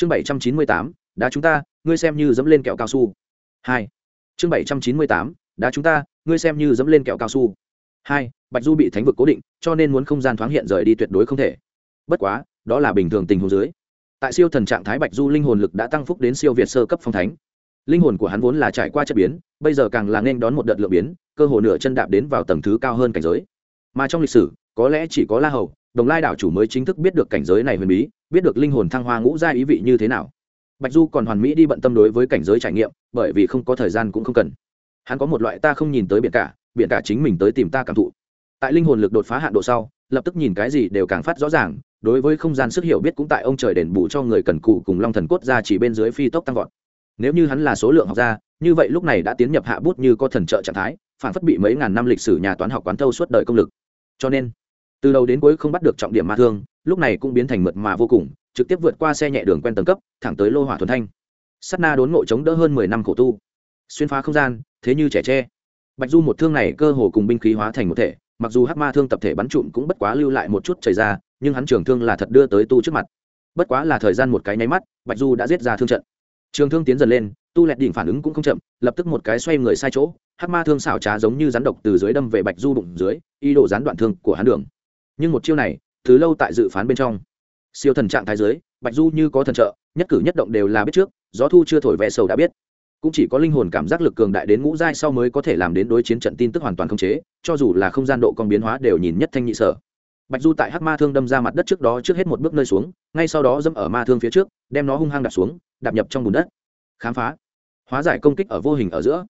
chương bảy trăm chín mươi tám, đá chúng ta, ngươi xem như dẫm lên kẹo cao su. Hai. Chương bảy trăm chín mươi tám, đá chúng ta, ngươi xem như dẫm lên kẹo cao su. Hai, bạch du bị thánh vực cố định, cho nên muốn không gian thoáng hiện rời đi tuyệt đối không thể. Bất quá, đó là bình thường tình huống dưới. Tại siêu thần trạng thái bạch du linh hồn lực đã tăng phúc đến siêu việt sơ cấp phong thánh. Linh hồn của hắn vốn là trải qua chất biến, bây giờ càng là nên đón một đợt lượng biến, cơ hồ nửa chân đạp đến vào tầng thứ cao hơn cảnh giới. Mà trong lịch sử, có lẽ chỉ có la hầu đồng lai đảo chủ mới chính thức biết được cảnh giới này huyền bí, biết được linh hồn thăng hoa ngũ gia ý vị như thế nào. Bạch du còn hoàn mỹ đi bận tâm đối với cảnh giới trải nghiệm, bởi vì không có thời gian cũng không cần. Hắn có một loại ta không nhìn tới biển cả biển cả chính mình tới tìm ta cảm thụ. Tại linh hồn lực đột phá hạn độ sau, lập tức nhìn cái gì đều càng phát rõ ràng, đối với không gian sức hiểu biết cũng tại ông trời đền bù cho người cần cụ cùng long thần cốt ra chỉ bên dưới phi tốc tăng vọt. Nếu như hắn là số lượng học gia, như vậy lúc này đã tiến nhập hạ bút như có thần trợ trạng thái, phản phất bị mấy ngàn năm lịch sử nhà toán học quán thâu suốt đời công lực. Cho nên từ đầu đến cuối không bắt được trọng điểm ma thương, lúc này cũng biến thành mượt mà vô cùng, trực tiếp vượt qua xe nhẹ đường quen tầng cấp, thẳng tới lô hỏa thuần thanh. Sắt na đốn ngộ chống đỡ hơn mười năm khổ tu. Xuyên phá không gian, thế như trẻ tre. Bạch du một thương này cơ hồ cùng binh khí hóa thành một thể, mặc dù hắc ma thương tập thể bắn trụm cũng bất quá lưu lại một chút chảy ra, nhưng hắn trường thương là thật đưa tới tu trước mặt. Bất quá là thời gian một cái nháy mắt, bạch du đã giết ra thương trận. Trường thương tiến dần lên, tu lẹt đỉnh phản ứng cũng không chậm, lập tức một cái xoay người sai chỗ, hắc ma thương xảo trá giống như rắn độc từ dưới đâm về bạch du bụng dưới, ý đồ gián đoạn thương của hắn đường nhưng một chiêu này thứ lâu tại dự phán bên trong. Siêu thần trạng thái dưới, bạch du như có thần trợ, nhất cử nhất động đều là biết trước, gió thu chưa thổi vẽ sầu đã biết. Cũng chỉ có linh hồn cảm giác lực cường đại đến ngũ giai sau mới có thể làm đến đối chiến trận tin tức hoàn toàn không chế, cho dù là không gian độ con biến hóa đều nhìn nhất thanh nhị sở. Bạch du tại hắc ma thương đâm ra mặt đất trước đó trước hết một bước nơi xuống, ngay sau đó dâm ở ma thương phía trước, đem nó hung hăng đạp xuống, đạp nhập trong bùn đất. Khám phá. Hóa giải công kích ở vô hình ở giữa.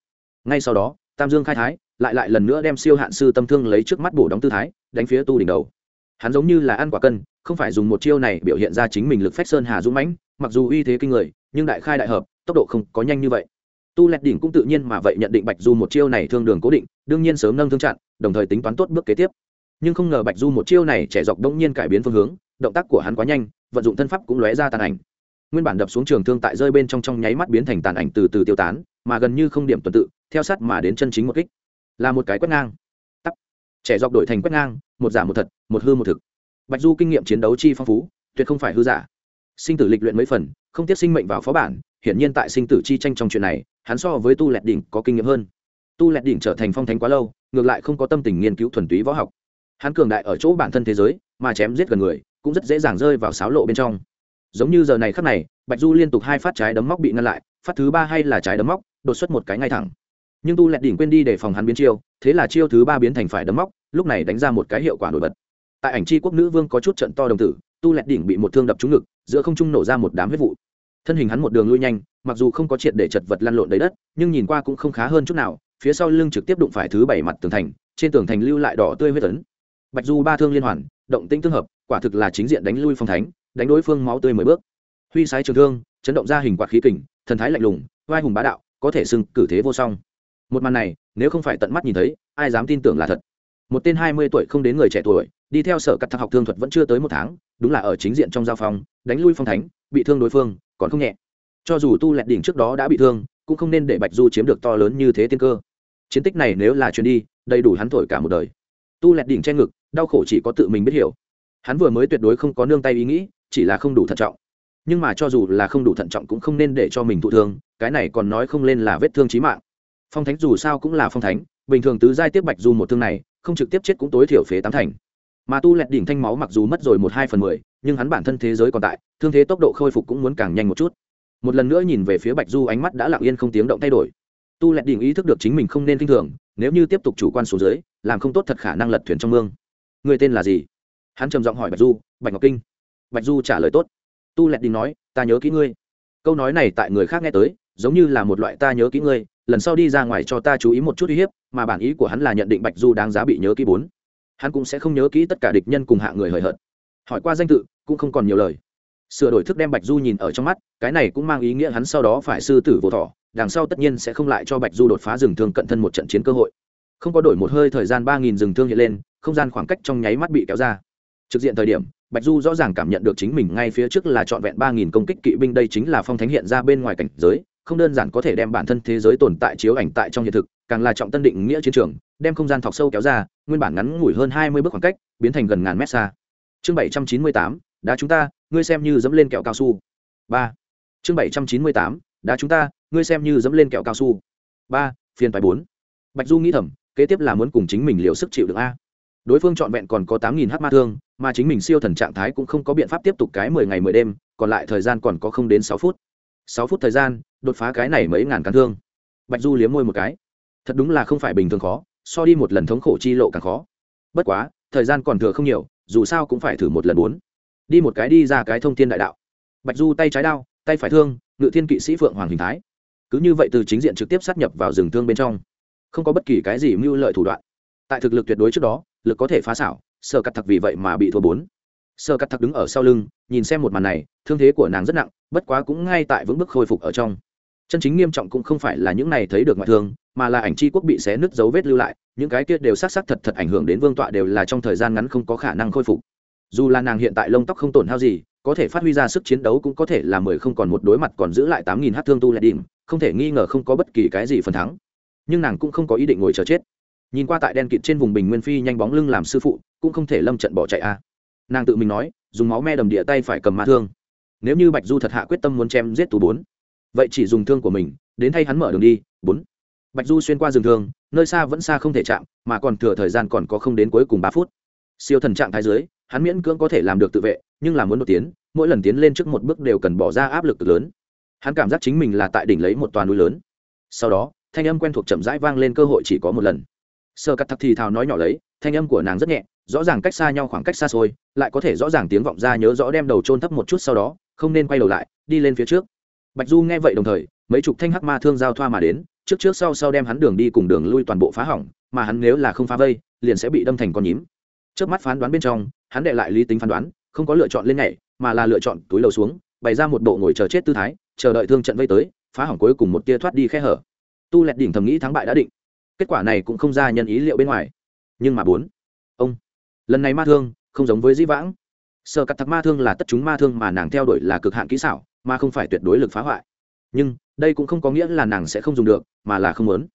Ngay sau đó, tam dương khai thái, lại lại lần nữa đem siêu hạn sư tâm thương lấy trước mắt bổ đóng tư thái, đánh phía tu đỉnh đầu hắn giống như là ăn quả cân, không phải dùng một chiêu này biểu hiện ra chính mình lực phách sơn hà dũng mãnh, mặc dù uy thế kinh người, nhưng đại khai đại hợp, tốc độ không có nhanh như vậy. Tu lẹt đỉnh cũng tự nhiên mà vậy nhận định bạch du một chiêu này thương đường cố định, đương nhiên sớm nâng thương chặn, đồng thời tính toán tốt bước kế tiếp. Nhưng không ngờ bạch du một chiêu này trẻ dọc đông nhiên cải biến phương hướng, động tác của hắn quá nhanh, vận dụng thân pháp cũng lóe ra tàn ảnh. Nguyên bản đập xuống trường thương tại rơi bên trong trong nháy mắt biến thành tàn ảnh từ từ tiêu tán, mà gần như không điểm tuần tự, theo sát mà đến chân chính một kích. Là một cái quét ngang trẻ dọc đổi thành quét ngang, một giả một thật, một hư một thực. Bạch du kinh nghiệm chiến đấu chi phong phú, tuyệt không phải hư giả. Sinh tử lịch luyện mấy phần, không tiếp sinh mệnh vào phó bản, hiển nhiên tại sinh tử chi tranh trong chuyện này, hắn so với tu lẹt đỉnh có kinh nghiệm hơn. Tu lẹt đỉnh trở thành phong thánh quá lâu, ngược lại không có tâm tình nghiên cứu thuần túy võ học. Hắn cường đại ở chỗ bản thân thế giới, mà chém giết gần người, cũng rất dễ dàng rơi vào sáo lộ bên trong. Giống như giờ này khắc này, bạch du liên tục hai phát trái đấm móc bị ngăn lại, phát thứ ba hay là trái đấm móc, đột xuất một cái ngay thẳng. Nhưng tu lẹt đỉnh quên đi để phòng hắn biến chiêu, thế là chiêu thứ ba biến thành phải đấm móc lúc này đánh ra một cái hiệu quả nổi bật. Tại ảnh chi quốc nữ vương có chút trận to đồng tử, tu lẹt đỉnh bị một thương đập trúng ngực, giữa không trung nổ ra một đám huyết vụ. Thân hình hắn một đường lui nhanh, mặc dù không có triệt để chật vật lăn lộn đầy đất, nhưng nhìn qua cũng không khá hơn chút nào, phía sau lưng trực tiếp đụng phải thứ bảy mặt tường thành, trên tường thành lưu lại đỏ tươi huyết tấn bạch du ba thương liên hoàn, động tinh tương hợp, quả thực là chính diện đánh lui phong thánh, đánh đối phương máu tươi mười bước. Huy sái trường thương, chấn động ra hình quạt khí kình, thần thái lạnh lùng vai hùng bá đạo, có thể xưng cử thế vô song. Một màn này, nếu không phải tận mắt nhìn thấy, ai dám tin tưởng là thật? Một tên hai mươi tuổi không đến người trẻ tuổi, đi theo sở cắt thạc học thương thuật vẫn chưa tới một tháng, đúng là ở chính diện trong giao phong, đánh lui phong thánh, bị thương đối phương, còn không nhẹ. Cho dù tu lẹt đỉnh trước đó đã bị thương, cũng không nên để bạch du chiếm được to lớn như thế tiên cơ. Chiến tích này nếu là chuyến đi, đầy đủ hắn thổi cả một đời. Tu lẹt đỉnh che ngực, đau khổ chỉ có tự mình biết hiểu. Hắn vừa mới tuyệt đối không có nương tay ý nghĩ, chỉ là không đủ thận trọng. Nhưng mà cho dù là không đủ thận trọng cũng không nên để cho mình thụ thương, cái này còn nói không lên là vết thương trí mạng. Phong thánh dù sao cũng là phong thánh, bình thường tứ giai tiếp bạch du một thương này không trực tiếp chết cũng tối thiểu phế tám thành. Mà tu lẹt đỉnh thanh máu mặc dù mất rồi một hai phần mười, nhưng hắn bản thân thế giới còn tại, thương thế tốc độ khôi phục cũng muốn càng nhanh một chút. Một lần nữa nhìn về phía bạch du, ánh mắt đã lặng yên không tiếng động thay đổi. Tu lẹt đỉnh ý thức được chính mình không nên k i n h thường, nếu như tiếp tục chủ quan xuống dưới, làm không tốt thật khả năng lật thuyền trong mương. Người tên là gì? Hắn trầm giọng hỏi bạch du, bạch ngọc kinh. Bạch du trả lời tốt. Tu lẹt đỉnh nói, ta nhớ kỹ ngươi. Câu nói này tại người khác nghe tới giống như là một loại ta nhớ kỹ ngươi, lần sau đi ra ngoài cho ta chú ý một chút uy hiếp, mà bản ý của hắn là nhận định bạch du đáng giá bị nhớ kỹ bốn. Hắn cũng sẽ không nhớ kỹ tất cả địch nhân cùng hạ người hời hợt. Hỏi qua danh tự, cũng không còn nhiều lời. Sửa đổi thức đem bạch du nhìn ở trong mắt, cái này cũng mang ý nghĩa hắn sau đó phải sư tử vô thọ, đằng sau tất nhiên sẽ không lại cho bạch du đột phá rừng thương cận thân một trận chiến cơ hội. Không có đổi một hơi thời gian ba nghìn rừng thương hiện lên, không gian khoảng cách trong nháy mắt bị kéo ra. Trực diện thời điểm, bạch du rõ ràng cảm nhận được chính mình ngay phía trước là trọn vẹn ba nghìn công kích kỵ binh, đây chính là phong thánh hiện ra bên ngoài cảnh giới không đơn giản có thể đem bản thân thế giới tồn tại chiếu ảnh tại trong hiện thực, càng là trọng tân định nghĩa chiến trường, đem không gian thọc sâu kéo ra, nguyên bản ngắn ngủi hơn hai mươi bước khoảng cách, biến thành gần ngàn mét xa. Chương bảy trăm chín mươi tám, đá chúng ta, ngươi xem như dẫm lên kẹo cao su. Ba. Chương bảy trăm chín mươi tám, đá chúng ta, ngươi xem như dẫm lên kẹo cao su. Ba phiên bài bốn. Bạch du nghĩ thầm, kế tiếp là muốn cùng chính mình liều sức chịu được a. Đối phương trọn vẹn còn có tám nghìn h ma thương, mà chính mình siêu thần trạng thái cũng không có biện pháp tiếp tục cái mười ngày mười đêm, còn lại thời gian còn có không đến sáu phút sáu phút thời gian, đột phá cái này mấy ngàn cán thương. Bạch du liếm môi một cái. Thật đúng là không phải bình thường khó, so đi một lần thống khổ chi lộ càng khó. Bất quá, thời gian còn thừa không nhiều, dù sao cũng phải thử một lần bốn. Đi một cái đi ra cái thông thiên đại đạo. Bạch du tay trái đao, tay phải thương, ngự thiên kỵ sĩ phượng hoàng hình thái. Cứ như vậy từ chính diện trực tiếp sát nhập vào rừng thương bên trong. Không có bất kỳ cái gì mưu lợi thủ đoạn. Tại thực lực tuyệt đối trước đó, lực có thể phá xảo sơ cắt thật vì vậy mà bị thua bốn. Sơ cắt thật đứng ở sau lưng, nhìn xem một màn này, thương thế của nàng rất nặng bất quá cũng ngay tại vững bước khôi phục ở trong. Chân chính nghiêm trọng cũng không phải là những này thấy được ngoại thương, mà là ảnh chi quốc bị xé nứt dấu vết lưu lại, những cái kia đều s á c s á c thật thật ảnh hưởng đến vương tọa đều là trong thời gian ngắn không có khả năng khôi phục. Dù là nàng hiện tại lông tóc không tổn hao gì, có thể phát huy ra sức chiến đấu cũng có thể là mười không còn một đối mặt còn giữ lại tám nghìn hát thương tu lại đỉnh, không thể nghi ngờ không có bất kỳ cái gì phần thắng. Nhưng nàng cũng không có ý định ngồi chờ chết. Nhìn qua tại đen kịt trên vùng bình nguyên phi nhanh bóng lưng làm sư phụ, cũng không thể lâm trận bỏ chạy a. Nàng tự mình nói, dùng máu me đầm địa tay phải cầm ma thương nếu như bạch du thật hạ quyết tâm muốn chém giết tù bốn, vậy chỉ dùng thương của mình, đến thay hắn mở đường đi, bốn. Bạch du xuyên qua rừng thương, nơi xa vẫn xa không thể chạm, mà còn thừa thời gian còn có không đến cuối cùng ba phút. Siêu thần trạng thái dưới, hắn miễn cưỡng có thể làm được tự vệ, nhưng là muốn đột tiến, mỗi lần tiến lên trước một bước đều cần bỏ ra áp lực lớn. Hắn cảm giác chính mình là tại đỉnh lấy một toàn núi lớn. Sau đó, thanh âm quen thuộc chậm rãi vang lên cơ hội chỉ có một lần. Sơ cắt thắc thì thào nói nhỏ lấy, thanh âm của nàng rất nhẹ, rõ ràng cách xa nhau khoảng cách xa xôi, lại có thể rõ ràng tiếng vọng ra nhớ rõ đem đầu trôn thấp một chút sau đó không nên quay đầu lại, đi lên phía trước. Bạch du nghe vậy đồng thời, mấy chục thanh hắc ma thương giao thoa mà đến, trước trước sau sau đem hắn đường đi cùng đường lui toàn bộ phá hỏng, mà hắn nếu là không phá vây, liền sẽ bị đâm thành con nhím. Trước mắt phán đoán bên trong, hắn đệ lại lý tính phán đoán, không có lựa chọn lên nhảy, mà là lựa chọn túi lầu xuống, bày ra một bộ ngồi chờ chết tư thái, chờ đợi thương trận vây tới, phá hỏng cuối cùng một tia thoát đi khe hở. Tu lẹt đỉnh thầm nghĩ thắng bại đã định. Kết quả này cũng không ra nhân ý liệu bên ngoài. Nhưng mà bốn. Ông. Lần này ma thương không giống với dĩ vãng. Sở cắt thạc ma thương là tất chúng ma thương mà nàng theo đuổi là cực hạn kỹ xảo, mà không phải tuyệt đối lực phá hoại. Nhưng, đây cũng không có nghĩa là nàng sẽ không dùng được, mà là không muốn.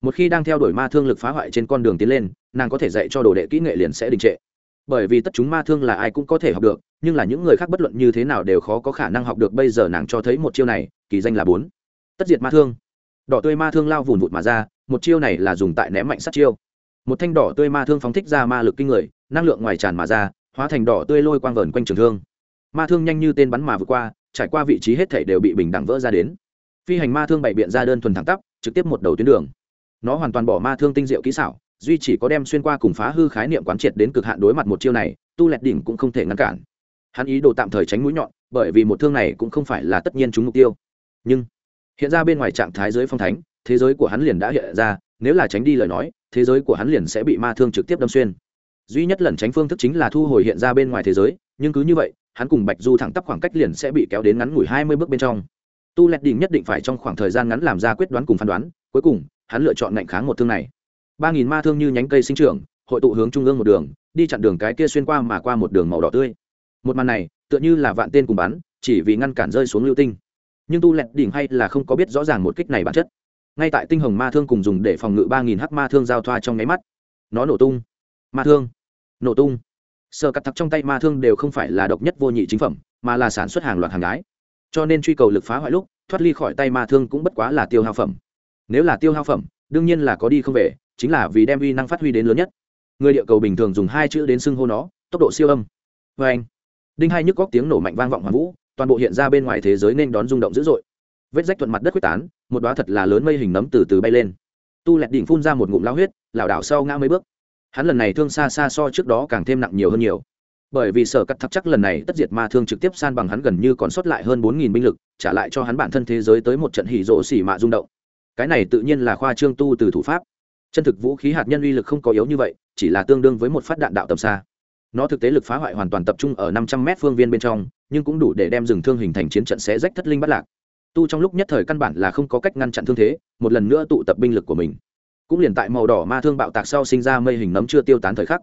Một khi đang theo đuổi ma thương lực phá hoại trên con đường tiến lên, nàng có thể dạy cho đồ đệ kỹ nghệ liền sẽ đình trệ. Bởi vì tất chúng ma thương là ai cũng có thể học được, nhưng là những người khác bất luận như thế nào đều khó có khả năng học được. Bây giờ nàng cho thấy một chiêu này, kỳ danh là bốn. Tất diệt ma thương. Đỏ tươi ma thương lao vùn vụt mà ra, một chiêu này là dùng tại ném mạnh sát chiêu. Một thanh đỏ tươi ma thương phóng thích ra ma lực kinh người, năng lượng ngoài tràn mà ra hóa thành đỏ tươi lôi quang vờn quanh trường thương. Ma thương nhanh như tên bắn mà vượt qua, trải qua vị trí hết thể đều bị bình đẳng vỡ ra đến. Phi hành ma thương bày biện ra đơn thuần thẳng tắp, trực tiếp một đầu tuyến đường. Nó hoàn toàn bỏ ma thương tinh diệu kỹ xảo, duy chỉ có đem xuyên qua cùng phá hư khái niệm quán triệt đến cực hạn đối mặt một chiêu này, tu lẹt đỉnh cũng không thể ngăn cản. Hắn ý đồ tạm thời tránh mũi nhọn, bởi vì một thương này cũng không phải là tất nhiên chúng mục tiêu. Nhưng, hiện ra bên ngoài trạng thái giới phong thánh, thế giới của hắn liền đã hiện ra, nếu là tránh đi lời nói, thế giới của hắn liền sẽ bị ma thương trực tiếp đâm xuyên duy nhất lần tránh phương thức chính là thu hồi hiện ra bên ngoài thế giới, nhưng cứ như vậy, hắn cùng bạch du thẳng tắp khoảng cách liền sẽ bị kéo đến ngắn ngủi hai mươi bước bên trong. Tu lẹt đỉnh nhất định phải trong khoảng thời gian ngắn làm ra quyết đoán cùng phán đoán, cuối cùng, hắn lựa chọn ngạnh kháng một thương này. Ba nghìn ma thương như nhánh cây sinh trưởng, hội tụ hướng trung ương một đường, đi chặn đường cái kia xuyên qua mà qua một đường màu đỏ tươi. Một màn này, tựa như là vạn tên cùng bắn, chỉ vì ngăn cản rơi xuống lưu tinh. Nhưng tu lẹt đỉnh hay là không có biết rõ ràng một kích này bản chất. Ngay tại tinh hồng ma thương cùng dùng để phòng ngự ba nghìn h ma thương giao thoa trong nháy mắt, nó nổ tung. Ma thương nổ tung. Sơ cắt thặc trong tay ma thương đều không phải là độc nhất vô nhị chính phẩm, mà là sản xuất hàng loạt hàng gái. Cho nên truy cầu lực phá hoại lúc, thoát ly khỏi tay ma thương cũng bất quá là tiêu hao phẩm. Nếu là tiêu hao phẩm, đương nhiên là có đi không về, chính là vì đem uy năng phát huy đến lớn nhất. Người địa cầu bình thường dùng hai chữ đến xưng hô nó, tốc độ siêu âm. Vê anh, đinh hai nhức góc tiếng nổ mạnh vang vọng hoàn vũ, toàn bộ hiện ra bên ngoài thế giới nên đón rung động dữ dội. Vết rách thuận mặt đất quyết tán, một đoá thật là lớn mây hình nấm từ từ bay lên. Tu lẹt đỉnh phun ra một ngụm lao huyết, lảo đảo sau ngã mấy bước hắn lần này thương xa xa so trước đó càng thêm nặng nhiều hơn nhiều. Bởi vì sở cắt thắc chắc lần này tất diệt ma thương trực tiếp san bằng hắn gần như còn sót lại hơn bốn nghìn binh lực, trả lại cho hắn bản thân thế giới tới một trận hỉ rộ xỉ mạ rung động. Cái này tự nhiên là khoa trương tu từ thủ pháp. Chân thực vũ khí hạt nhân uy lực không có yếu như vậy, chỉ là tương đương với một phát đạn đạo tầm xa. Nó thực tế lực phá hoại hoàn toàn tập trung ở năm trăm mét phương viên bên trong, nhưng cũng đủ để đem rừng thương hình thành chiến trận xé rách thất linh bắt lạc. Tu trong lúc nhất thời căn bản là không có cách ngăn chặn thương thế, một lần nữa tụ tập binh lực của mình cũng liền tại màu đỏ ma thương bạo tạc sau sinh ra mây hình nấm chưa tiêu tán thời khắc.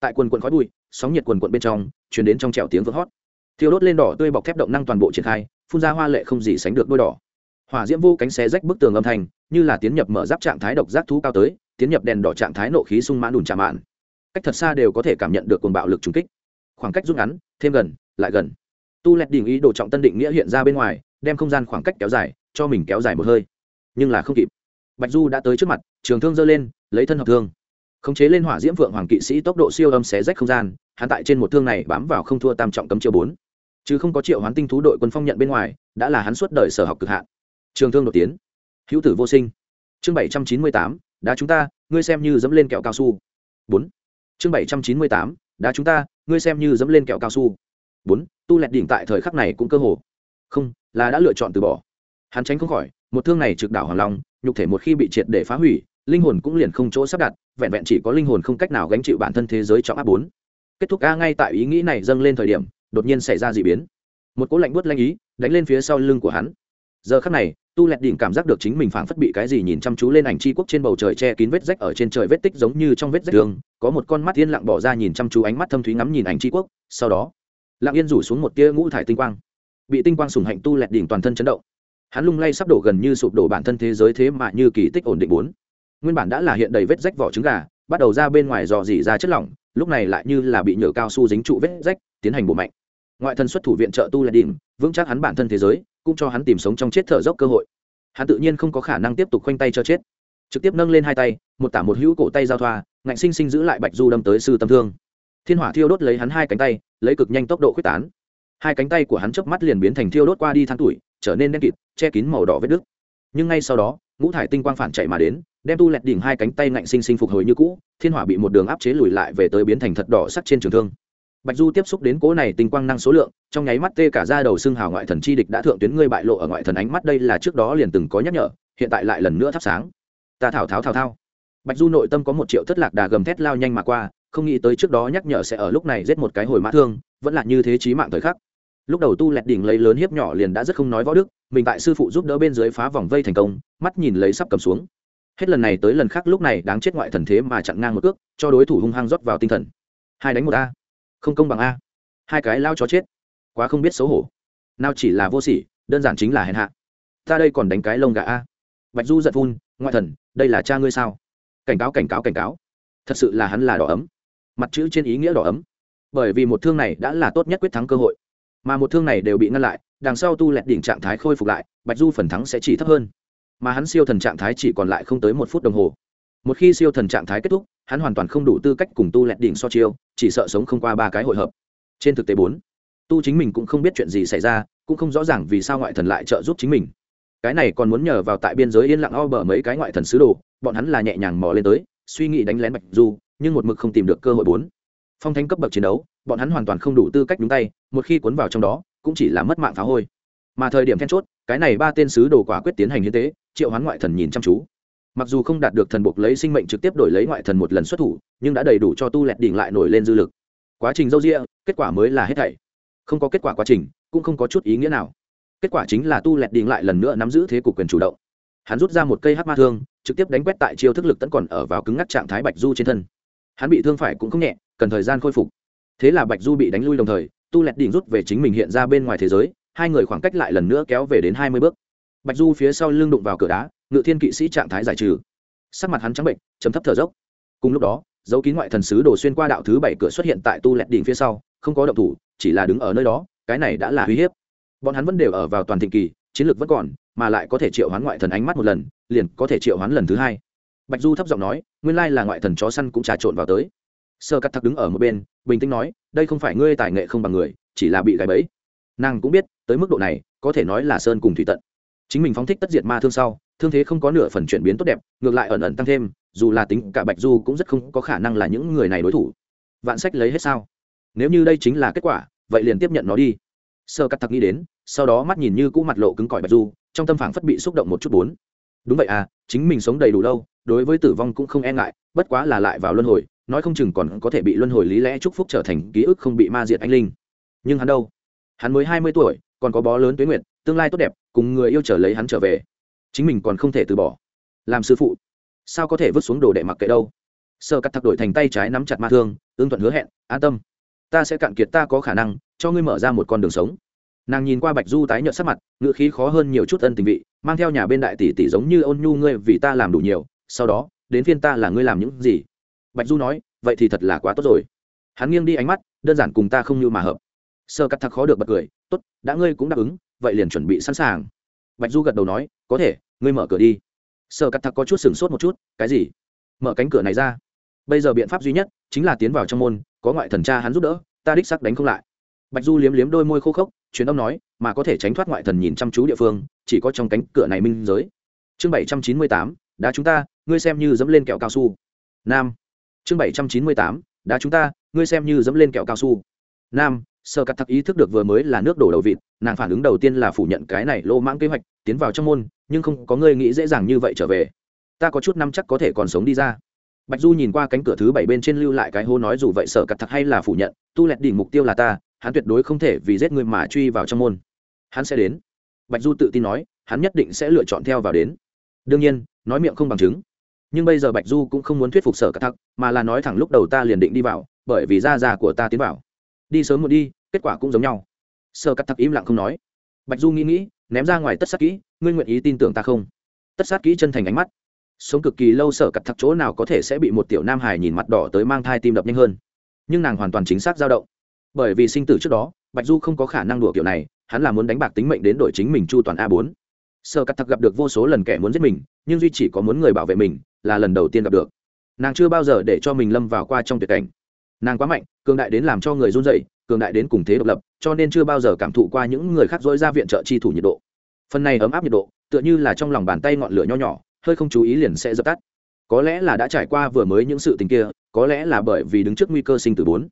Tại quần quần khói bụi, sóng nhiệt quần quận bên trong chuyển đến trong trèo tiếng vỡ hót. Thiêu đốt lên đỏ tươi bọc thép động năng toàn bộ triển khai, phun ra hoa lệ không gì sánh được đôi đỏ. Hỏa diễm vô cánh xé rách bức tường âm thanh, như là tiến nhập mở giáp trạng thái độc giác thú cao tới, tiến nhập đèn đỏ trạng thái nộ khí sung mãn đùn chạm mạn. Cách thật xa đều có thể cảm nhận được cuồng bạo lực trùng kích. Khoảng cách rút ngắn, thêm gần, lại gần. Tu lẹt đỉnh ý đồ trọng tân định nghĩa hiện ra bên ngoài, đem không gian khoảng cách kéo dài, cho mình kéo dài một hơi. Nhưng là không kịp. Bạch du đã tới trước mặt trường thương giơ lên, lấy thân hợp thương. Khống chế lên hỏa diễm vượng hoàng kỵ sĩ tốc độ siêu âm xé rách không gian, hắn tại trên một thương này bám vào không thua tam trọng cấm chiêu bốn. Chứ không có triệu hoán tinh thú đội quân phong nhận bên ngoài, đã là hắn suốt đời sở học cực hạn. Trường thương đột tiến. Hữu tử vô sinh. Chương bảy trăm chín mươi tám đã chúng ta, ngươi xem như dẫm lên kẹo cao su. Bốn. Chương bảy trăm chín mươi tám đã chúng ta, ngươi xem như dẫm lên kẹo cao su. Bốn, tu lẹt đỉnh tại thời khắc này cũng cơ hồ. Không, là đã lựa chọn từ bỏ. Hắn tránh không khỏi, một thương này trực đảo hoàng long, nhục thể một khi bị triệt để phá hủy linh hồn cũng liền không chỗ sắp đặt, vẹn vẹn chỉ có linh hồn không cách nào gánh chịu bản thân thế giới trọng áp bốn. Kết thúc a ngay tại ý nghĩ này dâng lên thời điểm, đột nhiên xảy ra d ị biến. Một cỗ lạnh buốt lanh ý đánh lên phía sau lưng của hắn. Giờ khắc này, tu lẹt đỉnh cảm giác được chính mình phảng phất bị cái gì nhìn chăm chú lên ảnh tri quốc trên bầu trời che kín vết rách ở trên trời vết tích giống như trong vết rách đường, có một con mắt yên lặng bỏ ra nhìn chăm chú ánh mắt thâm thúy ngắm nhìn ảnh tri quốc, sau đó, lặng yên rủ xuống một tia ngũ thải tinh quang. Bị tinh quang sùng hạnh tu lẹt đỉnh toàn thân chấn động. Hắn lung lay sắp đổ gần như sụp đổ bản thân thế giới thế mà như kỳ tích ổn định bốn nguyên bản đã là hiện đầy vết rách vỏ trứng gà, bắt đầu ra bên ngoài dò dỉ ra chất lỏng, lúc này lại như là bị nhựa cao su dính trụ vết rách, tiến hành bổ mạnh. Ngoại thân xuất thủ viện trợ tu lẹt đỉnh, vững chắc hắn bản thân thế giới, cũng cho hắn tìm sống trong chết thở dốc cơ hội. Hắn tự nhiên không có khả năng tiếp tục khoanh tay cho chết. Trực tiếp nâng lên hai tay, một tả một hữu cổ tay giao thoa, ngạnh sinh sinh giữ lại bạch du đâm tới sư tâm thương. Thiên hỏa thiêu đốt lấy hắn hai cánh tay, lấy cực nhanh tốc độ quyết tán. Hai cánh tay của hắn chớp mắt liền biến thành thiêu đốt qua đi tháng tuổi, trở nên đen kịt, che kín màu đỏ vết đứt nhưng ngay sau đó, ngũ thải tinh quang phản chạy mà đến đem tu lẹt đỉnh hai cánh tay ngạnh sinh sinh phục hồi như cũ, thiên hỏa bị một đường áp chế lùi lại về tới biến thành thật đỏ sắc trên trường thương. Bạch du tiếp xúc đến cố này tinh quang năng số lượng, trong nháy mắt tê cả ra đầu xương hào ngoại thần chi địch đã thượng tuyến ngươi bại lộ ở ngoại thần ánh mắt đây là trước đó liền từng có nhắc nhở, hiện tại lại lần nữa thắp sáng. Ta thảo tháo thao thao. Bạch du nội tâm có một triệu thất lạc đà gầm thét lao nhanh mà qua, không nghĩ tới trước đó nhắc nhở sẽ ở lúc này giết một cái hồi mã thương, vẫn là như thế chí mạng thời khắc. Lúc đầu tu lẹt đỉnh lấy lớn hiếp nhỏ liền đã rất không nói võ đức, mình tại sư phụ giúp đỡ bên dưới phá vòng vây thành công, mắt nhìn lấy sắp cầm xuống hết lần này tới lần khác lúc này đáng chết ngoại thần thế mà chặn ngang một cước, cho đối thủ hung hăng rót vào tinh thần. Hai đánh một a. Không công bằng a. Hai cái lao chó chết. Quá không biết xấu hổ. Nào chỉ là vô sỉ, đơn giản chính là hèn hạ. Ta đây còn đánh cái lông gà a. Bạch du giật phun, ngoại thần, đây là cha ngươi sao? Cảnh cáo cảnh cáo cảnh cáo. Thật sự là hắn là đỏ ấm. Mặt chữ trên ý nghĩa đỏ ấm. Bởi vì một thương này đã là tốt nhất quyết thắng cơ hội. Mà một thương này đều bị ngăn lại, đằng sau tu lẹt đỉnh trạng thái khôi phục lại, bạch du phần thắng sẽ chỉ thấp hơn mà hắn siêu thần trạng thái chỉ còn lại không tới một phút đồng hồ. Một khi siêu thần trạng thái kết thúc, hắn hoàn toàn không đủ tư cách cùng tu lẹt đỉnh so chiêu, chỉ sợ sống không qua ba cái hội hợp. Trên thực tế bốn, tu chính mình cũng không biết chuyện gì xảy ra, cũng không rõ ràng vì sao ngoại thần lại trợ giúp chính mình. Cái này còn muốn nhờ vào tại biên giới yên lặng o bờ mấy cái ngoại thần sứ đồ, bọn hắn là nhẹ nhàng mò lên tới, suy nghĩ đánh lén bạch du, nhưng một mực không tìm được cơ hội bốn. Phong thanh cấp bậc chiến đấu, bọn hắn hoàn toàn không đủ tư cách đúng tay, một khi cuốn vào trong đó, cũng chỉ là mất mạng phá hôi. Mà thời điểm then chốt, cái này ba tên sứ đồ quả quyết tiến hành hiến tế triệu hoán ngoại thần nhìn chăm chú. Mặc dù không đạt được thần buộc lấy sinh mệnh trực tiếp đổi lấy ngoại thần một lần xuất thủ, nhưng đã đầy đủ cho tu lẹt đỉnh lại nổi lên dư lực. Quá trình dâu rịa kết quả mới là hết thảy. Không có kết quả quá trình, cũng không có chút ý nghĩa nào. Kết quả chính là tu lẹt đỉnh lại lần nữa nắm giữ thế cục quyền chủ động. Hắn rút ra một cây hát ma thương, trực tiếp đánh quét tại chiêu thức lực tẫn còn ở vào cứng ngắc trạng thái bạch du trên thân. Hắn bị thương phải cũng không nhẹ, cần thời gian khôi phục. Thế là bạch du bị đánh lui đồng thời, tu lẹt đỉnh rút về chính mình hiện ra bên ngoài thế giới, hai người khoảng cách lại lần nữa kéo về đến hai mươi bước bạch du phía sau lưng đụng vào cửa đá, ngự thiên kỵ sĩ trạng thái giải trừ. Sắc mặt hắn trắng bệnh chấm thấp thở dốc. Cùng lúc đó, dấu kín ngoại thần sứ đổ xuyên qua đạo thứ bảy cửa xuất hiện tại tu lẹt đỉnh phía sau, không có động thủ, chỉ là đứng ở nơi đó, cái này đã là uy hiếp. Bọn hắn vẫn đều ở vào toàn thịnh kỳ, chiến lược vẫn còn, mà lại có thể triệu hoán ngoại thần ánh mắt một lần, liền có thể triệu hoán lần thứ hai. Bạch du thấp giọng nói, nguyên lai là ngoại thần chó săn cũng trà trộn vào tới. Sơ cắt thắc đứng ở một bên, bình tĩnh nói, đây không phải ngươi tài nghệ không bằng người, chỉ là bị gãy bẫy. Nàng cũng biết, tới mức độ này, có thể nói là sơn cùng thủy tận chính mình phóng thích tất diệt ma thương sau, thương thế không có nửa phần chuyển biến tốt đẹp, ngược lại ẩn ẩn tăng thêm, dù là tính cả bạch du cũng rất không có khả năng là những người này đối thủ. Vạn sách lấy hết sao? Nếu như đây chính là kết quả, vậy liền tiếp nhận nó đi. Sơ cắt thật nghĩ đến, sau đó mắt nhìn như cũ mặt lộ cứng cỏi bạch du, trong tâm phản phất bị xúc động một chút bốn. Đúng vậy à chính mình sống đầy đủ lâu, đối với tử vong cũng không e ngại, bất quá là lại vào luân hồi, nói không chừng còn có thể bị luân hồi lý lẽ chúc phúc trở thành ký ức không bị ma diệt anh linh. Nhưng hắn đâu? Hắn mới hai mươi tuổi, còn có bó lớn tuế nguyện tương lai tốt đẹp, cùng người yêu trở lấy hắn trở về. Chính mình còn không thể từ bỏ. Làm sư phụ, sao có thể vứt xuống đồ đệ mặc kệ đâu? Sơ cắt thặc đổi thành tay trái nắm chặt ma thương ương thuận hứa hẹn, an tâm, ta sẽ cạn kiệt, ta có khả năng cho ngươi mở ra một con đường sống. Nàng nhìn qua bạch du tái nhợt sắc mặt ngựa khí khó hơn nhiều chút ân tình vị, mang theo nhà bên đại tỷ tỷ giống như ôn nhu, ngươi vì ta làm đủ nhiều, sau đó, đến phiên ta là ngươi làm những gì. Bạch du nói, vậy thì thật là quá tốt rồi. Hắn nghiêng đi ánh mắt, đơn giản cùng ta không như mà hợp. Sơ cắt thật khó được bật cười, tốt, đã ngươi cũng đáp ứng vậy liền chuẩn bị sẵn sàng. Bạch du gật đầu nói, có thể, ngươi mở cửa đi. Sợ cắt thặc có chút sửng sốt một chút, cái gì? Mở cánh cửa này ra. Bây giờ biện pháp duy nhất chính là tiến vào trong môn, có ngoại thần cha hắn giúp đỡ, ta đích sắc đánh không lại. Bạch du liếm liếm đôi môi khô khốc chuyến ông nói, mà có thể tránh thoát ngoại thần nhìn chăm chú địa phương, chỉ có trong cánh cửa này minh giới. Chương bảy trăm chín mươi tám đã chúng ta, ngươi xem như dẫm lên kẹo cao su. Nam. Chương bảy trăm chín mươi tám đã chúng ta, ngươi xem như dẫm lên kẹo cao su. Nam sơ cắt thắc ý thức được vừa mới là nước đổ đầu vịt, nàng phản ứng đầu tiên là phủ nhận cái này lô mãng kế hoạch, tiến vào trong môn, nhưng không có ngươi nghĩ dễ dàng như vậy trở về. Ta có chút năm chắc có thể còn sống đi ra. Bạch du nhìn qua cánh cửa thứ bảy bên trên lưu lại cái hô nói dù vậy sở cặt thật hay là phủ nhận, tu lẹt đỉnh mục tiêu là ta, hắn tuyệt đối không thể vì giết người mà truy vào trong môn. Hắn sẽ đến. Bạch du tự tin nói, hắn nhất định sẽ lựa chọn theo vào đến. Đương nhiên, nói miệng không bằng chứng. Nhưng bây giờ bạch du cũng không muốn thuyết phục sở cắt Thật mà là nói thẳng lúc đầu ta liền định đi vào, bởi vì da già của ta tiến vào đi sớm một đi, kết quả cũng giống nhau. Sơ cắt thắc im lặng không nói. Bạch du nghĩ nghĩ, ném ra ngoài tất sát kỹ, ngươi nguyện ý tin tưởng ta không? Tất sát kỹ chân thành ánh mắt. Sống cực kỳ lâu sở cặt thặc chỗ nào có thể sẽ bị một tiểu nam hải nhìn mặt đỏ tới mang thai tim đập nhanh hơn. Nhưng nàng hoàn toàn chính xác dao động. Bởi vì sinh tử trước đó, bạch du không có khả năng đùa kiểu này, hắn là muốn đánh bạc tính mệnh đến đổi chính mình chu toàn a bốn. Sở cặt thặc gặp được vô số lần kẻ muốn giết mình, nhưng duy chỉ có muốn người bảo vệ mình, là lần đầu tiên gặp được. Nàng chưa bao giờ để cho mình lâm vào qua trong tuyệt cảnh nàng quá mạnh, cường đại đến làm cho người run dậy cường đại đến cùng thế độc lập, cho nên chưa bao giờ cảm thụ qua những người khác dối ra viện trợ chi thủ nhiệt độ. Phần này ấm áp nhiệt độ, tựa như là trong lòng bàn tay ngọn lửa nho nhỏ, hơi không chú ý liền sẽ dập tắt. Có lẽ là đã trải qua vừa mới những sự tình kia, có lẽ là bởi vì đứng trước nguy cơ sinh tử bốn.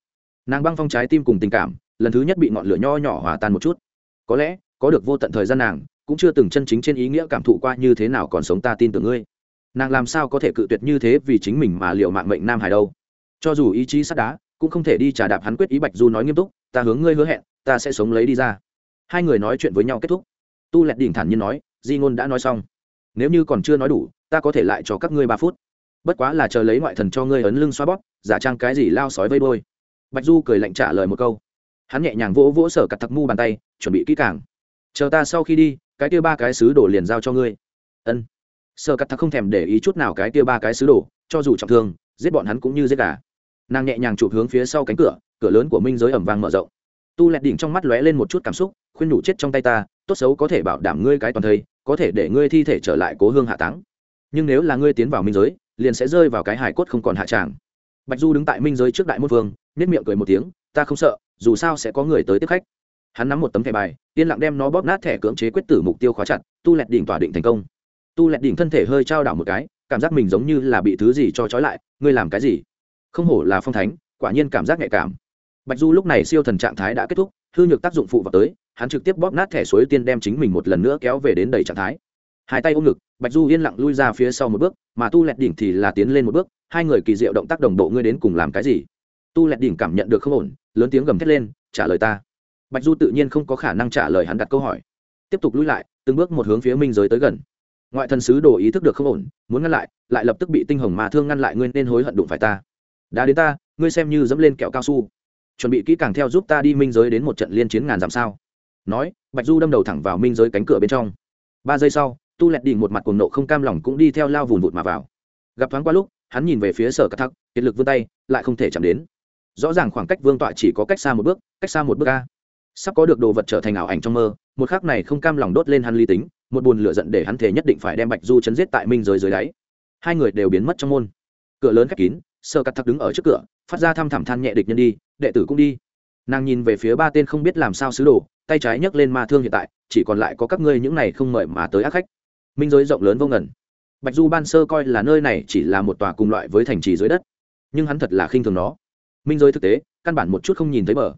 Nàng băng phong trái tim cùng tình cảm, lần thứ nhất bị ngọn lửa nho nhỏ hòa tan một chút. Có lẽ, có được vô tận thời gian nàng, cũng chưa từng chân chính trên ý nghĩa cảm thụ qua như thế nào còn sống ta tin tưởng ngươi. Nàng làm sao có thể cự tuyệt như thế vì chính mình mà liệu mạng mệnh nam hải đâu? Cho dù ý chí sắt đá, cũng không thể đi trả đạp hắn quyết ý bạch du nói nghiêm túc, ta hướng ngươi hứa hẹn, ta sẽ sống lấy đi ra. Hai người nói chuyện với nhau kết thúc. Tu lẹt đỉnh thản nhiên nói, di ngôn đã nói xong. Nếu như còn chưa nói đủ, ta có thể lại cho các ngươi ba phút. Bất quá là chờ lấy ngoại thần cho ngươi ấn lưng xoa bóp, giả trang cái gì lao sói vây bôi bạch du cười lạnh trả lời một câu. Hắn nhẹ nhàng vỗ vỗ sở cặt thặc mu bàn tay, chuẩn bị kỹ càng. Chờ ta sau khi đi, cái kia ba cái xứ đổ liền giao cho ngươi. Ân. Sở cặt thặc không thèm để ý chút nào cái kia ba cái xứ đổ cho dù trọng thương, giết bọn hắn cũng như giết gà nàng nhẹ nhàng chụp hướng phía sau cánh cửa cửa lớn của minh giới ẩm vang mở rộng. Tu lẹt đỉnh trong mắt lóe lên một chút cảm xúc, khuyên nhủ chết trong tay ta, tốt xấu có thể bảo đảm ngươi cái toàn thây, có thể để ngươi thi thể trở lại cố hương hạ táng. Nhưng nếu là ngươi tiến vào minh giới, liền sẽ rơi vào cái hải cốt không còn hạ tràng. Bạch du đứng tại minh giới trước đại môn vương nếp miệng cười một tiếng, ta không sợ, dù sao sẽ có người tới tiếp khách. Hắn nắm một tấm thẻ bài, yên lặng đem nó bóp nát thẻ cưỡng chế quyết tử mục tiêu khóa chặt, tu lẹt đỉnh tỏa định thành công. Tu lẹt đỉnh thân thể hơi trao đảo một cái, cảm giác mình giống như là bị thứ gì cho trói lại, ngươi làm cái gì? Không hổ là phong thánh, quả nhiên cảm giác nhạy cảm. Bạch du lúc này siêu thần trạng thái đã kết thúc, hư nhược tác dụng phụ vào tới, hắn trực tiếp bóp nát thẻ suối tiên đem chính mình một lần nữa kéo về đến đầy trạng thái. Hai tay ôm ngực, bạch du yên lặng lui ra phía sau một bước, mà tu lẹt đỉnh thì là tiến lên một bước, hai người kỳ diệu động tác đồng bộ ngươi đến cùng làm cái gì? Tu lẹt đỉnh cảm nhận được không ổn, lớn tiếng gầm thét lên, trả lời ta. Bạch du tự nhiên không có khả năng trả lời hắn đặt câu hỏi. Tiếp tục lui lại, từng bước một hướng phía minh giới tới gần. Ngoại thần sứ đồ ý thức được không ổn, muốn ngăn lại lại lập tức bị tinh hồng mà thương ngăn lại, ngươi nên hối hận đụng phải ta đã đến ta, ngươi xem như dẫm lên kẹo cao su. Chuẩn bị kỹ càng theo giúp ta đi minh giới đến một trận liên chiến ngàn dặm sao? Nói, bạch du đâm đầu thẳng vào minh giới cánh cửa bên trong. Ba giây sau, tu lẹt đỉnh một mặt cuồng nộ không cam lòng cũng đi theo lao vùn vụt mà vào. Gặp thoáng qua lúc, hắn nhìn về phía sở cắt thắc, kiệt lực vươn tay, lại không thể chạm đến. Rõ ràng khoảng cách vương tọa chỉ có cách xa một bước, cách xa một bước ca sắp có được đồ vật trở thành ảo ảnh trong mơ, một khắc này không cam lòng đốt lên hắn ly tính, một buồn lửa giận để hắn thể nhất định phải đem bạch du chấn giết tại minh giới dưới đáy. Hai người đều biến mất trong môn. Cửa lớn khép kín sơ cắt thắc đứng ở trước cửa, phát ra thăm thẳm than nhẹ địch nhân đi, đệ tử cũng đi. Nàng nhìn về phía ba tên không biết làm sao sứ đồ, tay trái nhấc lên ma thương hiện tại, chỉ còn lại có các ngươi những này không mời mà tới ác khách. Minh giới rộng lớn vô ngần. Bạch du ban sơ coi là nơi này chỉ là một tòa cùng loại với thành trì dưới đất, nhưng hắn thật là khinh thường nó. Minh giới thực tế, căn bản một chút không nhìn thấy bờ.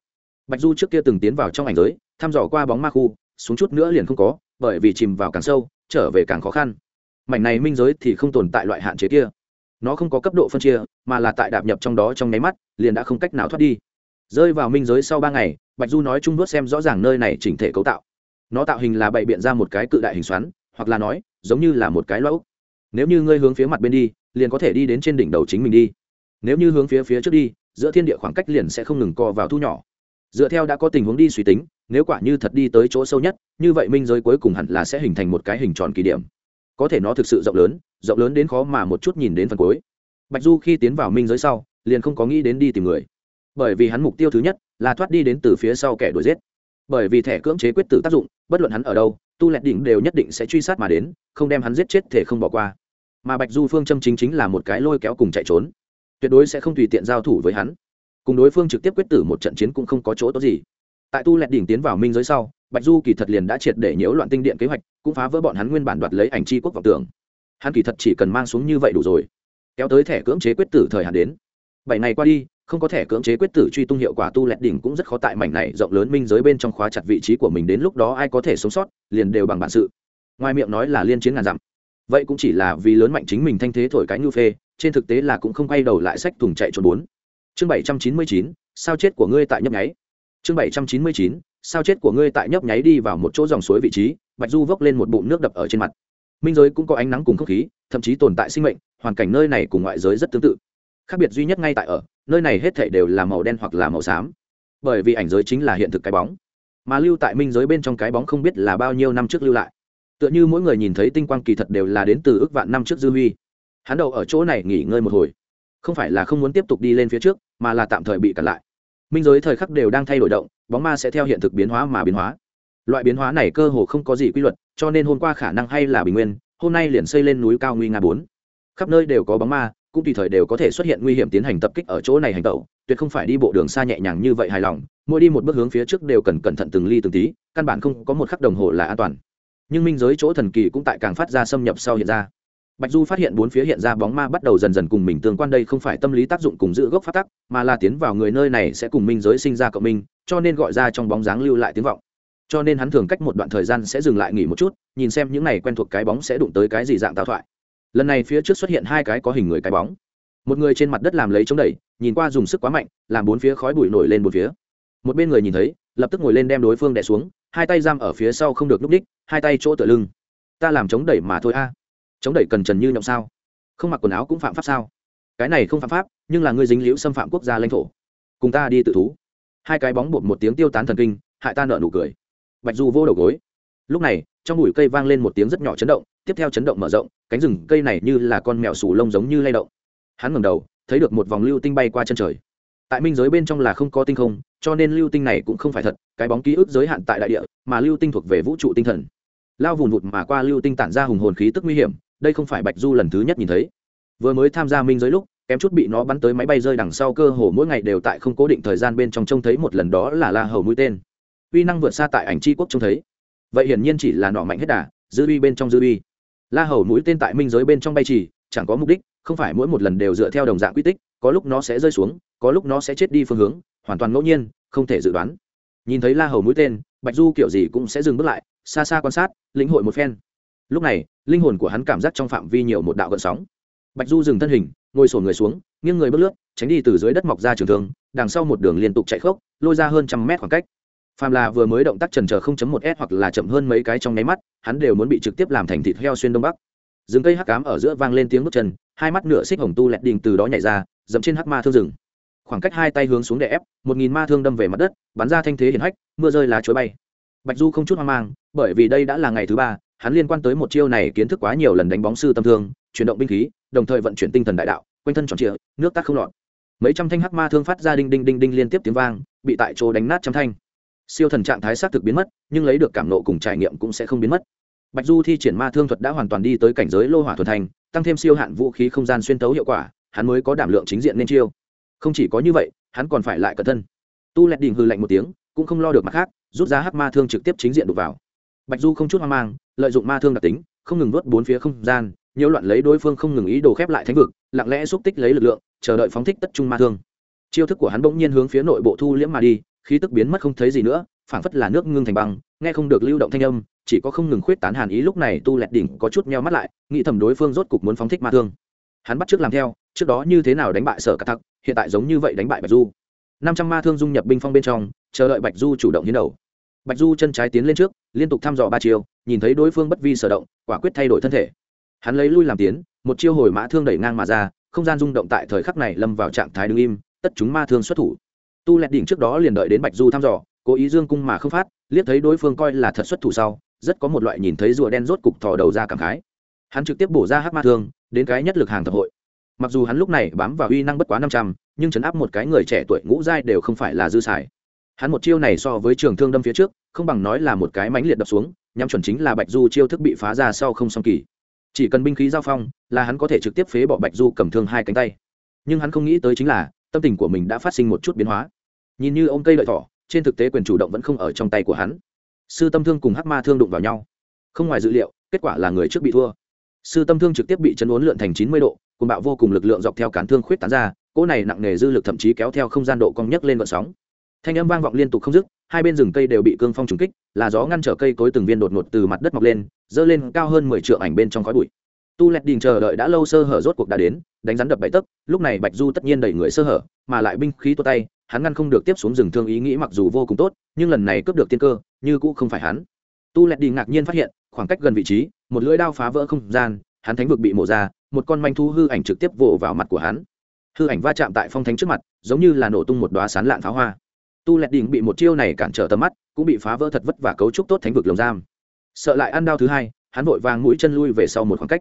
Bạch du trước kia từng tiến vào trong ảnh giới, thăm dò qua bóng ma khu, xuống chút nữa liền không có, bởi vì chìm vào càng sâu, trở về càng khó khăn. Mảnh này minh giới thì không tồn tại loại hạn chế kia nó không có cấp độ phân chia, mà là tại đạp nhập trong đó trong nháy mắt, liền đã không cách nào thoát đi. Rơi vào minh giới sau ba ngày, bạch du nói chung vớt xem rõ ràng nơi này chỉnh thể cấu tạo. Nó tạo hình là bày biện ra một cái cự đại hình xoắn, hoặc là nói, giống như là một cái lỗ nếu như ngươi hướng phía mặt bên đi, liền có thể đi đến trên đỉnh đầu chính mình đi. Nếu như hướng phía phía trước đi, giữa thiên địa khoảng cách liền sẽ không ngừng co vào thu nhỏ. Dựa theo đã có tình huống đi suy tính, nếu quả như thật đi tới chỗ sâu nhất, như vậy minh giới cuối cùng hẳn là sẽ hình thành một cái hình tròn kỳ điểm có thể nó thực sự rộng lớn rộng lớn đến khó mà một chút nhìn đến phần cuối. Bạch du khi tiến vào minh giới sau, liền không có nghĩ đến đi tìm người. Bởi vì hắn mục tiêu thứ nhất là thoát đi đến từ phía sau kẻ đuổi giết. Bởi vì thẻ cưỡng chế quyết tử tác dụng, bất luận hắn ở đâu, tu lẹt đỉnh đều nhất định sẽ truy sát mà đến, không đem hắn giết chết thể không bỏ qua. Mà bạch du phương châm chính chính là một cái lôi kéo cùng chạy trốn. Tuyệt đối sẽ không tùy tiện giao thủ với hắn. Cùng đối phương trực tiếp quyết tử một trận chiến cũng không có chỗ tốt gì. Tại tu lẹt đỉnh tiến vào minh giới sau, bạch du kỳ thật liền đã triệt để nhiễu loạn tinh điện kế hoạch, cũng phá vỡ bọn hắn nguyên bản đoạt lấy ảnh chi quốc vọng tưởng hắn kỳ thật chỉ cần mang xuống như vậy đủ rồi. Kéo tới thẻ cưỡng chế quyết tử thời hạn đến. Bảy ngày qua đi, không có thẻ cưỡng chế quyết tử truy tung hiệu quả tu lẹt đỉnh cũng rất khó tại mảnh này rộng lớn minh giới bên trong khóa chặt vị trí của mình đến lúc đó ai có thể sống sót, liền đều bằng bản sự. Ngoài miệng nói là liên chiến ngàn dặm. Vậy cũng chỉ là vì lớn mạnh chính mình thanh thế thổi cái nhu phê, trên thực tế là cũng không quay đầu lại sách thùng chạy trốn bốn. Chương bảy trăm chín mươi chín, sao chết của ngươi tại nhấp nháy. Chương bảy trăm chín mươi chín, sao chết của ngươi tại nhấp nháy đi vào một chỗ dòng suối vị trí, bạch du vốc lên một bụng nước đập ở trên mặt minh giới cũng có ánh nắng cùng không khí, thậm chí tồn tại sinh mệnh, hoàn cảnh nơi này cùng ngoại giới rất tương tự. Khác biệt duy nhất ngay tại ở, nơi này hết thảy đều là màu đen hoặc là màu xám. Bởi vì ảnh giới chính là hiện thực cái bóng, mà lưu tại minh giới bên trong cái bóng không biết là bao nhiêu năm trước lưu lại. Tựa như mỗi người nhìn thấy tinh quang kỳ thật đều là đến từ ước vạn năm trước dư huy. Hắn đầu ở chỗ này nghỉ ngơi một hồi. Không phải là không muốn tiếp tục đi lên phía trước, mà là tạm thời bị cản lại. Minh giới thời khắc đều đang thay đổi động, bóng ma sẽ theo hiện thực biến hóa mà biến hóa loại biến hóa này cơ hồ không có gì quy luật, cho nên hôm qua khả năng hay là bình nguyên, hôm nay liền xây lên núi cao nguy nga bốn. Khắp nơi đều có bóng ma, cũng tùy thời đều có thể xuất hiện nguy hiểm tiến hành tập kích ở chỗ này hành tẩu, tuyệt không phải đi bộ đường xa nhẹ nhàng như vậy hài lòng, mỗi đi một bước hướng phía trước đều cần cẩn thận từng ly từng tí, căn bản không có một khắc đồng hồ là an toàn. Nhưng minh giới chỗ thần kỳ cũng tại càng phát ra xâm nhập sau hiện ra. Bạch du phát hiện bốn phía hiện ra bóng ma bắt đầu dần dần cùng mình tương quan đây không phải tâm lý tác dụng cùng giữ gốc phát tắc, mà là tiến vào người nơi này sẽ cùng minh giới sinh ra cộng minh, cho nên gọi ra trong bóng dáng lưu lại tiếng vọng cho nên hắn thường cách một đoạn thời gian sẽ dừng lại nghỉ một chút, nhìn xem những này quen thuộc cái bóng sẽ đụng tới cái gì dạng tạo thoại. Lần này phía trước xuất hiện hai cái có hình người cái bóng. Một người trên mặt đất làm lấy chống đẩy nhìn qua dùng sức quá mạnh, làm bốn phía khói bụi nổi lên một phía. Một bên người nhìn thấy, lập tức ngồi lên đem đối phương đẻ xuống, hai tay giam ở phía sau không được núp đích, hai tay chỗ tựa lưng. Ta làm chống đẩy mà thôi a. Chống đẩy cần trần như nhộng sao? Không mặc quần áo cũng phạm pháp sao? Cái này không phạm pháp, nhưng là ngươi dính liễu xâm phạm quốc gia lãnh thổ. Cùng ta đi tự thú. Hai cái bóng bột một tiếng tiêu tán thần kinh, hại ta nợ nụ cười bạch du vô đầu gối. Lúc này, trong bụi cây vang lên một tiếng rất nhỏ chấn động, tiếp theo chấn động mở rộng, cánh rừng cây này như là con mèo sủ lông giống như lay động. Hắn ngẩng đầu, thấy được một vòng lưu tinh bay qua chân trời. Tại minh giới bên trong là không có tinh không, cho nên lưu tinh này cũng không phải thật, cái bóng ký ức giới hạn tại đại địa, mà lưu tinh thuộc về vũ trụ tinh thần. Lao vùn vụt mà qua lưu tinh tản ra hùng hồn khí tức nguy hiểm, đây không phải bạch du lần thứ nhất nhìn thấy. Vừa mới tham gia minh giới lúc, kém chút bị nó bắn tới máy bay rơi đằng sau cơ hồ mỗi ngày đều tại không cố định thời gian bên trong trông thấy một lần đó là la hầu mũi tên uy năng vượt xa tại ảnh tri quốc trông thấy. Vậy hiển nhiên chỉ là nọ mạnh hết đà, dư uy bên trong dư uy. La hầu mũi tên tại minh giới bên trong bay trì, chẳng có mục đích, không phải mỗi một lần đều dựa theo đồng dạng quy tích, có lúc nó sẽ rơi xuống, có lúc nó sẽ chết đi phương hướng, hoàn toàn ngẫu nhiên, không thể dự đoán. Nhìn thấy la hầu mũi tên, bạch du kiểu gì cũng sẽ dừng bước lại, xa xa quan sát, lĩnh hội một phen. Lúc này, linh hồn của hắn cảm giác trong phạm vi nhiều một đạo gợn sóng. Bạch du dừng thân hình, ngồi sổ người xuống, nghiêng người bước lướt, tránh đi từ dưới đất mọc ra trường thường đằng sau một đường liên tục chạy khốc, lôi ra hơn trăm mét khoảng cách phàm là vừa mới động tác trần chờ không chấm một s hoặc là chậm hơn mấy cái trong nháy mắt, hắn đều muốn bị trực tiếp làm thành thịt heo xuyên đông bắc. Rừng cây hắc cám ở giữa vang lên tiếng bước chân, hai mắt nửa xích hồng tu lẹt đình từ đó nhảy ra, dẫm trên hắc ma thương rừng. Khoảng cách hai tay hướng xuống đè ép, một nghìn ma thương đâm về mặt đất, bắn ra thanh thế hiển hách, mưa rơi lá chuối bay. Bạch du không chút hoang mang, bởi vì đây đã là ngày thứ ba, hắn liên quan tới một chiêu này kiến thức quá nhiều lần đánh bóng sư tâm thương, chuyển động binh khí, đồng thời vận chuyển tinh thần đại đạo, quanh thân tròn trịa, nước tắc không lọt. Mấy trăm thanh hắc ma thương phát ra đinh đinh đinh đinh liên tiếp tiếng vang, bị tại chỗ đánh nát trăm thanh siêu thần trạng thái xác thực biến mất, nhưng lấy được cảm nộ cùng trải nghiệm cũng sẽ không biến mất. Bạch du thi triển ma thương thuật đã hoàn toàn đi tới cảnh giới lô hỏa thuần thành, tăng thêm siêu hạn vũ khí không gian xuyên tấu hiệu quả, hắn mới có đảm lượng chính diện nên chiêu. Không chỉ có như vậy, hắn còn phải lại cẩn thân tu lẹt đình hư lạnh một tiếng, cũng không lo được mặt khác, rút ra hắc ma thương trực tiếp chính diện đục vào. Bạch du không chút hoang mang, lợi dụng ma thương đặc tính, không ngừng vớt bốn phía không gian nhiều loạn lấy đối phương không ngừng ý đồ khép lại thánh vực, lặng lẽ xúc tích lấy lực lượng, chờ đợi phóng thích tất trung ma thương. Chiêu thức của hắn bỗng nhiên hướng phía nội bộ thu liễm mà đi khí tức biến mất không thấy gì nữa, phảng phất là nước ngưng thành băng, nghe không được lưu động thanh âm, chỉ có không ngừng khuyết tán hàn ý lúc này tu lẹt đỉnh có chút meo mắt lại, nghĩ thầm đối phương rốt cục muốn phóng thích ma thương. Hắn bắt trước làm theo, trước đó như thế nào đánh bại sở cả thắc hiện tại giống như vậy đánh bại bạch du. Năm trăm ma thương dung nhập binh phong bên trong, chờ đợi bạch du chủ động hiến đầu. Bạch du chân trái tiến lên trước, liên tục thăm dò ba chiều nhìn thấy đối phương bất vi sở động, quả quyết thay đổi thân thể. Hắn lấy lui làm tiến, một chiêu hồi mã thương đẩy ngang mà ra, không gian rung động tại thời khắc này lâm vào trạng thái đứng im, tất chúng ma thương xuất thủ tu lẹt đỉnh trước đó liền đợi đến bạch du thăm dò, cố ý dương cung mà không phát, liếc thấy đối phương coi là thật xuất thủ sau, rất có một loại nhìn thấy rùa đen rốt cục thò đầu ra cảm khái. Hắn trực tiếp bổ ra hát ma thương, đến cái nhất lực hàng thập hội. Mặc dù hắn lúc này bám vào uy năng bất quá năm trăm, nhưng chấn áp một cái người trẻ tuổi ngũ giai đều không phải là dư xài. Hắn một chiêu này so với trường thương đâm phía trước, không bằng nói là một cái mánh liệt đập xuống, nhắm chuẩn chính là bạch du chiêu thức bị phá ra sau không song kỳ. Chỉ cần binh khí giao phong, là hắn có thể trực tiếp phế bỏ bạch du cầm thương hai cánh tay. Nhưng hắn không nghĩ tới chính là, tâm tình của mình đã phát sinh một chút biến hóa nhìn như ông cây lợi thỏ, trên thực tế quyền chủ động vẫn không ở trong tay của hắn. Sư tâm thương cùng hắc ma thương đụng vào nhau. Không ngoài dự liệu, kết quả là người trước bị thua. Sư tâm thương trực tiếp bị chấn uốn lượn thành chín mươi độ cùng bạo vô cùng lực lượng dọc theo cán thương khuyết tán ra, cỗ này nặng nề dư lực thậm chí kéo theo không gian độ cong nhấc lên vận sóng. Thanh âm vang vọng liên tục không dứt, hai bên rừng cây đều bị cương phong trúng kích, là gió ngăn trở cây cối từng viên đột ngột từ mặt đất mọc lên, dơ lên cao hơn mười triệu ảnh bên trong khói bụi. Tu lẹt đình chờ đợi đã lâu sơ hở rốt cuộc đã đến, đánh rắn đập bậy tấc, lúc này bạch du tất nhiên đẩy người sơ hở, mà lại binh khí tua tay hắn ngăn không được tiếp xuống rừng thương ý nghĩ mặc dù vô cùng tốt, nhưng lần này cướp được tiên cơ, như cũ không phải hắn. Tu lẹt đi ngạc nhiên phát hiện, khoảng cách gần vị trí, một lưỡi đao phá vỡ không gian, hắn thánh vực bị mổ ra, một con manh thu hư ảnh trực tiếp vỗ vào mặt của hắn. Hư ảnh va chạm tại phong thánh trước mặt, giống như là nổ tung một đoá sán lạn pháo hoa. Tu lẹt Đỉnh bị một chiêu này cản trở tầm mắt, cũng bị phá vỡ thật vất và cấu trúc tốt thánh vực lồng giam. Sợ lại ăn đao thứ hai, hắn vội vàng mũi chân lui về sau một khoảng cách.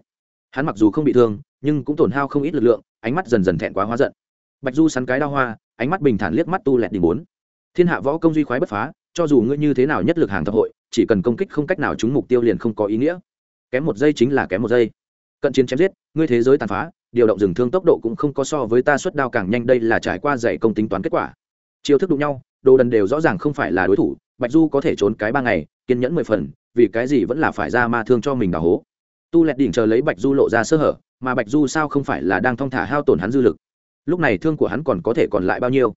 Hắn mặc dù không bị thương, nhưng cũng tổn hao không ít lực lượng, ánh mắt dần dần thẹn quá hóa giận. Bạch du sắn cái đao hoa ánh mắt bình thản liếc mắt tu lẹt đình bốn. Thiên hạ võ công duy khoái bất phá, cho dù ngươi như thế nào nhất lực hàng thập hội, chỉ cần công kích không cách nào trúng mục tiêu liền không có ý nghĩa. Kém một giây chính là kém một giây. Cận chiến chém giết, ngươi thế giới tàn phá, điều động dừng thương tốc độ cũng không có so với ta xuất đao càng nhanh, đây là trải qua dạy công tính toán kết quả. Chiêu thức đụng nhau, đồ đần đều rõ ràng không phải là đối thủ, bạch du có thể trốn cái ba ngày, kiên nhẫn mười phần, vì cái gì vẫn là phải ra ma thương cho mình đào hố. Tu lẹt đỉnh chờ lấy bạch du lộ ra sơ hở, mà bạch du sao không phải là đang thong thả hao tổn hắn dư lực lúc này thương của hắn còn có thể còn lại bao nhiêu?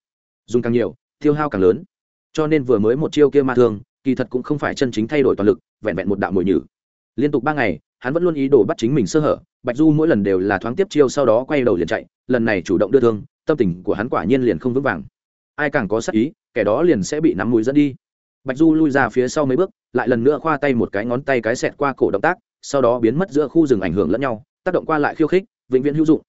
Dùng càng nhiều, tiêu hao càng lớn. Cho nên vừa mới một chiêu kia ma thương, kỳ thật cũng không phải chân chính thay đổi toàn lực, vẹn vẹn một đạo mồi nhử. Liên tục ba ngày, hắn vẫn luôn ý đồ bắt chính mình sơ hở, bạch du mỗi lần đều là thoáng tiếp chiêu sau đó quay đầu liền chạy, lần này chủ động đưa thương, tâm tình của hắn quả nhiên liền không vững vàng. Ai càng có sắc ý, kẻ đó liền sẽ bị nắm mũi dẫn đi. Bạch du lui ra phía sau mấy bước, lại lần nữa khoa tay một cái ngón tay cái xẹt qua cổ động tác, sau đó biến mất giữa khu rừng ảnh hưởng lẫn nhau, tác động qua lại khiêu khích, vĩnh viễn hữu dụng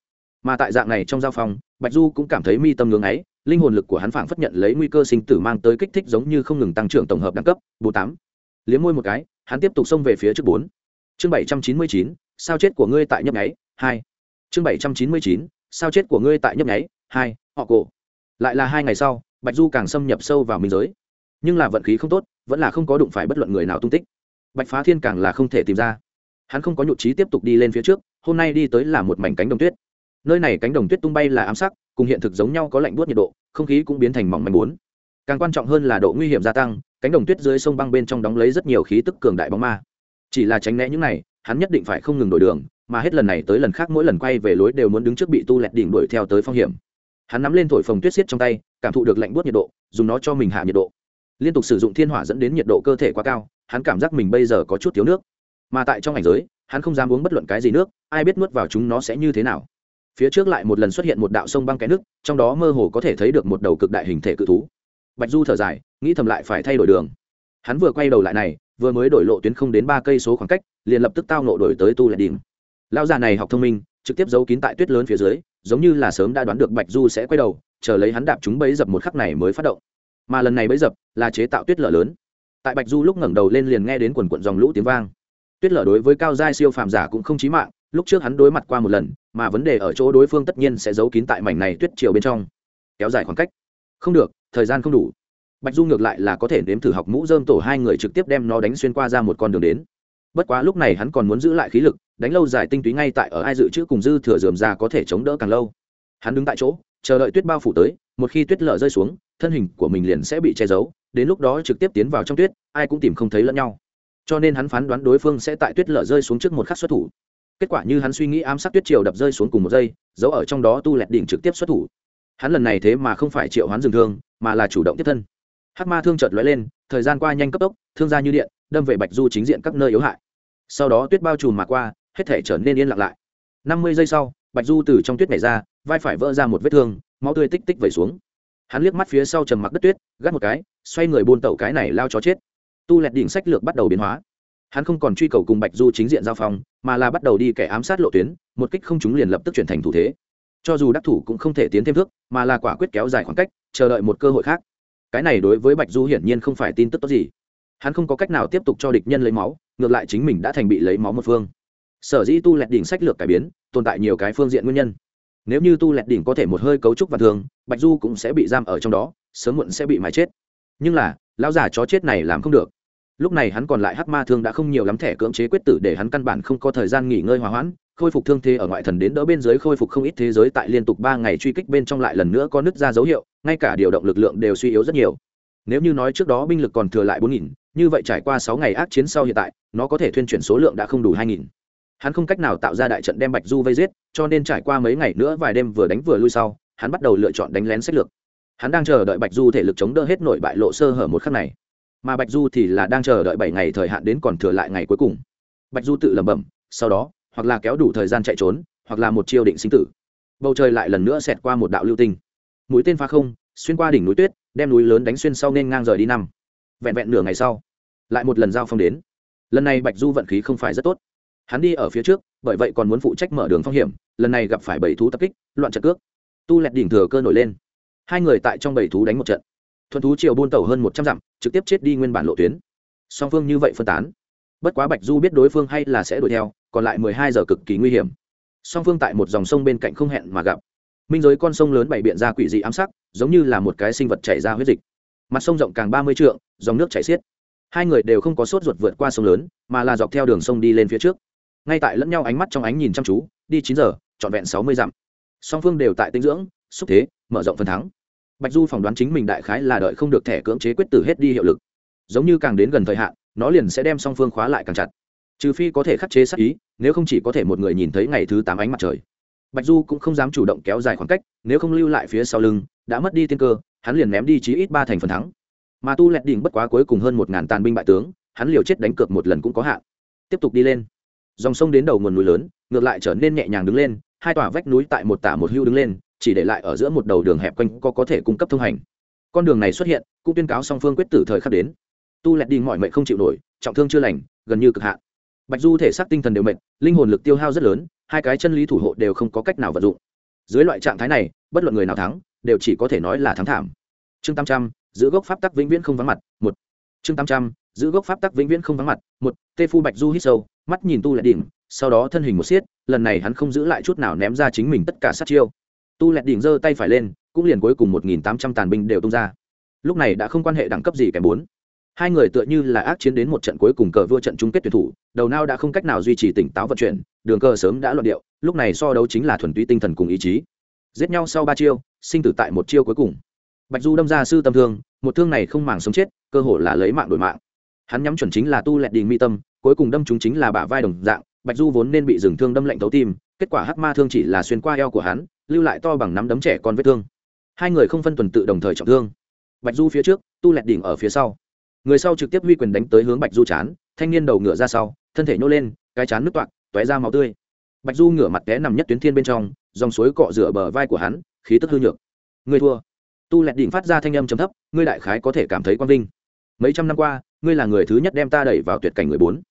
mà tại dạng này trong giao phòng bạch du cũng cảm thấy mi tâm ngưỡng ấy, linh hồn lực của hắn phảng phất nhận lấy nguy cơ sinh tử mang tới kích thích giống như không ngừng tăng trưởng tổng hợp đẳng cấp bốn tám liếm môi một cái, hắn tiếp tục xông về phía trước bốn. Chương bảy trăm chín mươi chín, sao chết của ngươi tại nhấp nháy? Hai. Chương bảy trăm chín mươi chín, sao chết của ngươi tại nhấp nháy? Hai, họ cổ. Lại là hai ngày sau, bạch du càng xâm nhập sâu vào minh giới. Nhưng là vận khí không tốt, vẫn là không có đụng phải bất luận người nào tung tích. Bạch phá thiên càng là không thể tìm ra. Hắn không có nhụt trí tiếp tục đi lên phía trước, hôm nay đi tới là một mảnh cánh đồng tuyết nơi này cánh đồng tuyết tung bay là ám sắc, cùng hiện thực giống nhau có lạnh buốt nhiệt độ, không khí cũng biến thành mỏng manh bốn. Càng quan trọng hơn là độ nguy hiểm gia tăng, cánh đồng tuyết dưới sông băng bên trong đóng lấy rất nhiều khí tức cường đại bóng ma. Chỉ là tránh né những này, hắn nhất định phải không ngừng đổi đường, mà hết lần này tới lần khác mỗi lần quay về lối đều muốn đứng trước bị tu lẹt đỉnh đuổi theo tới phong hiểm. Hắn nắm lên thổi phồng tuyết xiết trong tay, cảm thụ được lạnh buốt nhiệt độ, dùng nó cho mình hạ nhiệt độ. Liên tục sử dụng thiên hỏa dẫn đến nhiệt độ cơ thể quá cao, hắn cảm giác mình bây giờ có chút thiếu nước. Mà tại trong ảnh giới, hắn không dám uống bất luận cái gì nước, ai biết nuốt vào chúng nó sẽ như thế nào phía trước lại một lần xuất hiện một đạo sông băng cái nước, trong đó mơ hồ có thể thấy được một đầu cực đại hình thể cự thú. Bạch du thở dài, nghĩ thầm lại phải thay đổi đường. Hắn vừa quay đầu lại này, vừa mới đổi lộ tuyến không đến ba cây số khoảng cách, liền lập tức tao nộ đổi tới tu lại đỉnh. Lão già này học thông minh, trực tiếp giấu kín tại tuyết lớn phía dưới, giống như là sớm đã đoán được bạch du sẽ quay đầu, chờ lấy hắn đạp chúng bấy dập một khắc này mới phát động. Mà lần này bấy dập là chế tạo tuyết lở lớn. Tại bạch du lúc ngẩng đầu lên liền nghe đến quần quận dòng lũ tiếng vang. Tuyết lở đối với cao giai siêu phàm giả cũng không chí mạng lúc trước hắn đối mặt qua một lần, mà vấn đề ở chỗ đối phương tất nhiên sẽ giấu kín tại mảnh này tuyết chiều bên trong. Kéo dài khoảng cách. Không được, thời gian không đủ. Bạch du ngược lại là có thể nếm thử học mũ dơm tổ hai người trực tiếp đem nó đánh xuyên qua ra một con đường đến. Bất quá lúc này hắn còn muốn giữ lại khí lực, đánh lâu dài tinh túy ngay tại ở ai dự trữ cùng dư thừa dườm ra có thể chống đỡ càng lâu. Hắn đứng tại chỗ, chờ đợi tuyết bao phủ tới, một khi tuyết lở rơi xuống, thân hình của mình liền sẽ bị che giấu, đến lúc đó trực tiếp tiến vào trong tuyết, ai cũng tìm không thấy lẫn nhau. Cho nên hắn phán đoán đối phương sẽ tại tuyết lở rơi xuống trước một khắc xuất thủ kết quả như hắn suy nghĩ ám sát tuyết triều đập rơi xuống cùng một giây, giấu ở trong đó tu lẹt đỉnh trực tiếp xuất thủ. Hắn lần này thế mà không phải triệu hoán dừng thương, mà là chủ động tiếp thân. Hắc ma thương chợt lóe lên, thời gian qua nhanh cấp tốc, thương ra như điện, đâm về bạch du chính diện các nơi yếu hại. Sau đó tuyết bao trùm mà qua, hết thể trở nên yên lặng lại. Năm mươi giây sau, bạch du từ trong tuyết nhảy ra, vai phải vỡ ra một vết thương, máu tươi tích tích vẩy xuống. Hắn liếc mắt phía sau trầm mặc đất tuyết, gắt một cái, xoay người buôn tẩu cái này lao chó chết. Tu lẹt đỉnh sách lược bắt đầu biến hóa hắn không còn truy cầu cùng bạch du chính diện giao phong, mà là bắt đầu đi kẻ ám sát lộ tuyến, một kích không chúng liền lập tức chuyển thành thủ thế. Cho dù đắc thủ cũng không thể tiến thêm thước, mà là quả quyết kéo dài khoảng cách, chờ đợi một cơ hội khác. Cái này đối với bạch du hiển nhiên không phải tin tức tốt gì. Hắn không có cách nào tiếp tục cho địch nhân lấy máu, ngược lại chính mình đã thành bị lấy máu một phương. Sở dĩ tu lẹt đỉnh sách lược cải biến, tồn tại nhiều cái phương diện nguyên nhân. Nếu như tu lẹt đỉnh có thể một hơi cấu trúc và thường, bạch du cũng sẽ bị giam ở trong đó, sớm muộn sẽ bị mái chết. Nhưng là, lão già chó chết này làm không được lúc này hắn còn lại hắc ma thương đã không nhiều lắm thẻ cưỡng chế quyết tử để hắn căn bản không có thời gian nghỉ ngơi hòa hoãn, khôi phục thương thế ở ngoại thần đến đỡ bên dưới khôi phục không ít thế giới tại liên tục ba ngày truy kích bên trong lại lần nữa có nứt ra dấu hiệu, ngay cả điều động lực lượng đều suy yếu rất nhiều. Nếu như nói trước đó binh lực còn thừa lại bốn nghìn, như vậy trải qua sáu ngày ác chiến sau hiện tại, nó có thể thuyên chuyển số lượng đã không đủ hai nghìn. Hắn không cách nào tạo ra đại trận đem bạch du vây giết, cho nên trải qua mấy ngày nữa vài đêm vừa đánh vừa lui sau, hắn bắt đầu lựa chọn đánh lén sách lược. Hắn đang chờ đợi bạch du thể lực chống đỡ hết nổi bại lộ sơ hở một khắc này mà bạch du thì là đang chờ đợi bảy ngày thời hạn đến còn thừa lại ngày cuối cùng. Bạch du tự lẩm bẩm, sau đó, hoặc là kéo đủ thời gian chạy trốn, hoặc là một chiêu định sinh tử. Bầu trời lại lần nữa xẹt qua một đạo lưu tinh. Mũi tên pha không, xuyên qua đỉnh núi tuyết, đem núi lớn đánh xuyên sau nên ngang rời đi năm. Vẹn vẹn nửa ngày sau, lại một lần giao phong đến. Lần này bạch du vận khí không phải rất tốt. Hắn đi ở phía trước, bởi vậy còn muốn phụ trách mở đường phong hiểm, lần này gặp phải bảy thú tập kích, loạn trận cước. Tu lẹt đỉnh thừa cơ nổi lên. Hai người tại trong bảy thú đánh một trận thuần thú chiều buôn tàu hơn một trăm dặm, trực tiếp chết đi nguyên bản lộ tuyến. Song phương như vậy phân tán. Bất quá bạch du biết đối phương hay là sẽ đuổi theo, còn lại mười hai giờ cực kỳ nguy hiểm. Song phương tại một dòng sông bên cạnh không hẹn mà gặp. Minh giới con sông lớn bày biện ra quỷ dị ám sắc, giống như là một cái sinh vật chảy ra huyết dịch. Mặt sông rộng càng ba mươi trượng, dòng nước chảy xiết. Hai người đều không có sốt ruột vượt qua sông lớn, mà là dọc theo đường sông đi lên phía trước. Ngay tại lẫn nhau ánh mắt trong ánh nhìn chăm chú, đi chín giờ, trọn vẹn sáu mươi dặm. Song phương đều tại tinh dưỡng, xúc thế, mở rộng phần thắng bạch du phỏng đoán chính mình đại khái là đợi không được thẻ cưỡng chế quyết tử hết đi hiệu lực. Giống như càng đến gần thời hạn, nó liền sẽ đem song phương khóa lại càng chặt. Trừ phi có thể khắc chế sắc ý, nếu không chỉ có thể một người nhìn thấy ngày thứ tám ánh mặt trời. Bạch du cũng không dám chủ động kéo dài khoảng cách, nếu không lưu lại phía sau lưng, đã mất đi tiên cơ, hắn liền ném đi chí ít ba thành phần thắng. Mà tu lẹt đỉnh bất quá cuối cùng hơn một ngàn tàn binh bại tướng, hắn liều chết đánh cược một lần cũng có hạn. Tiếp tục đi lên. Dòng sông đến đầu nguồn núi lớn, ngược lại trở nên nhẹ nhàng đứng lên, hai tòa vách núi tại một tả một hưu đứng lên chỉ để lại ở giữa một đầu đường hẹp quanh có có thể cung cấp thông hành. Con đường này xuất hiện, cũng tuyên cáo song phương quyết tử thời khắc đến. Tu lẹt đi mọi mệnh không chịu nổi, trọng thương chưa lành, gần như cực hạn. Bạch du thể xác tinh thần đều mệnh linh hồn lực tiêu hao rất lớn, hai cái chân lý thủ hộ đều không có cách nào vận dụng. Dưới loại trạng thái này, bất luận người nào thắng, đều chỉ có thể nói là thắng thảm. Chương tam trăm, giữ gốc pháp tắc vĩnh viễn không vắng mặt, một. Chương tám trăm, giữ gốc pháp tắc vĩnh viễn không vắng mặt, một. Tê phu bạch du hít sâu, mắt nhìn tu lẹt đỉnh, sau đó thân hình một xiết, lần này hắn không giữ lại chút nào ném ra chính mình tất cả sát chiêu tu lẹt đỉnh giơ tay phải lên, cũng liền cuối cùng một nghìn tám trăm tàn binh đều tung ra. Lúc này đã không quan hệ đẳng cấp gì kèm bốn. Hai người tựa như là ác chiến đến một trận cuối cùng cờ vua trận chung kết tuyển thủ, đầu nao đã không cách nào duy trì tỉnh táo vận chuyển, đường cờ sớm đã luận điệu, lúc này so đấu chính là thuần túy tinh thần cùng ý chí. Giết nhau sau ba chiêu, sinh tử tại một chiêu cuối cùng. Bạch du đâm ra sư tâm thương, một thương này không màng sống chết, cơ hội là lấy mạng đổi mạng. Hắn nhắm chuẩn chính là tu lẹt đình mi tâm, cuối cùng đâm chúng chính là bả vai đồng dạng, bạch du vốn nên bị dừng thương đâm lạnh tấu tim, kết quả hắc ma thương chỉ là xuyên qua eo của hắn lưu lại to bằng nắm đấm trẻ con vết thương. Hai người không phân tuần tự đồng thời trọng thương. Bạch du phía trước, tu lẹt đỉnh ở phía sau. Người sau trực tiếp huy quyền đánh tới hướng bạch du chán, thanh niên đầu ngựa ra sau, thân thể nhô lên, cái chán nước toạc t ra máu tươi. Bạch du ngửa mặt té nằm nhất tuyến thiên bên trong, dòng suối cọ rửa bờ vai của hắn, khí tức hư nhược. Người thua. Tu lẹt đỉnh phát ra thanh âm trầm thấp, ngươi đại khái có thể cảm thấy quang vinh. Mấy trăm năm qua, ngươi là người thứ nhất đem ta đẩy vào tuyệt cảnh người bốn.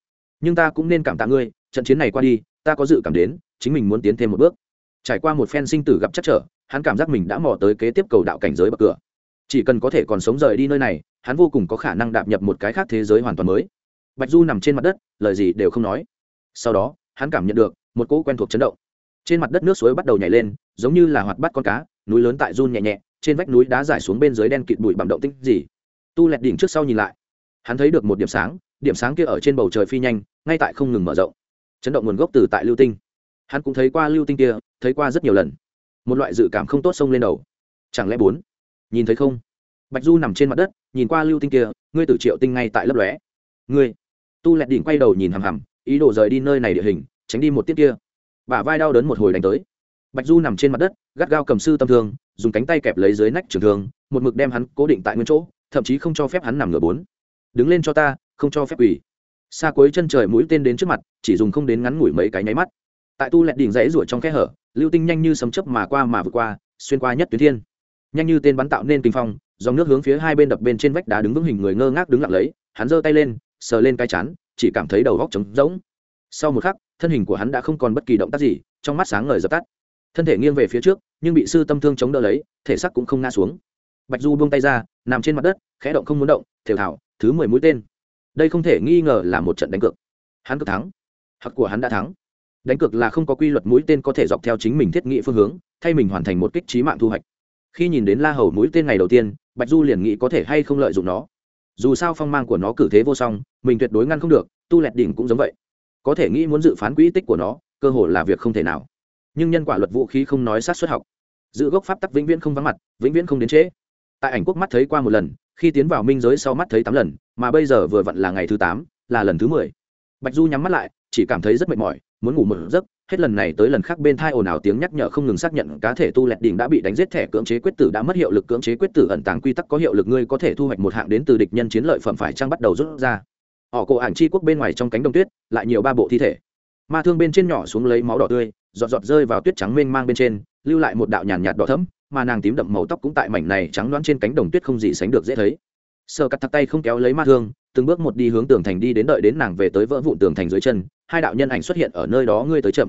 Nhưng ta cũng nên cảm tạ ngươi, trận chiến này qua đi, ta có dự cảm đến, chính mình muốn tiến thêm một bước trải qua một phen sinh tử gặp chắc trở, hắn cảm giác mình đã mò tới kế tiếp cầu đạo cảnh giới bậc cửa. Chỉ cần có thể còn sống rời đi nơi này, hắn vô cùng có khả năng đạp nhập một cái khác thế giới hoàn toàn mới. Bạch du nằm trên mặt đất, lời gì đều không nói. Sau đó, hắn cảm nhận được một cỗ quen thuộc chấn động. Trên mặt đất nước suối bắt đầu nhảy lên, giống như là hoạt bắt con cá, núi lớn tại run nhẹ nhẹ, trên vách núi đá giải xuống bên dưới đen kịt bụi bằng động tinh gì. Tu lẹt đỉnh trước sau nhìn lại, hắn thấy được một điểm sáng điểm sáng kia ở trên bầu trời phi nhanh, ngay tại không ngừng mở rộng. Chấn động nguồn gốc từ tại lưu tinh hắn cũng thấy qua lưu tinh kia, thấy qua rất nhiều lần. Một loại dự cảm không tốt xông lên đầu. Chẳng lẽ bốn? Nhìn thấy không? Bạch du nằm trên mặt đất, nhìn qua lưu tinh kia, ngươi tử triệu tinh ngay tại lấp lóe. Ngươi. Tu lẹt đỉnh quay đầu nhìn hằm hằm, ý đồ rời đi nơi này địa hình, tránh đi một tiết kia. Bả vai đau đớn một hồi đánh tới. Bạch du nằm trên mặt đất, gắt gao cầm sư tâm thương, dùng cánh tay kẹp lấy dưới nách trường thương, một mực đem hắn cố định tại nguyên chỗ, thậm chí không cho phép hắn nằm ngửa bốn. Đứng lên cho ta, không cho phép ủy. xa cuối chân trời mũi tên đến trước mặt, chỉ dùng không đến ngắn ngủi mấy cái nháy mắt tại tu lẹt đỉnh rẽ ruột trong khe hở, lưu tinh nhanh như sấm chấp mà qua mà vượt qua, xuyên qua nhất tuyến thiên. Nhanh như tên bắn tạo nên kinh phong, dòng nước hướng phía hai bên đập bên trên vách đá đứng vững hình người ngơ ngác đứng lặng lấy, hắn giơ tay lên, sờ lên cái chán, chỉ cảm thấy đầu góc trống rỗng. Sau một khắc, thân hình của hắn đã không còn bất kỳ động tác gì, trong mắt sáng ngời dập tắt. Thân thể nghiêng về phía trước, nhưng bị sư tâm thương chống đỡ lấy, thể sắc cũng không ngã xuống. Bạch du buông tay ra, nằm trên mặt đất, khẽ động không muốn động thể thảo thứ mười mũi tên. Đây không thể nghi ngờ là một trận đánh cược. Hắn cực thắng. Hặc của hắn đã thắng đánh cược là không có quy luật mũi tên có thể dọc theo chính mình thiết nghị phương hướng, thay mình hoàn thành một kích trí mạng thu hoạch. Khi nhìn đến la hầu mũi tên ngày đầu tiên, bạch du liền nghĩ có thể hay không lợi dụng nó. Dù sao phong mang của nó cử thế vô song, mình tuyệt đối ngăn không được, tu lẹt đỉnh cũng giống vậy. Có thể nghĩ muốn dự phán quỹ tích của nó, cơ hội là việc không thể nào. Nhưng nhân quả luật vũ khí không nói sát xuất học. Giữ gốc pháp tắc vĩnh viễn không vắng mặt, vĩnh viễn không đến trễ. Tại ảnh quốc mắt thấy qua một lần, khi tiến vào minh giới sau mắt thấy tám lần, mà bây giờ vừa vặn là ngày thứ tám, là lần thứ mười. Bạch du nhắm mắt lại, chỉ cảm thấy rất mệt mỏi muốn ngủ một giấc, hết lần này tới lần khác bên thai ồn ào tiếng nhắc nhở không ngừng xác nhận cá thể tu lẹt đỉnh đã bị đánh giết thẻ cưỡng chế quyết tử đã mất hiệu lực cưỡng chế quyết tử ẩn tàng quy tắc có hiệu lực ngươi có thể thu hoạch một hạng đến từ địch nhân chiến lợi phẩm phải trang bắt đầu rút ra. Họ cổ ảnh chi quốc bên ngoài trong cánh đồng tuyết, lại nhiều ba bộ thi thể. Ma thương bên trên nhỏ xuống lấy máu đỏ tươi, giọt giọt rơi vào tuyết trắng mênh mang bên trên, lưu lại một đạo nhàn nhạt đỏ thẫm, mà nàng tím đậm màu tóc cũng tại mảnh này trắng loáng trên cánh đồng tuyết không gì sánh được dễ thấy. Sơ cắt thắt tay không kéo lấy ma thương từng bước một đi hướng tường thành đi đến đợi đến nàng về tới vỡ vụn tường thành dưới chân, hai đạo nhân ảnh xuất hiện ở nơi đó, ngươi tới chậm.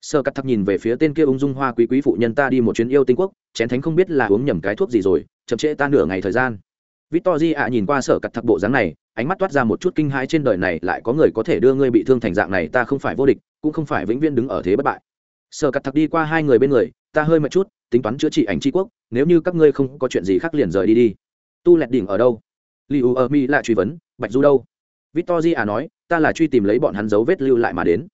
Sơ cắt thắc nhìn về phía tên kia ung dung hoa quý quý phụ nhân, ta đi một chuyến yêu tinh quốc, chén thánh không biết là uống nhầm cái thuốc gì rồi, chậm trễ ta nửa ngày thời gian. Victor ạ nhìn qua sở cắt thắc bộ dáng này, ánh mắt toát ra một chút kinh hãi trên đời này lại có người có thể đưa ngươi bị thương thành dạng này, ta không phải vô địch, cũng không phải vĩnh viễn đứng ở thế bất bại. Sở cắt thắc đi qua hai người bên người, ta hơi mệt chút, tính toán chữa trị ảnh tri quốc, nếu như các ngươi không có chuyện gì khác liền rời đi đi. Tu lẹt đỉnh ở đâu? Li u ở mi lại truy vấn bạch du đâu? Victor à nói, ta là truy tìm lấy bọn hắn dấu vết lưu lại mà đến.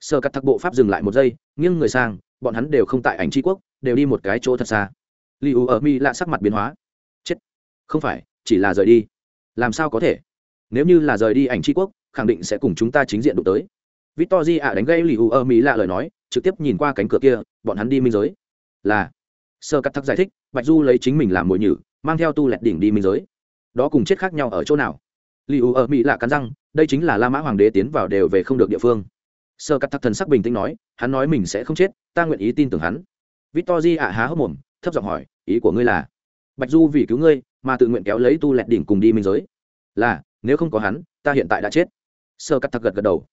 Sơ cắt thắc bộ pháp dừng lại một giây, nghiêng người sang, bọn hắn đều không tại ảnh tri quốc, đều đi một cái chỗ thật xa. Li u ở mi lạ sắc mặt biến hóa. Chết. Không phải, chỉ là rời đi. Làm sao có thể? Nếu như là rời đi ảnh tri quốc, khẳng định sẽ cùng chúng ta chính diện đụng tới. Victor di à ạ đánh gây li u ở mi lạ lời nói, trực tiếp nhìn qua cánh cửa kia, bọn hắn đi minh giới. Là. Sơ cắt thắc giải thích, bạch du lấy chính mình làm mồi nhử, mang theo tu lẹt đỉnh đi minh giới. Đó cùng chết khác nhau ở chỗ nào? Li u ở mỹ lạ cắn răng, đây chính là la mã hoàng đế tiến vào đều về không được địa phương. Sơ cắt thắc thần sắc bình tĩnh nói, hắn nói mình sẽ không chết, ta nguyện ý tin tưởng hắn. Victor di ạ há hốc mồm, thấp giọng hỏi, ý của ngươi là? Bạch du vì cứu ngươi, mà tự nguyện kéo lấy tu lẹt đỉnh cùng đi minh giới. Là, nếu không có hắn, ta hiện tại đã chết. Sơ cắt thắc gật gật đầu.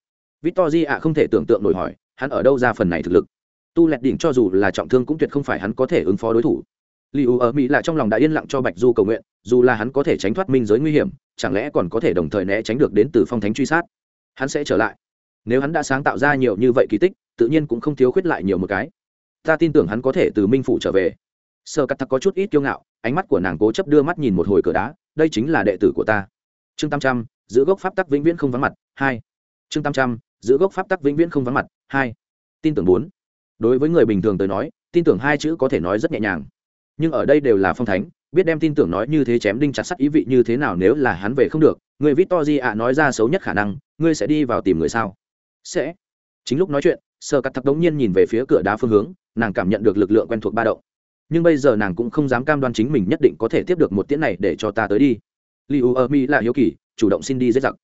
Victor di ạ không thể tưởng tượng nổi hỏi, hắn ở đâu ra phần này thực lực? Tu lẹt đỉnh cho dù là trọng thương cũng tuyệt không phải hắn có thể ứng phó đối thủ. Li u ở mỹ là trong lòng đã yên lặng cho bạch du cầu nguyện, dù là hắn có thể tránh thoát minh giới nguy hiểm chẳng lẽ còn có thể đồng thời né tránh được đến từ phong thánh truy sát? Hắn sẽ trở lại. Nếu hắn đã sáng tạo ra nhiều như vậy kỳ tích, tự nhiên cũng không thiếu khuyết lại nhiều một cái. Ta tin tưởng hắn có thể từ minh phủ trở về. Sơ cắt thắc có chút ít kiêu ngạo, ánh mắt của nàng cố chấp đưa mắt nhìn một hồi cửa đá, đây chính là đệ tử của ta. Chương tam trăm, giữ gốc pháp tắc vĩnh viễn không vắng mặt, hai. Chương tam trăm, giữ gốc pháp tắc vĩnh viễn không vắng mặt, hai. Tin tưởng bốn. Đối với người bình thường tới nói, tin tưởng hai chữ có thể nói rất nhẹ nhàng. Nhưng ở đây đều là phong thánh biết đem tin tưởng nói như thế chém đinh chặt sắt ý vị như thế nào nếu là hắn về không được, người victor di ạ nói ra xấu nhất khả năng, ngươi sẽ đi vào tìm người sao? Sẽ. Chính lúc nói chuyện sơ cắt thật đống nhiên nhìn về phía cửa đá phương hướng, nàng cảm nhận được lực lượng quen thuộc ba động. Nhưng bây giờ nàng cũng không dám cam đoan chính mình nhất định có thể tiếp được một tiễn này để cho ta tới đi. Li u ơ mi là hiếu kỳ, chủ động xin đi dễ giặc.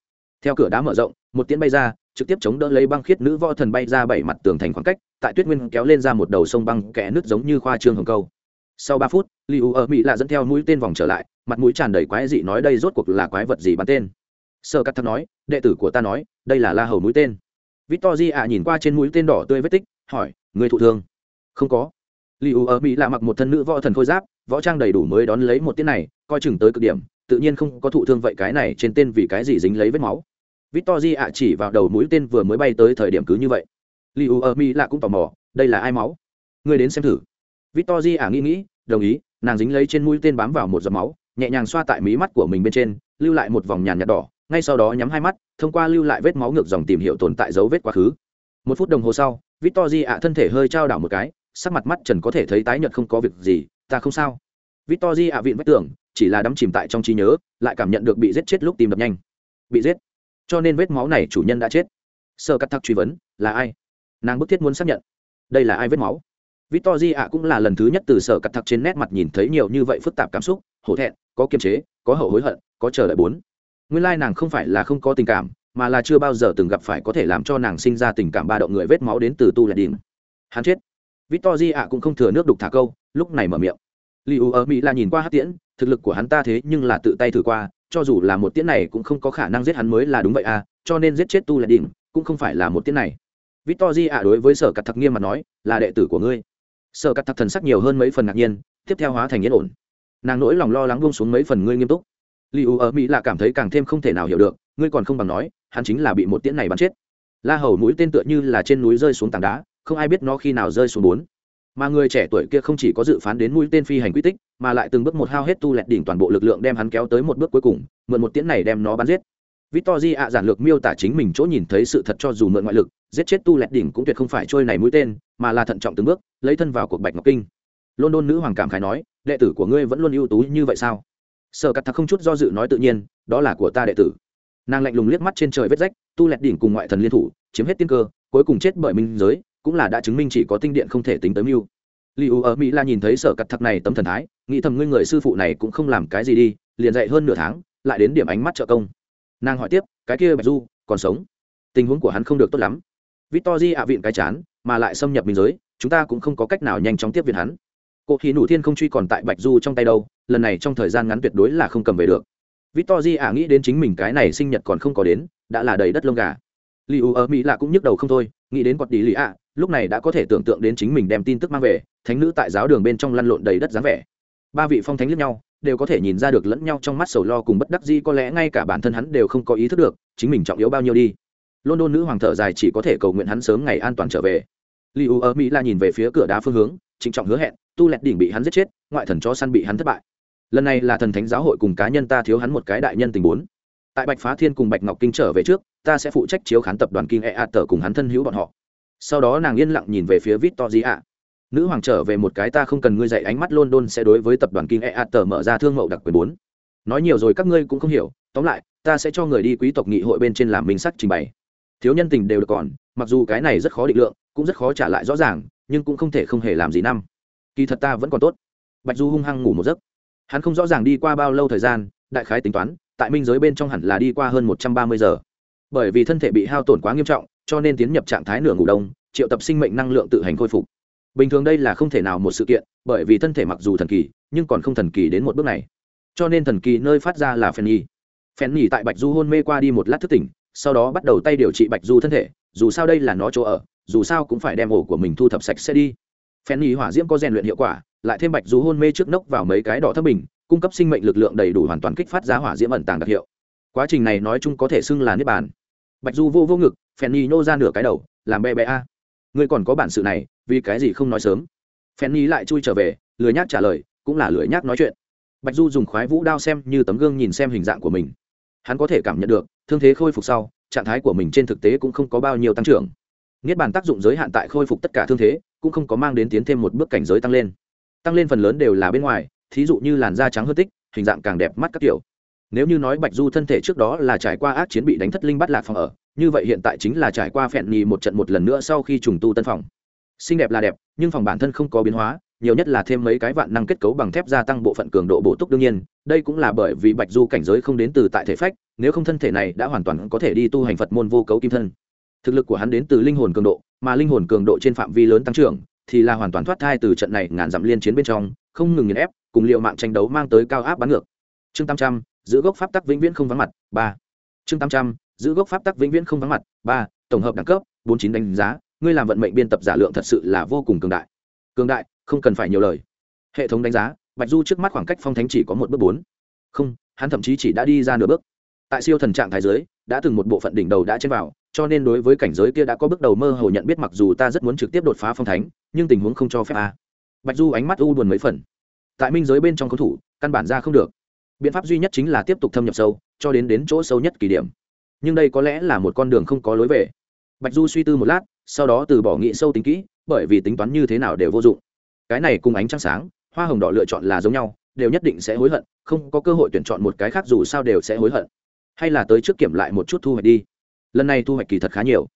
Theo cửa đá mở rộng, một tiễn bay ra, trực tiếp chống đỡ lấy băng khiết nữ võ thần bay ra bảy mặt tường thành khoảng cách, tại tuyết nguyên kéo lên ra một đầu sông băng kẽ nước giống như khoa trương hồng câu sau ba phút li u ở mỹ lạ dẫn theo mũi tên vòng trở lại, mặt mũi tràn đầy quái dị nói đây rốt cuộc là quái vật gì bắn tên? Sơ cắt thắc nói, đệ tử của ta nói, đây là la hầu mũi tên. Victor di ạ nhìn qua trên mũi tên đỏ tươi vết tích, hỏi, người thụ thương? Không có. Li u ở mỹ lạ mặc một thân nữ võ thần khôi giáp, võ trang đầy đủ mới đón lấy một tiết này, coi chừng tới cực điểm, tự nhiên không có thụ thương vậy cái này trên tên vì cái gì dính lấy vết máu. Victor di ạ chỉ vào đầu mũi tên vừa mới bay tới thời điểm cứ như vậy. Li u ở mỹ lạ cũng tò mò, đây là ai máu? Người đến xem thử. Victory à nghĩ nghĩ, đồng ý, nàng dính lấy trên mũi tên bám vào một giọt máu, nhẹ nhàng xoa tại mí mắt của mình bên trên, lưu lại một vòng nhàn nhạt đỏ, ngay sau đó nhắm hai mắt, thông qua lưu lại vết máu ngược dòng tìm hiểu tồn tại dấu vết quá khứ. Một phút đồng hồ sau Victory ả à thân thể hơi trao đảo một cái, sắc mặt mắt trần có thể thấy tái nhợt không có việc gì, ta không sao. Victory ả à vịn vách tường, chỉ là đắm chìm tại trong trí nhớ, lại cảm nhận được bị giết chết lúc tìm đập nhanh. Bị giết. Cho nên vết máu này chủ nhân đã chết. Sơ cắt thắc truy vấn, là ai? Nàng bức thiết muốn xác nhận. Đây là ai vết máu? Victory ạ cũng là lần thứ nhất từ sở cắt thật trên nét mặt nhìn thấy nhiều như vậy phức tạp cảm xúc, hổ thẹn, có kiềm chế, có hậu hối hận, có chờ đợi bốn. Nguyên lai nàng không phải là không có tình cảm, mà là chưa bao giờ từng gặp phải có thể làm cho nàng sinh ra tình cảm ba động người vết máu đến từ tu lệ đỉnh. Hắn chết. Victory ạ cũng không thừa nước đục thả câu, lúc này mở miệng. Liu ở Mỹ là nhìn qua hắc tiễn, thực lực của hắn ta thế nhưng là tự tay thử qua, cho dù là một tiễn này cũng không có khả năng giết hắn mới là đúng vậy à, cho nên giết chết tu lệ đỉnh cũng không phải là một tiễn này. Victory ạ đối với sở cắt thật nghiêm mà nói, là đệ tử của ngươi sợ cắt thặc thần sắc nhiều hơn mấy phần ngạc nhiên, tiếp theo hóa thành yên ổn. Nàng nỗi lòng lo lắng buông xuống mấy phần ngươi nghiêm túc. Li u ở mỹ là cảm thấy càng thêm không thể nào hiểu được, ngươi còn không bằng nói, hắn chính là bị một tiễn này bắn chết. La hầu mũi tên tựa như là trên núi rơi xuống tảng đá, không ai biết nó khi nào rơi xuống bốn. Mà người trẻ tuổi kia không chỉ có dự phán đến mũi tên phi hành quy tích, mà lại từng bước một hao hết tu lẹt đỉnh toàn bộ lực lượng đem hắn kéo tới một bước cuối cùng, mượn một tiễn này đem nó bắn giết. Victory ạ giản lược miêu tả chính mình chỗ nhìn thấy sự thật cho dù mượn ngoại lực giết chết tu lẹt đỉnh cũng tuyệt không phải trôi này mũi tên, mà là thận trọng từng bước, lấy thân vào cuộc bạch ngọc kinh. London nữ hoàng cảm khái nói, đệ tử của ngươi vẫn luôn ưu tú như vậy sao? Sở cắt thật không chút do dự nói tự nhiên, đó là của ta đệ tử. Nàng lạnh lùng liếc mắt trên trời vết rách, tu lẹt đỉnh cùng ngoại thần liên thủ, chiếm hết tiên cơ, cuối cùng chết bởi minh giới, cũng là đã chứng minh chỉ có tinh điện không thể tính tới mưu. Li u ở mỹ la nhìn thấy sở cắt thật này tấm thần thái, nghĩ thầm ngươi người sư phụ này cũng không làm cái gì đi, liền dạy hơn nửa tháng, lại đến điểm ánh mắt trợ công. Nàng hỏi tiếp, cái kia bạch du còn sống? Tình huống của hắn không được tốt lắm. Victory ạ viện cái chán, mà lại xâm nhập biên giới, chúng ta cũng không có cách nào nhanh chóng tiếp viện hắn. Cổ thì nủ thiên không truy còn tại bạch du trong tay đâu, lần này trong thời gian ngắn tuyệt đối là không cầm về được. Victory ạ nghĩ đến chính mình cái này sinh nhật còn không có đến, đã là đầy đất lông gà. Liu ở mỹ lạ cũng nhức đầu không thôi, nghĩ đến quật đi lì ạ, lúc này đã có thể tưởng tượng đến chính mình đem tin tức mang về, thánh nữ tại giáo đường bên trong lăn lộn đầy đất dáng vẻ. Ba vị phong thánh lẫn nhau, đều có thể nhìn ra được lẫn nhau trong mắt sầu lo cùng bất đắc dĩ, có lẽ ngay cả bản thân hắn đều không có ý thức được, chính mình trọng yếu bao nhiêu đi london nữ hoàng thở dài chỉ có thể cầu nguyện hắn sớm ngày an toàn trở về. Li u ở mỹ la nhìn về phía cửa đá phương hướng, trịnh trọng hứa hẹn, tu lẹt đỉnh bị hắn giết chết, ngoại thần cho săn bị hắn thất bại. Lần này là thần thánh giáo hội cùng cá nhân ta thiếu hắn một cái đại nhân tình bốn. Tại bạch phá thiên cùng bạch ngọc kinh trở về trước, ta sẽ phụ trách chiếu khán tập đoàn kinh e a tờ cùng hắn thân hữu bọn họ. Sau đó nàng yên lặng nhìn về phía victor di ạ nữ hoàng trở về một cái ta không cần ngươi dạy, ánh mắt london sẽ đối với tập đoàn kinh e a tờ mở ra thương mậu đặc quyền bốn. Nói nhiều rồi các ngươi cũng không hiểu, tóm lại, ta sẽ cho người đi quý tộc nghị hội bên trên làm minh sắc trình bày thiếu nhân tình đều được còn, mặc dù cái này rất khó định lượng, cũng rất khó trả lại rõ ràng, nhưng cũng không thể không hề làm gì năm. Kỳ thật ta vẫn còn tốt. Bạch du hung hăng ngủ một giấc. Hắn không rõ ràng đi qua bao lâu thời gian, đại khái tính toán, tại minh giới bên trong hẳn là đi qua hơn một trăm ba mươi giờ. Bởi vì thân thể bị hao tổn quá nghiêm trọng, cho nên tiến nhập trạng thái nửa ngủ đông, triệu tập sinh mệnh năng lượng tự hành khôi phục. Bình thường đây là không thể nào một sự kiện, bởi vì thân thể mặc dù thần kỳ, nhưng còn không thần kỳ đến một bước này. Cho nên thần kỳ nơi phát ra là phen nhi. Phen nhi tại bạch du hôn mê qua đi một lát thức tỉnh sau đó bắt đầu tay điều trị bạch du thân thể, dù sao đây là nó chỗ ở, dù sao cũng phải đem ổ của mình thu thập sạch sẽ đi. Phen y hỏa diễm có rèn luyện hiệu quả, lại thêm bạch du hôn mê trước nốc vào mấy cái đỏ thấp bình, cung cấp sinh mệnh lực lượng đầy đủ hoàn toàn kích phát giá hỏa diễm ẩn tàng đặc hiệu. Quá trình này nói chung có thể xưng là niết bàn. Bạch du vô vô ngực phen y nô ra nửa cái đầu, làm bé bé a. Ngươi còn có bản sự này, vì cái gì không nói sớm? Phen y lại chui trở về, lười nhác trả lời, cũng là lười nhác nói chuyện. Bạch du dùng khoái vũ đao xem như tấm gương nhìn xem hình dạng của mình. Hắn có thể cảm nhận được thương thế khôi phục sau, trạng thái của mình trên thực tế cũng không có bao nhiêu tăng trưởng. Niết bàn tác dụng giới hạn tại khôi phục tất cả thương thế, cũng không có mang đến tiến thêm một bước cảnh giới tăng lên. Tăng lên phần lớn đều là bên ngoài, thí dụ như làn da trắng hơn tích, hình dạng càng đẹp mắt các kiểu. Nếu như nói bạch du thân thể trước đó là trải qua ác chiến bị đánh thất linh bắt lạc phòng ở, như vậy hiện tại chính là trải qua phẹn nhì một trận một lần nữa sau khi trùng tu tân phòng. Xinh đẹp là đẹp, nhưng phòng bản thân không có biến hóa nhiều nhất là thêm mấy cái vạn năng kết cấu bằng thép gia tăng bộ phận cường độ bổ túc đương nhiên, đây cũng là bởi vì bạch du cảnh giới không đến từ tại thể phách, nếu không thân thể này đã hoàn toàn có thể đi tu hành phật môn vô cấu kim thân. Thực lực của hắn đến từ linh hồn cường độ, mà linh hồn cường độ trên phạm vi lớn tăng trưởng, thì là hoàn toàn thoát thai từ trận này ngàn dặm liên chiến bên trong, không ngừng nghiền ép, cùng liệu mạng tranh đấu mang tới cao áp bắn ngược. Chương tam trăm, giữ gốc pháp tắc vĩnh viễn không vắng mặt, ba. Chương tám trăm, giữ gốc pháp tắc vĩnh viễn không vắng mặt, ba, tổng hợp đẳng cấp, bốn chín đánh giá, ngươi làm vận mệnh biên tập giả lượng thật sự là vô cùng cường đại. Cường đại không cần phải nhiều lời. Hệ thống đánh giá, bạch du trước mắt khoảng cách phong thánh chỉ có một bước bốn. Không, hắn thậm chí chỉ đã đi ra nửa bước. Tại siêu thần trạng thái giới, đã từng một bộ phận đỉnh đầu đã trên vào, cho nên đối với cảnh giới kia đã có bước đầu mơ hồ nhận biết mặc dù ta rất muốn trực tiếp đột phá phong thánh, nhưng tình huống không cho phép a. Bạch du ánh mắt u buồn mấy phần. Tại minh giới bên trong cầu thủ, căn bản ra không được. Biện pháp duy nhất chính là tiếp tục thâm nhập sâu, cho đến đến chỗ sâu nhất kỳ điểm. Nhưng đây có lẽ là một con đường không có lối về. Bạch du suy tư một lát, sau đó từ bỏ nghị sâu tính kỹ, bởi vì tính toán như thế nào đều vô dụng cái này cùng ánh trăng sáng, hoa hồng đỏ lựa chọn là giống nhau, đều nhất định sẽ hối hận, không có cơ hội tuyển chọn một cái khác dù sao đều sẽ hối hận. Hay là tới trước kiểm lại một chút thu hoạch đi. Lần này thu hoạch kỳ thật khá nhiều.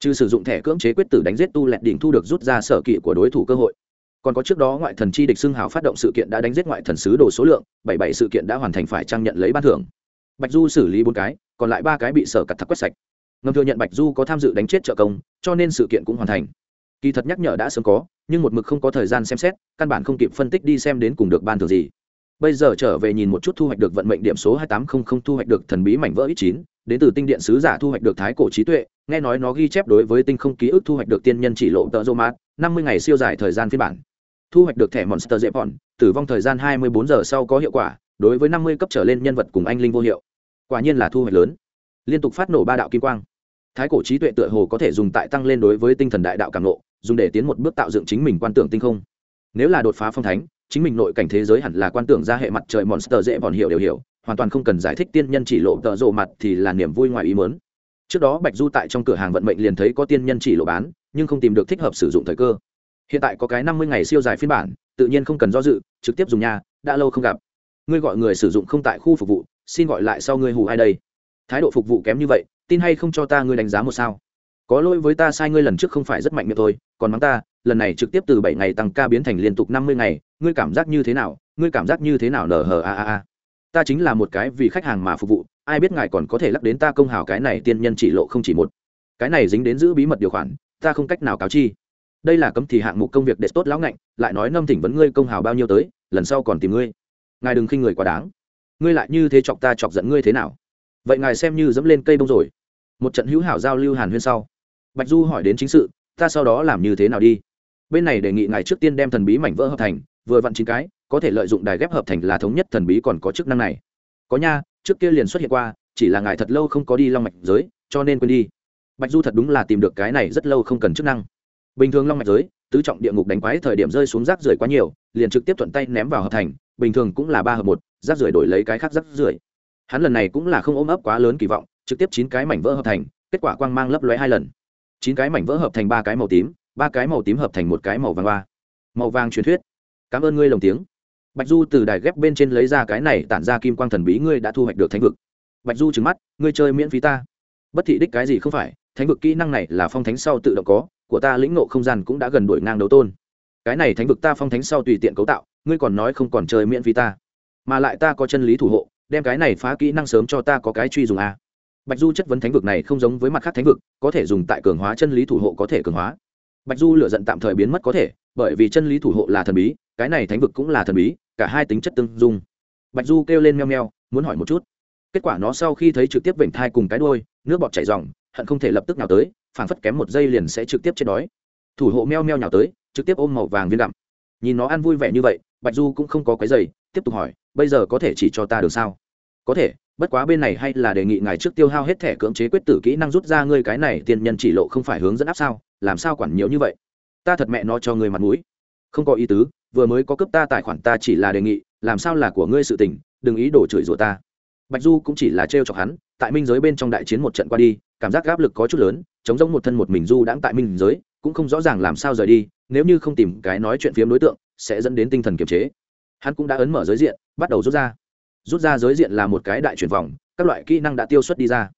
Trừ sử dụng thẻ cưỡng chế quyết tử đánh giết tu lẹt đỉnh thu được rút ra sở kỵ của đối thủ cơ hội. Còn có trước đó ngoại thần chi địch xưng hào phát động sự kiện đã đánh giết ngoại thần sứ đồ số lượng, bảy bảy sự kiện đã hoàn thành phải trang nhận lấy ban thưởng. Bạch du xử lý bốn cái, còn lại ba cái bị sở cặt thắc quét sạch. Ngầm thừa nhận bạch du có tham dự đánh chết trợ công, cho nên sự kiện cũng hoàn thành kỳ thật nhắc nhở đã sớm có, nhưng một mực không có thời gian xem xét, căn bản không kịp phân tích đi xem đến cùng được ban thường gì. Bây giờ trở về nhìn một chút thu hoạch được vận mệnh điểm số hai tám không không thu hoạch được thần bí mảnh vỡ ít chín, đến từ tinh điện sứ giả thu hoạch được thái cổ trí tuệ, nghe nói nó ghi chép đối với tinh không ký ức thu hoạch được tiên nhân chỉ lộ tợ rô mát, năm mươi ngày siêu dài thời gian phiên bản. Thu hoạch được thẻ monster dễ bọn, tử vong thời gian 24 giờ sau có hiệu quả, đối với 50 cấp trở lên nhân vật cùng anh linh vô hiệu. Quả nhiên là thu hoạch lớn. Liên tục phát nổ ba đạo kim quang. Thái cổ trí tuệ tựa hồ có thể dùng tại tăng lên đối với tinh thần đại đạo càng lộ dùng để tiến một bước tạo dựng chính mình quan tưởng tinh không. Nếu là đột phá phong thánh, chính mình nội cảnh thế giới hẳn là quan tưởng ra hệ mặt trời monster dễ bọn hiểu đều hiểu, hoàn toàn không cần giải thích tiên nhân chỉ lộ tợ rộ mặt thì là niềm vui ngoài ý mớn trước đó bạch du tại trong cửa hàng vận mệnh liền thấy có tiên nhân chỉ lộ bán, nhưng không tìm được thích hợp sử dụng thời cơ. Hiện tại có cái năm mươi ngày siêu dài phiên bản, tự nhiên không cần do dự, trực tiếp dùng nhà đã lâu không gặp. Ngươi gọi người sử dụng không tại khu phục vụ, xin gọi lại sau ngươi hù ai đây. Thái độ phục vụ kém như vậy, tin hay không cho ta ngươi đánh giá một sao? Có lỗi với ta sai ngươi lần trước không phải rất mạnh miệng thôi, còn mắng ta, lần này trực tiếp từ bảy ngày tăng ca biến thành liên tục năm mươi ngày, ngươi cảm giác như thế nào? Ngươi cảm giác như thế nào nở hờ a a a? Ta chính là một cái vì khách hàng mà phục vụ, ai biết ngài còn có thể lắc đến ta công hào cái này tiên nhân chỉ lộ không chỉ một. Cái này dính đến giữ bí mật điều khoản, ta không cách nào cáo chi. Đây là cấm thì hạng mục công việc để tốt lão ngạnh, lại nói nâm thỉnh vấn ngươi công hào bao nhiêu tới, lần sau còn tìm ngươi. Ngài đừng khinh người quá đáng. Ngươi lại như thế chọc ta chọc giận ngươi thế nào? Vậy ngài xem như dẫm lên cây bông rồi. Một trận hữu hảo giao lưu hàn huyên sau bạch du hỏi đến chính sự, ta sau đó làm như thế nào đi? Bên này đề nghị ngài trước tiên đem thần bí mảnh vỡ hợp thành, vừa vặn chín cái, có thể lợi dụng đài ghép hợp thành là thống nhất thần bí còn có chức năng này. Có nha, trước kia liền xuất hiện qua, chỉ là ngài thật lâu không có đi long mạch giới, cho nên quên đi. Bạch du thật đúng là tìm được cái này rất lâu không cần chức năng. Bình thường long mạch giới, tứ trọng địa ngục đánh quái thời điểm rơi xuống rác rưởi quá nhiều, liền trực tiếp thuận tay ném vào hợp thành, bình thường cũng là ba hợp một, rác rưởi đổi lấy cái khác rác rưởi. Hắn lần này cũng là không ôm ấp quá lớn kỳ vọng, trực tiếp chín cái mảnh vỡ hợp thành, kết quả quang mang lấp lóe hai lần chín cái mảnh vỡ hợp thành ba cái màu tím, ba cái màu tím hợp thành một cái màu vàng ba màu vàng truyền thuyết. Cảm ơn ngươi lồng tiếng. Bạch du từ đài ghép bên trên lấy ra cái này tản ra kim quang thần bí ngươi đã thu hoạch được thánh vực. Bạch du trừng mắt, ngươi chơi miễn phí ta. Bất thị đích cái gì không phải, thánh vực kỹ năng này là phong thánh sau tự động có, của ta lĩnh nộ không gian cũng đã gần đổi ngang đấu tôn. Cái này thánh vực ta phong thánh sau tùy tiện cấu tạo, ngươi còn nói không còn chơi miễn phí ta. Mà lại ta có chân lý thủ hộ, đem cái này phá kỹ năng sớm cho ta có cái truy dùng a bạch du chất vấn thánh vực này không giống với mặt khác thánh vực, có thể dùng tại cường hóa chân lý thủ hộ có thể cường hóa. Bạch du lựa giận tạm thời biến mất có thể, bởi vì chân lý thủ hộ là thần bí, cái này thánh vực cũng là thần bí, cả hai tính chất tương dung. Bạch du kêu lên meo meo, muốn hỏi một chút. Kết quả nó sau khi thấy trực tiếp vểnh thai cùng cái đôi nước bọt chảy dòng hận không thể lập tức nào tới, phảng phất kém một giây liền sẽ trực tiếp chết đói. Thủ hộ meo meo nhào tới, trực tiếp ôm màu vàng viên đạm. nhìn nó ăn vui vẻ như vậy, bạch du cũng không có cái giày tiếp tục hỏi, bây giờ có thể chỉ cho ta được sao? Có thể bất quá bên này hay là đề nghị ngài trước tiêu hao hết thẻ cưỡng chế quyết tử kỹ năng rút ra ngươi cái này tiền nhân chỉ lộ không phải hướng dẫn áp sao, làm sao quản nhiều như vậy? Ta thật mẹ nó cho ngươi mặt mũi. Không có ý tứ, vừa mới có cấp ta tài khoản ta chỉ là đề nghị, làm sao là của ngươi sự tình, đừng ý đổ chửi rủa ta. Bạch du cũng chỉ là trêu chọc hắn, tại minh giới bên trong đại chiến một trận qua đi, cảm giác áp lực có chút lớn, chống giống một thân một mình du đãng tại minh giới, cũng không rõ ràng làm sao rời đi, nếu như không tìm cái nói chuyện phiếm đối tượng, sẽ dẫn đến tinh thần kiềm chế. Hắn cũng đã ấn mở giới diện, bắt đầu rút ra rút ra giới diện là một cái đại chuyển vòng, các loại kỹ năng đã tiêu xuất đi ra.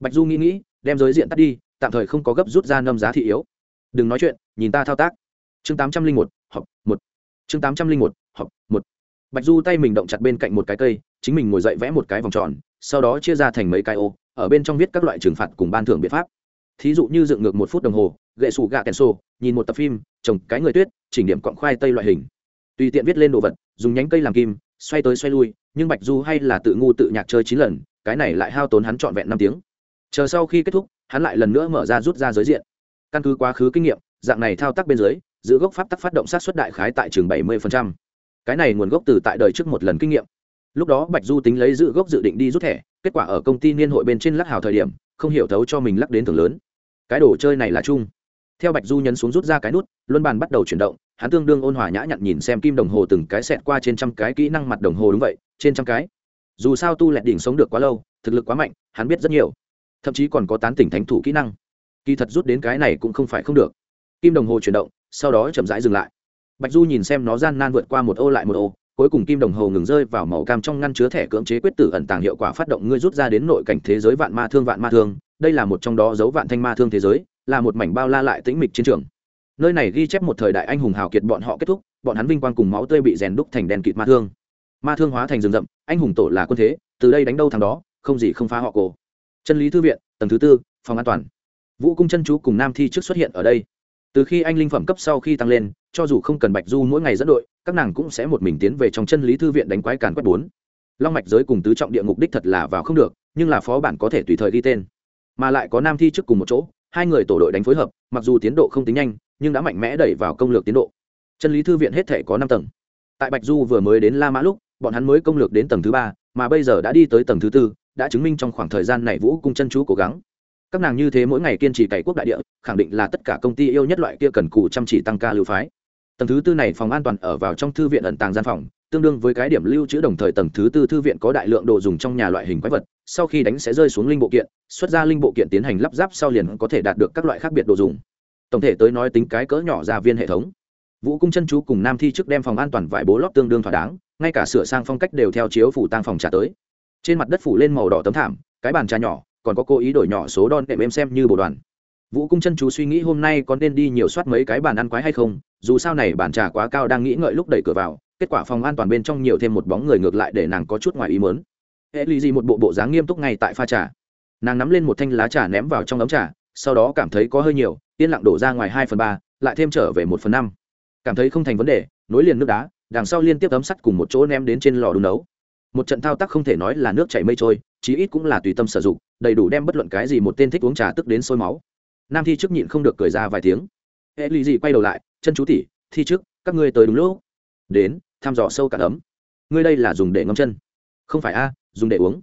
Bạch du nghĩ nghĩ, đem giới diện tắt đi, tạm thời không có gấp rút ra nâm giá thị yếu. Đừng nói chuyện, nhìn ta thao tác. Chương tám trăm linh một, học một. Chương tám trăm linh một, học một. Bạch du tay mình động chặt bên cạnh một cái cây, chính mình ngồi dậy vẽ một cái vòng tròn, sau đó chia ra thành mấy cái ô, ở bên trong viết các loại trừng phạt cùng ban thưởng biện pháp. Thí dụ như dựng ngược một phút đồng hồ gậy sủ gạ kèn sô, nhìn một tập phim, trồng cái người tuyết, chỉnh điểm cọng khoai tây loại hình. Tùy tiện viết lên đồ vật, dùng nhánh cây làm kim xoay tới xoay lui, nhưng bạch du hay là tự ngu tự nhạc chơi chín lần, cái này lại hao tốn hắn trọn vẹn năm tiếng. Chờ sau khi kết thúc, hắn lại lần nữa mở ra rút ra giới diện. Căn cứ quá khứ kinh nghiệm, dạng này thao tác bên dưới, giữ gốc pháp tắc phát động sát xuất đại khái tại trường bảy mươi cái này nguồn gốc từ tại đời trước một lần kinh nghiệm. Lúc đó bạch du tính lấy giữ gốc dự định đi rút thẻ, kết quả ở công ty niên hội bên trên lắc hào thời điểm, không hiểu thấu cho mình lắc đến thường lớn. Cái đồ chơi này là chung theo bạch du nhấn xuống rút ra cái nút, luân bàn bắt đầu chuyển động, hắn tương đương ôn hòa nhã nhặn nhìn xem kim đồng hồ từng cái xẹt qua trên trăm cái kỹ năng mặt đồng hồ đúng vậy, trên trăm cái. Dù sao tu lẹt đỉnh sống được quá lâu, thực lực quá mạnh, hắn biết rất nhiều. Thậm chí còn có tán tỉnh thánh thủ kỹ năng. Kỳ thật rút đến cái này cũng không phải không được. Kim đồng hồ chuyển động, sau đó chậm rãi dừng lại. Bạch du nhìn xem nó gian nan vượt qua một ô lại một ô, cuối cùng kim đồng hồ ngừng rơi vào màu cam trong ngăn chứa thẻ cưỡng chế quyết tử ẩn tàng hiệu quả phát động ngươi rút ra đến nội cảnh thế giới vạn ma thương vạn ma thương, đây là một trong đó dấu vạn thanh ma thương thế giới là một mảnh bao la lại tĩnh mịch chiến trường. Nơi này ghi chép một thời đại anh hùng hào kiệt bọn họ kết thúc, bọn hắn vinh quang cùng máu tươi bị rèn đúc thành đèn kịt ma thương. Ma thương hóa thành rừng rậm, anh hùng tổ là quân thế, từ đây đánh đâu thằng đó, không gì không phá họ cổ. Chân lý thư viện, tầng thứ tư, phòng an toàn. Vũ cung chân chú cùng nam thi trước xuất hiện ở đây. Từ khi anh linh phẩm cấp sau khi tăng lên, cho dù không cần bạch du mỗi ngày dẫn đội, các nàng cũng sẽ một mình tiến về trong chân lý thư viện đánh quái càn quét bốn. Long mạch giới cùng tứ trọng địa ngục đích thật là vào không được, nhưng là phó bản có thể tùy thời ghi tên. Mà lại có nam thi trước cùng một chỗ hai người tổ đội đánh phối hợp, mặc dù tiến độ không tính nhanh, nhưng đã mạnh mẽ đẩy vào công lược tiến độ. Chân lý thư viện hết thể có năm tầng. Tại bạch du vừa mới đến la mã lúc, bọn hắn mới công lược đến tầng thứ ba, mà bây giờ đã đi tới tầng thứ tư, đã chứng minh trong khoảng thời gian này vũ cung chân chú cố gắng. Các nàng như thế mỗi ngày kiên trì cày quốc đại địa, khẳng định là tất cả công ty yêu nhất loại kia cần cù chăm chỉ tăng ca lưu phái. Tầng thứ tư này phòng an toàn ở vào trong thư viện ẩn tàng gian phòng tương đương với cái điểm lưu trữ đồng thời tầng thứ tư thư viện có đại lượng đồ dùng trong nhà loại hình quái vật, sau khi đánh sẽ rơi xuống linh bộ kiện, xuất ra linh bộ kiện tiến hành lắp ráp sau liền có thể đạt được các loại khác biệt đồ dùng. Tổng thể tới nói tính cái cỡ nhỏ ra viên hệ thống. Vũ cung chân chú cùng nam thi trước đem phòng an toàn vải bố lót tương đương thỏa đáng, ngay cả sửa sang phong cách đều theo chiếu phủ tang phòng trà tới. Trên mặt đất phủ lên màu đỏ tấm thảm, cái bàn trà nhỏ, còn có cố ý đổi nhỏ số đòn đệm em xem như bộ đoàn. Vũ cung chân chú suy nghĩ hôm nay có nên đi nhiều soát mấy cái bàn ăn quái hay không, dù sao này bàn trà quá cao đang nghĩ ngợi lúc đẩy cửa vào kết quả phòng an toàn bên trong nhiều thêm một bóng người ngược lại để nàng có chút ngoài ý mớn hệ lì gì một bộ bộ dáng nghiêm túc ngay tại pha trà. Nàng nắm lên một thanh lá trà ném vào trong ấm trà, sau đó cảm thấy có hơi nhiều, yên lặng đổ ra ngoài hai phần ba, lại thêm trở về một phần năm. Cảm thấy không thành vấn đề, nối liền nước đá, đằng sau liên tiếp ấm sắt cùng một chỗ ném đến trên lò đun nấu. Một trận thao tác không thể nói là nước chảy mây trôi, chí ít cũng là tùy tâm sử dụng, đầy đủ đem bất luận cái gì một tên thích uống trà tức đến sôi máu. Nam thi trước nhịn không được cười ra vài tiếng. Hệ lì gì quay đầu lại, chân chú tỉ thi trước, các ngươi tới đúng lúc. Đến thăm dò sâu cả ấm. Ngươi đây là dùng để ngâm chân. Không phải a dùng để uống.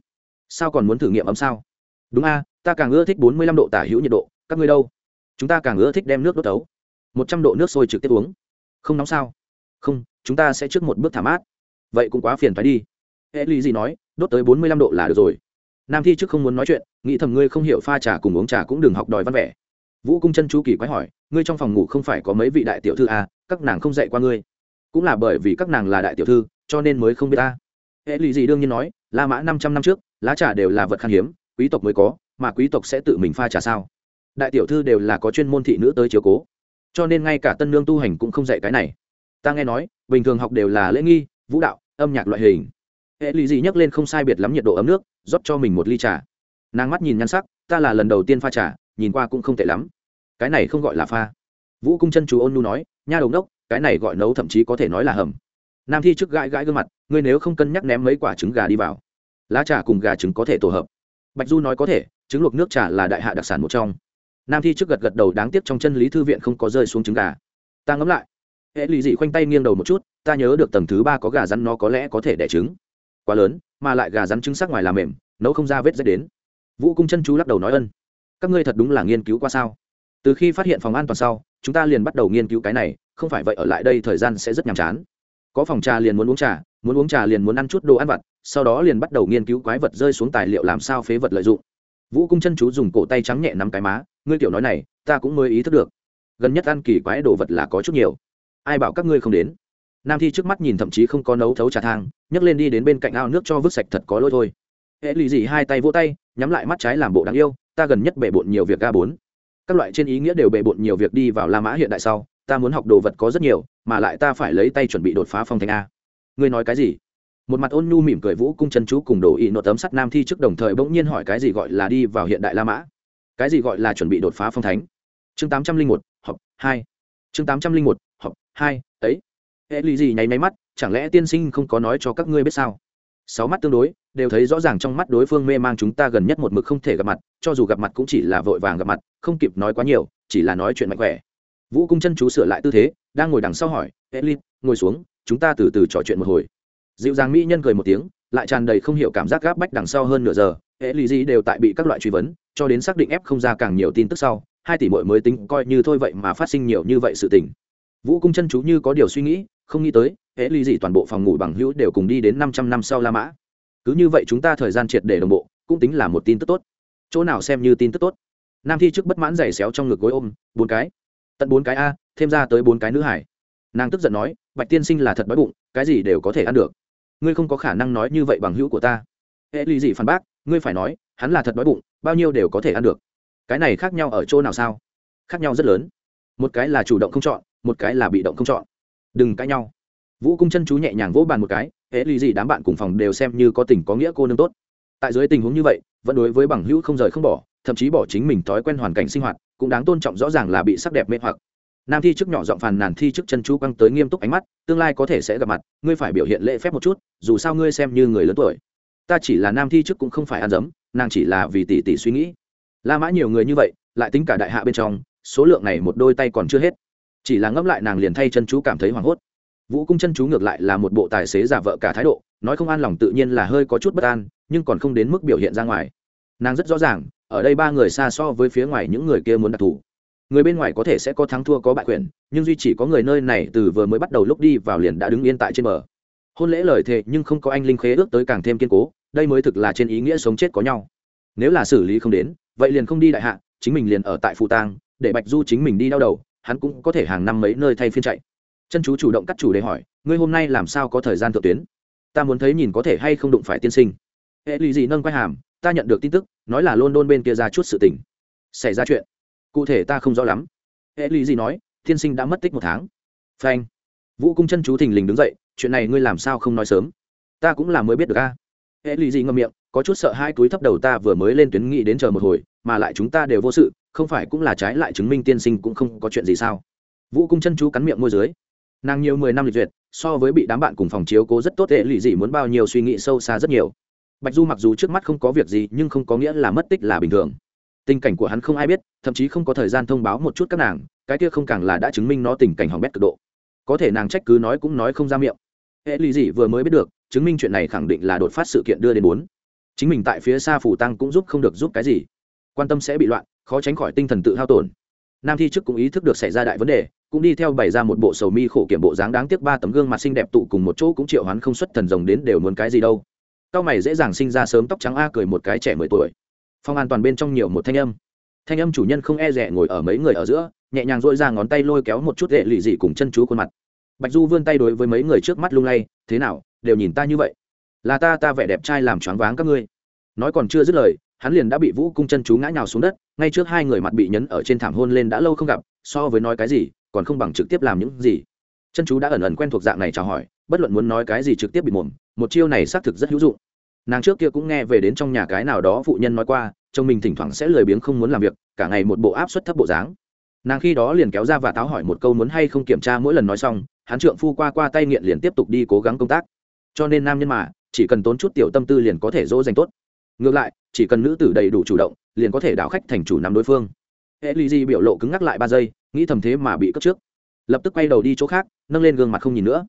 Sao còn muốn thử nghiệm ấm sao? Đúng a ta càng ưa thích bốn mươi lăm độ tả hữu nhiệt độ. Các ngươi đâu? Chúng ta càng ưa thích đem nước đốt tấu. một trăm độ nước sôi trực tiếp uống. Không nóng sao? Không chúng ta sẽ trước một bước thả mát. Vậy cũng quá phiền phải đi. Hệ lý gì nói đốt tới bốn mươi lăm độ là được rồi. Nam thi trước không muốn nói chuyện nghĩ thầm ngươi không hiểu pha trà cùng uống trà cũng đừng học đòi văn vẻ. Vũ cung chân chú kỳ quái hỏi ngươi trong phòng ngủ không phải có mấy vị đại tiểu thư à, các nàng không dạy qua ngươi cũng là bởi vì các nàng là đại tiểu thư, cho nên mới không biết ta. Hệ lụy gì đương nhiên nói, la mã năm trăm năm trước, lá trà đều là vật khan hiếm, quý tộc mới có, mà quý tộc sẽ tự mình pha trà sao? Đại tiểu thư đều là có chuyên môn thị nữ tới chiếu cố. Cho nên ngay cả tân lương tu hành cũng không dạy cái này. Ta nghe nói, bình thường học đều là lễ nghi, vũ đạo, âm nhạc loại hình. Hệ lụy gì nhấc lên không sai biệt lắm nhiệt độ ấm nước, rót cho mình một ly trà. Nàng mắt nhìn nhan sắc, ta là lần đầu tiên pha trà, nhìn qua cũng không tệ lắm. Cái này không gọi là pha. Vũ cung chân chú ôn nu nói, nha đồng đốc cái này gọi nấu thậm chí có thể nói là hầm. Nam thi trước gãi gãi gương mặt, ngươi nếu không cân nhắc ném mấy quả trứng gà đi vào. Lá trà cùng gà trứng có thể tổ hợp. Bạch du nói có thể, trứng luộc nước trà là đại hạ đặc sản một trong. Nam thi trước gật gật đầu đáng tiếc trong chân lý thư viện không có rơi xuống trứng gà. Ta ngẫm lại. Hệ lụy dị khoanh tay nghiêng đầu một chút, ta nhớ được tầng thứ ba có gà rắn nó có lẽ có thể đẻ trứng. Quá lớn, mà lại gà rắn trứng sắc ngoài làm mềm, nấu không ra vết dễ đến. Vũ cung chân chú lắc đầu nói ân. Các ngươi thật đúng là nghiên cứu qua sao? Từ khi phát hiện phòng an toàn sau, chúng ta liền bắt đầu nghiên cứu cái này không phải vậy ở lại đây thời gian sẽ rất nhàm chán. Có phòng trà liền muốn uống trà, muốn uống trà liền muốn ăn chút đồ ăn vặt, sau đó liền bắt đầu nghiên cứu quái vật rơi xuống tài liệu làm sao phế vật lợi dụng. Vũ cung chân chú dùng cổ tay trắng nhẹ nắm cái má, ngươi kiểu nói này, ta cũng mới ý thức được. Gần nhất ăn kỳ quái đồ vật là có chút nhiều. Ai bảo các ngươi không đến? Nam thi trước mắt nhìn thậm chí không có nấu thấu trà thang, nhấc lên đi đến bên cạnh ao nước cho vứt sạch thật có lỗi thôi. Hệ lụy gì hai tay vỗ tay, nhắm lại mắt trái làm bộ đáng yêu, ta gần nhất bể bộn nhiều việc ga bốn. Các loại trên ý nghĩa đều bể bộn nhiều việc đi vào la mã hiện đại sau ta muốn học đồ vật có rất nhiều, mà lại ta phải lấy tay chuẩn bị đột phá phong thành a. Ngươi nói cái gì? Một mặt ôn nhu mỉm cười vũ cung chân chú cùng đổ ý nộ tấm sắt nam thi trước đồng thời bỗng nhiên hỏi cái gì gọi là đi vào hiện đại la mã? Cái gì gọi là chuẩn bị đột phá phong thánh? Chương tám trăm linh một, học hai. Chương tám trăm linh một, học hai, ấy. Hệ lụy gì nháy máy mắt, chẳng lẽ tiên sinh không có nói cho các ngươi biết sao? Sáu mắt tương đối, đều thấy rõ ràng trong mắt đối phương mê mang chúng ta gần nhất một mực không thể gặp mặt, cho dù gặp mặt cũng chỉ là vội vàng gặp mặt, không kịp nói quá nhiều, chỉ là nói chuyện mạnh khỏe vũ cung chân chú sửa lại tư thế, đang ngồi đằng sau hỏi edlin ngồi xuống, chúng ta từ từ trò chuyện một hồi. Dịu dàng mỹ nhân cười một tiếng, lại tràn đầy không hiểu cảm giác gáp bách đằng sau hơn nửa giờ. Hệ lì gì đều tại bị các loại truy vấn, cho đến xác định ép không ra càng nhiều tin tức sau, hai tỷ mội mới tính coi như thôi vậy mà phát sinh nhiều như vậy sự tình. Vũ cung chân chú như có điều suy nghĩ, không nghĩ tới hệ lì gì toàn bộ phòng ngủ bằng hữu đều cùng đi đến năm trăm năm sau la mã. Cứ như vậy chúng ta thời gian triệt để đồng bộ, cũng tính là một tin tức tốt. Chỗ nào xem như tin tức tốt. Nam thi trước bất mãn giày xéo trong ngực gối ôm bốn cái tận bốn cái a, thêm ra tới bốn cái nữ hải. Nàng tức giận nói, bạch tiên sinh là thật đói bụng, cái gì đều có thể ăn được. Ngươi không có khả năng nói như vậy bằng hữu của ta. Hệ lụy gì phản bác, ngươi phải nói, hắn là thật đói bụng, bao nhiêu đều có thể ăn được. Cái này khác nhau ở chỗ nào sao? Khác nhau rất lớn. Một cái là chủ động không chọn, một cái là bị động không chọn. Đừng cãi nhau. Vũ cung chân chú nhẹ nhàng vỗ bàn một cái, hệ lụy gì đám bạn cùng phòng đều xem như có tình có nghĩa cô nương tốt. Tại dưới tình huống như vậy, vẫn đối với bằng hữu không rời không bỏ, thậm chí bỏ chính mình thói quen hoàn cảnh sinh hoạt cũng đáng tôn trọng rõ ràng là bị sắc đẹp mê hoặc. Nam thi trước nhỏ giọng phàn nàn thi trước chân chú căng tới nghiêm túc ánh mắt, tương lai có thể sẽ gặp mặt, ngươi phải biểu hiện lễ phép một chút, dù sao ngươi xem như người lớn tuổi. Ta chỉ là nam thi trước cũng không phải ăn dấm, nàng chỉ là vì tỷ tỷ suy nghĩ. La mã nhiều người như vậy, lại tính cả đại hạ bên trong, số lượng này một đôi tay còn chưa hết. Chỉ là ngẫm lại nàng liền thay chân chú cảm thấy hoảng hốt. Vũ cung chân chú ngược lại là một bộ tài xế giả vợ cả thái độ, nói không an lòng tự nhiên là hơi có chút bất an, nhưng còn không đến mức biểu hiện ra ngoài. Nàng rất rõ ràng ở đây ba người xa so với phía ngoài những người kia muốn đặc thù. Người bên ngoài có thể sẽ có thắng thua có bại quyền, nhưng duy chỉ có người nơi này từ vừa mới bắt đầu lúc đi vào liền đã đứng yên tại trên bờ. Hôn lễ lời thề nhưng không có anh linh khế ước tới càng thêm kiên cố, đây mới thực là trên ý nghĩa sống chết có nhau. Nếu là xử lý không đến, vậy liền không đi đại hạ, chính mình liền ở tại phù tang, để bạch du chính mình đi đau đầu, hắn cũng có thể hàng năm mấy nơi thay phiên chạy. Chân chú chủ động cắt chủ đề hỏi, ngươi hôm nay làm sao có thời gian thượng tuyến? Ta muốn thấy nhìn có thể hay không đụng phải tiên sinh. Hệ lụy gì nâng quay hàm ta nhận được tin tức, nói là london bên kia ra chút sự tình. Xảy ra chuyện. Cụ thể ta không rõ lắm. Hệ lý gì nói, tiên sinh đã mất tích một tháng. Phanh. Vũ cung chân chú thình lình đứng dậy, chuyện này ngươi làm sao không nói sớm? Ta cũng là mới biết được a. Hệ lý gì ngậm miệng, có chút sợ hai túi thấp đầu ta vừa mới lên tuyến nghị đến chờ một hồi, mà lại chúng ta đều vô sự, không phải cũng là trái lại chứng minh tiên sinh cũng không có chuyện gì sao? Vũ cung chân chú cắn miệng môi dưới. Nàng nhiều mười năm lịch duyệt, so với bị đám bạn cùng phòng chiếu cố rất tốt, hệ lụy gì muốn bao nhiêu suy nghĩ sâu xa rất nhiều bạch du mặc dù trước mắt không có việc gì, nhưng không có nghĩa là mất tích là bình thường. Tình cảnh của hắn không ai biết, thậm chí không có thời gian thông báo một chút các nàng, cái kia không càng là đã chứng minh nó tình cảnh hỏng bét cực độ. Có thể nàng trách cứ nói cũng nói không ra miệng. Hệ lụy gì vừa mới biết được, chứng minh chuyện này khẳng định là đột phát sự kiện đưa đến bốn. Chính mình tại phía xa phủ tăng cũng giúp không được giúp cái gì. Quan tâm sẽ bị loạn, khó tránh khỏi tinh thần tự hao tổn. Nam thi chức cũng ý thức được xảy ra đại vấn đề, cũng đi theo bày ra một bộ sầu mi khổ kiểm bộ dáng đáng tiếc ba tấm gương mặt xinh đẹp tụ cùng một chỗ cũng triệu hoán không xuất thần rồng đến đều muốn cái gì đâu cao mày dễ dàng sinh ra sớm tóc trắng a cười một cái trẻ mười tuổi. Phòng an toàn bên trong nhiều một thanh âm. Thanh âm chủ nhân không e rẻ ngồi ở mấy người ở giữa, nhẹ nhàng dội ra ngón tay lôi kéo một chút hệ lụy dị cùng chân chú khuôn mặt. Bạch du vươn tay đối với mấy người trước mắt lung lay, thế nào, đều nhìn ta như vậy? Là ta ta vẻ đẹp trai làm choáng váng các ngươi. Nói còn chưa dứt lời, hắn liền đã bị vũ cung chân chú ngã nhào xuống đất, ngay trước hai người mặt bị nhấn ở trên thảm hôn lên đã lâu không gặp, so với nói cái gì, còn không bằng trực tiếp làm những gì. Chân chú đã ẩn ẩn quen thuộc dạng này chào hỏi bất luận muốn nói cái gì trực tiếp bị mồm, một chiêu này xác thực rất hữu dụng. Nàng trước kia cũng nghe về đến trong nhà cái nào đó phụ nhân nói qua, chồng mình thỉnh thoảng sẽ lười biếng không muốn làm việc, cả ngày một bộ áp suất thấp bộ dáng. Nàng khi đó liền kéo ra và táo hỏi một câu muốn hay không kiểm tra mỗi lần nói xong, hắn trượng phu qua qua tay nghiện liền tiếp tục đi cố gắng công tác. Cho nên nam nhân mà, chỉ cần tốn chút tiểu tâm tư liền có thể dỗ dành tốt. Ngược lại, chỉ cần nữ tử đầy đủ chủ động, liền có thể đảo khách thành chủ nắm đối phương. E ly di biểu lộ cứng ngắc lại ba giây, nghĩ thầm thế mà bị cất trước. Lập tức quay đầu đi chỗ khác, nâng lên gương mặt không nhìn nữa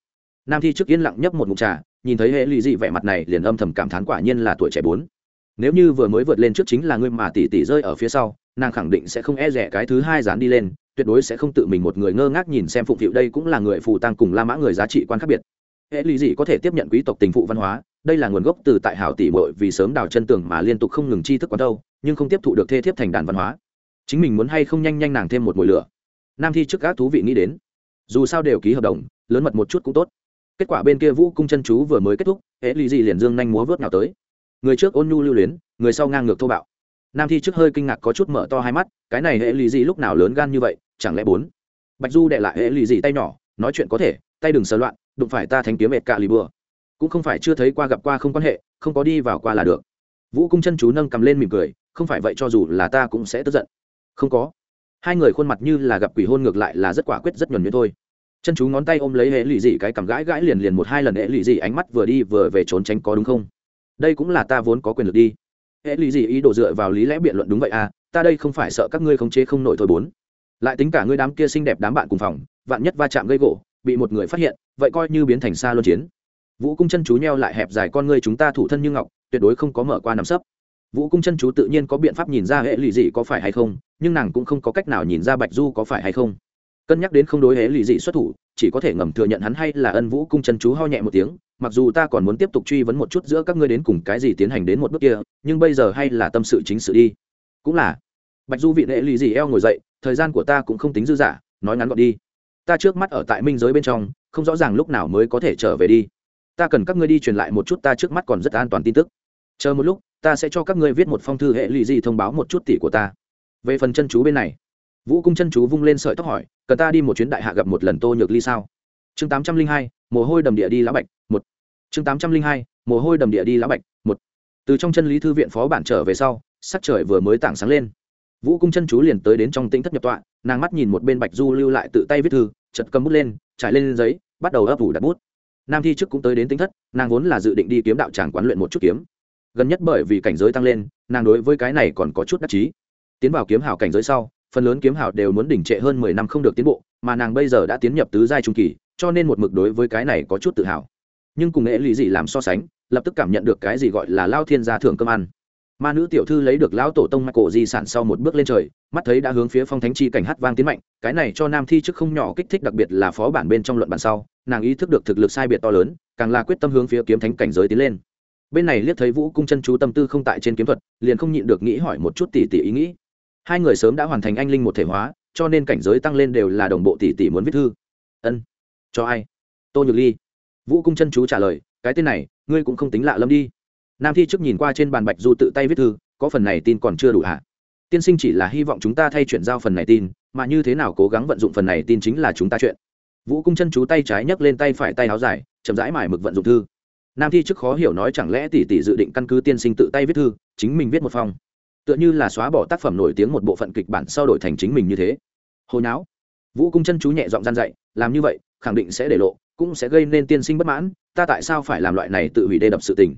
nam thi trước yên lặng nhấp một mục trà, nhìn thấy hệ lụy dị vẻ mặt này liền âm thầm cảm thán quả nhiên là tuổi trẻ bốn. Nếu như vừa mới vượt lên trước chính là ngươi mà tỷ tỷ rơi ở phía sau, nàng khẳng định sẽ không e rẻ cái thứ hai dán đi lên, tuyệt đối sẽ không tự mình một người ngơ ngác nhìn xem phụng phịu đây cũng là người phù tăng cùng la mã người giá trị quan khác biệt. Hệ lụy dị có thể tiếp nhận quý tộc tình phụ văn hóa, đây là nguồn gốc từ tại hảo tỷ muội vì sớm đào chân tường mà liên tục không ngừng chi thức quán đâu, nhưng không tiếp thụ được thê thiếp thành đàn văn hóa. Chính mình muốn hay không nhanh nhanh nàng thêm một mùi lửa. Nam thi trước gác thú vị nghĩ đến. Dù sao đều ký hợp đồng, lớn mật một chút cũng tốt kết quả bên kia vũ cung chân chú vừa mới kết thúc, hệ lì gì liền dương nhanh múa vớt nào tới. Người trước ôn nhu lưu luyến, người sau ngang ngược thô bạo. Nam thi trước hơi kinh ngạc có chút mở to hai mắt, cái này hệ lì gì lúc nào lớn gan như vậy, chẳng lẽ bốn? Bạch du đệ lại hệ lì gì tay nhỏ, nói chuyện có thể, tay đừng sờ loạn, đụng phải ta thành kiếm mệt cạ lì bừa. Cũng không phải chưa thấy qua gặp qua không quan hệ, không có đi vào qua là được. Vũ cung chân chú nâng cầm lên mỉm cười, không phải vậy cho dù là ta cũng sẽ tức giận. Không có. Hai người khuôn mặt như là gặp quỷ hôn ngược lại là rất quả quyết rất nhuần nhuyễn thôi chân chú ngón tay ôm lấy hệ lụy dị cái cầm gãi gãi liền liền một hai lần hệ lụy dị ánh mắt vừa đi vừa về trốn tránh có đúng không? Đây cũng là ta vốn có quyền lực đi. Hệ lụy gì ý đồ dựa vào lý lẽ biện luận đúng vậy à ta đây không phải sợ các ngươi khống chế không nổi thôi bốn. Lại tính cả ngươi đám kia xinh đẹp đám bạn cùng phòng, vạn nhất va chạm gây gỗ, bị một người phát hiện, vậy coi như biến thành xa luân chiến. Vũ cung chân chú nheo lại hẹp dài con ngươi chúng ta thủ thân như ngọc, tuyệt đối không có mở qua nằm sấp. Vũ cung chân chú tự nhiên có biện pháp nhìn ra hệ lụy dị có phải hay không, nhưng nàng cũng không có cách nào nhìn ra bạch du có phải hay không cân nhắc đến không đối hệ lụy dị xuất thủ, chỉ có thể ngầm thừa nhận hắn hay là ân vũ cung chân chú ho nhẹ một tiếng, mặc dù ta còn muốn tiếp tục truy vấn một chút giữa các ngươi đến cùng cái gì tiến hành đến một bước kia, nhưng bây giờ hay là tâm sự chính sự đi. Cũng là. Bạch du vị hệ lụy dị eo ngồi dậy, thời gian của ta cũng không tính dư dả, nói ngắn gọn đi. Ta trước mắt ở tại minh giới bên trong, không rõ ràng lúc nào mới có thể trở về đi. Ta cần các ngươi đi truyền lại một chút ta trước mắt còn rất an toàn tin tức. Chờ một lúc, ta sẽ cho các ngươi viết một phong thư hệ lụy dị thông báo một chút tỷ của ta. Về phần chân chú bên này vũ cung chân chú vung lên sợi tóc hỏi, cần ta đi một chuyến đại hạ gặp một lần tô nhược ly sao? Chương tám trăm linh hai, mồ hôi đầm địa đi lá bạch, một. Chương tám trăm linh hai, mồ hôi đầm địa đi lá bạch, một. Từ trong chân lý thư viện phó bản trở về sau, sắc trời vừa mới tảng sáng lên. Vũ cung chân chú liền tới đến trong tĩnh thất nhập tọa, nàng mắt nhìn một bên bạch du lưu lại tự tay viết thư chật cầm bút lên, trải lên giấy, bắt đầu ấp ủ đặt bút. Nam thi trước cũng tới đến tĩnh thất, nàng vốn là dự định đi kiếm đạo tràng quán luyện một chút kiếm. Gần nhất bởi vì cảnh giới tăng lên, nàng đối với cái này còn có chút đắc chí. Tiến vào kiếm hào cảnh giới sau phần lớn kiếm hào đều muốn đỉnh trệ hơn mười năm không được tiến bộ, mà nàng bây giờ đã tiến nhập tứ giai trung kỳ, cho nên một mực đối với cái này có chút tự hào. Nhưng cùng nghệ lụy gì làm so sánh, lập tức cảm nhận được cái gì gọi là lao thiên gia thưởng cơm ăn. Ma nữ tiểu thư lấy được lão tổ tông mạch cổ di sản sau một bước lên trời, mắt thấy đã hướng phía phong thánh chi cảnh hát vang tiến mạnh, cái này cho nam thi chức không nhỏ kích thích đặc biệt là phó bản bên trong luận bản sau, nàng ý thức được thực lực sai biệt to lớn, càng là quyết tâm hướng phía kiếm thánh cảnh giới tiến lên. Bên này liếc thấy vũ cung chân chú tâm tư không tại trên kiếm thuật, liền không nhịn được nghĩ hỏi một chút tỷ tỷ ý nghĩ hai người sớm đã hoàn thành anh linh một thể hóa, cho nên cảnh giới tăng lên đều là đồng bộ tỷ tỷ muốn viết thư. Ân. Cho ai? Tô nhược ly. Vũ cung chân chú trả lời, cái tên này, ngươi cũng không tính lạ lâm đi. Nam thi trước nhìn qua trên bàn bạch du tự tay viết thư, có phần này tin còn chưa đủ hả? Tiên sinh chỉ là hy vọng chúng ta thay chuyển giao phần này tin, mà như thế nào cố gắng vận dụng phần này tin chính là chúng ta chuyện. Vũ cung chân chú tay trái nhấc lên tay phải tay áo dài, chậm rãi mải mực vận dụng thư. Nam thi trước khó hiểu nói chẳng lẽ tỷ tỷ dự định căn cứ tiên sinh tự tay viết thư, chính mình viết một phòng? Tựa như là xóa bỏ tác phẩm nổi tiếng một bộ phận kịch bản sau đổi thành chính mình như thế. Hồi não vũ cung chân chú nhẹ giọng gian dạy, làm như vậy, khẳng định sẽ để lộ, cũng sẽ gây nên tiên sinh bất mãn, ta tại sao phải làm loại này tự hủy đê đập sự tình?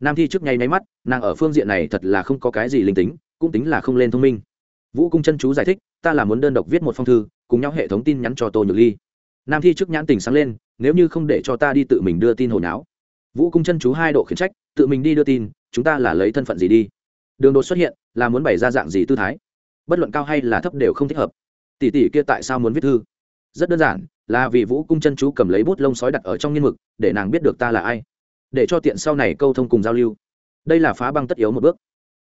Nam thi trước nháy máy mắt, nàng ở phương diện này thật là không có cái gì linh tính, cũng tính là không lên thông minh. Vũ cung chân chú giải thích, ta là muốn đơn độc viết một phong thư, cùng nhau hệ thống tin nhắn cho tô nhược ly. Nam thi trước nhãn tình sáng lên, nếu như không để cho ta đi tự mình đưa tin hồi não vũ cung chân chú hai độ khiển trách, tự mình đi đưa tin, chúng ta là lấy thân phận gì đi? Đường đột xuất hiện là muốn bày ra dạng gì tư thái? Bất luận cao hay là thấp đều không thích hợp. Tỷ tỷ kia tại sao muốn viết thư? Rất đơn giản, là vì vũ cung chân chú cầm lấy bút lông sói đặt ở trong nghiên mực, để nàng biết được ta là ai. Để cho tiện sau này câu thông cùng giao lưu. Đây là phá băng tất yếu một bước.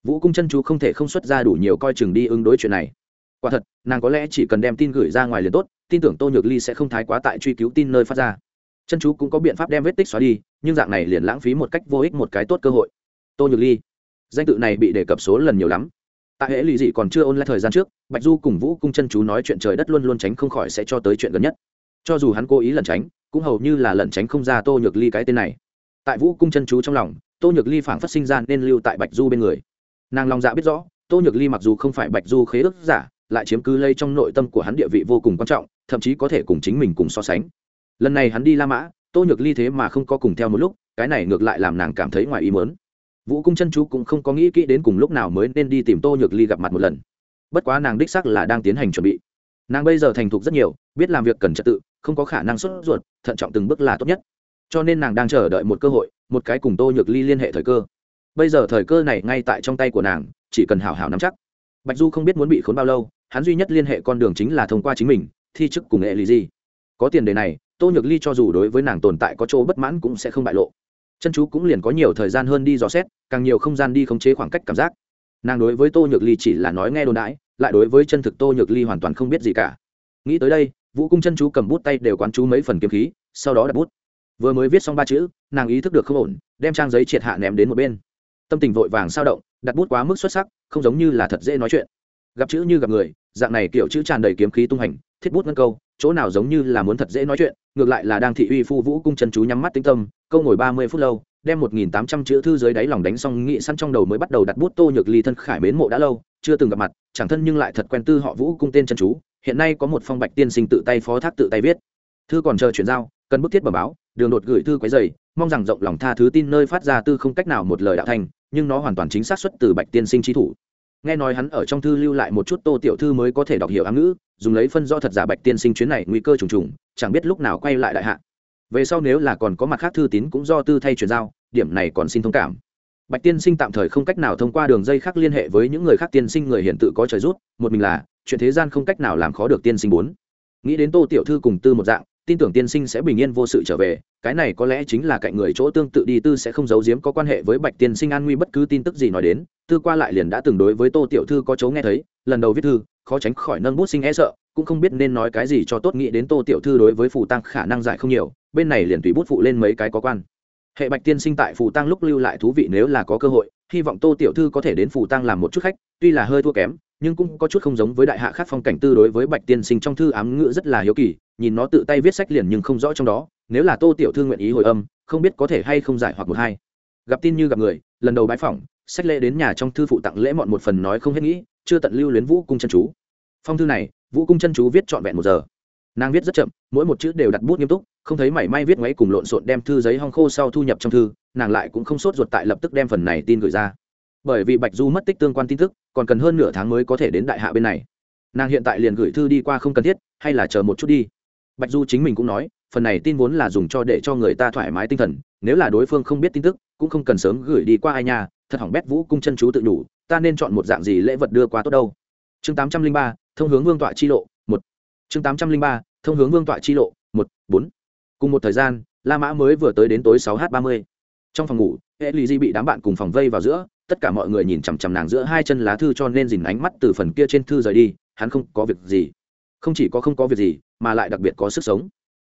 Vũ cung chân chú không thể không xuất ra đủ nhiều coi chừng đi ứng đối chuyện này. Quả thật, nàng có lẽ chỉ cần đem tin gửi ra ngoài liền tốt, tin tưởng tô nhược ly sẽ không thái quá tại truy cứu tin nơi phát ra. Chân chú cũng có biện pháp đem vết tích xóa đi, nhưng dạng này liền lãng phí một cách vô ích một cái tốt cơ hội. Tô nhược ly danh tự này bị đề cập số lần nhiều lắm. Tại hệ lụy dị còn chưa ôn lại thời gian trước, bạch du cùng vũ cung chân chú nói chuyện trời đất luôn luôn tránh không khỏi sẽ cho tới chuyện gần nhất. Cho dù hắn cố ý lẩn tránh, cũng hầu như là lẩn tránh không ra tô nhược ly cái tên này. Tại vũ cung chân chú trong lòng, tô nhược ly phảng phát sinh ra nên lưu tại bạch du bên người. Nàng lòng dạ biết rõ, tô nhược ly mặc dù không phải bạch du khế ước giả, lại chiếm cứ lây trong nội tâm của hắn địa vị vô cùng quan trọng, thậm chí có thể cùng chính mình cùng so sánh. Lần này hắn đi la mã, tô nhược ly thế mà không có cùng theo một lúc, cái này ngược lại làm nàng cảm thấy ngoài ý mớn vũ cung chân chú cũng không có nghĩ kỹ đến cùng lúc nào mới nên đi tìm tô nhược ly gặp mặt một lần. Bất quá nàng đích sắc là đang tiến hành chuẩn bị. Nàng bây giờ thành thục rất nhiều, biết làm việc cần trật tự, không có khả năng xuất ruột, thận trọng từng bước là tốt nhất. Cho nên nàng đang chờ đợi một cơ hội, một cái cùng tô nhược ly liên hệ thời cơ. Bây giờ thời cơ này ngay tại trong tay của nàng, chỉ cần hảo hảo nắm chắc. Bạch du không biết muốn bị khốn bao lâu, hắn duy nhất liên hệ con đường chính là thông qua chính mình, thi chức cùng nghệ lý di có tiền đề này, tô nhược ly cho dù đối với nàng tồn tại có chỗ bất mãn cũng sẽ không bại lộ chân chú cũng liền có nhiều thời gian hơn đi dò xét, càng nhiều không gian đi khống chế khoảng cách cảm giác. Nàng đối với tô nhược ly chỉ là nói nghe đồn đãi, lại đối với chân thực tô nhược ly hoàn toàn không biết gì cả. Nghĩ tới đây, vũ cung chân chú cầm bút tay đều quán chú mấy phần kiếm khí, sau đó đặt bút. Vừa mới viết xong ba chữ, nàng ý thức được không ổn, đem trang giấy triệt hạ ném đến một bên. Tâm tình vội vàng sao động, đặt bút quá mức xuất sắc, không giống như là thật dễ nói chuyện. Gặp chữ như gặp người, dạng này kiểu chữ tràn đầy kiếm khí tung hành, thiết bút ngân câu chỗ nào giống như là muốn thật dễ nói chuyện, ngược lại là đang thị uy phu vũ cung chân chú nhắm mắt tĩnh tâm, câu ngồi ba mươi phút lâu, đem một nghìn tám trăm chữ thư dưới đáy lòng đánh xong, nghị săn trong đầu mới bắt đầu đặt bút tô nhược ly thân khải mến mộ đã lâu, chưa từng gặp mặt, chẳng thân nhưng lại thật quen tư họ vũ cung tên chân chú, hiện nay có một phong bạch tiên sinh tự tay phó thác tự tay viết. Thư còn chờ chuyển giao, cần bức thiết bẩm báo, đường đột gửi thư quấy dày mong rằng rộng lòng tha thứ tin nơi phát ra tư không cách nào một lời đạo thành, nhưng nó hoàn toàn chính xác xuất từ bạch tiên sinh trí thủ nghe nói hắn ở trong thư lưu lại một chút tô tiểu thư mới có thể đọc hiểu ám ngữ, dùng lấy phân do thật giả bạch tiên sinh chuyến này nguy cơ trùng trùng, chẳng biết lúc nào quay lại đại hạ. Về sau nếu là còn có mặt khác thư tín cũng do tư thay chuyển giao, điểm này còn xin thông cảm. Bạch tiên sinh tạm thời không cách nào thông qua đường dây khác liên hệ với những người khác tiên sinh người hiện tự có trời rút, một mình là, chuyện thế gian không cách nào làm khó được tiên sinh bốn. Nghĩ đến tô tiểu thư cùng tư một dạng tin tưởng tiên sinh sẽ bình yên vô sự trở về, cái này có lẽ chính là cạnh người chỗ tương tự đi, tư sẽ không giấu giếm có quan hệ với bạch tiên sinh an nguy bất cứ tin tức gì nói đến, tư qua lại liền đã từng đối với tô tiểu thư có chấu nghe thấy, lần đầu viết thư, khó tránh khỏi nâng bút sinh e sợ, cũng không biết nên nói cái gì cho tốt nghĩ đến tô tiểu thư đối với phù tăng khả năng giải không nhiều, bên này liền tùy bút phụ lên mấy cái có quan. Hệ bạch tiên sinh tại phù tăng lúc lưu lại thú vị nếu là có cơ hội, hy vọng tô tiểu thư có thể đến phù tăng làm một chút khách, tuy là hơi thua kém nhưng cũng có chút không giống với đại hạ khác phong cảnh tư đối với bạch tiên sinh trong thư ám ngữ rất là hiếu kỳ, nhìn nó tự tay viết sách liền nhưng không rõ trong đó, nếu là tô tiểu thư nguyện ý hồi âm, không biết có thể hay không giải hoặc một hai. Gặp tin như gặp người, lần đầu bãi phỏng, sách lễ đến nhà trong thư phụ tặng lễ mọn một phần nói không hết nghĩ, chưa tận lưu luyến vũ cung chân chú. Phong thư này, vũ cung chân chú viết trọn vẹn một giờ. Nàng viết rất chậm, mỗi một chữ đều đặt bút nghiêm túc, không thấy mảy may viết ngoáy cùng lộn xộn đem thư giấy hong khô sau thu nhập trong thư, nàng lại cũng không sốt ruột tại lập tức đem phần này tin gửi ra. Bởi vì bạch du mất tích tương quan tin tức còn cần hơn nửa tháng mới có thể đến đại hạ bên này. Nàng hiện tại liền gửi thư đi qua không cần thiết, hay là chờ một chút đi. Bạch du chính mình cũng nói, phần này tin vốn là dùng cho để cho người ta thoải mái tinh thần, nếu là đối phương không biết tin tức, cũng không cần sớm gửi đi qua ai nhà thật hỏng bét vũ cung chân chú tự đủ, ta nên chọn một dạng gì lễ vật đưa qua tốt đâu? Chương tám trăm linh ba, thông hướng vương tọa chi lộ, một. Chương tám trăm linh ba, thông hướng vương tọa chi lộ, một, bốn. Cùng một thời gian, la mã mới vừa tới đến tối sáu h ba mươi trong phòng ngủ hệ lì di bị đám bạn cùng phòng vây vào giữa, tất cả mọi người nhìn chằm chằm nàng giữa hai chân lá thư cho nên dìn ánh mắt từ phần kia trên thư rời đi, hắn không có việc gì. Không chỉ có không có việc gì, mà lại đặc biệt có sức sống.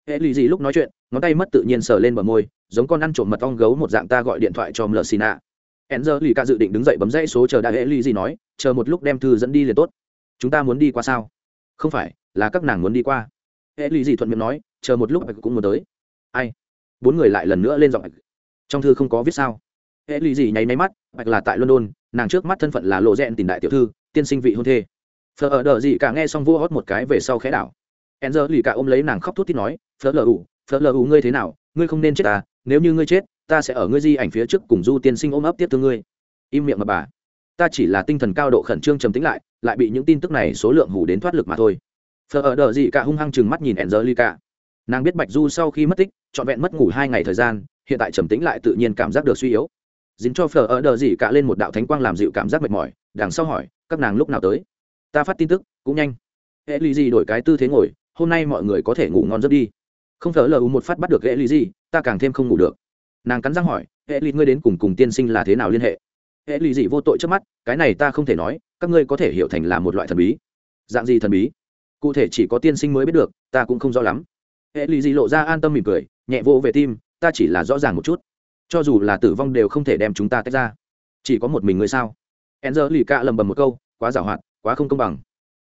Hệ lì di lúc nói chuyện, ngón tay mất tự nhiên sờ lên bờ môi, giống con ăn trộm mật ong gấu một dạng ta gọi điện thoại cho mlờ xì nạ enzer lì ca dự định đứng dậy bấm dãy số chờ đại hệ lì di nói, chờ một lúc đem thư dẫn đi liền tốt. Chúng ta muốn đi qua sao? Không phải, là các nàng muốn đi qua. Hệ lì di thuận miệng nói, chờ một lúc cũng muốn tới. Ai? Bốn người lại lần nữa lên giọng trong thư không có viết sao? Hệ lụy gì nháy máy mắt, bạch là tại london, nàng trước mắt thân phận là lộ rẽn tìm đại tiểu thư, tiên sinh vị hôn thê. Phở ở đợi gì cả nghe xong vua hót một cái về sau khẽ đảo. E n z lì cả ôm lấy nàng khóc thút thít nói, phở lờ ủ, phở lờ ủ ngươi thế nào? Ngươi không nên chết ta, nếu như ngươi chết, ta sẽ ở ngươi di ảnh phía trước cùng du tiên sinh ôm ấp tiếp thương ngươi. Im miệng mà bà, ta chỉ là tinh thần cao độ khẩn trương trầm tính lại lại bị những tin tức này số lượng hủ đến thoát lực mà thôi. Phở ở đợi gì cả hung hăng chừng mắt nhìn e n z lì cả. Nàng biết bạch du sau khi mất tích, trọn vẹn mất ngủ hai ngày thời gian hiện tại trầm tĩnh lại tự nhiên cảm giác được suy yếu. Dính cho phở ở đờ gì cả lên một đạo thánh quang làm dịu cảm giác mệt mỏi, đằng sau hỏi, các nàng lúc nào tới? Ta phát tin tức, cũng nhanh. Hệ lì gì đổi cái tư thế ngồi, hôm nay mọi người có thể ngủ ngon giấc đi. Không thở lờ một phát bắt được hệ lì gì ta càng thêm không ngủ được. Nàng cắn răng hỏi hệ lì ngươi đến cùng cùng tiên sinh là thế nào liên hệ? Hệ lì gì vô tội trước mắt, cái này ta không thể nói, các ngươi có thể hiểu thành là một loại thần bí. Dạng gì thần bí? Cụ thể chỉ có tiên sinh mới biết được, ta cũng không rõ lắm. Hệ lì gì lộ ra an tâm mỉm cười, nhẹ vô về tim ta chỉ là rõ ràng một chút. Cho dù là tử vong đều không thể đem chúng ta tách ra. Chỉ có một mình ngươi sao? E n z lì cạ lầm bầm một câu, quá giảo hoạt, quá không công bằng.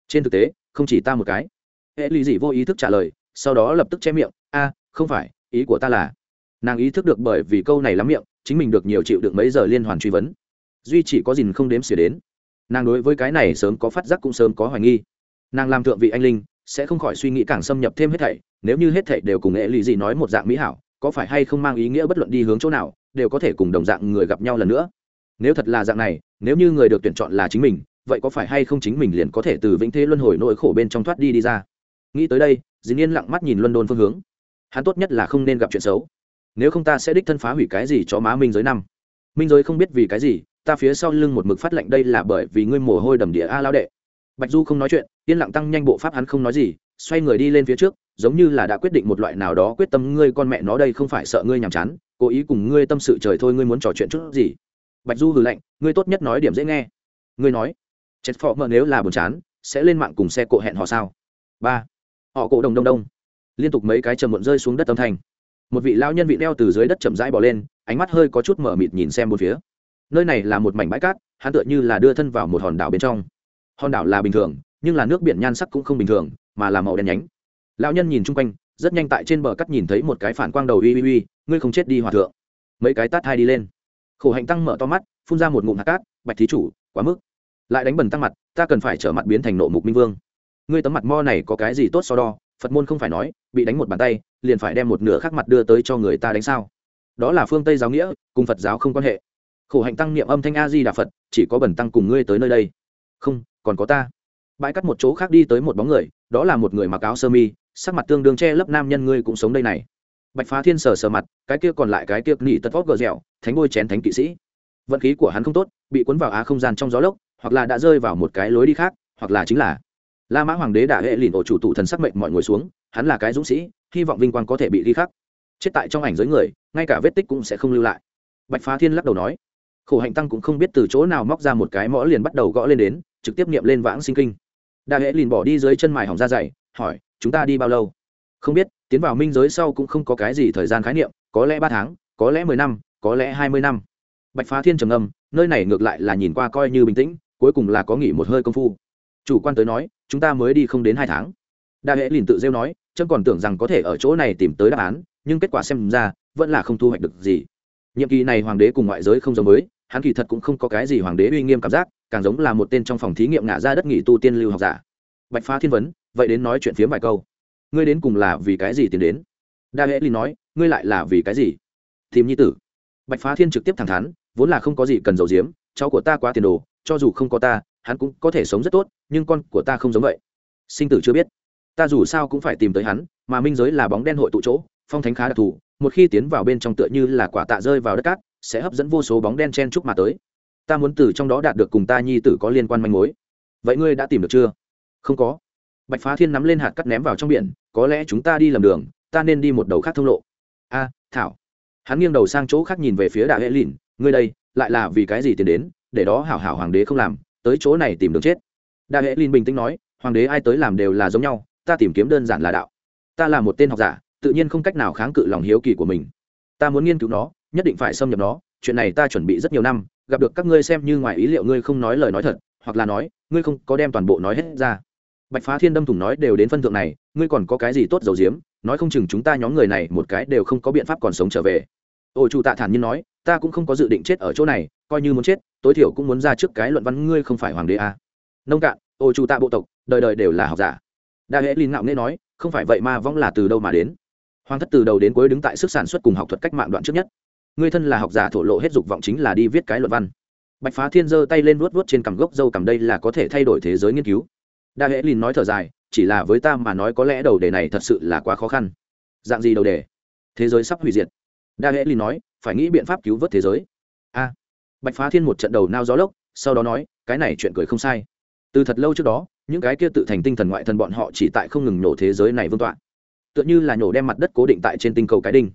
Trên thực tế, không chỉ ta một cái. Hệ lì dị vô ý thức trả lời, sau đó lập tức che miệng, a, không phải, ý của ta là nàng ý thức được bởi vì câu này lắm miệng, chính mình được nhiều chịu được mấy giờ liên hoàn truy vấn. Duy chỉ có dìn không đếm xỉa đến. Nàng đối với cái này sớm có phát giác cũng sớm có hoài nghi. Nàng làm thượng vị anh linh, sẽ không khỏi suy nghĩ càng xâm nhập thêm hết thảy, nếu như hết thảy đều cùng hệ lì dị nói một dạng mỹ hảo có phải hay không mang ý nghĩa bất luận đi hướng chỗ nào, đều có thể cùng đồng dạng người gặp nhau lần nữa. Nếu thật là dạng này, nếu như người được tuyển chọn là chính mình, vậy có phải hay không chính mình liền có thể từ vĩnh thế luân hồi nỗi khổ bên trong thoát đi đi ra? Nghĩ tới đây, dính yên lặng mắt nhìn luân đôn phương hướng. Hắn tốt nhất là không nên gặp chuyện xấu. Nếu không ta sẽ đích thân phá hủy cái gì cho má minh giới năm. Minh giới không biết vì cái gì, ta phía sau lưng một mực phát lệnh đây là bởi vì ngươi mồ hôi đầm địa a lao đệ. Bạch du không nói chuyện, yên lặng tăng nhanh bộ pháp hắn không nói gì, xoay người đi lên phía trước giống như là đã quyết định một loại nào đó quyết tâm, ngươi con mẹ nó đây không phải sợ ngươi nhàm chán, cố ý cùng ngươi tâm sự trời thôi, ngươi muốn trò chuyện chút gì? Bạch du hừ lạnh, ngươi tốt nhất nói điểm dễ nghe. Ngươi nói, chết phò mờ nếu là buồn chán, sẽ lên mạng cùng xe cộ hẹn họ sao? Ba, họ cổ đồng đông đông. Liên tục mấy cái trầm muộn rơi xuống đất âm thanh. Một vị lao nhân vị đeo từ dưới đất chậm rãi bỏ lên, ánh mắt hơi có chút mở mịt nhìn xem một phía. Nơi này là một mảnh bãi cát, hắn tựa như là đưa thân vào một hòn đảo bên trong. Hòn đảo là bình thường, nhưng là nước biển nhan sắc cũng không bình thường, mà là màu đen nhánh lão nhân nhìn chung quanh, rất nhanh tại trên bờ cắt nhìn thấy một cái phản quang đầu uy uy uy, ngươi không chết đi hòa thượng. Mấy cái tát hai đi lên. Khổ hạnh tăng mở to mắt, phun ra một ngụm hạt cát, bạch thí chủ, quá mức. Lại đánh bẩn tăng mặt, ta cần phải trở mặt biến thành nộ mục minh vương. Ngươi tấm mặt mo này có cái gì tốt so đo? Phật môn không phải nói, bị đánh một bàn tay, liền phải đem một nửa khác mặt đưa tới cho người ta đánh sao? Đó là phương tây giáo nghĩa, cùng phật giáo không quan hệ. Khổ hạnh tăng niệm âm thanh a di đà phật, chỉ có bẩn tăng cùng ngươi tới nơi đây. Không, còn có ta bãi cắt một chỗ khác đi tới một bóng người, đó là một người mặc áo sơ mi, sắc mặt tương đương che lấp nam nhân ngươi cũng sống đây này. Bạch phá thiên sờ sờ mặt, cái kia còn lại cái kia nỉ tật vót gờ dẻo, thánh ngôi chén thánh kỵ sĩ. Vận khí của hắn không tốt, bị cuốn vào á không gian trong gió lốc, hoặc là đã rơi vào một cái lối đi khác, hoặc là chính là la mã hoàng đế đã hệ lìn ổ chủ tụ thần sắc mệnh mọi ngồi xuống, hắn là cái dũng sĩ, hy vọng vinh quang có thể bị ghi khắc. Chết tại trong ảnh giới người, ngay cả vết tích cũng sẽ không lưu lại. Bạch phá thiên lắc đầu nói khổ hạnh tăng cũng không biết từ chỗ nào móc ra một cái mõ liền bắt đầu gõ lên đến, trực tiếp niệm lên vãng sinh kinh. Đa hễ liền bỏ đi dưới chân mài hỏng ra dày, hỏi, chúng ta đi bao lâu? Không biết, tiến vào minh giới sau cũng không có cái gì thời gian khái niệm, có lẽ ba tháng, có lẽ mười năm, có lẽ hai mươi năm. Bạch phá thiên trầm âm nơi này ngược lại là nhìn qua coi như bình tĩnh, cuối cùng là có nghỉ một hơi công phu. Chủ quan tới nói, chúng ta mới đi không đến hai tháng. Đa hễ liền tự rêu nói trâm còn tưởng rằng có thể ở chỗ này tìm tới đáp án, nhưng kết quả xem ra, vẫn là không thu hoạch được gì nhiệm kỳ này hoàng đế cùng ngoại giới không giống mới hắn kỳ thật cũng không có cái gì hoàng đế uy nghiêm cảm giác, càng giống là một tên trong phòng thí nghiệm ngã ra đất nghỉ tu tiên lưu học giả. Bạch phá thiên vấn, vậy đến nói chuyện phiếm vài câu. Ngươi đến cùng là vì cái gì tiến đến? Đa hễ linh nói, ngươi lại là vì cái gì? Tìm nhi tử. Bạch phá thiên trực tiếp thẳng thắn, vốn là không có gì cần giấu giếm, cháu của ta quá tiền đồ, cho dù không có ta, hắn cũng có thể sống rất tốt, nhưng con của ta không giống vậy. Sinh tử chưa biết. Ta dù sao cũng phải tìm tới hắn, mà minh giới là bóng đen hội tụ chỗ, phong thánh khá đặc thù một khi tiến vào bên trong tựa như là quả tạ rơi vào đất cát, sẽ hấp dẫn vô số bóng đen chen chúc mà tới. Ta muốn từ trong đó đạt được cùng ta nhi tử có liên quan manh mối. Vậy ngươi đã tìm được chưa? Không có. Bạch phá thiên nắm lên hạt cắt ném vào trong biển, có lẽ chúng ta đi lầm đường, ta nên đi một đầu khác thông lộ. A, thảo. Hắn nghiêng đầu sang chỗ khác nhìn về phía đại hệ lìn, ngươi đây, lại là vì cái gì tiến đến, để đó hảo hảo hoàng đế không làm, tới chỗ này tìm đường chết. Đại hệ lìn bình tĩnh nói, hoàng đế ai tới làm đều là giống nhau, ta tìm kiếm đơn giản là đạo. Ta là một tên học giả tự nhiên không cách nào kháng cự lòng hiếu kỳ của mình. Ta muốn nghiên cứu nó, nhất định phải xâm nhập nó. Chuyện này ta chuẩn bị rất nhiều năm, gặp được các ngươi xem như ngoài ý liệu ngươi không nói lời nói thật, hoặc là nói, ngươi không có đem toàn bộ nói hết ra. Bạch phá thiên đâm thủng nói đều đến phân thượng này, ngươi còn có cái gì tốt dầu diếm nói không chừng chúng ta nhóm người này một cái đều không có biện pháp còn sống trở về. Ôi chủ tạ thản nhiên nói, ta cũng không có dự định chết ở chỗ này, coi như muốn chết, tối thiểu cũng muốn ra trước cái luận văn ngươi không phải hoàng đế à. nông cạn, ôi chủ tạ bộ tộc, đời đời đều là học giả. Đa hễ linh ngạo nghễ nói, không phải vậy mà vong là từ đâu mà đến? Hoàng thất từ đầu đến cuối đứng tại sức sản xuất cùng học thuật cách mạng đoạn trước nhất. Ngươi thân là học giả thổ lộ hết dục vọng chính là đi viết cái luận văn. Bạch phá thiên giơ tay lên vuốt vuốt trên cằm gốc dâu cằm đây là có thể thay đổi thế giới nghiên cứu. Đa hễ lìn nói thở dài, chỉ là với ta mà nói có lẽ đầu đề này thật sự là quá khó khăn. Dạng gì đầu đề? Thế giới sắp hủy diệt. Đa hễ lìn nói, phải nghĩ biện pháp cứu vớt thế giới. A. Bạch phá thiên một trận đầu nao gió lốc, sau đó nói, cái này chuyện cười không sai. Từ thật lâu trước đó, những cái kia tự thành tinh thần ngoại thần bọn họ chỉ tại không ngừng nổ thế giới này vương tọa tựa như là nhổ đem mặt đất cố định tại trên tinh cầu cái đinh.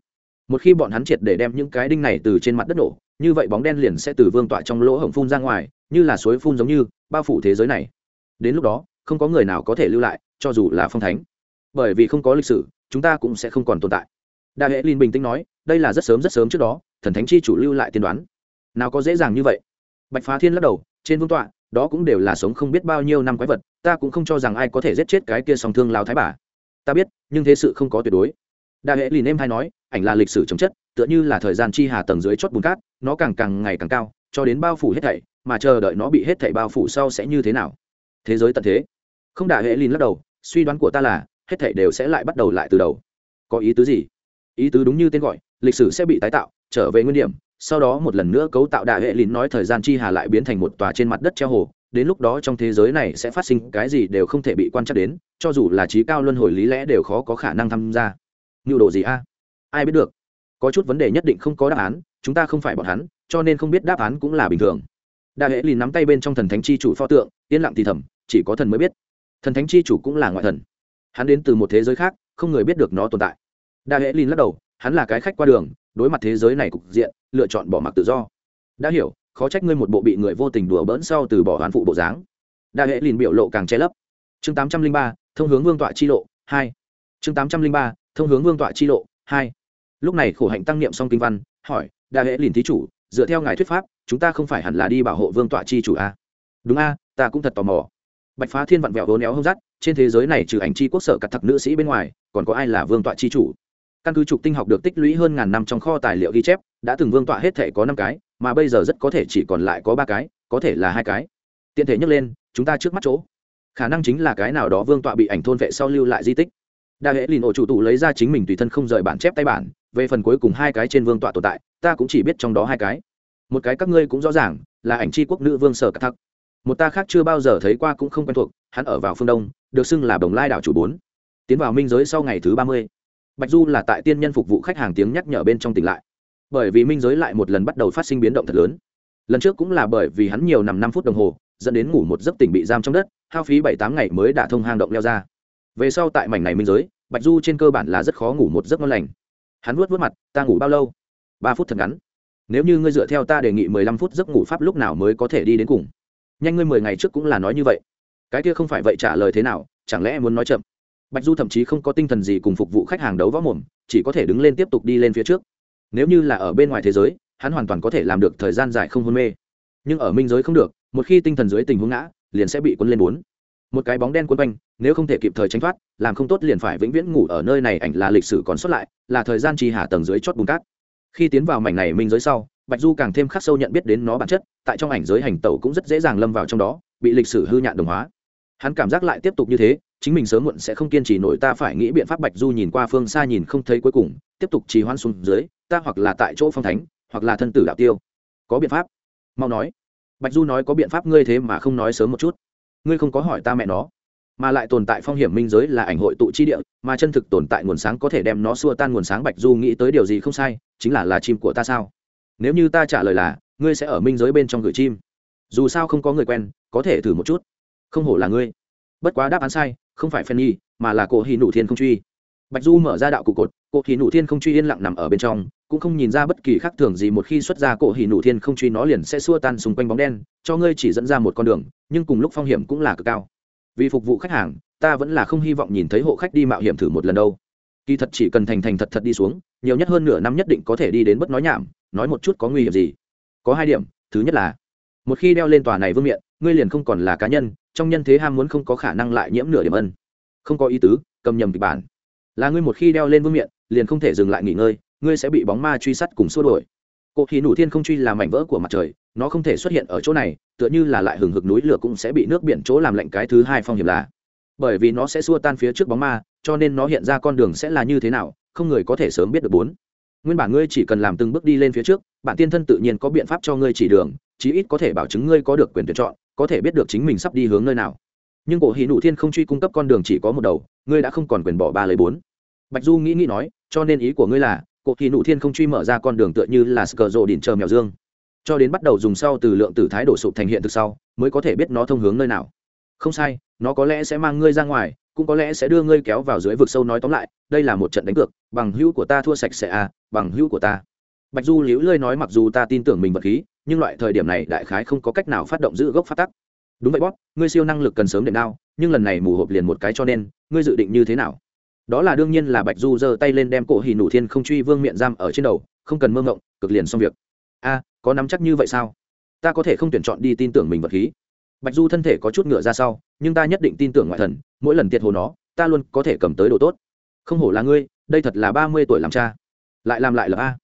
Một khi bọn hắn triệt để đem những cái đinh này từ trên mặt đất nổ, như vậy bóng đen liền sẽ từ vương tọa trong lỗ hổng phun ra ngoài, như là suối phun giống như, bao phủ thế giới này. Đến lúc đó, không có người nào có thể lưu lại, cho dù là phong thánh. Bởi vì không có lịch sử, chúng ta cũng sẽ không còn tồn tại. Đại hệ linh bình tĩnh nói, đây là rất sớm rất sớm trước đó, thần thánh chi chủ lưu lại tiên đoán. Nào có dễ dàng như vậy. Bạch phá thiên lắc đầu, trên vương tọa, đó cũng đều là sống không biết bao nhiêu năm quái vật, ta cũng không cho rằng ai có thể giết chết cái kia song thương lao thái bà ta biết, nhưng thế sự không có tuyệt đối. Đại hệ lìn em hay nói, ảnh là lịch sử chấm chất, tựa như là thời gian chi hà tầng dưới chót bùn cát, nó càng càng ngày càng cao, cho đến bao phủ hết thảy, mà chờ đợi nó bị hết thảy bao phủ sau sẽ như thế nào? Thế giới tận thế. Không đại hệ lìn lắc đầu, suy đoán của ta là, hết thảy đều sẽ lại bắt đầu lại từ đầu. Có ý tứ gì? Ý tứ đúng như tên gọi, lịch sử sẽ bị tái tạo, trở về nguyên điểm, sau đó một lần nữa cấu tạo đại hệ lìn nói thời gian chi hà lại biến thành một tòa trên mặt đất treo hồ đến lúc đó trong thế giới này sẽ phát sinh cái gì đều không thể bị quan trắc đến, cho dù là trí cao luân hồi lý lẽ đều khó có khả năng tham gia. Nhu đồ gì a? Ai biết được. Có chút vấn đề nhất định không có đáp án, chúng ta không phải bọn hắn, cho nên không biết đáp án cũng là bình thường. Đại hệ lìn nắm tay bên trong thần thánh chi chủ pho tượng, yên lặng thì thầm, chỉ có thần mới biết. Thần thánh chi chủ cũng là ngoại thần. Hắn đến từ một thế giới khác, không người biết được nó tồn tại. Đại hệ lìn lắc đầu, hắn là cái khách qua đường, đối mặt thế giới này cục diện, lựa chọn bỏ mặc tự do. Đã hiểu khó trách ngươi một bộ bị người vô tình đùa bỡn sau từ bỏ hoán phụ bộ dáng. Đại hệ lìn biểu lộ càng che lấp. Chương tám trăm linh ba, thông hướng vương tọa chi lộ, hai. Chương tám trăm linh ba, thông hướng vương tọa chi lộ, hai. Lúc này khổ hạnh tăng niệm xong kinh văn, hỏi đại hệ lìn thí chủ, dựa theo ngài thuyết pháp, chúng ta không phải hẳn là đi bảo hộ vương tọa chi chủ a à? đúng a, ta cũng thật tò mò. Bạch phá thiên vặn vẹo hố néo hông rắt, trên thế giới này trừ ảnh chi quốc sở cặt thật nữ sĩ bên ngoài, còn có ai là vương tọa chi chủ? Căn cứ trục tinh học được tích lũy hơn ngàn năm trong kho tài liệu ghi chép đã từng vương tọa hết thể có năm cái, mà bây giờ rất có thể chỉ còn lại có ba cái, có thể là hai cái. Tiện thể nhắc lên, chúng ta trước mắt chỗ. Khả năng chính là cái nào đó vương tọa bị ảnh thôn vệ sau lưu lại di tích. Đa hệ lìn ổ chủ tụ lấy ra chính mình tùy thân không rời bản chép tay bản, về phần cuối cùng hai cái trên vương tọa tồn tại, ta cũng chỉ biết trong đó hai cái. Một cái các ngươi cũng rõ ràng, là ảnh c quốc nữ vương sở cắt thắc. Một ta khác chưa bao giờ thấy qua cũng không quen thuộc, hắn ở vào phương đông, được xưng là đồng lai đảo chủ bốn. Tiến vào minh giới sau ngày thứ ba mươi. Bạch du là tại tiên nhân phục vụ khách hàng tiếng nhắc nhở bên trong tỉnh lại bởi vì minh giới lại một lần bắt đầu phát sinh biến động thật lớn. Lần trước cũng là bởi vì hắn nhiều nằm năm phút đồng hồ, dẫn đến ngủ một giấc tỉnh bị giam trong đất, hao phí bảy tám ngày mới đả thông hang động leo ra. Về sau tại mảnh này minh giới, bạch du trên cơ bản là rất khó ngủ một giấc ngon lành. Hắn vuốt vuốt mặt, ta ngủ bao lâu? Ba phút thật ngắn. Nếu như ngươi dựa theo ta đề nghị mười lăm phút giấc ngủ pháp lúc nào mới có thể đi đến cùng? Nhanh ngươi mười ngày trước cũng là nói như vậy. Cái kia không phải vậy trả lời thế nào, chẳng lẽ muốn nói chậm? Bạch du thậm chí không có tinh thần gì cùng phục vụ khách hàng đấu võ mồm, chỉ có thể đứng lên tiếp tục đi lên phía trước nếu như là ở bên ngoài thế giới, hắn hoàn toàn có thể làm được thời gian dài không hôn mê. Nhưng ở minh giới không được, một khi tinh thần dưới tình huống ngã, liền sẽ bị quấn lên bốn. Một cái bóng đen quấn quanh, nếu không thể kịp thời tránh thoát, làm không tốt liền phải vĩnh viễn ngủ ở nơi này, ảnh là lịch sử còn xuất lại, là thời gian trì hạ tầng dưới chót bùn cát. Khi tiến vào mảnh này minh giới sau, bạch du càng thêm khắc sâu nhận biết đến nó bản chất, tại trong ảnh giới hành tẩu cũng rất dễ dàng lâm vào trong đó, bị lịch sử hư nhạn đồng hóa. Hắn cảm giác lại tiếp tục như thế chính mình sớm muộn sẽ không kiên trì nổi, ta phải nghĩ biện pháp bạch du nhìn qua phương xa nhìn không thấy cuối cùng, tiếp tục trì hoãn xuống dưới, ta hoặc là tại chỗ phong thánh, hoặc là thân tử đạo tiêu. Có biện pháp. Mau nói. Bạch du nói có biện pháp, ngươi thế mà không nói sớm một chút. Ngươi không có hỏi ta mẹ nó. Mà lại tồn tại phong hiểm minh giới là ảnh hội tụ chi địa, mà chân thực tồn tại nguồn sáng có thể đem nó xua tan nguồn sáng. Bạch du nghĩ tới điều gì không sai, chính là là chim của ta sao? Nếu như ta trả lời là, ngươi sẽ ở minh giới bên trong gửi chim. Dù sao không có người quen, có thể thử một chút. Không hổ là ngươi. Bất quá đáp án sai không phải phen nhi mà là cổ hì nụ thiên không truy. Bạch du mở ra đạo cụ cột, cổ hỉ nụ thiên không truy yên lặng nằm ở bên trong, cũng không nhìn ra bất kỳ khác thường gì, một khi xuất ra cổ hỉ nụ thiên không truy nó liền sẽ xua tan xung quanh bóng đen, cho ngươi chỉ dẫn ra một con đường, nhưng cùng lúc phong hiểm cũng là cực cao. Vì phục vụ khách hàng, ta vẫn là không hy vọng nhìn thấy hộ khách đi mạo hiểm thử một lần đâu. Kỳ thật chỉ cần thành thành thật thật đi xuống, nhiều nhất hơn nửa năm nhất định có thể đi đến bất nói nhảm, nói một chút có nguy hiểm gì. Có hai điểm, thứ nhất là, một khi đeo lên tòa này vương miện, ngươi liền không còn là cá nhân trong nhân thế ham muốn không có khả năng lại nhiễm nửa điểm ân. Không có ý tứ, cầm nhầm kịch bản. Là ngươi một khi đeo lên vương miện, liền không thể dừng lại nghỉ ngơi, ngươi sẽ bị bóng ma truy sát cùng xua đuổi. Cụ khí nủ thiên không truy là mảnh vỡ của mặt trời, nó không thể xuất hiện ở chỗ này, tựa như là lại hừng hực núi lửa cũng sẽ bị nước biển chỗ làm lạnh cái thứ hai phong hiểm là. Bởi vì nó sẽ xua tan phía trước bóng ma, cho nên nó hiện ra con đường sẽ là như thế nào, không người có thể sớm biết được bốn. Nguyên bản ngươi chỉ cần làm từng bước đi lên phía trước, bản tiên thân tự nhiên có biện pháp cho ngươi chỉ đường, chí ít có thể bảo chứng ngươi có được quyền tuyển chọn có thể biết được chính mình sắp đi hướng nơi nào. Nhưng cổ hỷ nụ thiên không truy cung cấp con đường chỉ có một đầu, ngươi đã không còn quyền bỏ ba lấy bốn. Bạch du nghĩ nghĩ nói, cho nên ý của ngươi là, cổ hỷ nụ thiên không truy mở ra con đường tựa như là sờ rộ đỉnh chờ mèo dương. Cho đến bắt đầu dùng sau từ lượng tử thái đổ sụp thành hiện thực sau, mới có thể biết nó thông hướng nơi nào. Không sai, nó có lẽ sẽ mang ngươi ra ngoài, cũng có lẽ sẽ đưa ngươi kéo vào dưới vực sâu nói tóm lại, đây là một trận đánh cược, bằng hữu của ta thua sạch sẽ à bằng hữu của ta. Bạch du liễu lơi nói mặc dù ta tin tưởng mình vật khí nhưng loại thời điểm này đại khái không có cách nào phát động giữ gốc phát tắc. Đúng vậy bót ngươi siêu năng lực cần sớm để đao, nhưng lần này mù hộp liền một cái cho nên, ngươi dự định như thế nào? Đó là đương nhiên là bạch du giơ tay lên đem cổ hì nụ thiên không truy vương miệng giam ở trên đầu, không cần mơ ngộng, cực liền xong việc. A, có nắm chắc như vậy sao? Ta có thể không tuyển chọn đi tin tưởng mình vật khí. Bạch du thân thể có chút ngựa ra sau, nhưng ta nhất định tin tưởng ngoại thần, mỗi lần tiệt hồ nó, ta luôn có thể cầm tới đồ tốt. Không hổ là ngươi, đây thật là ba mươi tuổi làm cha. Lại làm lại là a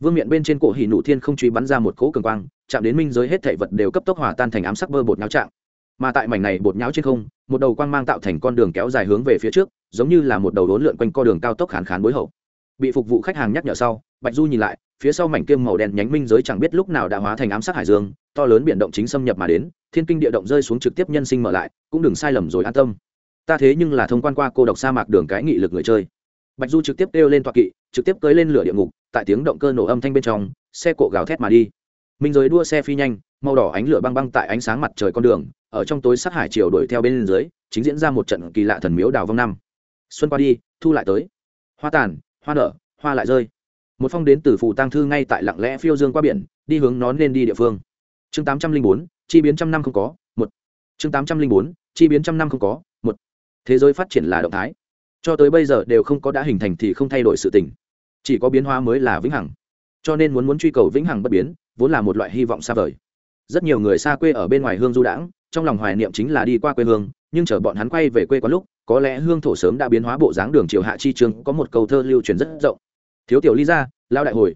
vương miện bên trên cổ hỉ nụ thiên không truy bắn ra một cỗ cường quang, chạm đến minh giới hết thảy vật đều cấp tốc hòa tan thành ám sắc bơ bột nháo trạng. Mà tại mảnh này bột nháo trên không, một đầu quang mang tạo thành con đường kéo dài hướng về phía trước, giống như là một đầu đốn lượn quanh co đường cao tốc khán khán bối hậu. Bị phục vụ khách hàng nhắc nhở sau, bạch du nhìn lại, phía sau mảnh kim màu đen nhánh minh giới chẳng biết lúc nào đã hóa thành ám sắc hải dương, to lớn biển động chính xâm nhập mà đến, thiên kinh địa động rơi xuống trực tiếp nhân sinh mở lại, cũng đừng sai lầm rồi an tâm. Ta thế nhưng là thông quan qua cô độc sa mạc đường cái nghị lực người chơi bạch du trực tiếp kêu lên toa kỵ, trực tiếp cưới lên lửa địa ngục, tại tiếng động cơ nổ âm thanh bên trong, xe cộ gào thét mà đi. Minh giới đua xe phi nhanh, màu đỏ ánh lửa băng băng tại ánh sáng mặt trời con đường, ở trong tối sát hải chiều đuổi theo bên dưới, chính diễn ra một trận kỳ lạ thần miếu đào vong năm. Xuân qua đi, thu lại tới. Hoa tàn, hoa nở, hoa lại rơi. Một phong đến từ phù tăng thư ngay tại lặng lẽ phiêu dương qua biển, đi hướng nón lên đi địa phương. Chương tám trăm linh bốn, chi biến trăm năm không có, một. Chương tám trăm linh bốn, chi biến trăm năm không có, một. Thế giới phát triển là động thái cho tới bây giờ đều không có đã hình thành thì không thay đổi sự tình. Chỉ có biến hóa mới là vĩnh hằng. Cho nên muốn muốn truy cầu vĩnh hằng bất biến, vốn là một loại hy vọng xa vời. Rất nhiều người xa quê ở bên ngoài hương du đãng, trong lòng hoài niệm chính là đi qua quê hương, nhưng chờ bọn hắn quay về quê có lúc, có lẽ hương thổ sớm đã biến hóa bộ dáng đường triều hạ chi trường có một câu thơ lưu truyền rất rộng. Thiếu tiểu ly gia lao đại hồi.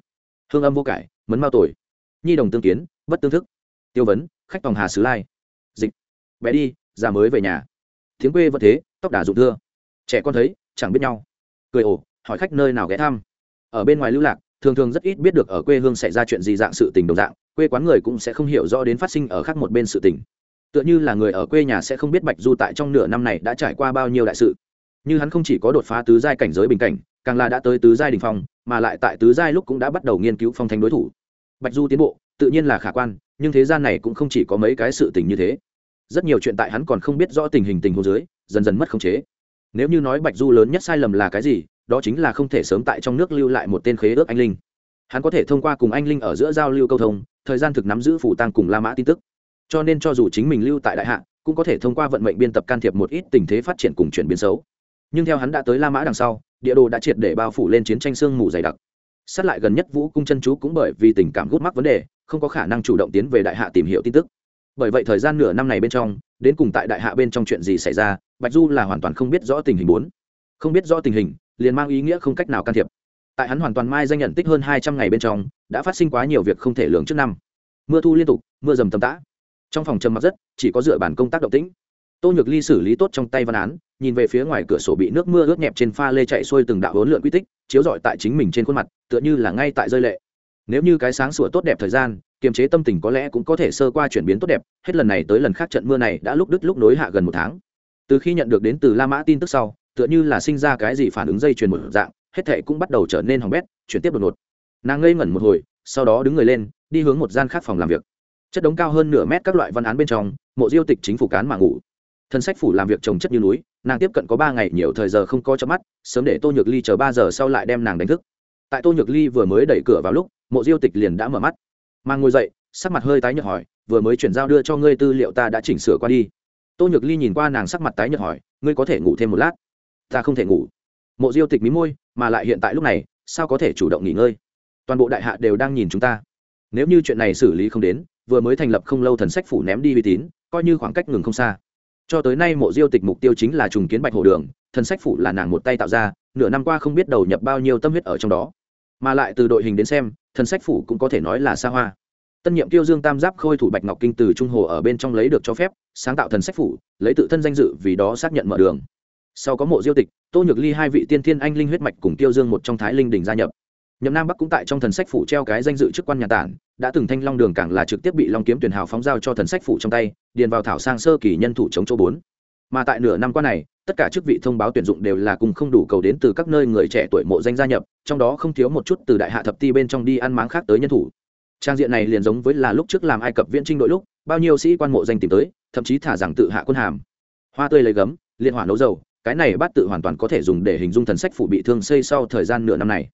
Hương âm vô cải, mấn mao tuổi nhi đồng tương kiến, bất tương thức. Tiêu vấn, khách phòng hà sứ lai. Dịch. Bé đi, già mới về nhà. Tiếng quê vẫn thế, tóc đà dụng thưa trẻ con thấy, chẳng biết nhau. Cười ổ hỏi khách nơi nào ghé thăm. Ở bên ngoài lưu lạc, thường thường rất ít biết được ở quê hương xảy ra chuyện gì dạng sự tình đồng dạng, quê quán người cũng sẽ không hiểu rõ đến phát sinh ở khác một bên sự tình. Tựa như là người ở quê nhà sẽ không biết bạch du tại trong nửa năm này đã trải qua bao nhiêu đại sự. Như hắn không chỉ có đột phá tứ giai cảnh giới bình cảnh, càng là đã tới tứ giai đình phong, mà lại tại tứ giai lúc cũng đã bắt đầu nghiên cứu phong thanh đối thủ. Bạch du tiến bộ, tự nhiên là khả quan, nhưng thế gian này cũng không chỉ có mấy cái sự tình như thế. Rất nhiều chuyện tại hắn còn không biết rõ tình hình tình huống dưới, dần dần mất khống chế nếu như nói bạch du lớn nhất sai lầm là cái gì, đó chính là không thể sớm tại trong nước lưu lại một tên khế ước anh linh. Hắn có thể thông qua cùng anh linh ở giữa giao lưu câu thông, thời gian thực nắm giữ phủ tăng cùng la mã tin tức. Cho nên cho dù chính mình lưu tại đại hạ, cũng có thể thông qua vận mệnh biên tập can thiệp một ít tình thế phát triển cùng chuyển biến xấu. Nhưng theo hắn đã tới la mã đằng sau, địa đồ đã triệt để bao phủ lên chiến tranh sương mù dày đặc. Sát lại gần nhất vũ cung chân chú cũng bởi vì tình cảm gút mắc vấn đề, không có khả năng chủ động tiến về đại hạ tìm hiểu tin tức. Bởi vậy thời gian nửa năm này bên trong đến cùng tại đại hạ bên trong chuyện gì xảy ra, bạch du là hoàn toàn không biết rõ tình hình bốn. Không biết rõ tình hình, liền mang ý nghĩa không cách nào can thiệp. Tại hắn hoàn toàn mai danh nhận tích hơn hai trăm ngày bên trong, đã phát sinh quá nhiều việc không thể lường trước năm. Mưa thu liên tục, mưa dầm tầm tã. Trong phòng trầm mặc rất, chỉ có dựa bản công tác động tĩnh. Tô nhược ly xử lý tốt trong tay văn án, nhìn về phía ngoài cửa sổ bị nước mưa ướt nhẹp trên pha lê chạy xuôi từng đạo hỗn lượn quy tích, chiếu rọi tại chính mình trên khuôn mặt, tựa như là ngay tại rơi lệ. Nếu như cái sáng sủa tốt đẹp thời gian kiềm chế tâm tình có lẽ cũng có thể sơ qua chuyển biến tốt đẹp, hết lần này tới lần khác trận mưa này đã lúc đứt lúc nối hạ gần một tháng. Từ khi nhận được đến từ la mã tin tức sau, tựa như là sinh ra cái gì phản ứng dây chuyền một dạng, hết thệ cũng bắt đầu trở nên hỏng bét, chuyển tiếp đột ngột. Nàng ngây ngẩn một hồi, sau đó đứng người lên, đi hướng một gian khác phòng làm việc. Chất đống cao hơn nửa mét các loại văn án bên trong, mộ diêu tịch chính phủ cán mà ngủ. Thân sách phủ làm việc trồng chất như núi, nàng tiếp cận có ba ngày nhiều thời giờ không có cho mắt, sớm để tô nhược ly chờ ba giờ sau lại đem nàng đánh thức. Tại tô nhược ly vừa mới đẩy cửa vào lúc, mộ diêu tịch liền đã mở mắt mang ngồi dậy, sắc mặt hơi tái nhợt hỏi, vừa mới chuyển giao đưa cho ngươi tư liệu ta đã chỉnh sửa qua đi. Tô nhược ly nhìn qua nàng sắc mặt tái nhợt hỏi, ngươi có thể ngủ thêm một lát? Ta không thể ngủ. Mộ diêu tịch mí môi, mà lại hiện tại lúc này, sao có thể chủ động nghỉ ngơi? Toàn bộ đại hạ đều đang nhìn chúng ta. Nếu như chuyện này xử lý không đến, vừa mới thành lập không lâu thần sách phủ ném đi uy tín, coi như khoảng cách ngừng không xa. Cho tới nay mộ diêu tịch mục tiêu chính là trùng kiến bạch hồ đường, thần sách phủ là nàng một tay tạo ra, nửa năm qua không biết đầu nhập bao nhiêu tâm huyết ở trong đó. Mà lại từ đội hình đến xem thần sách phủ cũng có thể nói là xa hoa. Tân nhiệm tiêu dương tam giáp khôi thủ bạch ngọc kinh từ trung hồ ở bên trong lấy được cho phép, sáng tạo thần sách phủ, lấy tự thân danh dự vì đó xác nhận mở đường. Sau có mộ diêu tịch, tô nhược ly hai vị tiên thiên anh linh huyết mạch cùng tiêu dương một trong thái linh đình gia nhập. Nhậm nam bắc cũng tại trong thần sách phủ treo cái danh dự chức quan nhà tản, đã từng thanh long đường càng là trực tiếp bị long kiếm tuyển hào phóng giao cho thần sách phủ trong tay, điền vào thảo sang sơ kỳ nhân thủ chống chỗ bốn mà tại nửa năm qua này, tất cả chức vị thông báo tuyển dụng đều là cùng không đủ cầu đến từ các nơi người trẻ tuổi mộ danh gia nhập, trong đó không thiếu một chút từ đại hạ thập ti bên trong đi ăn máng khác tới nhân thủ. Trang diện này liền giống với là lúc trước làm ai cập viễn trinh đội lúc, bao nhiêu sĩ quan mộ danh tìm tới, thậm chí thả rằng tự hạ quân hàm. Hoa tươi lấy gấm, liên hỏa nấu dầu, cái này bát tự hoàn toàn có thể dùng để hình dung thần sách phủ bị thương xây sau thời gian nửa năm này.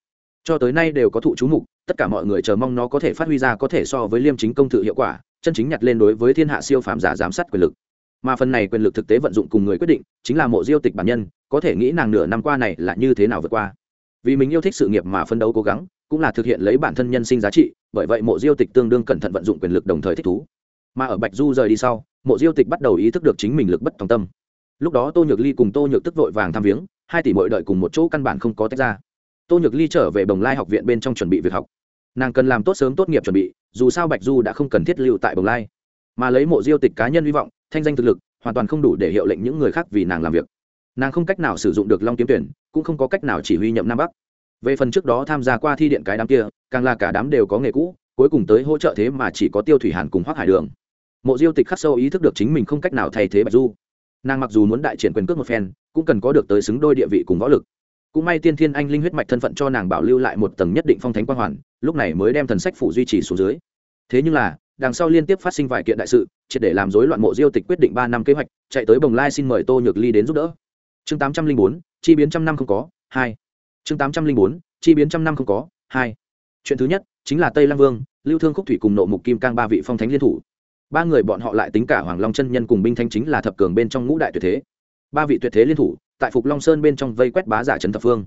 Cho tới nay đều có thụ chú mục, tất cả mọi người chờ mong nó có thể phát huy ra có thể so với liêm chính công tự hiệu quả, chân chính nhặt lên đối với thiên hạ siêu phàm giả giám sát quyền lực mà phần này quyền lực thực tế vận dụng cùng người quyết định chính là mộ diêu tịch bản nhân, có thể nghĩ nàng nửa năm qua này là như thế nào vượt qua. Vì mình yêu thích sự nghiệp mà phân đấu cố gắng, cũng là thực hiện lấy bản thân nhân sinh giá trị, bởi vậy mộ diêu tịch tương đương cẩn thận vận dụng quyền lực đồng thời thích thú. Mà ở bạch du rời đi sau, mộ diêu tịch bắt đầu ý thức được chính mình lực bất tòng tâm. Lúc đó tô nhược ly cùng tô nhược tức vội vàng tham viếng, hai tỷ mội đợi cùng một chỗ căn bản không có tách ra. Tô nhược ly trở về bồng lai học viện bên trong chuẩn bị việc học. Nàng cần làm tốt sớm tốt nghiệp chuẩn bị, dù sao bạch du đã không cần thiết lưu tại bồng lai. Mà lấy mộ diêu tịch cá nhân hy vọng thanh danh thực lực, hoàn toàn không đủ để hiệu lệnh những người khác vì nàng làm việc. Nàng không cách nào sử dụng được long kiếm tuyển, cũng không có cách nào chỉ huy nhậm nam bắc. Về phần trước đó tham gia qua thi điện cái đám kia, càng là cả đám đều có nghề cũ, cuối cùng tới hỗ trợ thế mà chỉ có tiêu thủy hàn cùng hoác hải đường. Mộ diêu tịch khắc sâu ý thức được chính mình không cách nào thay thế bạch du. Nàng mặc dù muốn đại triển quyền cước một phen, cũng cần có được tới xứng đôi địa vị cùng võ lực. Cũng may tiên thiên anh linh huyết mạch thân phận cho nàng bảo lưu lại một tầng nhất định phong thánh quang hoàn, lúc này mới đem thần sách phủ duy trì xuống dưới. Thế nhưng là đằng sau liên tiếp phát sinh vài kiện đại sự, triệt để làm rối loạn mộ diêu tịch quyết định ba năm kế hoạch, chạy tới bồng lai xin mời tô nhược ly đến giúp đỡ. Chương tám trăm linh bốn, chi biến trăm năm không có, hai. Chương tám trăm linh bốn, chi biến trăm năm không có, hai. Chuyện thứ nhất, chính là tây lăng vương, lưu thương khúc thủy cùng nộ mục kim cang ba vị phong thánh liên thủ. Ba người bọn họ lại tính cả hoàng long chân nhân cùng binh thanh chính là thập cường bên trong ngũ đại tuyệt thế. Ba vị tuyệt thế liên thủ, tại phục long sơn bên trong vây quét bá giả trần thập phương.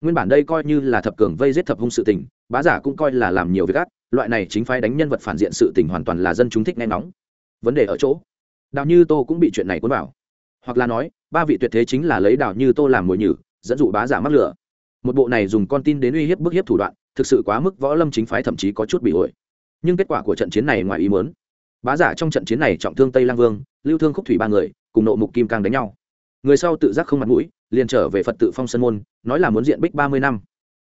Nguyên bản đây coi như là thập cường vây giết thập hung sự tình, bá giả cũng coi là làm nhiều việc ác loại này chính phái đánh nhân vật phản diện sự tình hoàn toàn là dân chúng thích nghe nóng vấn đề ở chỗ, đào như tô cũng bị chuyện này cuốn vào. Hoặc là nói, ba vị tuyệt thế chính là lấy đào như tô làm mồi nhử, dẫn dụ bá giả mắc lửa. Một bộ này dùng con tin đến uy hiếp bức hiếp thủ đoạn, thực sự quá mức võ lâm chính phái thậm chí có chút bị ổi nhưng kết quả của trận chiến này ngoài ý muốn, bá giả trong trận chiến này trọng thương tây lang vương, lưu thương khúc thủy ba người, cùng nộ mục kim cang đánh nhau. Người sau tự giác không mặt mũi, liền trở về phật tự phong sơn môn, nói là muốn diện bích ba mươi năm.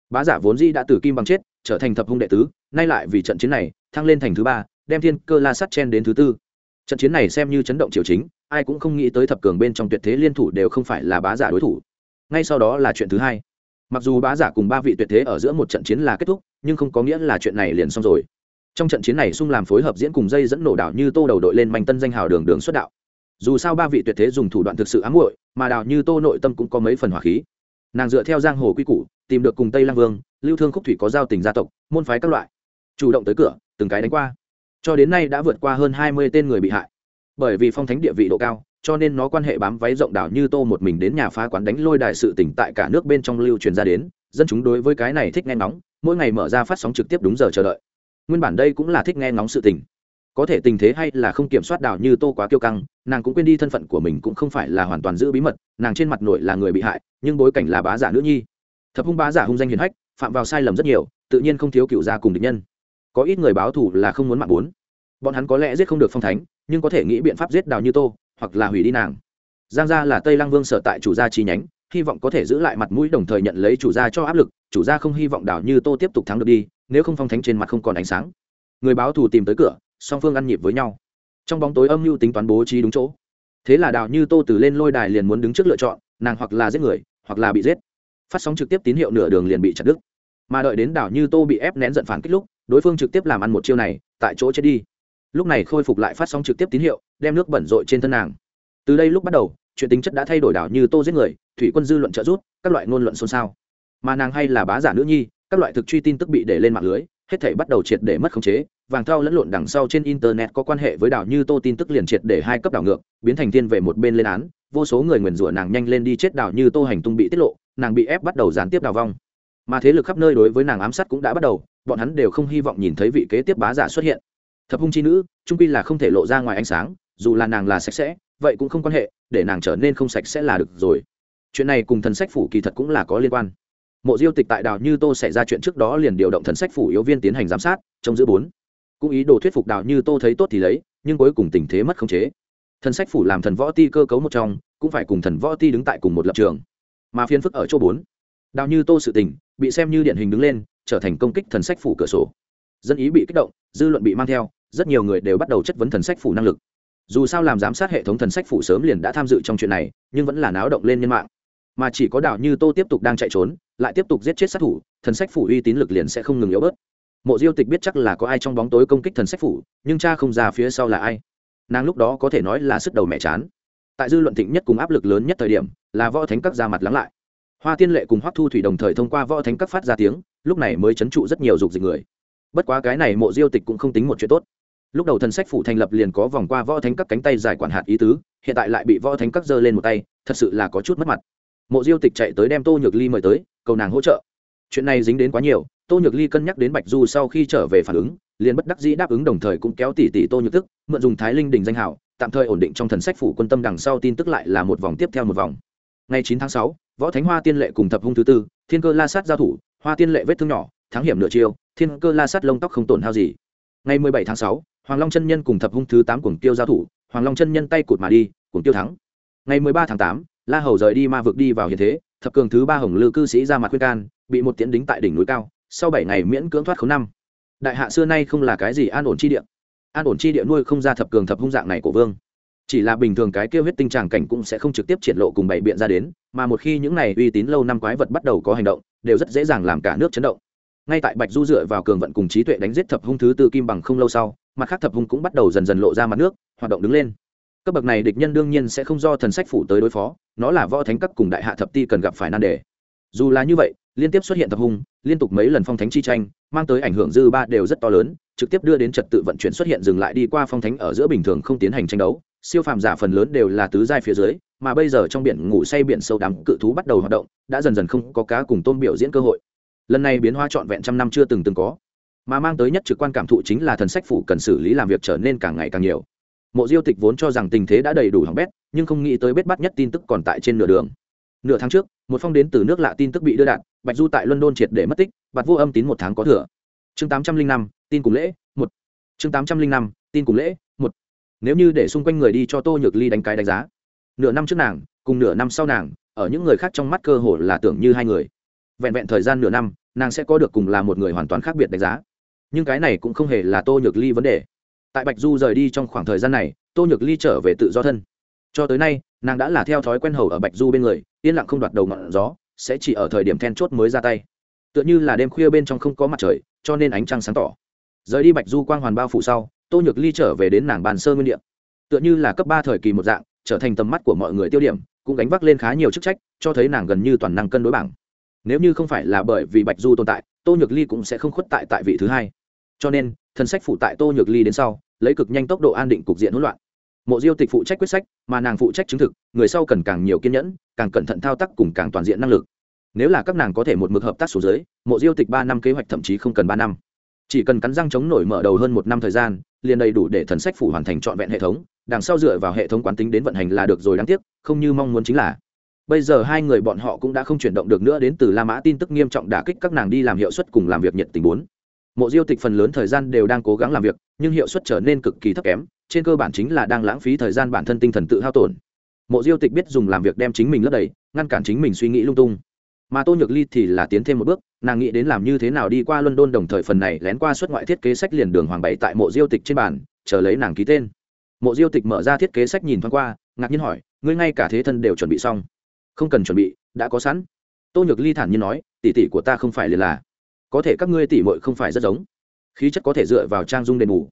Bá giả vốn di đã từ kim bằng chết trở thành thập hung đệ tứ, nay lại vì trận chiến này thăng lên thành thứ ba, đem thiên cơ la sắt chen đến thứ tư. Trận chiến này xem như chấn động triều chính, ai cũng không nghĩ tới thập cường bên trong tuyệt thế liên thủ đều không phải là bá giả đối thủ. Ngay sau đó là chuyện thứ hai. Mặc dù bá giả cùng ba vị tuyệt thế ở giữa một trận chiến là kết thúc, nhưng không có nghĩa là chuyện này liền xong rồi. Trong trận chiến này sung làm phối hợp diễn cùng dây dẫn nổ đảo như tô đầu đội lên manh tân danh hào đường đường xuất đạo. Dù sao ba vị tuyệt thế dùng thủ đoạn thực sự ám muội, mà đào như tô nội tâm cũng có mấy phần hỏa khí nàng dựa theo giang hồ quy củ, tìm được cùng tây lang vương, lưu thương khúc thủy có giao tình gia tộc, môn phái các loại, chủ động tới cửa, từng cái đánh qua. Cho đến nay đã vượt qua hơn hai mươi tên người bị hại. Bởi vì phong thánh địa vị độ cao, cho nên nó quan hệ bám váy rộng đảo như tô một mình đến nhà phá quán đánh lôi đài sự tỉnh tại cả nước bên trong lưu truyền ra đến, dân chúng đối với cái này thích nghe ngóng, mỗi ngày mở ra phát sóng trực tiếp đúng giờ chờ đợi. Nguyên bản đây cũng là thích nghe ngóng sự tình có thể tình thế hay là không kiểm soát đảo như tô quá kiêu căng, nàng cũng quên đi thân phận của mình cũng không phải là hoàn toàn giữ bí mật, nàng trên mặt nội là người bị hại, nhưng bối cảnh là bá giả nữ nhi. Thập hung bá giả hung danh hiền hách, phạm vào sai lầm rất nhiều, tự nhiên không thiếu cựu gia cùng địch nhân. Có ít người báo thù là không muốn mạng bốn. Bọn hắn có lẽ giết không được phong thánh, nhưng có thể nghĩ biện pháp giết đào như tô, hoặc là hủy đi nàng. Giang gia là tây lăng vương sở tại chủ gia chi nhánh, hy vọng có thể giữ lại mặt mũi đồng thời nhận lấy chủ gia cho áp lực, chủ gia không hy vọng đào như tô tiếp tục thắng được đi, nếu không phong thánh trên mặt không còn ánh sáng. Người báo thù tìm tới cửa song phương ăn nhịp với nhau. Trong bóng tối âm mưu tính toán bố trí đúng chỗ. Thế là đào như tô từ lên lôi đài liền muốn đứng trước lựa chọn, nàng hoặc là giết người, hoặc là bị giết. Phát sóng trực tiếp tín hiệu nửa đường liền bị chặt đứt. Mà đợi đến đào như tô bị ép nén giận phản kích lúc, đối phương trực tiếp làm ăn một chiêu này, tại chỗ chết đi. Lúc này khôi phục lại phát sóng trực tiếp tín hiệu, đem nước bẩn rội trên thân nàng. Từ đây lúc bắt đầu, chuyện tính chất đã thay đổi đảo như tô giết người, thủy quân dư luận trợ rút các loại ngôn luận xôn xao. Mà nàng hay là bá giả nữ nhi, các loại thực truy tin tức bị để lên mạng lưới, hết thể bắt đầu triệt để mất khống chế vàng thao lẫn lộn đằng sau trên internet có quan hệ với đảo như tô tin tức liền triệt để hai cấp đảo ngược, biến thành thiên về một bên lên án, vô số người nguyền rủa nàng nhanh lên đi chết đảo như tô hành tung bị tiết lộ, nàng bị ép bắt đầu gián tiếp đào vong. Mà thế lực khắp nơi đối với nàng ám sát cũng đã bắt đầu, bọn hắn đều không hy vọng nhìn thấy vị kế tiếp bá giả xuất hiện. Thập hung chi nữ, trung quy là không thể lộ ra ngoài ánh sáng, dù là nàng là sạch sẽ, vậy cũng không quan hệ, để nàng trở nên không sạch sẽ là được rồi. Chuyện này cùng thần sách phủ kỳ thật cũng là có liên quan. Mộ diêu tịch tại đào như tô xảy ra chuyện trước đó liền điều động thần sách phủ yếu viên tiến hành giám sát trong giữ bốn cũng ý đồ thuyết phục đào như tô thấy tốt thì lấy, nhưng cuối cùng tình thế mất khống chế. Thần sách phủ làm thần võ ti cơ cấu một trong, cũng phải cùng thần võ ti đứng tại cùng một lập trường. Mà phiên phức ở chỗ bốn. Đào như tô sự tình, bị xem như điển hình đứng lên, trở thành công kích thần sách phủ cửa sổ. Dân ý bị kích động, dư luận bị mang theo, rất nhiều người đều bắt đầu chất vấn thần sách phủ năng lực. Dù sao làm giám sát hệ thống thần sách phủ sớm liền đã tham dự trong chuyện này, nhưng vẫn là náo động lên nhân mạng. Mà chỉ có đảo như tô tiếp tục đang chạy trốn, lại tiếp tục giết chết sát thủ, thần sách phủ uy tín lực liền sẽ không ngừng yếu bớt mộ diêu tịch biết chắc là có ai trong bóng tối công kích thần sách phủ, nhưng cha không ra phía sau là ai? Nàng lúc đó có thể nói là sức đầu mẹ chán. Tại dư luận thịnh nhất cùng áp lực lớn nhất thời điểm, là võ thánh các ra mặt lắng lại. Hoa tiên lệ cùng hoắc thu thủy đồng thời thông qua võ thánh các phát ra tiếng, lúc này mới chấn trụ rất nhiều dục dịch người. Bất quá cái này mộ diêu tịch cũng không tính một chuyện tốt. Lúc đầu thần sách phủ thành lập liền có vòng qua võ thánh các cánh tay giải quản hạt ý tứ, hiện tại lại bị võ thánh các giơ lên một tay, thật sự là có chút mất mặt. Mộ diêu tịch chạy tới đem tô nhược ly mời tới, cầu nàng hỗ trợ. Chuyện này dính đến quá nhiều tô nhược ly cân nhắc đến bạch du sau khi trở về phản ứng, liền bất đắc dĩ đáp ứng đồng thời cũng kéo tỷ tỷ tô nhược tức mượn dùng thái linh đình danh hảo tạm thời ổn định trong thần sách phủ quân tâm đằng sau tin tức lại là một vòng tiếp theo một vòng. Ngày chín tháng sáu, võ thánh hoa tiên lệ cùng thập hung thứ tư, thiên cơ la sát giao thủ, hoa tiên lệ vết thương nhỏ, thắng hiểm nửa chiêu, thiên cơ la sát lông tóc không tổn hao gì. Ngày mười bảy tháng sáu, hoàng long chân nhân cùng thập hung thứ tám cuồng tiêu giao thủ, hoàng long chân nhân tay cụt mà đi, cuồng tiêu thắng. Ngày mười ba tháng tám, la hầu rời đi ma vực đi vào hiện thế, thập cường thứ ba hồng lư cư sĩ ra mặt khuyên can, bị một tiễn đính tại đỉnh núi cao sau bảy ngày miễn cưỡng thoát khấu năm. Đại hạ xưa nay không là cái gì an ổn chi địa. An ổn chi địa nuôi không ra thập cường thập hung dạng này của vương. Chỉ là bình thường cái kêu huyết tinh tràng cảnh cũng sẽ không trực tiếp triển lộ cùng bày biện ra đến, mà một khi những này uy tín lâu năm quái vật bắt đầu có hành động, đều rất dễ dàng làm cả nước chấn động. Ngay tại bạch du dựa vào cường vận cùng trí tuệ đánh giết thập hung thứ tư kim bằng không lâu sau, mặt khác thập hung cũng bắt đầu dần dần lộ ra mặt nước, hoạt động đứng lên. Cấp bậc này địch nhân đương nhiên sẽ không do thần sách phủ tới đối phó, nó là võ thánh cấp cùng đại hạ thập ti cần gặp phải nan đề. Dù là như vậy liên tiếp xuất hiện tập hung, liên tục mấy lần phong thánh chi tranh, mang tới ảnh hưởng dư ba đều rất to lớn, trực tiếp đưa đến trật tự vận chuyển xuất hiện dừng lại đi qua phong thánh ở giữa bình thường không tiến hành tranh đấu. Siêu phàm giả phần lớn đều là tứ giai phía dưới, mà bây giờ trong biển ngủ say biển sâu đám cự thú bắt đầu hoạt động, đã dần dần không có cá cùng tôm biểu diễn cơ hội. Lần này biến hóa trọn vẹn trăm năm chưa từng từng có, mà mang tới nhất trực quan cảm thụ chính là thần sách phủ cần xử lý làm việc trở nên càng ngày càng nhiều. Mộ diêu tịch vốn cho rằng tình thế đã đầy đủ hỏng bét, nhưng không nghĩ tới bết bắt nhất tin tức còn tại trên nửa đường nửa tháng trước, một phong đến từ nước lạ tin tức bị đưa đạn, bạch du tại london triệt để mất tích bạt vô âm tín một tháng có thừa. Chương tám trăm linh năm, tin cùng lễ, một. Chương tám trăm linh năm, tin cùng lễ, một. Nếu như để xung quanh người đi cho tô nhược ly đánh cái đánh giá. Nửa năm trước nàng, cùng nửa năm sau nàng, ở những người khác trong mắt cơ hồ là tưởng như hai người. Vẹn vẹn thời gian nửa năm, nàng sẽ có được cùng là một người hoàn toàn khác biệt đánh giá. Nhưng cái này cũng không hề là tô nhược ly vấn đề. Tại bạch du rời đi trong khoảng thời gian này, tô nhược ly trở về tự do thân. Cho tới nay, nàng đã là theo thói quen hầu ở bạch du bên người yên lặng không đoạt đầu ngọn gió, sẽ chỉ ở thời điểm then chốt mới ra tay. Tựa như là đêm khuya bên trong không có mặt trời, cho nên ánh trăng sáng tỏ. Rời đi bạch du quang hoàn bao phủ sau, tô nhược ly trở về đến nàng bàn sơ nguyên đ tựa như là cấp ba thời kỳ một dạng, trở thành tầm mắt của mọi người tiêu điểm, cũng gánh vác lên khá nhiều chức trách, cho thấy nàng gần như toàn năng cân đối bảng. Nếu như không phải là bởi vì bạch du tồn tại, tô nhược ly cũng sẽ không khuất tại tại vị thứ hai. Cho nên, thần sách phụ tại tô nhược ly đến sau, lấy cực nhanh tốc độ an định cục diện hỗn loạn mộ diêu tịch phụ trách quyết sách, mà nàng phụ trách chứng thực, người sau cần càng nhiều kiên nhẫn, càng cẩn thận thao tác cùng càng toàn diện năng lực. Nếu là các nàng có thể một mực hợp tác số dưới, mộ diêu tịch ba năm kế hoạch thậm chí không cần ba năm. Chỉ cần cắn răng chống nổi mở đầu hơn một năm thời gian, liền đầy đủ để thần sách phủ hoàn thành trọn vẹn hệ thống, đằng sau dựa vào hệ thống quán tính đến vận hành là được rồi đáng tiếc, không như mong muốn chính là. Bây giờ hai người bọn họ cũng đã không chuyển động được nữa đến từ la mã tin tức nghiêm trọng đả kích các nàng đi làm hiệu suất cùng làm việc nhiệt tình bốn. Mộ diêu tịch phần lớn thời gian đều đang cố gắng làm việc, nhưng hiệu suất trở nên cực kỳ thấp kém trên cơ bản chính là đang lãng phí thời gian bản thân tinh thần tự hao tổn. Mộ diêu tịch biết dùng làm việc đem chính mình lấp đầy, ngăn cản chính mình suy nghĩ lung tung. Mà tô nhược ly thì là tiến thêm một bước, nàng nghĩ đến làm như thế nào đi qua london đồng thời phần này lén qua xuất ngoại thiết kế sách liền đường hoàng bảy tại mộ diêu tịch trên bàn, chờ lấy nàng ký tên. Mộ diêu tịch mở ra thiết kế sách nhìn thoáng qua, ngạc nhiên hỏi, ngươi ngay cả thế thân đều chuẩn bị xong? Không cần chuẩn bị, đã có sẵn. Tô nhược ly thản nhiên nói, tỷ tỷ của ta không phải liền là, có thể các ngươi tỷ muội không phải rất giống. Khí chất có thể dựa vào trang dung đền bù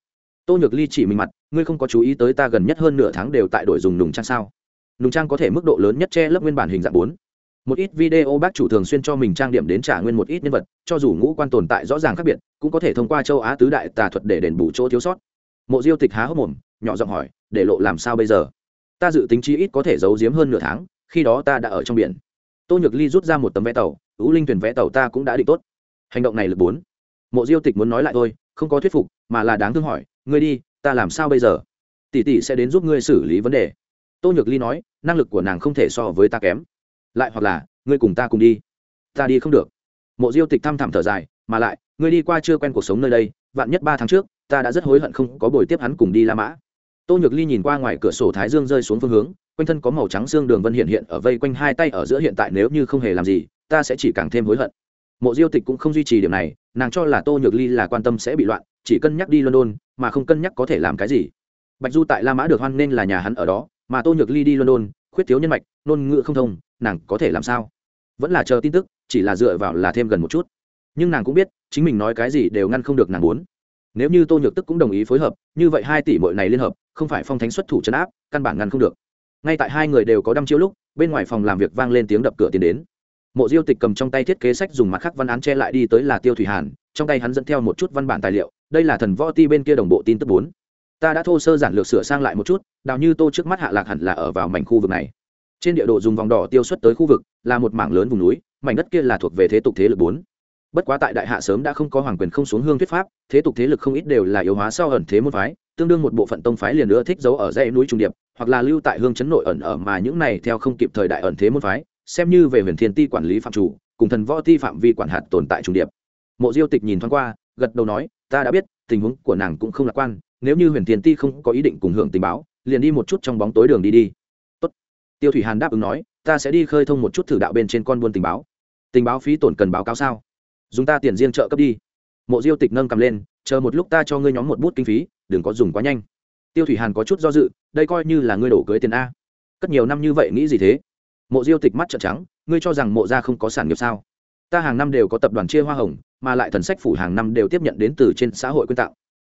tô nhược ly chỉ mình mặt, ngươi không có chú ý tới ta gần nhất hơn nửa tháng đều tại đổi dùng nùng trang sao? Nùng trang có thể mức độ lớn nhất che lấp nguyên bản hình dạng bốn. Một ít video bác chủ thường xuyên cho mình trang điểm đến trả nguyên một ít nhân vật, cho dù ngũ quan tồn tại rõ ràng khác biệt, cũng có thể thông qua châu á tứ đại tà thuật để đền bù chỗ thiếu sót. Mộ diêu tịch há hốc mồm, nhỏ giọng hỏi, để lộ làm sao bây giờ? Ta dự tính chi ít có thể giấu giếm hơn nửa tháng, khi đó ta đã ở trong biển. Tô nhược ly rút ra một tấm vé tàu, ú linh thuyền vé tàu ta cũng đã định tốt. Hành động này lực bốn. Mộ diêu tịch muốn nói lại thôi không có thuyết phục, mà là đáng thương hỏi, ngươi đi, ta làm sao bây giờ? Tỷ tỷ sẽ đến giúp ngươi xử lý vấn đề. Tô nhược ly nói, năng lực của nàng không thể so với ta kém. Lại hoặc là, ngươi cùng ta cùng đi. Ta đi không được. Mộ diêu tịch thăm thẳm thở dài, mà lại, ngươi đi qua chưa quen cuộc sống nơi đây, vạn nhất ba tháng trước, ta đã rất hối hận không có buổi tiếp hắn cùng đi la mã. Tô nhược ly nhìn qua ngoài cửa sổ thái dương rơi xuống phương hướng, quanh thân có màu trắng xương đường vân hiện hiện ở vây quanh hai tay ở giữa hiện tại, nếu như không hề làm gì, ta sẽ chỉ càng thêm hối hận mộ diêu tịch cũng không duy trì điểm này, nàng cho là tô nhược ly là quan tâm sẽ bị loạn, chỉ cân nhắc đi london, mà không cân nhắc có thể làm cái gì. Bạch du tại la mã được hoan nên là nhà hắn ở đó, mà tô nhược ly đi london, khuyết thiếu nhân mạch, ngôn ngữ không thông, nàng có thể làm sao? Vẫn là chờ tin tức, chỉ là dựa vào là thêm gần một chút. Nhưng nàng cũng biết, chính mình nói cái gì đều ngăn không được nàng muốn. Nếu như tô nhược tức cũng đồng ý phối hợp, như vậy hai tỷ mội này liên hợp, không phải phong thánh xuất thủ chấn áp, căn bản ngăn không được. Ngay tại hai người đều có đăm chiêu lúc, bên ngoài phòng làm việc vang lên tiếng đập cửa tiến đến mộ diêu tịch cầm trong tay thiết kế sách dùng mặt khắc văn án che lại đi tới là tiêu thủy hàn, trong tay hắn dẫn theo một chút văn bản tài liệu, đây là thần võ ti bên kia đồng bộ tin tức bốn. Ta đã thô sơ giản lược sửa sang lại một chút, đào như tô trước mắt hạ lạc hẳn là ở vào mảnh khu vực này. Trên địa đồ dùng vòng đỏ tiêu xuất tới khu vực, là một mảng lớn vùng núi, mảnh đất kia là thuộc về thế tục thế lực bốn. Bất quá tại đại hạ sớm đã không có hoàng quyền không xuống hương thuyết pháp, thế tục thế lực không ít đều là yếu hóa sau ẩn thế môn phái, tương đương một bộ phận tông phái liền nữa thích giấu ở dãy núi trung điệp, hoặc là lưu tại hương chấn nội ẩn ở mà những này theo không kịp thời đại ẩn thế môn phái xem như về huyền thiên ti quản lý phạm chủ, cùng thần võ ti phạm vi quản hạt tồn tại trung điệp. Mộ diêu tịch nhìn thoáng qua, gật đầu nói, ta đã biết, tình huống của nàng cũng không lạc quan, nếu như huyền thiên ti không có ý định cùng hưởng tình báo, liền đi một chút trong bóng tối đường đi đi. Tốt. tiêu thủy hàn đáp ứng nói, ta sẽ đi khơi thông một chút thử đạo bên trên con buôn tình báo. Tình báo phí tổn cần báo cáo sao? Dùng ta tiền riêng trợ cấp đi. Mộ diêu tịch nâng cầm lên, chờ một lúc ta cho ngươi nhóm một bút kinh phí, đừng có dùng quá nhanh. Tiêu thủy hàn có chút do dự, đây coi như là ngươi đổ cưới tiền a. Cất nhiều năm như vậy nghĩ gì thế? Mộ diêu tịch mắt trợn trắng, ngươi cho rằng mộ gia không có sản nghiệp sao? Ta hàng năm đều có tập đoàn chia hoa hồng, mà lại thần sách phủ hàng năm đều tiếp nhận đến từ trên xã hội quyên tạo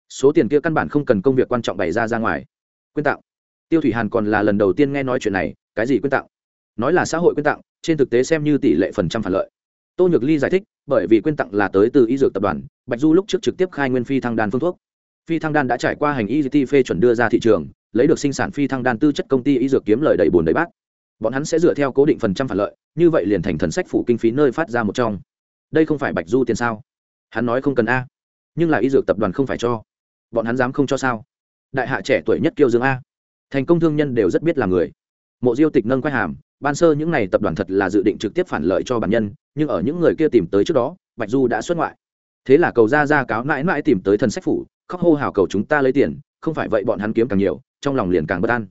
số tiền kia căn bản không cần công việc quan trọng bày ra ra ngoài. Quyên tạo tiêu thủy hàn còn là lần đầu tiên nghe nói chuyện này, cái gì quyên tạo nói là xã hội quyên tặng, trên thực tế xem như tỷ lệ phần trăm phản lợi. Tô nhược ly giải thích, bởi vì quyên tặng là tới từ y dược tập đoàn, bạch du lúc trước trực tiếp khai nguyên phi thăng đan phương thuốc. Phi thăng đan đã trải qua hành y phê chuẩn đưa ra thị trường, lấy được sinh sản phi thăng đan tư chất công ty y dược kiếm lời đầy bùn đầy bát bọn hắn sẽ dựa theo cố định phần trăm phản lợi, như vậy liền thành thần sách phủ kinh phí nơi phát ra một trong. Đây không phải bạch du tiền sao? Hắn nói không cần a. Nhưng là y dược tập đoàn không phải cho. Bọn hắn dám không cho sao? Đại hạ trẻ tuổi nhất kiêu dương a. Thành công thương nhân đều rất biết là người. Mộ diêu tịch nâng quay hàm, ban sơ những n à y tập đoàn thật là dự định trực tiếp phản lợi cho bản nhân, nhưng ở những người kia tìm tới trước đó, bạch du đã xuất ngoại. Thế là cầu ra ra cáo mãi mãi tìm tới thần sách phủ, khóc hô hào cầu chúng ta lấy tiền, không phải vậy bọn hắn kiếm càng nhiều, trong lòng liền càng bất an.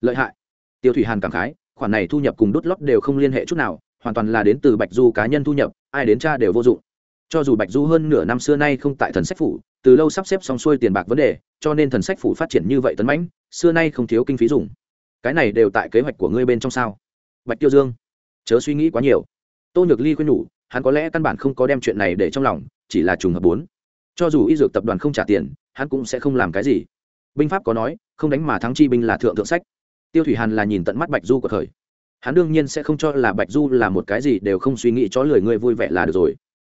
Lợi hại. Tiêu thủy hàn cảm khái khoản này thu nhập cùng đốt lót đều không liên hệ chút nào, hoàn toàn là đến từ bạch du cá nhân thu nhập, ai đến cha đều vô dụng. Cho dù bạch du hơn nửa năm xưa nay không tại thần sách phủ, từ lâu sắp xếp xong xuôi tiền bạc vấn đề, cho nên thần sách phủ phát triển như vậy tấn mãnh, xưa nay không thiếu kinh phí dùng. Cái này đều tại kế hoạch của ngươi bên trong sao? Bạch tiêu dương, chớ suy nghĩ quá nhiều. Tô nhược ly khuyên nhủ, hắn có lẽ căn bản không có đem chuyện này để trong lòng, chỉ là trùng hợp bốn. Cho dù y dược tập đoàn không trả tiền, hắn cũng sẽ không làm cái gì. Binh pháp có nói, không đánh mà thắng chi binh là thượng thượng sách tiêu thủy hàn là nhìn tận mắt bạch du của thời. Hắn đương nhiên sẽ không cho là bạch du là một cái gì, đều không suy nghĩ cho lười người vui vẻ là được rồi.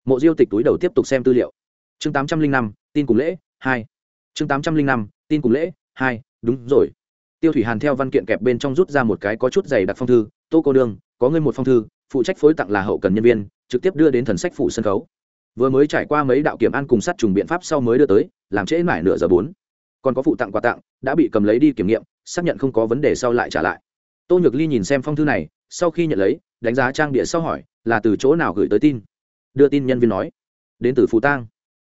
Mộ diêu tịch túi đầu tiếp tục xem tư liệu. Chương tám trăm linh năm, tin cùng lễ, hai. Chương tám trăm linh năm, tin cùng lễ, hai, đúng rồi. Tiêu thủy hàn theo văn kiện kẹp bên trong rút ra một cái có chút dày đặc phong thư, tô cô đương, có ngươi một phong thư, phụ trách phối tặng là hậu cần nhân viên, trực tiếp đưa đến thần sách phủ sân khấu. Vừa mới trải qua mấy đạo kiểm an cùng sát trùng biện pháp sau mới đưa tới, làm trễ mãi nửa giờ bốn còn có phụ tặng quà tặng, đã bị cầm lấy đi kiểm nghiệm, xác nhận không có vấn đề sau lại trả lại. Tô nhược ly nhìn xem phong thư này, sau khi nhận lấy, đánh giá trang địa sau hỏi, là từ chỗ nào gửi tới tin? Đưa tin nhân viên nói, đến từ phú tang.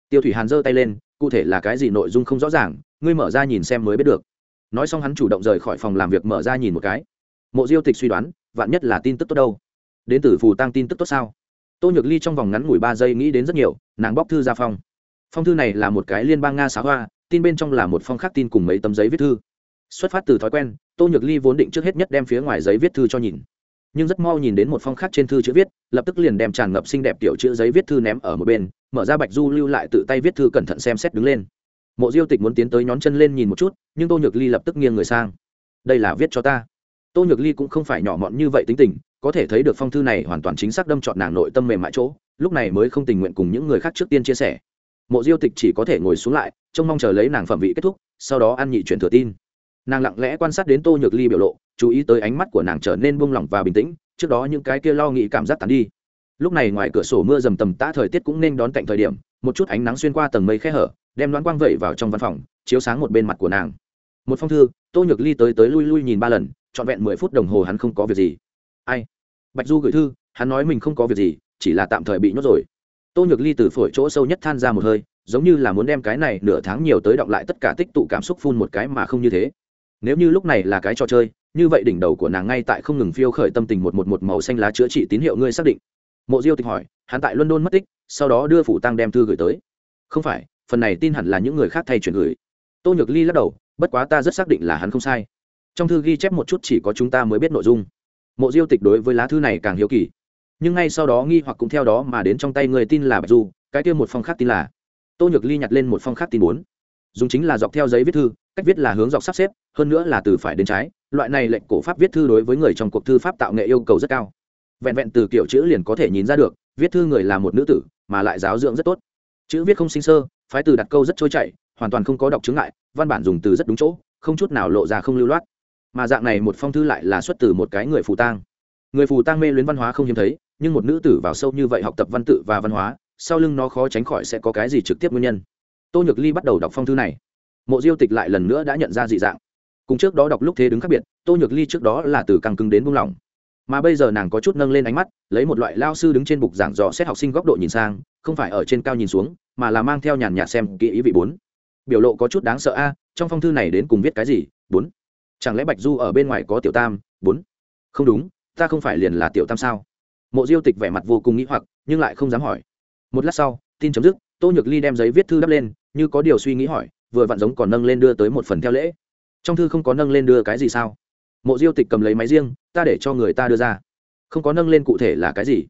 Tiêu thủy hàn giơ tay lên, cụ thể là cái gì nội dung không rõ ràng, ngươi mở ra nhìn xem mới biết được. Nói xong hắn chủ động rời khỏi phòng làm việc mở ra nhìn một cái. Mộ diêu tịch suy đoán, vạn nhất là tin tức tốt đâu? Đến từ phù tăng tin tức tốt sao? Tô nhược ly trong vòng ngắn ngủi ba giây nghĩ đến rất nhiều, nàng bóc thư ra phong. Phong thư này là một cái liên bang nga xá hoa tin bên trong là một phong khắc tin cùng mấy tấm giấy viết thư. Xuất phát từ thói quen, tô nhược ly vốn định trước hết nhất đem phía ngoài giấy viết thư cho nhìn. Nhưng rất mau nhìn đến một phong khắc trên thư chữ viết, lập tức liền đem tràn ngập xinh đẹp tiểu chữ giấy viết thư ném ở một bên, mở ra bạch du lưu lại tự tay viết thư cẩn thận xem xét đứng lên. Mộ diêu tịch muốn tiến tới nhón chân lên nhìn một chút, nhưng tô nhược ly lập tức nghiêng người sang. Đây là viết cho ta. Tô nhược ly cũng không phải nhỏ mọn như vậy tính tình, có thể thấy được phong thư này hoàn toàn chính xác đâm chọn nàng nội tâm mềm mại chỗ, lúc này mới không tình nguyện cùng những người khác trước tiên chia sẻ mộ diêu tịch chỉ có thể ngồi xuống lại, trông mong chờ lấy nàng phẩm vị kết thúc, sau đó ăn nhị chuyển thừa tin. Nàng lặng lẽ quan sát đến tô nhược ly biểu lộ, chú ý tới ánh mắt của nàng trở nên buông lỏng và bình tĩnh, trước đó những cái kia lo nghĩ cảm giác tàn đi. Lúc này ngoài cửa sổ mưa dầm tầm tã thời tiết cũng nên đón cạnh thời điểm, một chút ánh nắng xuyên qua tầng mây khe hở, đem đoán quang vẩy vào trong văn phòng, chiếu sáng một bên mặt của nàng. Một phong thư, tô nhược ly tới tới lui lui nhìn ba lần, trọn vẹn mười phút đồng hồ hắn không có việc gì. Ai? Bạch du gửi thư, hắn nói mình không có việc gì, chỉ là tạm thời bị nhốt rồi tô nhược ly từ phổi chỗ sâu nhất than ra một hơi, giống như là muốn đem cái này nửa tháng nhiều tới động lại tất cả tích tụ cảm xúc phun một cái mà không như thế. Nếu như lúc này là cái trò chơi, như vậy đỉnh đầu của nàng ngay tại không ngừng phiêu khởi tâm tình một một một màu xanh lá chữa trị tín hiệu ngươi xác định. Mộ diêu tịch hỏi, hắn tại london mất tích, sau đó đưa phủ tăng đem thư gửi tới. Không phải, phần này tin hẳn là những người khác thay chuyển gửi. Tô nhược ly lắc đầu, bất quá ta rất xác định là hắn không sai. Trong thư ghi chép một chút chỉ có chúng ta mới biết nội dung. Mộ diêu tịch đối với lá thư này càng hiếu kỳ nhưng ngay sau đó nghi hoặc cũng theo đó mà đến trong tay người tin là bạch du, cái kia một phong khác tin là tô nhược ly nhặt lên một phong khác tin bốn. Dùng chính là dọc theo giấy viết thư, cách viết là hướng dọc sắp xếp, hơn nữa là từ phải đến trái. Loại này lệnh cổ pháp viết thư đối với người trong cuộc thư pháp tạo nghệ yêu cầu rất cao. Vẹn vẹn từ kiểu chữ liền có thể nhìn ra được, viết thư người là một nữ tử, mà lại giáo dưỡng rất tốt. Chữ viết không sinh sơ, phái từ đặt câu rất trôi chảy, hoàn toàn không có đọc chứng ngại, văn bản dùng từ rất đúng chỗ, không chút nào lộ ra không lưu loát. Mà dạng này một phong thư lại là xuất từ một cái người phù tang. Người phù tang mê luyến văn hóa không hiếm thấy nhưng một nữ tử vào sâu như vậy học tập văn tự và văn hóa, sau lưng nó khó tránh khỏi sẽ có cái gì trực tiếp nguyên nhân. Tô nhược ly bắt đầu đọc phong thư này. Mộ diêu tịch lại lần nữa đã nhận ra dị dạng. Cùng trước đó đọc lúc thế đứng khác biệt, tô nhược ly trước đó là từ càng cứng đến buông lỏng. Mà bây giờ nàng có chút nâng lên ánh mắt, lấy một loại lao sư đứng trên bục giảng dò xét học sinh góc độ nhìn sang, không phải ở trên cao nhìn xuống, mà là mang theo nhàn nhạt xem kỹ ý vị bốn. Biểu lộ có chút đáng sợ a, trong phong thư này đến cùng viết cái gì? Bốn. Chẳng lẽ bạch du ở bên ngoài có tiểu tam? Bốn. Không đúng, ta không phải liền là tiểu tam sao? Mộ diêu tịch vẻ mặt vô cùng nghĩ hoặc, nhưng lại không dám hỏi. Một lát sau, tin chấm dứt, tô nhược ly đem giấy viết thư đắp lên, như có điều suy nghĩ hỏi, vừa vặn giống còn nâng lên đưa tới một phần theo lễ. Trong thư không có nâng lên đưa cái gì sao? Mộ diêu tịch cầm lấy máy riêng, ta để cho người ta đưa ra. Không có nâng lên cụ thể là cái gì.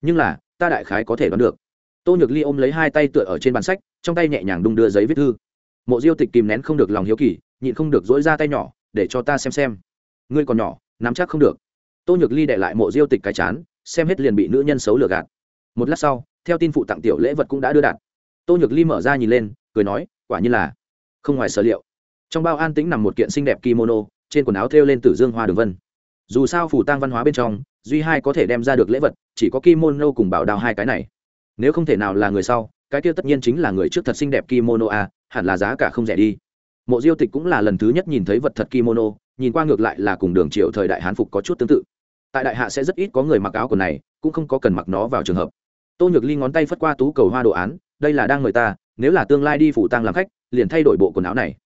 Nhưng là, ta đại khái có thể đoán được. Tô nhược ly ôm lấy hai tay tựa ở trên bàn sách, trong tay nhẹ nhàng đung đưa giấy viết thư. Mộ diêu tịch kìm nén không được lòng hiếu kỳ, nhịn không được dỗi ra tay nhỏ, để cho ta xem xem. Ngươi còn nhỏ, nắm chắc không được. Tô nhược ly đệ lại mộ diêu tịch cái chán xem hết liền bị nữ nhân xấu lừa gạt. Một lát sau, theo tin phụ tặng tiểu lễ vật cũng đã đưa đạt. Tô nhược ly mở ra nhìn lên, cười nói, quả như là không ngoài sở liệu. Trong bao an tĩnh nằm một kiện xinh đẹp kimono, trên quần áo thêu lên tử dương hoa đường vân. Dù sao phủ tăng văn hóa bên trong, duy hai có thể đem ra được lễ vật, chỉ có kimono cùng bảo đào hai cái này. Nếu không thể nào là người sau, cái kia tất nhiên chính là người trước thật xinh đẹp kimono a hẳn là giá cả không rẻ đi. Mộ diêu tịch cũng là lần thứ nhất nhìn thấy vật thật kimono, nhìn qua ngược lại là cùng đường triệu thời đại hán phục có chút tương tự tại đại hạ sẽ rất ít có người mặc áo quần này, cũng không có cần mặc nó vào trường hợp. Tô nhược ly ngón tay phất qua tú cầu hoa đồ án, đây là đang người ta, nếu là tương lai đi phủ tăng làm khách, liền thay đổi bộ quần áo này.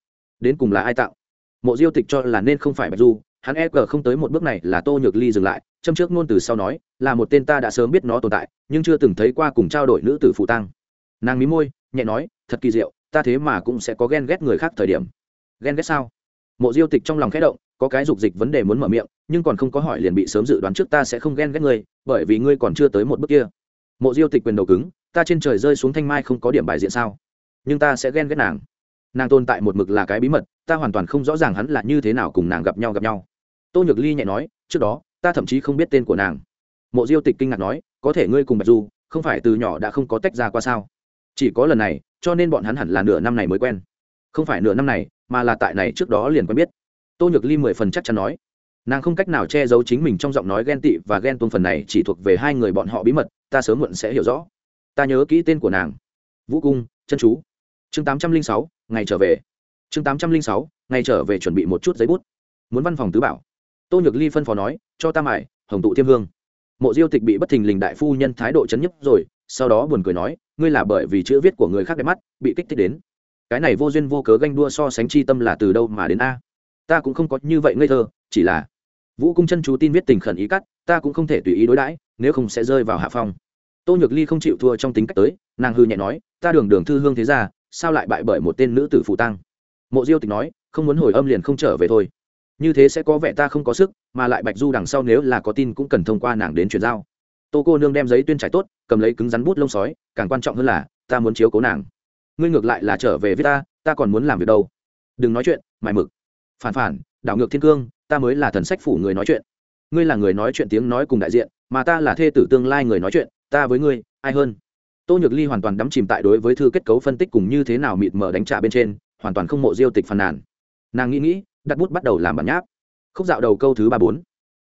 Đến cùng là ai tạo mộ diêu tịch cho là nên không phải bạch du, hắn e cờ không tới một bước này là tô nhược ly dừng lại, châm trước ngôn từ sau nói, là một tên ta đã sớm biết nó tồn tại, nhưng chưa từng thấy qua cùng trao đổi nữ tử phụ tăng nàng mí môi, nhẹ nói, thật kỳ diệu, ta thế mà cũng sẽ có ghen ghét người khác thời điểm. Ghen ghét sao? Mộ diêu tịch trong lòng khẽ động có cái dục dịch vấn đề muốn mở miệng, nhưng còn không có hỏi liền bị sớm dự đoán trước ta sẽ không ghen ghét ngươi, bởi vì ngươi còn chưa tới một bước kia. Mộ diêu tịch quyền đầu cứng, ta trên trời rơi xuống thanh mai không có điểm bài diện sao? Nhưng ta sẽ ghen ghét nàng. Nàng tồn tại một mực là cái bí mật, ta hoàn toàn không rõ ràng hắn là như thế nào cùng nàng gặp nhau gặp nhau. Tô nhược ly nhẹ nói, trước đó, ta thậm chí không biết tên của nàng. Mộ diêu tịch kinh ngạc nói, có thể ngươi cùng bạch du, không phải từ nhỏ đã không có tách ra qua sao? Chỉ có lần này, cho nên bọn hắn hẳn là nửa năm này mới quen. Không phải nửa năm này, mà là tại này trước đó liền quen biết tô nhược ly mười phần chắc chắn nói. Nàng không cách nào che giấu chính mình trong giọng nói ghen tị và ghen tuông phần này chỉ thuộc về hai người bọn họ bí mật, ta sớm muộn sẽ hiểu rõ. Ta nhớ kỹ tên của nàng. Vũ cung, chân chú. Chương tám trăm linh sáu, ngày trở về. Chương tám trăm linh sáu, ngày trở về chuẩn bị một chút giấy bút. Muốn văn phòng tứ bảo. Tô nhược ly phân phó nói, cho ta mải, hồng tụ thiêm hương. Mộ diêu tịch bị bất thình lình đại phu nhân thái độ chấn nhấp rồi, sau đó buồn cười nói, ngươi là bởi vì chữ viết của người khác đẹp mắt, bị kích thích đến. Cái này vô duyên vô cớ ganh đua so sánh chi tâm là từ đâu mà đến a? Ta cũng không có như vậy ngây thơ, chỉ là vũ cung chân chú tin viết tình khẩn ý cắt, ta cũng không thể tùy ý đối đãi, nếu không sẽ rơi vào hạ phong. Tô nhược ly không chịu thua trong tính cách tới, nàng hư nhẹ nói, ta đường đường thư hương thế ra sao lại bại bởi một tên nữ tử phụ tăng mộ diêu tịch nói, không muốn hồi âm liền không trở về thôi. Như thế sẽ có vẻ ta không có sức, mà lại bạch du đằng sau nếu là có tin cũng cần thông qua nàng đến chuyển giao. Tô cô nương đem giấy tuyên trải tốt, cầm lấy cứng rắn bút lông sói, càng quan trọng hơn là, ta muốn chiếu cố nàng. Ngươi ngược lại là trở về với ta ta còn muốn làm việc đâu? Đừng nói chuyện mải mực phản phản, đảo ngược thiên cương, ta mới là thần sách phủ người nói chuyện. Ngươi là người nói chuyện tiếng nói cùng đại diện, mà ta là thê tử tương lai người nói chuyện, ta với ngươi, ai hơn? Tô nhược ly hoàn toàn đắm chìm tại đối với thư kết cấu phân tích cùng như thế nào mịt mờ đánh trả bên trên, hoàn toàn không mộ diêu tịch phàn nàn. Nàng nghĩ nghĩ, đặt bút bắt đầu làm bản nháp. Khúc dạo đầu câu thứ ba bốn.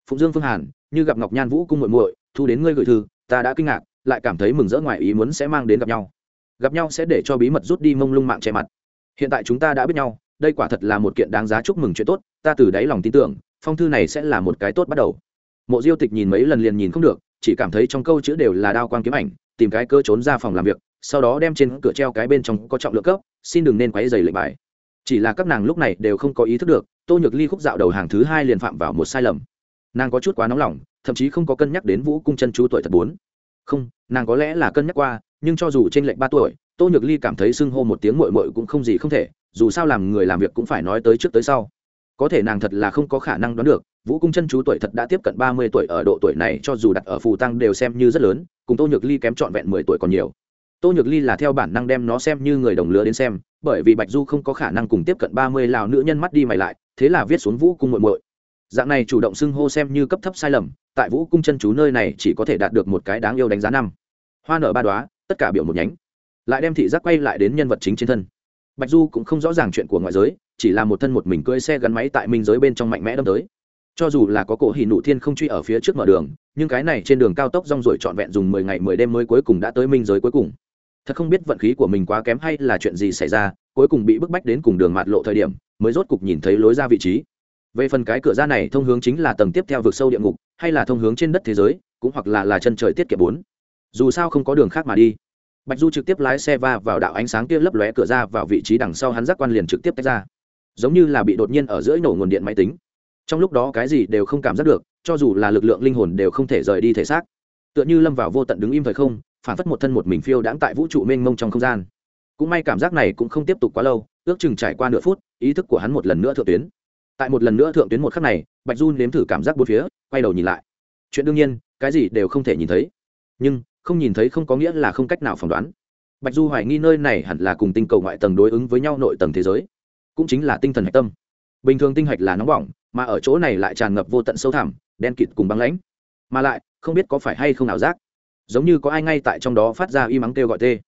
Phụng dương phương hàn, như gặp ngọc nhan vũ cung muội muội, thu đến ngươi gửi thư, ta đã kinh ngạc, lại cảm thấy mừng rỡ ngoài ý muốn sẽ mang đến gặp nhau. Gặp nhau sẽ để cho bí mật rút đi mông lung mạng che mặt. Hiện tại chúng ta đã biết nhau đây quả thật là một kiện đáng giá chúc mừng chuyện tốt, ta từ đáy lòng tin tưởng, phong thư này sẽ là một cái tốt bắt đầu. Mộ diêu tịch nhìn mấy lần liền nhìn không được, chỉ cảm thấy trong câu chữ đều là đao quang kiếm ảnh, tìm cái cơ trốn ra phòng làm việc, sau đó đem trên cửa treo cái bên trong có trọng lượng cấp, xin đừng nên quấy dày lệnh bài. Chỉ là các nàng lúc này đều không có ý thức được, tô nhược ly khúc dạo đầu hàng thứ hai liền phạm vào một sai lầm. Nàng có chút quá nóng lòng, thậm chí không có cân nhắc đến vũ cung chân chú tuổi thật bốn. Không, nàng có lẽ là cân nhắc qua, nhưng cho dù trên lệnh ba tuổi, tô nhược ly cảm thấy sưng hô một tiếng mội mội cũng không gì không thể dù sao làm người làm việc cũng phải nói tới trước tới sau. Có thể nàng thật là không có khả năng đoán được, vũ cung chân chú tuổi thật đã tiếp cận ba mươi tuổi ở độ tuổi này cho dù đặt ở phù tăng đều xem như rất lớn, cùng tô nhược ly kém trọn vẹn mười tuổi còn nhiều. Tô nhược ly là theo bản năng đem nó xem như người đồng lứa đến xem, bởi vì bạch du không có khả năng cùng tiếp cận ba mươi lào nữ nhân mắt đi mày lại, thế là viết xuống vũ cung muội muội. Dạng này chủ động xưng hô xem như cấp thấp sai lầm, tại vũ cung chân chú nơi này chỉ có thể đạt được một cái đáng yêu đánh giá năm. Hoa nở ba đoá tất cả biểu một nhánh. Lại đem thị giác quay lại đến nhân vật chính trên thân bạch du cũng không rõ ràng chuyện của ngoại giới, chỉ là một thân một mình cưỡi xe gắn máy tại minh giới bên trong mạnh mẽ đâm tới. Cho dù là có cổ hỉ nụ thiên không truy ở phía trước mở đường, nhưng cái này trên đường cao tốc rong ruổi trọn vẹn dùng mười ngày mười đêm mới cuối cùng đã tới minh giới cuối cùng. Thật không biết vận khí của mình quá kém hay là chuyện gì xảy ra, cuối cùng bị bức bách đến cùng đường mạt lộ thời điểm, mới rốt cục nhìn thấy lối ra vị trí. Về phần cái cửa ra này, thông hướng chính là tầng tiếp theo vực sâu địa ngục, hay là thông hướng trên đất thế giới, cũng hoặc là là chân trời tiết kiệm bốn. Dù sao không có đường khác mà đi bạch du trực tiếp lái xe va vào đạo ánh sáng kia lấp lóe cửa ra vào vị trí đằng sau hắn giác quan liền trực tiếp tách ra. Giống như là bị đột nhiên ở giữa nổ nguồn điện máy tính. Trong lúc đó cái gì đều không cảm giác được, cho dù là lực lượng linh hồn đều không thể rời đi thể xác. Tựa như lâm vào vô tận đứng im thời không, phản phất một thân một mình phiêu đãng tại vũ trụ mênh mông trong không gian. Cũng may cảm giác này cũng không tiếp tục quá lâu, ước chừng trải qua nửa phút, ý thức của hắn một lần nữa thượng tuyến. Tại một lần nữa thượng tuyến một khắc này, bạch du nếm thử cảm giác bốn phía, quay đầu nhìn lại. Chuyện đương nhiên, cái gì đều không thể nhìn thấy. Nhưng không nhìn thấy không có nghĩa là không cách nào phỏng đoán. Bạch du hoài nghi nơi này hẳn là cùng tinh cầu ngoại tầng đối ứng với nhau nội tầng thế giới, cũng chính là tinh thần hạch tâm. Bình thường tinh hạch là nóng bỏng, mà ở chỗ này lại tràn ngập vô tận sâu thẳm, đen kịt cùng băng lãnh. Mà lại, không biết có phải hay không nào giác, giống như có ai ngay tại trong đó phát ra y mắng kêu gọi tê.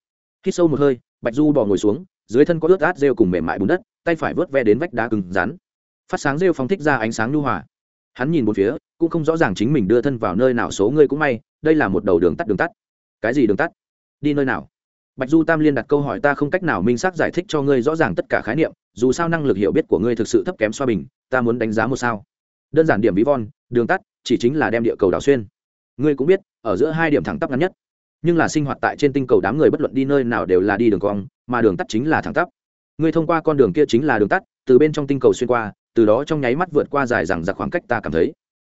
Hít sâu một hơi, bạch du bò ngồi xuống, dưới thân có ướt át rêu cùng mềm mại bùn đất, tay phải vớt ve đến vách đá cứng rắn. Phát sáng rêu phóng thích ra ánh sáng nhu hòa. Hắn nhìn một phía, cũng không rõ ràng chính mình đưa thân vào nơi nào, số ngươi cũng may, đây là một đầu đường tắt đường tắt cái gì đường tắt? Đi nơi nào? Bạch du tam liên đặt câu hỏi ta không cách nào minh xác giải thích cho ngươi rõ ràng tất cả khái niệm, dù sao năng lực hiểu biết của ngươi thực sự thấp kém xoa bình, ta muốn đánh giá một sao. Đơn giản điểm ví von, đường tắt, chỉ chính là đem địa cầu đào xuyên. Ngươi cũng biết, ở giữa hai điểm thẳng tắp ngắn nhất. Nhưng là sinh hoạt tại trên tinh cầu đám người bất luận đi nơi nào đều là đi đường cong, mà đường tắt chính là thẳng tắp. Ngươi thông qua con đường kia chính là đường tắt, từ bên trong tinh cầu xuyên qua, từ đó trong nháy mắt vượt qua dài rằng giặc khoảng cách ta cảm thấy.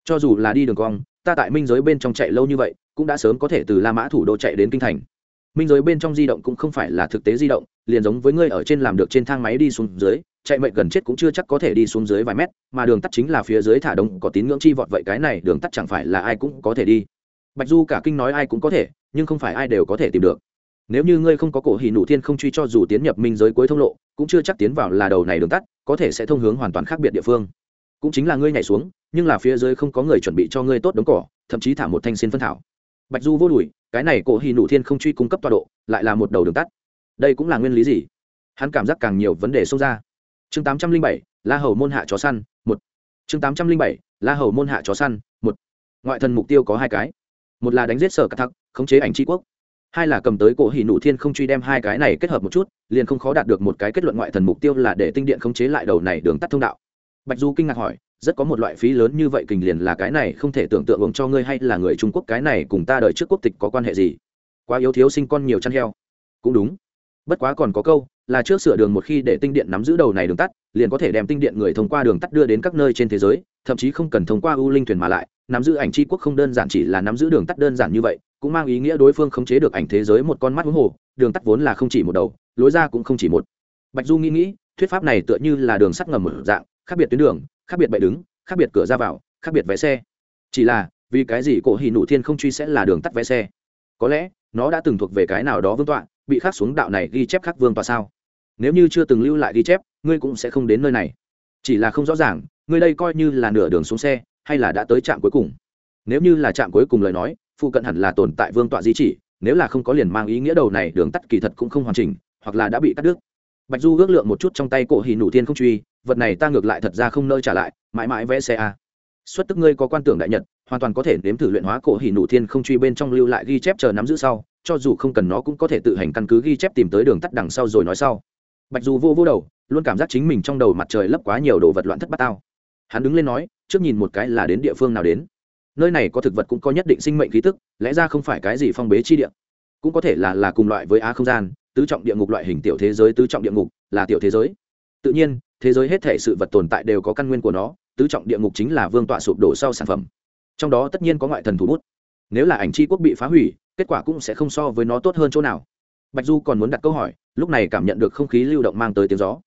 Cho dù là đi đường cong, ta tại minh giới bên trong chạy lâu như vậy cũng đã sớm có thể từ la mã thủ đô chạy đến kinh thành. Minh giới bên trong di động cũng không phải là thực tế di động, liền giống với ngươi ở trên làm được trên thang máy đi xuống dưới, chạy mệnh gần chết cũng chưa chắc có thể đi xuống dưới vài mét, mà đường tắt chính là phía dưới thả đông, có tín ngưỡng chi vọt vậy cái này đường tắt chẳng phải là ai cũng có thể đi. Bạch du cả kinh nói ai cũng có thể, nhưng không phải ai đều có thể tìm được. Nếu như ngươi không có cổ hỉ nụ thiên không truy cho dù tiến nhập minh giới cuối thông lộ, cũng chưa chắc tiến vào là đầu này đường tắt, có thể sẽ thông hướng hoàn toàn khác biệt địa phương. Cũng chính là ngươi nhảy xuống, nhưng là phía dưới không có người chuẩn bị cho ngươi tốt đống cỏ, thậm chí thả một thanh xin phân thảo bạch du vô đùi cái này cổ hỉ nụ thiên không truy cung cấp tọa độ, lại là một đầu đường tắt. Đây cũng là nguyên lý gì? Hắn cảm giác càng nhiều vấn đề xông ra. Chương tám trăm linh bảy, la hầu môn hạ chó săn, một. Chương tám trăm linh bảy, la hầu môn hạ chó săn, một. Ngoại thần mục tiêu có hai cái. Một là đánh giết sở cắt thắc, khống chế ảnh tri quốc. Hai là cầm tới cổ hỉ nụ thiên không truy đem hai cái này kết hợp một chút, liền không khó đạt được một cái kết luận ngoại thần mục tiêu là để tinh điện khống chế lại đầu này đường tắt thông đạo. Bạch du kinh ngạc hỏi rất có một loại phí lớn như vậy kình liền là cái này không thể tưởng tượng gồm cho ngươi hay là người trung quốc cái này cùng ta đợi trước quốc tịch có quan hệ gì. Quá yếu thiếu sinh con nhiều chăn heo. Cũng đúng. Bất quá còn có câu, là trước sửa đường một khi để tinh điện nắm giữ đầu này đường tắt, liền có thể đem tinh điện người thông qua đường tắt đưa đến các nơi trên thế giới, thậm chí không cần thông qua ưu linh thuyền mà lại, nắm giữ ảnh tri quốc không đơn giản chỉ là nắm giữ đường tắt đơn giản như vậy, cũng mang ý nghĩa đối phương khống chế được ảnh thế giới một con mắt huống hồ, đường tắt vốn là không chỉ một đầu, lối ra cũng không chỉ một. Bạch du nghĩ nghĩ, thuyết pháp này tựa như là đường sắt ngầm một dạng, khác biệt tuyến đường khác biệt bệ đứng, khác biệt cửa ra vào, khác biệt vé xe. Chỉ là, vì cái gì cổ hỉ nụ thiên không truy sẽ là đường tắt vé xe? Có lẽ, nó đã từng thuộc về cái nào đó vương tọa, bị khắc xuống đạo này ghi chép khắc vương tọa sao? Nếu như chưa từng lưu lại ghi chép, ngươi cũng sẽ không đến nơi này. Chỉ là không rõ ràng, ngươi đây coi như là nửa đường xuống xe, hay là đã tới trạm cuối cùng? Nếu như là trạm cuối cùng lời nói, phụ cận hẳn là tồn tại vương tọa di chỉ, nếu là không có liền mang ý nghĩa đầu này đường tắt kỳ thật cũng không hoàn chỉnh, hoặc là đã bị cắt đứt bạch du ước lượng một chút trong tay cổ hì nụ tiên không truy, vật này ta ngược lại thật ra không nơi trả lại, mãi mãi vẽ xe a. Xuất tức ngươi có quan tưởng đại nhật, hoàn toàn có thể nếm thử luyện hóa cổ hì nụ thiên không truy bên trong lưu lại ghi chép chờ nắm giữ sau, cho dù không cần nó cũng có thể tự hành căn cứ ghi chép tìm tới đường tắt đằng sau rồi nói sau. Bạch du vô vô đầu, luôn cảm giác chính mình trong đầu mặt trời lấp quá nhiều đồ vật loạn thất bát tao. Hắn đứng lên nói, trước nhìn một cái là đến địa phương nào đến. Nơi này có thực vật cũng có nhất định sinh mệnh khí tức, lẽ ra không phải cái gì phong bế chi địa. Cũng có thể là là cùng loại với á không gian tứ trọng địa ngục loại hình tiểu thế giới tứ trọng địa ngục là tiểu thế giới. Tự nhiên, thế giới hết thể sự vật tồn tại đều có căn nguyên của nó, tứ trọng địa ngục chính là vương tọa sụp đổ sau sản phẩm. Trong đó tất nhiên có ngoại thần thủ bút. Nếu là ảnh c quốc bị phá hủy, kết quả cũng sẽ không so với nó tốt hơn chỗ nào. Bạch du còn muốn đặt câu hỏi, lúc này cảm nhận được không khí lưu động mang tới tiếng gió.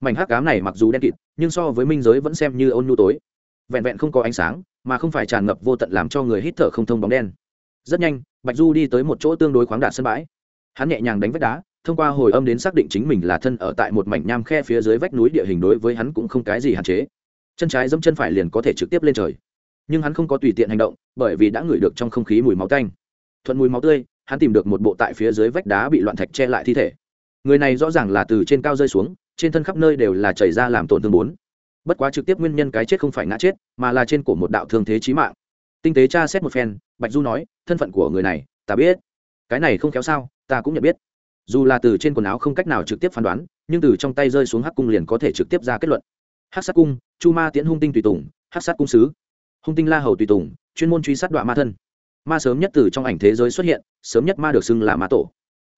Mảnh hắc cám này mặc dù đen kịt, nhưng so với minh giới vẫn xem như ôn nhu tối. Vẹn vẹn không có ánh sáng, mà không phải tràn ngập vô tận làm cho người hít thở không thông bóng đen. Rất nhanh, bạch du đi tới một chỗ tương đối khoáng đạt sân bãi. Hắn nhẹ nhàng đánh vách đá thông qua hồi âm đến xác định chính mình là thân ở tại một mảnh nham khe phía dưới vách núi địa hình đối với hắn cũng không cái gì hạn chế. Chân trái dẫm chân phải liền có thể trực tiếp lên trời. Nhưng hắn không có tùy tiện hành động, bởi vì đã ngửi được trong không khí mùi máu tanh. Thuận mùi máu tươi, hắn tìm được một bộ tại phía dưới vách đá bị loạn thạch che lại thi thể. Người này rõ ràng là từ trên cao rơi xuống, trên thân khắp nơi đều là chảy ra làm tổn thương bốn. Bất quá trực tiếp nguyên nhân cái chết không phải ngã chết, mà là trên cổ một đạo thương thế chí mạng. Tinh tế tra xét một phen, bạch du nói, thân phận của người này, ta biết. Cái này không kéo sao, ta cũng nhận biết dù là từ trên quần áo không cách nào trực tiếp phán đoán nhưng từ trong tay rơi xuống hắc cung liền có thể trực tiếp ra kết luận. Hắc sát cung chu ma tiễn hung tinh tùy tùng hắc sát cung sứ hung tinh la hầu tùy tùng chuyên môn truy sát đoạn ma thân. Ma sớm nhất từ trong ảnh thế giới xuất hiện sớm nhất ma được xưng là ma tổ.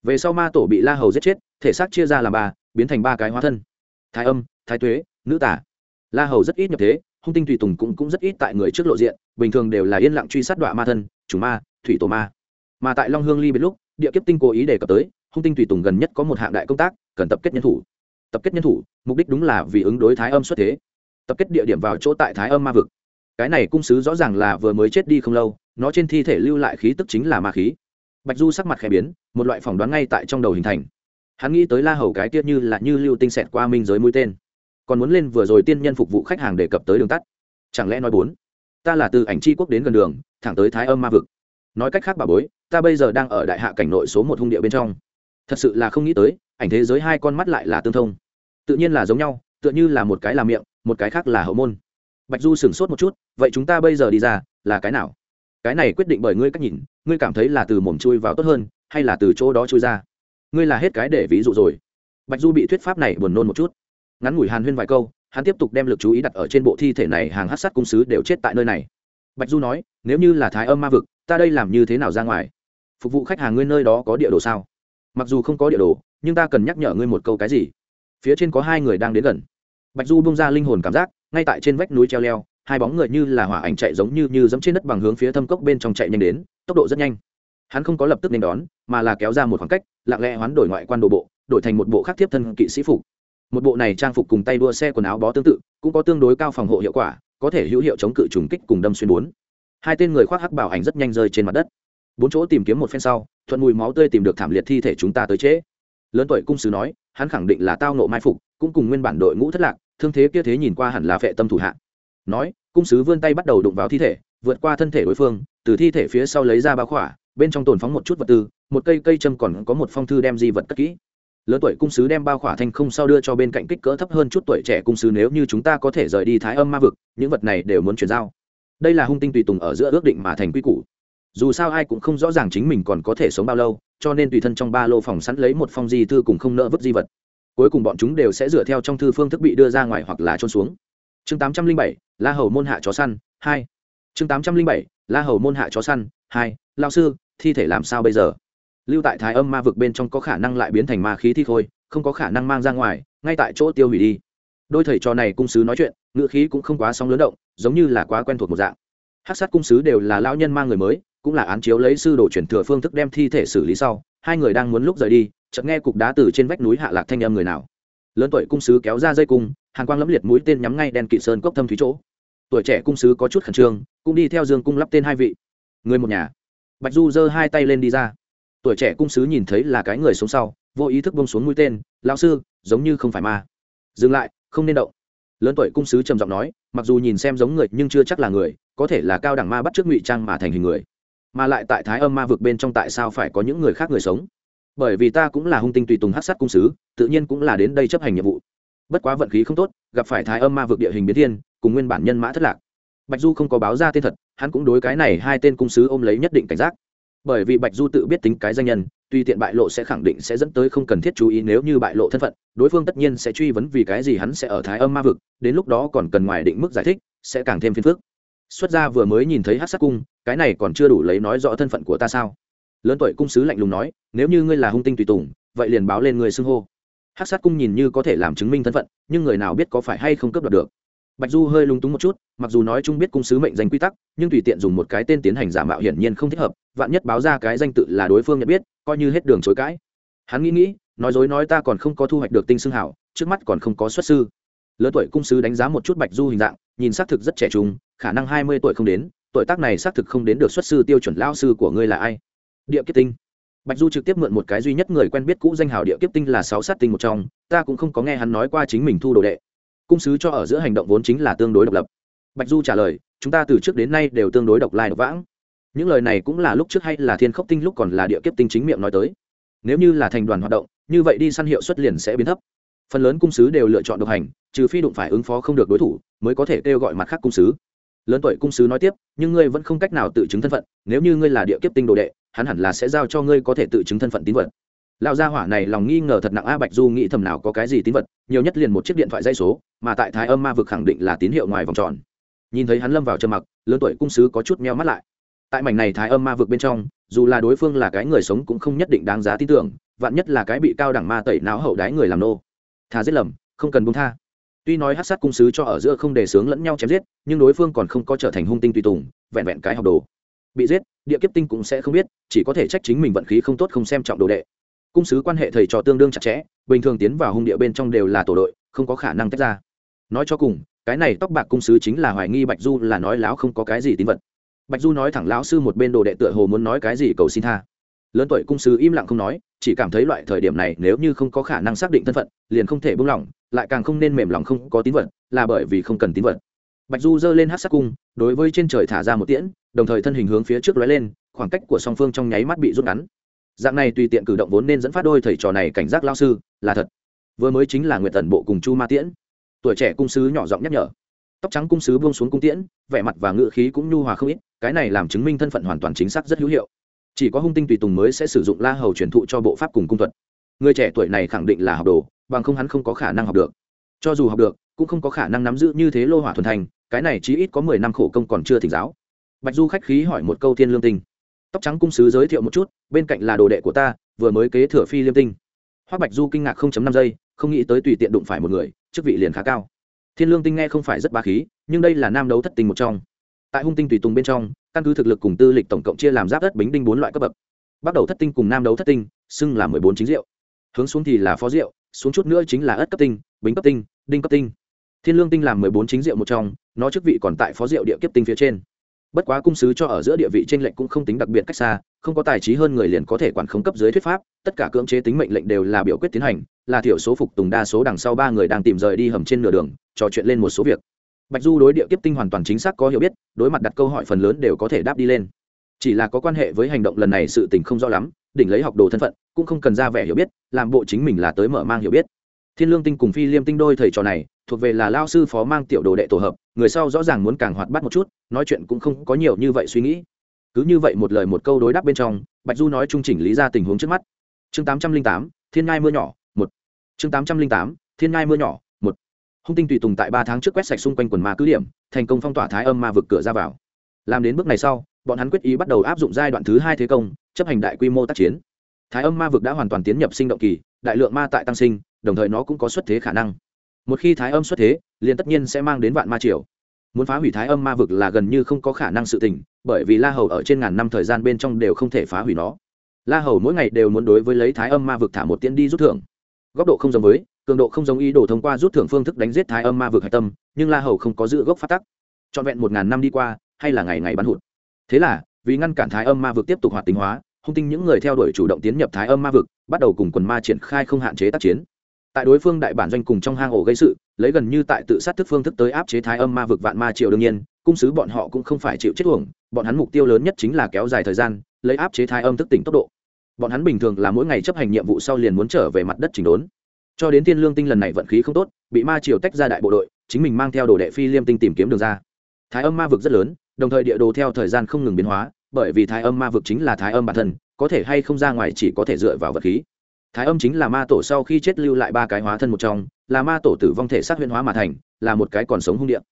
Về sau ma tổ bị la hầu giết chết thể xác chia ra làm ba biến thành ba cái hóa thân. Thái âm thái tuế nữ tả la hầu rất ít nhập thế hung tinh tùy tùng cũng, cũng rất ít tại người trước lộ diện bình thường đều là yên lặng truy sát đoạn ma thân chủ ma thủy tổ ma. Mà tại long hương ly biết lúc địa kiếp tinh cố ý đề cập tới hung tinh tùy tùng gần nhất có một hạng đại công tác, cần tập kết nhân thủ. Tập kết nhân thủ, mục đích đúng là vì ứng đối thái âm xuất thế. Tập kết địa điểm vào chỗ tại thái âm ma vực. Cái này cung sứ rõ ràng là vừa mới chết đi không lâu, nó trên thi thể lưu lại khí tức chính là ma khí. Bạch du sắc mặt khẽ biến, một loại phỏng đoán ngay tại trong đầu hình thành. Hắn nghĩ tới la hầu cái tiết như là như lưu tinh xẹt qua minh giới mũi tên. Còn muốn lên vừa rồi tiên nhân phục vụ khách hàng đề cập tới đường tắt. Chẳng lẽ nói bốn? Ta là từ ảnh c quốc đến gần đường, thẳng tới thái âm ma vực. Nói cách khác bà bối, ta bây giờ đang ở đại hạ cảnh nội số một hung địa bên trong thật sự là không nghĩ tới, ảnh thế giới hai con mắt lại là tương thông. Tự nhiên là giống nhau, tựa như là một cái là miệng, một cái khác là hậu môn. Bạch du sửng sốt một chút, vậy chúng ta bây giờ đi ra, là cái nào? Cái này quyết định bởi ngươi cách nhìn, ngươi cảm thấy là từ mồm chui vào tốt hơn, hay là từ chỗ đó chui ra? Ngươi là hết cái để ví dụ rồi. Bạch du bị thuyết pháp này buồn nôn một chút. Ngắn ngủi hàn huyên vài câu, hắn tiếp tục đem l ự c chú ý đặt ở trên bộ thi thể này hàng hát sát cung sứ đều chết tại nơi này. Bạch du nói, nếu như là thái âm ma vực, ta đây làm như thế nào ra ngoài? Phục vụ khách hàng ngươi nơi đó có địa đồ sao? Mặc dù không có địa đồ, nhưng ta cần nhắc nhở ngươi một câu cái gì? Phía trên có hai người đang đến gần. Bạch du bung ra linh hồn cảm giác, ngay tại trên vách núi treo leo, hai bóng người như là hỏa ảnh chạy giống như như dẫm trên đất bằng hướng phía thâm cốc bên trong chạy nhanh đến, tốc độ rất nhanh. Hắn không có lập tức nên đón, mà là kéo ra một khoảng cách, lặng lẽ hoán đổi ngoại quan đồ bộ, đổi thành một bộ khác tiếp thân kỵ sĩ phục. Một bộ này trang phục cùng tay đua xe quần áo bó tương tự, cũng có tương đối cao phòng hộ hiệu quả, có thể hữu hiệu chống cự trùng kích cùng đâm xuyên bốn. Hai tên người khoác hắc bảo ảnh rất nhanh rơi trên mặt đất bốn chỗ tìm kiếm một phen sau, thuận mùi máu tươi tìm được thảm liệt thi thể chúng ta tới trễ. Lớn tuổi cung sứ nói, hắn khẳng định là tao nộ mai phục, cũng cùng nguyên bản đội ngũ thất lạc, thương thế kia thế nhìn qua hẳn là vệ tâm thủ hạ. Nói, cung sứ vươn tay bắt đầu đụng vào thi thể, vượt qua thân thể đối phương, từ thi thể phía sau lấy ra bao khỏa, bên trong tồn phóng một chút vật tư, một cây cây châm còn có một phong thư đem di vật cất kỹ. Lớn tuổi cung sứ đem bao khỏa thanh không sau đưa cho bên cạnh kích cỡ thấp hơn chút tuổi trẻ cung sứ nếu như chúng ta có thể rời đi thái âm ma vực, những vật này đều muốn chuyển giao. Đây là hung tinh tùy tùng ở giữa ước định mà thành quy củ dù sao ai cũng không rõ ràng chính mình còn có thể sống bao lâu, cho nên tùy thân trong ba lô phòng sẵn lấy một phong di thư cùng không nỡ vứt di vật. Cuối cùng bọn chúng đều sẽ dựa theo trong thư phương thức bị đưa ra ngoài hoặc là trôn xuống. Chương tám trăm linh bảy, la hầu môn hạ chó săn, hai. Chương tám trăm linh bảy, la hầu môn hạ chó săn, hai. Lao sư, thi thể làm sao bây giờ? Lưu tại thái âm ma vực bên trong có khả năng lại biến thành ma khí thi khôi, không có khả năng mang ra ngoài, ngay tại chỗ tiêu hủy đi. Đôi thầy trò này cung sứ nói chuyện ngựa khí cũng không quá sóng lớn động, giống như là quá quen thuộc một dạng. Hát sát cung sứ đều là lao nhân mang người mới cũng là án chiếu lấy sư đồ chuyển thừa phương thức đem thi thể xử lý sau, hai người đang muốn lúc rời đi, chợt nghe cục đá từ trên vách núi hạ lạc thanh âm người nào. Lớn tuổi cung sứ kéo ra dây cung hàn quang lẫm liệt mũi tên nhắm ngay đen kỵ sơn cốc thâm thúy chỗ. Tuổi trẻ cung sứ có chút khẩn trương, cũng đi theo dương cung lắp tên hai vị. Người một nhà. Bạch du giơ hai tay lên đi ra. Tuổi trẻ cung sứ nhìn thấy là cái người sống sau, vô ý thức bông xuống mũi tên, lão sư, giống như không phải ma. Dừng lại, không nên động. Lớn tuổi cung sứ trầm giọng nói, mặc dù nhìn xem giống người nhưng chưa chắc là người, có thể là cao đẳng ma bắt trước ngụy trang mà thành hình người mà lại tại thái âm ma vực bên trong tại sao phải có những người khác người sống? Bởi vì ta cũng là hung tinh tùy tùng hát sát cung sứ, tự nhiên cũng là đến đây chấp hành nhiệm vụ. Bất quá vận khí không tốt, gặp phải thái âm ma vực địa hình biến thiên, cùng nguyên bản nhân mã thất lạc. Bạch du không có báo ra tên thật, hắn cũng đối cái này hai tên cung sứ ôm lấy nhất định cảnh giác. Bởi vì bạch du tự biết tính cái danh nhân, tuy tiện bại lộ sẽ khẳng định sẽ dẫn tới không cần thiết chú ý nếu như bại lộ thân phận, đối phương tất nhiên sẽ truy vấn vì cái gì hắn sẽ ở thái âm ma vực, đến lúc đó còn cần ngoài định mức giải thích, sẽ càng thêm phiền phức. Xuất gia vừa mới nhìn thấy hát sát cung cái này còn chưa đủ lấy nói rõ thân phận của ta sao? Lớn tuổi cung sứ lạnh lùng nói, nếu như ngươi là hung tinh tùy tùng, vậy liền báo lên người xưng hô. Hát sát cung nhìn như có thể làm chứng minh thân phận, nhưng người nào biết có phải hay không cướp đoạt được. Bạch du hơi lung túng một chút, mặc dù nói chung biết cung sứ mệnh danh quy tắc, nhưng tùy tiện dùng một cái tên tiến hành giả mạo hiển nhiên không thích hợp, vạn nhất báo ra cái danh tự là đối phương nhận biết, coi như hết đường chối cãi. Hắn nghĩ nghĩ, nói dối nói ta còn không có thu hoạch được tinh xưng hảo, trước mắt còn không có xuất sư. Lớn tuổi cung sứ đánh giá một chút bạch du hình dạng, nhìn xác thực rất trẻ trung, khả năng hai mươi tuổi không đến tuổi tác này xác thực không đến được xuất sư tiêu chuẩn lao sư của ngươi là ai? Địa kiếp tinh. Bạch du trực tiếp mượn một cái duy nhất người quen biết cũ danh hào địa kiếp tinh là sáu sát tinh một trong, ta cũng không có nghe hắn nói qua chính mình thu đồ đệ. Cung sứ cho ở giữa hành động vốn chính là tương đối độc lập. Bạch du trả lời, chúng ta từ trước đến nay đều tương đối độc lai độc vãng. Những lời này cũng là lúc trước hay là thiên khốc tinh lúc còn là địa kiếp tinh chính miệng nói tới. Nếu như là thành đoàn hoạt động, như vậy đi săn hiệu suất liền sẽ biến thấp. Phần lớn cung sứ đều lựa chọn độc hành, trừ phi đụng phải ứng phó không được đối thủ, mới có thể kêu gọi mặt khác cung sứ lớn tuổi cung sứ nói tiếp, nhưng ngươi vẫn không cách nào tự chứng thân phận, nếu như ngươi là địa kiếp tinh đồ đệ, hắn hẳn là sẽ giao cho ngươi có thể tự chứng thân phận tín vật. Lão gia hỏa này lòng nghi ngờ thật nặng a bạch du nghĩ thầm nào có cái gì tín vật, nhiều nhất liền một chiếc điện thoại dây số, mà tại thái âm ma vực khẳng định là tín hiệu ngoài vòng tròn. Nhìn thấy hắn lâm vào trầm mặc, lớn tuổi cung sứ có chút meo mắt lại. Tại mảnh này thái âm ma vực bên trong, dù là đối phương là cái người sống cũng không nhất định đáng giá tin tưởng, vạn nhất là cái bị cao đẳng ma tẩy não hậu đái người làm nô. Thà giết lầm, không cần buông tha tuy nói hát sát cung sứ cho ở giữa không đề sướng lẫn nhau chém giết, nhưng đối phương còn không có trở thành hung tinh tùy tùng, vẹn vẹn cái học đồ. Bị giết, địa kiếp tinh cũng sẽ không biết, chỉ có thể trách chính mình vận khí không tốt không xem trọng đồ đệ. Cung sứ quan hệ thầy trò tương đương chặt chẽ, bình thường tiến vào hung địa bên trong đều là tổ đội, không có khả năng tách ra. Nói cho cùng, cái này tóc bạc cung sứ chính là hoài nghi bạch du là nói láo không có cái gì tín vật. Bạch du nói thẳng lão sư một bên đồ đệ tựa hồ muốn nói cái gì cầu xin tha lớn tuổi cung sứ im lặng không nói, chỉ cảm thấy loại thời điểm này nếu như không có khả năng xác định thân phận, liền không thể buông lỏng, lại càng không nên mềm lòng không có tín vật, là bởi vì không cần tín vật. Bạch du giơ lên hát sắc cung, đối với trên trời thả ra một tiễn, đồng thời thân hình hướng phía trước lóe lên, khoảng cách của song phương trong nháy mắt bị rút ngắn. Dạng này tùy tiện cử động vốn nên dẫn phát đôi thầy trò này cảnh giác lao sư, là thật. Vừa mới chính là nguyệt tần bộ cùng chu ma tiễn. Tuổi trẻ cung sứ nhỏ giọng nhắc nhở. Tóc trắng cung sứ buông xuống cung tiễn, vẻ mặt và ngự khí cũng nhu hòa không ít, cái này làm chứng minh thân phận hoàn toàn chính xác rất hữu hiệu chỉ có hung tinh tùy tùng mới sẽ sử dụng la hầu truyền thụ cho bộ pháp cùng cung thuật. Người trẻ tuổi này khẳng định là học đồ, bằng không hắn không có khả năng học được. Cho dù học được, cũng không có khả năng nắm giữ như thế lô hỏa thuần thành, cái này chí ít có mười năm khổ công còn chưa thỉnh giáo. Bạch du khách khí hỏi một câu thiên lương tinh. Tóc trắng cung sứ giới thiệu một chút, bên cạnh là đồ đệ của ta, vừa mới kế thừa phi liêm tinh. Hoác bạch du kinh ngạc không chấm năm giây, không nghĩ tới tùy tiện đụng phải một người, chức vị liền khá cao. Thiên lương tinh nghe không phải rất ba khí, nhưng đây là nam đấu thất tinh một trong. Tại hung tinh tùy tùng bên trong căn cứ thực lực cùng tư lịch tổng cộng chia làm giáp đất bính đinh bốn loại cấp bậc. Bắt đầu thất tinh cùng nam đấu thất tinh, xưng là mười bốn chính rượu hướng xuống thì là phó rượu xuống chút nữa chính là ất cấp tinh, bính cấp tinh, đinh cấp tinh. Thiên lương tinh làm mười bốn chính rượu một trong, nó chức vị còn tại phó rượu địa kiếp tinh phía trên. Bất quá cung sứ cho ở giữa địa vị t r ê n lệnh cũng không tính đặc biệt cách xa, không có tài trí hơn người liền có thể quản khống cấp dưới thuyết pháp, tất cả cưỡng chế tính mệnh lệnh đều là biểu quyết tiến hành, là thiểu số phục tùng đa số đằng sau ba người đang tìm rời đi hầm trên nửa đường, trò chuyện lên một số việc bạch du đối địa kiếp tinh hoàn toàn chính xác có hiểu biết, đối mặt đặt câu hỏi phần lớn đều có thể đáp đi lên. Chỉ là có quan hệ với hành động lần này sự tình không rõ lắm, đỉnh lấy học đồ thân phận, cũng không cần ra vẻ hiểu biết, làm bộ chính mình là tới mở mang hiểu biết. Thiên lương tinh cùng phi liêm tinh đôi thầy trò này, thuộc về là lao sư phó mang tiểu đồ đệ tổ hợp, người sau rõ ràng muốn càng hoạt bát một chút, nói chuyện cũng không có nhiều như vậy suy nghĩ. Cứ như vậy một lời một câu đối đáp bên trong, bạch du nói trung chỉnh lý ra tình huống trước mắt. Chương tám trăm linh tám, thiên ngai mưa nhỏ, một. Chương tám trăm linh tám, thiên ngai mưa nhỏ hung tinh tùy tùng tại ba tháng trước quét sạch xung quanh quần ma cứ điểm, thành công phong tỏa thái âm ma vực cửa ra vào. Làm đến bước này sau, bọn hắn quyết ý bắt đầu áp dụng giai đoạn thứ hai thế công, chấp hành đại quy mô tác chiến. Thái âm ma vực đã hoàn toàn tiến nhập sinh động kỳ, đại lượng ma tại tăng sinh, đồng thời nó cũng có xuất thế khả năng. Một khi thái âm xuất thế, liền tất nhiên sẽ mang đến vạn ma triều. Muốn phá hủy thái âm ma vực là gần như không có khả năng sự tình, bởi vì la hầu ở trên ngàn năm thời gian bên trong đều không thể phá hủy nó. La hầu mỗi ngày đều muốn đối với lấy thái âm ma vực thả một tiễn đi rút thưởng. Góc độ không giống với cường độ không giống ý đồ thông qua rút thưởng phương thức đánh giết thái âm ma vực hạch tâm, nhưng la hầu không có giữ gốc phát tắc. Trọn vẹn một ngàn năm đi qua, hay là ngày ngày bắn hụt. Thế là, vì ngăn cản thái âm ma vực tiếp tục hoạt tính hóa, hung tinh những người theo đuổi chủ động tiến nhập thái âm ma vực, bắt đầu cùng quần ma triển khai không hạn chế tác chiến. Tại đối phương đại bản doanh cùng trong hang ổ gây sự, lấy gần như tại tự sát thức phương thức tới áp chế thái âm ma vực vạn ma triều đương nhiên, cung sứ bọn họ cũng không phải chịu chết uổng, bọn hắn mục tiêu lớn nhất chính là kéo dài thời gian, lấy áp chế thái âm thức tỉnh tốc độ. Bọn hắn bình thường là mỗi ngày chấp hành nhiệm vụ sau liền muốn trở về mặt đất chỉnh đốn cho đến thiên lương tinh lần này vận khí không tốt, bị ma triều tách ra đại bộ đội, chính mình mang theo đồ đệ phi liêm tinh tìm kiếm đường ra. Thái âm ma vực rất lớn, đồng thời địa đồ theo thời gian không ngừng biến hóa, bởi vì thái âm ma vực chính là thái âm bản thân, có thể hay không ra ngoài chỉ có thể dựa vào vật khí. Thái âm chính là ma tổ sau khi chết lưu lại ba cái hóa thân một trong, là ma tổ tử vong thể xác huyên hóa mà thành, là một cái còn sống hung điện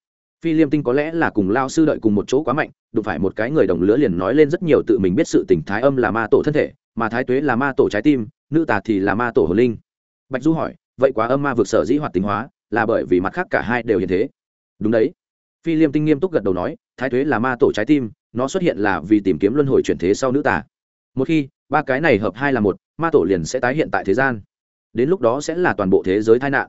phi liêm tinh có lẽ là cùng lao sư đợi cùng một chỗ quá mạnh, đụng phải một cái người đồng lứa liền nói lên rất nhiều tự mình biết sự tình thái âm là ma tổ thân thể, mà thái tuế là ma tổ trái tim, nữ tà thì là ma tổ hồn linh bạch du hỏi, vậy quá âm ma vực sở dĩ hoạt tính hóa, là bởi vì mặt khác cả hai đều hiện thế? Đúng đấy. Phi liêm tinh nghiêm túc gật đầu nói, thái thuế là ma tổ trái tim, nó xuất hiện là vì tìm kiếm luân hồi chuyển thế sau nữ tả. một khi ba cái này hợp hai là một, ma tổ liền sẽ tái hiện tại thế gian. Đến lúc đó sẽ là toàn bộ thế giới tai nạn.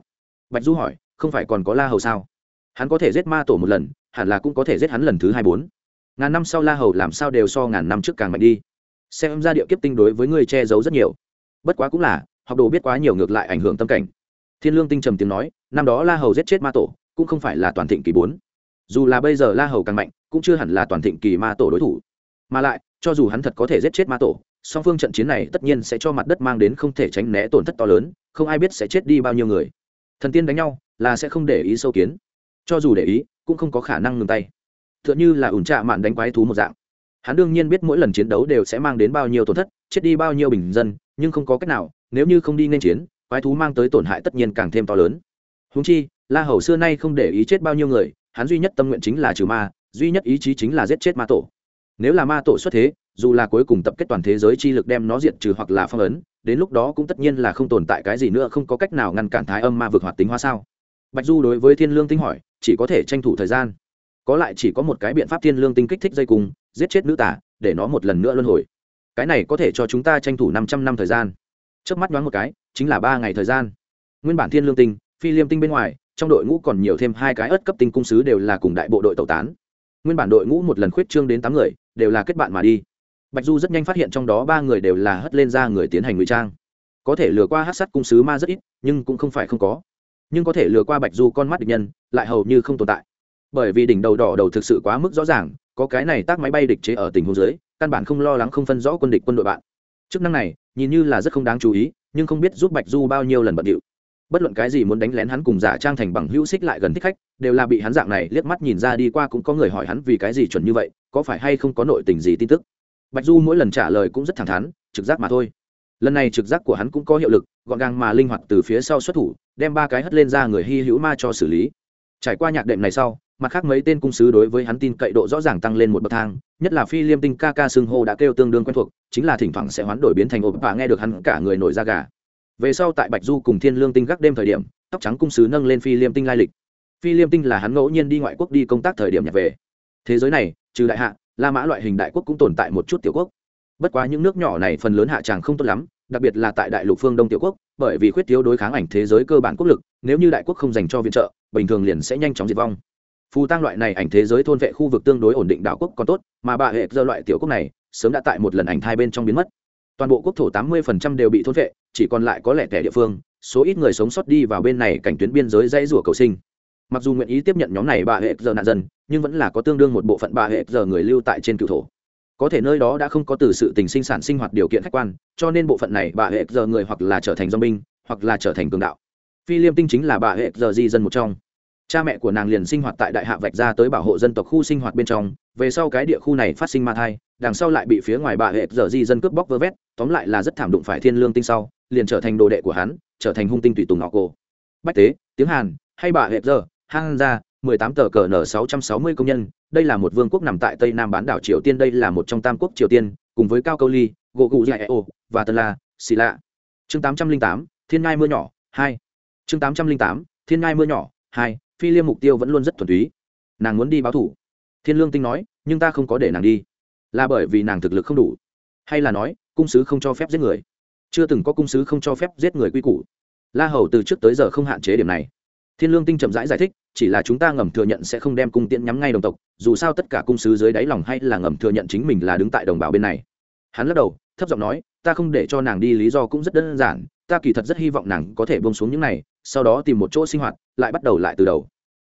Bạch du hỏi, không phải còn có la hầu sao? Hắn có thể giết ma tổ một lần, hẳn là cũng có thể giết hắn lần thứ hai bốn. Ngàn năm sau la hầu làm sao đều so ngàn năm trước càng mạnh đi. Xem ra địa kiếp tinh đối với người che giấu rất nhiều. Bất quá cũng là học đồ biết quá nhiều ngược lại ảnh hưởng tâm cảnh. Thiên lương tinh trầm tiếng nói, năm đó la hầu giết chết ma tổ, cũng không phải là toàn thịnh kỳ bốn. Dù là bây giờ la hầu càng mạnh, cũng chưa hẳn là toàn thịnh kỳ ma tổ đối thủ. Mà lại, cho dù hắn thật có thể giết chết ma tổ, song phương trận chiến này tất nhiên sẽ cho mặt đất mang đến không thể tránh né tổn thất to lớn, không ai biết sẽ chết đi bao nhiêu người. Thần tiên đánh nhau, là sẽ không để ý sâu kiến. Cho dù để ý, cũng không có khả năng ngừng tay. T h ư ợ n h ư là ủn trạ mạn đánh quái thú một dạng hắn đương nhiên biết mỗi lần chiến đấu đều sẽ mang đến bao nhiêu tổn thất, chết đi bao nhiêu bình dân, nhưng không có cách nào, nếu như không đi nên chiến, quái thú mang tới tổn hại tất nhiên càng thêm to lớn. Húng chi, la hầu xưa nay không để ý chết bao nhiêu người, hắn duy nhất tâm nguyện chính là trừ ma, duy nhất ý chí chính là giết chết ma tổ. Nếu là ma tổ xuất thế, dù là cuối cùng tập kết toàn thế giới chi lực đem nó diệt trừ hoặc là phong ấn, đến lúc đó cũng tất nhiên là không tồn tại cái gì nữa, không có cách nào ngăn cản thái âm ma vực hoạt tính hóa sao. Bạch du đối với thiên lương tinh hỏi, chỉ có thể tranh thủ thời gian có lại chỉ có một cái biện pháp thiên lương tinh kích thích dây cung, giết chết nữ tả để nó một lần nữa luân hồi. Cái này có thể cho chúng ta tranh thủ năm trăm năm thời gian. Trước mắt đoán một cái, chính là ba ngày thời gian. Nguyên bản thiên lương tinh, phi liêm tinh bên ngoài, trong đội ngũ còn nhiều thêm hai cái ớt cấp tinh cung sứ đều là cùng đại bộ đội tẩu tán. Nguyên bản đội ngũ một lần khuyết trương đến tám người, đều là kết bạn mà đi. Bạch du rất nhanh phát hiện trong đó ba người đều là hất lên ra người tiến hành ngụy trang. Có thể lừa qua hát sắt cung sứ ma rất ít, nhưng cũng không phải không có. Nhưng có thể lừa qua bạch du con mắt địch nhân, lại hầu như không tồn tại bởi vì đỉnh đầu đỏ đầu thực sự quá mức rõ ràng, có cái này tác máy bay địch chế ở tình huống dưới, căn bản không lo lắng không phân rõ quân địch quân đội bạn. Chức năng này, nhìn như là rất không đáng chú ý, nhưng không biết giúp bạch du bao nhiêu lần bận điệu. Bất luận cái gì muốn đánh lén hắn cùng giả trang thành bằng hữu xích lại gần thích khách, đều là bị hắn dạng này liếc mắt nhìn ra đi qua cũng có người hỏi hắn vì cái gì chuẩn như vậy, có phải hay không có nội tình gì tin tức. Bạch du mỗi lần trả lời cũng rất thẳng thắn, trực giác mà thôi. Lần này trực giác của hắn cũng có hiệu lực, gọn gàng mà linh hoạt từ phía sau xuất thủ, đem ba cái hất lên ra người hy hữu ma cho xử lý. Trải qua nhạc đệm này sau mặt khác mấy tên cung sứ đối với hắn tin cậy độ rõ ràng tăng lên một bậc thang, nhất là phi liêm tinh ca ca xưng hô đã kêu tương đương quen thuộc, chính là thỉnh thoảng sẽ hoán đổi biến thành ộp và nghe được hắn cả người nổi da gà. Về sau tại bạch du cùng thiên lương tinh gác đêm thời điểm, tóc trắng cung sứ nâng lên phi liêm tinh lai lịch. Phi liêm tinh là hắn ngẫu nhiên đi ngoại quốc đi công tác thời điểm nhặt về. Thế giới này, trừ đại hạ, la mã loại hình đại quốc cũng tồn tại một chút tiểu quốc. Bất quá những nước nhỏ này phần lớn hạ tràng không tốt lắm, đặc biệt là tại đại lục phương đông tiểu quốc, bởi vì khuyết thiếu đối kháng ảnh thế giới cơ bản quốc lực, nếu như đại quốc không dành cho viện trợ, bình thường liền sẽ nhanh chóng diệt vong phù tăng loại này ảnh thế giới thôn vệ khu vực tương đối ổn định đảo quốc còn tốt, mà bà hệ giờ loại tiểu quốc này, sớm đã tại một lần ảnh thai bên trong biến mất. Toàn bộ quốc thổ tám mươi đều bị thôn vệ, chỉ còn lại có lẻ tẻ địa phương, số ít người sống sót đi vào bên này cảnh tuyến biên giới dãy rủa cầu sinh. Mặc dù nguyện ý tiếp nhận nhóm này bà hệ giờ nạn dân, nhưng vẫn là có tương đương một bộ phận bà hệ giờ người lưu tại trên cựu thổ. Có thể nơi đó đã không có từ sự tình sinh sản sinh hoạt điều kiện khách quan, cho nên bộ phận này bà hệ giờ người hoặc là trở thành do binh hoặc là trở thành cường đạo. Phi liêm tinh chính là bà hệ giờ di dân một trong cha mẹ của nàng liền sinh hoạt tại đại hạ vạch ra tới bảo hộ dân tộc khu sinh hoạt bên trong về sau cái địa khu này phát sinh ma thai đằng sau lại bị phía ngoài bà hệ giờ di dân cướp bóc vơ vét tóm lại là rất thảm đụng phải thiên lương tinh sau liền trở thành đồ đệ của hắn trở thành hung tinh tùy tùng ngọc cô bách tế tiếng hàn hay bà hệ giờ hang ra mười tám tờ cờ n 660 công nhân đây là một vương quốc nằm tại tây nam bán đảo triều tiên đây là một trong tam quốc triều tiên cùng với cao câu ly gỗ cụ dạy ô và tân la xì lạ. Chương 808, thiên ngai mưa nhỏ hai. Chương 808, thiên ngai mưa nhỏ hai phi liêm mục tiêu vẫn luôn rất thuần túy. Nàng muốn đi báo thủ. Thiên lương tinh nói nhưng ta không có để nàng đi. Là bởi vì nàng thực lực không đủ. Hay là nói cung sứ không cho phép giết người. Chưa từng có cung sứ không cho phép giết người quy củ. La hầu từ trước tới giờ không hạn chế điểm này. Thiên lương tinh chậm rãi giải, giải thích chỉ là chúng ta ngầm thừa nhận sẽ không đem cung tiễn nhắm ngay đồng tộc dù sao tất cả cung sứ dưới đáy lòng hay là ngầm thừa nhận chính mình là đứng tại đồng bào bên này. Hắn lắc đầu thấp giọng nói ta không để cho nàng đi lý do cũng rất đơn giản ta kỳ thật rất hy vọng nàng có thể bông xuống những này sau đó tìm một chỗ sinh hoạt, lại bắt đầu lại từ đầu.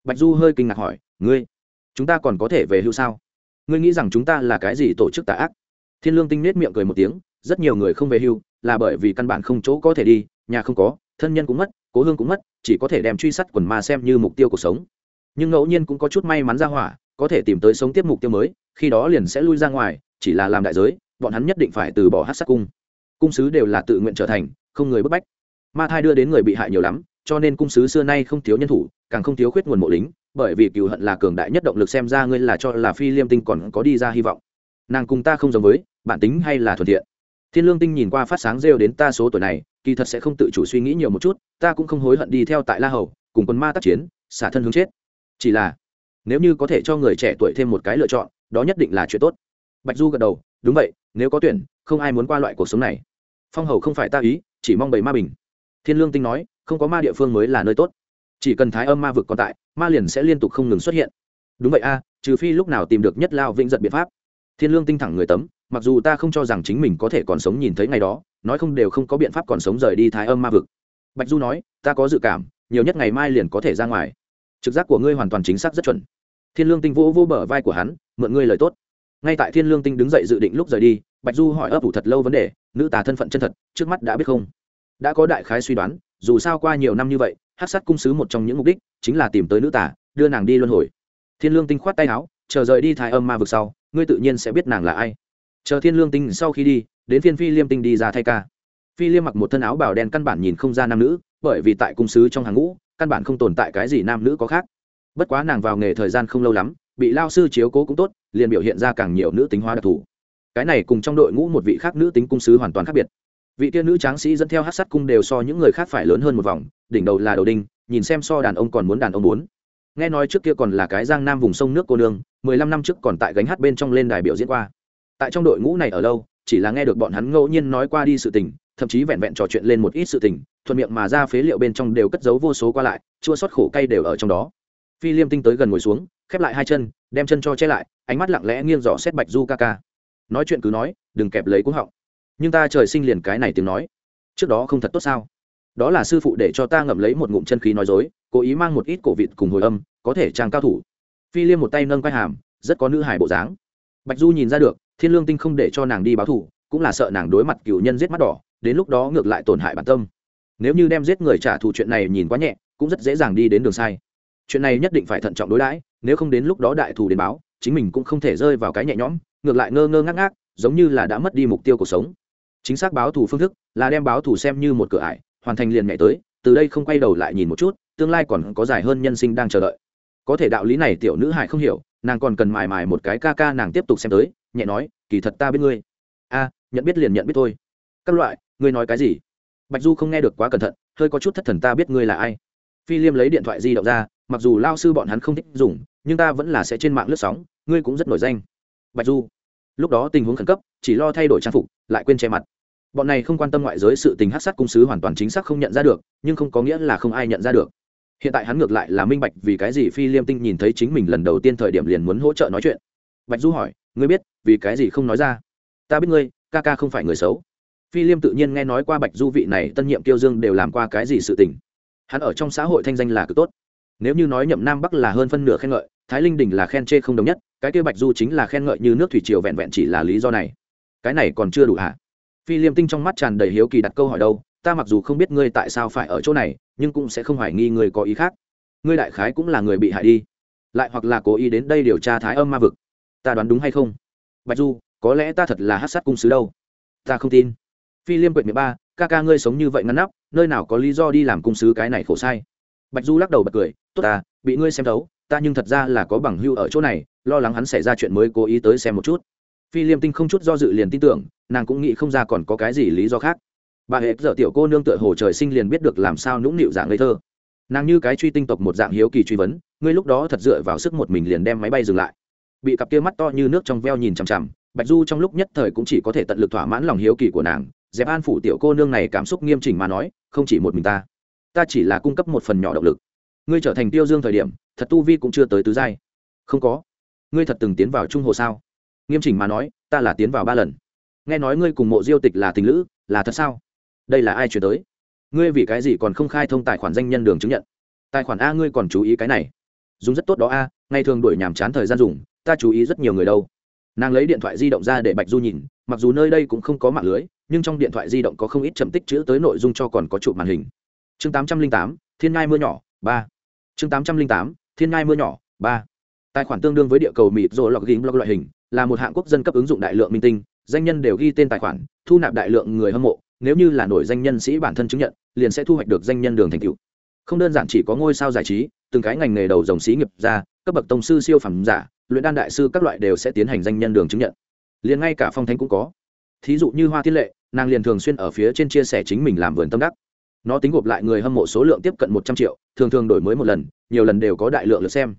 Bạch du hơi kinh ngạc hỏi, ngươi, chúng ta còn có thể về hưu sao? Ngươi nghĩ rằng chúng ta là cái gì tổ chức tà ác? Thiên lương tinh nết miệng cười một tiếng, rất nhiều người không về hưu, là bởi vì căn bản không chỗ có thể đi, nhà không có, thân nhân cũng mất, cố hương cũng mất, chỉ có thể đem truy sát quần ma xem như mục tiêu cuộc sống. Nhưng ngẫu nhiên cũng có chút may mắn ra hỏa, có thể tìm tới sống tiếp mục tiêu mới, khi đó liền sẽ lui ra ngoài, chỉ là làm đại giới, bọn hắn nhất định phải từ bỏ hát sát cung. Cung sứ đều là tự nguyện trở thành, không người bức bách ma thai đưa đến người bị hại nhiều lắm, cho nên cung sứ xưa nay không thiếu nhân thủ, càng không thiếu khuyết nguồn mộ lính, bởi vì cựu hận là cường đại nhất động lực xem ra ngươi là cho là phi liêm tinh còn có đi ra hy vọng. Nàng cùng ta không giống với bản tính hay là thuận thiện. Thiên lương tinh nhìn qua phát sáng rêu đến ta số tuổi này, kỳ thật sẽ không tự chủ suy nghĩ nhiều một chút, ta cũng không hối hận đi theo tại la hầu, cùng quân ma tác chiến, xả thân hướng chết. Chỉ là, nếu như có thể cho người trẻ tuổi thêm một cái lựa chọn, đó nhất định là chuyện tốt. Bạch du gật đầu, đúng vậy, nếu có tuyển, không ai muốn qua loại cuộc sống này. Phong hầu không phải ta ý, chỉ mong bảy ma bình thiên lương tinh nói, không có ma địa phương mới là nơi tốt. Chỉ cần thái âm ma vực còn tại, ma liền sẽ liên tục không ngừng xuất hiện. Đúng vậy a, trừ phi lúc nào tìm được nhất lao vĩnh giật biện pháp. Thiên lương tinh thẳng người tấm, mặc dù ta không cho rằng chính mình có thể còn sống nhìn thấy ngày đó, nói không đều không có biện pháp còn sống rời đi thái âm ma vực. Bạch du nói, ta có dự cảm, nhiều nhất ngày mai liền có thể ra ngoài. Trực giác của ngươi hoàn toàn chính xác rất chuẩn. Thiên lương tinh vỗ vỗ bờ vai của hắn, mượn ngươi lời tốt. Ngay tại thiên lương tinh đứng dậy dự định lúc rời đi, bạch du hỏi ấp ủ thật lâu vấn đề, nữ tà thân phận chân thật, trước mắt đã biết không? Đã có đại khái suy đoán dù sao qua nhiều năm như vậy hát sát cung sứ một trong những mục đích chính là tìm tới nữ tả, đưa nàng đi luân hồi. Thiên lương tinh khoát tay áo chờ rời đi thái âm ma vực sau ngươi tự nhiên sẽ biết nàng là ai. Chờ thiên lương tinh sau khi đi đến phiên phi liêm tinh đi ra thay ca. Phi liêm mặc một thân áo bảo đen căn bản nhìn không ra nam nữ bởi vì tại cung sứ trong hàng ngũ căn bản không tồn tại cái gì nam nữ có khác. Bất quá nàng vào nghề thời gian không lâu lắm bị lao sư chiếu cố cũng tốt liền biểu hiện ra càng nhiều nữ tính hóa đặc thù. Cái này cùng trong đội ngũ một vị khác nữ tính cung sứ hoàn toàn khác biệt vị tiên nữ tráng sĩ dẫn theo hát sát cung đều so những người khác phải lớn hơn một vòng, đỉnh đầu là đầu đinh, nhìn xem so đàn ông còn muốn đàn ông muốn nghe nói trước kia còn là cái giang nam vùng sông nước cô nương, mười lăm năm trước còn tại gánh hát bên trong lên đài biểu diễn qua. Tại trong đội ngũ này ở lâu, chỉ là nghe được bọn hắn ngẫu nhiên nói qua đi sự tình, thậm chí vẹn vẹn trò chuyện lên một ít sự tình, thuận miệng mà ra phế liệu bên trong đều cất giấu vô số qua lại, chua xót khổ cay đều ở trong đó. Phi liêm tinh tới gần ngồi xuống, khép lại hai chân, đem chân cho che lại, ánh mắt lặng lẽ nghiêng dò xét bạch du ca ca. Nói chuyện cứ nói, đừng kẹp lấy cúng họng nhưng ta trời sinh liền cái này tiếng nói. Trước đó không thật tốt sao? Đó là sư phụ để cho ta ngậm lấy một ngụm chân khí nói dối, cố ý mang một ít cổ vịt cùng hồi âm, có thể trang cao thủ. Phi liêm một tay nâng quai hàm, rất có nữ hải bộ dáng. Bạch du nhìn ra được, thiên lương tinh không để cho nàng đi báo thủ cũng là sợ nàng đối mặt cựu nhân giết mắt đỏ, đến lúc đó ngược lại tổn hại bản tâm. Nếu như đem giết người trả thù chuyện này nhìn quá nhẹ, cũng rất dễ dàng đi đến đường sai. Chuyện này nhất định phải thận trọng đối đãi, nếu không đến lúc đó đại thù đến báo, chính mình cũng không thể rơi vào cái nhẹ nhõm, ngược lại ngơ ngơ ngác ngác, giống như là đã mất đi mục tiêu cuộc sống chính xác báo thủ phương thức là đem báo thủ xem như một cửa ải, hoàn thành liền nhảy tới, từ đây không quay đầu lại nhìn một chút, tương lai còn có dài hơn nhân sinh đang chờ đợi. Có thể đạo lý này tiểu nữ hải không hiểu, nàng còn cần mài mài một cái ca ca nàng tiếp tục xem tới, nhẹ nói, kỳ thật ta biết ngươi. A, nhận biết liền nhận biết thôi. Các loại, ngươi nói cái gì? Bạch du không nghe được quá cẩn thận, hơi có chút thất thần, ta biết ngươi là ai. Phi liêm lấy điện thoại di động ra, mặc dù lao sư bọn hắn không thích dùng, nhưng ta vẫn là sẽ trên mạng lướt sóng, ngươi cũng rất nổi danh. Bạch du, lúc đó tình huống khẩn cấp, chỉ lo thay đổi trang phục, lại quên che mặt bọn này không quan tâm ngoại giới sự tình hát sát cung sứ hoàn toàn chính xác không nhận ra được, nhưng không có nghĩa là không ai nhận ra được. Hiện tại hắn ngược lại là minh bạch vì cái gì phi liêm tinh nhìn thấy chính mình lần đầu tiên thời điểm liền muốn hỗ trợ nói chuyện. Bạch du hỏi, ngươi biết vì cái gì không nói ra? Ta biết ngươi, ca ca không phải người xấu. Phi liêm tự nhiên nghe nói qua bạch du vị này, tân nhiệm tiêu dương đều làm qua cái gì sự tình. Hắn ở trong xã hội thanh danh là cực tốt. Nếu như nói nhậm nam bắc là hơn phân nửa khen ngợi, thái linh đình là khen chê không đồng nhất, cái kia bạch du chính là khen ngợi như nước thủy triều vẹn vẹn chỉ là lý do này. Cái này còn chưa đủ hả? Phi liêm tinh trong mắt tràn đầy hiếu kỳ đặt câu hỏi đâu, ta mặc dù không biết ngươi tại sao phải ở chỗ này, nhưng cũng sẽ không hoài nghi ngươi có ý khác. Ngươi đại khái cũng là người bị hại đi. Lại hoặc là cố ý đến đây điều tra thái âm ma vực. Ta đoán đúng hay không? Bạch du, có lẽ ta thật là hát sát cung sứ đâu. Ta không tin. Phi liêm quyệt mười ba, ca ca ngươi sống như vậy ngăn nắp, nơi nào có lý do đi làm cung sứ cái này khổ sai? Bạch du lắc đầu bật cười, tốt ta, bị ngươi xem thấu, ta nhưng thật ra là có bằng hưu ở chỗ này, lo lắng hắn xảy ra chuyện mới cố ý tới xem một chút phi liêm tinh không chút do dự liền tin tưởng, nàng cũng nghĩ không ra còn có cái gì lý do khác. Bà hệ giờ tiểu cô nương tựa hồ trời sinh liền biết được làm sao nũng nịu dạng ngây thơ. Nàng như cái truy tinh tộc một dạng hiếu kỳ truy vấn, ngươi lúc đó thật dựa vào sức một mình liền đem máy bay dừng lại. Bị cặp kia mắt to như nước trong veo nhìn chằm chằm, bạch du trong lúc nhất thời cũng chỉ có thể tận lực thỏa mãn lòng hiếu kỳ của nàng. Dẹp an phủ tiểu cô nương này cảm xúc nghiêm chỉnh mà nói, không chỉ một mình ta ta chỉ là cung cấp một phần nhỏ động lực. Ngươi trở thành tiêu dương thời điểm, thật tu vi cũng chưa tới tứ giai. Không có. Ngươi thật từng tiến vào trung hồ sao? Nghiêm chỉnh mà nói, ta là tiến vào ba lần. Nghe nói ngươi cùng mộ diêu tịch là tình lữ, là thật sao? Đây là ai chuyển tới? Ngươi vì cái gì còn không khai thông tài khoản danh nhân đường chứng nhận? Tài khoản a ngươi còn chú ý cái này. Dùng rất tốt đó a, ngày thường đuổi nhàm chán thời gian dùng, ta chú ý rất nhiều người đâu. Nàng lấy điện thoại di động ra để bạch du nhìn, mặc dù nơi đây cũng không có mạng lưới, nhưng trong điện thoại di động có không ít chậm tích chữ tới nội dung cho còn có chụp màn hình. Chương tám trăm linh tám, thiên ngai mưa nhỏ, ba. Chương tám trăm linh tám, thiên ngai mưa nhỏ, ba tài khoản tương đương với địa cầu mịt rồi lọc ghi lọc loại hình, là một hạng quốc dân cấp ứng dụng đại lượng minh tinh, danh nhân đều ghi tên tài khoản, thu nạp đại lượng người hâm mộ, nếu như là nổi danh nhân sĩ bản thân chứng nhận, liền sẽ thu hoạch được danh nhân đường thành tựu. Không đơn giản chỉ có ngôi sao giải trí, từng cái ngành nghề đầu dòng sĩ nghiệp ra, cấp bậc tông sư siêu phẩm giả, luyện đan đại sư các loại đều sẽ tiến hành danh nhân đường chứng nhận. Liền ngay cả phong thánh cũng có. Thí dụ như hoa thiên lệ, nàng liền thường xuyên ở phía trên chia sẻ chính mình làm vườn tâm đắc. Nó tính gộp lại người hâm mộ số lượng tiếp cận một trăm triệu, thường thường đổi mới một lần, nhiều lần đều có đại lượng lượt xem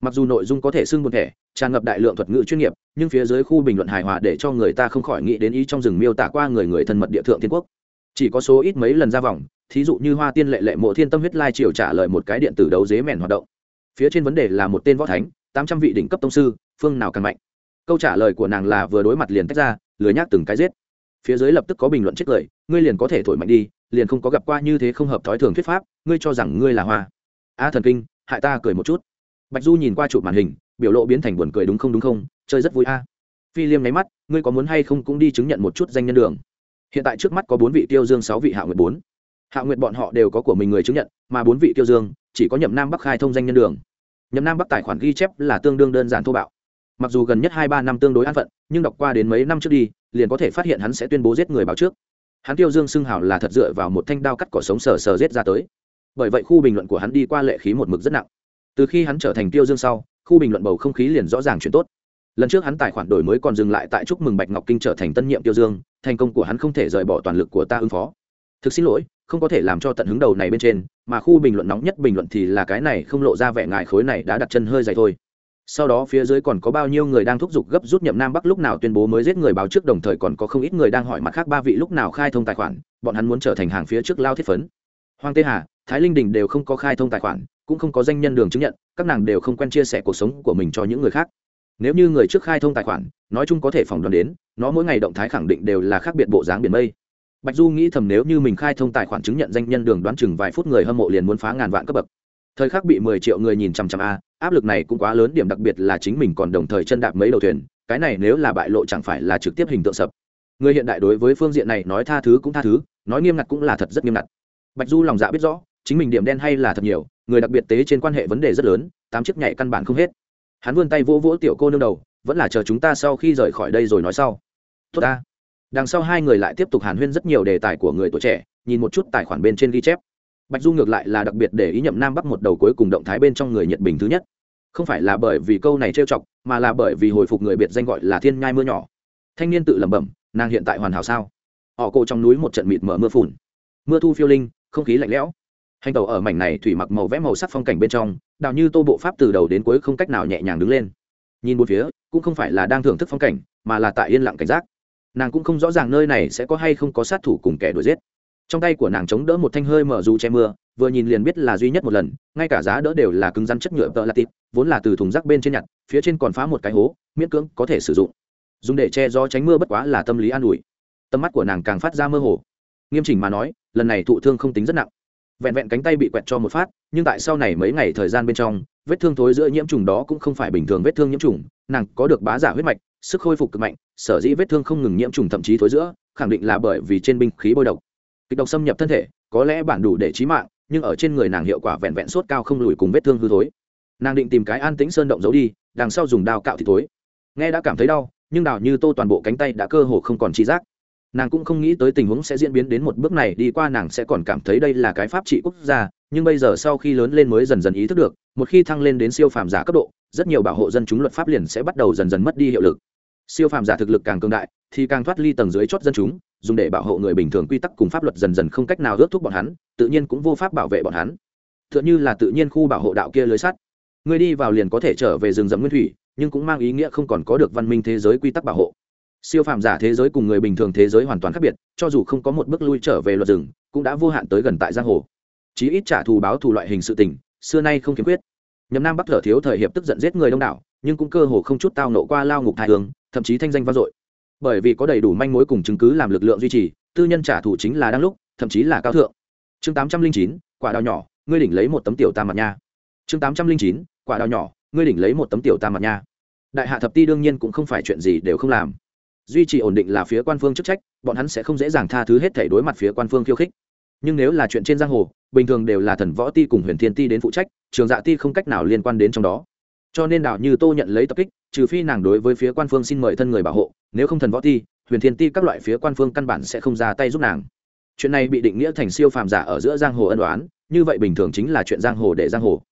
mặc dù nội dung có thể xưng một thẻ tràn ngập đại lượng thuật ngữ chuyên nghiệp, nhưng phía dưới khu bình luận hài hòa để cho người ta không khỏi nghĩ đến ý trong rừng miêu tả qua người người thân mật địa thượng thiên quốc. Chỉ có số ít mấy lần ra vòng, thí dụ như hoa tiên lệ lệ mộ thiên tâm huyết lai triều trả lời một cái điện tử đấu dế mèn hoạt động. Phía trên vấn đề là một tên võ thánh, tám trăm vị đỉnh cấp tông sư, phương nào càng mạnh? Câu trả lời của nàng là vừa đối mặt liền tách ra lừa nhác từng cái giết. Phía dưới lập tức có bình luận chết cười, ngươi liền có thể thổi mạnh đi, liền không có gặp qua như thế không hợp thói thường thuyết pháp, ngươi cho rằng ngươi là hoa. A thần kinh, hại ta cười một chút bạch du nhìn qua chụp màn hình, biểu lộ biến thành buồn cười đúng không đúng không, chơi rất vui a. Phi liêm nháy mắt, ngươi có muốn hay không cũng đi chứng nhận một chút danh nhân đường. Hiện tại trước mắt có bốn vị tiêu dương, sáu vị hạ nguyệt bốn. Hạ nguyệt bọn họ đều có của mình người chứng nhận, mà bốn vị tiêu dương chỉ có nhậm nam bắc khai thông danh nhân đường. Nhậm nam bắc tài khoản ghi chép là tương đương đơn giản thô bạo. Mặc dù gần nhất hai ba năm tương đối an phận, nhưng đọc qua đến mấy năm trước đi, liền có thể phát hiện hắn sẽ tuyên bố giết người báo trước. Hắn tiêu dương xưng hào là thật dựa vào một thanh đao cắt cỏ sống sờ sờ giết ra tới. Bởi vậy khu bình luận của hắn đi qua lệ khí một mực rất nặng từ khi hắn trở thành tiêu dương sau, khu bình luận bầu không khí liền rõ ràng chuyển tốt. Lần trước hắn tài khoản đổi mới còn dừng lại tại chúc mừng bạch ngọc kinh trở thành tân nhiệm tiêu dương, thành công của hắn không thể rời bỏ toàn lực của ta ứng phó. Thực xin lỗi, không có thể làm cho tận hứng đầu này bên trên, mà khu bình luận nóng nhất bình luận thì là cái này không lộ ra vẻ ngại khối này đã đặt chân hơi dày thôi. Sau đó phía dưới còn có bao nhiêu người đang thúc giục gấp rút nhậm nam bắc lúc nào tuyên bố mới giết người báo trước đồng thời còn có không ít người đang hỏi mặt khác ba vị lúc nào khai thông tài khoản, bọn hắn muốn trở thành hàng phía trước lao thiết phấn. Hoàng tê hà, thái linh đình đều không có khai thông tài khoản cũng không có danh nhân đường chứng nhận, các nàng đều không quen chia sẻ cuộc sống của mình cho những người khác. Nếu như người trước khai thông tài khoản, nói chung có thể phỏng đoán đến, nó mỗi ngày động thái khẳng định đều là khác biệt bộ dáng biển mây. Bạch du nghĩ thầm nếu như mình khai thông tài khoản chứng nhận danh nhân đường đoán chừng vài phút người hâm mộ liền muốn phá ngàn vạn cấp bậc. Thời khắc bị mười triệu người nhìn chằm chằm a, áp lực này cũng quá lớn, điểm đặc biệt là chính mình còn đồng thời chân đạp mấy đầu thuyền, cái này nếu là bại lộ chẳng phải là trực tiếp hình tượng sập. Người hiện đại đối với phương diện này nói tha thứ cũng tha thứ, nói nghiêm ngặt cũng là thật rất nghiêm ngặt. Bạch du lòng dạ biết rõ chính mình điểm đen hay là thật nhiều, người đặc biệt tế trên quan hệ vấn đề rất lớn, tám chiếc nhảy căn bản không hết. Hắn vươn tay vỗ vỗ tiểu cô nương đầu, vẫn là chờ chúng ta sau khi rời khỏi đây rồi nói sau. Tốt ta. Đằng sau hai người lại tiếp tục hàn huyên rất nhiều đề tài của người tuổi trẻ, nhìn một chút tài khoản bên trên ghi chép. Bạch du ngược lại là đặc biệt để ý nhậm nam bắc một đầu cuối cùng động thái bên trong người nhiệt bình thứ nhất. Không phải là bởi vì câu này trêu chọc, mà là bởi vì hồi phục người biệt danh gọi là thiên nhai mưa nhỏ. Thanh niên tự lẩm bẩm, nàng hiện tại hoàn hảo sao? Họ cô trong núi một trận mịt mở mưa phùn. Mưa thu phiêu linh, không khí lạnh lẽo hành tàu ở mảnh này thủy mặc màu vẽ màu sắc phong cảnh bên trong, đào như tô bộ pháp từ đầu đến cuối không cách nào nhẹ nhàng đứng lên. Nhìn một phía, cũng không phải là đang thưởng thức phong cảnh, mà là tại yên lặng cảnh giác. Nàng cũng không rõ ràng nơi này sẽ có hay không có sát thủ cùng kẻ đuổi giết. Trong tay của nàng chống đỡ một thanh hơi mở dù che mưa, vừa nhìn liền biết là duy nhất một lần, ngay cả giá đỡ đều là cứng rắn chất nhựa tợ là tịp vốn là từ thùng rác bên trên nhặt, phía trên còn phá một cái hố, miễn cưỡng có thể sử dụng. Dùng để che gió tránh mưa bất quá là tâm lý an ủi. Tầm mắt của nàng càng phát ra mơ hồ. Nghiêm chỉnh mà nói, lần này thụ thương không tính rất nặng vẹn vẹn cánh tay bị quẹt cho một phát, nhưng tại sau này mấy ngày thời gian bên trong, vết thương thối giữa nhiễm trùng đó cũng không phải bình thường vết thương nhiễm trùng, nàng có được bá giả huyết mạch, sức khôi phục cực mạnh, sở dĩ vết thương không ngừng nhiễm trùng thậm chí thối giữa, khẳng định là bởi vì trên binh khí bôi độc. Kịch độc xâm nhập thân thể, có lẽ bản đủ để trí mạng, nhưng ở trên người nàng hiệu quả vẹn vẹn sốt cao không lùi cùng vết thương hư thối. Nàng định tìm cái an tĩnh sơn động giấu đi, đằng sau dùng đao cạo thì thối. Nghe đã cảm thấy đau, nhưng đào như tô toàn bộ cánh tay đã cơ hồ không còn trí giác nàng cũng không nghĩ tới tình huống sẽ diễn biến đến một bước này, đi qua nàng sẽ còn cảm thấy đây là cái pháp trị quốc gia, nhưng bây giờ sau khi lớn lên mới dần dần ý thức được, một khi thăng lên đến siêu phàm giả cấp độ, rất nhiều bảo hộ dân chúng luật pháp liền sẽ bắt đầu dần dần mất đi hiệu lực. Siêu phàm giả thực lực càng cường đại, thì càng thoát ly tầng dưới chót dân chúng, dùng để bảo hộ người bình thường quy tắc cùng pháp luật dần dần không cách nào ước thúc bọn hắn, tự nhiên cũng vô pháp bảo vệ bọn hắn. T h ư ợ n h ư là tự nhiên khu bảo hộ đạo kia lưới sắt. Người đi vào liền có thể trở về rừng rậm nguyên thủy, nhưng cũng mang ý nghĩa không còn có được văn minh thế giới quy tắc bảo hộ siêu phàm giả thế giới cùng người bình thường thế giới hoàn toàn khác biệt, cho dù không có một bước lui trở về luật rừng, cũng đã vô hạn tới gần tại giang hồ. Chí ít trả thù báo thù loại hình sự tình, xưa nay không kiếm quyết. Nhầm nam bắc thở thiếu thời hiệp tức giận giết người đông đảo, nhưng cũng cơ hồ không chút tao nộ qua lao ngục thai hướng thậm chí thanh danh vang dội. Bởi vì có đầy đủ manh mối cùng chứng cứ làm lực lượng duy trì, tư nhân trả thù chính là đang lúc, thậm chí là cao thượng. Chương tám trăm linh chín, quả đào nhỏ, ngươi đỉnh lấy một tấm tiểu tam mặt nha. Chương tám trăm linh chín, quả đào nhỏ, ngươi đỉnh lấy một tấm tiểu tam mặt nha. Đại hạ thập ti đương nhiên cũng không phải chuyện gì đều không làm duy trì ổn định là phía quan phương chức trách, bọn hắn sẽ không dễ dàng tha thứ hết thể đối mặt phía quan phương khiêu khích. Nhưng nếu là chuyện trên giang hồ, bình thường đều là thần võ ti cùng huyền thiên ti đến phụ trách, trường dạ ti không cách nào liên quan đến trong đó. Cho nên đảo như tô nhận lấy tập kích, trừ phi nàng đối với phía quan phương xin mời thân người bảo hộ, nếu không thần võ ti, huyền thiên ti các loại phía quan phương căn bản sẽ không ra tay giúp nàng. Chuyện này bị định nghĩa thành siêu phàm giả ở giữa giang hồ ân đoán như vậy bình thường chính là chuyện giang hồ để giang hồ.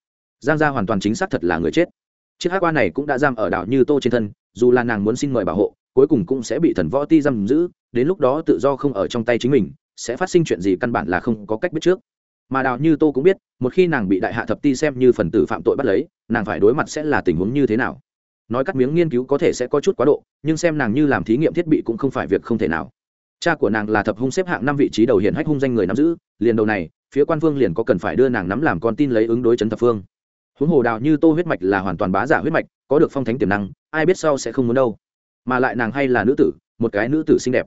Giang gia hoàn toàn chính xác thật là người chết. Chiếc hát qua này cũng đã giam ở đảo như tô trên thân dù là nàng muốn xin mời bảo hộ, cuối cùng cũng sẽ bị thần võ ti giam giữ, đến lúc đó tự do không ở trong tay chính mình, sẽ phát sinh chuyện gì căn bản là không có cách biết trước. Mà đào như tô cũng biết, một khi nàng bị đại hạ thập ti xem như phần tử phạm tội bắt lấy, nàng phải đối mặt sẽ là tình huống như thế nào? Nói cắt miếng nghiên cứu có thể sẽ có chút quá độ, nhưng xem nàng như làm thí nghiệm thiết bị cũng không phải việc không thể nào. Cha của nàng là thập hung xếp hạng năm vị trí đầu hiển hách hung danh người nắm giữ, liền đầu này, phía quan phương liền có cần phải đưa nàng nắm làm con tin lấy ứng đối chấn thập phương. Huống hồ đào như tô huyết mạch là hoàn toàn bá giả huyết mạch, có được phong thánh tiềm năng ai biết sau sẽ không muốn đâu. Mà lại nàng hay là nữ tử, một cái nữ tử xinh đẹp.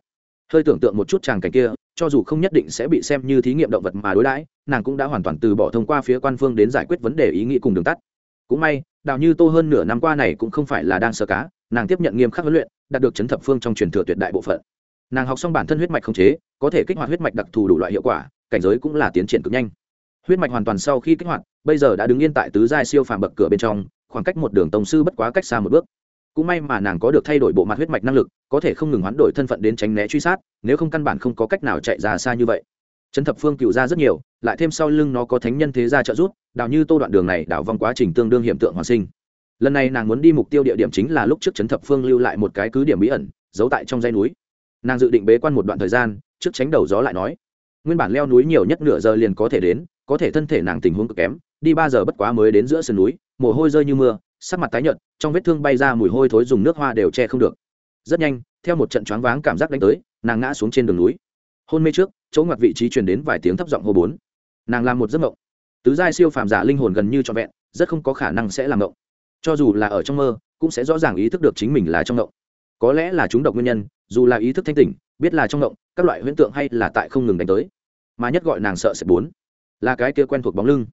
Hơi tưởng tượng một chút chàng cảnh kia, cho dù không nhất định sẽ bị xem như thí nghiệm động vật mà đối đãi, nàng cũng đã hoàn toàn từ bỏ thông qua phía quan phương đến giải quyết vấn đề ý nghĩ cùng đường tắt. Cũng may, đào như tô hơn nửa năm qua này cũng không phải là đang sơ cá, nàng tiếp nhận nghiêm khắc huấn luyện, đạt được chấn thập phương trong truyền thừa tuyệt đại bộ phận. Nàng học xong bản thân huyết mạch không chế, có thể kích hoạt huyết mạch đặc thù đủ loại hiệu quả, cảnh giới cũng là tiến triển cực nhanh. Huyết mạch hoàn toàn sau khi kích hoạt, bây giờ đã đứng yên tại tứ giai siêu phàm bậc cửa bên trong, khoảng cách một đường tổng sư bất quá cách xa một bước cũng may mà nàng có được thay đổi bộ mặt huyết mạch năng lực, có thể không ngừng hoán đổi thân phận đến tránh né truy sát, nếu không căn bản không có cách nào chạy ra xa như vậy. Trấn thập phương cựu ra rất nhiều, lại thêm sau lưng nó có thánh nhân thế gia trợ giúp, đào như tô đoạn đường này đào vong quá trình tương đương hiện tượng hoàn sinh. Lần này nàng muốn đi mục tiêu địa điểm chính là lúc trước trấn thập phương lưu lại một cái cứ điểm bí ẩn, giấu tại trong dãy núi. Nàng dự định bế quan một đoạn thời gian, trước tránh đầu gió lại nói, nguyên bản leo núi nhiều nhất nửa giờ liền có thể đến, có thể thân thể nàng tình huống cực kém, đi ba giờ bất quá mới đến giữa sườn núi, mồ hôi rơi như mưa sắc mặt tái nhợt, trong vết thương bay ra mùi hôi thối dùng nước hoa đều che không được. Rất nhanh, theo một trận choáng váng cảm giác đánh tới, nàng ngã xuống trên đường núi. Hôn mê trước, chỗ ngoặt vị trí truyền đến vài tiếng thấp giọng hô bốn. Nàng làm một giấc mộng. Tứ giai siêu phàm giả linh hồn gần như trọn vẹn, rất không có khả năng sẽ làm mộng. Cho dù là ở trong mơ, cũng sẽ rõ ràng ý thức được chính mình là trong mộng. Có lẽ là chúng độc nguyên nhân, dù là ý thức thanh tỉnh, biết là trong mộng, các loại huyễn tượng hay là tại không ngừng đánh tới. Mà nhất gọi nàng sợ sẽ bốn, là cái kia quen thuộc bóng lưng.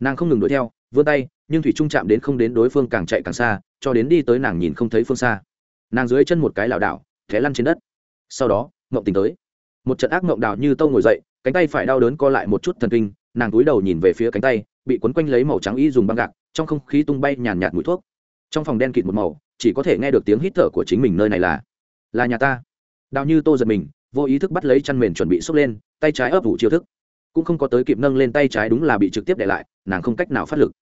Nàng không ngừng đuổi theo, vươn tay nhưng thủy trung chạm đến không đến đối phương càng chạy càng xa, cho đến đi tới nàng nhìn không thấy phương xa. Nàng dưới chân một cái lảo đảo, té lăn trên đất. Sau đó mộng tình tới. Một trận ác mộng đào như tâu ngồi dậy, cánh tay phải đau đớn co lại một chút thần kinh, nàng túi đầu nhìn về phía cánh tay, bị quấn quanh lấy màu trắng y dùng băng gạc, trong không khí tung bay nhàn nhạt mũi thuốc. Trong phòng đen kịt một màu, chỉ có thể nghe được tiếng hít thở của chính mình nơi này là là nhà ta. Đào như tô giật mình, vô ý thức bắt lấy chăn mền chuẩn bị xốc lên, tay trái ấp ủ chiêu thức. Cũng không có tới kịp nâng lên tay trái đúng là bị trực tiếp để lại, nàng không cách nào phát lực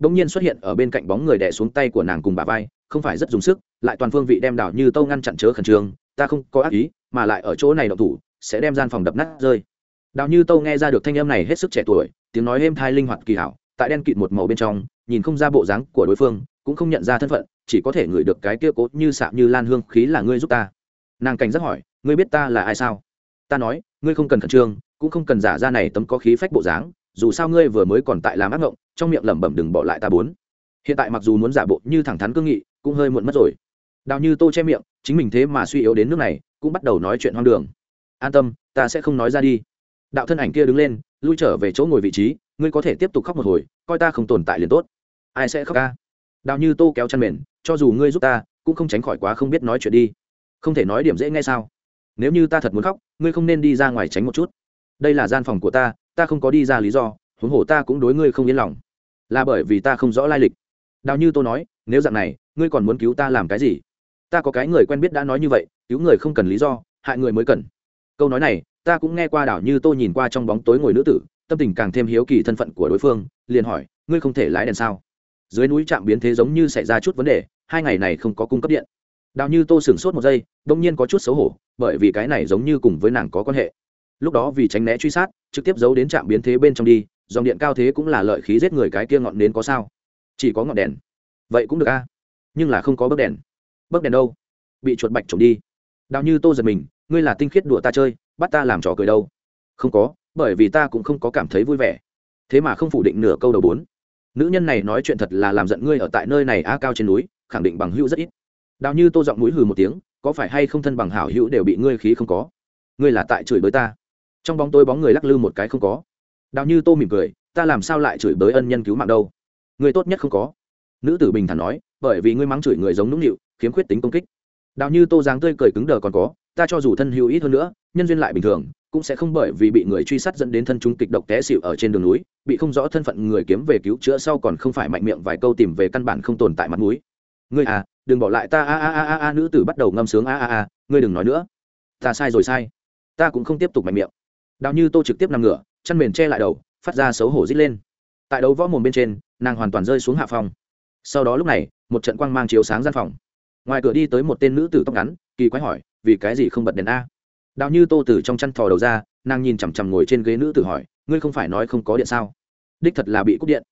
đông nhiên xuất hiện ở bên cạnh bóng người đè xuống tay của nàng cùng bà vai, không phải rất dùng sức, lại toàn phương vị đem đảo như tâu ngăn chặn chớ khẩn trương, ta không có ác ý, mà lại ở chỗ này động thủ, sẽ đem gian phòng đập nát rơi. Đào như tâu nghe ra được thanh âm này hết sức trẻ tuổi, tiếng nói êm thai linh hoạt kỳ hảo, tại đen kịt một màu bên trong, nhìn không ra bộ dáng của đối phương, cũng không nhận ra thân phận, chỉ có thể ngửi được cái kia cố như sạm như lan hương khí là ngươi giúp ta. Nàng cảnh giác hỏi, ngươi biết ta là ai sao? Ta nói, ngươi không cần khẩn trương, cũng không cần giả ra này tấm có khí phách bộ dáng, dù sao ngươi vừa mới còn tại làm ác ngộng trong miệng lẩm bẩm đừng bỏ lại ta bốn. Hiện tại mặc dù muốn giả bộ như thẳng thắn cương nghị, cũng hơi muộn mất rồi. Đào như tô che miệng, chính mình thế mà suy yếu đến nước này, cũng bắt đầu nói chuyện hoang đường. An tâm, ta sẽ không nói ra đi. Đạo thân ảnh kia đứng lên, lui trở về chỗ ngồi vị trí, ngươi có thể tiếp tục khóc một hồi, coi ta không tồn tại liền tốt. Ai sẽ khóc ca? Đào như tô kéo chăn mền, cho dù ngươi giúp ta, cũng không tránh khỏi quá không biết nói chuyện đi. Không thể nói điểm dễ ngay sao? Nếu như ta thật muốn khóc, ngươi không nên đi ra ngoài tránh một chút. Đây là gian phòng của ta ta không có đi ra lý do, huống hồ ta cũng đối ngươi không yên lòng là bởi vì ta không rõ lai lịch. Đào như tôi nói, nếu dạng này, ngươi còn muốn cứu ta làm cái gì? Ta có cái người quen biết đã nói như vậy, cứu người không cần lý do, hại người mới cần. Câu nói này, ta cũng nghe qua đảo như tôi nhìn qua trong bóng tối ngồi nữ tử, tâm tình càng thêm hiếu kỳ thân phận của đối phương, liền hỏi, ngươi không thể lái đèn sao? Dưới núi trạm biến thế giống như xảy ra chút vấn đề, hai ngày này không có cung cấp điện. Đào như tô sửng sốt một giây, đông nhiên có chút xấu hổ, bởi vì cái này giống như cùng với nàng có quan hệ. Lúc đó vì tránh né truy sát, trực tiếp giấu đến trạm biến thế bên trong đi dòng điện cao thế cũng là lợi khí giết người cái kia ngọn nến có sao? Chỉ có ngọn đèn. Vậy cũng được a. Nhưng là không có bấc đèn. Bấc đèn đâu? Bị chuột bạch trộm đi. Đào như tô giật mình, ngươi là tinh khiết đùa ta chơi, bắt ta làm trò cười đâu? Không có, bởi vì ta cũng không có cảm thấy vui vẻ. Thế mà không phủ định nửa câu đầu bốn. Nữ nhân này nói chuyện thật là làm giận ngươi ở tại nơi này a cao trên núi, khẳng định bằng hữu rất ít. Đào như tô giọng mũi hừ một tiếng, có phải hay không thân bằng hảo hữu đều bị ngươi khí không có? Ngươi là tại chửi bới ta. Trong bóng tôi bóng người lắc lư một cái không có đào như tô mỉm cười, ta làm sao lại chửi bới ân nhân cứu mạng đâu? Người tốt nhất không có. Nữ tử bình thản nói, bởi vì ngươi mắng chửi người giống nũng nịu, khiếm khuyết tính công kích. Đào như tô dáng tươi cười cứng đờ còn có, ta cho dù thân hữu ít hơn nữa, nhân duyên lại bình thường, cũng sẽ không bởi vì bị người truy sát dẫn đến thân chúng kịch độc té xịu ở trên đường núi, bị không rõ thân phận người kiếm về cứu chữa sau còn không phải mạnh miệng vài câu tìm về căn bản không tồn tại mặt núi ngươi à đừng bỏ lại ta, a a a a a, nữ tử bắt đầu ngâm sướng, a a a, ngươi đừng nói nữa. Ta sai rồi sai. Ta cũng không tiếp tục mạnh miệng. Đào như tô trực tiếp nằm ngửa chăn mền che lại đầu, phát ra xấu hổ rít lên. Tại đấu võ mồm bên trên, nàng hoàn toàn rơi xuống hạ phòng. Sau đó lúc này, một trận quang mang chiếu sáng gian phòng. Ngoài cửa đi tới một tên nữ tử tóc ngắn, kỳ quái hỏi, vì cái gì không bật đèn a? Đào như tô tử trong chăn thò đầu ra, nàng nhìn chằm chằm ngồi trên ghế nữ tử hỏi, ngươi không phải nói không có điện sao? Đích thật là bị cúp điện.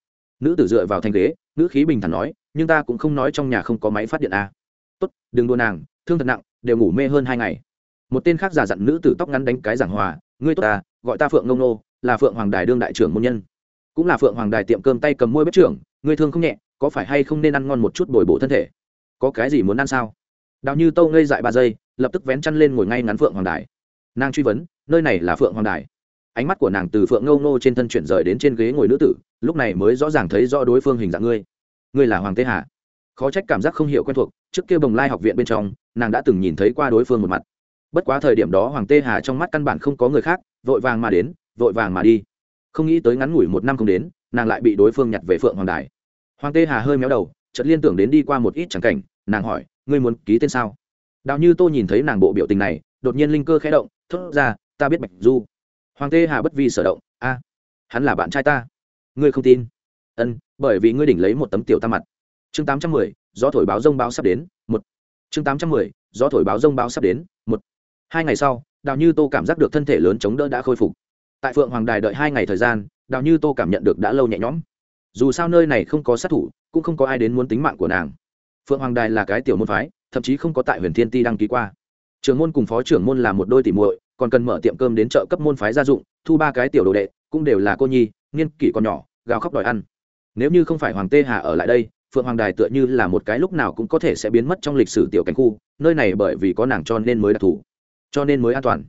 Nữ tử dựa vào thành ghế nữ khí bình thản nói, nhưng ta cũng không nói trong nhà không có máy phát điện a. Tốt, đừng đua nàng, thương thật nặng, đều ngủ mê hơn hai ngày. Một tên khác giả dặn nữ tử tóc ngắn đánh cái giảng hòa, ngươi tốt ta gọi ta phượng ngông nô là phượng hoàng đài đương đại trưởng môn nhân. Cũng là phượng hoàng đài tiệm cơm tay cầm môi bếp trưởng người thương không nhẹ, có phải hay không nên ăn ngon một chút bồi bổ thân thể? Có cái gì muốn ăn sao? Đào như tâu ngây dại ba giây, lập tức vén chăn lên ngồi ngay ngắn phượng hoàng đài. Nàng truy vấn, nơi này là phượng hoàng đài? Ánh mắt của nàng từ phượng ngâu ngô trên thân chuyển rời đến trên ghế ngồi nữ tử, lúc này mới rõ ràng thấy rõ đối phương hình dạng ngươi. Ngươi là hoàng tế hà? Khó trách cảm giác không hiểu quen thuộc, trước kia bồng lai học viện bên trong, nàng đã từng nhìn thấy qua đối phương một mặt. Bất quá thời điểm đó hoàng tê hà trong mắt căn bản không có người khác, vội vàng mà đến vội vàng mà đi. Không nghĩ tới ngắn ngủi một năm không đến, nàng lại bị đối phương nhặt về phượng hoàng đài. Hoàng tê hà hơi méo đầu, chợt liên tưởng đến đi qua một ít chẳng cảnh, nàng hỏi, ngươi muốn ký tên sao? Đào như tô nhìn thấy nàng bộ biểu tình này, đột nhiên linh cơ khẽ động, thốt ra, ta biết bạch du. Hoàng tê hà bất vi sở động, a, hắn là bạn trai ta. Ngươi không tin? Ân, bởi vì ngươi đỉnh lấy một tấm tiểu tam mặt. Chương tám trăm mười, gió thổi báo rông báo sắp đến, một. Chương tám trăm mười, gió thổi báo rông báo sắp đến, một. Hai ngày sau, đào như tô cảm giác được thân thể lớn chống đỡ đã khôi phục tại phượng hoàng đài đợi hai ngày thời gian, đào như tô cảm nhận được đã lâu nhẹ nhõm. Dù sao nơi này không có sát thủ, cũng không có ai đến muốn tính mạng của nàng. Phượng hoàng đài là cái tiểu môn phái, thậm chí không có tại huyền thiên ti đăng ký qua. Trưởng môn cùng phó trưởng môn là một đôi tỉ muội, còn cần mở tiệm cơm đến chợ cấp môn phái gia dụng, thu ba cái tiểu đồ đệ, cũng đều là cô nhi nghiên kỷ còn nhỏ, gào khóc đòi ăn. Nếu như không phải hoàng tê hà ở lại đây, phượng hoàng đài tựa như là một cái lúc nào cũng có thể sẽ biến mất trong lịch sử tiểu cảnh khu, nơi này bởi vì có nàng cho nên mới đặc thù, cho nên mới an toàn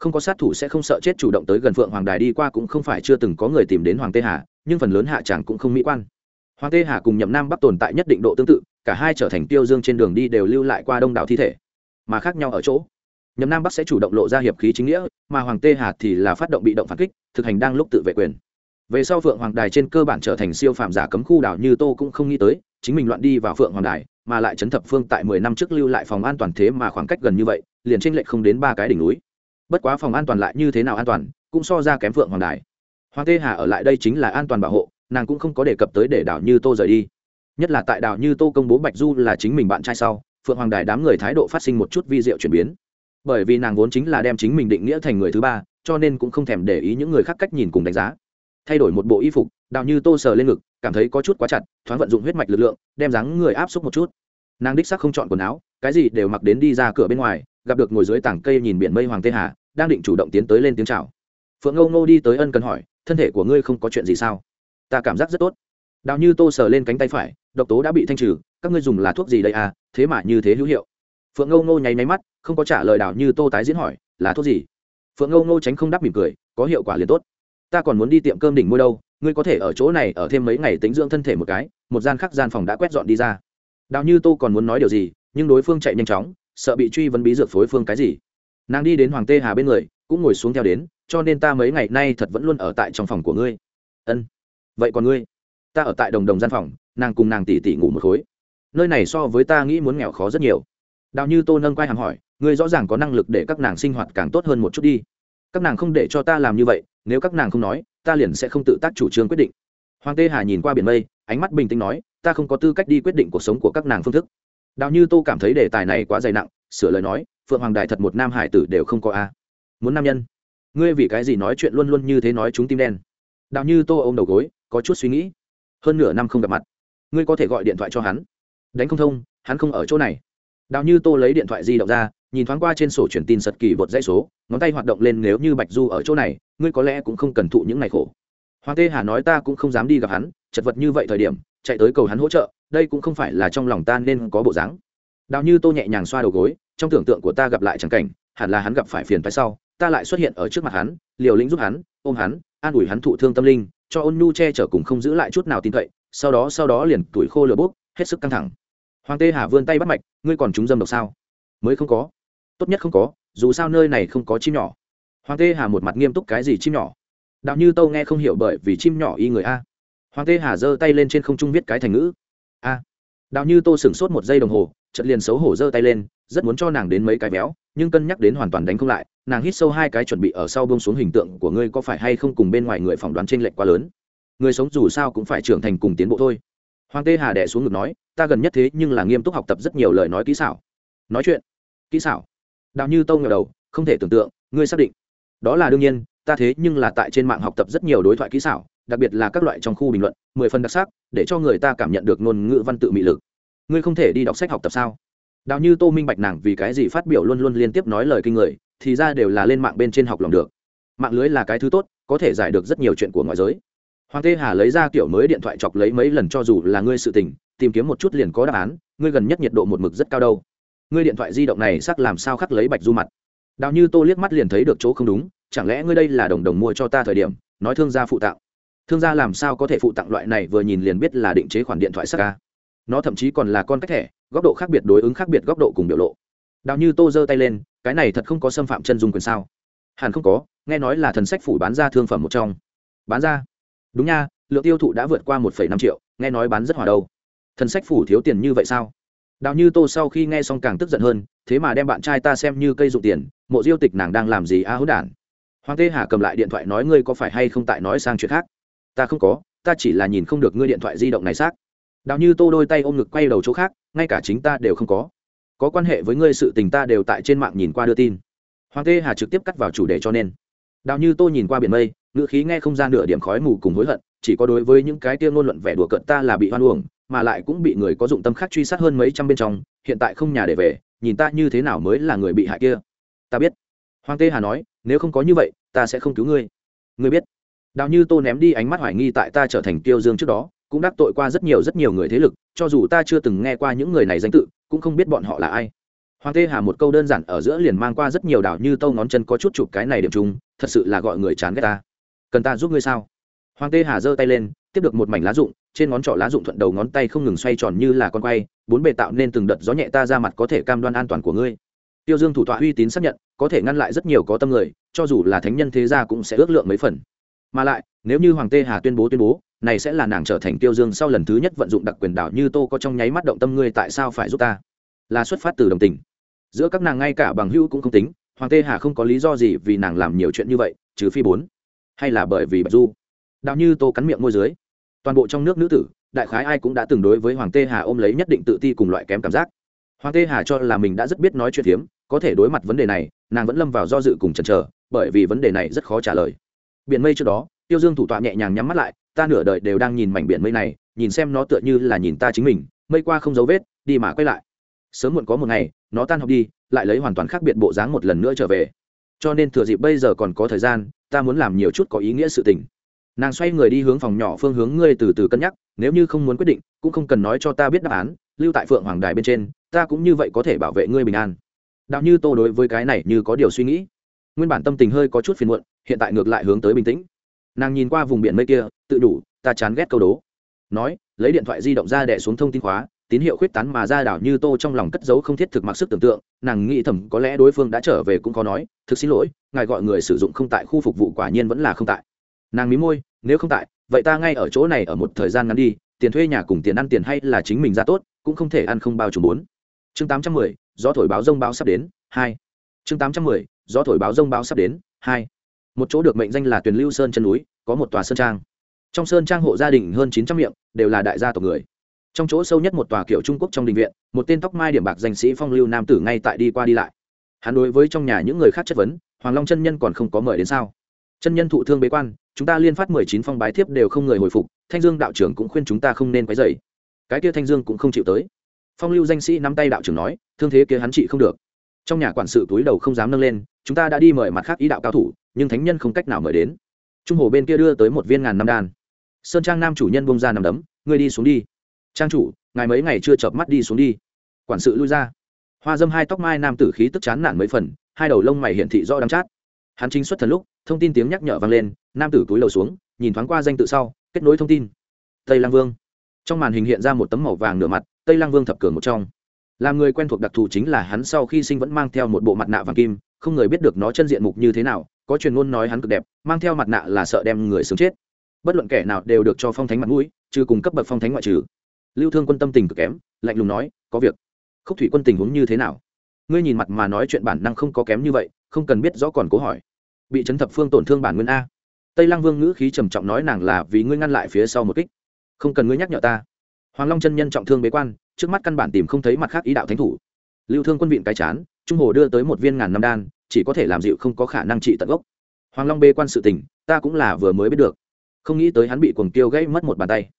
không có sát thủ sẽ không sợ chết chủ động tới gần phượng hoàng đài đi qua cũng không phải chưa từng có người tìm đến hoàng tê hà, nhưng phần lớn hạ tràng cũng không mỹ quan. Hoàng tê hà cùng nhậm nam bắc tồn tại nhất định độ tương tự, cả hai trở thành tiêu dương trên đường đi đều lưu lại qua đông đảo thi thể, mà khác nhau ở chỗ. Nhậm nam bắc sẽ chủ động lộ ra hiệp khí chính nghĩa, mà hoàng tê hà thì là phát động bị động phản kích, thực hành đang lúc tự vệ quyền. Về sau phượng hoàng đài trên cơ bản trở thành siêu phạm giả cấm khu đảo như tô cũng không nghĩ tới, chính mình loạn đi vào phượng hoàng đài, mà lại chấn thập phương tại mười năm trước lưu lại phòng an toàn thế mà khoảng cách gần như vậy, liền tranh lệch không đến ba cái đỉnh núi bất quá phòng an toàn lại như thế nào an toàn, cũng so ra kém phượng hoàng đài. Hoàng tê hà ở lại đây chính là an toàn bảo hộ, nàng cũng không có đề cập tới để đảo như tô rời đi. Nhất là tại đảo như tô công bố bạch du là chính mình bạn trai sau, phượng hoàng đài đám người thái độ phát sinh một chút vi diệu chuyển biến. Bởi vì nàng vốn chính là đem chính mình định nghĩa thành người thứ ba, cho nên cũng không thèm để ý những người khác cách nhìn cùng đánh giá. Thay đổi một bộ y phục đào như tô sờ lên ngực, cảm thấy có chút quá chặt, thoáng vận dụng huyết mạch lực lượng, đem dáng người áp xúc một chút. Nàng đích sắc không chọn quần áo, cái gì đều mặc đến đi ra cửa bên ngoài, gặp được ngồi dưới tảng cây nhìn biển mây hoàng tê hà đang định chủ động tiến tới lên tiếng chào. Phượng ngâu ngô đi tới ân cần hỏi, thân thể của ngươi không có chuyện gì sao? Ta cảm giác rất tốt. Đào như tô sờ lên cánh tay phải, độc tố đã bị thanh trừ, các ngươi dùng là thuốc gì đây à? Thế mà như thế hữu hiệu. Phượng ngâu ngô nháy máy mắt, không có trả lời đào như tô tái diễn hỏi, là thuốc gì? Phượng ngâu ngô tránh không đáp mỉm cười, có hiệu quả liền tốt. Ta còn muốn đi tiệm cơm đỉnh mua đâu, ngươi có thể ở chỗ này ở thêm mấy ngày tính dưỡng thân thể một cái, một gian khác gian phòng đã quét dọn đi ra. Đào như tô còn muốn nói điều gì, nhưng đối phương chạy nhanh chóng, sợ bị truy vấn bí dược phối phương cái gì nàng đi đến hoàng tê hà bên người, cũng ngồi xuống theo đến, cho nên ta mấy ngày nay thật vẫn luôn ở tại trong phòng của ngươi. Ân, vậy còn ngươi? Ta ở tại đồng đồng gian phòng, nàng cùng nàng tỉ tỉ ngủ một khối. Nơi này so với ta nghĩ muốn nghèo khó rất nhiều. Đào như tô nâng quay hàm hỏi, ngươi rõ ràng có năng lực để các nàng sinh hoạt càng tốt hơn một chút đi. Các nàng không để cho ta làm như vậy, nếu các nàng không nói, ta liền sẽ không tự tác chủ trương quyết định. Hoàng tê hà nhìn qua biển mây, ánh mắt bình tĩnh nói, ta không có tư cách đi quyết định cuộc sống của các nàng phương thức. Đào như tô cảm thấy đề tài này quá dày nặng, sửa lời nói phượng hoàng đại thật một nam hải tử đều không có a. Muốn nam nhân? Ngươi vì cái gì nói chuyện luôn luôn như thế nói chúng tim đen? Đạo như tô ôm đầu gối, có chút suy nghĩ. Hơn nửa năm không gặp mặt. Ngươi có thể gọi điện thoại cho hắn? Đánh không thông, hắn không ở chỗ này. Đào như tô lấy điện thoại di động ra, nhìn thoáng qua trên sổ truyền tin sật kỳ vượt dãy số, ngón tay hoạt động lên nếu như bạch du ở chỗ này, ngươi có lẽ cũng không cần thụ những ngày khổ. Hoàng tê hà nói ta cũng không dám đi gặp hắn, chật vật như vậy thời điểm, chạy tới cầu hắn hỗ trợ, đây cũng không phải là trong lòng ta nên có bộ dáng. Đào như tô nhẹ nhàng xoa đầu gối trong tưởng tượng của ta gặp lại chẳng cảnh, hẳn là hắn gặp phải phiền phái sau, ta lại xuất hiện ở trước mặt hắn, liều lĩnh giúp hắn, ôm hắn, an ủi hắn thụ thương tâm linh, cho ôn nhu che chở cùng không giữ lại chút nào tin cậy, sau đó sau đó liền tuổi khô lửa bốc, hết sức căng thẳng. Hoàng tê hà vươn tay bắt mạch, ngươi còn trúng dâm độc sao? Mới không có. Tốt nhất không có, dù sao nơi này không có chim nhỏ. Hoàng tê hà một mặt nghiêm túc cái gì chim nhỏ? Đạo như tâu nghe không hiểu bởi vì chim nhỏ y người a. Hoàng tê hà giơ tay lên trên không trung viết cái thành ngữ. A. Đạo như tô sửng sốt một giây đồng hồ chật liền xấu hổ giơ tay lên rất muốn cho nàng đến mấy cái béo, nhưng cân nhắc đến hoàn toàn đánh không lại, nàng hít sâu hai cái chuẩn bị ở sau bông xuống hình tượng của ngươi có phải hay không cùng bên ngoài người phỏng đoán t r ê n lệch quá lớn. Người sống dù sao cũng phải trưởng thành cùng tiến bộ thôi. Hoàng tê hà đẻ xuống ngực nói, ta gần nhất thế nhưng là nghiêm túc học tập rất nhiều lời nói kỹ xảo. Nói chuyện, kỹ xảo. Đạo như tâu ngờ đầu, không thể tưởng tượng, ngươi xác định. Đó là đương nhiên, ta thế nhưng là tại trên mạng học tập rất nhiều đối thoại kỹ xảo, đặc biệt là các loại trong khu bình luận, mười phần đặc sắc, để cho người ta cảm nhận được ngôn ngữ văn tự mị lực. Ngươi không thể đi đọc sách học tập sao? Đào như tô minh bạch nàng vì cái gì phát biểu luôn luôn liên tiếp nói lời kinh người, thì ra đều là lên mạng bên trên học lòng được. Mạng lưới là cái thứ tốt, có thể giải được rất nhiều chuyện của ngoại giới. Hoàng tê hà lấy ra kiểu mới điện thoại chọc lấy mấy lần cho dù là ngươi sự tình, tìm kiếm một chút liền có đáp án, ngươi gần nhất nhiệt độ một mực rất cao đâu. Ngươi điện thoại di động này sắc làm sao khắc lấy bạch du mặt. Đào như tô liếc mắt liền thấy được chỗ không đúng, chẳng lẽ ngươi đây là đồng đồng mua cho ta thời điểm, nói thương gia phụ tặng. Thương gia làm sao có thể phụ tặng loại này vừa nhìn liền biết là định chế khoản điện thoại sắc ca. Nó thậm chí còn là con cách thẻ góc độ khác biệt đối ứng khác biệt góc độ cùng biểu lộ. Đào như tô giơ tay lên, cái này thật không có xâm phạm chân dung quyền sao? Hẳn không có, nghe nói là thần sách phủ bán ra thương phẩm một trong. Bán ra? Đúng nha, lượng tiêu thụ đã vượt qua một năm triệu, nghe nói bán rất hòa đâu. Thần sách phủ thiếu tiền như vậy sao? Đào như tô sau khi nghe xong càng tức giận hơn, thế mà đem bạn trai ta xem như cây dụng tiền, mộ diêu tịch nàng đang làm gì a à hỗn đản? Hoàng tê hà cầm lại điện thoại nói ngươi có phải hay không tại nói sang chuyện khác? Ta không có, ta chỉ là nhìn không được ngươi điện thoại di động này xác. Đào như tô đôi tay ôm ngực quay đầu chỗ khác ngay cả chính ta đều không có. Có quan hệ với ngươi sự tình ta đều tại trên mạng nhìn qua đưa tin. Hoàng tê hà trực tiếp cắt vào chủ đề cho nên. Đạo như tôi nhìn qua biển mây, ngữ khí nghe không ra nửa điểm khói mù cùng hối hận, chỉ có đối với những cái tiêu ngôn luận vẻ đùa cợt ta là bị hoan uổng, mà lại cũng bị người có dụng tâm khác truy sát hơn mấy trăm bên trong, hiện tại không nhà để về, nhìn ta như thế nào mới là người bị hại kia. Ta biết. Hoàng tê hà nói, nếu không có như vậy, ta sẽ không cứu ngươi. Ngươi biết. Đạo như tô ném đi ánh mắt hoài nghi tại ta trở thành tiêu dương trước đó cũng đắc tội qua rất nhiều rất nhiều người thế lực, cho dù ta chưa từng nghe qua những người này danh tự, cũng không biết bọn họ là ai. Hoàng tê hà một câu đơn giản ở giữa liền mang qua rất nhiều đảo như tâu ngón chân có chút chụp cái này điểm chung, thật sự là gọi người chán ghét ta. Cần ta giúp ngươi sao? Hoàng tê hà giơ tay lên, tiếp được một mảnh lá rụng, trên ngón trỏ lá rụng thuận đầu ngón tay không ngừng xoay tròn như là con quay, bốn bề tạo nên từng đợt gió nhẹ ta ra mặt có thể cam đoan an toàn của ngươi. Tiêu dương thủ tọa uy tín xác nhận, có thể ngăn lại rất nhiều có tâm người, cho dù là thánh nhân thế gia cũng sẽ ước lượng mấy phần mà lại nếu như hoàng tê hà tuyên bố tuyên bố này sẽ là nàng trở thành tiêu dương sau lần thứ nhất vận dụng đặc quyền đảo như tô có trong nháy mắt động tâm ngươi tại sao phải giúp ta? Là xuất phát từ đồng tình. Giữa các nàng ngay cả bằng hữu cũng không tính hoàng tê hà không có lý do gì vì nàng làm nhiều chuyện như vậy trừ phi bốn. Hay là bởi vì bạch du. Đạo như tô cắn miệng môi dưới. Toàn bộ trong nước nữ tử đại khái ai cũng đã từng đối với hoàng tê hà ôm lấy nhất định tự ti cùng loại kém cảm giác. Hoàng tê hà cho là mình đã rất biết nói chuyện hiếm, có thể đối mặt vấn đề này nàng vẫn lâm vào do dự cùng chần chờ bởi vì vấn đề này rất khó trả lời biển mây trước đó, tiêu dương thủ tọa nhẹ nhàng nhắm mắt lại, ta nửa đời đều đang nhìn mảnh biển mây này, nhìn xem nó tựa như là nhìn ta chính mình, mây qua không dấu vết, đi mà quay lại. Sớm muộn có một ngày, nó tan học đi, lại lấy hoàn toàn khác biệt bộ dáng một lần nữa trở về. Cho nên thừa dịp bây giờ còn có thời gian, ta muốn làm nhiều chút có ý nghĩa sự tình. Nàng xoay người đi hướng phòng nhỏ phương hướng ngươi từ từ cân nhắc, nếu như không muốn quyết định, cũng không cần nói cho ta biết đáp án, lưu tại phượng hoàng đài bên trên, ta cũng như vậy có thể bảo vệ ngươi bình an. Đạo như tô đối với cái này như có điều suy nghĩ. Nguyên bản tâm tình hơi có chút phiền muộn hiện tại ngược lại hướng tới bình tĩnh. Nàng nhìn qua vùng biển mây kia, tự đủ, ta chán ghét câu đố. Nói, lấy điện thoại di động ra đẻ xuống thông tin khóa, tín hiệu khuyết tán mà ra đảo như tô trong lòng cất giấu không thiết thực mặc sức tưởng tượng, nàng nghĩ thầm có lẽ đối phương đã trở về cũng có nói, thực xin lỗi, ngài gọi người sử dụng không tại, khu phục vụ quả nhiên vẫn là không tại. Nàng mí môi, nếu không tại, vậy ta ngay ở chỗ này ở một thời gian ngắn đi, tiền thuê nhà cùng tiền ăn tiền hay là chính mình ra tốt, cũng không thể ăn không bao trùm bốn. Chương tám trăm mười, gió thổi báo rông báo sắp đến, hai. Chương tám trăm mười, gió thổi báo rông báo sắp đến, hai một chỗ được mệnh danh là tuyền lưu sơn chân núi, có một tòa sơn trang. Trong sơn trang hộ gia đình hơn chín trăm miệng, đều là đại gia tộc người. Trong chỗ sâu nhất một tòa kiểu trung quốc trong đình viện, một tên tóc mai điểm bạc danh sĩ phong lưu nam tử ngay tại đi qua đi lại. Hắn đối với trong nhà những người khác chất vấn, hoàng long chân nhân còn không có mời đến sao? Chân nhân thụ thương bế quan, chúng ta liên phát mười chín phong bái thiếp đều không người hồi phục, thanh dương đạo trưởng cũng khuyên chúng ta không nên quấy dày cái kia thanh dương cũng không chịu tới. Phong lưu danh sĩ nắm tay đạo trưởng nói, thương thế kia hắn trị không được trong nhà quản sự túi đầu không dám nâng lên, chúng ta đã đi mời mặt khác ý đạo cao thủ, nhưng thánh nhân không cách nào mời đến. Trung hồ bên kia đưa tới một viên ngàn năm đan. Sơn trang nam chủ nhân bông ra nằm đấm, ngươi đi xuống đi. Trang chủ, ngài mấy ngày chưa chợp mắt đi xuống đi. Quản sự lui ra. Hoa dâm hai tóc mai nam tử khí tức chán nản mấy phần, hai đầu lông mày hiển thị rõ đắm chát. Hắn chính xuất thần lúc, thông tin tiếng nhắc nhở vang lên, nam tử túi lầu xuống, nhìn thoáng qua danh tự sau, kết nối thông tin. Tây lang vương. Trong màn hình hiện ra một tấm màu vàng nửa mặt, tây lang vương thập cường một trong làm người quen thuộc đặc thù chính là hắn sau khi sinh vẫn mang theo một bộ mặt nạ vàng kim, không người biết được nó chân diện mục như thế nào, có truyền ngôn nói hắn cực đẹp, mang theo mặt nạ là sợ đem người sướng chết. Bất luận kẻ nào đều được cho phong thánh mặt mũi, trừ cùng cấp bậc phong thánh ngoại trừ. Lưu thương quân tâm tình cực kém, lạnh lùng nói, có việc. Khúc thủy quân tình huống như thế nào? Ngươi nhìn mặt mà nói chuyện bản năng không có kém như vậy, không cần biết rõ còn cố hỏi. Bị chấn thập phương tổn thương bản nguyên a. Tây lăng vương ngữ khí trầm trọng nói nàng là vì ngươi ngăn lại phía sau một kích. Không cần ngươi nhắc nhở ta. Hoàng long chân nhân trọng thương bế quan trước mắt căn bản tìm không thấy mặt khác ý đạo thánh thủ. Lưu thương quân viện cái chán, trung hồ đưa tới một viên ngàn năm đan, chỉ có thể làm dịu không có khả năng trị tận gốc. Hoàng long bê quan sự tình, ta cũng là vừa mới biết được. Không nghĩ tới hắn bị cuồng tiêu gãy mất một bàn tay.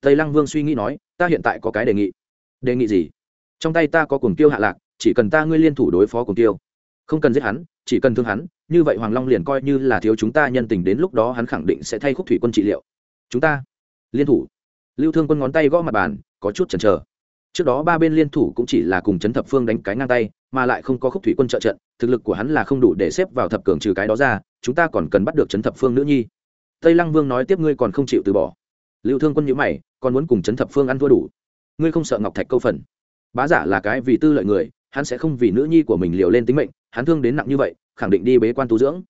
Tây lăng vương suy nghĩ nói, ta hiện tại có cái đề nghị. Đề nghị gì? Trong tay ta có cuồng tiêu hạ lạc, chỉ cần ta ngươi liên thủ đối phó cuồng tiêu không cần giết hắn, chỉ cần thương hắn, như vậy hoàng long liền coi như là thiếu chúng ta nhân tình đến lúc đó hắn khẳng định sẽ thay khúc thủy quân trị liệu. Chúng ta liên thủ. Lưu thương quân ngón tay gõ mặt bàn, có chút chần chờ trước đó ba bên liên thủ cũng chỉ là cùng chấn thập phương đánh cái ngang tay, mà lại không có khúc thủy quân trợ trận, thực lực của hắn là không đủ để xếp vào thập cường trừ cái đó ra, chúng ta còn cần bắt được chấn thập phương nữ nhi. Tây lăng vương nói tiếp ngươi còn không chịu từ bỏ. Lưu thương quân nhữ mày, còn muốn cùng chấn thập phương ăn thua đủ. Ngươi không sợ ngọc thạch câu phần. Bá giả là cái vì tư lợi người, hắn sẽ không vì nữ nhi của mình liều lên tính mệnh, hắn thương đến nặng như vậy, khẳng định đi bế quan tu dưỡng.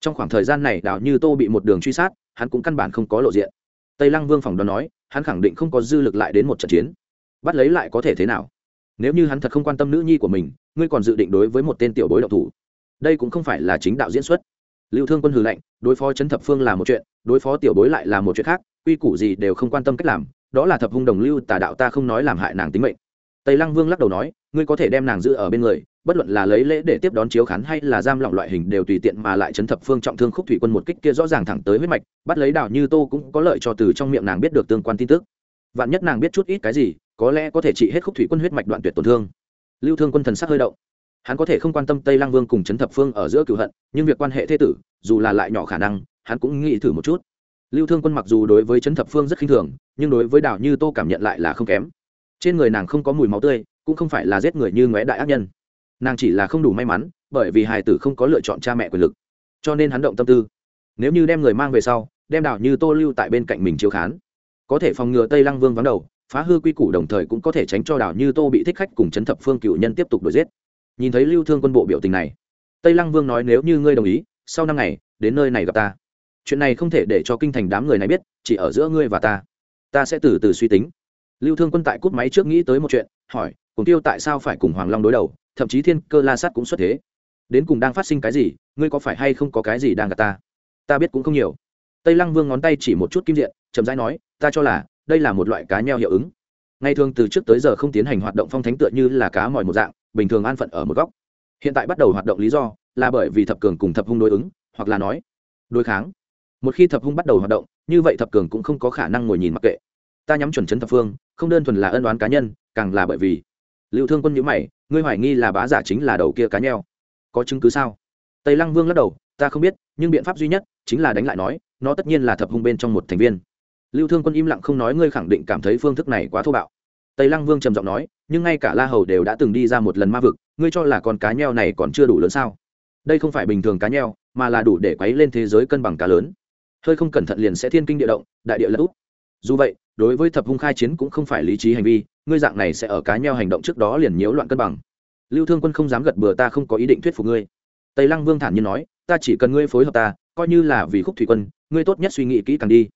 Trong khoảng thời gian này đào như tô bị một đường truy sát, hắn cũng căn bản không có lộ diện. Tây lăng vương phòng đoán nói, hắn khẳng định không có dư lực lại đến một trận chiến bắt lấy lại có thể thế nào? Nếu như hắn thật không quan tâm nữ nhi của mình, ngươi còn dự định đối với một tên tiểu bối độc thủ. Đây cũng không phải là chính đạo diễn xuất. Lưu thương quân hừ lệnh đối phó chấn thập phương là một chuyện, đối phó tiểu bối lại là một chuyện khác, quy củ gì đều không quan tâm cách làm, đó là thập hung đồng lưu tà đạo ta không nói làm hại nàng tính mệnh. Tây lăng vương lắc đầu nói, ngươi có thể đem nàng giữ ở bên người, bất luận là lấy lễ để tiếp đón chiếu khán hay là giam lỏng loại hình đều tùy tiện mà lại chấn thập phương trọng thương khúc thủy quân một kích kia rõ ràng thẳng tới huyết mạch, bắt lấy đào như tô cũng có lợi cho từ trong miệng nàng biết được tương quan tin tức. Vạn nhất nàng biết chút ít cái gì có lẽ có thể trị hết khúc thủy quân huyết mạch đoạn tuyệt tổn thương. Lưu thương quân thần sắc hơi động. Hắn có thể không quan tâm tây lang vương cùng trấn thập phương ở giữa cựu hận, nhưng việc quan hệ thế tử, dù là lại nhỏ khả năng, hắn cũng nghĩ thử một chút. Lưu thương quân mặc dù đối với trấn thập phương rất khinh thường, nhưng đối với đào như tô cảm nhận lại là không kém. Trên người nàng không có mùi máu tươi, cũng không phải là giết người như ngóe đại ác nhân. Nàng chỉ là không đủ may mắn, bởi vì hài tử không có lựa chọn cha mẹ quyền lực. Cho nên hắn động tâm tư. Nếu như đem người mang về sau, đem đào như tô lưu tại bên cạnh mình chiếu khán. Có thể phòng ngừa tây lăng vương vắng đầu phá hư quy củ đồng thời cũng có thể tránh cho đảo như tô bị thích khách cùng chấn thập phương cựu nhân tiếp tục đuổi giết. Nhìn thấy lưu thương quân bộ biểu tình này, tây lăng vương nói nếu như ngươi đồng ý, sau năm ngày, đến nơi này gặp ta. Chuyện này không thể để cho kinh thành đám người này biết, chỉ ở giữa ngươi và ta. Ta sẽ từ từ suy tính. Lưu thương quân tại cút máy trước nghĩ tới một chuyện, hỏi, cùng tiêu tại sao phải cùng hoàng long đối đầu? Thậm chí thiên cơ la sát cũng xuất thế. Đến cùng đang phát sinh cái gì? Ngươi có phải hay không có cái gì đang gặp ta? Ta biết cũng không nhiều. Tây lăng vương ngón tay chỉ một chút kim diện, chậm rãi nói, ta cho là đây là một loại cá nheo hiệu ứng. Ngày thường từ trước tới giờ không tiến hành hoạt động phong thánh tựa như là cá mỏi một dạng, bình thường an phận ở một góc. Hiện tại bắt đầu hoạt động lý do là bởi vì thập cường cùng thập hung đối ứng, hoặc là nói, đối kháng. Một khi thập hung bắt đầu hoạt động, như vậy thập cường cũng không có khả năng ngồi nhìn mặc kệ. Ta nhắm chuẩn chấn thập phương, không đơn thuần là ân đoán cá nhân, càng là bởi vì, lưu thương quân nhữ mày, ngươi hoài nghi là bá giả chính là đầu kia cá nheo. Có chứng cứ sao? Tây lăng vương lắc đầu, ta không biết, nhưng biện pháp duy nhất chính là đánh lại nói, nó tất nhiên là thập hung bên trong một thành viên lưu thương quân im lặng không nói ngươi khẳng định cảm thấy phương thức này quá thô bạo. Tây lăng vương trầm giọng nói, nhưng ngay cả la hầu đều đã từng đi ra một lần ma vực, ngươi cho là con cá nheo này còn chưa đủ lớn sao? Đây không phải bình thường cá nheo, mà là đủ để quấy lên thế giới cân bằng cá lớn. Hơi không cẩn thận liền sẽ thiên kinh địa động, đại địa lật úp. Dù vậy, đối với thập hung khai chiến cũng không phải lý trí hành vi, ngươi dạng này sẽ ở cá nheo hành động trước đó liền nhiễu loạn cân bằng. Lưu thương quân không dám gật bừa ta không có ý định thuyết phục ngươi. Tây lăng vương thản nhiên nói, ta chỉ cần ngươi phối hợp ta, coi như là vì khúc thủy quân, ngươi tốt nhất suy nghĩ kỹ càng đi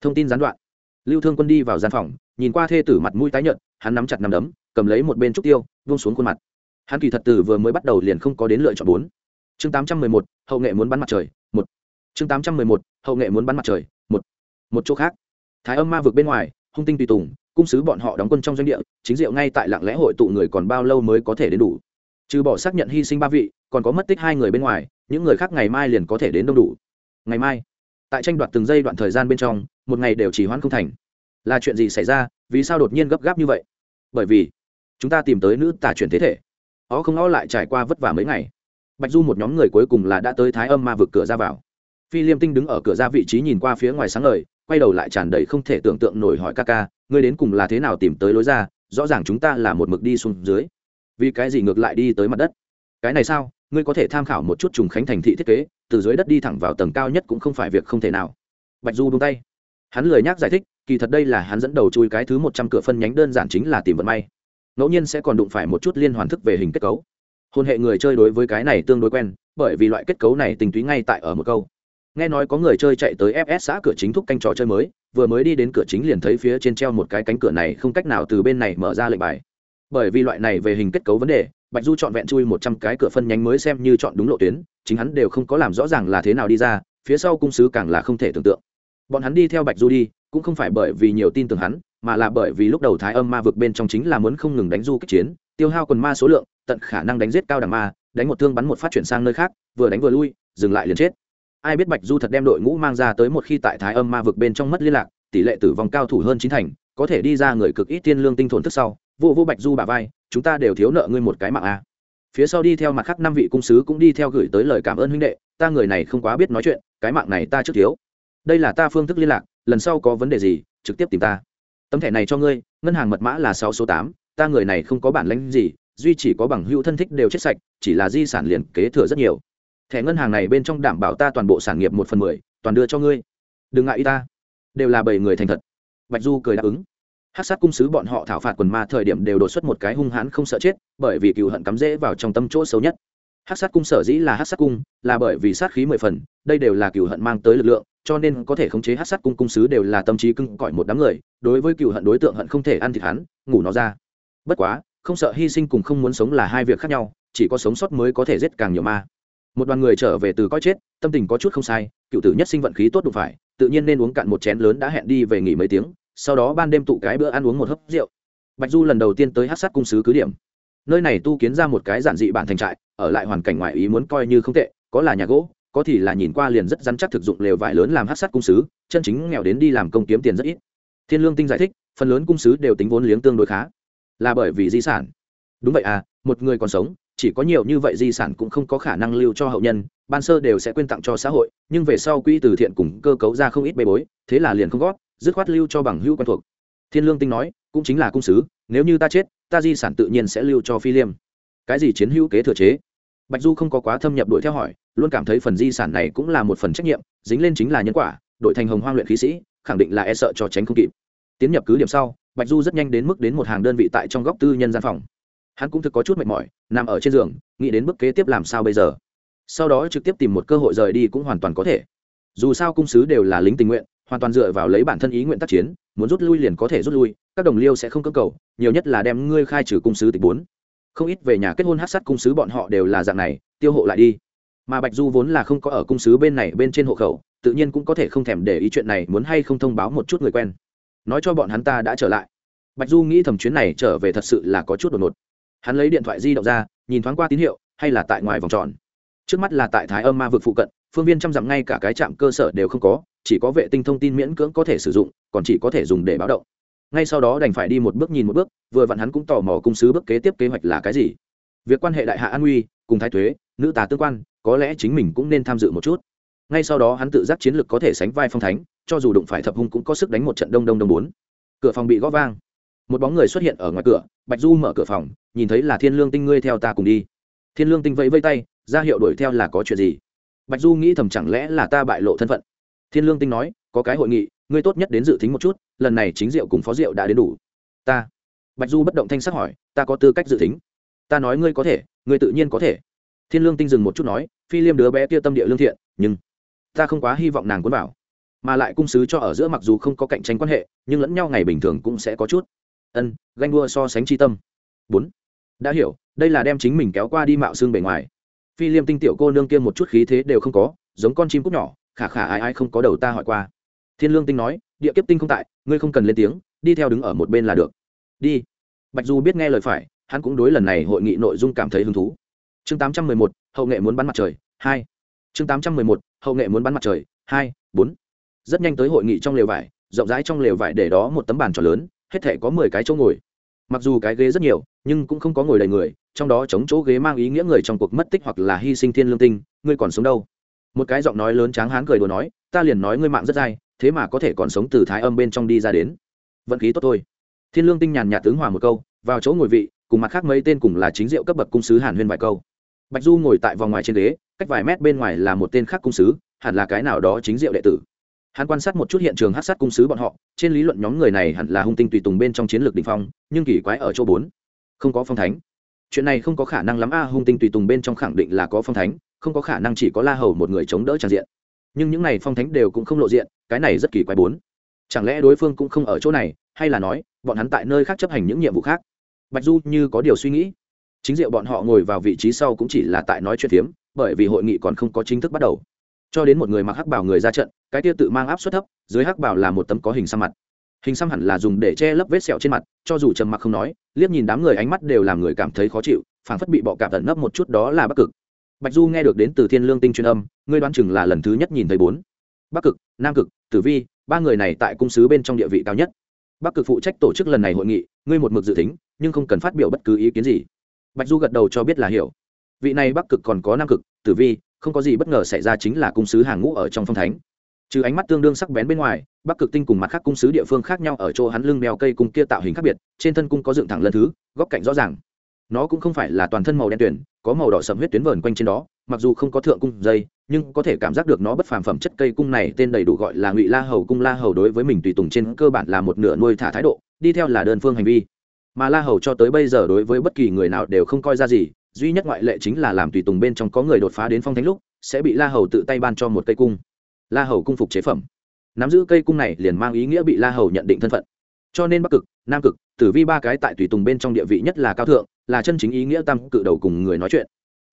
thông tin gián đoạn. Lưu thương quân đi vào gian phòng, nhìn qua thê tử mặt mũi tái nhợt, hắn nắm chặt nắm đấm, cầm lấy một bên trúc tiêu vung xuống khuôn mặt. Hắn kỳ thật từ vừa mới bắt đầu liền không có đến lựa chọn bốn. Chương tám trăm mười một, hậu nghệ muốn bắn mặt trời, một. Chương tám trăm mười một, hậu nghệ muốn bắn mặt trời, một. Một chỗ khác. Thái âm ma vực bên ngoài, hung tinh tùy tùng, cung sứ bọn họ đóng quân trong doanh địa, chính diệu ngay tại lặng lẽ hội tụ người còn bao lâu mới có thể đến đủ. Trừ bỏ xác nhận hy sinh ba vị, còn có mất tích hai người bên ngoài, những người khác ngày mai liền có thể đến đông đủ. Ngày mai, tại tranh đoạt từng giây đoạn thời gian bên trong một ngày đều chỉ hoãn không thành. Là chuyện gì xảy ra? Vì sao đột nhiên gấp gáp như vậy? Bởi vì, chúng ta tìm tới nữ tả chuyển thế thể. Ó không ó lại trải qua vất vả mấy ngày. Bạch du một nhóm người cuối cùng là đã tới thái âm ma vực cửa ra vào. Phi liêm tinh đứng ở cửa ra vị trí nhìn qua phía ngoài sáng ngời, quay đầu lại tràn đầy không thể tưởng tượng nổi hỏi ca ca, ngươi đến cùng là thế nào tìm tới lối ra? Rõ ràng chúng ta là một mực đi xuống dưới. Vì cái gì ngược lại đi tới mặt đất? Cái này sao? Ngươi có thể tham khảo một chút trùng khánh thành thị thiết kế, từ dưới đất đi thẳng vào tầng cao nhất cũng không phải việc không thể nào. Bạch du buông tay hắn lười nhác giải thích, kỳ thật đây là hắn dẫn đầu chui cái thứ một trăm cửa phân nhánh đơn giản chính là tìm vận may. Ngẫu nhiên sẽ còn đụng phải một chút liên hoàn thức về hình kết cấu. Hôn hệ người chơi đối với cái này tương đối quen, bởi vì loại kết cấu này tình túy ngay tại ở một câu. Nghe nói có người chơi chạy tới fs xã cửa chính thúc canh trò chơi mới, vừa mới đi đến cửa chính liền thấy phía trên treo một cái cánh cửa này không cách nào từ bên này mở ra lệnh bài. Bởi vì loại này về hình kết cấu vấn đề, bạch du chọn vẹn chui một trăm cái cửa phân nhánh mới xem như chọn đúng lộ tuyến, chính hắn đều không có làm rõ ràng là thế nào đi ra, phía sau cung sứ càng là không thể tưởng tượng bọn hắn đi theo bạch du đi, cũng không phải bởi vì nhiều tin tưởng hắn, mà là bởi vì lúc đầu thái âm ma vực bên trong chính là muốn không ngừng đánh du kích chiến, tiêu hao quần ma số lượng, tận khả năng đánh giết cao đẳng ma, đánh một thương bắn một phát chuyển sang nơi khác, vừa đánh vừa lui, dừng lại liền chết. Ai biết bạch du thật đem đội ngũ mang ra tới một khi tại thái âm ma vực bên trong mất liên lạc, tỷ lệ tử vong cao thủ hơn chín thành, có thể đi ra người cực ít tiên lương tinh thổn thức sau, vô vô bạch du bà vai, chúng ta đều thiếu nợ ngươi một cái mạng a. Phía sau đi theo mặt khác năm vị cung sứ cũng đi theo gửi tới lời cảm ơn huynh đệ, ta người này không quá biết nói chuyện, cái mạng này ta trước thiếu đây là ta phương thức liên lạc, lần sau có vấn đề gì, trực tiếp tìm ta. Tấm thẻ này cho ngươi, ngân hàng mật mã là sáu số tám, ta người này không có bản lãnh gì, duy chỉ có bằng hữu thân thích đều chết sạch, chỉ là di sản liền kế thừa rất nhiều. Thẻ ngân hàng này bên trong đảm bảo ta toàn bộ sản nghiệp một phần mười, toàn đưa cho ngươi. Đừng ngại y ta. Đều là bảy người thành thật. Bạch du cười đáp ứng. Hát sát cung sứ bọn họ thảo phạt quần ma thời điểm đều đột xuất một cái hung hãn không sợ chết, bởi vì cựu hận cắm rễ vào trong tâm chỗ xấu nhất. Hát sát cung sở dĩ là hát sát cung, là bởi vì sát khí mười phần, đây đều là cựu hận mang tới lực lượng cho nên có thể khống chế hát sát cung cung sứ đều là tâm trí cưng cõi một đám người, đối với cựu hận đối tượng hận không thể ăn thịt hắn, ngủ nó ra. Bất quá, không sợ hy sinh cùng không muốn sống là hai việc khác nhau, chỉ có sống sót mới có thể giết càng nhiều ma. Một đoàn người trở về từ coi chết, tâm tình có chút không sai, cựu tử nhất sinh vận khí tốt đủ phải, tự nhiên nên uống cạn một chén lớn đã hẹn đi về nghỉ mấy tiếng, sau đó ban đêm tụ cái bữa ăn uống một hớp rượu. Bạch du lần đầu tiên tới hát sát cung sứ cứ điểm. Nơi này tu kiến ra một cái giản dị bản thành trại, ở lại hoàn cảnh ngoại ý muốn coi như không tệ, có là nhà gỗ có thì là nhìn qua liền rất rắn chắc thực dụng lều vải lớn làm hát sát cung sứ, chân chính nghèo đến đi làm công kiếm tiền rất ít. Thiên lương tinh giải thích, phần lớn cung sứ đều tính vốn liếng tương đối khá. Là bởi vì di sản. Đúng vậy à một người còn sống, chỉ có nhiều như vậy di sản cũng không có khả năng lưu cho hậu nhân, ban sơ đều sẽ quên tặng cho xã hội, nhưng về sau quỹ từ thiện cùng cơ cấu ra không ít bê bối, thế là liền không gót dứt khoát lưu cho bằng hữu quen thuộc. Thiên lương tinh nói, cũng chính là cung sứ, nếu như ta chết, ta di sản tự nhiên sẽ lưu cho phi liêm. Cái gì chiến hữu kế thừa chế? Bạch du không có quá thâm nhập đuổi theo hỏi luôn cảm thấy phần di sản này cũng là một phần trách nhiệm, dính lên chính là nhân quả đội thành hồng hoang luyện khí sĩ, khẳng định là e sợ cho tránh không kịp. Tiến nhập cứ điểm sau, bạch du rất nhanh đến mức đến một hàng đơn vị tại trong góc tư nhân gian phòng. Hắn cũng thực có chút mệt mỏi, nằm ở trên giường, nghĩ đến bước kế tiếp làm sao bây giờ. Sau đó trực tiếp tìm một cơ hội rời đi cũng hoàn toàn có thể. Dù sao cung sứ đều là lính tình nguyện, hoàn toàn dựa vào lấy bản thân ý nguyện tác chiến, muốn rút lui liền có thể rút lui, các đồng liêu sẽ không cơ cầu, nhiều nhất là đem ngươi khai trừ cung sứ tịch bốn. Không ít về nhà kết hôn hát sát cung sứ bọn họ đều là dạng này, tiêu hộ lại đi mà bạch du vốn là không có ở cung sứ bên này bên trên hộ khẩu, tự nhiên cũng có thể không thèm để ý chuyện này, muốn hay không thông báo một chút người quen. Nói cho bọn hắn ta đã trở lại. Bạch du nghĩ thầm chuyến này trở về thật sự là có chút đột ngột. Hắn lấy điện thoại di động ra, nhìn thoáng qua tín hiệu, hay là tại ngoài vòng tròn. Trước mắt là tại thái âm ma vực phụ cận, phương viên trăm dặm ngay cả cái trạm cơ sở đều không có, chỉ có vệ tinh thông tin miễn cưỡng có thể sử dụng, còn chỉ có thể dùng để báo động. Ngay sau đó đành phải đi một bước nhìn một bước, vừa vặn hắn cũng tò mò cung sứ bước kế tiếp kế hoạch là cái gì. Việc quan hệ đại hạ an uy cùng thái thuế, nữ tà tương quan có lẽ chính mình cũng nên tham dự một chút. Ngay sau đó hắn tự giác chiến lược có thể sánh vai phong thánh, cho dù đụng phải thập hung cũng có sức đánh một trận đông đông đông bốn. Cửa phòng bị gõ vang. Một bóng người xuất hiện ở ngoài cửa, bạch du mở cửa phòng, nhìn thấy là thiên lương tinh ngươi theo ta cùng đi. Thiên lương tinh vẫy vây tay, ra hiệu đuổi theo là có chuyện gì? Bạch du nghĩ thầm chẳng lẽ là ta bại lộ thân phận? Thiên lương tinh nói, có cái hội nghị, ngươi tốt nhất đến dự tính một chút, lần này chính diệu cùng phó diệu đã đến đủ. Ta. Bạch du bất động thanh sắc hỏi, ta có tư cách dự tính? Ta nói ngươi có thể, ngươi tự nhiên có thể thiên lương tinh dừng một chút nói, phi liêm đứa bé kia tâm địa lương thiện, nhưng ta không quá hy vọng nàng cuốn vào. Mà lại cung sứ cho ở giữa mặc dù không có cạnh tranh quan hệ, nhưng lẫn nhau ngày bình thường cũng sẽ có chút. Ân, ganh đua so sánh tri tâm. Bốn, đã hiểu, đây là đem chính mình kéo qua đi mạo xương bề ngoài. Phi liêm tinh tiểu cô nương kia một chút khí thế đều không có, giống con chim cúc nhỏ, khả khả ai ai không có đầu ta hỏi qua. Thiên lương tinh nói, địa kiếp tinh không tại, ngươi không cần lên tiếng, đi theo đứng ở một bên là được. Đi. Bạch du biết nghe lời phải, hắn cũng đối lần này hội nghị nội dung cảm thấy hứng thú chương tám trăm mười một, hậu nghệ muốn bắn mặt trời, hai. chương tám trăm mười một, hậu nghệ muốn bắn mặt trời, hai, bốn. Rất nhanh tới hội nghị trong lều vải, rộng rãi trong lều vải để đó một tấm bàn tròn lớn, hết thể có mười cái chỗ ngồi. Mặc dù cái ghế rất nhiều, nhưng cũng không có ngồi đầy người, trong đó chống chỗ ghế mang ý nghĩa người trong cuộc mất tích hoặc là hy sinh thiên lương tinh, ngươi còn sống đâu? Một cái giọng nói lớn tráng hán cười đùa nói, ta liền nói ngươi mạng rất dai, thế mà có thể còn sống từ thái âm bên trong đi ra đến. Vận khí tốt thôi. Thiên lương tinh nhàn nhạt tướng hòa một câu, vào chỗ ngồi vị, cùng mặt khác mấy tên cùng là chính diệu cấp bậc cung sứ hàn huyên vài câu bạch du ngồi tại vòng ngoài trên ghế, cách vài mét bên ngoài là một tên khác cung sứ, hẳn là cái nào đó chính diệu đệ tử. Hắn quan sát một chút hiện trường hát sát cung sứ bọn họ, trên lý luận nhóm người này hẳn là hung tinh tùy tùng bên trong chiến lược đ ỉ n h phong, nhưng kỳ quái ở chỗ bốn. Không có phong thánh. Chuyện này không có khả năng lắm a, hung tinh tùy tùng bên trong khẳng định là có phong thánh, không có khả năng chỉ có la hầu một người chống đỡ tràn diện. Nhưng những n à y phong thánh đều cũng không lộ diện, cái này rất kỳ quái bốn. Chẳng lẽ đối phương cũng không ở chỗ này, hay là nói, bọn hắn tại nơi khác chấp hành những nhiệm vụ khác? Bạch du như có điều suy nghĩ chính diệu bọn họ ngồi vào vị trí sau cũng chỉ là tại nói chuyện phiếm, bởi vì hội nghị còn không có chính thức bắt đầu. Cho đến một người mặc hắc bảo người ra trận, cái tia tự mang áp suất thấp, dưới hắc bảo là một tấm có hình xăm mặt. Hình xăm hẳn là dùng để che lấp vết sẹo trên mặt, cho dù trầm mặc không nói, liếc nhìn đám người ánh mắt đều làm người cảm thấy khó chịu, phảng phất bị bọ cạp tận nấp một chút đó là bắc cực. Bạch du nghe được đến từ thiên lương tinh truyền âm, ngươi đoán chừng là lần thứ nhất nhìn thấy bốn. Bắc cực, nam cực, tử vi, ba người này tại cung sứ bên trong địa vị cao nhất. Bắc cực phụ trách tổ chức lần này hội nghị, ngươi một mực dự tính, nhưng không cần phát biểu bất cứ ý kiến gì bạch du gật đầu cho biết là hiểu. Vị này bắc cực còn có nam cực, tử vi, không có gì bất ngờ xảy ra chính là cung sứ hàng ngũ ở trong phong thánh. Trừ ánh mắt tương đương sắc bén bên ngoài, bắc cực tinh cùng mặt khác cung sứ địa phương khác nhau ở chỗ hắn lưng mèo cây cung kia tạo hình khác biệt, trên thân cung có dựng thẳng lần thứ, góc cạnh rõ ràng. Nó cũng không phải là toàn thân màu đen tuyển có màu đỏ sầm huyết tuyến vờn quanh trên đó, mặc dù không có thượng cung dây, nhưng có thể cảm giác được nó bất phàm phẩm chất cây cung này tên đầy đủ gọi là ngụy la hầu cung la hầu đối với mình tùy tùng trên cơ bản là một nửa nuôi thả thái độ, đi theo là đơn phương hành vi mà la hầu cho tới bây giờ đối với bất kỳ người nào đều không coi ra gì, duy nhất ngoại lệ chính là làm tùy tùng bên trong có người đột phá đến phong thánh lúc, sẽ bị la hầu tự tay ban cho một cây cung. La hầu cung phục chế phẩm. Nắm giữ cây cung này liền mang ý nghĩa bị la hầu nhận định thân phận. Cho nên bắc cực, nam cực, tử vi ba cái tại tùy tùng bên trong địa vị nhất là cao thượng, là chân chính ý nghĩa tam cự đầu cùng người nói chuyện.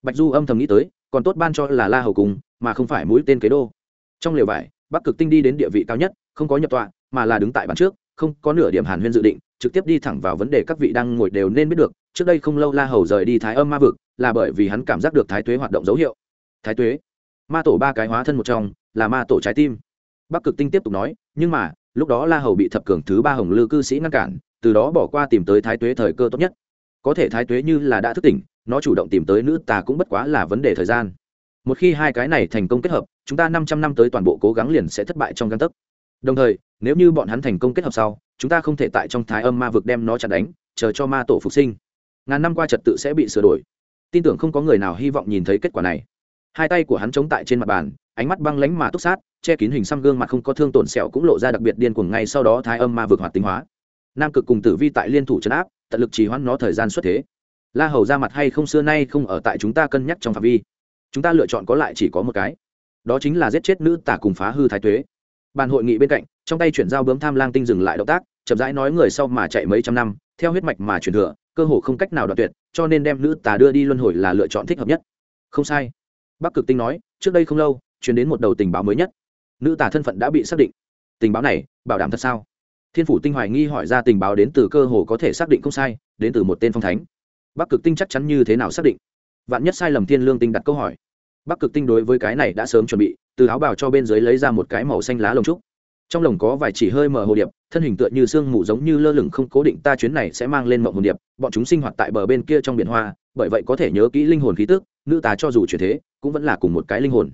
Bạch du âm thầm nghĩ tới, còn tốt ban cho là la hầu cùng mà không phải mũi tên kế đô. Trong liều vải, bắc cực tinh đi đến địa vị cao nhất, không có nhập tọa, mà là đứng tại bàn trước không có nửa điểm hàn huyên dự định, trực tiếp đi thẳng vào vấn đề các vị đang ngồi đều nên biết được, trước đây không lâu la hầu rời đi thái âm ma vực, là bởi vì hắn cảm giác được thái tuế hoạt động dấu hiệu. Thái tuế? Ma tổ ba cái hóa thân một trong, là ma tổ trái tim. Bắc cực tinh tiếp tục nói, nhưng mà, lúc đó la hầu bị thập cường thứ ba hồng lư cư sĩ ngăn cản, từ đó bỏ qua tìm tới thái tuế thời cơ tốt nhất. Có thể thái tuế như là đã thức tỉnh, nó chủ động tìm tới nữ tà cũng bất quá là vấn đề thời gian. Một khi hai cái này thành công kết hợp, chúng ta năm trăm năm tới toàn bộ cố gắng liền sẽ thất bại trong căn tấc đồng thời, nếu như bọn hắn thành công kết hợp sau, chúng ta không thể tại trong thái âm ma vực đem nó chặt đánh, chờ cho ma tổ phục sinh. Ngàn năm qua trật tự sẽ bị sửa đổi. Tin tưởng không có người nào hy vọng nhìn thấy kết quả này. Hai tay của hắn chống tại trên mặt bàn, ánh mắt băng lánh mà túc sát, che kín hình xăm gương mặt không có thương tổn sẹo cũng lộ ra đặc biệt điên cuồng ngay sau đó thái âm ma vực hoạt tính hóa. Nam cực cùng tử vi tại liên thủ trấn áp, tận lực trì hoãn nó thời gian xuất thế. La hầu ra mặt hay không xưa nay không ở tại chúng ta cân nhắc trong phạm vi. Chúng ta lựa chọn có lại chỉ có một cái. Đó chính là giết chết nữ tả cùng phá hư thái tuế bàn hội nghị bên cạnh, trong tay chuyển giao bướm tham lang tinh dừng lại động tác, chậm rãi nói người sau mà chạy mấy trăm năm, theo huyết mạch mà chuyển thừa, cơ hồ không cách nào đoạt tuyệt, cho nên đem nữ tà đưa đi luân hồi là lựa chọn thích hợp nhất. Không sai. Bắc cực tinh nói, trước đây không lâu chuyển đến một đầu tình báo mới nhất. Nữ tà thân phận đã bị xác định. Tình báo này, bảo đảm thật sao? Thiên phủ tinh hoài nghi hỏi ra tình báo đến từ cơ hồ có thể xác định không sai, đến từ một tên phong thánh. Bắc cực tinh chắc chắn như thế nào xác định? Vạn nhất sai lầm thiên lương tinh đặt câu hỏi. Bắc cực tinh đối với cái này đã sớm chuẩn bị từ áo bào cho bên dưới lấy ra một cái màu xanh lá lồng trúc. Trong lồng có vài chỉ hơi mở hồ điệp, thân hình tựa như sương mù giống như lơ lửng không cố định ta chuyến này sẽ mang lên mộng hồ điệp, bọn chúng sinh hoạt tại bờ bên kia trong biển hoa, bởi vậy có thể nhớ kỹ linh hồn khí tức, nữ tá cho dù chuyển thế, cũng vẫn là cùng một cái linh hồn.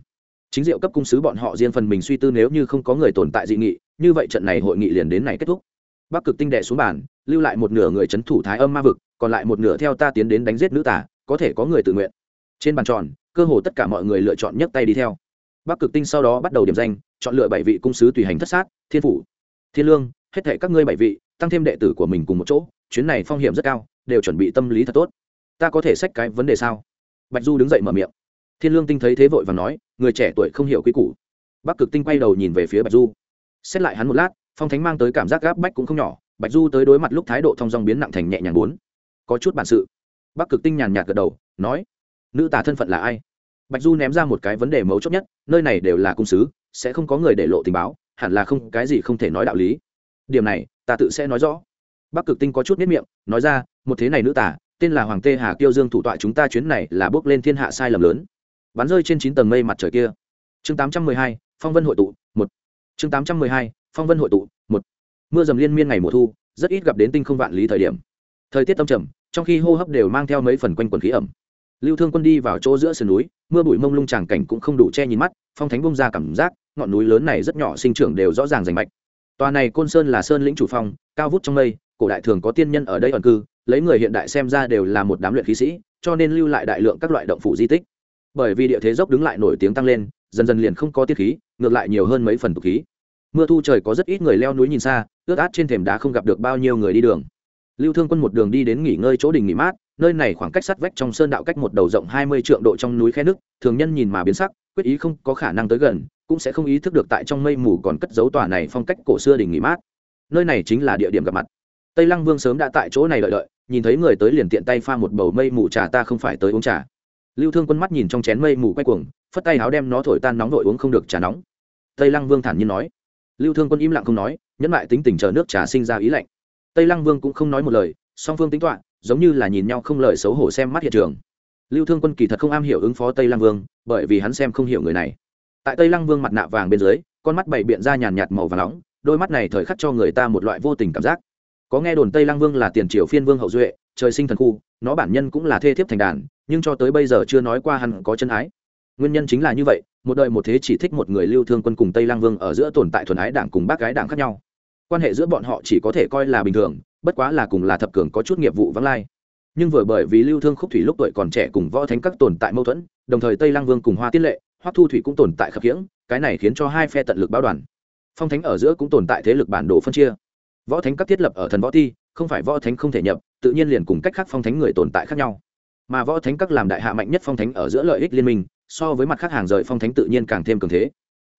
Chính diệu cấp cung sứ bọn họ riêng phần mình suy tư nếu như không có người tồn tại dị nghị, như vậy trận này hội nghị liền đến này kết thúc. Bắc cực tinh đệ xuống bàn, lưu lại một nửa người c h ấ n thủ thái âm ma vực, còn lại một nửa theo ta tiến đến đánh giết nữ tả có thể có người tự nguyện. Trên bàn tròn, cơ hồ tất cả mọi người lựa chọn nhấc tay đi theo bắc cực tinh sau đó bắt đầu điểm danh chọn lựa bảy vị cung sứ tùy hành thất sát thiên phủ thiên lương hết thể các ngươi bảy vị tăng thêm đệ tử của mình cùng một chỗ chuyến này phong hiểm rất cao đều chuẩn bị tâm lý thật tốt ta có thể xách cái vấn đề sao bạch du đứng dậy mở miệng thiên lương tinh thấy thế vội và nói người trẻ tuổi không hiểu quy củ bắc cực tinh quay đầu nhìn về phía bạch du xét lại hắn một lát phong thánh mang tới cảm giác gáp bách cũng không nhỏ bạch du tới đối mặt lúc thái độ thong dong biến nặng thành nhẹ nhàng bốn có chút bản sự bắc cực tinh nhàn nhạt gật đầu nói nữ tả thân phận là ai bạch du ném ra một cái vấn đề mấu chốt nhất, nơi này đều là cung sứ, sẽ không có người để lộ tình báo, hẳn là không, cái gì không thể nói đạo lý. Điểm này, ta tự sẽ nói rõ. Bắc cực tinh có chút nếp miệng, nói ra, một thế này nữ tả tên là hoàng tê hà kiêu dương thủ tọa chúng ta chuyến này là bước lên thiên hạ sai lầm lớn. Bắn rơi trên chín tầng mây mặt trời kia. Chương tám trăm mười hai, phong vân hội tụ, một. Chương tám trăm mười hai, phong vân hội tụ, một. Mưa dầm liên miên ngày mùa thu, rất ít gặp đến tinh không vạn lý thời điểm. Thời tiết tâm trầm, trong khi hô hấp đều mang theo mấy phần quanh quần khí ẩm lưu thương quân đi vào chỗ giữa sườn núi, mưa bụi mông lung tràng cảnh cũng không đủ che nhìn mắt, phong thánh bông ra cảm giác, ngọn núi lớn này rất nhỏ, sinh trưởng đều rõ ràng rành mạch. Tòa này côn sơn là sơn lĩnh chủ phong, cao vút trong mây, cổ đại thường có tiên nhân ở đây ẩn cư, lấy người hiện đại xem ra đều là một đám luyện khí sĩ, cho nên lưu lại đại lượng các loại động phủ di tích. Bởi vì địa thế dốc đứng lại nổi tiếng tăng lên, dần dần liền không có tiết khí, ngược lại nhiều hơn mấy phần tục khí. Mưa thu trời có rất ít người leo núi nhìn xa, ướt át trên thềm đá không gặp được bao nhiêu người đi đường. Lưu thương quân một đường đi đến nghỉ ngơi chỗ đình nghỉ mát nơi này khoảng cách sắt vách trong sơn đạo cách một đầu rộng hai mươi trượng độ trong núi khe nước, thường nhân nhìn mà biến sắc, quyết ý không có khả năng tới gần, cũng sẽ không ý thức được tại trong mây mù còn cất dấu tòa này phong cách cổ xưa đình nghỉ mát. Nơi này chính là địa điểm gặp mặt. Tây lăng vương sớm đã tại chỗ này đợi đợi, nhìn thấy người tới liền tiện tay pha một bầu mây mù trà ta không phải tới uống trà. Lưu thương quân mắt nhìn trong chén mây mù quay cuồng, phất tay áo đem nó thổi tan nóng vội uống không được trà nóng. Tây lăng vương thản nhiên nói. Lưu thương quân im lặng không nói, nhẫn lại tính tình chờ nước trà sinh ra ý lạnh. Tây lăng vương cũng không nói một lời, song phương tính toán giống như là nhìn nhau không lời xấu hổ xem mắt hiện trường. Lưu thương quân kỳ thật không am hiểu ứng phó tây lăng vương, bởi vì hắn xem không hiểu người này. Tại tây lăng vương mặt nạ vàng bên dưới, con mắt bảy biện ra nhàn nhạt màu và nóng, đôi mắt này thời khắc cho người ta một loại vô tình cảm giác. Có nghe đồn tây lăng vương là tiền triều phiên vương hậu duệ, trời sinh thần khu, nó bản nhân cũng là thê thiếp thành đàn, nhưng cho tới bây giờ chưa nói qua hắn có chân ái. Nguyên nhân chính là như vậy, một đời một thế chỉ thích một người lưu thương quân cùng tây lăng vương ở giữa tồn tại thuần ái đảng cùng bác gái đảng khác nhau. Quan hệ giữa bọn họ chỉ có thể coi là bình thường bất quá là cùng là thập cường có chút nghiệp vụ vắng lai. Nhưng vừa bởi vì lưu thương khúc thủy lúc tuổi còn trẻ cùng võ thánh các tồn tại mâu thuẫn, đồng thời tây Lang vương cùng hoa tiết lệ, hoắc thu thủy cũng tồn tại khập khiễng, cái này khiến cho hai phe tận lực báo đoàn. Phong thánh ở giữa cũng tồn tại thế lực bản đồ phân chia. Võ thánh các thiết lập ở thần võ thi không phải võ thánh không thể nhập, tự nhiên liền cùng cách khác phong thánh người tồn tại khác nhau. Mà võ thánh các làm đại hạ mạnh nhất phong thánh ở giữa lợi ích liên minh, so với mặt khác hàng rời phong thánh tự nhiên càng thêm cường thế.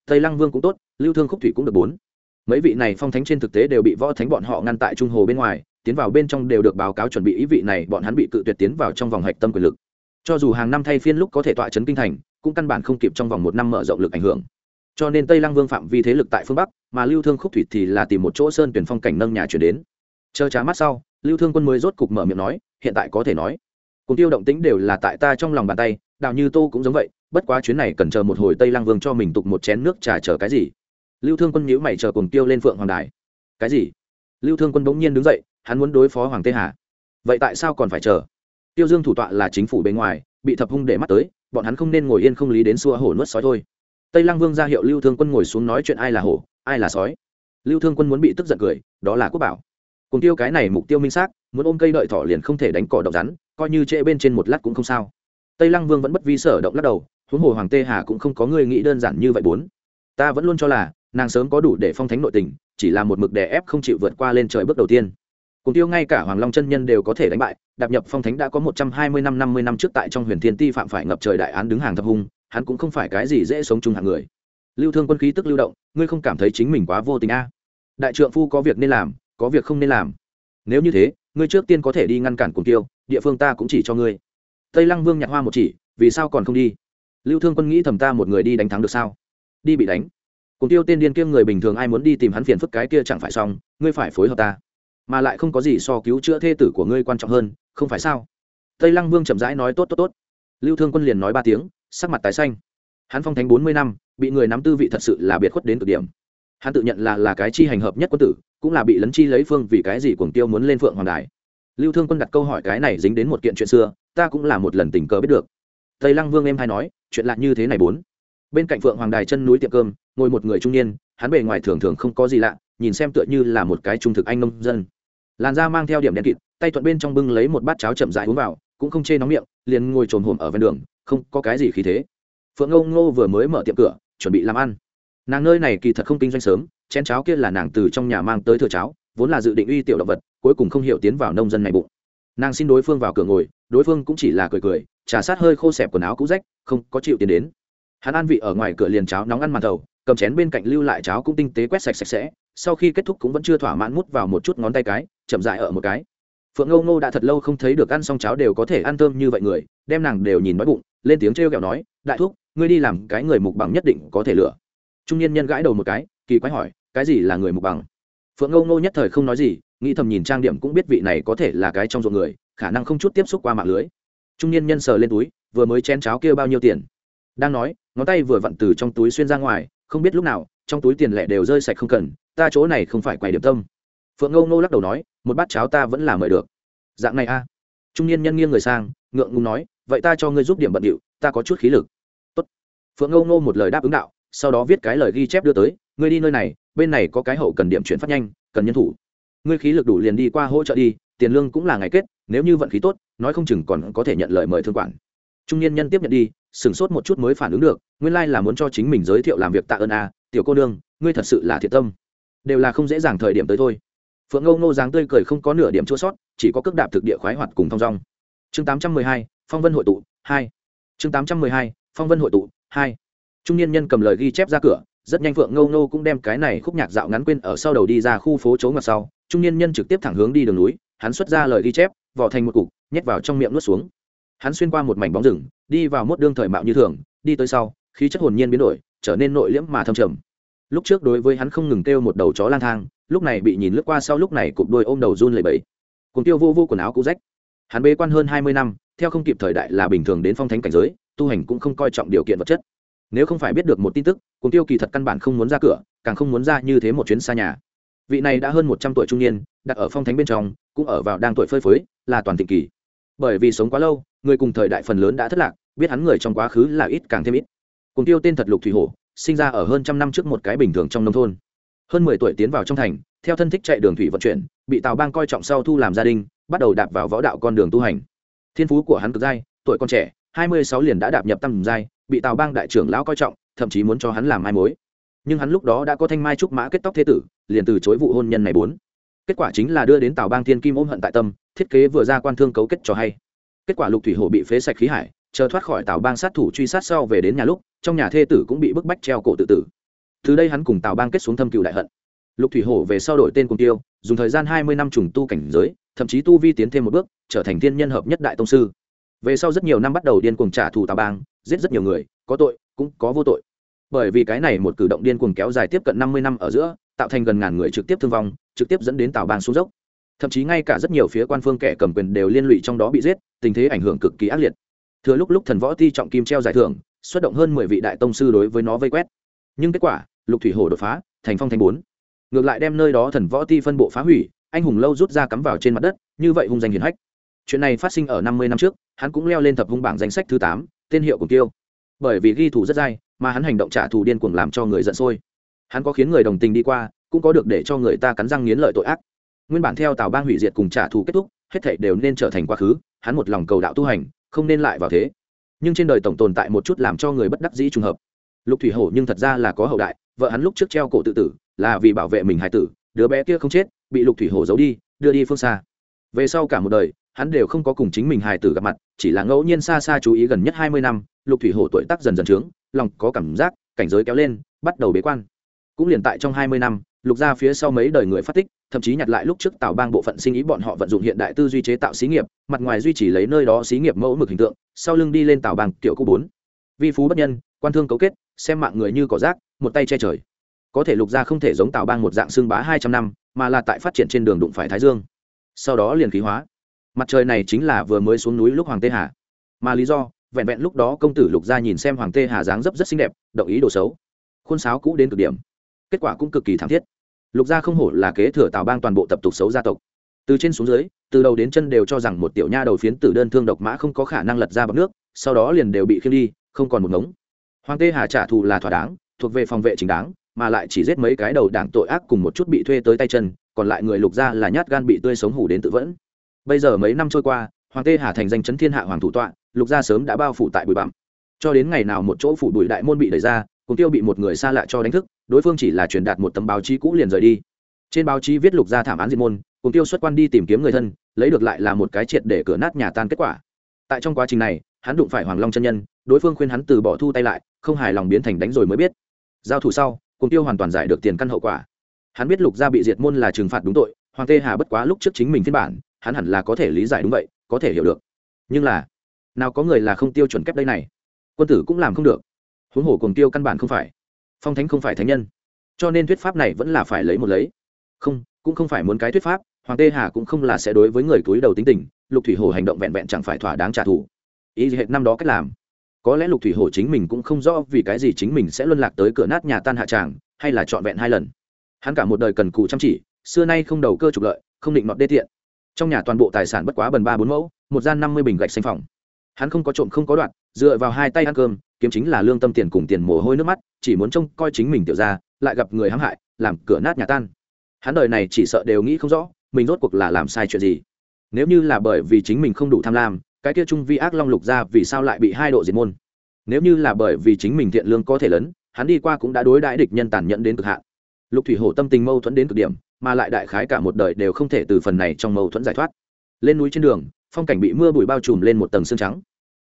Tây lăng vương cũng tốt, lưu thương khúc thủy cũng được bốn mấy vị này phong thánh trên thực tế đều bị võ thánh bọn họ ngăn tại trung hồ bên ngoài, tiến vào bên trong đều được báo cáo chuẩn bị ý vị này, bọn hắn bị cự tuyệt tiến vào trong vòng hạch tâm quyền lực. Cho dù hàng năm thay phiên lúc có thể tọa chấn kinh thành, cũng căn bản không kịp trong vòng một năm mở rộng lực ảnh hưởng. Cho nên tây lăng vương phạm vi thế lực tại phương bắc, mà lưu thương khúc thủy thì là tìm một chỗ sơn tuyển phong cảnh nâng nhà chuyển đến. Chờ trá mắt sau, lưu thương quân mới rốt cục mở miệng nói, hiện tại có thể nói, cùng tiêu động tính đều là tại ta trong lòng bàn tay, đào như tô cũng giống vậy, bất quá chuyến này cần chờ một hồi tây lăng vương cho mình tục một chén nước trà chờ cái gì lưu thương quân nhíu mày chờ cùng tiêu lên phượng hoàng đài. Cái gì? Lưu thương quân bỗng nhiên đứng dậy, hắn muốn đối phó hoàng tê hà. Vậy tại sao còn phải chờ? Tiêu dương thủ tọa là chính phủ bên ngoài, bị thập hung để mắt tới, bọn hắn không nên ngồi yên không lý đến xua hổ nuốt sói thôi. Tây lăng vương ra hiệu lưu thương quân ngồi xuống nói chuyện ai là hổ, ai là sói. Lưu thương quân muốn bị tức giận cười, đó là quốc bảo. Cùng tiêu cái này mục tiêu minh xác, muốn ôm cây đợi thỏ liền không thể đánh cỏ động rắn, coi như trễ bên trên một lát cũng không sao. Tây lăng vương vẫn bất vi sở động lắc đầu, huống hồ hoàng tê hà cũng không có người nghĩ đơn giản như vậy bốn. Ta vẫn luôn cho là nàng sớm có đủ để phong thánh nội tình, chỉ là một mực đè ép không chịu vượt qua lên trời bước đầu tiên. Cùng tiêu ngay cả hoàng long chân nhân đều có thể đánh bại, đạp nhập phong thánh đã có một trăm hai mươi năm năm mươi năm trước tại trong huyền thiên ti phạm phải ngập trời đại án đứng hàng thập hung, hắn cũng không phải cái gì dễ sống chung hạng người. Lưu thương quân khí tức lưu động, ngươi không cảm thấy chính mình quá vô tình a? Đại trượng phu có việc nên làm, có việc không nên làm. Nếu như thế, ngươi trước tiên có thể đi ngăn cản cùng tiêu, địa phương ta cũng chỉ cho ngươi. Tây lăng vương nhặt hoa một chỉ, vì sao còn không đi? Lưu thương quân nghĩ thầm ta một người đi đánh thắng được sao? Đi bị đánh cùng tiêu tên điên kiêm người bình thường ai muốn đi tìm hắn phiền phức cái kia chẳng phải xong, ngươi phải phối hợp ta. Mà lại không có gì so cứu chữa thê tử của ngươi quan trọng hơn, không phải sao? Tây lăng vương chậm rãi nói tốt tốt tốt. Lưu thương quân liền nói ba tiếng, sắc mặt tái xanh. Hắn phong thánh bốn mươi năm, bị người nắm tư vị thật sự là biệt khuất đến cực điểm. Hắn tự nhận là là cái chi hành hợp nhất quân tử, cũng là bị lấn chi lấy phương vì cái gì cuồng tiêu muốn lên phượng hoàng đài. Lưu thương quân đặt câu hỏi cái này dính đến một kiện chuyện xưa, ta cũng là một lần tình cờ biết được. Tây lăng vương em hay nói, chuyện lạ như thế này bốn. Bên cạnh phượng hoàng đài chân núi tiệm cơm ngồi một người trung niên, hắn bề ngoài thường thường không có gì lạ, nhìn xem tựa như là một cái trung thực anh nông dân. Làn da mang theo điểm đen kịt, tay thuận bên trong bưng lấy một bát cháo chậm dại uống vào, cũng không chê nóng miệng, liền ngồi trồm hồm ở ven đường, không có cái gì khí thế. Phượng ngô ngô vừa mới mở tiệm cửa, chuẩn bị làm ăn. Nàng nơi này kỳ thật không kinh doanh sớm, chén cháo kia là nàng từ trong nhà mang tới thừa cháo, vốn là dự định uy tiểu động vật, cuối cùng không hiểu tiến vào nông dân này bụng. Nàng xin đối phương vào cửa ngồi, đối phương cũng chỉ là cười cười, trà sát hơi khô xẹp quần áo cũ rách, không có chịu tiến đến. Hắn ăn vị ở ngoài cửa liền cháo nóng ăn màn thầu cầm chén bên cạnh lưu lại cháo cũng tinh tế quét sạch sạch sẽ, sau khi kết thúc cũng vẫn chưa thỏa mãn mút vào một chút ngón tay cái, chậm dại ở một cái. Phượng ngô ngô đã thật lâu không thấy được ăn xong cháo đều có thể ăn thơm như vậy người, đem nàng đều nhìn nói bụng, lên tiếng trêu kẹo nói, đại thúc, ngươi đi làm cái người mục bằng nhất định có thể lựa. Trung niên nhân gãi đầu một cái, kỳ quái hỏi, cái gì là người mục bằng? Phượng ngô ngô nhất thời không nói gì, nghĩ thầm nhìn trang điểm cũng biết vị này có thể là cái trong ruộng người, khả năng không chút tiếp xúc qua mạng lưới. Trung niên nhân sờ lên túi, vừa mới chén cháo kia bao nhiêu tiền? Đang nói, ngón tay vừa vặn từ trong túi xuyên ra ngoài không biết lúc nào, trong túi tiền lẻ đều rơi sạch không cần, ta chỗ này không phải quầy điểm tâm. Phượng ngô ngô lắc đầu nói, một bát cháo ta vẫn là mời được. Dạng này a. Trung niên nhân nghiêng người sang, ngượng ngùng nói, vậy ta cho ngươi giúp điểm bận điệu, ta có chút khí lực. Tốt. phượng ngô ngô một lời đáp ứng đạo, sau đó viết cái lời ghi chép đưa tới, ngươi đi nơi này, bên này có cái hậu cần điểm chuyển phát nhanh, cần nhân thủ. Ngươi khí lực đủ liền đi qua hỗ trợ đi, tiền lương cũng là ngày kết, nếu như vận khí tốt, nói không chừng còn có thể nhận lời mời thương quản. Trung niên nhân tiếp nhận đi sửng sốt một chút mới phản ứng được, nguyên lai là muốn cho chính mình giới thiệu làm việc tạ ơn a, tiểu cô nương, ngươi thật sự là thiệt tâm. Đều là không dễ dàng thời điểm tới thôi. Phượng ngâu nô dáng tươi cười không có nửa điểm chua sót, chỉ có cước đạp thực địa khoái hoạt cùng thong dong. Chương tám trăm mười hai, phong vân hội tụ, hai. Chương tám trăm mười hai, phong vân hội tụ, hai. Trung niên nhân cầm lời ghi chép ra cửa, rất nhanh phượng ngâu nô cũng đem cái này khúc nhạc dạo ngắn quên ở sau đầu đi ra khu phố chỗ ngặt sau. Trung niên nhân trực tiếp thẳng hướng đi đường núi, hắn xuất ra lời ghi chép vỏ thành một cục, nhét vào trong miệng nuốt xuống hắn xuyên qua một mảnh bóng rừng, đi vào mốt đương thời mạo như thường, đi tới sau, khí chất hồn nhiên biến đổi, trở nên nội liễm mà thâm trầm. Lúc trước đối với hắn không ngừng kêu một đầu chó lang thang, lúc này bị nhìn lướt qua sau lúc này cụp đôi ôm đầu run lẩy bẩy. Cùng tiêu vô vô quần áo cũ rách. Hắn bế quan hơn hai mươi năm, theo không kịp thời đại là bình thường đến phong thánh cảnh giới, tu hành cũng không coi trọng điều kiện vật chất. Nếu không phải biết được một tin tức cùng tiêu kỳ thật căn bản không muốn ra cửa, càng không muốn ra như thế một chuyến xa nhà. Vị này đã hơn một trăm tuổi trung niên, đặt ở phong thánh bên trong, cũng ở vào đang tuổi phơi phới, là toàn thịnh kỳ bởi vì sống quá lâu, người cùng thời đại phần lớn đã thất lạc, biết hắn người trong quá khứ là ít càng thêm ít. Cùng tiêu tên thật lục thủy hổ, sinh ra ở hơn trăm năm trước một cái bình thường trong nông thôn. Hơn mười tuổi tiến vào trong thành, theo thân thích chạy đường thủy vận chuyển, bị tào bang coi trọng sau thu làm gia đình, bắt đầu đạp vào võ đạo con đường tu hành. Thiên phú của hắn cực giai tuổi còn trẻ, hai mươi sáu liền đã đạp nhập tăng giai, bị tào bang đại trưởng lão coi trọng, thậm chí muốn cho hắn làm mai mối. Nhưng hắn lúc đó đã có thanh mai trúc mã kết tóc thế tử, liền từ chối vụ hôn nhân này bốn. Kết quả chính là đưa đến tào bang thiên kim ôm hận tại tâm thiết kế vừa ra quan thương cấu kết cho hay. Kết quả lục thủy hổ bị phế sạch khí hải, chờ thoát khỏi tào bang sát thủ truy sát sau về đến nhà lúc, trong nhà thê tử cũng bị bức bách treo cổ tự tử. Từ đây hắn cùng tào bang kết xuống thâm cựu đại hận. Lục thủy hổ về sau đổi tên cùng tiêu, dùng thời gian hai mươi năm trùng tu cảnh giới, thậm chí tu vi tiến thêm một bước, trở thành thiên nhân hợp nhất đại tông sư. Về sau rất nhiều năm bắt đầu điên cuồng trả thù tào bang, giết rất nhiều người, có tội, cũng có vô tội. Bởi vì cái này một cử động điên cuồng kéo dài tiếp cận năm mươi năm ở giữa, tạo thành gần ngàn người trực tiếp thương vong, trực tiếp dẫn đến tào bang xuống dốc thậm chí ngay cả rất nhiều phía quan phương kẻ cầm quyền đều liên lụy trong đó bị giết, tình thế ảnh hưởng cực kỳ ác liệt. Thừa lúc lúc thần võ ti trọng kim treo giải thưởng, xuất động hơn mười vị đại tông sư đối với nó vây quét. Nhưng kết quả, lục thủy hồ đột phá, thành phong thành bốn. Ngược lại đem nơi đó thần võ ti phân bộ phá hủy, anh hùng lâu rút ra cắm vào trên mặt đất, như vậy hung danh hiền hách. Chuyện này phát sinh ở năm mươi năm trước, hắn cũng leo lên thập hung bảng danh sách thứ tám, tên hiệu của tiêu. Bởi vì ghi thủ rất dai, mà hắn hành động trả thù điên cuồng làm cho người giận sôi. Hắn có khiến người đồng tình đi qua, cũng có được để cho người ta cắn răng nghiến lợi tội ác nguyên bản theo tào bang hủy diệt cùng trả thù kết thúc, hết thảy đều nên trở thành quá khứ, hắn một lòng cầu đạo tu hành, không nên lại vào thế. Nhưng trên đời tổng tồn tại một chút làm cho người bất đắc dĩ trùng hợp. Lục thủy hổ nhưng thật ra là có hậu đại, vợ hắn lúc trước treo cổ tự tử, là vì bảo vệ mình hài tử, đứa bé kia không chết, bị lục thủy hổ giấu đi, đưa đi phương xa. Về sau cả một đời, hắn đều không có cùng chính mình hài tử gặp mặt, chỉ là ngẫu nhiên xa xa chú ý gần nhất hai mươi năm, lục thủy hổ tuổi tác dần dần trướng, lòng có cảm giác, cảnh giới kéo lên, bắt đầu bế quan. Cũng liền tại trong hai mươi năm, lục ra phía sau mấy đời người phát tích thậm chí nhặt lại lúc trước tạo bang bộ phận sinh ý bọn họ vận dụng hiện đại tư duy chế tạo xí nghiệp, mặt ngoài duy trì lấy nơi đó xí nghiệp mẫu mực hình tượng, sau lưng đi lên tạo bang kiểu cũ bốn. Vi phú bất nhân, quan thương cấu kết, xem mạng người như cỏ rác, một tay che trời. Có thể lục gia không thể giống tạo bang một dạng xương bá hai trăm năm, mà là tại phát triển trên đường đụng phải thái dương. Sau đó liền khí hóa. Mặt trời này chính là vừa mới xuống núi lúc hoàng tê hà. Mà lý do, vẹn vẹn lúc đó công tử lục gia nhìn xem hoàng tê hà dáng dấp rất xinh đẹp động ý đồ xấu. Khuôn sáo cũ đến cực điểm. Kết quả cũng cực kỳ thảm thiết lục gia không hổ là kế thừa tào bang toàn bộ tập tục xấu gia tộc. Từ trên xuống dưới, từ đầu đến chân đều cho rằng một tiểu nha đầu phiến tử đơn thương độc mã không có khả năng lật ra bằng nước, sau đó liền đều bị khiêng đi, không còn một ngống. Hoàng tê hà trả thù là thỏa đáng, thuộc về phòng vệ chính đáng, mà lại chỉ giết mấy cái đầu đảng tội ác cùng một chút bị thuê tới tay chân, còn lại người lục gia là nhát gan bị tươi sống hủ đến tự vẫn. Bây giờ mấy năm trôi qua, hoàng tê hà thành danh chấn thiên hạ hoàng thủ tọa, lục gia sớm đã bao phủ tại bụi bặm. Cho đến ngày nào một chỗ phủ bụi đại môn bị đẩy ra, cùng tiêu bị một người xa lạ cho đánh thức đối phương chỉ là truyền đạt một tấm báo chí cũ liền rời đi. Trên báo chí viết lục gia thảm án diệt môn, cùng tiêu xuất quan đi tìm kiếm người thân, lấy được lại là một cái triệt để cửa nát nhà tan kết quả. Tại trong quá trình này, hắn đụng phải hoàng long chân nhân, đối phương khuyên hắn từ bỏ thu tay lại, không hài lòng biến thành đánh rồi mới biết. Giao thủ sau, cùng tiêu hoàn toàn giải được tiền căn hậu quả. Hắn biết lục gia bị diệt môn là trừng phạt đúng tội, hoàng tê hà bất quá lúc trước chính mình phiên bản, hắn hẳn là có thể lý giải đúng vậy, có thể hiểu được. Nhưng là, nào có người là không tiêu chuẩn kép đây này? Quân tử cũng làm không được. Huống hồ cùng tiêu căn bản không phải phong thánh không phải thánh nhân. Cho nên thuyết pháp này vẫn là phải lấy một lấy. Không, cũng không phải muốn cái thuyết pháp, hoàng tê hà cũng không là sẽ đối với người túi đầu tính tình, lục thủy hồ hành động vẹn vẹn chẳng phải thỏa đáng trả thù. Ý hệ năm đó cách làm? Có lẽ lục thủy hồ chính mình cũng không rõ vì cái gì chính mình sẽ luân lạc tới cửa nát nhà tan hạ tràng, hay là trọn vẹn hai lần. Hắn cả một đời cần cù chăm chỉ, xưa nay không đầu cơ trục lợi, không định nọt đê tiện. Trong nhà toàn bộ tài sản bất quá bần ba bốn mẫu, một gian năm mươi bình gạch xanh phòng. Hắn không có trộm không có đoạn dựa vào hai tay ăn cơm kiếm chính là lương tâm tiền cùng tiền mồ hôi nước mắt, chỉ muốn trông coi chính mình tiểu ra lại gặp người hãm hại, làm cửa nát nhà tan. Hắn đời này chỉ sợ đều nghĩ không rõ, mình rốt cuộc là làm sai chuyện gì. Nếu như là bởi vì chính mình không đủ tham lam, cái kia trung vi ác long lục ra vì sao lại bị hai độ diệt môn? Nếu như là bởi vì chính mình thiện lương có thể lớn, hắn đi qua cũng đã đối đãi địch nhân tàn nhẫn đến cực hạn. Lục thủy hổ tâm tình mâu thuẫn đến cực điểm, mà lại đại khái cả một đời đều không thể từ phần này trong mâu thuẫn giải thoát. Lên núi trên đường, phong cảnh bị mưa bụi bao trùm lên một tầng xương trắng.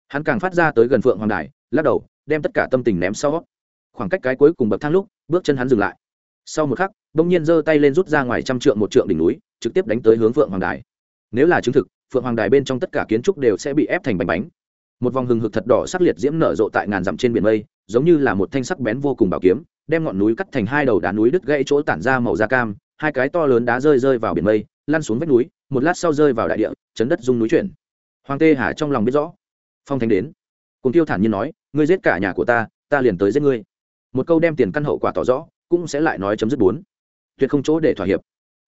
Hắn càng phát ra tới gần phượng hoàng đài lắc đầu, đem tất cả tâm tình ném sau. Khoảng cách cái cuối cùng bậc thang lúc, bước chân hắn dừng lại. Sau một khắc, bỗng nhiên giơ tay lên rút ra ngoài trăm trượng một trượng đỉnh núi, trực tiếp đánh tới hướng phượng hoàng đài. Nếu là chứng thực, phượng hoàng đài bên trong tất cả kiến trúc đều sẽ bị ép thành bánh bánh. Một vòng hừng hực thật đỏ sắc liệt diễm nở rộ tại ngàn dặm trên biển mây, giống như là một thanh sắc bén vô cùng bảo kiếm, đem ngọn núi cắt thành hai đầu đá núi đứt gãy chỗ tản ra màu da cam, hai cái to lớn đá rơi rơi vào biển mây, lăn xuống vách núi, một lát sau rơi vào đại địa, chấn đất rung núi chuyển. Hoàng tê hà trong lòng biết rõ, phong thánh đến cùng tiêu thản nhiên nói, ngươi giết cả nhà của ta ta liền tới giết ngươi. Một câu đem tiền căn hậu quả tỏ rõ, cũng sẽ lại nói chấm dứt bốn. Tuyệt không chỗ để thỏa hiệp.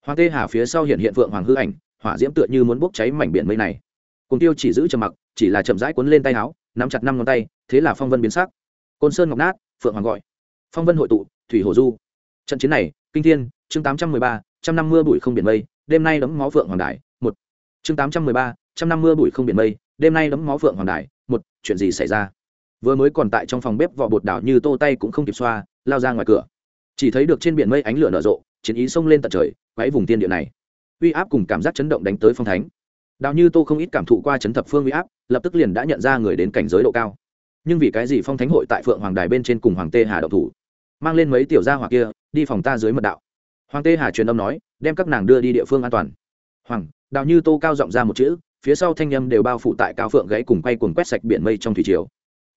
Hoàng tê hà phía sau hiện hiện vượng hoàng hư ảnh, hỏa diễm tựa như muốn bốc cháy mảnh biển mây này. Cùng tiêu chỉ giữ trầm mặc, chỉ là chậm rãi cuốn lên tay áo, nắm chặt năm ngón tay, thế là phong vân biến sắc. Côn sơn ngọc nát, phượng hoàng gọi. Phong vân hội tụ, thủy hồ du. Trận chiến này, kinh thiên, chương tám trăm mười ba, trăm năm mưa bụi không biển mây, đêm nay đấm máu phượng hoàng đại một. Chương tám trăm mười ba, trăm năm mưa bụi không biển mây đêm nay đấm máu phượng hoàng đại một, chuyện gì xảy ra? Vừa mới còn tại trong phòng bếp vỏ bột đảo như tô tay cũng không kịp xoa, lao ra ngoài cửa. Chỉ thấy được trên biển mây ánh lửa nở rộ, chiến ý xông lên tận trời quáy vùng tiên địa này. Uy áp cùng cảm giác chấn động đánh tới phong thánh. Đào như tô không ít cảm thụ qua chấn thập phương uy áp, lập tức liền đã nhận ra người đến cảnh giới độ cao. Nhưng vì cái gì phong thánh hội tại phượng hoàng đài bên trên cùng hoàng tê hà đậu thủ? Mang lên mấy tiểu gia hỏa kia, đi phòng ta dưới mật đạo. Hoàng tê hà truyền âm nói, đem các nàng đưa đi địa phương an toàn. Hoàng đào như tô cao giọng ra một chữ phía sau thanh âm đều bao phủ tại cao phượng gãy cùng quay cuồng quét sạch biển mây trong thủy triều.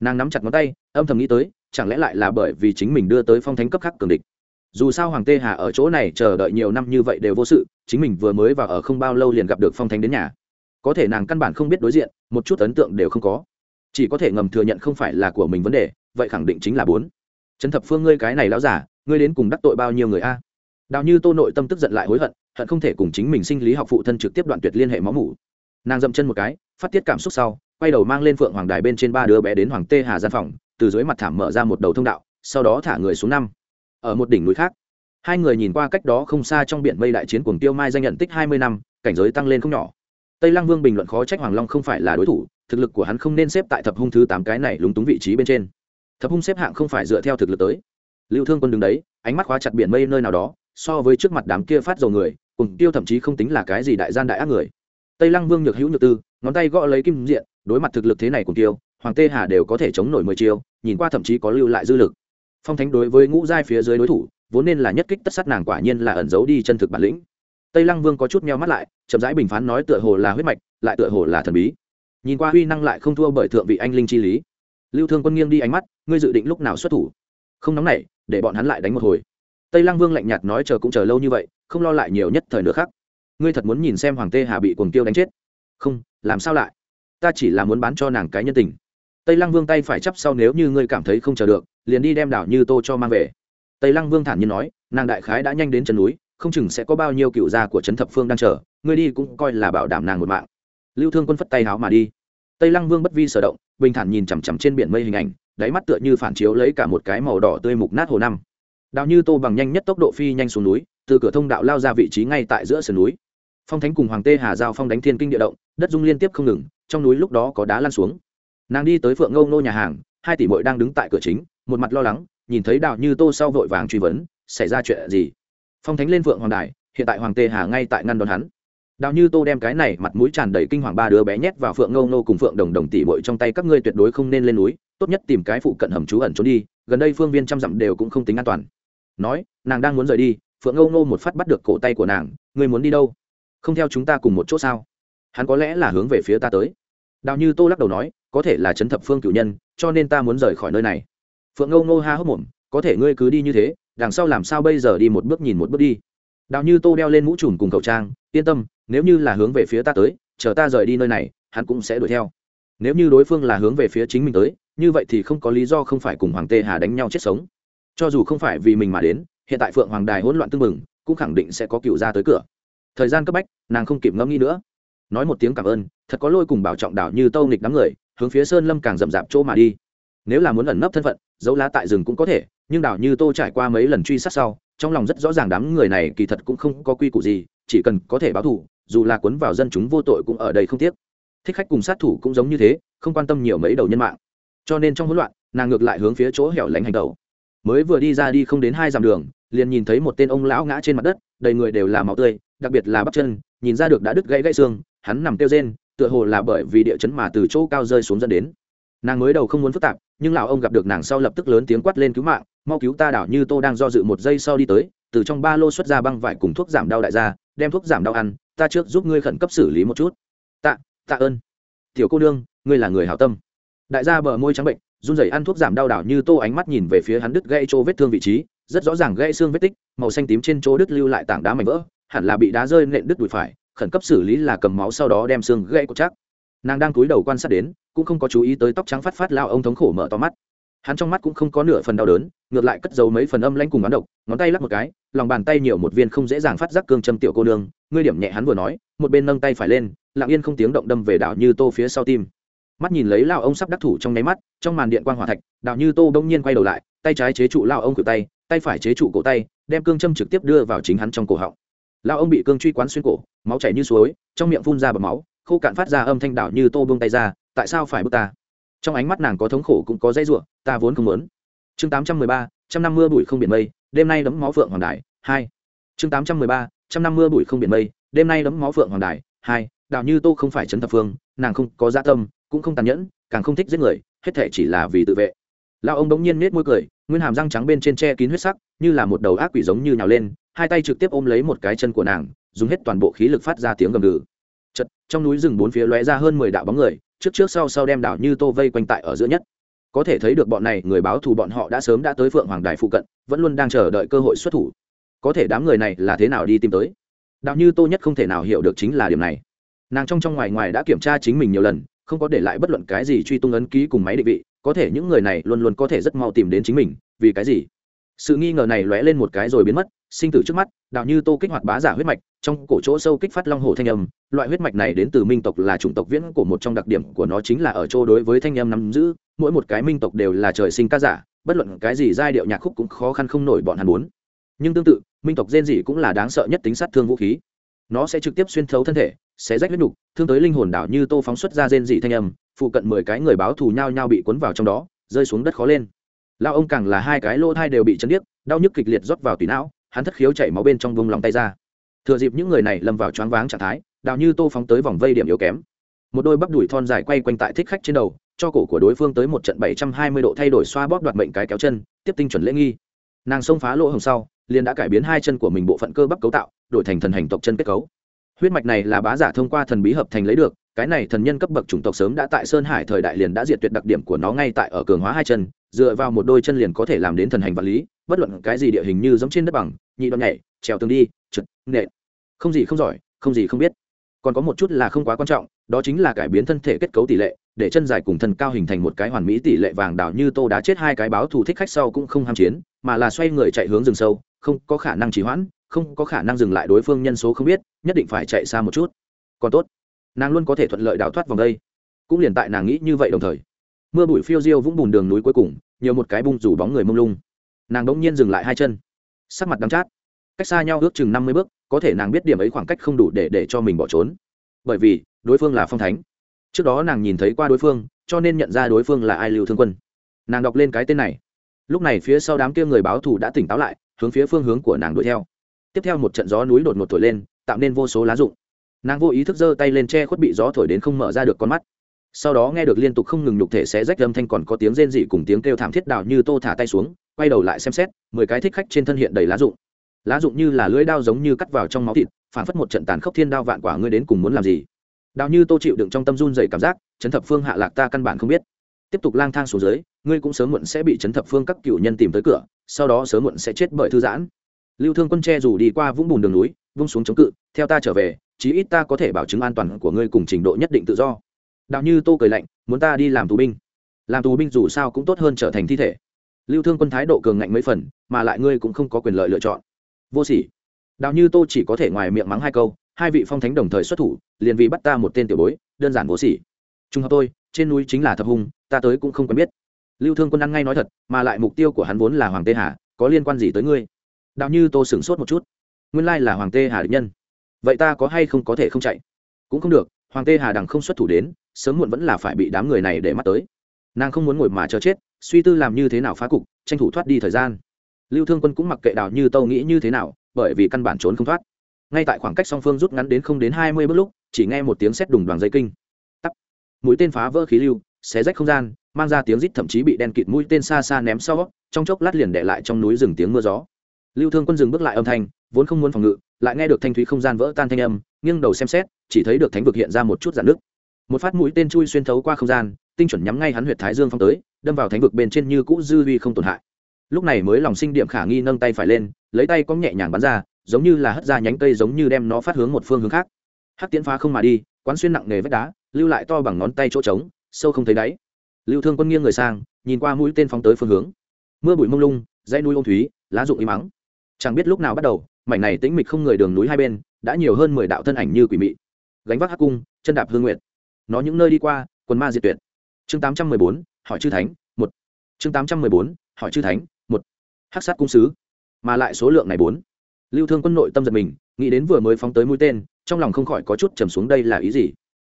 Nàng nắm chặt ngón tay, âm thầm nghĩ tới, chẳng lẽ lại là bởi vì chính mình đưa tới phong thánh cấp khắc cường địch. Dù sao hoàng tê hà ở chỗ này chờ đợi nhiều năm như vậy đều vô sự, chính mình vừa mới vào ở không bao lâu liền gặp được phong thánh đến nhà. Có thể nàng căn bản không biết đối diện, một chút ấn tượng đều không có. Chỉ có thể ngầm thừa nhận không phải là của mình vấn đề, vậy khẳng định chính là bốn. Trấn thập phương ngươi cái này lão giả, ngươi đến cùng đắc tội bao nhiêu người a? Đào như tô nội tâm tức giận lại hối hận hận không thể cùng chính mình sinh lý học phụ thân trực tiếp đoạn tuyệt liên hệ máu mủ nàng dậm chân một cái, phát tiết cảm xúc sau, quay đầu mang lên phượng hoàng đài bên trên ba đứa bé đến hoàng tê hà gian phòng, từ dưới mặt thảm mở ra một đầu thông đạo, sau đó thả người xuống năm. Ở một đỉnh núi khác, hai người nhìn qua cách đó không xa trong biển mây đại chiến cuồng tiêu mai danh nhận tích hai mươi năm, cảnh giới tăng lên không nhỏ. Tây lăng vương bình luận khó trách hoàng long không phải là đối thủ, thực lực của hắn không nên xếp tại thập hung thứ tám cái này lúng túng vị trí bên trên. Thập hung xếp hạng không phải dựa theo thực lực tới. Lưu thương quân đứng đấy, ánh mắt khóa chặt biển mây nơi nào đó, so với trước mặt đám kia phát dầu người cùng tiêu thậm chí không tính là cái gì đại gian đại ác người tây lăng vương nhược hữu nhược tư, ngón tay gõ lấy kim diện, đối mặt thực lực thế này cùng tiêu hoàng tê hà đều có thể chống nổi mười chiêu, nhìn qua thậm chí có lưu lại dư lực. Phong thánh đối với ngũ giai phía dưới đối thủ, vốn nên là nhất kích tất sát nàng quả nhiên là ẩn giấu đi chân thực bản lĩnh. Tây lăng vương có chút meo mắt lại, chậm rãi bình phán nói tựa hồ là huyết mạch, lại tựa hồ là thần bí. Nhìn qua huy năng lại không thua bởi thượng vị anh linh chi lý. Lưu thương quân nghiêng đi ánh mắt, ngươi dự định lúc nào xuất thủ? Không nóng nảy, để bọn hắn lại đánh một hồi. Tây lăng vương lạnh nhạt nói chờ cũng chờ lâu như vậy, không lo lại nhiều nhất thời nữa khác ngươi thật muốn nhìn xem hoàng tê hà bị cuồng tiêu đánh chết. Không, làm sao lại? Ta chỉ là muốn bán cho nàng cái nhân tình. Tây lăng vương tay phải chắp sau nếu như ngươi cảm thấy không chờ được, liền đi đem đảo như tô cho mang về. Tây lăng vương thản nhiên nói, nàng đại khái đã nhanh đến chân núi, không chừng sẽ có bao nhiêu cựu gia của trấn thập phương đang chờ, ngươi đi cũng coi là bảo đảm nàng một mạng. Lưu thương quân phất tay háo mà đi. Tây lăng vương bất vi sở động, bình thản nhìn chằm chằm trên biển mây hình ảnh, đáy mắt tựa như phản chiếu lấy cả một cái màu đỏ tươi mục nát hồ năm. Đào như tô bằng nhanh nhất tốc độ phi nhanh xuống núi, từ cửa thông đạo lao ra vị trí ngay tại giữa sườn núi phong thánh cùng hoàng tê hà giao phong đánh thiên kinh địa động, đất dung liên tiếp không ngừng, trong núi lúc đó có đá lan xuống. Nàng đi tới phượng ngâu nô nhà hàng, hai tỷ bội đang đứng tại cửa chính, một mặt lo lắng, nhìn thấy đào như tô sau vội vàng truy vấn, xảy ra chuyện gì? Phong thánh lên phượng hoàng đài, hiện tại hoàng tê hà ngay tại ngăn đón hắn. Đào như tô đem cái này mặt mũi tràn đầy kinh hoàng ba đứa bé nhét vào phượng ngâu nô cùng phượng đồng đồng tỷ bội trong tay, các ngươi tuyệt đối không nên lên núi, tốt nhất tìm cái phụ cận hầm trú ẩn trốn đi, gần đây phương viên trăm dặm đều cũng không tính an toàn. Nói, nàng đang muốn rời đi, phượng ngâu nô một phát bắt được cổ tay của nàng, ngươi muốn đi đâu? Không theo chúng ta cùng một chỗ sao? Hắn có lẽ là hướng về phía ta tới. Đào như tô lắc đầu nói có thể là chấn thập phương cựu nhân cho nên ta muốn rời khỏi nơi này. Phượng ngâu Ngô ha hốc mồm có thể ngươi cứ đi như thế đằng sau làm sao bây giờ đi một bước nhìn một bước đi. Đào như tô đeo lên mũ trùm cùng khẩu trang yên tâm nếu như là hướng về phía ta tới chờ ta rời đi nơi này hắn cũng sẽ đuổi theo. Nếu như đối phương là hướng về phía chính mình tới như vậy thì không có lý do không phải cùng hoàng tê hà đánh nhau chết sống. Cho dù không phải vì mình mà đến hiện tại phượng hoàng đài hỗn loạn tưng bừng, cũng khẳng định sẽ có cựu ra tới cửa thời gian cấp bách, nàng không kịp ngẫm nghĩ nữa. Nói một tiếng cảm ơn, thật có lôi cùng bảo trọng đảo như tâu nghịch đám người, hướng phía sơn lâm càng rậm rạp chỗ mà đi. Nếu là muốn ẩn nấp thân phận dấu lá tại rừng cũng có thể, nhưng đảo như tô trải qua mấy lần truy sát sau, trong lòng rất rõ ràng đám người này kỳ thật cũng không có quy củ gì, chỉ cần có thể báo thù, dù là cuốn vào dân chúng vô tội cũng ở đây không tiếc. Thích khách cùng sát thủ cũng giống như thế, không quan tâm nhiều mấy đầu nhân mạng. Cho nên trong hỗn loạn, nàng ngược lại hướng phía chỗ hẻo lánh hành tẩu. Mới vừa đi ra đi không đến hai dặm đường liền nhìn thấy một tên ông lão ngã trên mặt đất đầy người đều là máu tươi đặc biệt là bắp chân nhìn ra được đã đứt gãy gãy xương hắn nằm kêu rên tựa hồ là bởi vì địa chấn mà từ chỗ cao rơi xuống dẫn đến. Nàng mới đầu không muốn phức tạp nhưng lão ông gặp được nàng sau lập tức lớn tiếng quát lên cứu mạng mau cứu ta đảo như tô đang do dự một giây sau đi tới từ trong ba lô xuất ra băng vải cùng thuốc giảm đau đại gia đem thuốc giảm đau ăn ta trước giúp ngươi khẩn cấp xử lý một chút. Tạ tạ ơn. Tiểu cô đương, ngươi là người hảo tâm. Đại gia bờ môi trắng bệnh run rẩy ăn thuốc giảm đau đảo như tô ánh mắt nhìn về phía hắn đứt gãy chỗ vết thương vị trí rất rõ ràng gãy xương vết tích, màu xanh tím trên chỗ đứt lưu lại tảng đá mảnh vỡ, hẳn là bị đá rơi nện đứt đùi phải, khẩn cấp xử lý là cầm máu sau đó đem xương gãy cột chắc. Nàng đang cúi đầu quan sát đến, cũng không có chú ý tới tóc trắng phát phát lao ông thống khổ mở to mắt. Hắn trong mắt cũng không có nửa phần đau đớn, ngược lại cất giấu mấy phần âm lanh cùng bán độc, ngón tay lắc một cái, lòng bàn tay nhiều một viên không dễ dàng phát giác cương châm tiểu cô nương, ngươi điểm nhẹ hắn vừa nói, một bên nâng tay phải lên, lặng yên không tiếng động đâm về đảo như tô phía sau tim. Mắt nhìn lấy lao ông sắp đắc thủ trong nháy mắt, trong màn điện quang hỏa thạch, đảo như tô đông nhiên quay đầu lại, tay trái chế trụ lao ông cự tay tay phải chế trụ cổ tay, đem cương châm trực tiếp đưa vào chính hắn trong cổ họng. Lao ông bị cương truy quán xuyên cổ, máu chảy như suối, trong miệng phun ra bọt máu, khô cạn phát ra âm thanh đảo như tô buông tay ra, tại sao phải bước ta? Trong ánh mắt nàng có thống khổ cũng có dây ruộng ta vốn không muốn. Chương tám trăm mười ba, trăm năm mưa bụi không biển mây, đêm nay đấm máu phượng hoàng đại hai. Chương tám trăm mười ba, trăm năm mưa bụi không biển mây, đêm nay đấm máu phượng hoàng đại hai. Đạo như tô không phải trấn thập phương, nàng không có gia dạ tâm, cũng không tàn nhẫn, càng không thích giết người, hết thể chỉ là vì tự vệ lão ông đống nhiên nết môi cười, nguyên hàm răng trắng bên trên tre kín huyết sắc, như là một đầu ác quỷ giống như nhào lên, hai tay trực tiếp ôm lấy một cái chân của nàng, dùng hết toàn bộ khí lực phát ra tiếng gầm gừ. Chật, trong núi rừng bốn phía lóe ra hơn mười đạo bóng người, trước trước sau sau đem đảo như tô vây quanh tại ở giữa nhất. Có thể thấy được bọn này, người báo thù bọn họ đã sớm đã tới phượng hoàng đài phụ cận, vẫn luôn đang chờ đợi cơ hội xuất thủ. Có thể đám người này là thế nào đi tìm tới? Đạo như tô nhất không thể nào hiểu được chính là điểm này. Nàng trong trong ngoài ngoài đã kiểm tra chính mình nhiều lần, không có để lại bất luận cái gì truy tung ấn ký cùng máy định vị có thể những người này luôn luôn có thể rất mau tìm đến chính mình, vì cái gì? Sự nghi ngờ này lóe lên một cái rồi biến mất, sinh tử trước mắt đạo như tô kích hoạt bá giả huyết mạch, trong cổ chỗ sâu kích phát long hồ thanh âm, loại huyết mạch này đến từ minh tộc là chủng tộc viễn của một trong đặc điểm của nó chính là ở chỗ đối với thanh âm nắm giữ, mỗi một cái minh tộc đều là trời sinh ca giả, bất luận cái gì giai điệu nhạc khúc cũng khó khăn không nổi bọn hắn muốn. Nhưng tương tự, minh tộc gen dị cũng là đáng sợ nhất tính sát thương vũ khí nó sẽ trực tiếp xuyên thấu thân thể sẽ rách huyết đục thương tới linh hồn đảo như tô phóng xuất ra gen dị thanh âm, phụ cận mười cái người báo thù nhau nhau bị cuốn vào trong đó, rơi xuống đất khó lên. Lao ông càng là hai cái lỗ thai đều bị chấn điếc, đau nhức kịch liệt rót vào tùy não, hắn thất khiếu chảy máu bên trong vùng lòng tay ra. Thừa dịp những người này lâm vào choáng váng trạng thái đào như tô phóng tới vòng vây điểm yếu kém. Một đôi bắp đùi thon dài quay quanh tại thích khách trên đầu, cho cổ của đối phương tới một trận bảy trăm hai mươi độ thay đổi xoa bóp đoạt mệnh cái kéo chân, tiếp tinh chuẩn lễ nghi. Nàng xông phá lỗ hồng sau liền đã cải biến hai chân của mình bộ phận cơ bắp cấu tạo, đổi thành thần hành tộc chân kết cấu. Huyết mạch này là bá giả thông qua thần bí hợp thành lấy được, cái này thần nhân cấp bậc chủng tộc sớm đã tại sơn hải thời đại liền đã diệt tuyệt đặc điểm của nó ngay tại ở cường hóa hai chân, dựa vào một đôi chân liền có thể làm đến thần hành vật lý, bất luận cái gì địa hình như giống trên đất bằng, nhị đoạn nhảy, trèo tường đi, trượt, nện. Không gì không giỏi, không gì không biết. Còn có một chút là không quá quan trọng, đó chính là cải biến thân thể kết cấu tỷ lệ, để chân dài cùng thân cao hình thành một cái hoàn mỹ tỷ lệ vàng đảo như tô đá chết hai cái báo thù thích khách sau cũng không ham chiến, mà là xoay người chạy hướng rừng sâu không có khả năng trì hoãn, không có khả năng dừng lại đối phương nhân số không biết, nhất định phải chạy xa một chút. Còn tốt, nàng luôn có thể thuận lợi đào thoát vòng đây. Cũng liền tại nàng nghĩ như vậy đồng thời, mưa bụi phiêu diêu vũng bùn đường núi cuối cùng, nhiều một cái bung rủ bóng người mông lung. Nàng bỗng nhiên dừng lại hai chân, sắc mặt đắm chát. Cách xa nhau ước chừng năm mươi bước, có thể nàng biết điểm ấy khoảng cách không đủ để để cho mình bỏ trốn. Bởi vì, đối phương là phong thánh. Trước đó nàng nhìn thấy qua đối phương, cho nên nhận ra đối phương là ai lưu thương quân. Nàng đọc lên cái tên này. Lúc này phía sau đám kia người báo thù đã tỉnh táo lại hướng phía phương hướng của nàng đuổi theo. Tiếp theo một trận gió núi đột ngột thổi lên, tạo nên vô số lá rụng. Nàng vô ý thức giơ tay lên che khuất bị gió thổi đến không mở ra được con mắt. Sau đó nghe được liên tục không ngừng nhục thể xé rách âm thanh còn có tiếng rên dị cùng tiếng kêu thảm thiết đào như tô thả tay xuống, quay đầu lại xem xét, mười cái thích khách trên thân hiện đầy lá rụng. Lá rụng như là lưỡi đao giống như cắt vào trong máu thịt, phản phất một trận tàn khốc thiên đao vạn quả ngươi đến cùng muốn làm gì? Đào như tô chịu đựng trong tâm run dày cảm giác, chấn thập phương hạ lạc ta căn bản không biết. Tiếp tục lang thang xuống dưới ngươi cũng sớm muộn sẽ bị chấn thập phương các cựu nhân tìm tới cửa sau đó sớm muộn sẽ chết bởi thư giãn. Lưu thương quân tre dù đi qua vũng bùn đường núi vung xuống chống cự theo ta trở về chí ít ta có thể bảo chứng an toàn của ngươi cùng trình độ nhất định tự do. Đạo như tô cười lạnh muốn ta đi làm tù binh. Làm tù binh dù sao cũng tốt hơn trở thành thi thể. Lưu thương quân thái độ cường ngạnh mấy phần mà lại ngươi cũng không có quyền lợi lựa chọn. Vô sỉ. Đạo như tô chỉ có thể ngoài miệng mắng hai câu hai vị phong thánh đồng thời xuất thủ liền vì bắt ta một tên tiểu bối đơn giản vô sỉ. Trùng hợp tôi trên núi chính là thập hùng, ta tới cũng không quen biết lưu thương quân ăn ngay nói thật, mà lại mục tiêu của hắn vốn là hoàng tê hà, có liên quan gì tới ngươi? Đạo như tô sửng sốt một chút. Nguyên lai là hoàng tê hà địch nhân. Vậy ta có hay không có thể không chạy? Cũng không được, hoàng tê hà đằng không xuất thủ đến, sớm muộn vẫn là phải bị đám người này để mắt tới. Nàng không muốn ngồi mà chờ chết, suy tư làm như thế nào phá cục, tranh thủ thoát đi thời gian. Lưu thương quân cũng mặc kệ đào như tâu nghĩ như thế nào, bởi vì căn bản trốn không thoát. Ngay tại khoảng cách song phương rút ngắn đến không đến hai mươi bước lúc, chỉ nghe một tiếng sét đùng đoàn dây kinh. Tắt mũi tên phá vỡ khí lưu, xé rách không gian mang ra tiếng rít thậm chí bị đen kịt mũi tên xa xa ném sau, trong chốc lát liền để lại trong núi rừng tiếng mưa gió. Lưu thương quân dừng bước lại âm thanh, vốn không muốn phòng ngự, lại nghe được thanh thúy không gian vỡ tan thanh âm, nghiêng đầu xem xét, chỉ thấy được thánh vực hiện ra một chút dạn nước. Một phát mũi tên chui xuyên thấu qua không gian, tinh chuẩn nhắm ngay hắn huyệt thái dương phong tới, đâm vào thánh vực bên trên như cũ dư vi không tổn hại. Lúc này mới lòng sinh điểm khả nghi nâng tay phải lên, lấy tay có nhẹ nhàng bắn ra, giống như là hất ra nhánh cây giống như đem nó phát hướng một phương hướng khác. Hắc tiến phá không mà đi, quán xuyên nặng nề vách đá, lưu lại to bằng ngón tay chỗ trống, sâu không thấy đáy lưu thương quân nghiêng người sang, nhìn qua mũi tên phóng tới phương hướng. Mưa bụi mông lung, dãy núi ôm thúy, lá rụng im mắng. Chẳng biết lúc nào bắt đầu, mảnh này tĩnh mịch không người đường núi hai bên, đã nhiều hơn mười đạo thân ảnh như quỷ mị. Gánh vác hắc cung, chân đạp hương nguyện nó những nơi đi qua, quần ma diệt tuyệt. Chương tám trăm mười bốn, hỏi chư thánh, một. Chương tám trăm mười bốn, hỏi chư thánh, một. Hắc sát cung sứ, mà lại số lượng này bốn. Lưu thương quân nội tâm giật mình, nghĩ đến vừa mới phóng tới mũi tên, trong lòng không khỏi có chút trầm xuống đây là ý gì.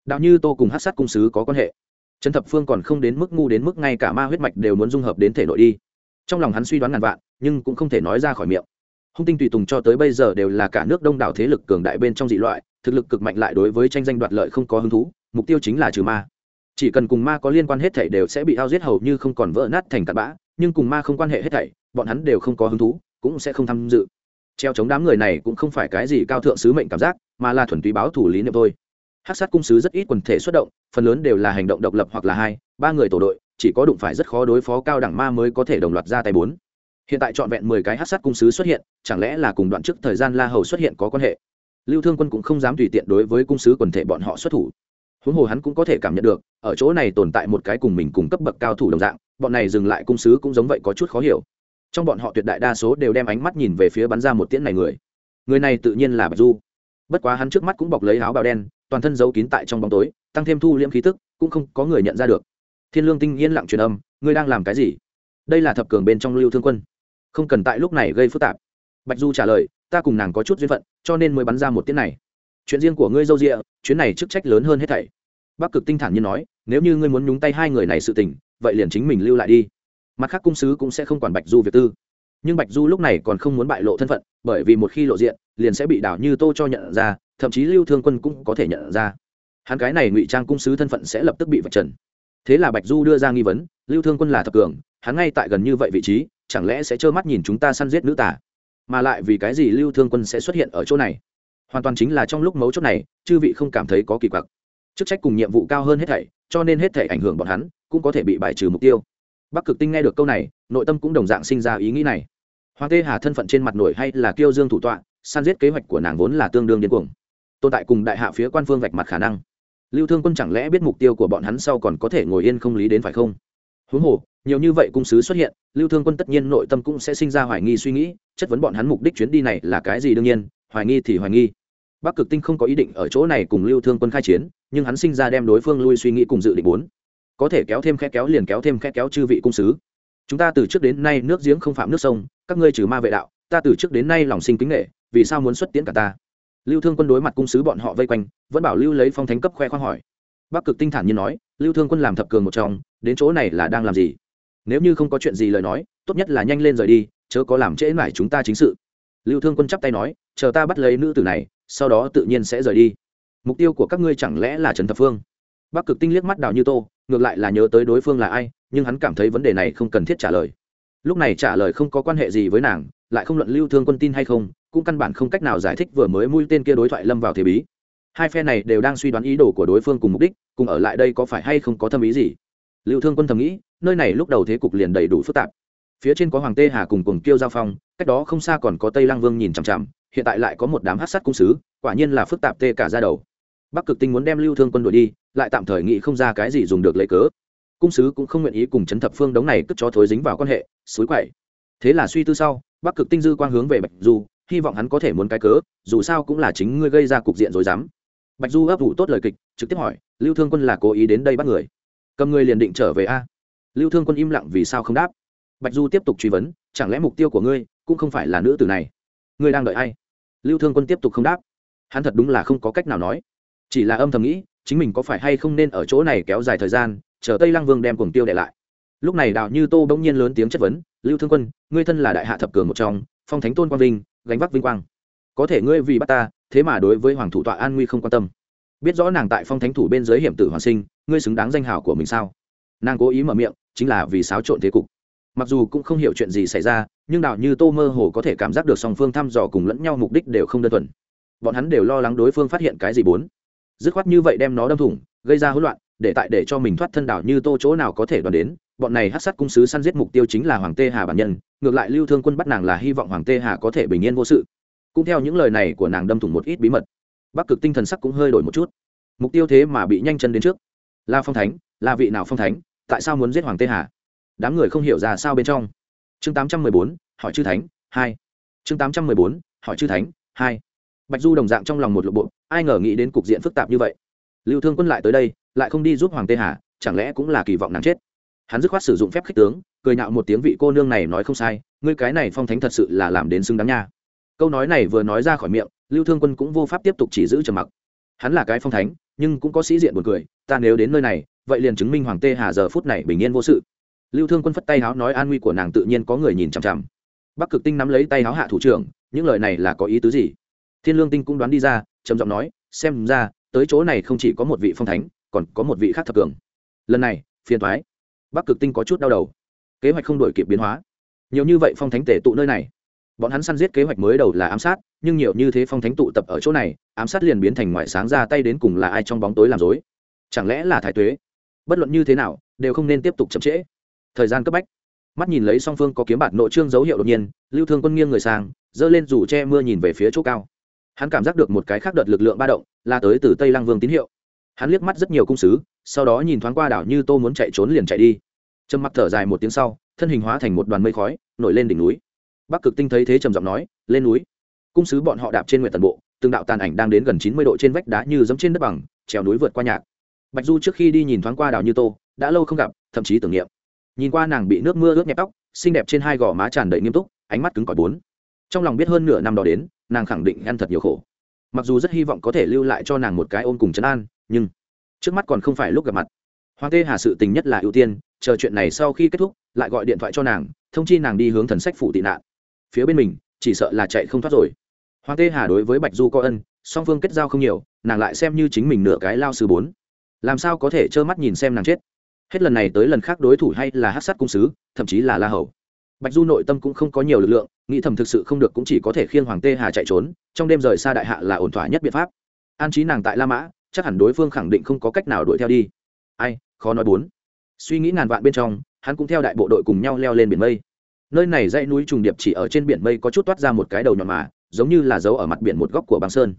Đạo như tô cùng hắc sát cung sứ có quan hệ trần thập phương còn không đến mức ngu đến mức ngay cả ma huyết mạch đều muốn dung hợp đến thể nội đi. Trong lòng hắn suy đoán ngàn vạn, nhưng cũng không thể nói ra khỏi miệng. Hung tinh tùy tùng cho tới bây giờ đều là cả nước đông đảo thế lực cường đại bên trong dị loại, thực lực cực mạnh lại đối với tranh danh đoạt lợi không có hứng thú, mục tiêu chính là trừ ma. Chỉ cần cùng ma có liên quan hết thảy đều sẽ bị ao giết hầu như không còn vỡ nát thành tạt bã, nhưng cùng ma không quan hệ hết thảy, bọn hắn đều không có hứng thú, cũng sẽ không tham dự. Treo chống đám người này cũng không phải cái gì cao thượng sứ mệnh cảm giác, mà là thuần túy báo thủ lý niệm thôi hát sát cung sứ rất ít quần thể xuất động, phần lớn đều là hành động độc lập hoặc là hai, ba người tổ đội, chỉ có đụng phải rất khó đối phó cao đẳng ma mới có thể đồng loạt ra tay bốn. Hiện tại trọn vẹn mười cái hát sát cung sứ xuất hiện, chẳng lẽ là cùng đoạn trước thời gian la hầu xuất hiện có quan hệ? Lưu thương quân cũng không dám tùy tiện đối với cung sứ quần thể bọn họ xuất thủ. Huống hồ hắn cũng có thể cảm nhận được, ở chỗ này tồn tại một cái cùng mình cùng cấp bậc cao thủ đồng dạng, bọn này dừng lại cung sứ cũng giống vậy có chút khó hiểu. Trong bọn họ tuyệt đại đa số đều đem ánh mắt nhìn về phía bắn ra một tiễn này người. Người này tự nhiên là bạch du. Bất quá hắn trước mắt cũng bọc lấy áo bào đen toàn thân giấu kín tại trong bóng tối, tăng thêm thu liễm khí tức, cũng không có người nhận ra được. Thiên lương tinh yên lặng truyền âm, ngươi đang làm cái gì? Đây là thập cường bên trong lưu thương quân. Không cần tại lúc này gây phức tạp. Bạch du trả lời, ta cùng nàng có chút duyên phận, cho nên mới bắn ra một tiết này. Chuyện riêng của ngươi dâu rịa chuyến này chức trách lớn hơn hết thảy. Bắc cực tinh thản như nói, nếu như ngươi muốn nhúng tay hai người này sự tình, vậy liền chính mình lưu lại đi. Mặt khác cung sứ cũng sẽ không quản bạch du việc tư. Nhưng bạch du lúc này còn không muốn bại lộ thân phận, bởi vì một khi lộ diện, liền sẽ bị đảo như tô cho nhận ra thậm chí lưu thương quân cũng có thể nhận ra. Hắn cái này ngụy trang cung sứ thân phận sẽ lập tức bị vạch trần. Thế là bạch du đưa ra nghi vấn, lưu thương quân là thập cường, hắn ngay tại gần như vậy vị trí, chẳng lẽ sẽ trơ mắt nhìn chúng ta săn giết nữ tả mà lại vì cái gì lưu thương quân sẽ xuất hiện ở chỗ này? Hoàn toàn chính là trong lúc mấu chốt này, chư vị không cảm thấy có kỳ quặc. Chức trách cùng nhiệm vụ cao hơn hết thảy, cho nên hết thảy ảnh hưởng bọn hắn, cũng có thể bị bài trừ mục tiêu. Bắc cực tinh nghe được câu này, nội tâm cũng đồng dạng sinh ra ý nghĩ này. Hoàng tê hà thân phận trên mặt nổi hay là kiêu dương thủ tọa, săn giết kế hoạch của nàng vốn là tương đương điên cuồng tồn tại cùng đại hạ phía quan phương vạch mặt khả năng. Lưu thương quân chẳng lẽ biết mục tiêu của bọn hắn sau còn có thể ngồi yên không lý đến phải không? Huống hồ, nhiều như vậy cung sứ xuất hiện, lưu thương quân tất nhiên nội tâm cũng sẽ sinh ra hoài nghi suy nghĩ, chất vấn bọn hắn mục đích chuyến đi này là cái gì đương nhiên, hoài nghi thì hoài nghi. Bắc cực tinh không có ý định ở chỗ này cùng lưu thương quân khai chiến, nhưng hắn sinh ra đem đối phương lui suy nghĩ cùng dự định bốn. Có thể kéo thêm khe kéo liền kéo thêm khe kéo chư vị cung sứ. Chúng ta từ trước đến nay nước giếng không phạm nước sông, các ngươi trừ ma vệ đạo, ta từ trước đến nay lòng sinh kính nghệ, vì sao muốn xuất tiễn cả ta? Lưu thương quân đối mặt cung sứ bọn họ vây quanh, vẫn bảo lưu lấy phong thánh cấp khoe khoang hỏi. Bắc cực tinh thản như nói, lưu thương quân làm thập cường một trong, đến chỗ này là đang làm gì? Nếu như không có chuyện gì lời nói, tốt nhất là nhanh lên rời đi, chớ có làm trễ mải chúng ta chính sự. Lưu thương quân chắp tay nói, chờ ta bắt lấy nữ tử này, sau đó tự nhiên sẽ rời đi. Mục tiêu của các ngươi chẳng lẽ là trần thập phương? Bắc cực tinh liếc mắt đào như tô, ngược lại là nhớ tới đối phương là ai, nhưng hắn cảm thấy vấn đề này không cần thiết trả lời. Lúc này trả lời không có quan hệ gì với nàng lại không luận lưu thương quân tin hay không, cũng căn bản không cách nào giải thích vừa mới mũi tên kia đối thoại lâm vào thế bí. Hai phe này đều đang suy đoán ý đồ của đối phương cùng mục đích, cùng ở lại đây có phải hay không có thâm ý gì. Lưu thương quân thầm nghĩ, nơi này lúc đầu thế cục liền đầy đủ phức tạp. Phía trên có hoàng tê hà cùng cùng kiêu giao phong, cách đó không xa còn có tây Lang vương nhìn chằm chằm, hiện tại lại có một đám hát sát cung sứ, quả nhiên là phức tạp tê cả ra đầu. Bắc cực tinh muốn đem lưu thương quân đuổi đi, lại tạm thời nghĩ không ra cái gì dùng được lấy cớ. Cung sứ cũng không nguyện ý cùng chấn thập phương đống này cất cho thối dính vào quan hệ, suối quậy thế là suy tư sau, bắc cực tinh dư quang hướng về bạch du, hy vọng hắn có thể muốn cái cớ, dù sao cũng là chính ngươi gây ra cục diện rồi dám bạch du ấp ủ tốt lời kịch, trực tiếp hỏi, lưu thương quân là cố ý đến đây bắt người? Cầm người liền định trở về a? Lưu thương quân im lặng vì sao không đáp. Bạch du tiếp tục truy vấn, chẳng lẽ mục tiêu của ngươi cũng không phải là nữ tử này? Ngươi đang đợi ai? Lưu thương quân tiếp tục không đáp. Hắn thật đúng là không có cách nào nói. Chỉ là âm thầm nghĩ, chính mình có phải hay không nên ở chỗ này kéo dài thời gian, chờ tây lăng vương đem cuồng tiêu để lại. Lúc này đào như tô bỗng nhiên lớn tiếng chất vấn lưu thương quân, ngươi thân là đại hạ thập cường một trong, phong thánh tôn quang vinh, gánh vác vinh quang. Có thể ngươi vì bắt ta, thế mà đối với hoàng thủ tọa an nguy không quan tâm. Biết rõ nàng tại phong thánh thủ bên dưới hiểm tử hoàng sinh, ngươi xứng đáng danh hào của mình sao? Nàng cố ý mở miệng, chính là vì xáo trộn thế cục. Mặc dù cũng không hiểu chuyện gì xảy ra, nhưng đào như tô mơ hồ có thể cảm giác được song phương thăm dò cùng lẫn nhau mục đích đều không đơn thuần. Bọn hắn đều lo lắng đối phương phát hiện cái gì bốn. Dứt khoát như vậy đem nó đâm thủng, gây ra hỗn loạn, để tại để cho mình thoát thân đảo như tô chỗ nào có thể đoán đến bọn này hát sát cung sứ săn giết mục tiêu chính là hoàng tê hà bản nhân, ngược lại lưu thương quân bắt nàng là hy vọng hoàng tê hà có thể bình yên vô sự. Cũng theo những lời này của nàng đâm thủng một ít bí mật. Bắc cực tinh thần sắc cũng hơi đổi một chút. Mục tiêu thế mà bị nhanh chân đến trước. La phong thánh là vị nào phong thánh, tại sao muốn giết hoàng tê hà? Đám người không hiểu ra sao bên trong. Chương tám trăm mười bốn, hỏi chư thánh, hai. Chương tám trăm mười bốn, hỏi chư thánh, hai. Bạch du đồng dạng trong lòng một lộ bộ, ai ngờ nghĩ đến cục diện phức tạp như vậy. Lưu thương quân lại tới đây, lại không đi giúp hoàng tê hà, chẳng lẽ cũng là kỳ vọng nàng chết? Hắn dứt khoát sử dụng phép khích tướng, cười nhạo một tiếng vị cô nương này nói không sai, ngươi cái này phong thánh thật sự là làm đến xứng đáng nha. Câu nói này vừa nói ra khỏi miệng, lưu thương quân cũng vô pháp tiếp tục chỉ giữ trầm mặc. Hắn là cái phong thánh, nhưng cũng có sĩ diện buồn cười, ta nếu đến nơi này, vậy liền chứng minh hoàng tê hà giờ phút này bình yên vô sự. Lưu thương quân phất tay háo nói an nguy của nàng tự nhiên có người nhìn chằm chằm. Bắc cực tinh nắm lấy tay háo hạ thủ trưởng, những lời này là có ý tứ gì? Thiên lương tinh cũng đoán đi ra, trầm giọng nói, xem ra, tới chỗ này không chỉ có một vị phong thánh, còn có một vị khác thập cường. Lần này, phiền thoái bắc cực tinh có chút đau đầu. Kế hoạch không đổi kịp biến hóa. Nhiều như vậy phong thánh tể tụ nơi này. Bọn hắn săn giết kế hoạch mới đầu là ám sát, nhưng nhiều như thế phong thánh tụ tập ở chỗ này, ám sát liền biến thành ngoại sáng ra tay đến cùng là ai trong bóng tối làm dối chẳng lẽ là thái tuế? Bất luận như thế nào, đều không nên tiếp tục chậm trễ. Thời gian cấp bách. Mắt nhìn lấy song phương có kiếm bạt nội trương dấu hiệu đột nhiên, lưu thương quân nghiêng người sang, giơ lên rủ che mưa nhìn về phía chỗ cao. Hắn cảm giác được một cái khác đợt lực lượng ba động, là tới từ tây lăng vương tín hiệu. Hắn liếc mắt rất nhiều cung sứ, sau đó nhìn thoáng qua đảo như tô muốn chạy trốn liền chạy đi trầm mặc thở dài một tiếng sau, thân hình hóa thành một đoàn mây khói, nổi lên đỉnh núi. Bắc cực tinh thấy thế trầm giọng nói, lên núi. Cung sứ bọn họ đạp trên nguyện tần bộ, từng đạo tàn ảnh đang đến gần chín mươi độ trên vách đá như giống trên đất bằng, trèo núi vượt qua nhạc. Bạch du trước khi đi nhìn thoáng qua đảo như tô, đã lâu không gặp, thậm chí tưởng niệm. Nhìn qua nàng bị nước mưa ướt nhẹp tóc, xinh đẹp trên hai gò má tràn đầy nghiêm túc, ánh mắt cứng cỏi bốn. Trong lòng biết hơn nửa năm đó đến, nàng khẳng định ăn thật nhiều khổ. Mặc dù rất hy vọng có thể lưu lại cho nàng một cái ôm cùng chấn an, nhưng trước mắt còn không phải lúc gặp mặt hoàng tê hà sự tình nhất là ưu tiên, chờ chuyện này sau khi kết thúc, lại gọi điện thoại cho nàng, thông chi nàng đi hướng thần sách phủ tị nạn. Phía bên mình, chỉ sợ là chạy không thoát rồi. Hoàng tê hà đối với bạch du có ân, song phương kết giao không nhiều, nàng lại xem như chính mình nửa cái lao sư bốn. Làm sao có thể trơ mắt nhìn xem nàng chết? Hết lần này tới lần khác đối thủ hay là hát sát cung sứ, thậm chí là la hầu. Bạch du nội tâm cũng không có nhiều lực lượng, nghĩ thầm thực sự không được cũng chỉ có thể khiêng hoàng tê hà chạy trốn, trong đêm rời xa đại hạ là ổn thỏa nhất biện pháp. An trí nàng tại la mã, chắc hẳn đối phương khẳng định không có cách nào đuổi theo đi ai, khó nói bốn. Suy nghĩ ngàn vạn bên trong, hắn cũng theo đại bộ đội cùng nhau leo lên biển mây. Nơi này dãy núi trùng điệp chỉ ở trên biển mây có chút toát ra một cái đầu nhọn mà, giống như là dấu ở mặt biển một góc của băng sơn.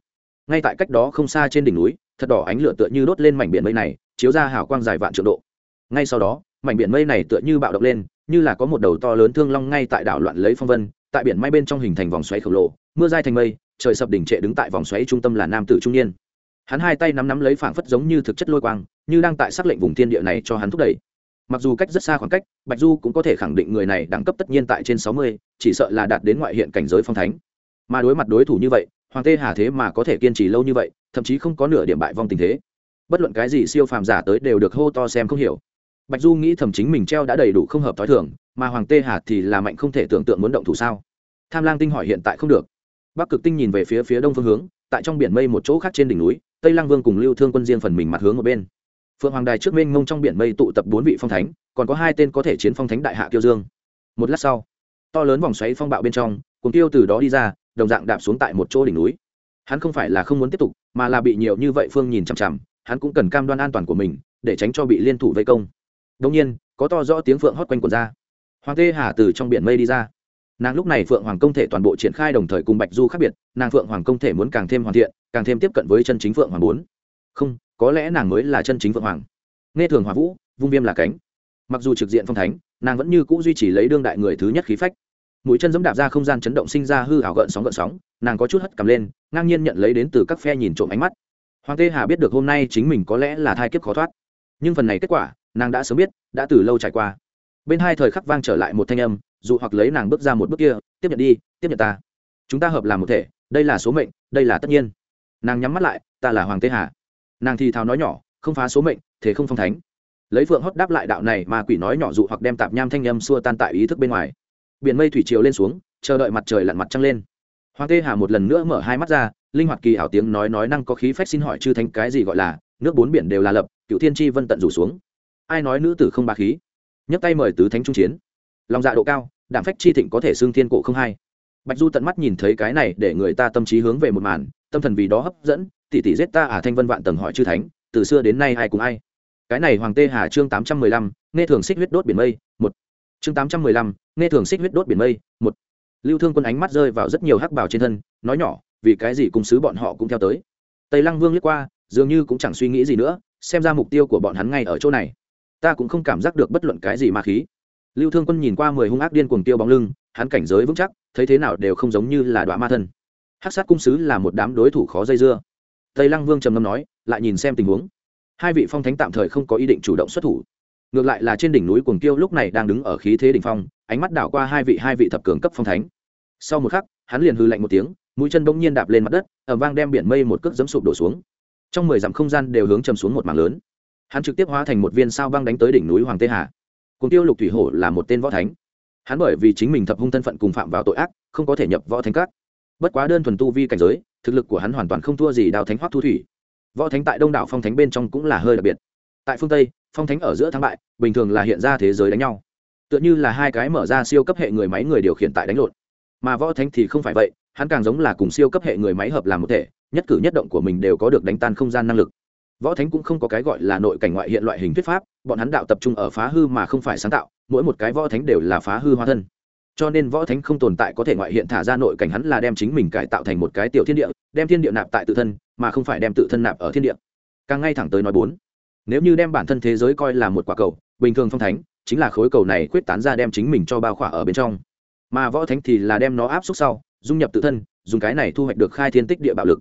Ngay tại cách đó không xa trên đỉnh núi, thật đỏ ánh lửa tựa như đốt lên mảnh biển mây này, chiếu ra hào quang dài vạn trượng độ. Ngay sau đó, mảnh biển mây này tựa như bạo động lên, như là có một đầu to lớn thương long ngay tại đảo loạn lấy phong vân, tại biển mây bên trong hình thành vòng xoáy khổng lồ, mưa dai thành mây, trời sập đỉnh trệ đứng tại vòng xoáy trung tâm là nam tử trung niên hắn hai tay nắm nắm lấy phảng phất giống như thực chất lôi quang, như đang tại xác lệnh vùng thiên địa này cho hắn thúc đẩy. Mặc dù cách rất xa khoảng cách, bạch du cũng có thể khẳng định người này đẳng cấp tất nhiên tại trên sáu mươi, chỉ sợ là đạt đến ngoại hiện cảnh giới phong thánh. Mà đối mặt đối thủ như vậy, hoàng tê hà thế mà có thể kiên trì lâu như vậy, thậm chí không có nửa điểm bại vong tình thế. Bất luận cái gì siêu phàm giả tới đều được hô to xem không hiểu. Bạch du nghĩ thầm chính mình treo đã đầy đủ không hợp t h o i thường, mà hoàng tê hà thì là mạnh không thể tưởng tượng muốn động thủ sao? Tham lang tinh hỏi hiện tại không được. Bắc cực tinh nhìn về phía phía đông phương hướng, tại trong biển mây một chỗ khác trên đỉnh núi tây lang vương cùng lưu thương quân riêng phần mình mặt hướng ở bên. Phượng hoàng đài trước mênh mông trong biển mây tụ tập bốn vị phong thánh, còn có hai tên có thể chiến phong thánh đại hạ kiêu dương. Một lát sau, to lớn vòng xoáy phong bạo bên trong cùng tiêu từ đó đi ra, đồng dạng đạp xuống tại một chỗ đỉnh núi. Hắn không phải là không muốn tiếp tục, mà là bị nhiều như vậy phương nhìn chằm chằm, hắn cũng cần cam đoan an toàn của mình, để tránh cho bị liên thủ vây công. Đông nhiên, có to rõ tiếng phượng hót quanh quần ra. Hoàng tê hà từ trong biển mây đi ra nàng lúc này phượng hoàng công thể toàn bộ triển khai đồng thời cùng bạch du khác biệt, nàng phượng hoàng công thể muốn càng thêm hoàn thiện, càng thêm tiếp cận với chân chính phượng hoàng bốn. Không, có lẽ nàng mới là chân chính phượng hoàng. Nghe thường hòa vũ, vung viêm là cánh. Mặc dù trực diện phong thánh, nàng vẫn như c ũ duy trì lấy đương đại người thứ nhất khí phách. Mũi chân dẫm đạp ra không gian chấn động sinh ra hư hảo gợn sóng gợn sóng, nàng có chút hất cầm lên, ngang nhiên nhận lấy đến từ các phe nhìn trộm ánh mắt. Hoàng tê hà biết được hôm nay chính mình có lẽ là thai kiếp khó thoát. Nhưng phần này kết quả, nàng đã sớm biết, đã từ lâu trải qua. Bên hai thời khắc vang trở lại một thanh âm dù hoặc lấy nàng bước ra một bước kia, tiếp nhận đi, tiếp nhận ta. Chúng ta hợp làm một thể, đây là số mệnh, đây là tất nhiên. Nàng nhắm mắt lại, ta là hoàng tê hà. Nàng thì thào nói nhỏ, không phá số mệnh, thế không phong thánh. Lấy phượng hót đáp lại đạo này mà quỷ nói nhỏ dụ hoặc đem tạp nham thanh nhâm xua tan tại ý thức bên ngoài. Biển mây thủy chiều lên xuống, chờ đợi mặt trời lặn mặt trăng lên. Hoàng tê hà một lần nữa mở hai mắt ra, linh hoạt kỳ ảo tiếng nói nói năng có khí phách xin hỏi chư thánh cái gì gọi là, nước bốn biển đều là lập cựu thiên tri vân tận rủ xuống. Ai nói nữ tử không ba khí? Nhấc tay mời tứ thánh trung chiến lòng dạ độ cao, đảm phách chi thịnh có thể xương thiên cổ không hai. Bạch du tận mắt nhìn thấy cái này để người ta tâm trí hướng về một màn, tâm thần vì đó hấp dẫn, tỷ tỷ giết ta à thanh vân vạn tầng hỏi chư thánh, từ xưa đến nay ai cùng ai? Cái này hoàng tê hà chương tám trăm mười lăm, nghe thường xích huyết đốt biển mây, một. Chương tám trăm mười lăm, nghe thường xích huyết đốt biển mây, một. Lưu thương quân ánh mắt rơi vào rất nhiều hắc bào trên thân, nói nhỏ, vì cái gì cùng sứ bọn họ cũng theo tới? Tây lăng vương liếc qua, dường như cũng chẳng suy nghĩ gì nữa, xem ra mục tiêu của bọn hắn ngay ở chỗ này. Ta cũng không cảm giác được bất luận cái gì ma khí lưu thương quân nhìn qua mười hung ác điên cuồng tiêu bóng lưng, hắn cảnh giới vững chắc, thấy thế nào đều không giống như là đoạn ma thân. Hắc sát cung sứ là một đám đối thủ khó dây dưa. Tây lăng vương trầm ngâm nói, lại nhìn xem tình huống. Hai vị phong thánh tạm thời không có ý định chủ động xuất thủ. Ngược lại là trên đỉnh núi cuồng tiêu lúc này đang đứng ở khí thế đỉnh phong, ánh mắt đảo qua hai vị hai vị thập cường cấp phong thánh. Sau một khắc, hắn liền hư lạnh một tiếng, mũi chân bỗng nhiên đạp lên mặt đất ẩm vang đem biển mây một cước dẫm sụp đổ xuống. Trong mười dặm không gian đều hướng chầm xuống một mảng lớn. Hắn trực tiếp hóa thành một viên sao băng đánh tới đỉnh núi hoàng tê hà cùng tiêu lục thủy hổ là một tên võ thánh. Hắn bởi vì chính mình thập hung thân phận cùng phạm vào tội ác, không có thể nhập võ thánh các. Bất quá đơn thuần tu vi cảnh giới, thực lực của hắn hoàn toàn không thua gì đào thánh hoắc thu thủy. Võ thánh tại đông đảo phong thánh bên trong cũng là hơi đặc biệt. Tại phương tây, phong thánh ở giữa thắng bại, bình thường là hiện ra thế giới đánh nhau. Tựa như là hai cái mở ra siêu cấp hệ người máy người điều khiển tại đánh lộn. Mà võ thánh thì không phải vậy, hắn càng giống là cùng siêu cấp hệ người máy hợp làm một thể, nhất cử nhất động của mình đều có được đánh tan không gian năng lực. Võ thánh cũng không có cái gọi là nội cảnh ngoại hiện loại hình thuyết pháp bọn hắn đạo tập trung ở phá hư mà không phải sáng tạo, mỗi một cái võ thánh đều là phá hư hóa thân. Cho nên võ thánh không tồn tại có thể ngoại hiện thả ra nội cảnh hắn là đem chính mình cải tạo thành một cái tiểu thiên địa, đem thiên địa nạp tại tự thân, mà không phải đem tự thân nạp ở thiên địa. Càng ngay thẳng tới nói bốn, nếu như đem bản thân thế giới coi là một quả cầu, bình thường phong thánh chính là khối cầu này quyết tán ra đem chính mình cho bao khỏa ở bên trong. Mà võ thánh thì là đem nó áp xúc sau, dung nhập tự thân, dùng cái này thu hoạch được khai thiên tích địa bạo lực.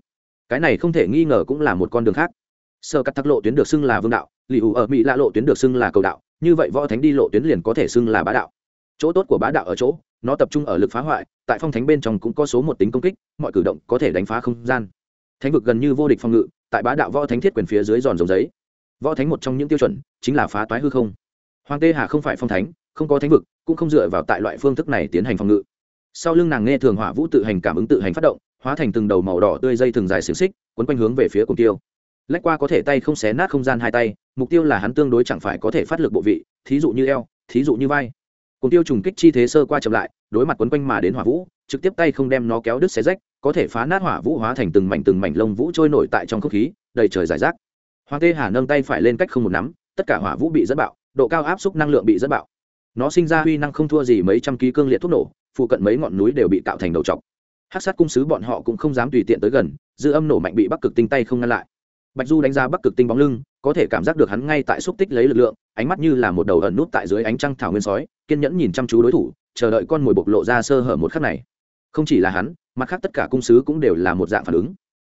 Cái này không thể nghi ngờ cũng là một con đường khác sơ cắt thác lộ tuyến được xưng là vương đạo, lì ủ ở mỹ lạ lộ tuyến được xưng là cầu đạo, như vậy võ thánh đi lộ tuyến liền có thể xưng là bá đạo. Chỗ tốt của bá đạo ở chỗ, nó tập trung ở lực phá hoại, tại phong thánh bên trong cũng có số một tính công kích, mọi cử động có thể đánh phá không gian. Thánh vực gần như vô địch phòng ngự, tại bá đạo võ thánh thiết quyền phía dưới giòn giống giấy. Võ thánh một trong những tiêu chuẩn chính là phá toái hư không. Hoàng tê hà không phải phong thánh, không có thánh vực, cũng không dựa vào tại loại phương thức này tiến hành phòng ngự. Sau lưng nàng nghe thường hỏa vũ tự hành cảm ứng tự hành phát động, hóa thành từng đầu màu đỏ tươi dây thường dài xiềng xích, quấn quanh hướng về phía cùng tiêu lách qua có thể tay không xé nát không gian hai tay, mục tiêu là hắn tương đối chẳng phải có thể phát lực bộ vị, thí dụ như eo, thí dụ như vai. Cùng tiêu trùng kích chi thế sơ qua chậm lại, đối mặt quấn quanh mà đến hỏa vũ, trực tiếp tay không đem nó kéo đứt xé rách, có thể phá nát hỏa vũ hóa thành từng mảnh từng mảnh lông vũ trôi nổi tại trong không khí, đầy trời giải rác. Hoàng tê hà nâng tay phải lên cách không một nắm, tất cả hỏa vũ bị dẫn bạo, độ cao áp suất năng lượng bị dẫn bạo. Nó sinh ra huy năng không thua gì mấy trăm ký cương liệt thuốc nổ, phụ cận mấy ngọn núi đều bị tạo thành đầu trọc. Hát sát cung sứ bọn họ cũng không dám tùy tiện tới gần, dư âm nổ mạnh bị bắc cực tinh tay không ngăn lại bạch du đánh ra bắc cực tinh bóng lưng, có thể cảm giác được hắn ngay tại xúc tích lấy lực lượng, ánh mắt như là một đầu ẩn nút tại dưới ánh trăng thảo nguyên sói, kiên nhẫn nhìn chăm chú đối thủ, chờ đợi con mồi bộc lộ ra sơ hở một khắc này. Không chỉ là hắn, mặt khác tất cả cung sứ cũng đều là một dạng phản ứng.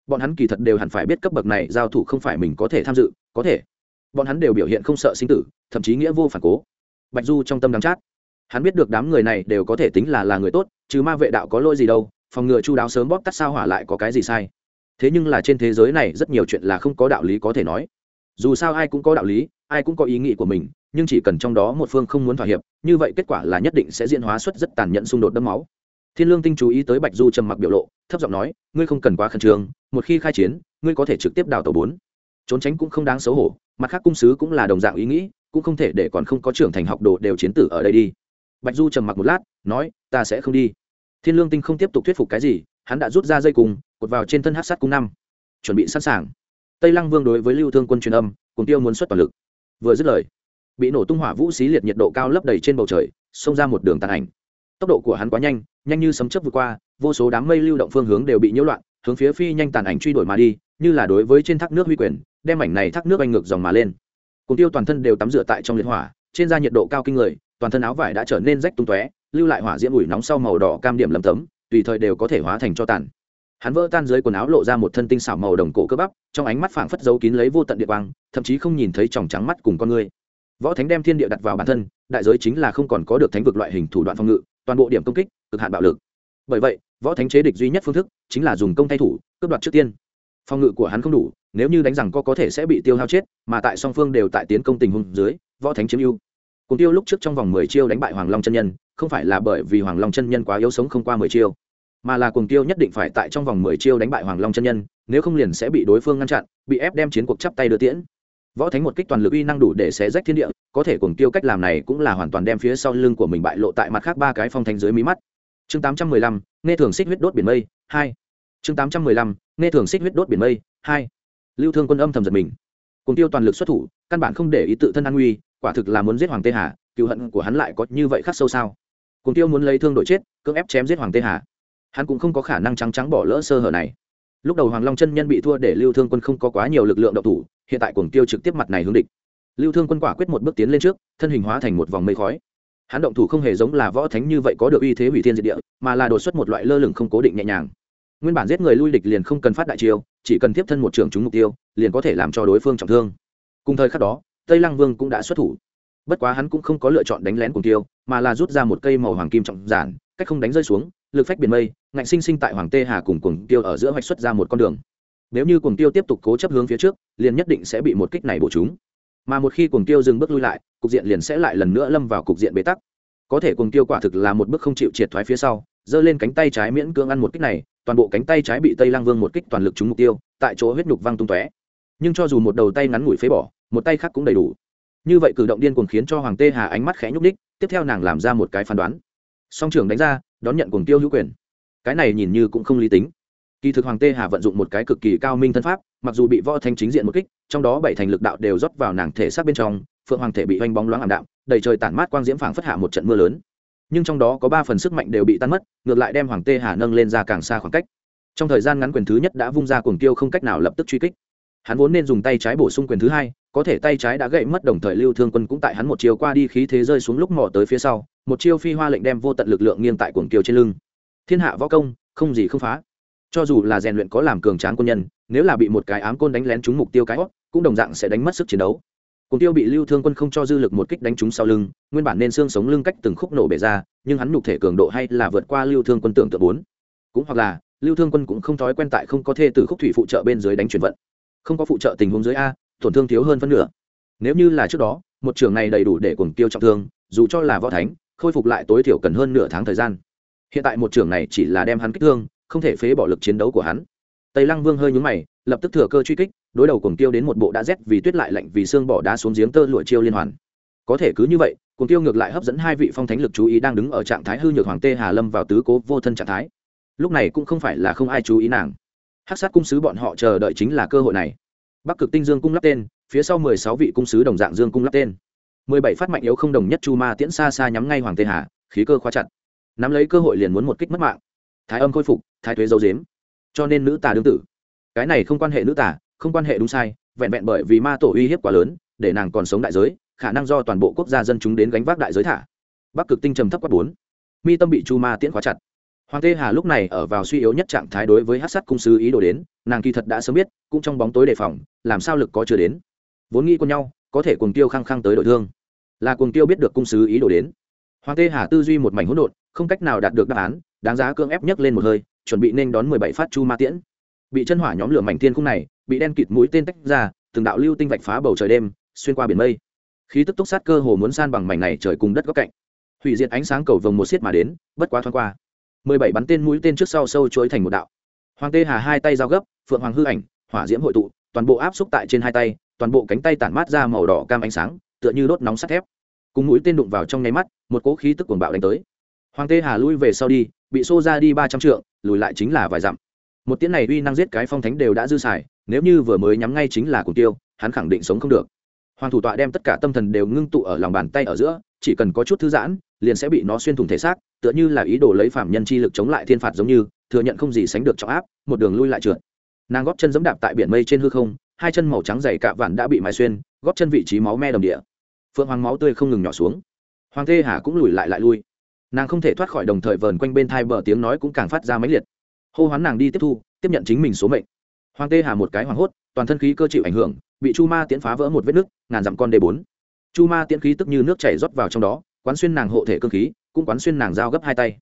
Bọn hắn kỳ thật đều hẳn phải biết cấp bậc này giao thủ không phải mình có thể tham dự, có thể. Bọn hắn đều biểu hiện không sợ sinh tử, thậm chí nghĩa vô phản cố. Bạch du trong tâm đắm chát. Hắn biết được đám người này đều có thể tính là là người tốt chứ ma vệ đạo có lỗi gì đâu, phòng ngừa chu đáo sớm bóp tắt sao hỏa lại có cái gì sai thế nhưng là trên thế giới này rất nhiều chuyện là không có đạo lý có thể nói. Dù sao ai cũng có đạo lý, ai cũng có ý nghĩ của mình, nhưng chỉ cần trong đó một phương không muốn thỏa hiệp, như vậy kết quả là nhất định sẽ diễn hóa xuất rất tàn nhẫn xung đột đẫm máu. Thiên lương tinh chú ý tới bạch du trầm mặc biểu lộ, thấp giọng nói, ngươi không cần quá khẩn trương, một khi khai chiến, ngươi có thể trực tiếp đào tàu bốn. Trốn tránh cũng không đáng xấu hổ, mặt khác cung sứ cũng là đồng dạng ý nghĩ, cũng không thể để còn không có trưởng thành học đồ đều chiến tử ở đây đi. Bạch du trầm mặc một lát, nói, ta sẽ không đi. Thiên lương tinh không tiếp tục thuyết phục cái gì hắn đã rút ra dây cùng cột vào trên thân hát sát cung năm. Chuẩn bị sẵn sàng. Tây lăng vương đối với lưu thương quân truyền âm, cùng tiêu muốn xuất toàn lực. Vừa dứt lời, bị nổ tung hỏa vũ xí liệt nhiệt độ cao lấp đầy trên bầu trời, xông ra một đường tàn ảnh. Tốc độ của hắn quá nhanh nhanh như sấm chấp vượt qua, vô số đám mây lưu động phương hướng đều bị nhiễu loạn, hướng phía phi nhanh tàn ảnh truy đuổi mà đi, như là đối với trên thác nước huy quyền, đem ảnh này thác nước anh ngược dòng mà lên. Cùng tiêu toàn thân đều tắm rửa tại trong liệt hỏa, trên da nhiệt độ cao kinh người, toàn thân áo vải đã trở nên rách tung tóe, lưu lại hỏa diễm ủi nóng sau màu đỏ cam điểm lấm tấm tùy thời đều có thể hóa thành cho tàn. Hắn vỡ tan dưới quần áo lộ ra một thân tinh xảo màu đồng cổ cơ bắp, trong ánh mắt phảng phất giấu kín lấy vô tận địa quang, thậm chí không nhìn thấy tròng trắng mắt cùng con người. Võ thánh đem thiên địa đặt vào bản thân, đại giới chính là không còn có được thánh vực loại hình thủ đoạn phòng ngự, toàn bộ điểm công kích, cực hạn bạo lực. Bởi vậy, võ thánh chế địch duy nhất phương thức chính là dùng công thay thủ, cướp đoạt trước tiên. Phòng ngự của hắn không đủ, nếu như đánh rằng có có thể sẽ bị tiêu hao chết, mà tại song phương đều tại tiến công tình huống dưới, võ thánh chiếm ưu cùng tiêu lúc trước trong vòng mười chiêu đánh bại hoàng long chân nhân, không phải là bởi vì hoàng long chân nhân quá yếu sống không qua mười chiêu, mà là cùng tiêu nhất định phải tại trong vòng mười chiêu đánh bại hoàng long chân nhân, nếu không liền sẽ bị đối phương ngăn chặn, bị ép đem chiến cuộc chắp tay đưa tiễn. Võ thánh một kích toàn lực uy năng đủ để xé rách thiên địa, có thể cùng tiêu cách làm này cũng là hoàn toàn đem phía sau lưng của mình bại lộ tại mặt khác ba cái phong thanh dưới mí mắt. Chương tám trăm mười lăm, nghe thường xích huyết đốt biển mây, hai. Chương tám trăm mười lăm, nghe thường xích huyết đốt biển mây, hai. Lưu thương quân âm thầm giật mình. Cùng tiêu toàn lực xuất thủ, căn bản không để ý tự thân an nguy quả thực là muốn giết hoàng tê hà, cựu hận của hắn lại có như vậy khắc sâu sao? Cùng tiêu muốn lấy thương đội chết, cưỡng ép chém giết hoàng tê hà. Hắn cũng không có khả năng trắng trắng bỏ lỡ sơ hở này. Lúc đầu hoàng long chân nhân bị thua để lưu thương quân không có quá nhiều lực lượng độc thủ, hiện tại cuồng tiêu trực tiếp mặt này hướng địch. Lưu thương quân quả quyết một bước tiến lên trước, thân hình hóa thành một vòng mây khói. Hắn động thủ không hề giống là võ thánh như vậy có được uy thế hủy thiên diệt địa, mà là đột xuất một loại lơ lửng không cố định nhẹ nhàng. Nguyên bản giết người lui địch liền không cần phát đại chiêu, chỉ cần tiếp thân một trường trúng mục tiêu, liền có thể làm cho đối phương trọng thương. Cùng thời khắc đó tây lăng vương cũng đã xuất thủ. Bất quá hắn cũng không có lựa chọn đánh lén cùng tiêu mà là rút ra một cây màu hoàng kim trọng giản, cách không đánh rơi xuống, lực phách biển mây, ngạnh sinh sinh tại hoàng tê hà cùng cuồng tiêu ở giữa hoạch xuất ra một con đường. Nếu như cuồng tiêu tiếp tục cố chấp hướng phía trước, liền nhất định sẽ bị một kích này bổ trúng mà một khi cuồng tiêu dừng bước lui lại, cục diện liền sẽ lại lần nữa lâm vào cục diện bế tắc. Có thể cuồng tiêu quả thực là một bước không chịu triệt thoái phía sau, giơ lên cánh tay trái miễn cưỡng ăn một kích này, toàn bộ cánh tay trái bị tây lang vương một kích toàn lực trúng mục tiêu, tại chỗ huyết nhục văng tung tóe. Nhưng cho dù một đầu tay ngắn ngủi phế bỏ một tay khác cũng đầy đủ. Như vậy cử động điên cuồng khiến cho hoàng tê hà ánh mắt khẽ nhúc ních tiếp theo nàng làm ra một cái phán đoán. Song trưởng đánh ra, đón nhận cuồng tiêu hữu quyền. Cái này nhìn như cũng không lý tính. Kỳ thực hoàng tê hà vận dụng một cái cực kỳ cao minh thân pháp, mặc dù bị võ thanh chính diện một kích, trong đó bảy thành lực đạo đều rót vào nàng thể xác bên trong, phượng hoàng thể bị oanh bóng loáng ảm đạm, đầy trời tản mát quang diễm phảng phất hạ một trận mưa lớn. Nhưng trong đó có ba phần sức mạnh đều bị tan mất, ngược lại đem hoàng tê hà nâng lên ra càng xa khoảng cách. Trong thời gian ngắn quyền thứ nhất đã vung ra cuồng tiêu không cách nào lập tức truy kích hắn vốn nên dùng tay trái bổ sung quyền thứ hai, có thể tay trái đã gậy mất đồng thời lưu thương quân cũng tại hắn một chiều qua đi khí thế rơi xuống lúc mò tới phía sau, một chiêu phi hoa lệnh đem vô tận lực lượng nghiêng tại cuồng kiều trên lưng. Thiên hạ võ công, không gì không phá. Cho dù là rèn luyện có làm cường tráng quân nhân, nếu là bị một cái ám côn đánh lén trúng mục tiêu cái hót cũng đồng dạng sẽ đánh mất sức chiến đấu. Cuồng tiêu bị lưu thương quân không cho dư lực một kích đánh trúng sau lưng, nguyên bản nên xương sống lưng cách từng khúc nổ bể ra, nhưng hắn nhục thể cường độ hay là vượt qua lưu thương quân tưởng tượng bốn. Cũng hoặc là, lưu thương quân cũng không thói quen tại không có thê từ khúc thủy phụ trợ bên dưới đánh chuyển vận không có phụ trợ tình huống dưới a, tổn thương thiếu hơn phân nửa. Nếu như là trước đó, một trường này đầy đủ để cuồng tiêu trọng thương, dù cho là võ thánh, khôi phục lại tối thiểu cần hơn nửa tháng thời gian. Hiện tại một trường này chỉ là đem hắn kích thương, không thể phế bỏ lực chiến đấu của hắn. Tây lăng vương hơi nhúng mày, lập tức thừa cơ truy kích, đối đầu cuồng tiêu đến một bộ đã rét vì tuyết lại lạnh vì xương bỏ đá xuống giếng tơ lụa chiêu liên hoàn. Có thể cứ như vậy, cuồng tiêu ngược lại hấp dẫn hai vị phong thánh lực chú ý đang đứng ở trạng thái hư nhược hoàng tê hà lâm vào tứ cố vô thân trạng thái. Lúc này cũng không phải là không ai chú ý nàng hát sát cung sứ bọn họ chờ đợi chính là cơ hội này. Bắc cực tinh dương cung lắp tên, phía sau mười sáu vị cung sứ đồng dạng dương cung lắp tên. mười bảy phát mạnh yếu không đồng nhất chu ma tiễn xa xa nhắm ngay hoàng tê hà, khí cơ khóa chặt. Nắm lấy cơ hội liền muốn một kích mất mạng. Thái âm khôi phục, thái thuế dấu dếm. Cho nên nữ tà đương tử. Cái này không quan hệ nữ tà, không quan hệ đúng sai, vẹn vẹn bởi vì ma tổ uy hiếp quá lớn, để nàng còn sống đại giới, khả năng do toàn bộ quốc gia dân chúng đến gánh vác đại giới thả. Bắc cực tinh trầm thấp quát bốn. Mi tâm bị chu ma tiễn khóa chặt hoàng tê hà lúc này ở vào suy yếu nhất trạng thái đối với hát sắt cung sứ ý đồ đến, nàng kỳ thật đã sớm biết, cũng trong bóng tối đề phòng, làm sao lực có chưa đến. Vốn nghĩ con nhau, có thể cùng tiêu khăng khăng tới đội thương. Là cùng tiêu biết được cung sứ ý đồ đến. Hoàng tê hà tư duy một mảnh hỗn độn, không cách nào đạt được đáp án, đáng giá cưỡng ép nhấc lên một hơi, chuẩn bị nên đón mười bảy phát chu ma tiễn. Bị chân hỏa nhóm lửa mảnh thiên khung này, bị đen kịt mũi tên tách ra, từng đạo lưu tinh vạch phá bầu trời đêm, xuyên qua biển mây. Khí tức túc sát cơ hồ muốn san bằng mảnh này trời cùng đất góc cạnh. Hủy diệt ánh sáng cầu vồng một xiết mà đến, bất quá thoáng qua mười bảy bắn tên mũi tên trước sau sâu chối thành một đạo. Hoàng tê hà hai tay giao gấp, phượng hoàng hư ảnh, hỏa diễm hội tụ, toàn bộ áp xúc tại trên hai tay, toàn bộ cánh tay tản mát ra màu đỏ cam ánh sáng, tựa như đốt nóng sắt thép. Cùng mũi tên đụng vào trong nháy mắt, một cỗ khí tức cuồng bạo đánh tới. Hoàng tê hà lui về sau đi, bị xô ra đi ba trăm trượng, lùi lại chính là vài dặm. Một tiếng này uy năng giết cái phong thánh đều đã dư xài, nếu như vừa mới nhắm ngay chính là cùng tiêu, hắn khẳng định sống không được. Hoàng thủ tọa đem tất cả tâm thần đều ngưng tụ ở lòng bàn tay ở giữa, chỉ cần có chút thư giãn, liền sẽ bị nó xuyên thủng thể xác tựa như là ý đồ lấy phạm nhân chi lực chống lại thiên phạt giống như, thừa nhận không gì sánh được trọng áp, một đường lui lại trượt. Nàng góp chân giẫm đạp tại biển mây trên hư không, hai chân màu trắng dày cạ vạn đã bị mài xuyên, góp chân vị trí máu me đồng địa. Phượng hoàng máu tươi không ngừng nhỏ xuống. Hoàng thê hà cũng lùi lại lại lui. Nàng không thể thoát khỏi đồng thời vờn quanh bên thai bờ tiếng nói cũng càng phát ra máy liệt. Hô hoán nàng đi tiếp thu, tiếp nhận chính mình số mệnh. Hoàng tê hà một cái hoảng hốt, toàn thân khí cơ chịu ảnh hưởng, bị chu ma tiễn phá vỡ một vết nứt, ngàn dặm con đê bốn. Chu ma tiễn khí tức như nước chảy rót vào trong đó, quán xuyên nàng hộ thể cơ khí cũng quán xuyên nàng dao gấp hai tay.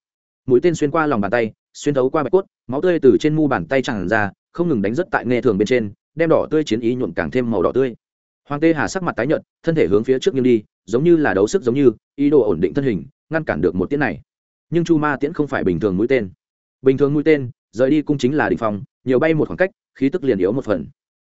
Mũi tên xuyên qua lòng bàn tay, xuyên thấu qua bạch cốt, máu tươi từ trên mu bàn tay tràn ra, không ngừng đánh rất tại nghe thường bên trên, đem đỏ tươi chiến ý nhuộm càng thêm màu đỏ tươi. Hoàng tê hà sắc mặt tái nhợt, thân thể hướng phía trước nghiêng đi, giống như là đấu sức giống như, ý đồ ổn định thân hình, ngăn cản được một tiễn này. Nhưng chu ma tiễn không phải bình thường mũi tên. Bình thường mũi tên, rời đi cung chính là đình phòng nhiều bay một khoảng cách, khí tức liền yếu một phần.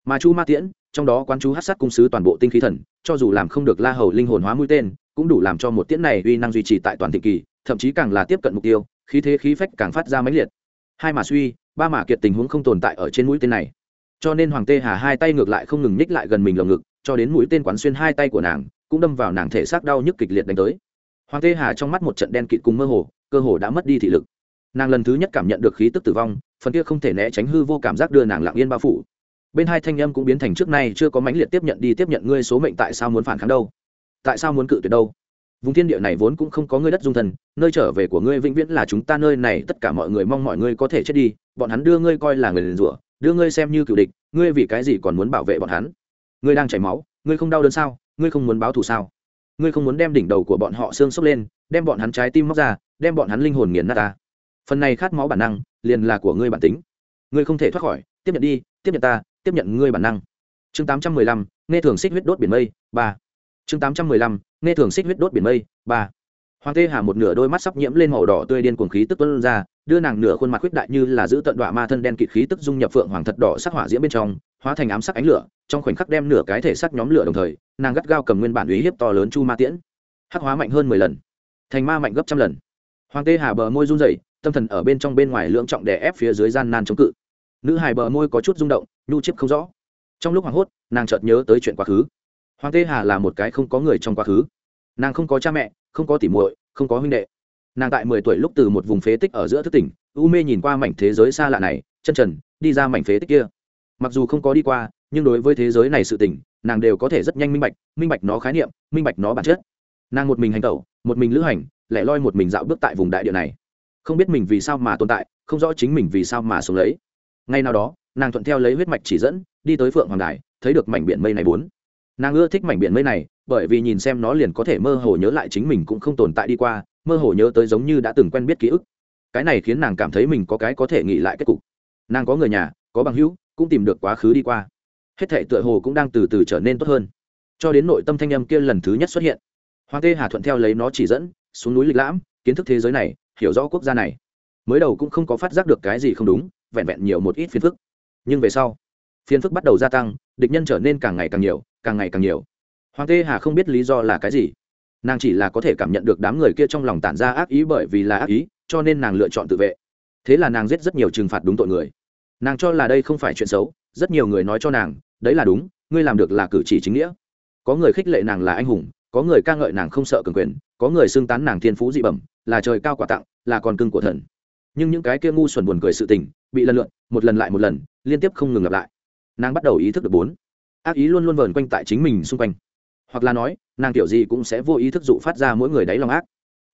Mà chu ma tiễn, trong đó quán chú hát sát cung sứ toàn bộ tinh khí thần, cho dù làm không được la hầu linh hồn hóa mũi tên cũng đủ làm cho một tiễn này uy năng duy trì tại toàn thị kỳ, thậm chí càng là tiếp cận mục tiêu, khí thế khí phách càng phát ra mãnh liệt. Hai mà suy, ba mà kiệt tình huống không tồn tại ở trên mũi tên này. Cho nên hoàng tê hà hai tay ngược lại không ngừng ních lại gần mình lồng ngực, cho đến mũi tên quán xuyên hai tay của nàng, cũng đâm vào nàng thể xác đau nhức kịch liệt đánh tới. Hoàng tê hà trong mắt một trận đen kịt cùng mơ hồ, cơ hồ đã mất đi thị lực. Nàng lần thứ nhất cảm nhận được khí tức tử vong, phần kia không thể né tránh hư vô cảm giác đưa nàng lặng yên bao phủ. Bên hai thanh âm cũng biến thành trước nay chưa có mãnh liệt tiếp nhận đi tiếp nhận ngươi số mệnh tại sao muốn phản kháng đâu tại sao muốn cự tuyệt đâu? Vùng thiên địa này vốn cũng không có ngươi đất dung thần, nơi trở về của ngươi vĩnh viễn là chúng ta nơi này, tất cả mọi người mong mọi ngươi có thể chết đi, bọn hắn đưa ngươi coi là người liền rủa, đưa ngươi xem như cựu địch, ngươi vì cái gì còn muốn bảo vệ bọn hắn? Ngươi đang chảy máu, ngươi không đau đớn sao? Ngươi không muốn báo thù sao? Ngươi không muốn đem đỉnh đầu của bọn họ xương sốc lên, đem bọn hắn trái tim móc ra, đem bọn hắn linh hồn nghiền nát ta? Phần này khát máu bản năng, liền là của ngươi bản tính. Ngươi không thể thoát khỏi, tiếp nhận đi, tiếp nhận ta, tiếp nhận ngươi bản năng. Chương tám trăm mười lăm, nghe thường xích huyết đốt biển mây, ba chương tám trăm mười lăm, nghe thường xích huyết đốt biển mây, ba. Hoàng tê hà một nửa đôi mắt sắp nhiễm lên màu đỏ tươi điên cuồng khí tức tuân ra, đưa nàng nửa khuôn mặt khuyết đại như là giữ tận đọa ma thân đen kịt khí tức dung nhập phượng hoàng thật đỏ sắc hỏa diễm bên trong, hóa thành ám sắc ánh lửa, trong khoảnh khắc đem nửa cái thể sắc nhóm lửa đồng thời, nàng gắt gao cầm nguyên bản uy hiếp to lớn chu ma tiễn. Hắc hóa mạnh hơn mười lần, thành ma mạnh gấp trăm lần. Hoàng tê hà bờ môi run rẩy, tâm thần ở bên trong bên ngoài lưỡng trọng đè ép phía dưới gian nan chống cự. Nữ hài bờ môi có chút rung động, nhu chiếp không rõ. Trong lúc hoảng hốt, nàng chợt nhớ tới chuyện quá khứ hoàng tê hà là một cái không có người trong quá khứ. Nàng không có cha mẹ, không có tỉ muội, không có huynh đệ. Nàng tại mười tuổi lúc từ một vùng phế tích ở giữa thức tỉnh, u mê nhìn qua mảnh thế giới xa lạ này, chân trần, đi ra mảnh phế tích kia. Mặc dù không có đi qua, nhưng đối với thế giới này sự tỉnh nàng đều có thể rất nhanh minh bạch minh bạch nó khái niệm, minh bạch nó bản chất. Nàng một mình hành tẩu, một mình lữ hành, lẻ loi một mình dạo bước tại vùng đại địa này. Không biết mình vì sao mà tồn tại, không rõ chính mình vì sao mà sống lấy. Ngay nào đó, nàng thuận theo lấy huyết mạch chỉ dẫn, đi tới phượng hoàng đài, thấy được mảnh biển mây này bốn nàng ưa thích mảnh biển mây này, bởi vì nhìn xem nó liền có thể mơ hồ nhớ lại chính mình cũng không tồn tại đi qua, mơ hồ nhớ tới giống như đã từng quen biết ký ức. Cái này khiến nàng cảm thấy mình có cái có thể nghĩ lại kết cục. Nàng có người nhà, có bằng hữu, cũng tìm được quá khứ đi qua. Hết thể tựa hồ cũng đang từ từ trở nên tốt hơn. Cho đến nội tâm thanh âm kia lần thứ nhất xuất hiện. Hoàng tê hà thuận theo lấy nó chỉ dẫn, xuống núi lịch lãm, kiến thức thế giới này, hiểu rõ quốc gia này. Mới đầu cũng không có phát giác được cái gì không đúng, vẹn vẹn nhiều một ít phiền phức. Nhưng về sau, phiền phức bắt đầu gia tăng, địch nhân trở nên càng ngày càng nhiều càng ngày càng nhiều. Hoàng tê hà không biết lý do là cái gì. Nàng chỉ là có thể cảm nhận được đám người kia trong lòng tản ra ác ý bởi vì là ác ý, cho nên nàng lựa chọn tự vệ. Thế là nàng giết rất nhiều trừng phạt đúng tội người. Nàng cho là đây không phải chuyện xấu, rất nhiều người nói cho nàng, đấy là đúng, ngươi làm được là cử chỉ chính nghĩa. Có người khích lệ nàng là anh hùng, có người ca ngợi nàng không sợ cường quyền, có người xưng tán nàng thiên phú dị bẩm, là trời cao quả tặng, là con cưng của thần. Nhưng những cái kia ngu xuẩn buồn cười sự tình, bị lần lượn một lần lại một lần, liên tiếp không ngừng lặp lại. Nàng bắt đầu ý thức được bốn ác ý luôn luôn vờn quanh tại chính mình xung quanh. Hoặc là nói, nàng kiểu gì cũng sẽ vô ý thức dụ phát ra mỗi người đáy lòng ác.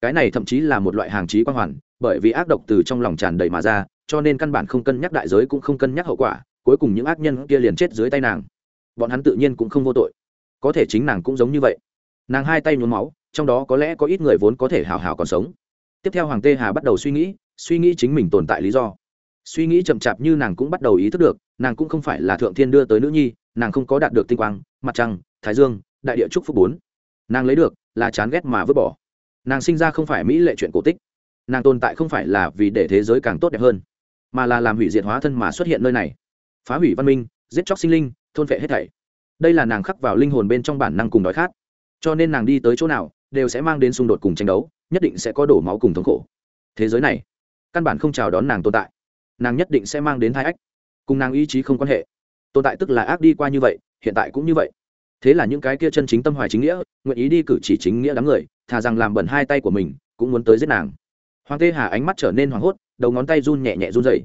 Cái này thậm chí là một loại hàng trí quang hoàn, bởi vì ác độc từ trong lòng tràn đầy mà ra, cho nên căn bản không cân nhắc đại giới cũng không cân nhắc hậu quả, cuối cùng những ác nhân kia liền chết dưới tay nàng. Bọn hắn tự nhiên cũng không vô tội. Có thể chính nàng cũng giống như vậy. Nàng hai tay nhuốm máu, trong đó có lẽ có ít người vốn có thể hào hào còn sống. Tiếp theo hoàng tê hà bắt đầu suy nghĩ suy nghĩ chính mình tồn tại lý do. Suy nghĩ chậm chạp như nàng cũng bắt đầu ý thức được nàng cũng không phải là thượng thiên đưa tới nữ nhi, nàng không có đạt được tinh quang, mặt trăng, thái dương, đại địa trúc phúc bốn. Nàng lấy được là chán ghét mà vứt bỏ. Nàng sinh ra không phải mỹ lệ chuyện cổ tích. Nàng tồn tại không phải là vì để thế giới càng tốt đẹp hơn, mà là làm hủy diệt hóa thân mà xuất hiện nơi này. Phá hủy văn minh, giết chóc sinh linh, thôn vệ hết thảy. Đây là nàng khắc vào linh hồn bên trong bản năng cùng đói khát. Cho nên nàng đi tới chỗ nào, đều sẽ mang đến xung đột cùng tranh đấu, nhất định sẽ có đổ máu cùng thống khổ. Thế giới này, căn bản không chào đón nàng tồn tại. Nàng nhất định sẽ mang đến thai ách cùng nàng ý chí không quan hệ. Tồn tại tức là ác đi qua như vậy, hiện tại cũng như vậy. Thế là những cái kia chân chính tâm hoài chính nghĩa, nguyện ý đi cử chỉ chính nghĩa đám người, thà rằng làm bẩn hai tay của mình, cũng muốn tới giết nàng. Hoàng tê hà ánh mắt trở nên hoảng hốt, đầu ngón tay run nhẹ nhẹ run dậy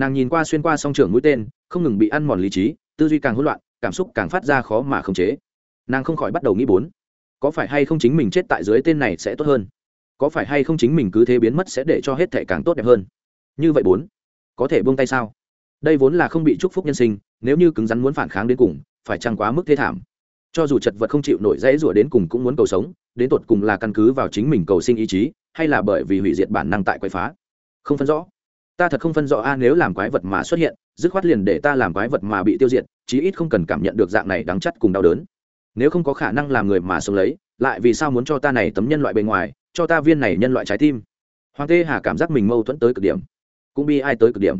nàng nhìn qua xuyên qua song trường mũi tên, không ngừng bị ăn mòn lý trí, tư duy càng hỗn loạn, cảm xúc càng phát ra khó mà khống chế. Nàng không khỏi bắt đầu nghĩ bốn. Có phải hay không chính mình chết tại dưới tên này sẽ tốt hơn? Có phải hay không chính mình cứ thế biến mất sẽ để cho hết thể càng tốt đẹp hơn? Như vậy bốn. Có thể buông tay sao? Đây vốn là không bị chúc phúc nhân sinh, nếu như cứng rắn muốn phản kháng đến cùng, phải chăng quá mức thế thảm? Cho dù chật vật không chịu nổi dãy rủa đến cùng cũng muốn cầu sống, đến tột cùng là căn cứ vào chính mình cầu sinh ý chí, hay là bởi vì hủy diệt bản năng tại quậy phá? Không phân rõ. Ta thật không phân rõ a, nếu làm quái vật mà xuất hiện, dứt khoát liền để ta làm quái vật mà bị tiêu diệt, chí ít không cần cảm nhận được dạng này đắng chắt cùng đau đớn. Nếu không có khả năng làm người mà sống lấy, lại vì sao muốn cho ta này tấm nhân loại bề ngoài, cho ta viên này nhân loại trái tim? Hoàng tê hà cảm giác mình mâu thuẫn tới cực điểm. Cũng bi ai tới cực điểm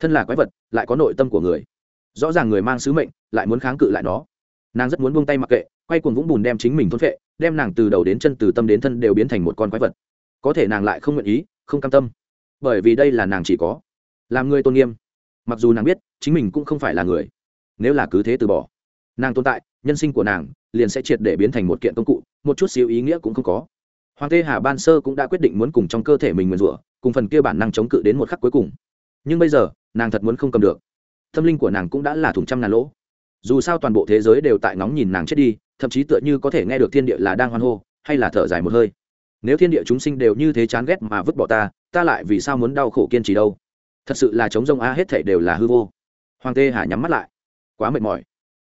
thân là quái vật, lại có nội tâm của người. Rõ ràng người mang sứ mệnh, lại muốn kháng cự lại nó. Nàng rất muốn buông tay mặc kệ, quay cuồng vũng bùn đem chính mình thôn phệ, đem nàng từ đầu đến chân, từ tâm đến thân đều biến thành một con quái vật. Có thể nàng lại không nguyện ý, không cam tâm. Bởi vì đây là nàng chỉ có. Làm người tôn nghiêm. Mặc dù nàng biết, chính mình cũng không phải là người. Nếu là cứ thế từ bỏ, nàng tồn tại, nhân sinh của nàng liền sẽ triệt để biến thành một kiện công cụ, một chút xíu ý nghĩa cũng không có. Hoàng tê hà ban sơ cũng đã quyết định muốn cùng trong cơ thể mình nguyền rủa, cùng phần kia bản năng chống cự đến một khắc cuối cùng nhưng bây giờ, nàng thật muốn không cầm được. Tâm linh của nàng cũng đã là thùng trăm ngàn lỗ. Dù sao toàn bộ thế giới đều tại ngóng nhìn nàng chết đi, thậm chí tựa như có thể nghe được thiên địa là đang hoan hô, hay là thở dài một hơi. Nếu thiên địa chúng sinh đều như thế chán ghét mà vứt bỏ ta ta lại vì sao muốn đau khổ kiên trì đâu? Thật sự là chống rông a hết thảy đều là hư vô. Hoàng tê hà nhắm mắt lại. Quá mệt mỏi.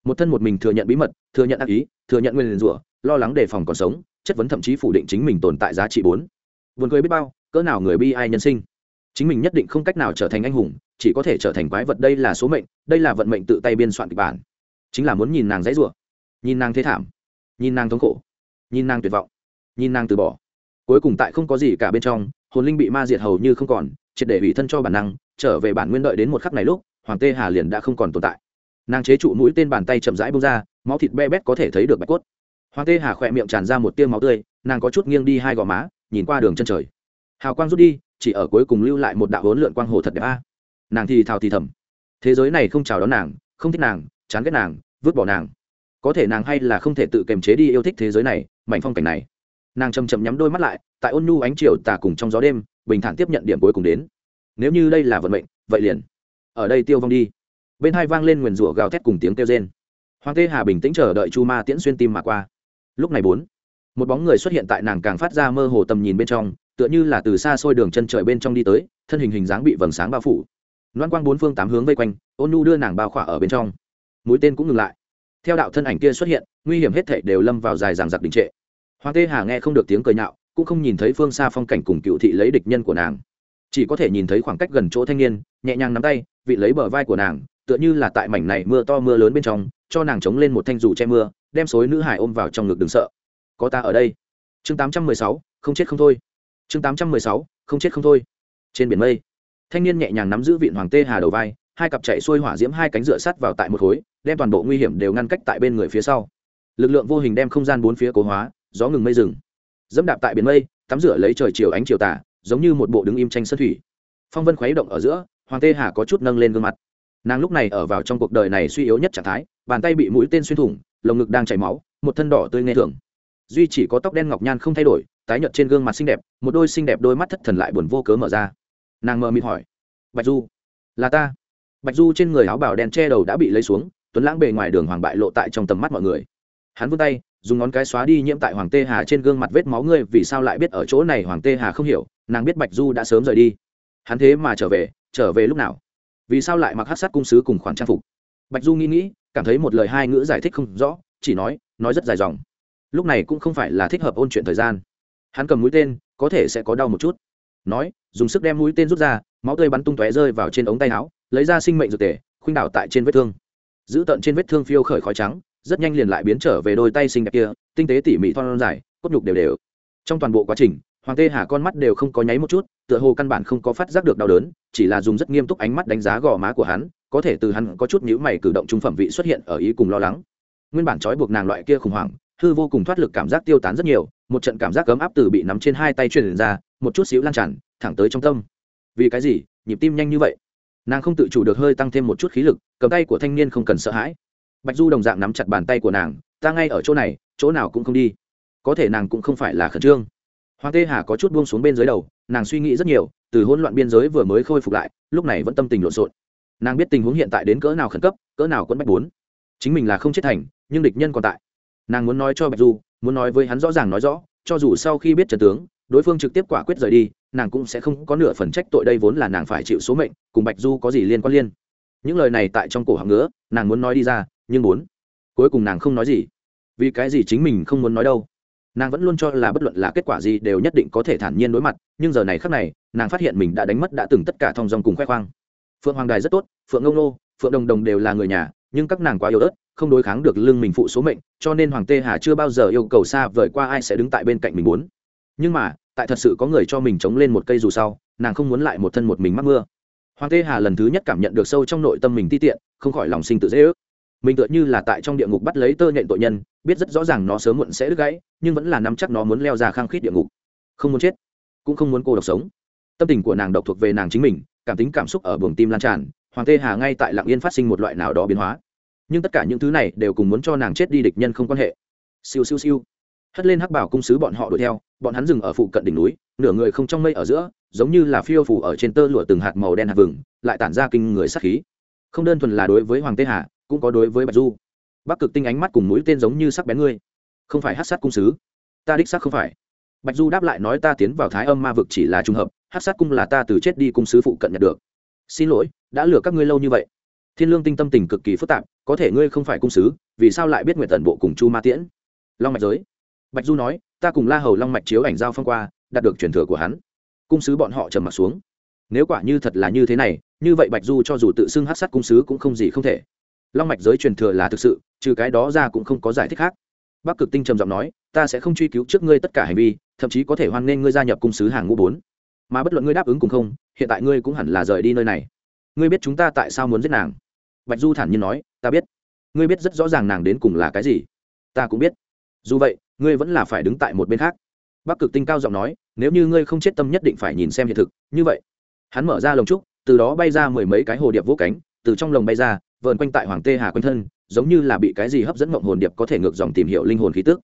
Một thân một mình thừa nhận bí mật, thừa nhận ác ý, thừa nhận nguyên rủa, lo lắng đề phòng còn sống, chất vấn thậm chí phủ định chính mình tồn tại giá trị bốn. Vườn cười biết bao, cỡ nào người bi ai nhân sinh chính mình nhất định không cách nào trở thành anh hùng, chỉ có thể trở thành quái vật đây là số mệnh, đây là vận mệnh tự tay biên soạn kịch bản. Chính là muốn nhìn nàng dãy rủa, nhìn nàng thế thảm, nhìn nàng thống khổ, nhìn nàng tuyệt vọng, nhìn nàng từ bỏ. Cuối cùng tại không có gì cả bên trong, hồn linh bị ma diệt hầu như không còn, triệt để ủy thân cho bản năng, trở về bản nguyên đợi đến một khắc này lúc, hoàng tê hà liền đã không còn tồn tại. Nàng chế trụ mũi tên bàn tay chậm rãi bông ra, máu thịt be bét có thể thấy được bạch cốt. Hoàng tê hà khỏe miệng tràn ra một tiêu máu tươi, nàng có chút nghiêng đi hai gò má, nhìn qua đường chân trời. Hào quang rút đi chỉ ở cuối cùng lưu lại một đạo hỗn lượn quang hồ thật đẹp a. Nàng thì thào thì thầm. Thế giới này không chào đón nàng, không thích nàng, chán ghét nàng, vứt bỏ nàng. Có thể nàng hay là không thể tự kiềm chế đi yêu thích thế giới này mảnh phong cảnh này. Nàng chầm chậm nhắm đôi mắt lại, tại ôn nhu ánh chiều tà cùng trong gió đêm, bình thản tiếp nhận điểm cuối cùng đến. Nếu như đây là vận mệnh, vậy liền. Ở đây tiêu vong đi. Bên hai vang lên nguyền rủa gào thét cùng tiếng kêu rên. Hoàng tê hà bình tĩnh chờ đợi chu ma tiễn xuyên tim mà qua. Lúc này bốn, một bóng người xuất hiện tại nàng càng phát ra mơ hồ tầm nhìn bên trong tựa như là từ xa xôi đường chân trời bên trong đi tới, thân hình hình dáng bị vầng sáng bao phủ. Loan quang bốn phương tám hướng vây quanh, ôn nu đưa nàng bao khỏa ở bên trong. Mũi tên cũng ngừng lại. Theo đạo thân ảnh kia xuất hiện, nguy hiểm hết thể đều lâm vào dài ràng giặc đình trệ. Hoàng tê hà nghe không được tiếng cười nhạo, cũng không nhìn thấy phương xa phong cảnh cùng cựu thị lấy địch nhân của nàng. Chỉ có thể nhìn thấy khoảng cách gần chỗ thanh niên, nhẹ nhàng nắm tay, vị lấy bờ vai của nàng, tựa như là tại mảnh này mưa to mưa lớn bên trong, cho nàng chống lên một thanh dù che mưa, đem xối nữ hải ôm vào trong ngực đừng sợ. Có ta ở đây. Chương tám trăm mười sáu, không chết không thôi chương tám trăm mười sáu, không chết không thôi. Trên biển mây, thanh niên nhẹ nhàng nắm giữ vịn hoàng tê hà đầu vai, hai cặp chạy xuôi hỏa diễm hai cánh dựa sắt vào tại một khối, đem toàn bộ nguy hiểm đều ngăn cách tại bên người phía sau. Lực lượng vô hình đem không gian bốn phía cố hóa, gió ngừng mây rừng. Dẫm đạp tại biển mây, tắm rửa lấy trời chiều ánh chiều tả giống như một bộ đứng im tranh sân thủy. Phong vân khuấy động ở giữa, hoàng tê hà có chút nâng lên gương mặt. Nàng lúc này ở vào trong cuộc đời này suy yếu nhất trạng thái, bàn tay bị mũi tên xuyên thủng, lồng ngực đang chảy máu, một thân đỏ tươi nghe thường. Duy chỉ có tóc đen ngọc nhan không thay đổi tái nhợt trên gương mặt xinh đẹp, một đôi xinh đẹp đôi mắt thất thần lại buồn vô cớ mở ra. Nàng mờ mịt hỏi, bạch du, là ta? Bạch du trên người áo bảo đen che đầu đã bị lấy xuống, tuấn lãng bề ngoài đường hoàng bại lộ tại trong tầm mắt mọi người. Hắn vươn tay, dùng ngón cái xóa đi nhiễm tại hoàng tê hà trên gương mặt vết máu ngươi, vì sao lại biết ở chỗ này hoàng tê hà không hiểu, nàng biết bạch du đã sớm rời đi. Hắn thế mà trở về trở về lúc nào? Vì sao lại mặc hát sát cung sứ cùng khoản trang phục? Bạch du nghĩ nghĩ, cảm thấy một lời hai ngữ giải thích không rõ, chỉ nói nói rất dài dòng. Lúc này cũng không phải là thích hợp ôn chuyện thời gian hắn cầm mũi tên, có thể sẽ có đau một chút. Nói, dùng sức đem mũi tên rút ra, máu tươi bắn tung tóe rơi vào trên ống tay áo, lấy ra sinh mệnh dược tể, khuynh đảo tại trên vết thương. Giữ tận trên vết thương phiêu khởi khói trắng, rất nhanh liền lại biến trở về đôi tay xinh đẹp kia, tinh tế tỉ mỉ thon dài, cốt nhục đều đều. Trong toàn bộ quá trình, hoàng tê hà con mắt đều không có nháy một chút, tựa hồ căn bản không có phát giác được đau đớn, chỉ là dùng rất nghiêm túc ánh mắt đánh giá gò má của hắn, có thể từ hắn có chút nhữ mày cử động trung phẩm vị xuất hiện ở ý cùng lo lắng. Nguyên bản trói buộc nàng loại kia khủng hoảng hư vô cùng thoát lực cảm giác tiêu tán rất nhiều, một trận cảm giác cấm áp từ bị nắm trên hai tay truyền ra, một chút xíu lan tràn, thẳng tới trong tâm. Vì cái gì? Nhịp tim nhanh như vậy. Nàng không tự chủ được hơi tăng thêm một chút khí lực, cầm tay của thanh niên không cần sợ hãi. Bạch du đồng dạng nắm chặt bàn tay của nàng, ta ngay ở chỗ này, chỗ nào cũng không đi. Có thể nàng cũng không phải là khẩn trương. Hoàng tê hà có chút buông xuống bên dưới đầu, nàng suy nghĩ rất nhiều, từ hỗn loạn biên giới vừa mới khôi phục lại, lúc này vẫn tâm tình lộn xộn. Nàng biết tình huống hiện tại đến cỡ nào khẩn cấp, cỡ nào quẫn bách bốn. Chính mình là không chết thành, nhưng địch nhân còn tại nàng muốn nói cho bạch du, muốn nói với hắn rõ ràng nói rõ, cho dù sau khi biết trần tướng, đối phương trực tiếp quả quyết rời đi, nàng cũng sẽ không có nửa phần trách tội đây vốn là nàng phải chịu số mệnh, cùng bạch du có gì liên quan liên. Những lời này tại trong cổ họng ngứa, nàng muốn nói đi ra, nhưng muốn. Cuối cùng nàng không nói gì. Vì cái gì chính mình không muốn nói đâu? Nàng vẫn luôn cho là bất luận là kết quả gì đều nhất định có thể thản nhiên đối mặt, nhưng giờ này khác này, nàng phát hiện mình đã đánh mất đã từng tất cả thong dòng cùng khoe khoang. Phượng hoàng đài rất tốt, phượng ngông nô, phượng đồng đồng đều là người nhà, nhưng các nàng quá yếu ớt không đối kháng được lưng mình phụ số mệnh, cho nên hoàng tê hà chưa bao giờ yêu cầu xa vời qua ai sẽ đứng tại bên cạnh mình muốn. Nhưng mà, tại thật sự có người cho mình chống lên một cây dù sau, nàng không muốn lại một thân một mình mắc mưa. Hoàng tê hà lần thứ nhất cảm nhận được sâu trong nội tâm mình ti tiện, không khỏi lòng sinh tự dễ ước. Mình tựa như là tại trong địa ngục bắt lấy tơ nhện tội nhân, biết rất rõ ràng nó sớm muộn sẽ đứt gãy, nhưng vẫn là nắm chắc nó muốn leo ra khang khít địa ngục. Không muốn chết, cũng không muốn cô độc sống. Tâm tình của nàng độc thuộc về nàng chính mình, cảm tính cảm xúc ở buồng tim lan tràn, hoàng tê hà ngay tại lạng yên phát sinh một loại nào đó biến hóa nhưng tất cả những thứ này đều cùng muốn cho nàng chết đi địch nhân không quan hệ. Siêu siêu siêu. Hất lên hắc bảo cung sứ bọn họ đuổi theo, bọn hắn dừng ở phụ cận đỉnh núi, nửa người không trong mây ở giữa, giống như là phiêu phủ ở trên tơ lụa từng hạt màu đen hạt vừng, lại tản ra kinh người sắc khí. Không đơn thuần là đối với hoàng tê hà, cũng có đối với bạch du. Bắc cực tinh ánh mắt cùng mũi tên giống như sắc bén ngươi. Không phải hát sát cung sứ. Ta đích xác không phải. Bạch du đáp lại nói ta tiến vào thái âm ma vực chỉ là t r ù n g hợp hát sát cung là ta từ chết đi cung sứ phụ cận nhận được. Xin lỗi, đã lừa các ngươi lâu như vậy. Thiên lương tinh tâm tình cực kỳ phức tạp có thể ngươi không phải cung sứ, vì sao lại biết nguyện tần bộ cùng chu ma tiễn? Long mạch giới. Bạch du nói, ta cùng la hầu long mạch chiếu ảnh giao phong qua, đạt được truyền thừa của hắn. Cung sứ bọn họ trầm m ặ t xuống. Nếu quả như thật là như thế này, như vậy bạch du cho dù tự xưng hát sát cung sứ cũng không gì không thể. Long mạch giới truyền thừa là thực sự, trừ cái đó ra cũng không có giải thích khác. Bắc cực tinh trầm giọng nói, ta sẽ không truy cứu trước ngươi tất cả hành vi, thậm chí có thể hoan nghênh ngươi gia nhập cung sứ hàng ngũ bốn. Mà bất luận ngươi đáp ứng cùng không, hiện tại ngươi cũng hẳn là rời đi nơi này. Ngươi biết chúng ta tại sao muốn giết nàng? Bạch du thản nhiên nói ta biết. Ngươi biết rất rõ ràng nàng đến cùng là cái gì. Ta cũng biết. Dù vậy, ngươi vẫn là phải đứng tại một bên khác. Bắc cực tinh cao giọng nói, nếu như ngươi không chết tâm nhất định phải nhìn xem hiện thực. Như vậy, hắn mở ra lồng trúc, từ đó bay ra mười mấy cái hồ điệp vỗ cánh, từ trong lồng bay ra, vờn quanh tại hoàng tê hà quanh thân, giống như là bị cái gì hấp dẫn mộng hồn điệp có thể ngược dòng tìm hiểu linh hồn khí tức.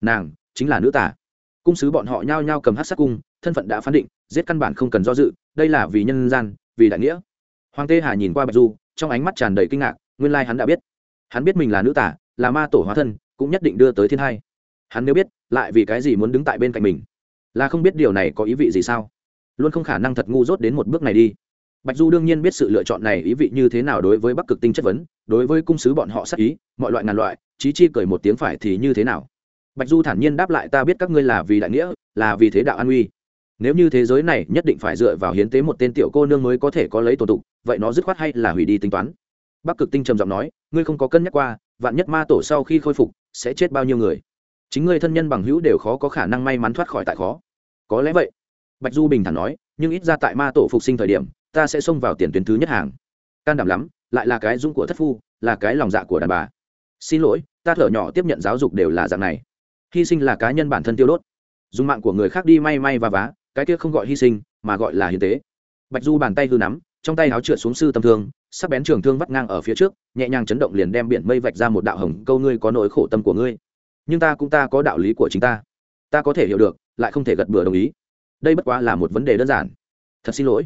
Nàng chính là nữ tả cung sứ bọn họ nhao nhao cầm hát sát cung, thân phận đã phán định, giết căn bản không cần do dự, đây là vì nhân gian, vì đại nghĩa. Hoàng tê hà nhìn qua bạch du, trong ánh mắt tràn đầy kinh ngạc nguyên lai hắn đã biết. Hắn biết mình là nữ tả là ma tổ hóa thân, cũng nhất định đưa tới thiên hai. Hắn nếu biết, lại vì cái gì muốn đứng tại bên cạnh mình? Là không biết điều này có ý vị gì sao? Luôn không khả năng thật ngu dốt đến một bước này đi. Bạch du đương nhiên biết sự lựa chọn này ý vị như thế nào đối với bắc cực tinh chất vấn, đối với cung sứ bọn họ sắc ý, mọi loại ngàn loại, chí chi cười một tiếng phải thì như thế nào? Bạch du thản nhiên đáp lại, ta biết các ngươi là vì đại nghĩa, là vì thế đạo an uy. Nếu như thế giới này nhất định phải dựa vào hiến tế một tên tiểu cô nương mới có thể có lấy tổ tụ vậy nó dứt khoát hay là hủy đi tính toán? Bắc cực tinh trầm giọng nói, ngươi không có cân nhắc qua, vạn nhất ma tổ sau khi khôi phục, sẽ chết bao nhiêu người? Chính ngươi thân nhân bằng hữu đều khó có khả năng may mắn thoát khỏi tại khó. Có lẽ vậy. Bạch du bình thản nói, nhưng ít ra tại ma tổ phục sinh thời điểm, ta sẽ xông vào tiền tuyến thứ nhất hàng. Can đảm lắm, lại là cái dung của thất phu, là cái lòng dạ của đàn bà. Xin lỗi, ta thở nhỏ tiếp nhận giáo dục đều là dạng này. Hy sinh là cá nhân bản thân tiêu đốt. Dùng mạng của người khác đi may may và vá, cái kia không gọi hy sinh, mà gọi là hiến tế. Bạch du bàn tay hư nắm trong tay áo trượt xuống sư tâm thương, sắc bén trường thương vắt ngang ở phía trước, nhẹ nhàng chấn động liền đem biển mây vạch ra một đạo hồng, câu ngươi có nỗi khổ tâm của ngươi. Nhưng ta cũng ta có đạo lý của chính ta. Ta có thể hiểu được, lại không thể gật bừa đồng ý. Đây bất quá là một vấn đề đơn giản. Thật xin lỗi.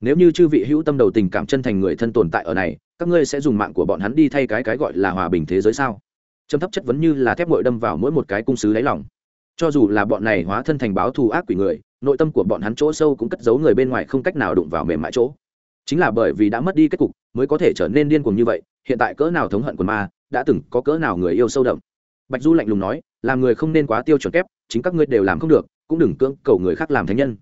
Nếu như chư vị hữu tâm đầu tình cảm chân thành người thân tồn tại ở này, các ngươi sẽ dùng mạng của bọn hắn đi thay cái cái gọi là hòa bình thế giới sao? Châm thấp chất vấn như là thép ngội đâm vào mỗi một cái cung sứ đáy lòng. Cho dù là bọn này hóa thân thành báo thù ác quỷ người, nội tâm của bọn hắn chỗ sâu cũng cất giấu người bên ngoài không cách nào đụng vào mềm mại chỗ chính là bởi vì đã mất đi kết cục, mới có thể trở nên điên cuồng như vậy, hiện tại cỡ nào thống hận quần ma, đã từng có cỡ nào người yêu sâu đậm. Bạch du lạnh lùng nói, làm người không nên quá tiêu chuẩn kép, chính các ngươi đều làm không được, cũng đừng cưỡng cầu người khác làm thánh nhân.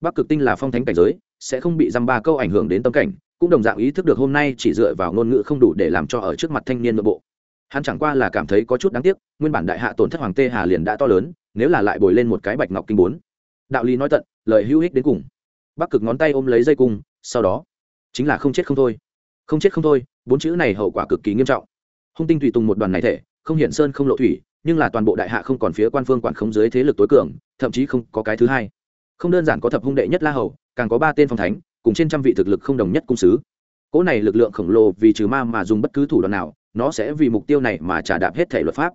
Bắc cực tinh là phong thánh cảnh giới, sẽ không bị dăm ba câu ảnh hưởng đến tâm cảnh, cũng đồng dạng ý thức được hôm nay chỉ dựa vào ngôn ngữ không đủ để làm cho ở trước mặt thanh niên nội bộ. Hắn chẳng qua là cảm thấy có chút đáng tiếc, nguyên bản đại hạ tổn thất hoàng tê hà liền đã to lớn, nếu là lại bồi lên một cái bạch ngọc kinh bốn. Đạo lý nói tận, lời hữu ích đến cùng. Bắc cực ngón tay ôm lấy dây cung, sau đó chính là không chết không thôi. Không chết không thôi, bốn chữ này hậu quả cực kỳ nghiêm trọng. Hung tinh tùy tùng một đoàn này thể, không hiển sơn không lộ thủy, nhưng là toàn bộ đại hạ không còn phía quan phương quản khống dưới thế lực tối cường, thậm chí không có cái thứ hai. Không đơn giản có thập hung đệ nhất la hầu, càng có ba tên phong thánh, cùng trên trăm vị thực lực không đồng nhất cung sứ. Cỗ này lực lượng khổng lồ vì trừ ma mà dùng bất cứ thủ đoạn nào, nó sẽ vì mục tiêu này mà trả đạp hết thể luật pháp.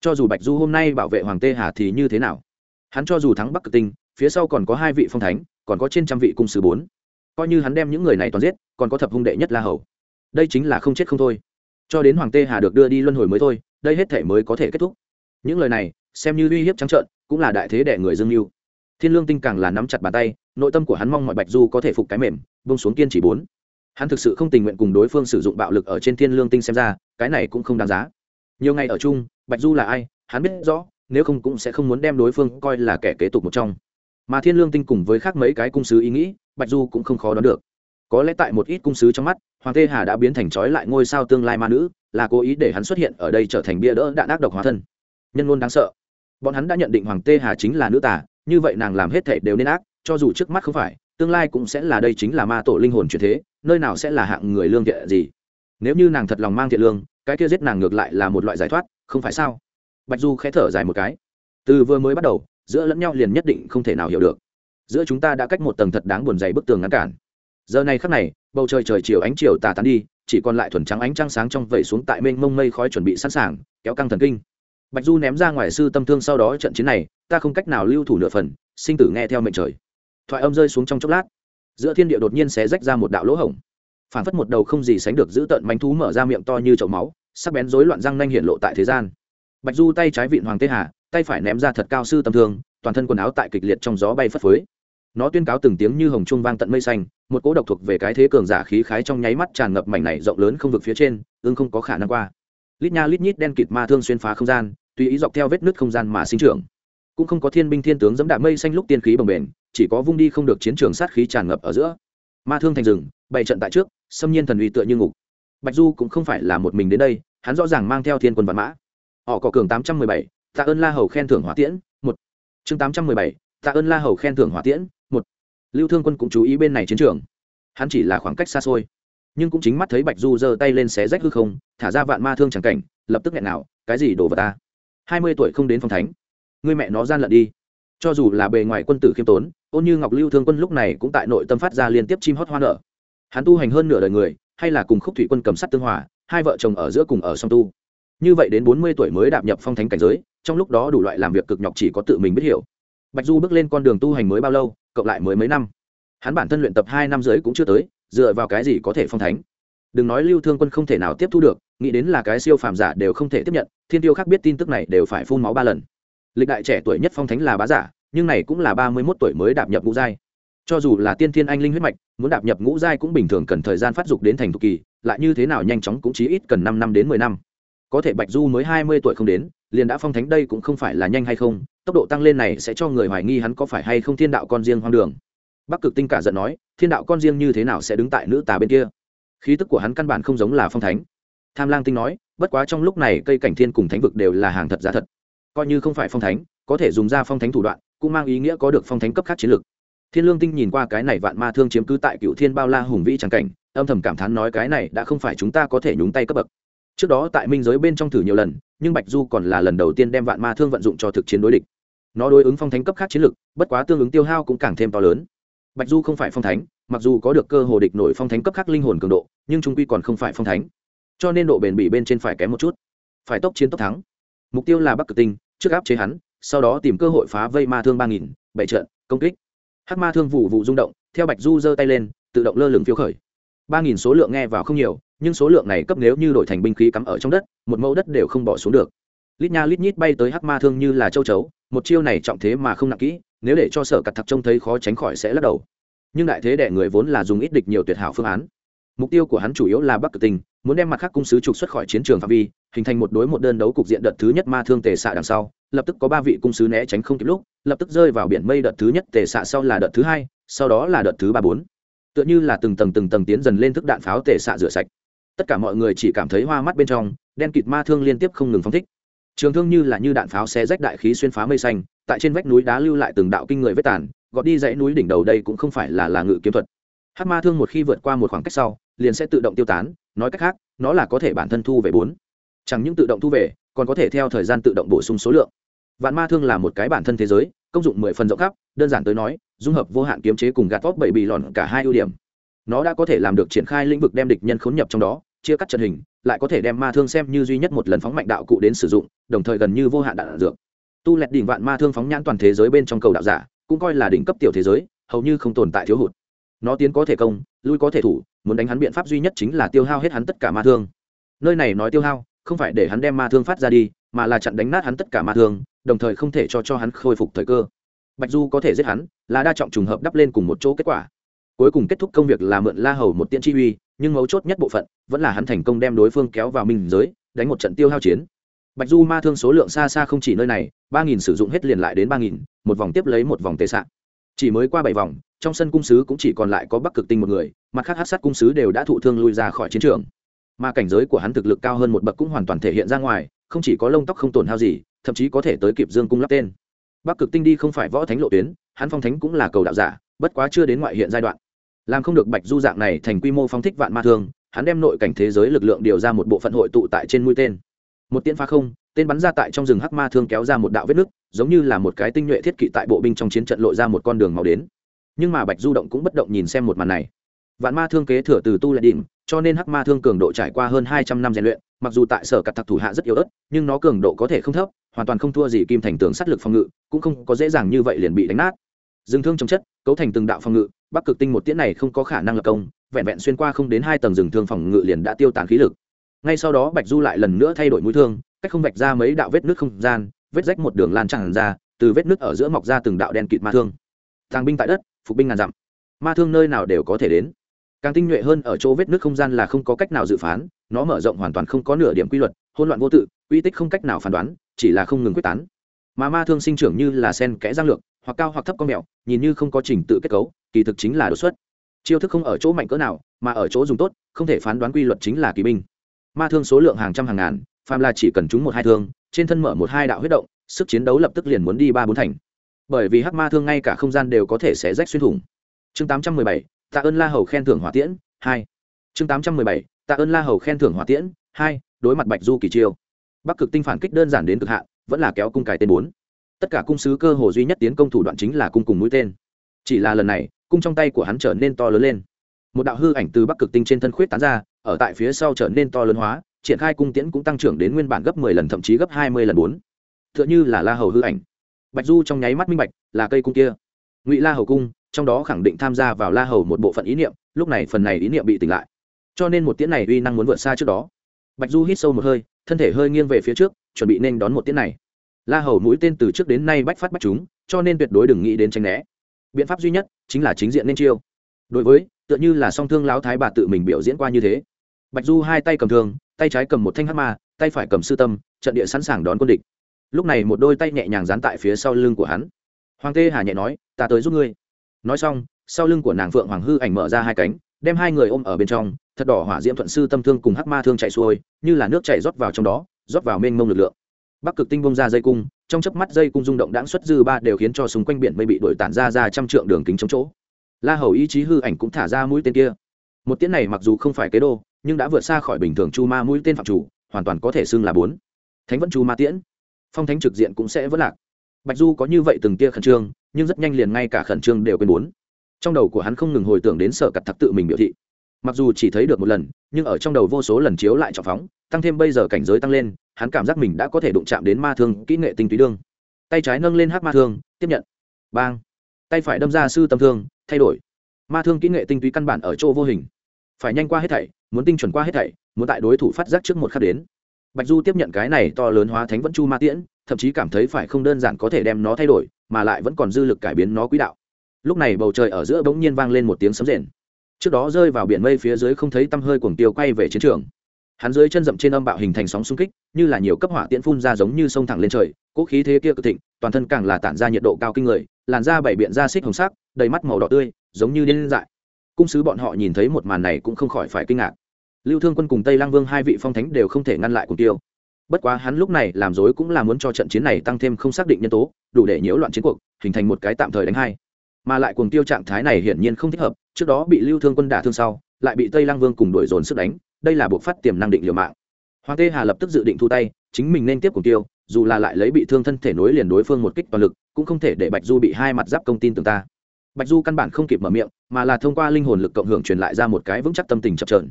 Cho dù bạch du hôm nay bảo vệ hoàng tê hà thì như thế nào? Hắn cho dù thắng bắc cực tinh, phía sau còn có hai vị phong thánh, còn có trên trăm vị cung sứ bốn coi như hắn đem những người này toàn giết, còn có thập hung đệ nhất la hầu. Đây chính là không chết không thôi. Cho đến hoàng tê hà được đưa đi luân hồi mới thôi, đây hết thể mới có thể kết thúc. Những lời này, xem như uy hiếp trắng trợn, cũng là đại thế đệ người dương mưu thiên lương tinh càng là nắm chặt bàn tay, nội tâm của hắn mong mọi bạch du có thể phục cái mềm bông xuống kiên chỉ bốn. Hắn thực sự không tình nguyện cùng đối phương sử dụng bạo lực ở trên thiên lương tinh xem ra, cái này cũng không đáng giá. Nhiều ngày ở chung, bạch du là ai, hắn biết rõ, nếu không cũng sẽ không muốn đem đối phương coi là kẻ kế tục một trong. Mà thiên lương tinh cùng với khác mấy cái cung sứ ý nghĩ bạch du cũng không khó đoán được. Có lẽ tại một ít cung sứ trong mắt, hoàng tê hà đã biến thành trói lại ngôi sao tương lai ma nữ, là cố ý để hắn xuất hiện ở đây trở thành bia đỡ đạn ác độc hóa thân. Nhân ngôn đáng sợ. Bọn hắn đã nhận định hoàng tê hà chính là nữ tả như vậy nàng làm hết thể đều nên ác, cho dù trước mắt không phải, tương lai cũng sẽ là đây chính là ma tổ linh hồn chuyển thế, nơi nào sẽ là hạng người lương thiện gì. Nếu như nàng thật lòng mang thiện lương, cái kia giết nàng ngược lại là một loại giải thoát, không phải sao? Bạch du khẽ thở dài một cái. Từ vừa mới bắt đầu, giữa lẫn nhau liền nhất định không thể nào hiểu được giữa chúng ta đã cách một tầng thật đáng buồn dày bức tường ngăn cản. Giờ này khắc này, bầu trời trời chiều ánh chiều tà tán đi, chỉ còn lại thuần trắng ánh trăng sáng trong vẩy xuống tại mênh mông mây khói chuẩn bị sẵn sàng, kéo căng thần kinh. Bạch du ném ra ngoài sư tâm thương sau đó trận chiến này, ta không cách nào lưu thủ nửa phần, sinh tử nghe theo mệnh trời. Thoại âm rơi xuống trong chốc lát, giữa thiên địa đột nhiên xé rách ra một đạo lỗ hổng. Phản phất một đầu không gì sánh được giữ tợn manh thú mở ra miệng to như chậu máu, sắc bén rối loạn răng nanh hiện lộ tại thế gian. Bạch du tay trái vịn hoàng tê hà, tay phải ném ra thật cao sư tâm thương, toàn thân quần áo tại kịch liệt trong gió bay phất phới nó tuyên cáo từng tiếng như hồng trung vang tận mây xanh, một cỗ độc thuộc về cái thế cường giả khí khái trong nháy mắt tràn ngập mảnh này rộng lớn không vực phía trên, ương không có khả năng qua. Lít nha lít nhít đen kịt ma thương xuyên phá không gian, tùy ý dọc theo vết nứt không gian mà sinh trưởng. Cũng không có thiên binh thiên tướng dẫm đạp mây xanh lúc tiên khí bồng bềnh, chỉ có vung đi không được chiến trường sát khí tràn ngập ở giữa. Ma thương thành rừng, bày trận tại trước, xâm nhiên thần uy tựa như ngục. Bạch du cũng không phải là một mình đến đây, hắn rõ ràng mang theo thiên quân văn mã. Họ có cường tám trăm mười bảy, tạ ơn la hầu khen thưởng hỏa tiễn, một. Chương tám trăm mười bảy, tạ ơn la hầu khen thưởng hỏa tiễn lưu thương quân cũng chú ý bên này chiến trường. Hắn chỉ là khoảng cách xa xôi, nhưng cũng chính mắt thấy bạch du giơ tay lên xé rách hư không, thả ra vạn ma thương chẳng cảnh, lập tức nghẹn nào, cái gì đổ vào ta? Hai mươi tuổi không đến phong thánh. Người mẹ nó gian lận đi. Cho dù là bề ngoài quân tử khiêm tốn, ôn như ngọc lưu thương quân lúc này cũng tại nội tâm phát ra liên tiếp chim hót hoa nở. Hắn tu hành hơn nửa đời người, hay là cùng khúc thủy quân cầm sắt tương hòa, hai vợ chồng ở giữa cùng ở song tu. Như vậy đến bốn mươi tuổi mới đạp nhập phong thánh cảnh giới, trong lúc đó đủ loại làm việc cực nhọc chỉ có tự mình biết hiểu bạch du bước lên con đường tu hành mới bao lâu, cộng lại mới mấy năm. Hắn bản thân luyện tập hai năm dưới cũng chưa tới, dựa vào cái gì có thể phong thánh. Đừng nói lưu thương quân không thể nào tiếp thu được, nghĩ đến là cái siêu phàm giả đều không thể tiếp nhận, thiên tiêu khác biết tin tức này đều phải phun máu ba lần. Lịch đại trẻ tuổi nhất phong thánh là bá giả, nhưng này cũng là ba mươi mốt tuổi mới đạp nhập ngũ giai. Cho dù là tiên thiên anh linh huyết mạch, muốn đạp nhập ngũ giai cũng bình thường cần thời gian phát dục đến thành thục kỳ, lại như thế nào nhanh chóng cũng chí ít cần năm năm đến mười năm có thể bạch du mới hai mươi tuổi không đến, liền đã phong thánh đây cũng không phải là nhanh hay không, tốc độ tăng lên này sẽ cho người hoài nghi hắn có phải hay không thiên đạo con riêng hoang đường. Bắc cực tinh cả giận nói, thiên đạo con riêng như thế nào sẽ đứng tại nữ tà bên kia? Khí tức của hắn căn bản không giống là phong thánh. Tham lang tinh nói, bất quá trong lúc này cây cảnh thiên cùng thánh vực đều là hàng thật giá thật. Coi như không phải phong thánh, có thể dùng ra phong thánh thủ đoạn, cũng mang ý nghĩa có được phong thánh cấp khác chiến lược thiên lương tinh nhìn qua cái này vạn ma thương chiếm cứ tại cựu thiên bao la hùng vĩ tràng cảnh, âm thầm cảm thán nói cái này đã không phải chúng ta có thể nhúng tay cấp bậc trước đó tại minh giới bên trong thử nhiều lần, nhưng bạch du còn là lần đầu tiên đem vạn ma thương vận dụng cho thực chiến đối địch. Nó đối ứng phong thánh cấp khác chiến lược bất quá tương ứng tiêu hao cũng càng thêm to lớn. Bạch du không phải phong thánh, mặc dù có được cơ hồ địch nổi phong thánh cấp khác linh hồn cường độ, nhưng trung quy còn không phải phong thánh. Cho nên độ bền bỉ bên trên phải kém một chút. Phải tốc chiến tốc thắng. Mục tiêu là bắc cực tinh, trước áp chế hắn, sau đó tìm cơ hội phá vây ma thương ba nghìn, bảy trận, công kích. Hắc ma thương vụ vụ rung động, theo bạch du giơ tay lên, tự động lơ lửng phiêu khởi. ba nghìn số lượng nghe vào không nhiều nhưng số lượng này cấp nếu như đổi thành binh khí cắm ở trong đất, một mẫu đất đều không bỏ xuống được. Lít nha lít nhít bay tới hắc ma thương như là châu chấu, một chiêu này trọng thế mà không nặng kỹ, nếu để cho sở cặt thặc trông thấy khó tránh khỏi sẽ lắc đầu. Nhưng đại thế đệ người vốn là dùng ít địch nhiều tuyệt hảo phương án. Mục tiêu của hắn chủ yếu là bắc cực tình muốn đem mặt khác cung sứ trục xuất khỏi chiến trường phạm vi, hình thành một đối một đơn đấu cục diện đợt thứ nhất ma thương tề xạ đằng sau, lập tức có ba vị cung sứ né tránh không kịp lúc, lập tức rơi vào biển mây đợt thứ nhất tề xạ sau là đợt thứ hai, sau đó là đợt thứ ba bốn. Tựa như là từng tầng từng tầng tiến dần lên thức đạn pháo tề xạ rửa sạch tất cả mọi người chỉ cảm thấy hoa mắt bên trong, đen kịt ma thương liên tiếp không ngừng phóng thích. Trường thương như là như đạn pháo xe rách đại khí xuyên phá mây xanh, tại trên vách núi đá lưu lại từng đạo kinh người vết tàn, gọt đi dãy núi đỉnh đầu đây cũng không phải là là ngự kiếm thuật. Hát ma thương một khi vượt qua một khoảng cách sau, liền sẽ tự động tiêu tán, nói cách khác, nó là có thể bản thân thu về bốn. Chẳng những tự động thu về, còn có thể theo thời gian tự động bổ sung số lượng. Vạn ma thương là một cái bản thân thế giới, công dụng mười phần rộng khắp, đơn giản tới nói, dung hợp vô hạn kiếm chế cùng gạt vóc bảy bị lòn cả hai ưu điểm nó đã có thể làm được triển khai lĩnh vực đem địch nhân khốn nhập trong đó, chia cắt trận hình, lại có thể đem ma thương xem như duy nhất một lần phóng mạnh đạo cụ đến sử dụng, đồng thời gần như vô hạn đạn dược. Tu lẹt đỉnh vạn ma thương phóng nhãn toàn thế giới bên trong cầu đạo giả, cũng coi là đỉnh cấp tiểu thế giới, hầu như không tồn tại thiếu hụt. Nó tiến có thể công, lui có thể thủ, muốn đánh hắn biện pháp duy nhất chính là tiêu hao hết hắn tất cả ma thương. Nơi này nói tiêu hao, không phải để hắn đem ma thương phát ra đi, mà là chặn đánh nát hắn tất cả ma thương, đồng thời không thể cho cho hắn khôi phục thời cơ. Bạch du có thể giết hắn, là đa trọng trùng hợp đắp lên cùng một chỗ kết quả cuối cùng kết thúc công việc là mượn la hầu một tiễn chi uy, nhưng mấu chốt nhất bộ phận vẫn là hắn thành công đem đối phương kéo vào minh giới, đánh một trận tiêu hao chiến. Bạch du ma thương số lượng xa xa không chỉ nơi này, ba nghìn sử dụng hết liền lại đến ba nghìn, một vòng tiếp lấy một vòng tệ sạn chỉ mới qua bảy vòng, trong sân cung sứ cũng chỉ còn lại có bắc cực tinh một người, mặt khác hát sát cung sứ đều đã thụ thương lui ra khỏi chiến trường. Mà cảnh giới của hắn thực lực cao hơn một bậc cũng hoàn toàn thể hiện ra ngoài, không chỉ có lông tóc không tổn hao gì, thậm chí có thể tới kịp dương cung lắp tên. Bắc cực tinh đi không phải võ thánh lộ tuyến, hắn phong thánh cũng là cầu đạo giả, bất quá chưa đến ngoại hiện giai đoạn làm không được bạch du dạng này thành quy mô phong thích vạn ma thương, hắn đem nội cảnh thế giới lực lượng điều ra một bộ phận hội tụ tại trên mũi tên. Một tiễn phá không, tên bắn ra tại trong rừng hắc ma thương kéo ra một đạo vết nứt giống như là một cái tinh nhuệ thiết kỵ tại bộ binh trong chiến trận lộ ra một con đường màu đến. Nhưng mà bạch du động cũng bất động nhìn xem một màn này. Vạn ma thương kế thừa từ tu lại đỉnh, cho nên hắc ma thương cường độ trải qua hơn hai trăm năm rèn luyện, mặc dù tại sở cặt thạc thủ hạ rất yếu ớt, nhưng nó cường độ có thể không thấp, hoàn toàn không thua gì kim thành tường sát lực phòng ngự, cũng không có dễ dàng như vậy liền bị đánh nát. Rừng thương trồng chất, cấu thành từng đạo phòng ngự bắc cực tinh một tiễn này không có khả năng lập công, vẹn vẹn xuyên qua không đến hai tầng rừng thương phòng ngự liền đã tiêu tán khí lực. Ngay sau đó bạch du lại lần nữa thay đổi mũi thương, cách không vạch ra mấy đạo vết nước không gian, vết rách một đường lan tràn ra, từ vết nước ở giữa mọc ra từng đạo đen kịt ma thương. Tàng binh tại đất, phục binh ngàn dặm. Ma thương nơi nào đều có thể đến. Càng tinh nhuệ hơn ở chỗ vết nước không gian là không có cách nào dự phán, nó mở rộng hoàn toàn không có nửa điểm quy luật, hỗn loạn vô tự, uy tích không cách nào phán đoán, chỉ là không ngừng quyết tán. Mà ma thương sinh trưởng như là sen kẽ giang lược hoặc cao hoặc thấp con mèo, nhìn như không có trình tự kết cấu, kỳ thực chính là đột xuất. Chiêu thức không ở chỗ mạnh cỡ nào, mà ở chỗ dùng tốt, không thể phán đoán quy luật chính là kỳ binh. Ma thương số lượng hàng trăm hàng ngàn, phàm là chỉ cần chúng một hai thương, trên thân mở một hai đạo huyết động, sức chiến đấu lập tức liền muốn đi ba bốn thành. Bởi vì hắc ma thương ngay cả không gian đều có thể sẽ rách xuyên thủng. Chương tám trăm mười bảy, tạ ơn la hầu khen thưởng hỏa tiễn, hai. Chương tám trăm mười bảy, tạ ơn la hầu khen thưởng hỏa tiễn, hai, đối mặt bạch du kỳ chiêu. Bắc cực tinh phản kích đơn giản đến cực hạn, vẫn là kéo cung cài tên bốn tất cả cung sứ cơ hồ duy nhất tiến công thủ đoạn chính là cung cùng mũi tên. Chỉ là lần này, cung trong tay của hắn trở nên to lớn lên. Một đạo hư ảnh từ bắc cực tinh trên thân khuyết tán ra, ở tại phía sau trở nên to lớn hóa, triển khai cung tiễn cũng tăng trưởng đến nguyên bản gấp mười lần, thậm chí gấp hai mươi lần bốn. T h ư ợ n h ư là la hầu hư ảnh. Bạch du trong nháy mắt minh bạch, là cây cung kia. Ngụy la hầu cung, trong đó khẳng định tham gia vào la hầu một bộ phận ý niệm, lúc này phần này ý niệm bị tỉnh lại. Cho nên một tiễn này uy năng muốn vượt xa trước đó. Bạch du hít sâu một hơi, thân thể hơi nghiêng về phía trước, chuẩn bị nên đón một tiễn này la hầu mũi tên từ trước đến nay bách phát bách chúng, cho nên tuyệt đối đừng nghĩ đến tranh né. Biện pháp duy nhất chính là chính diện nên chiêu. Đối với, tựa như là song thương lão thái bà tự mình biểu diễn qua như thế. Bạch du hai tay cầm thương, tay trái cầm một thanh hát ma, tay phải cầm sư tâm, trận địa sẵn sàng đón quân địch. Lúc này một đôi tay nhẹ nhàng dán tại phía sau lưng của hắn. Hoàng tê hà nhẹ nói, ta tới giúp ngươi. Nói xong, sau lưng của nàng phượng hoàng hư ảnh mở ra hai cánh, đem hai người ôm ở bên trong, thật đỏ hỏa diễm thuận sư tâm thương cùng hắc ma thương chạy xuôi, như là nước chảy rót vào trong đó, rót vào mênh mông lực lượng bắc cực tinh bông ra dây cung, trong chớp mắt dây cung rung động đãng xuất dư ba đều khiến cho xung quanh biển mây bị đổi tản ra ra trăm trượng đường kính chống chỗ. La hầu ý chí hư ảnh cũng thả ra mũi tên kia. Một tiễn này mặc dù không phải kế đô, nhưng đã vượt xa khỏi bình thường chu ma mũi tên phạm chủ, hoàn toàn có thể xưng là bốn. Thánh vẫn chu ma tiễn. Phong thánh trực diện cũng sẽ vỡ lạc. Bạch du có như vậy từng tia khẩn trương, nhưng rất nhanh liền ngay cả khẩn trương đều quên bốn trong đầu của hắn không ngừng hồi tưởng đến sở cặt thặc tự mình biểu thị. Mặc dù chỉ thấy được một lần, nhưng ở trong đầu vô số lần chiếu lại trọng phóng, tăng thêm bây giờ cảnh giới tăng lên hắn cảm giác mình đã có thể đụng chạm đến ma thương kỹ nghệ tinh túy đương. Tay trái nâng lên hát ma thương, tiếp nhận. Bang. Tay phải đâm ra sư tâm thương, thay đổi. Ma thương kỹ nghệ tinh túy căn bản ở chỗ vô hình. Phải nhanh qua hết thảy, muốn tinh chuẩn qua hết thảy, muốn tại đối thủ phát giác trước một khắc đến. Bạch du tiếp nhận cái này to lớn hóa thánh vẫn chu ma tiễn, thậm chí cảm thấy phải không đơn giản có thể đem nó thay đổi, mà lại vẫn còn dư lực cải biến nó quỹ đạo. Lúc này bầu trời ở giữa bỗng nhiên vang lên một tiếng sấm rền. Trước đó rơi vào biển mây phía dưới không thấy tăm hơi cuồng tiêu quay về chiến trường hắn dưới chân rậm trên âm bạo hình thành sóng xung kích, như là nhiều cấp hỏa tiễn phun ra giống như sông thẳng lên trời cỗ khí thế kia cực thịnh, toàn thân càng là tản ra nhiệt độ cao kinh người, làn da bảy biện da xích hồng sắc, đầy mắt màu đỏ tươi, giống như điên dại. Cung sứ bọn họ nhìn thấy một màn này cũng không khỏi phải kinh ngạc. Lưu thương quân cùng tây lang vương hai vị phong thánh đều không thể ngăn lại cùng tiêu. Bất quá hắn lúc này làm dối cũng là muốn cho trận chiến này tăng thêm không xác định nhân tố, đủ để nhiễu loạn chiến cuộc, hình thành một cái tạm thời đánh hai. Mà lại cuồng tiêu trạng thái này hiển nhiên không thích hợp, trước đó bị lưu thương quân đả thương sau, lại bị tây lang vương cùng đuổi dồn sức đánh đây là buộc phát tiềm năng định liều mạng. Hoàng tê hà lập tức dự định thu tay, chính mình nên tiếp cùng tiêu, dù là lại lấy bị thương thân thể nối liền đối phương một kích toàn lực, cũng không thể để bạch du bị hai mặt giáp công tin tưởng ta. Bạch du căn bản không kịp mở miệng, mà là thông qua linh hồn lực cộng hưởng truyền lại ra một cái vững chắc tâm tình chập trờn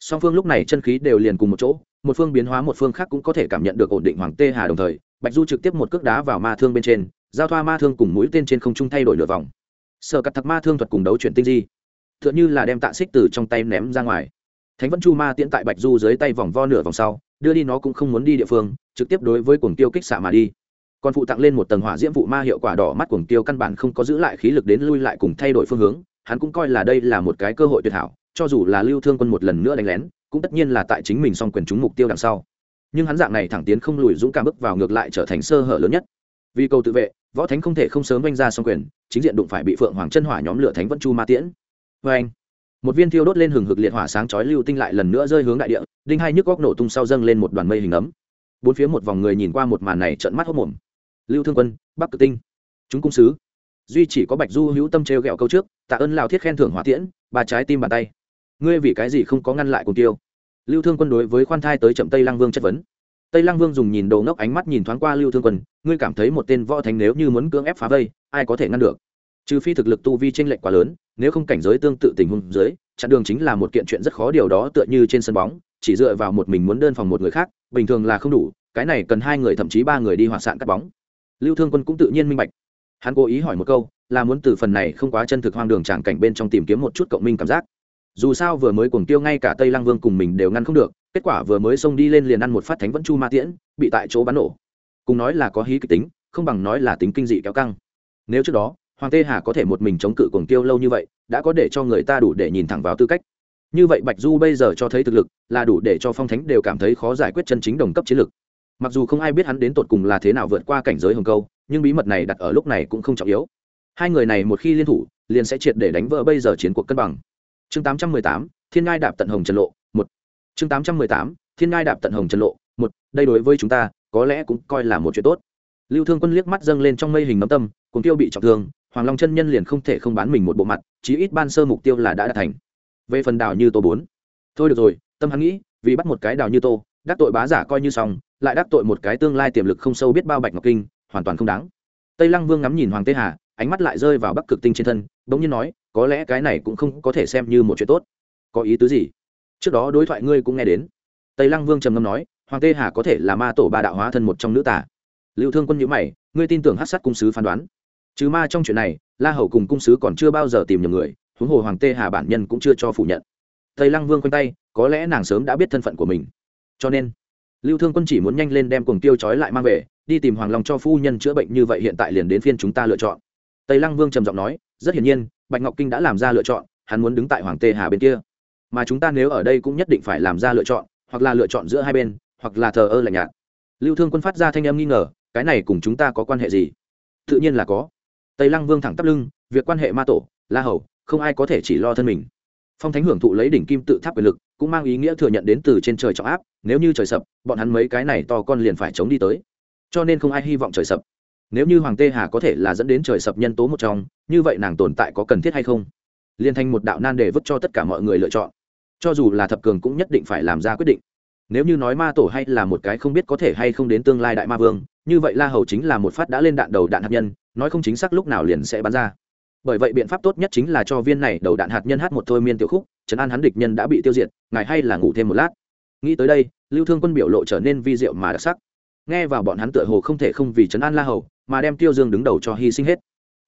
song phương lúc này chân khí đều liền cùng một chỗ, một phương biến hóa một phương khác cũng có thể cảm nhận được ổn định hoàng tê hà đồng thời, bạch du trực tiếp một cước đá vào ma thương bên trên, giao thoa ma thương cùng mũi tên trên không trung thay đổi nửa vòng. Sợ cắt thật ma thương thuật cùng đấu chuyển tinh di t h ư ợ n như là đem tạ xích từ trong tay ném ra ngoài thánh vẫn chu ma tiễn tại bạch du dưới tay vòng vo nửa vòng sau, đưa đi nó cũng không muốn đi địa phương, trực tiếp đối với cuồng tiêu kích xạ mà đi. Còn phụ tặng lên một tầng hỏa diễm vụ ma hiệu quả đỏ mắt cuồng tiêu căn bản không có giữ lại khí lực đến lui lại cùng thay đổi phương hướng, hắn cũng coi là đây là một cái cơ hội tuyệt hảo, cho dù là lưu thương quân một lần nữa đánh lén, cũng tất nhiên là tại chính mình song quyền trúng mục tiêu đằng sau. Nhưng hắn dạng này thẳng tiến không lùi dũng cảm bước vào ngược lại trở thành sơ hở lớn nhất. Vì cầu tự vệ, võ thánh không thể không sớm oanh ra song quyền, chính diện đụng phải bị phượng hoàng chân hỏa nhóm lửa thánh vẫn chu ma tiễn. Vê anh một viên thiêu đốt lên hừng hực liệt hỏa sáng chói lưu tinh lại lần nữa rơi hướng đại địa, đinh hai nhức góc nổ tung sau dâng lên một đoàn mây hình ấm. Bốn phía một vòng người nhìn qua một màn này trợn mắt hốc mồm. Lưu thương quân, bắc cực tinh. Chúng cung sứ. Duy chỉ có bạch du hữu tâm trêu ghẹo câu trước, tạ ơn lào thiết khen thưởng hỏa tiễn, ba trái tim bàn tay. Ngươi vì cái gì không có ngăn lại cùng tiêu? Lưu thương quân đối với khoan thai tới chậm tây lăng vương chất vấn. Tây lăng vương dùng nhìn đầu ngốc ánh mắt nhìn thoáng qua lưu thương quân, ngươi cảm thấy một tên võ thánh nếu như muốn cưỡng ép phá vây, ai có thể ngăn được? Trừ phi thực lực tu vi tranh lệch quá lớn, nếu không cảnh giới tương tự tình huống dưới, chặn đường chính là một kiện chuyện rất khó, điều đó tựa như trên sân bóng, chỉ dựa vào một mình muốn đơn phòng một người khác, bình thường là không đủ, cái này cần hai người, thậm chí ba người đi hoạt sạn cắt bóng. Lưu thương quân cũng tự nhiên minh bạch. Hắn cố ý hỏi một câu, là muốn từ phần này không quá chân thực hoang đường tràng cảnh bên trong tìm kiếm một chút cộng minh cảm giác. Dù sao vừa mới cuồng tiêu ngay cả tây lăng vương cùng mình đều ngăn không được, kết quả vừa mới xông đi lên liền ăn một phát thánh vẫn chu ma tiễn, bị tại chỗ bắn nổ. Cùng nói là có hí kịch tính, không bằng nói là tính kinh dị kéo căng. Nếu trước đó hoàng tê hà có thể một mình chống cự cuồng tiêu lâu như vậy đã có để cho người ta đủ để nhìn thẳng vào tư cách. Như vậy bạch du bây giờ cho thấy thực lực là đủ để cho phong thánh đều cảm thấy khó giải quyết chân chính đồng cấp chiến lực. Mặc dù không ai biết hắn đến tột cùng là thế nào vượt qua cảnh giới hồng câu nhưng bí mật này đặt ở lúc này cũng không trọng yếu. Hai người này một khi liên thủ liền sẽ triệt để đánh vỡ bây giờ chiến cuộc cân bằng. Chương 818, thiên ngai đạp tận hồng trần lộ một. Chương 818, thiên ngai đạp tận hồng trần lộ một. Đây đối với chúng ta có lẽ cũng coi là một chuyện tốt lưu thương quân liếc mắt dâng lên trong mây hình nấm tâm cùng tiêu bị trọng thương, hoàng long chân nhân liền không thể không bán mình một bộ mặt, chí ít ban sơ mục tiêu là đã đạt thành. Về phần đào như tô bốn. Thôi được rồi, tâm hắn nghĩ, vì bắt một cái đào như tô, đắc tội bá giả coi như xong, lại đắc tội một cái tương lai tiềm lực không sâu biết bao bạch ngọc kinh, hoàn toàn không đáng. Tây lăng vương ngắm nhìn hoàng tê hà, ánh mắt lại rơi vào bắc cực tinh trên thân, bỗng nhiên nói, có lẽ cái này cũng không có thể xem như một chuyện tốt. Có ý tứ gì? Trước đó đối thoại ngươi cũng nghe đến. Tây lăng vương trầm ngâm nói, hoàng tê hà có thể là ma tổ ba đạo hóa thân một trong nữ tả Lưu thương quân nhữ mày, ngươi tin tưởng hát sát cung sứ phán đoán. Chứ ma trong chuyện này, la hầu cùng cung sứ còn chưa bao giờ tìm nhầm người, huống hồ hoàng tê hà bản nhân cũng chưa cho phủ nhận. Tây lăng vương quanh tay, có lẽ nàng sớm đã biết thân phận của mình. Cho nên, lưu thương quân chỉ muốn nhanh lên đem cuồng tiêu trói lại mang về, đi tìm hoàng long cho phu nhân chữa bệnh như vậy hiện tại liền đến phiên chúng ta lựa chọn. Tây lăng vương trầm giọng nói, rất hiển nhiên, bạch ngọc kinh đã làm ra lựa chọn, hắn muốn đứng tại hoàng tê hà bên kia. Mà chúng ta nếu ở đây cũng nhất định phải làm ra lựa chọn, hoặc là lựa chọn giữa hai bên, hoặc là thờ ơ lạnh nhạt. Lưu thương quân phát ra thanh âm nghi ngờ cái này cùng chúng ta có quan hệ gì? Tự nhiên là có. Tây lăng vương thẳng tắp lưng, việc quan hệ ma tổ, la hầu, không ai có thể chỉ lo thân mình. Phong thánh hưởng thụ lấy đỉnh kim tự tháp quyền lực, cũng mang ý nghĩa thừa nhận đến từ trên trời trọng áp, nếu như trời sập, bọn hắn mấy cái này to con liền phải chống đi tới. Cho nên không ai hy vọng trời sập. Nếu như hoàng tê hà có thể là dẫn đến trời sập nhân tố một trong, như vậy nàng tồn tại có cần thiết hay không? Liên thành một đạo nan để vứt cho tất cả mọi người lựa chọn. Cho dù là thập cường cũng nhất định phải làm ra quyết định nếu như nói ma tổ hay là một cái không biết có thể hay không đến tương lai đại ma vương, như vậy la hầu chính là một phát đã lên đạn đầu đạn hạt nhân, nói không chính xác lúc nào liền sẽ bắn ra. Bởi vậy biện pháp tốt nhất chính là cho viên này đầu đạn hạt nhân hát một thôi miên tiểu khúc, trấn an hắn địch nhân đã bị tiêu diệt, ngài hay là ngủ thêm một lát. Nghĩ tới đây, lưu thương quân biểu lộ trở nên vi diệu mà đặc sắc. Nghe vào bọn hắn tựa hồ không thể không vì trấn an la hầu mà đem tiêu dương đứng đầu cho hy sinh hết.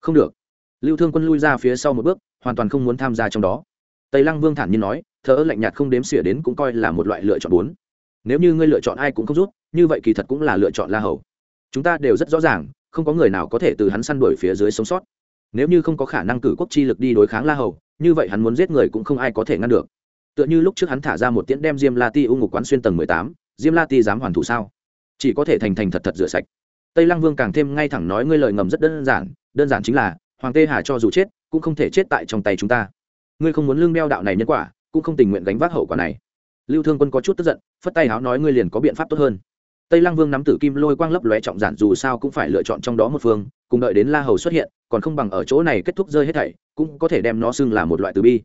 Không được. Lưu thương quân lui ra phía sau một bước, hoàn toàn không muốn tham gia trong đó. Tây lăng vương thản nhiên nói thợ lạnh nhạt không đếm xỉa đến cũng coi là một loại lựa chọn bốn nếu như ngươi lựa chọn ai cũng không rút, như vậy kỳ thật cũng là lựa chọn la hầu. Chúng ta đều rất rõ ràng, không có người nào có thể từ hắn săn đuổi phía dưới sống sót. Nếu như không có khả năng cử quốc chi lực đi đối kháng la hầu, như vậy hắn muốn giết người cũng không ai có thể ngăn được. Tựa như lúc trước hắn thả ra một tiễn đem diêm la ti u ngục quán xuyên tầng mười tám, diêm la ti dám hoàn thủ sao? Chỉ có thể thành thành thật thật rửa sạch. Tây lăng vương càng thêm ngay thẳng nói ngươi lời ngầm rất đơn giản đơn giản chính là, hoàng tê hà cho dù chết, cũng không thể chết tại trong tay chúng ta. Ngươi không muốn lương đeo đạo này nhân quả, cũng không tình nguyện gánh vác hậu quả này lưu thương quân có chút tức giận, phất tay háo nói ngươi liền có biện pháp tốt hơn. Tây lăng vương nắm tử kim lôi quang lấp lóe trọng giản, dù sao cũng phải lựa chọn trong đó một phương, cùng đợi đến la hầu xuất hiện, còn không bằng ở chỗ này kết thúc rơi hết thảy, cũng có thể đem nó xưng là một loại từ bi.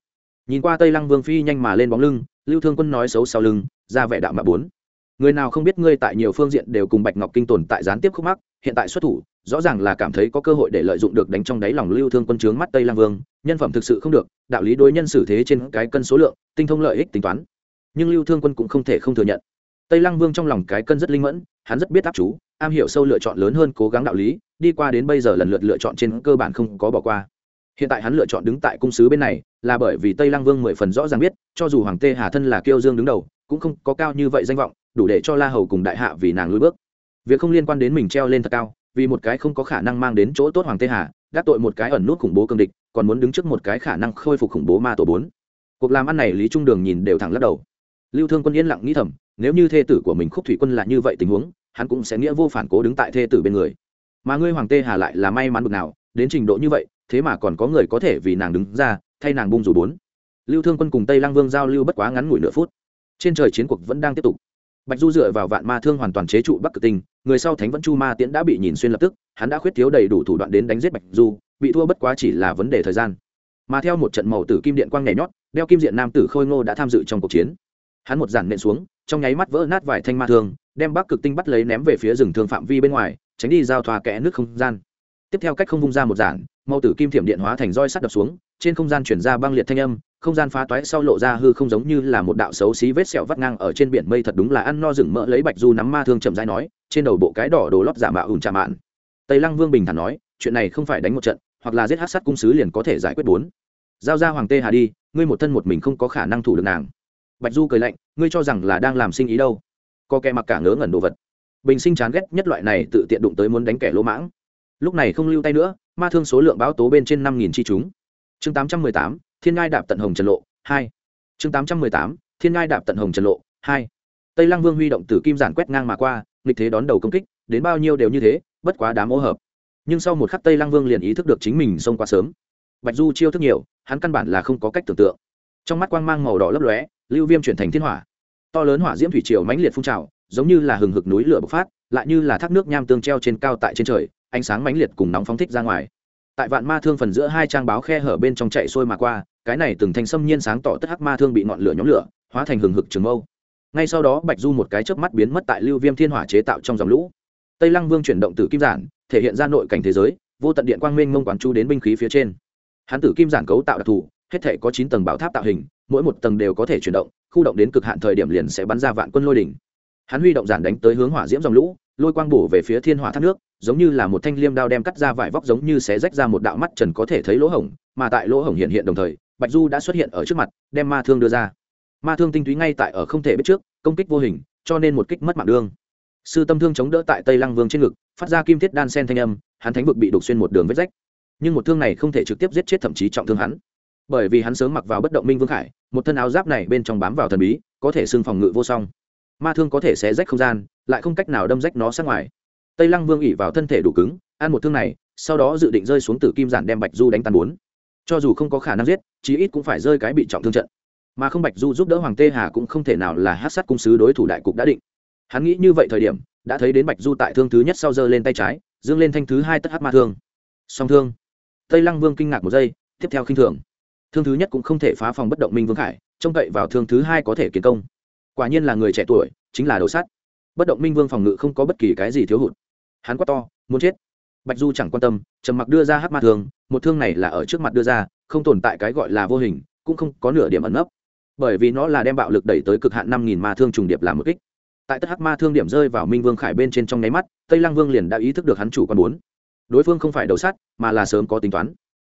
Nhìn qua tây lăng vương phi nhanh mà lên bóng lưng, lưu thương quân nói xấu sau lưng, ra vẻ đạo mạ bốn. Người nào không biết ngươi tại nhiều phương diện đều cùng bạch ngọc kinh tồn tại gián tiếp khúc mắc, hiện tại xuất thủ, rõ ràng là cảm thấy có cơ hội để lợi dụng được đánh trong đáy lòng lưu thương quân trướng mắt tây lăng vương, nhân phẩm thực sự không được, đạo lý đối nhân xử thế trên cái cân số lượng, tinh thông lợi ích tính toán nhưng lưu thương quân cũng không thể không thừa nhận. Tây lăng vương trong lòng cái cân rất linh mẫn, hắn rất biết áp chú, am hiểu sâu lựa chọn lớn hơn cố gắng đạo lý, đi qua đến bây giờ lần lượt lựa chọn trên cơ bản không có bỏ qua. Hiện tại hắn lựa chọn đứng tại cung sứ bên này, là bởi vì tây lăng vương mười phần rõ ràng biết, cho dù hoàng tê hà thân là kiêu dương đứng đầu, cũng không có cao như vậy danh vọng, đủ để cho la hầu cùng đại hạ vì nàng lùi bước. Việc không liên quan đến mình treo lên thật cao, vì một cái không có khả năng mang đến chỗ tốt hoàng tê hà gác tội một cái ẩn nút khủng bố cương địch, còn muốn đứng trước một cái khả năng khôi phục khủng bố ma tổ bốn. Cuộc làm ăn này lý trung đường nhìn đều thẳng lắc đầu lưu thương quân yên lặng nghĩ thầm, nếu như thê tử của mình khúc thủy quân là như vậy tình huống, hắn cũng sẽ nghĩa vô phản cố đứng tại thê tử bên người. Mà ngươi hoàng tê hà lại là may mắn bực nào, đến trình độ như vậy, thế mà còn có người có thể vì nàng đứng ra, thay nàng bung rủ bốn. Lưu thương quân cùng tây lang vương giao lưu bất quá ngắn ngủi nửa phút. Trên trời chiến cuộc vẫn đang tiếp tục. Bạch du dựa vào vạn ma thương hoàn toàn chế trụ bắc cực tinh, người sau thánh vẫn chu ma tiễn đã bị nhìn xuyên lập tức, hắn đã khuyết thiếu đầy đủ thủ đoạn đến đánh giết bạch du, bị thua bất quá chỉ là vấn đề thời gian. Mà theo một trận màu tử kim điện quang nhảy nhót, đeo kim diện nam tử khôi ngô đã tham dự trong cuộc chiến hắn một giản nện xuống, trong nháy mắt vỡ nát vài thanh ma thương, đem bắc cực tinh bắt lấy ném về phía rừng thương phạm vi bên ngoài, tránh đi giao thoa kẽ nước không gian. Tiếp theo cách không vung ra một giản, màu tử kim thiểm điện hóa thành roi sắt đập xuống, trên không gian chuyển ra băng liệt thanh âm, không gian phá toái sau lộ ra hư không giống như là một đạo xấu xí vết sẹo vắt ngang ở trên biển mây thật đúng là ăn no rừng mỡ lấy bạch du nắm ma thương chậm rãi nói, trên đầu bộ cái đỏ đồ lót giả mạo ủn trà mạn. Tây lăng vương bình thản nói, chuyện này không phải đánh một trận, hoặc là giết hát sát cung sứ liền có thể giải quyết bốn. Giao ra hoàng tê hà đi, ngươi một thân một mình không có khả năng thủ được nàng bạch du cười lạnh, ngươi cho rằng là đang làm sinh ý đâu? Có kẻ mặc cả ngớ ngẩn đồ vật. Bình sinh chán ghét nhất loại này tự tiện đụng tới muốn đánh kẻ lỗ mãng. Lúc này không lưu tay nữa, ma thương số lượng báo tố bên trên năm nghìn chi chúng. Chương tám trăm mười tám, thiên ngai đạp tận hồng trần lộ, hai. Chương tám trăm mười tám, thiên ngai đạp tận hồng trần lộ, hai. Tây lăng vương huy động tử kim giản quét ngang mà qua, nghịch thế đón đầu công kích, đến bao nhiêu đều như thế, bất quá đám ô hợp. Nhưng sau một khắc tây lăng vương liền ý thức được chính mình xông qua sớm. Bạch du chiêu thức nhiều, hắn căn bản là không có cách tưởng tượng. Trong mắt quang mang màu đỏ lấp lóe lưu viêm chuyển thành thiên hỏa. To lớn hỏa diễm thủy triều mãnh liệt phun trào, giống như là hừng hực núi lửa bộc phát, lại như là thác nước nham tương treo trên cao tại trên trời, ánh sáng mãnh liệt cùng nóng phóng thích ra ngoài. Tại vạn ma thương phần giữa hai trang báo khe hở bên trong chạy sôi mà qua, cái này từng thành xâm nhiên sáng tỏ tất hắc ma thương bị ngọn lửa nhóm lửa, hóa thành hừng hực trường mâu. Ngay sau đó, bạch du một cái chớp mắt biến mất tại lưu viêm thiên hỏa chế tạo trong dòng lũ. Tây lăng vương chuyển động từ kim giản, thể hiện ra nội cảnh thế giới, vô tận điện quang minh mông quán chu đến binh khí phía trên. Hán tử kim giản cấu tạo đặc thù, hết thể có chín tầng bảo tháp tạo hình mỗi một tầng đều có thể chuyển động, khu động đến cực hạn thời điểm liền sẽ bắn ra vạn quân lôi đỉnh. Hắn huy động giản đánh tới hướng hỏa diễm dòng lũ, lôi quang bổ về phía thiên hỏa thác nước, giống như là một thanh liêm đao đem cắt ra vải vóc giống như xé rách ra một đạo mắt trần có thể thấy lỗ hổng, mà tại lỗ hổng hiện hiện đồng thời, bạch du đã xuất hiện ở trước mặt, đem ma thương đưa ra. Ma thương tinh túy ngay tại ở không thể biết trước, công kích vô hình, cho nên một kích mất mạng đương. Sư tâm thương chống đỡ tại tây lăng vương trên ngực, phát ra kim thiết đan sen thanh âm, hắn thánh vực bị đục xuyên một đường vết rách. Nhưng một thương này không thể trực tiếp giết chết thậm chí trọng thương hắn bởi vì hắn sớm mặc vào bất động minh vương khải, một thân áo giáp này bên trong bám vào thần bí, có thể xưng phòng ngự vô song. Ma thương có thể xé rách không gian, lại không cách nào đâm rách nó sát ngoài. Tây lăng vương ỉ vào thân thể đủ cứng, ăn một thương này, sau đó dự định rơi xuống từ kim giản đem bạch du đánh tan bốn. Cho dù không có khả năng giết, chí ít cũng phải rơi cái bị trọng thương trận. Mà không bạch du giúp đỡ hoàng tê hà cũng không thể nào là hát sát cung sứ đối thủ đại cục đã định. Hắn nghĩ như vậy thời điểm, đã thấy đến bạch du tại thương thứ nhất sau giơ lên tay trái, dương lên thanh thứ hai tất hát ma thương. Song thương. Tây lăng vương kinh ngạc một giây, tiếp theo khinh thường thương thứ nhất cũng không thể phá phòng bất động minh vương khải, trông cậy vào thương thứ hai có thể kiến công. Quả nhiên là người trẻ tuổi, chính là đồ sát bất động minh vương phòng ngự không có bất kỳ cái gì thiếu hụt. Hắn quát to, muốn chết. Bạch du chẳng quan tâm, trầm mặc đưa ra hát ma thương, một thương này là ở trước mặt đưa ra, không tồn tại cái gọi là vô hình, cũng không có nửa điểm ẩn nấp. Bởi vì nó là đem bạo lực đẩy tới cực hạn năm nghìn ma thương trùng điệp làm một kích. Tại tất hắc ma thương điểm rơi vào minh vương khải bên trên trong nháy mắt, tây lăng vương liền đã ý thức được hắn chủ quan muốn. Đối phương không phải đầu sát mà là sớm có tính toán.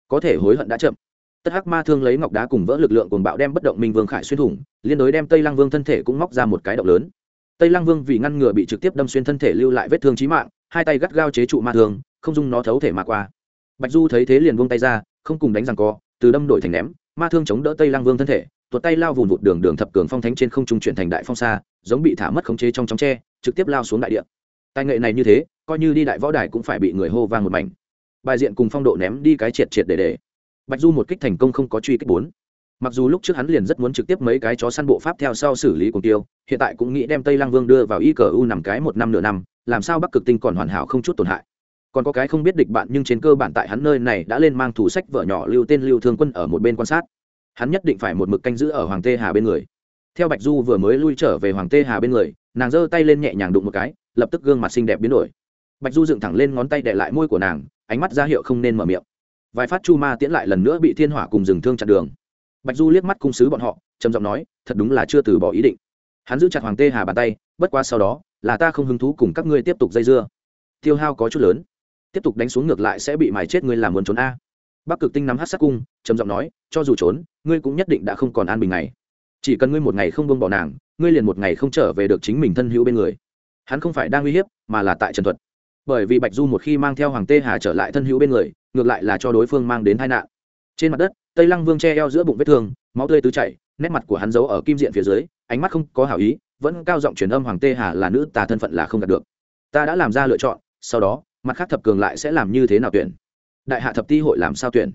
Có thể hối hận đã chậm tất hắc ma thương lấy ngọc đá cùng vỡ lực lượng cuồng bạo đem bất động minh vương khải xuyên thủng, liên đối đem tây lăng vương thân thể cũng móc ra một cái động lớn. Tây lăng vương vì ngăn ngừa bị trực tiếp đâm xuyên thân thể lưu lại vết thương trí mạng, hai tay gắt gao chế trụ ma thương, không dung nó thấu thể mà qua. Bạch du thấy thế liền vung tay ra, không cùng đánh rằng co, từ đâm đổi thành ném, ma thương chống đỡ tây lăng vương thân thể, tuột tay lao vùn vụt đường đường thập cường phong thánh trên không trung chuyển thành đại phong xa, giống bị thả mất khống chế trong chóng tre, trực tiếp lao xuống đại địa. Tài nghệ này như thế, coi như đi đại võ đài cũng phải bị người hô vang một mảnh. Bài diện cùng phong độ ném đi cái triệt triệt để để bạch du một kích thành công không có truy kích bốn. Mặc dù lúc trước hắn liền rất muốn trực tiếp mấy cái chó săn bộ pháp theo sau xử lý cùng tiêu, hiện tại cũng nghĩ đem tây lang vương đưa vào y cờ u nằm cái một năm nửa năm, làm sao bắc cực tinh còn hoàn hảo không chút tổn hại. Còn có cái không biết địch bạn nhưng trên cơ bản tại hắn nơi này đã lên mang thủ sách vợ nhỏ lưu tên lưu thương quân ở một bên quan sát. Hắn nhất định phải một mực canh giữ ở hoàng tê hà bên người. Theo bạch du vừa mới lui trở về hoàng tê hà bên người, nàng giơ tay lên nhẹ nhàng đụng một cái, lập tức gương mặt xinh đẹp biến đổi. Bạch du dựng thẳng lên ngón tay đệ lại môi của nàng, ánh mắt ra hiệu không nên mở miệng vài phát chu ma tiễn lại lần nữa bị thiên hỏa cùng rừng thương chặn đường. Bạch du liếc mắt cung sứ bọn họ, trầm giọng nói, thật đúng là chưa từ bỏ ý định. Hắn giữ chặt hoàng tê hà bàn tay, bất qua sau đó, là ta không hứng thú cùng các ngươi tiếp tục dây dưa. Tiêu hao có chút lớn. Tiếp tục đánh xuống ngược lại sẽ bị mài chết ngươi làm muốn trốn a. Bắc cực tinh nắm hát sát cung, trầm giọng nói, cho dù trốn, ngươi cũng nhất định đã không còn an bình ngày. Chỉ cần ngươi một ngày không buông bỏ nàng, ngươi liền một ngày không trở về được chính mình thân hữu bên người. Hắn không phải đang uy hiếp, mà là tại trần thuật bởi vì bạch du một khi mang theo hoàng tê hà trở lại thân hữu bên người, ngược lại là cho đối phương mang đến tai nạn. Trên mặt đất, tây lăng vương che eo giữa bụng vết thương, máu tươi tứ chảy, nét mặt của hắn giấu ở kim diện phía dưới, ánh mắt không có hảo ý, vẫn cao giọng truyền âm hoàng tê hà là nữ tà thân phận là không đạt được. Ta đã làm ra lựa chọn, sau đó, mặt khác thập cường lại sẽ làm như thế nào tuyển? Đại hạ thập ti hội làm sao tuyển?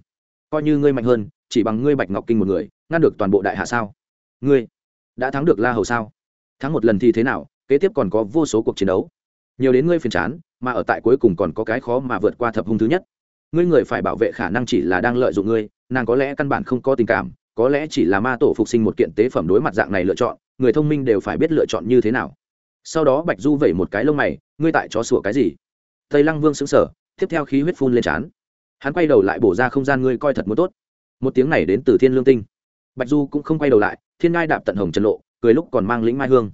Coi như ngươi mạnh hơn, chỉ bằng ngươi bạch ngọc kinh một người, ngăn được toàn bộ đại hạ sao? Ngươi đã thắng được la hầu sao? Thắng một lần thì thế nào? Kế tiếp còn có vô số cuộc chiến đấu. Nhiều đến ngươi phiền chán mà ở tại cuối cùng còn có cái khó mà vượt qua thập hung thứ nhất. Ngươi người phải bảo vệ khả năng chỉ là đang lợi dụng ngươi, nàng có lẽ căn bản không có tình cảm, có lẽ chỉ là ma tổ phục sinh một kiện tế phẩm đối mặt dạng này lựa chọn, người thông minh đều phải biết lựa chọn như thế nào. Sau đó bạch du vẩy một cái lông mày, ngươi tại chó sủa cái gì? Tây lăng vương xứng sở tiếp theo khí huyết phun lên trán. Hắn quay đầu lại bổ ra không gian ngươi coi thật muốn tốt. Một tiếng này đến từ thiên lương tinh. Bạch du cũng không quay đầu lại, thiên ngai đạp tận hồng trần lộ, cười lúc còn mang lĩnh mai hương.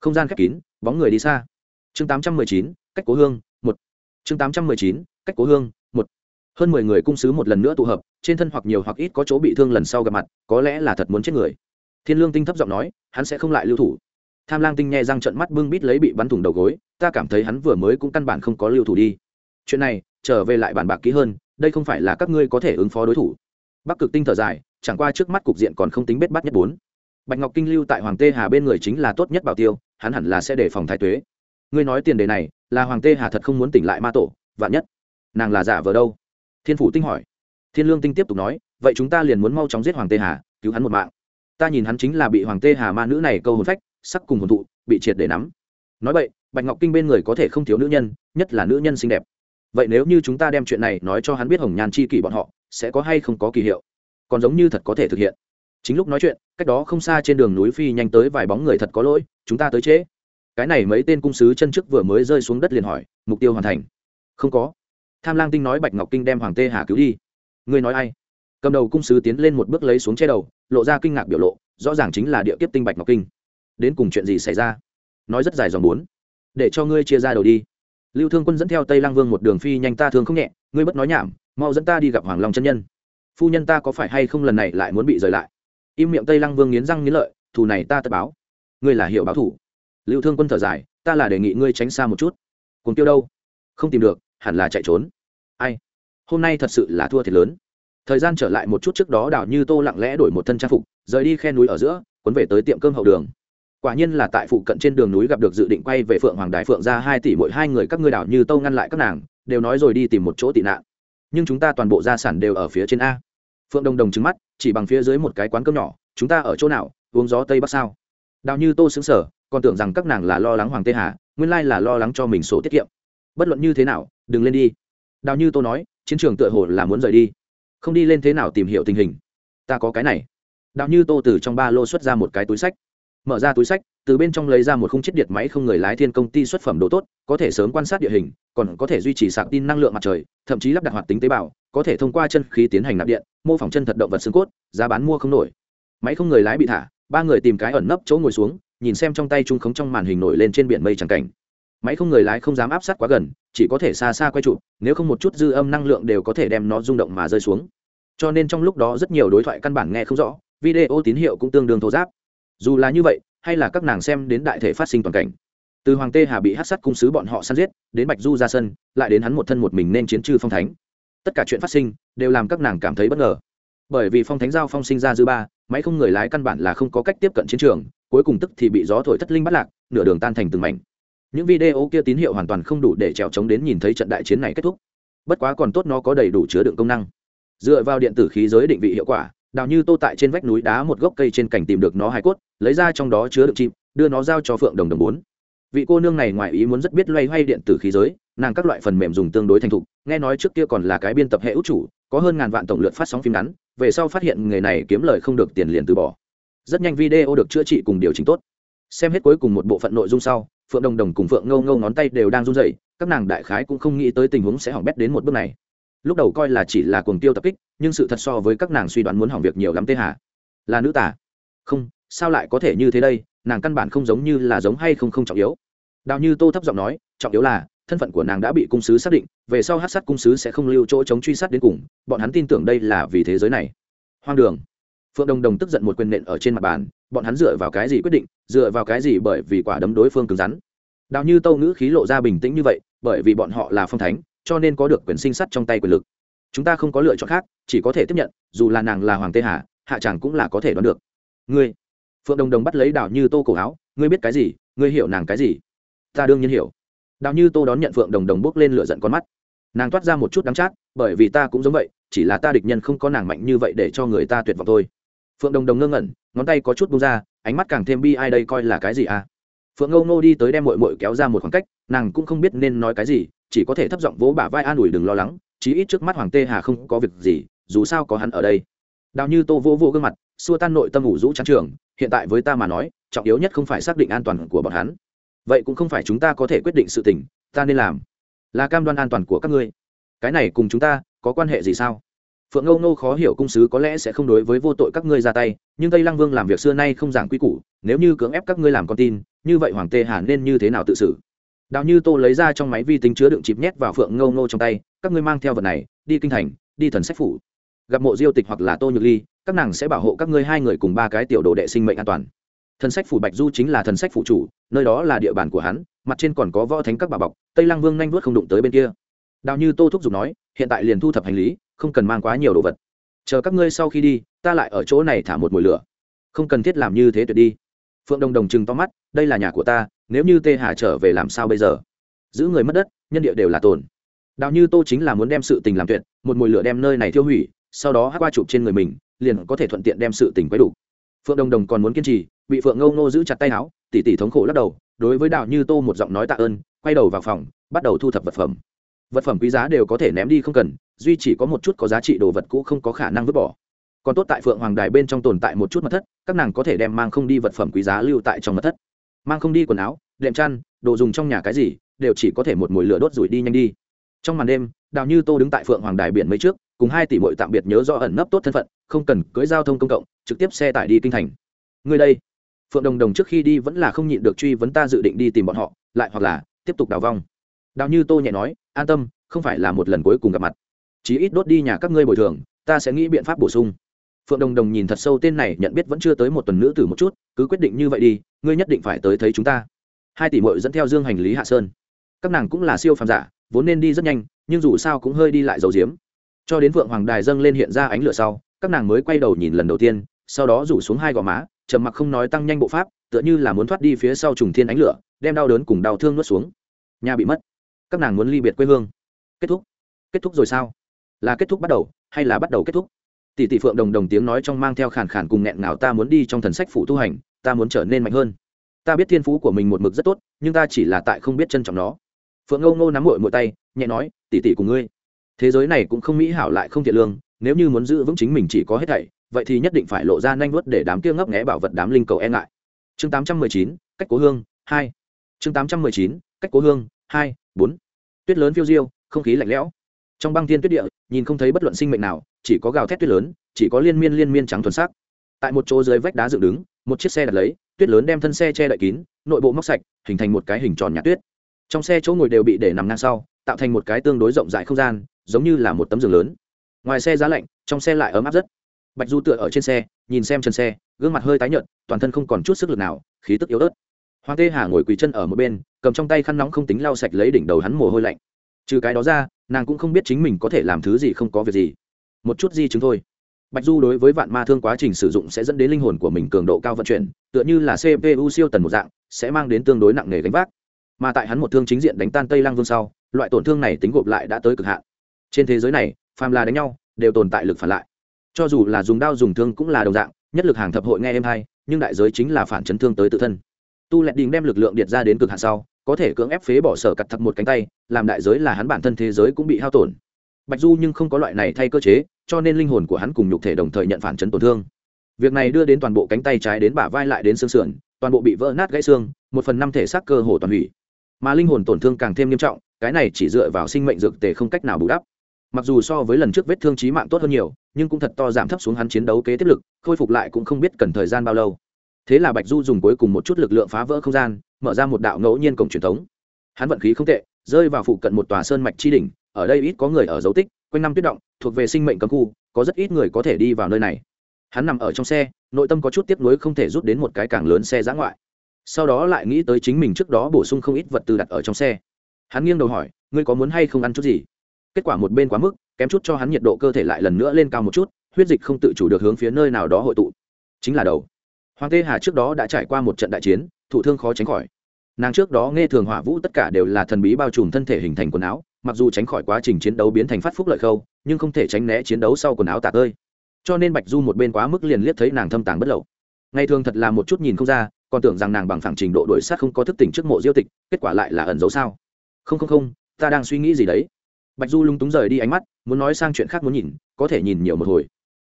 Không gian khép kín, bóng người đi xa. Chương tám trăm mười chín, cách cố hương chương tám trăm mười chín, cách cố hương, một. Hơn mười người cung sứ một lần nữa tụ hợp, trên thân hoặc nhiều hoặc ít có chỗ bị thương lần sau gặp mặt, có lẽ là thật muốn chết người. Thiên lương tinh thấp giọng nói, hắn sẽ không lại lưu thủ. Tham lang tinh nghe răng trận mắt bưng bít lấy bị bắn thủng đầu gối, ta cảm thấy hắn vừa mới cũng căn bản không có lưu thủ đi. Chuyện này, trở về lại bản bạc kỹ hơn, đây không phải là các ngươi có thể ứng phó đối thủ. Bắc cực tinh thở dài, chẳng qua trước mắt cục diện còn không tính bết bắt nhất bốn. Bạch ngọc kinh lưu tại hoàng tê hà bên người chính là tốt nhất bảo tiêu, hắn hẳn là sẽ đề phòng thái tuế ngươi nói tiền đề này, là hoàng tê hà thật không muốn tỉnh lại ma tổ, vạn nhất. Nàng là giả vờ đâu? Thiên phủ tinh hỏi. Thiên lương tinh tiếp tục nói, vậy chúng ta liền muốn mau chóng giết hoàng tê hà, cứu hắn một mạng. Ta nhìn hắn chính là bị hoàng tê hà ma nữ này câu hồn phách, sắc cùng hồn thụ, bị triệt để nắm. Nói vậy, bạch ngọc kinh bên người có thể không thiếu nữ nhân, nhất là nữ nhân xinh đẹp. Vậy nếu như chúng ta đem chuyện này nói cho hắn biết hồng nhàn chi kỷ bọn họ, sẽ có hay không có kỳ hiệu? Còn giống như thật có thể thực hiện. Chính lúc nói chuyện, cách đó không xa trên đường núi phi nhanh tới vài bóng người thật có lỗi, chúng ta tới trễ cái này mấy tên cung sứ chân trước vừa mới rơi xuống đất liền hỏi, mục tiêu hoàn thành. Không có. Tham lang tinh nói bạch ngọc kinh đem hoàng tê hà cứu đi. Ngươi nói ai? Cầm đầu cung sứ tiến lên một bước lấy xuống che đầu, lộ ra kinh ngạc biểu lộ, rõ ràng chính là địa kiếp tinh bạch ngọc kinh. Đến cùng chuyện gì xảy ra? Nói rất dài dòng bốn. Để cho ngươi chia ra đầu đi. Lưu thương quân dẫn theo tây lang vương một đường phi nhanh ta thương không nhẹ, ngươi bất nói nhảm, mau dẫn ta đi gặp hoàng long chân nhân. Phu nhân ta có phải hay không lần này lại muốn bị rời lại? Im miệng tây lăng vương nghiến răng nghiến lợi, thù này ta tất báo. Ngươi là hiệu báo thủ lưu thương quân thở dài, ta là đề nghị ngươi tránh xa một chút. Cùng tiêu đâu? Không tìm được, hẳn là chạy trốn. Ai? Hôm nay thật sự là thua thiệt lớn. Thời gian trở lại một chút trước đó đào như tô lặng lẽ đổi một thân trang phục, rời đi khe núi ở giữa quấn về tới tiệm cơm hậu đường. Quả nhiên là tại phụ cận trên đường núi gặp được dự định quay về phượng hoàng đại phượng ra hai tỷ mỗi hai người các ngươi đảo như tâu ngăn lại các nàng, đều nói rồi đi tìm một chỗ tị nạn. Nhưng chúng ta toàn bộ gia sản đều ở phía trên a. Phượng đồng đồng trứng mắt, chỉ bằng phía dưới một cái quán cơm nhỏ, chúng ta ở chỗ nào? Uống gió tây bắc sao? Đào như tô xứng sở còn tưởng rằng các nàng là lo lắng hoàng tê hà, nguyên lai là lo lắng cho mình sổ tiết kiệm. Bất luận như thế nào, đừng lên đi. Đào như tô nói, chiến trường tựa hồ là muốn rời đi. Không đi lên thế nào tìm hiểu tình hình. Ta có cái này. Đào như tô từ trong ba lô xuất ra một cái túi sách. Mở ra túi sách, từ bên trong lấy ra một khung chiết điện máy không người lái thiên công ty xuất phẩm đồ tốt, có thể sớm quan sát địa hình, còn có thể duy trì sạc tin năng lượng mặt trời, thậm chí lắp đặt hoạt tính tế bào, có thể thông qua chân khí tiến hành nạp điện, mô phỏng chân thật động vật xương cốt, giá bán mua không nổi. Máy không người lái bị thả, ba người tìm cái ẩn nấp chỗ ngồi xuống nhìn xem trong tay trung khống trong màn hình nổi lên trên biển mây trắng cảnh. Máy không người lái không dám áp sát quá gần, chỉ có thể xa xa quay trụ. nếu không một chút dư âm năng lượng đều có thể đem nó rung động mà rơi xuống. Cho nên trong lúc đó rất nhiều đối thoại căn bản nghe không rõ, video tín hiệu cũng tương đương thô giáp dù là như vậy, hay là các nàng xem đến đại thể phát sinh toàn cảnh. Từ hoàng tê hà bị hát sát cung sứ bọn họ săn giết, đến bạch du ra sân, lại đến hắn một thân một mình nên chiến trừ phong thánh. Tất cả chuyện phát sinh, đều làm các nàng cảm thấy bất ngờ bởi vì phong thánh giao phong sinh ra dư ba, máy không người lái căn bản là không có cách tiếp cận chiến trường, cuối cùng tức thì bị gió thổi thất linh bắt lạc, nửa đường tan thành từng mảnh. Những video kia tín hiệu hoàn toàn không đủ để trèo trống đến nhìn thấy trận đại chiến này kết thúc. Bất quá còn tốt nó có đầy đủ chứa đựng công năng. Dựa vào điện tử khí giới định vị hiệu quả, đào như tô tại trên vách núi đá một gốc cây trên cành tìm được nó hài cốt, lấy ra trong đó chứa đựng chim, đưa nó giao cho phượng đồng đồng bốn. Vị cô nương này ngoài ý muốn rất biết loay hoay điện tử khí giới, nàng các loại phần mềm dùng tương đối thành thục, nghe nói trước kia còn là cái biên tập hệ út chủ, có hơn ngàn vạn tổng lượt phát sóng phim ngắn về sau phát hiện nghề này kiếm lời không được tiền liền từ bỏ. Rất nhanh video được chữa trị cùng điều chỉnh tốt. Xem hết cuối cùng một bộ phận nội dung sau, phượng đồng đồng cùng phượng ngâu ngâu ngón tay đều đang run rẩy, các nàng đại khái cũng không nghĩ tới tình huống sẽ hỏng bét đến một bước này. Lúc đầu coi là chỉ là cuồng tiêu tập kích, nhưng sự thật so với các nàng suy đoán muốn hỏng việc nhiều lắm tê hà. Là nữ tả không, sao lại có thể như thế đây, nàng căn bản không giống như là giống hay không không trọng yếu. Đào như tô thấp giọng nói, trọng yếu là thân phận của nàng đã bị cung sứ xác định, về sau hát sát cung sứ sẽ không lưu chỗ chống truy sát đến cùng, bọn hắn tin tưởng đây là vì thế giới này. Hoang đường. Phượng đồng đồng tức giận một quyền nện ở trên mặt bàn, bọn hắn dựa vào cái gì quyết định, dựa vào cái gì bởi vì quả đấm đối phương cứng rắn? Đào như tâu ngữ khí lộ ra bình tĩnh như vậy, bởi vì bọn họ là phong thánh, cho nên có được quyền sinh sắt trong tay quyền lực. Chúng ta không có lựa chọn khác, chỉ có thể tiếp nhận, dù là nàng là hoàng tê hà, hạ chàng cũng là có thể đoán được. Ngươi. Phượng đồng đồng bắt lấy đào như tô cổ áo, ngươi biết cái gì, ngươi hiểu nàng cái gì? Ta đương nhiên hiểu đào như tô đón nhận phượng đồng đồng bước lên lửa giận con mắt. Nàng toát ra một chút đắng chát, bởi vì ta cũng giống vậy, chỉ là ta địch nhân không có nàng mạnh như vậy để cho người ta tuyệt vọng thôi. Phượng đồng đồng ngơ ngẩn, ngón tay có chút bung ra, ánh mắt càng thêm bi ai đây coi là cái gì à? Phượng ngâu ngô đi tới đem mội mội kéo ra một khoảng cách, nàng cũng không biết nên nói cái gì, chỉ có thể thấp giọng vỗ bả vai an ủi đừng lo lắng, chí ít trước mắt hoàng tê hà không có việc gì, dù sao có hắn ở đây. Đào như tô vô vô gương mặt, xua tan nội tâm ủ rũ trắng trường, hiện tại với ta mà nói, trọng yếu nhất không phải xác định an toàn của bọn hắn vậy cũng không phải chúng ta có thể quyết định sự tình, ta nên làm là cam đoan an toàn của các ngươi. Cái này cùng chúng ta có quan hệ gì sao? Phượng âu nô khó hiểu cung sứ có lẽ sẽ không đối với vô tội các ngươi ra tay, nhưng tây lăng vương làm việc xưa nay không giảng quy củ, nếu như cưỡng ép các ngươi làm con tin, như vậy hoàng tê hà nên như thế nào tự xử? Đào như tô lấy ra trong máy vi tính chứa đựng chịp nhét vào phượng ngâu nô trong tay, các ngươi mang theo vật này, đi kinh thành, đi thần sách phủ. Gặp mộ diêu tịch hoặc là tô nhược ly, các nàng sẽ bảo hộ các ngươi hai người cùng ba cái tiểu đồ đệ sinh mệnh an toàn. Thần sách phủ bạch du chính là thần sách phủ chủ nơi đó là địa bàn của hắn, mặt trên còn có võ thánh các bà bọc, tây lăng vương nhanh vuốt không đụng tới bên kia. Đào như tô thúc giục nói, hiện tại liền thu thập hành lý, không cần mang quá nhiều đồ vật. Chờ các ngươi sau khi đi, ta lại ở chỗ này thả một mùi lửa. Không cần thiết làm như thế tuyệt đi. Phượng đồng đồng chừng to mắt, đây là nhà của ta, nếu như tê hà trở về làm sao bây giờ? Giữ người mất đất, nhân địa đều là tồn. Đào như tô chính là muốn đem sự tình làm tuyệt, một mùi lửa đem nơi này thiêu hủy, sau đó hát qua chụp trên người mình, liền có thể thuận tiện đem sự tình quấy đủ. Phượng đồng đồng còn muốn kiên trì, bị phượng ngâu nô giữ chặt tay áo tỷ tỷ thống khổ lắc đầu, đối với đào như tô một giọng nói tạ ơn, quay đầu vào phòng, bắt đầu thu thập vật phẩm. Vật phẩm quý giá đều có thể ném đi không cần, duy chỉ có một chút có giá trị đồ vật cũ không có khả năng vứt bỏ. Còn tốt tại phượng hoàng đài bên trong tồn tại một chút mật thất, các nàng có thể đem mang không đi vật phẩm quý giá lưu tại trong mật thất. Mang không đi quần áo, đệm chăn, đồ dùng trong nhà cái gì, đều chỉ có thể một mồi lửa đốt rủi đi nhanh đi. Trong màn đêm, đào như tô đứng tại phượng hoàng đài biển mấy trước, cùng hai tỷ mội tạm biệt nhớ do ẩn nấp tốt thân phận, không cần cưới giao thông công cộng, trực tiếp xe tải đi kinh thành. Người đây phượng đồng đồng trước khi đi vẫn là không nhịn được truy vấn ta dự định đi tìm bọn họ, lại hoặc là tiếp tục đào vong. Đào như tô nhẹ nói, an tâm, không phải là một lần cuối cùng gặp mặt. Chí ít đốt đi nhà các ngươi bồi thường, ta sẽ nghĩ biện pháp bổ sung. Phượng đồng đồng nhìn thật sâu tên này, nhận biết vẫn chưa tới một tuần nữ tử một chút, cứ quyết định như vậy đi, ngươi nhất định phải tới thấy chúng ta. Hai tỷ mội dẫn theo dương hành lý hạ sơn. Các nàng cũng là siêu phàm giả, vốn nên đi rất nhanh, nhưng dù sao cũng hơi đi lại dầu diếm. Cho đến vượng hoàng đài dâng lên hiện ra ánh lửa sau, các nàng mới quay đầu nhìn lần đầu tiên, sau đó rủ xuống hai gò má trầm mặc không nói tăng nhanh bộ pháp, tựa như là muốn thoát đi phía sau trùng thiên ánh lửa, đem đau đớn cùng đau thương nuốt xuống. Nhà bị mất. Các nàng muốn ly biệt quê hương. Kết thúc. Kết thúc rồi sao? Là kết thúc bắt đầu, hay là bắt đầu kết thúc? Tỷ tỷ phượng đồng đồng tiếng nói trong mang theo khàn khàn cùng nghẹn ngào, ta muốn đi trong thần sách phụ tu hành, ta muốn trở nên mạnh hơn. Ta biết thiên phú của mình một mực rất tốt, nhưng ta chỉ là tại không biết trân trọng nó. Phượng ngâu ngô nắm mội mội tay, nhẹ nói, tỷ tỷ của ngươi, thế giới này cũng không mỹ hảo lại không thiện lương, nếu như muốn giữ vững chính mình chỉ có hết thảy vậy thì nhất định phải lộ ra nhanh vuốt để đám kia ngấp nghé bảo vật đám linh cầu e ngại. Chương 819, cách cố hương hai. Chương 819, cách cố hương hai bốn. Tuyết lớn phiêu diêu không khí lạnh lẽo. Trong băng thiên tuyết địa nhìn không thấy bất luận sinh mệnh nào chỉ có gào thét tuyết lớn chỉ có liên miên liên miên trắng thuần sắc. Tại một chỗ dưới vách đá dựng đứng một chiếc xe đặt lấy tuyết lớn đem thân xe che đậy kín nội bộ móc sạch hình thành một cái hình tròn nhạt tuyết. Trong xe chỗ ngồi đều bị để nằm ngang sau tạo thành một cái tương đối rộng rãi không gian giống như là một tấm giường lớn. Ngoài xe giá lạnh trong xe lại ấm áp rất bạch du tựa ở trên xe, nhìn xem chân xe, gương mặt hơi tái nhợt, toàn thân không còn chút sức lực nào, khí tức yếu ớt. Hoàng tê hà ngồi quỳ chân ở một bên, cầm trong tay khăn nóng không tính lau sạch lấy đỉnh đầu hắn mồ hôi lạnh. Trừ cái đó ra, nàng cũng không biết chính mình có thể làm thứ gì không có việc gì. Một chút di chứng thôi. Bạch du đối với vạn ma thương quá trình sử dụng sẽ dẫn đến linh hồn của mình cường độ cao vận chuyển, tựa như là cpu siêu tần một dạng, sẽ mang đến tương đối nặng nề gánh vác. Mà tại hắn một thương chính diện đánh tan tây lăng vương sau, loại tổn thương này tính gộp lại đã tới cực hạn. Trên thế giới này, phàm là đánh nhau, đều tồn tại lực phản lại cho dù là dùng đao dùng thương cũng là đồng dạng, nhất lực hàng thập hội nghe em hay, nhưng đại giới chính là phản chấn thương tới tự thân. Tu lẹt đình đem lực lượng điệt ra đến cực hạn sau, có thể cưỡng ép phế bỏ sở cặt thật một cánh tay, làm đại giới là hắn bản thân thế giới cũng bị hao tổn. Bạch du nhưng không có loại này thay cơ chế, cho nên linh hồn của hắn cùng nhục thể đồng thời nhận phản chấn tổn thương. Việc này đưa đến toàn bộ cánh tay trái đến bả vai lại đến xương sườn, toàn bộ bị vỡ nát gãy xương, một phần năm thể xác cơ hồ toàn hủy. Mà linh hồn tổn thương càng thêm nghiêm trọng, cái này chỉ dựa vào sinh mệnh dược tề không cách nào bù đắp mặc dù so với lần trước vết thương trí mạng tốt hơn nhiều, nhưng cũng thật to giảm thấp xuống hắn chiến đấu kế tiếp lực, khôi phục lại cũng không biết cần thời gian bao lâu. Thế là bạch du dùng cuối cùng một chút lực lượng phá vỡ không gian, mở ra một đạo ngẫu nhiên cổng truyền thống. Hắn vận khí không tệ, rơi vào phụ cận một tòa sơn mạch chi đỉnh, ở đây ít có người ở dấu tích, quanh năm tuyết động, thuộc về sinh mệnh cấm khu, có rất ít người có thể đi vào nơi này. Hắn nằm ở trong xe, nội tâm có chút tiếp nối không thể rút đến một cái càng lớn xe giã ngoại. Sau đó lại nghĩ tới chính mình trước đó bổ sung không ít vật tư đặt ở trong xe. Hắn nghiêng đầu hỏi, ngươi có muốn hay không ăn chút gì? Kết quả một bên quá mức, kém chút cho hắn nhiệt độ cơ thể lại lần nữa lên cao một chút, huyết dịch không tự chủ được hướng phía nơi nào đó hội tụ. Chính là đầu. Hoàng tê hà trước đó đã trải qua một trận đại chiến, thụ thương khó tránh khỏi. Nàng trước đó nghe thường hỏa vũ tất cả đều là thần bí bao trùm thân thể hình thành quần áo, mặc dù tránh khỏi quá trình chiến đấu biến thành phát phúc lợi khâu, nhưng không thể tránh né chiến đấu sau quần áo tạc ơi cho nên bạch du một bên quá mức liền liếc thấy nàng thâm tàng bất lậu. Ngày thường thật là một chút nhìn không ra, còn tưởng rằng nàng bằng phẳng trình độ đổi sát không có thức tỉnh trước mộ diêu tịch, kết quả lại là ẩn giấu sao? Không không không, ta đang suy nghĩ gì đấy bạch du lung túng rời đi ánh mắt, muốn nói sang chuyện khác muốn nhìn, có thể nhìn nhiều một hồi.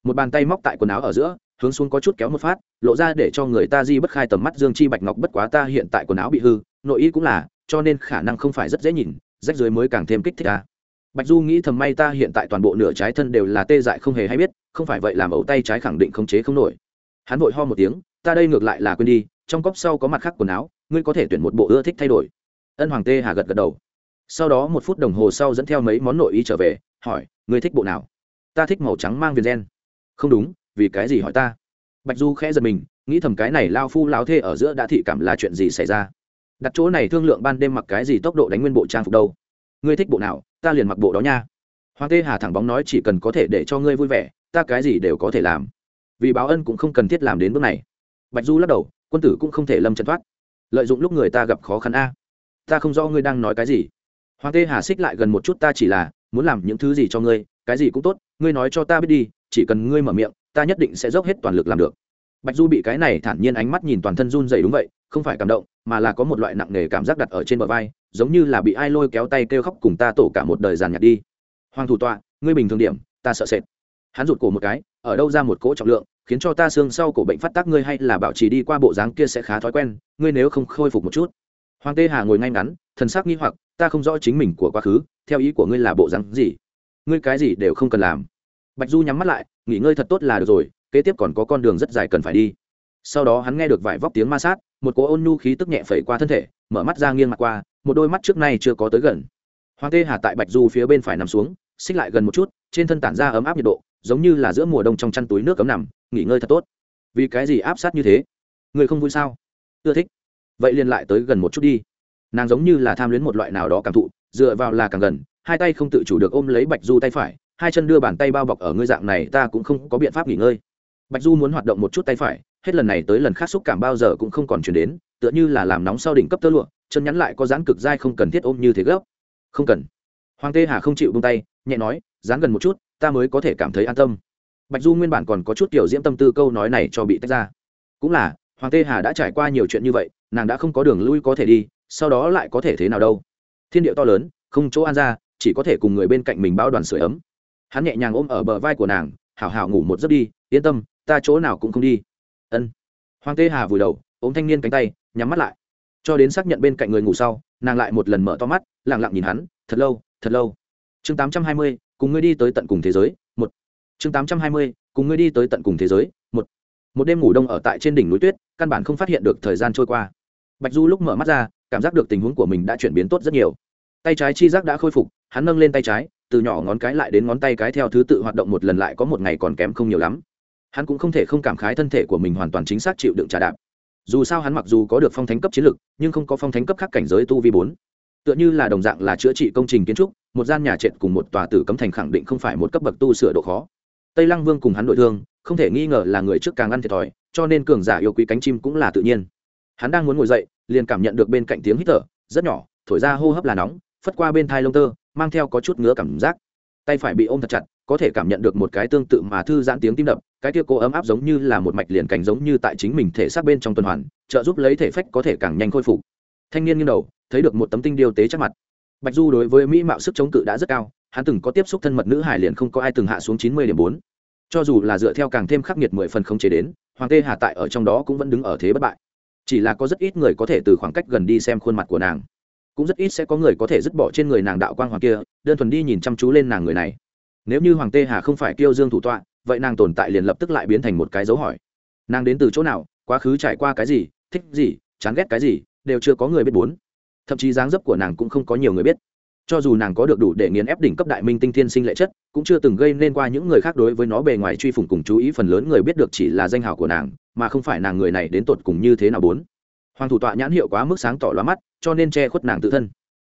Một bàn tay móc tại quần áo ở giữa, hướng xuống có chút kéo một phát, lộ ra để cho người ta di bất khai tầm mắt dương chi bạch ngọc bất quá ta hiện tại quần áo bị hư, nội ý cũng là, cho nên khả năng không phải rất dễ nhìn, rách dưới mới càng thêm kích thích ta. Bạch du nghĩ thầm may ta hiện tại toàn bộ nửa trái thân đều là tê dại không hề hay biết, không phải vậy làm ẩu tay trái khẳng định không chế không nổi. Hắn vội ho một tiếng, ta đây ngược lại là quên đi, trong cốc sau có mặt khác quần áo, ngươi có thể tuyển một bộ ưa thích thay đổi. Ân hoàng tê hà gật gật đầu sau đó một phút đồng hồ sau dẫn theo mấy món nội y trở về, hỏi, ngươi thích bộ nào? Ta thích màu trắng mang viền gen. Không đúng, vì cái gì hỏi ta? Bạch du khẽ giật mình, nghĩ thầm cái này lao phu lao thê ở giữa đã thị cảm là chuyện gì xảy ra. Đặt chỗ này thương lượng ban đêm mặc cái gì tốc độ đánh nguyên bộ trang phục đâu. Ngươi thích bộ nào, ta liền mặc bộ đó nha. Hoàng tê hà thẳng bóng nói, chỉ cần có thể để cho ngươi vui vẻ, ta cái gì đều có thể làm. Vì báo ân cũng không cần thiết làm đến bước này. Bạch du lắc đầu, quân tử cũng không thể lâm trần thoát. Lợi dụng lúc người ta gặp khó khăn a. Ta không rõ ngươi đang nói cái gì hoàng tê hà xích lại gần một chút, ta chỉ là muốn làm những thứ gì cho ngươi, cái gì cũng tốt, ngươi nói cho ta biết đi, chỉ cần ngươi mở miệng, ta nhất định sẽ dốc hết toàn lực làm được. Bạch du bị cái này thản nhiên ánh mắt nhìn toàn thân run dày đúng vậy, không phải cảm động, mà là có một loại nặng nề cảm giác đặt ở trên bờ vai, giống như là bị ai lôi kéo tay kêu khóc cùng ta tổ cả một đời giàn nhạt đi. Hoàng thủ tọa, ngươi bình thường điểm, ta sợ sệt. Hắn rụt cổ một cái, ở đâu ra một cỗ trọng lượng, khiến cho ta xương sau cổ bệnh phát tác ngươi hay là bảo trì đi qua bộ dáng kia sẽ khá thói quen, ngươi nếu không khôi phục một chút. Hoàng tê hà ngồi ngay ngắn, thần sắc nghi hoặc ta không rõ chính mình của quá khứ, theo ý của ngươi là bộ dáng gì. Ngươi cái gì đều không cần làm. Bạch du nhắm mắt lại, nghỉ ngơi thật tốt là được rồi, kế tiếp còn có con đường rất dài cần phải đi. Sau đó hắn nghe được vài vóc tiếng ma sát, một cỗ ôn nhu khí tức nhẹ phẩy qua thân thể, mở mắt ra nghiêng mặt qua, một đôi mắt trước nay chưa có tới gần. Hoàng tê hà tại bạch du phía bên phải nằm xuống, xích lại gần một chút, trên thân tản ra ấm áp nhiệt độ, giống như là giữa mùa đông trong chăn túi nước cấm nằm, nghỉ ngơi thật tốt. Vì cái gì áp sát như thế? Người không vui sao? Ưa thích. Vậy liền lại tới gần một chút đi nàng giống như là tham luyến một loại nào đó cảm thụ, dựa vào là càng gần, hai tay không tự chủ được ôm lấy bạch du tay phải, hai chân đưa bàn tay bao bọc ở ngươi dạng này ta cũng không có biện pháp nghỉ ngơi. Bạch du muốn hoạt động một chút tay phải, hết lần này tới lần khác xúc cảm bao giờ cũng không còn chuyển đến, tựa như là làm nóng sau đỉnh cấp tơ lụa, chân nhắn lại có dán cực dai không cần thiết ôm như thế gấp. Không cần. Hoàng tê hà không chịu bông tay, nhẹ nói, dán gần một chút, ta mới có thể cảm thấy an tâm. Bạch du nguyên bản còn có chút kiểu diễm tâm tư câu nói này cho bị tách ra. Cũng là, hoàng tê hà đã trải qua nhiều chuyện như vậy nàng đã không có đường lui có thể đi, sau đó lại có thể thế nào đâu. Thiên điệu to lớn, không chỗ an ra, chỉ có thể cùng người bên cạnh mình bao đoàn sửa ấm. Hắn nhẹ nhàng ôm ở bờ vai của nàng, hảo hảo ngủ một giấc đi, yên tâm, ta chỗ nào cũng không đi. Ân. Hoàng tê hà vùi đầu, ôm thanh niên cánh tay, nhắm mắt lại. Cho đến xác nhận bên cạnh người ngủ sau, nàng lại một lần mở to mắt lẳng lặng nhìn hắn, thật lâu thật lâu. Chương tám trăm hai mươi, cùng ngươi đi tới tận cùng thế giới, một. Chương tám trăm hai mươi, cùng ngươi đi tới tận cùng thế giới, một. Một đêm ngủ đông ở tại trên đỉnh núi tuyết, căn bản không phát hiện được thời gian trôi qua bạch du lúc mở mắt ra, cảm giác được tình huống của mình đã chuyển biến tốt rất nhiều. Tay trái chi giác đã khôi phục, hắn nâng lên tay trái, từ nhỏ ngón cái lại đến ngón tay cái theo thứ tự hoạt động một lần lại có một ngày còn kém không nhiều lắm. Hắn cũng không thể không cảm khái thân thể của mình hoàn toàn chính xác chịu đựng trả đạp. Dù sao hắn mặc dù có được phong thánh cấp chiến lực, nhưng không có phong thánh cấp khác cảnh giới tu vi bốn. Tựa như là đồng dạng là chữa trị công trình kiến trúc, một gian nhà trệt cùng một tòa tử cấm thành khẳng định không phải một cấp bậc tu sửa độ khó. Tây lăng vương cùng hắn đối thương, không thể nghi ngờ là người trước càng ăn thiệt thòi, cho nên cường giả yêu quý cánh chim cũng là tự nhiên hắn đang muốn ngồi dậy, liền cảm nhận được bên cạnh tiếng hít thở, rất nhỏ, thổi ra hô hấp là nóng, phất qua bên thai lông tơ, mang theo có chút ngứa cảm giác. Tay phải bị ôm thật chặt, có thể cảm nhận được một cái tương tự mà thư giãn tiếng tim đập, cái kia cố ấm áp giống như là một mạch liền cảnh giống như tại chính mình thể xác bên trong tuần hoàn, trợ giúp lấy thể phách có thể càng nhanh khôi phục. Thanh niên nghiêng đầu, thấy được một tấm tinh điều tế chắc mặt. Bạch du đối với mỹ mạo sức chống cự đã rất cao, hắn từng có tiếp xúc thân mật nữ hải liền không có ai từng hạ xuống chín mươi điểm bốn. Cho dù là dựa theo càng thêm khắc nghiệt mười phần không chế đến, hoàng tê hà tại ở trong đó cũng vẫn đứng ở thế bất bại chỉ là có rất ít người có thể từ khoảng cách gần đi xem khuôn mặt của nàng. Cũng rất ít sẽ có người có thể dứt bỏ trên người nàng đạo quang hoàng kia, đơn thuần đi nhìn chăm chú lên nàng người này. Nếu như hoàng tê hà không phải kiêu dương thủ tọa, vậy nàng tồn tại liền lập tức lại biến thành một cái dấu hỏi. Nàng đến từ chỗ nào, quá khứ trải qua cái gì, thích gì, chán ghét cái gì, đều chưa có người biết bốn. Thậm chí dáng dấp của nàng cũng không có nhiều người biết cho dù nàng có được đủ để nghiền ép đỉnh cấp đại minh tinh thiên sinh lệ chất, cũng chưa từng gây nên qua những người khác đối với nó bề ngoài truy phủng cùng chú ý, phần lớn người biết được chỉ là danh hào của nàng, mà không phải nàng người này đến tột cùng như thế nào bốn. Hoàng thủ tọa nhãn hiệu quá mức sáng tỏ loa mắt, cho nên che khuất nàng tự thân.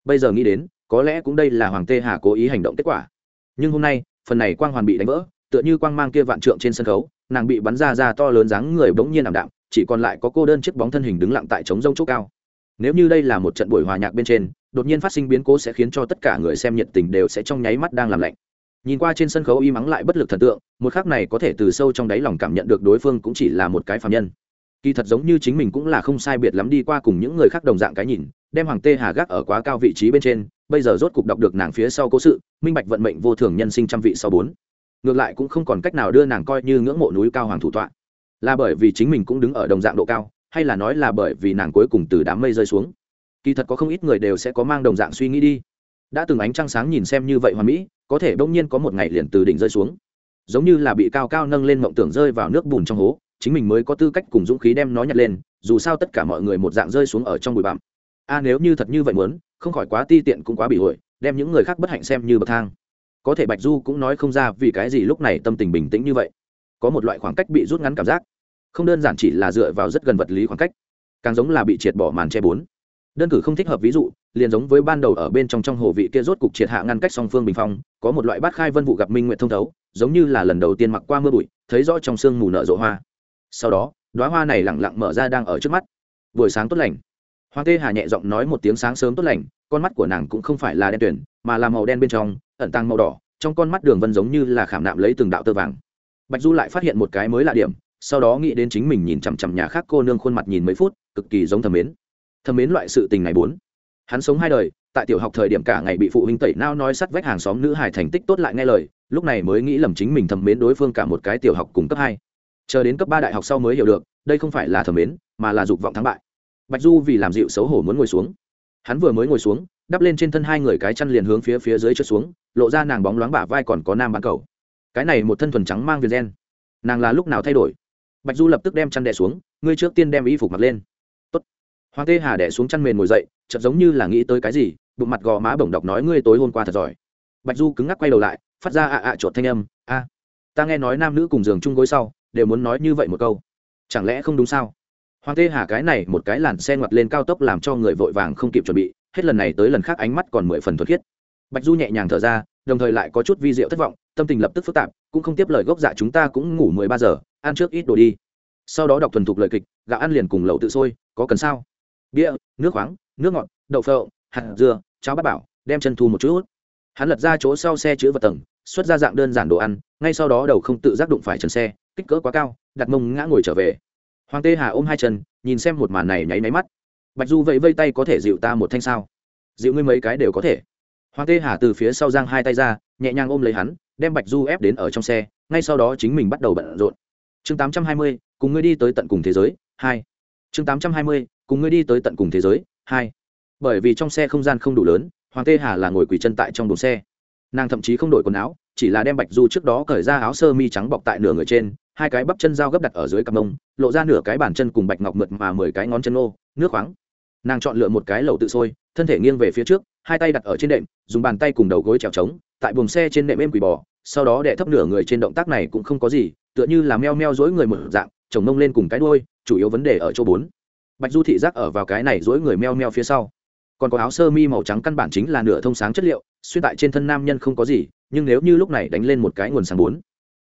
Bây giờ nghĩ đến, có lẽ cũng đây là hoàng tê hà cố ý hành động kết quả. Nhưng hôm nay, phần này quang hoàn bị đánh vỡ, tựa như quang mang kia vạn trượng trên sân khấu, nàng bị bắn ra ra to lớn dáng người bỗng nhiên ảm đạm, chỉ còn lại có cô đơn chiếc bóng thân hình đứng lặng tại trống rông chỗ cao nếu như đây là một trận buổi hòa nhạc bên trên, đột nhiên phát sinh biến cố sẽ khiến cho tất cả người xem nhiệt tình đều sẽ trong nháy mắt đang làm lạnh. Nhìn qua trên sân khấu y mắng lại bất lực thần tượng, một khác này có thể từ sâu trong đáy lòng cảm nhận được đối phương cũng chỉ là một cái phạm nhân. Kỳ thật giống như chính mình cũng là không sai biệt lắm đi qua cùng những người khác đồng dạng cái nhìn, đem hoàng tê hà gác ở quá cao vị trí bên trên, bây giờ rốt cục đọc được nàng phía sau cố sự, minh bạch vận mệnh vô thường nhân sinh trăm vị sau bốn. Ngược lại cũng không còn cách nào đưa nàng coi như ngưỡng mộ núi cao hoàng thủ tọa. Là bởi vì chính mình cũng đứng ở đồng dạng độ cao hay là nói là bởi vì nàng cuối cùng từ đám mây rơi xuống. Kỳ thật có không ít người đều sẽ có mang đồng dạng suy nghĩ đi. Đã từng ánh trăng sáng nhìn xem như vậy hoàn mỹ, có thể bỗng nhiên có một ngày liền từ đỉnh rơi xuống. Giống như là bị cao cao nâng lên mộng tưởng rơi vào nước bùn trong hố, chính mình mới có tư cách cùng dũng khí đem nó nhặt lên, dù sao tất cả mọi người một dạng rơi xuống ở trong bụi bặm. A, nếu như thật như vậy muốn, không khỏi quá ti tiện cũng quá bị hội đem những người khác bất hạnh xem như bậc thang. Có thể bạch du cũng nói không ra vì cái gì lúc này tâm tình bình tĩnh như vậy. Có một loại khoảng cách bị rút ngắn cảm giác không đơn giản chỉ là dựa vào rất gần vật lý khoảng cách, càng giống là bị triệt bỏ màn che bốn. Đơn cử không thích hợp ví dụ, liền giống với ban đầu ở bên trong trong hồ vị kia rốt cục triệt hạ ngăn cách song phương bình phong, có một loại bát khai vân vụ gặp minh nguyện thông thấu, giống như là lần đầu tiên mặc qua mưa bụi, thấy rõ trong sương mù nở rộ hoa. Sau đó đoá hoa này lẳng lặng mở ra đang ở trước mắt. Buổi sáng tốt lành. Hoàng tê hà nhẹ giọng nói một tiếng sáng sớm tốt lành, con mắt của nàng cũng không phải là đen tuyển mà là màu đen bên trong, ẩn tăng màu đỏ, trong con mắt đường vân giống như là khảm nạm lấy từng đạo tơ vàng. Bạch du lại phát hiện một cái mới lạ điểm sau đó nghĩ đến chính mình nhìn chằm chằm nhà khác cô nương khuôn mặt nhìn mấy phút, cực kỳ giống thầm mến. Thầm mến loại sự tình này bốn. Hắn sống hai đời, tại tiểu học thời điểm cả ngày bị phụ huynh tẩy nao nói sắt vách hàng xóm nữ hải thành tích tốt lại nghe lời, lúc này mới nghĩ lầm chính mình thầm mến đối phương cả một cái tiểu học cùng cấp hai. Chờ đến cấp ba đại học sau mới hiểu được, đây không phải là thầm mến, mà là dục vọng thắng bại. Bạch du vì làm dịu xấu hổ muốn ngồi xuống. Hắn vừa mới ngồi xuống, đắp lên trên thân hai người cái chăn liền hướng phía phía dưới trượt xuống, lộ ra nàng bóng loáng bả vai còn có nam bán cầu. Cái này một thân thuần trắng mang viền gen. Nàng là lúc nào thay đổi? Bạch du lập tức đem chăn đẻ xuống, ngươi trước tiên đem y phục mặc lên. Tốt. hoàng tê hà đẻ xuống chăn mền ngồi dậy, chợt giống như là nghĩ tới cái gì, bụng mặt gò má bổng đọc nói ngươi tối hôm qua thật giỏi. Bạch du cứng ngắc quay đầu lại, phát ra ạ ạ à thanh âm, a, ta nghe nói nam nữ cùng giường chung gối sau, đều muốn nói như vậy một câu. Chẳng lẽ không đúng sao? Hoàng tê hà cái này một cái làn xe ngoặt lên cao tốc làm cho người vội vàng không kịp chuẩn bị, hết lần này tới lần khác ánh mắt còn mười phần thuật khiết. Bạch du nhẹ nhàng thở ra, đồng thời lại có chút vi diệu thất vọng, tâm tình lập tức phức tạp, cũng không tiếp lời gốc dạ chúng ta cũng ngủ mười ba giờ ăn trước ít đồ đi. Sau đó đọc thuần thục lời kịch gạo ăn liền cùng lẩu tự sôi có cần sao? Bia, nước khoáng, nước ngọt, đậu phộng, hạt dưa, cháo bát bảo, đem chân thu một chút. Hắn lật ra chỗ sau xe chứa vật tầng, xuất ra dạng đơn giản đồ ăn, ngay sau đó đầu không tự giác đụng phải trần xe, kích cỡ quá cao, đặt mông ngã ngồi trở về. Hoàng tê hà ôm hai chân, nhìn xem một màn này nháy máy mắt. Bạch du vẫy vây tay có thể dịu ta một thanh sao? Dịu ngươi mấy cái đều có thể. Hoàng tê hà từ phía sau giang hai tay ra, nhẹ nhàng ôm lấy hắn, đem bạch du ép đến ở trong xe, ngay sau đó chính mình bắt đầu bận rộn chương tám trăm hai mươi, cùng ngươi đi tới tận cùng thế giới, hai. Chương tám trăm hai mươi, cùng ngươi đi tới tận cùng thế giới, hai. Bởi vì trong xe không gian không đủ lớn, hoàng tê hà là ngồi quỳ chân tại trong đồn xe. Nàng thậm chí không đổi quần áo, chỉ là đem bạch du trước đó cởi ra áo sơ mi trắng bọc tại nửa người trên, hai cái bắp chân dao gấp đặt ở dưới cặp mông, lộ ra nửa cái bàn chân cùng bạch ngọc mượt mà mười cái ngón chân ô, nước khoáng. Nàng chọn lựa một cái lẩu tự sôi, thân thể nghiêng về phía trước, hai tay đặt ở trên đệm, dùng bàn tay cùng đầu gối trèo trống, tại buồng xe trên đệm êm quỳ bò sau đó đệ thấp nửa người trên động tác này cũng không có gì, tựa như là meo meo dối người một dạng, chồng mông lên cùng cái đuôi, chủ yếu vấn đề ở chỗ bốn. Bạch du thị giác ở vào cái này dối người meo meo phía sau. Còn có áo sơ mi màu trắng căn bản chính là nửa thông sáng chất liệu, xuyên tại trên thân nam nhân không có gì, nhưng nếu như lúc này đánh lên một cái nguồn sáng bốn.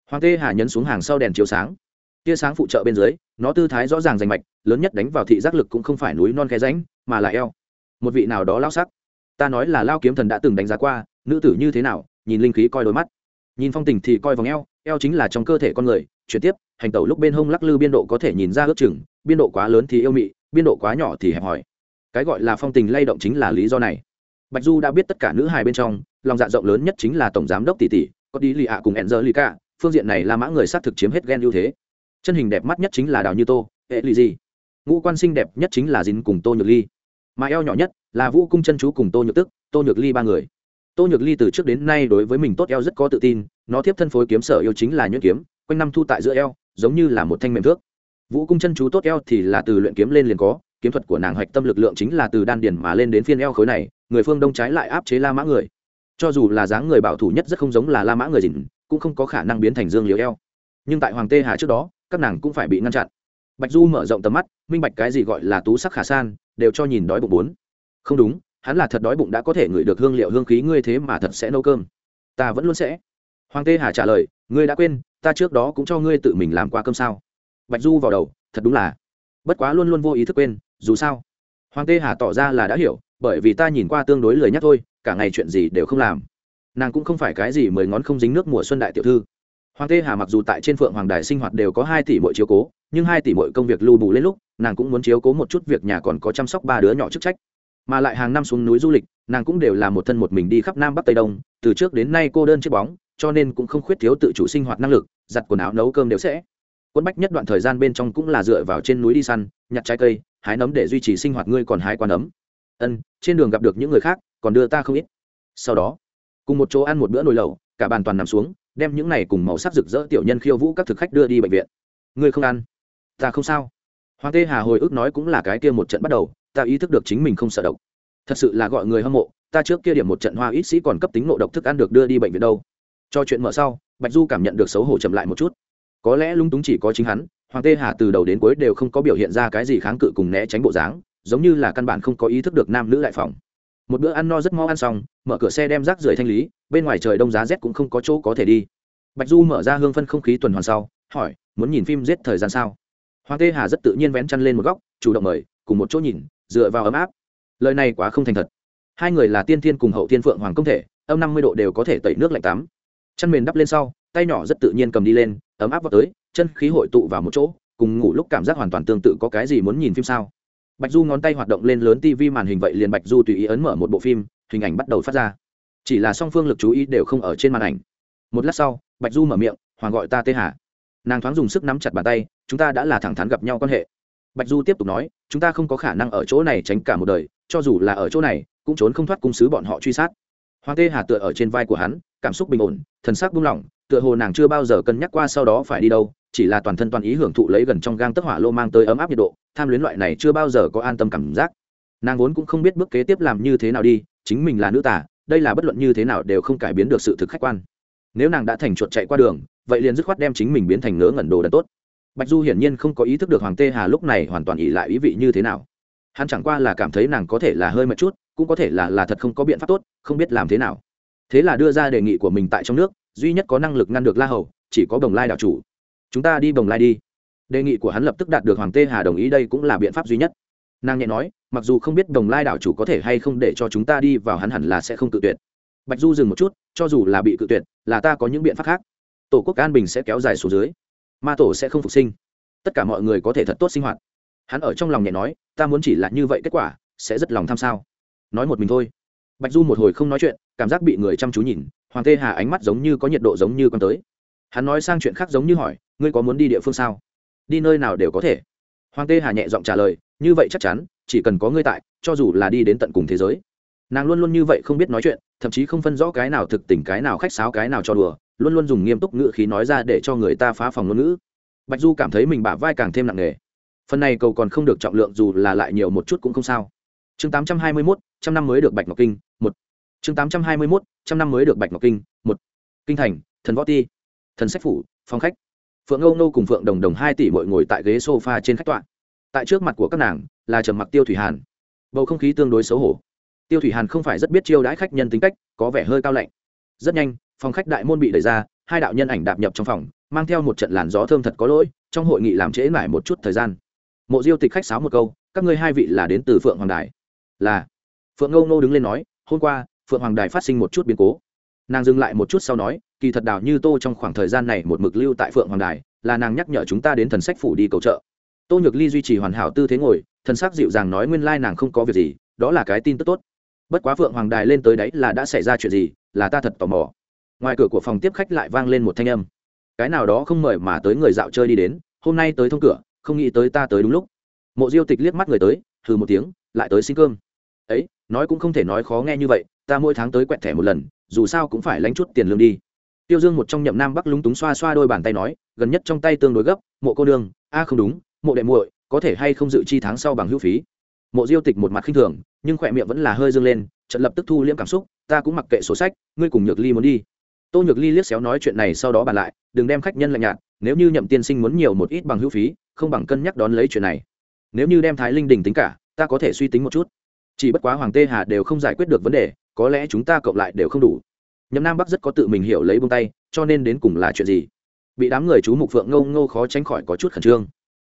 Hoàng tê hà nhấn xuống hàng sau đèn chiếu sáng. Tia sáng phụ trợ bên dưới, nó tư thái rõ ràng rành mạch, lớn nhất đánh vào thị giác lực cũng không phải núi non khe ránh mà là eo. Một vị nào đó lao sắc. Ta nói là lao kiếm thần đã từng đánh giá qua, nữ tử như thế nào, nhìn linh khí coi đôi mắt nhìn phong tình thì coi vòng eo eo chính là trong cơ thể con người. Chuyển tiếp, hành tẩu lúc bên hông lắc lư biên độ có thể nhìn ra ước chừng. Biên độ quá lớn thì yêu mị, biên độ quá nhỏ thì hẹp hòi. Cái gọi là phong tình lay động chính là lý do này. Bạch du đã biết tất cả nữ hài bên trong, lòng dạ rộng lớn nhất chính là tổng giám đốc tỷ tỷ có đi lì ạ cùng enzer lì cả phương diện này là mã người xác thực chiếm hết ghen ưu thế. Chân hình đẹp mắt nhất chính là đào như tô hệ lì gì ngũ quan sinh đẹp nhất chính là dính cùng tô nhược ly. Mà eo nhỏ nhất là vũ cung chân chú cùng tô nhược tức, tô nhược ly ba người tô nhược ly từ trước đến nay đối với mình tốt eo rất có tự tin, nó tiếp thân phối kiếm sở yêu chính là nhuyễn kiếm, quanh năm thu tại giữa eo, giống như là một thanh mềm thước. Vũ cung chân chú tốt eo thì là từ luyện kiếm lên liền có, kiếm thuật của nàng hoạch tâm lực lượng chính là từ đan điền mà lên đến phiên eo khối này, người phương đông trái lại áp chế la mã người. Cho dù là dáng người bảo thủ nhất rất không giống là la mã người dình cũng không có khả năng biến thành dương liều eo. Nhưng tại hoàng tê hà trước đó, các nàng cũng phải bị ngăn chặn. Bạch du mở rộng tầm mắt, minh bạch cái gì gọi là tú sắc khả san, đều cho nhìn đói bụng bốn. Không đúng hắn là thật đói bụng đã có thể ngửi được hương liệu hương khí, ngươi thế mà thật sẽ nấu cơm. Ta vẫn luôn sẽ. Hoàng tê hà trả lời, ngươi đã quên, ta trước đó cũng cho ngươi tự mình làm qua cơm sao. Bạch du vào đầu, thật đúng là. Bất quá luôn luôn vô ý thức quên, dù sao. Hoàng tê hà tỏ ra là đã hiểu, bởi vì ta nhìn qua tương đối lười nhắc thôi, cả ngày chuyện gì đều không làm. Nàng cũng không phải cái gì mười ngón không dính nước mùa xuân đại tiểu thư. Hoàng tê hà mặc dù tại trên phượng hoàng đài sinh hoạt đều có hai tỷ mỗi chiếu cố, nhưng hai tỷ mỗi công việc lưu bù lên lúc, nàng cũng muốn chiếu cố một chút việc nhà còn có chăm sóc ba đứa nhỏ chức trách mà lại hàng năm xuống núi du lịch, nàng cũng đều là một thân một mình đi khắp nam bắc tây đông. Từ trước đến nay cô đơn chiếc bóng, cho nên cũng không khuyết thiếu tự chủ sinh hoạt năng lực, giặt quần áo, nấu cơm đều sẽ. Quân bách nhất đoạn thời gian bên trong cũng là dựa vào trên núi đi săn, nhặt trái cây, hái nấm để duy trì sinh hoạt, ngươi còn hái qua nấm. Ân, trên đường gặp được những người khác, còn đưa ta không ít. Sau đó, cùng một chỗ ăn một bữa nồi lẩu, cả bàn toàn nằm xuống, đem những này cùng màu sắc rực rỡ tiểu nhân khiêu vũ các thực khách đưa đi bệnh viện. Ngươi không ăn? Ta không sao. Hoàng tê hà hồi ức nói cũng là cái kia một trận bắt đầu ta ý thức được chính mình không sợ độc. Thật sự là gọi người hâm mộ, ta trước kia điểm một trận hoa ít sĩ còn cấp tính nộ độc thức ăn được đưa đi bệnh viện đâu. Cho chuyện mở sau, bạch du cảm nhận được xấu hổ chậm lại một chút. Có lẽ lung túng chỉ có chính hắn, hoàng tê hà từ đầu đến cuối đều không có biểu hiện ra cái gì kháng cự cùng né tránh bộ dáng, giống như là căn bản không có ý thức được nam nữ lại phòng. Một bữa ăn no rất mau ăn xong, mở cửa xe đem rác rưởi thanh lý, bên ngoài trời đông giá rét cũng không có chỗ có thể đi. Bạch du mở ra hương phân không khí tuần hoàn sau, hỏi, muốn nhìn phim giết thời gian sao? Hoàng tê hà rất tự nhiên vén chăn lên một góc, chủ động mời, cùng một chỗ nhìn dựa vào ấm áp. Lời này quá không thành thật. Hai người là tiên thiên cùng hậu thiên phượng hoàng công thể, âm năm mươi độ đều có thể tẩy nước lạnh tắm. Chân mền đắp lên sau, tay nhỏ rất tự nhiên cầm đi lên, ấm áp vào tới, chân khí hội tụ vào một chỗ, cùng ngủ lúc cảm giác hoàn toàn tương tự có cái gì muốn nhìn phim sao? Bạch du ngón tay hoạt động lên lớn tv màn hình vậy liền bạch du tùy ý ấn mở một bộ phim, hình ảnh bắt đầu phát ra. Chỉ là song phương lực chú ý đều không ở trên màn ảnh. Một lát sau, bạch du mở miệng, hoàng gọi ta tê hà. Nàng thoáng dùng sức nắm chặt bàn tay, chúng ta đã là thẳng thắn gặp nhau quan hệ bạch du tiếp tục nói, chúng ta không có khả năng ở chỗ này tránh cả một đời, cho dù là ở chỗ này, cũng trốn không thoát cung sứ bọn họ truy sát. Hoàng tê hà tựa ở trên vai của hắn, cảm xúc bình ổn, thần sắc buông lỏng, tựa hồ nàng chưa bao giờ cân nhắc qua sau đó phải đi đâu, chỉ là toàn thân toàn ý hưởng thụ lấy gần trong gang tức hỏa lô mang tới ấm áp nhiệt độ, tham luyến loại này chưa bao giờ có an tâm cảm giác. Nàng vốn cũng không biết bước kế tiếp làm như thế nào đi, chính mình là nữ tả đây là bất luận như thế nào đều không cải biến được sự thực khách quan. Nếu nàng đã thành chuột chạy qua đường, vậy liền dứt khoát đem chính mình biến thành ngớ ngẩn đồ đần tốt bạch du hiển nhiên không có ý thức được hoàng tê hà lúc này hoàn toàn ỉ lại ý vị như thế nào. Hắn chẳng qua là cảm thấy nàng có thể là hơi mệt chút, cũng có thể là là thật không có biện pháp tốt, không biết làm thế nào. Thế là đưa ra đề nghị của mình tại trong nước, duy nhất có năng lực ngăn được la hầu, chỉ có bồng lai đảo chủ. Chúng ta đi bồng lai đi. Đề nghị của hắn lập tức đạt được hoàng tê hà đồng ý, đây cũng là biện pháp duy nhất. Nàng nhẹ nói, mặc dù không biết đồng lai đảo chủ có thể hay không để cho chúng ta đi vào, hắn hẳn là sẽ không tự tuyệt. Bạch du dừng một chút, cho dù là bị cự tuyệt, là ta có những biện pháp khác. Tổ quốc an bình sẽ kéo dài xuống dưới ma tổ sẽ không phục sinh. Tất cả mọi người có thể thật tốt sinh hoạt. Hắn ở trong lòng nhẹ nói, ta muốn chỉ là như vậy kết quả, sẽ rất lòng tham sao? Nói một mình thôi. Bạch du một hồi không nói chuyện, cảm giác bị người chăm chú nhìn, hoàng tê hà ánh mắt giống như có nhiệt độ giống như con tới. Hắn nói sang chuyện khác giống như hỏi, ngươi có muốn đi địa phương sao? Đi nơi nào đều có thể. Hoàng tê hà nhẹ giọng trả lời, như vậy chắc chắn, chỉ cần có ngươi tại, cho dù là đi đến tận cùng thế giới. Nàng luôn luôn như vậy không biết nói chuyện, thậm chí không phân rõ cái nào thực tình, cái nào khách sáo, cái nào cho đùa luôn luôn dùng nghiêm túc ngữ khí nói ra để cho người ta phá phòng ngôn ngữ. Bạch du cảm thấy mình bả vai càng thêm nặng nề. Phần này cầu còn không được trọng lượng dù là lại nhiều một chút cũng không sao. Chương tám trăm hai mươi mốt, trăm năm mới được bạch ngọc kinh, một. Chương tám trăm hai mươi mốt, trăm năm mới được bạch ngọc kinh, một. Kinh thành, thần võ ti, thần sách phủ, phòng khách. Phượng âu nô cùng phượng đồng đồng hai tỷ mỗi ngồi tại ghế s o f a trên khách tọa. Tại trước mặt của các nàng là trầm mặc tiêu thủy hàn. Bầu không khí tương đối xấu hổ. Tiêu thủy hàn không phải rất biết chiêu đãi khách nhân tính cách, có vẻ hơi cao lạnh. Rất nhanh phòng khách đại môn bị đẩy ra, hai đạo nhân ảnh đạp nhập trong phòng, mang theo một trận làn gió thơm thật có lỗi, trong hội nghị làm trễ nải một chút thời gian. Mộ diêu tịch khách sáo một câu, các ngươi hai vị là đến từ phượng hoàng đài. Là. Phượng ngâu nô đứng lên nói, hôm qua, phượng hoàng đài phát sinh một chút biến cố. Nàng dừng lại một chút sau nói, kỳ thật đào như tô trong khoảng thời gian này một mực lưu tại phượng hoàng đài, là nàng nhắc nhở chúng ta đến thần sách phủ đi cầu trợ. Tô nhược ly duy trì hoàn hảo tư thế ngồi, thần sắc dịu dàng nói nguyên lai nàng không có việc gì, đó là cái tin tức tốt. Bất quá phượng hoàng đài lên tới đấy là đã xảy ra chuyện gì, là ta thật tò mò ngoài cửa của phòng tiếp khách lại vang lên một thanh âm. Cái nào đó không mời mà tới người dạo chơi đi đến, hôm nay tới thông cửa, không nghĩ tới ta tới đúng lúc. Mộ diêu tịch liếc mắt người tới thử một tiếng, lại tới xin cơm. Ấy, nói cũng không thể nói khó nghe như vậy, ta mỗi tháng tới quẹt thẻ một lần, dù sao cũng phải lánh chút tiền lương đi. Tiêu dương một trong nhậm nam bắc lúng túng xoa xoa đôi bàn tay nói, gần nhất trong tay tương đối gấp, mộ cô đương a không đúng, mộ đệ muội, có thể hay không dự chi tháng sau bằng hữu phí. Mộ diêu tịch một mặt khinh thường, nhưng khỏe miệng vẫn là hơi dương lên trận lập tức thu liễm cảm xúc, ta cũng mặc kệ sổ sách, ngươi cùng nhược ly muốn đi tô nhược ly liếc xéo nói chuyện này sau đó bàn lại, đừng đem khách nhân lạnh nhạt, nếu như nhậm tiên sinh muốn nhiều một ít bằng hữu phí, không bằng cân nhắc đón lấy chuyện này. Nếu như đem thái linh đình tính cả, ta có thể suy tính một chút. Chỉ bất quá hoàng tê hà đều không giải quyết được vấn đề, có lẽ chúng ta cộng lại đều không đủ. Nhậm nam bắc rất có tự mình hiểu lấy bông tay, cho nên đến cùng là chuyện gì? Bị đám người chú mục phượng ngâu ngô khó tránh khỏi có chút khẩn trương.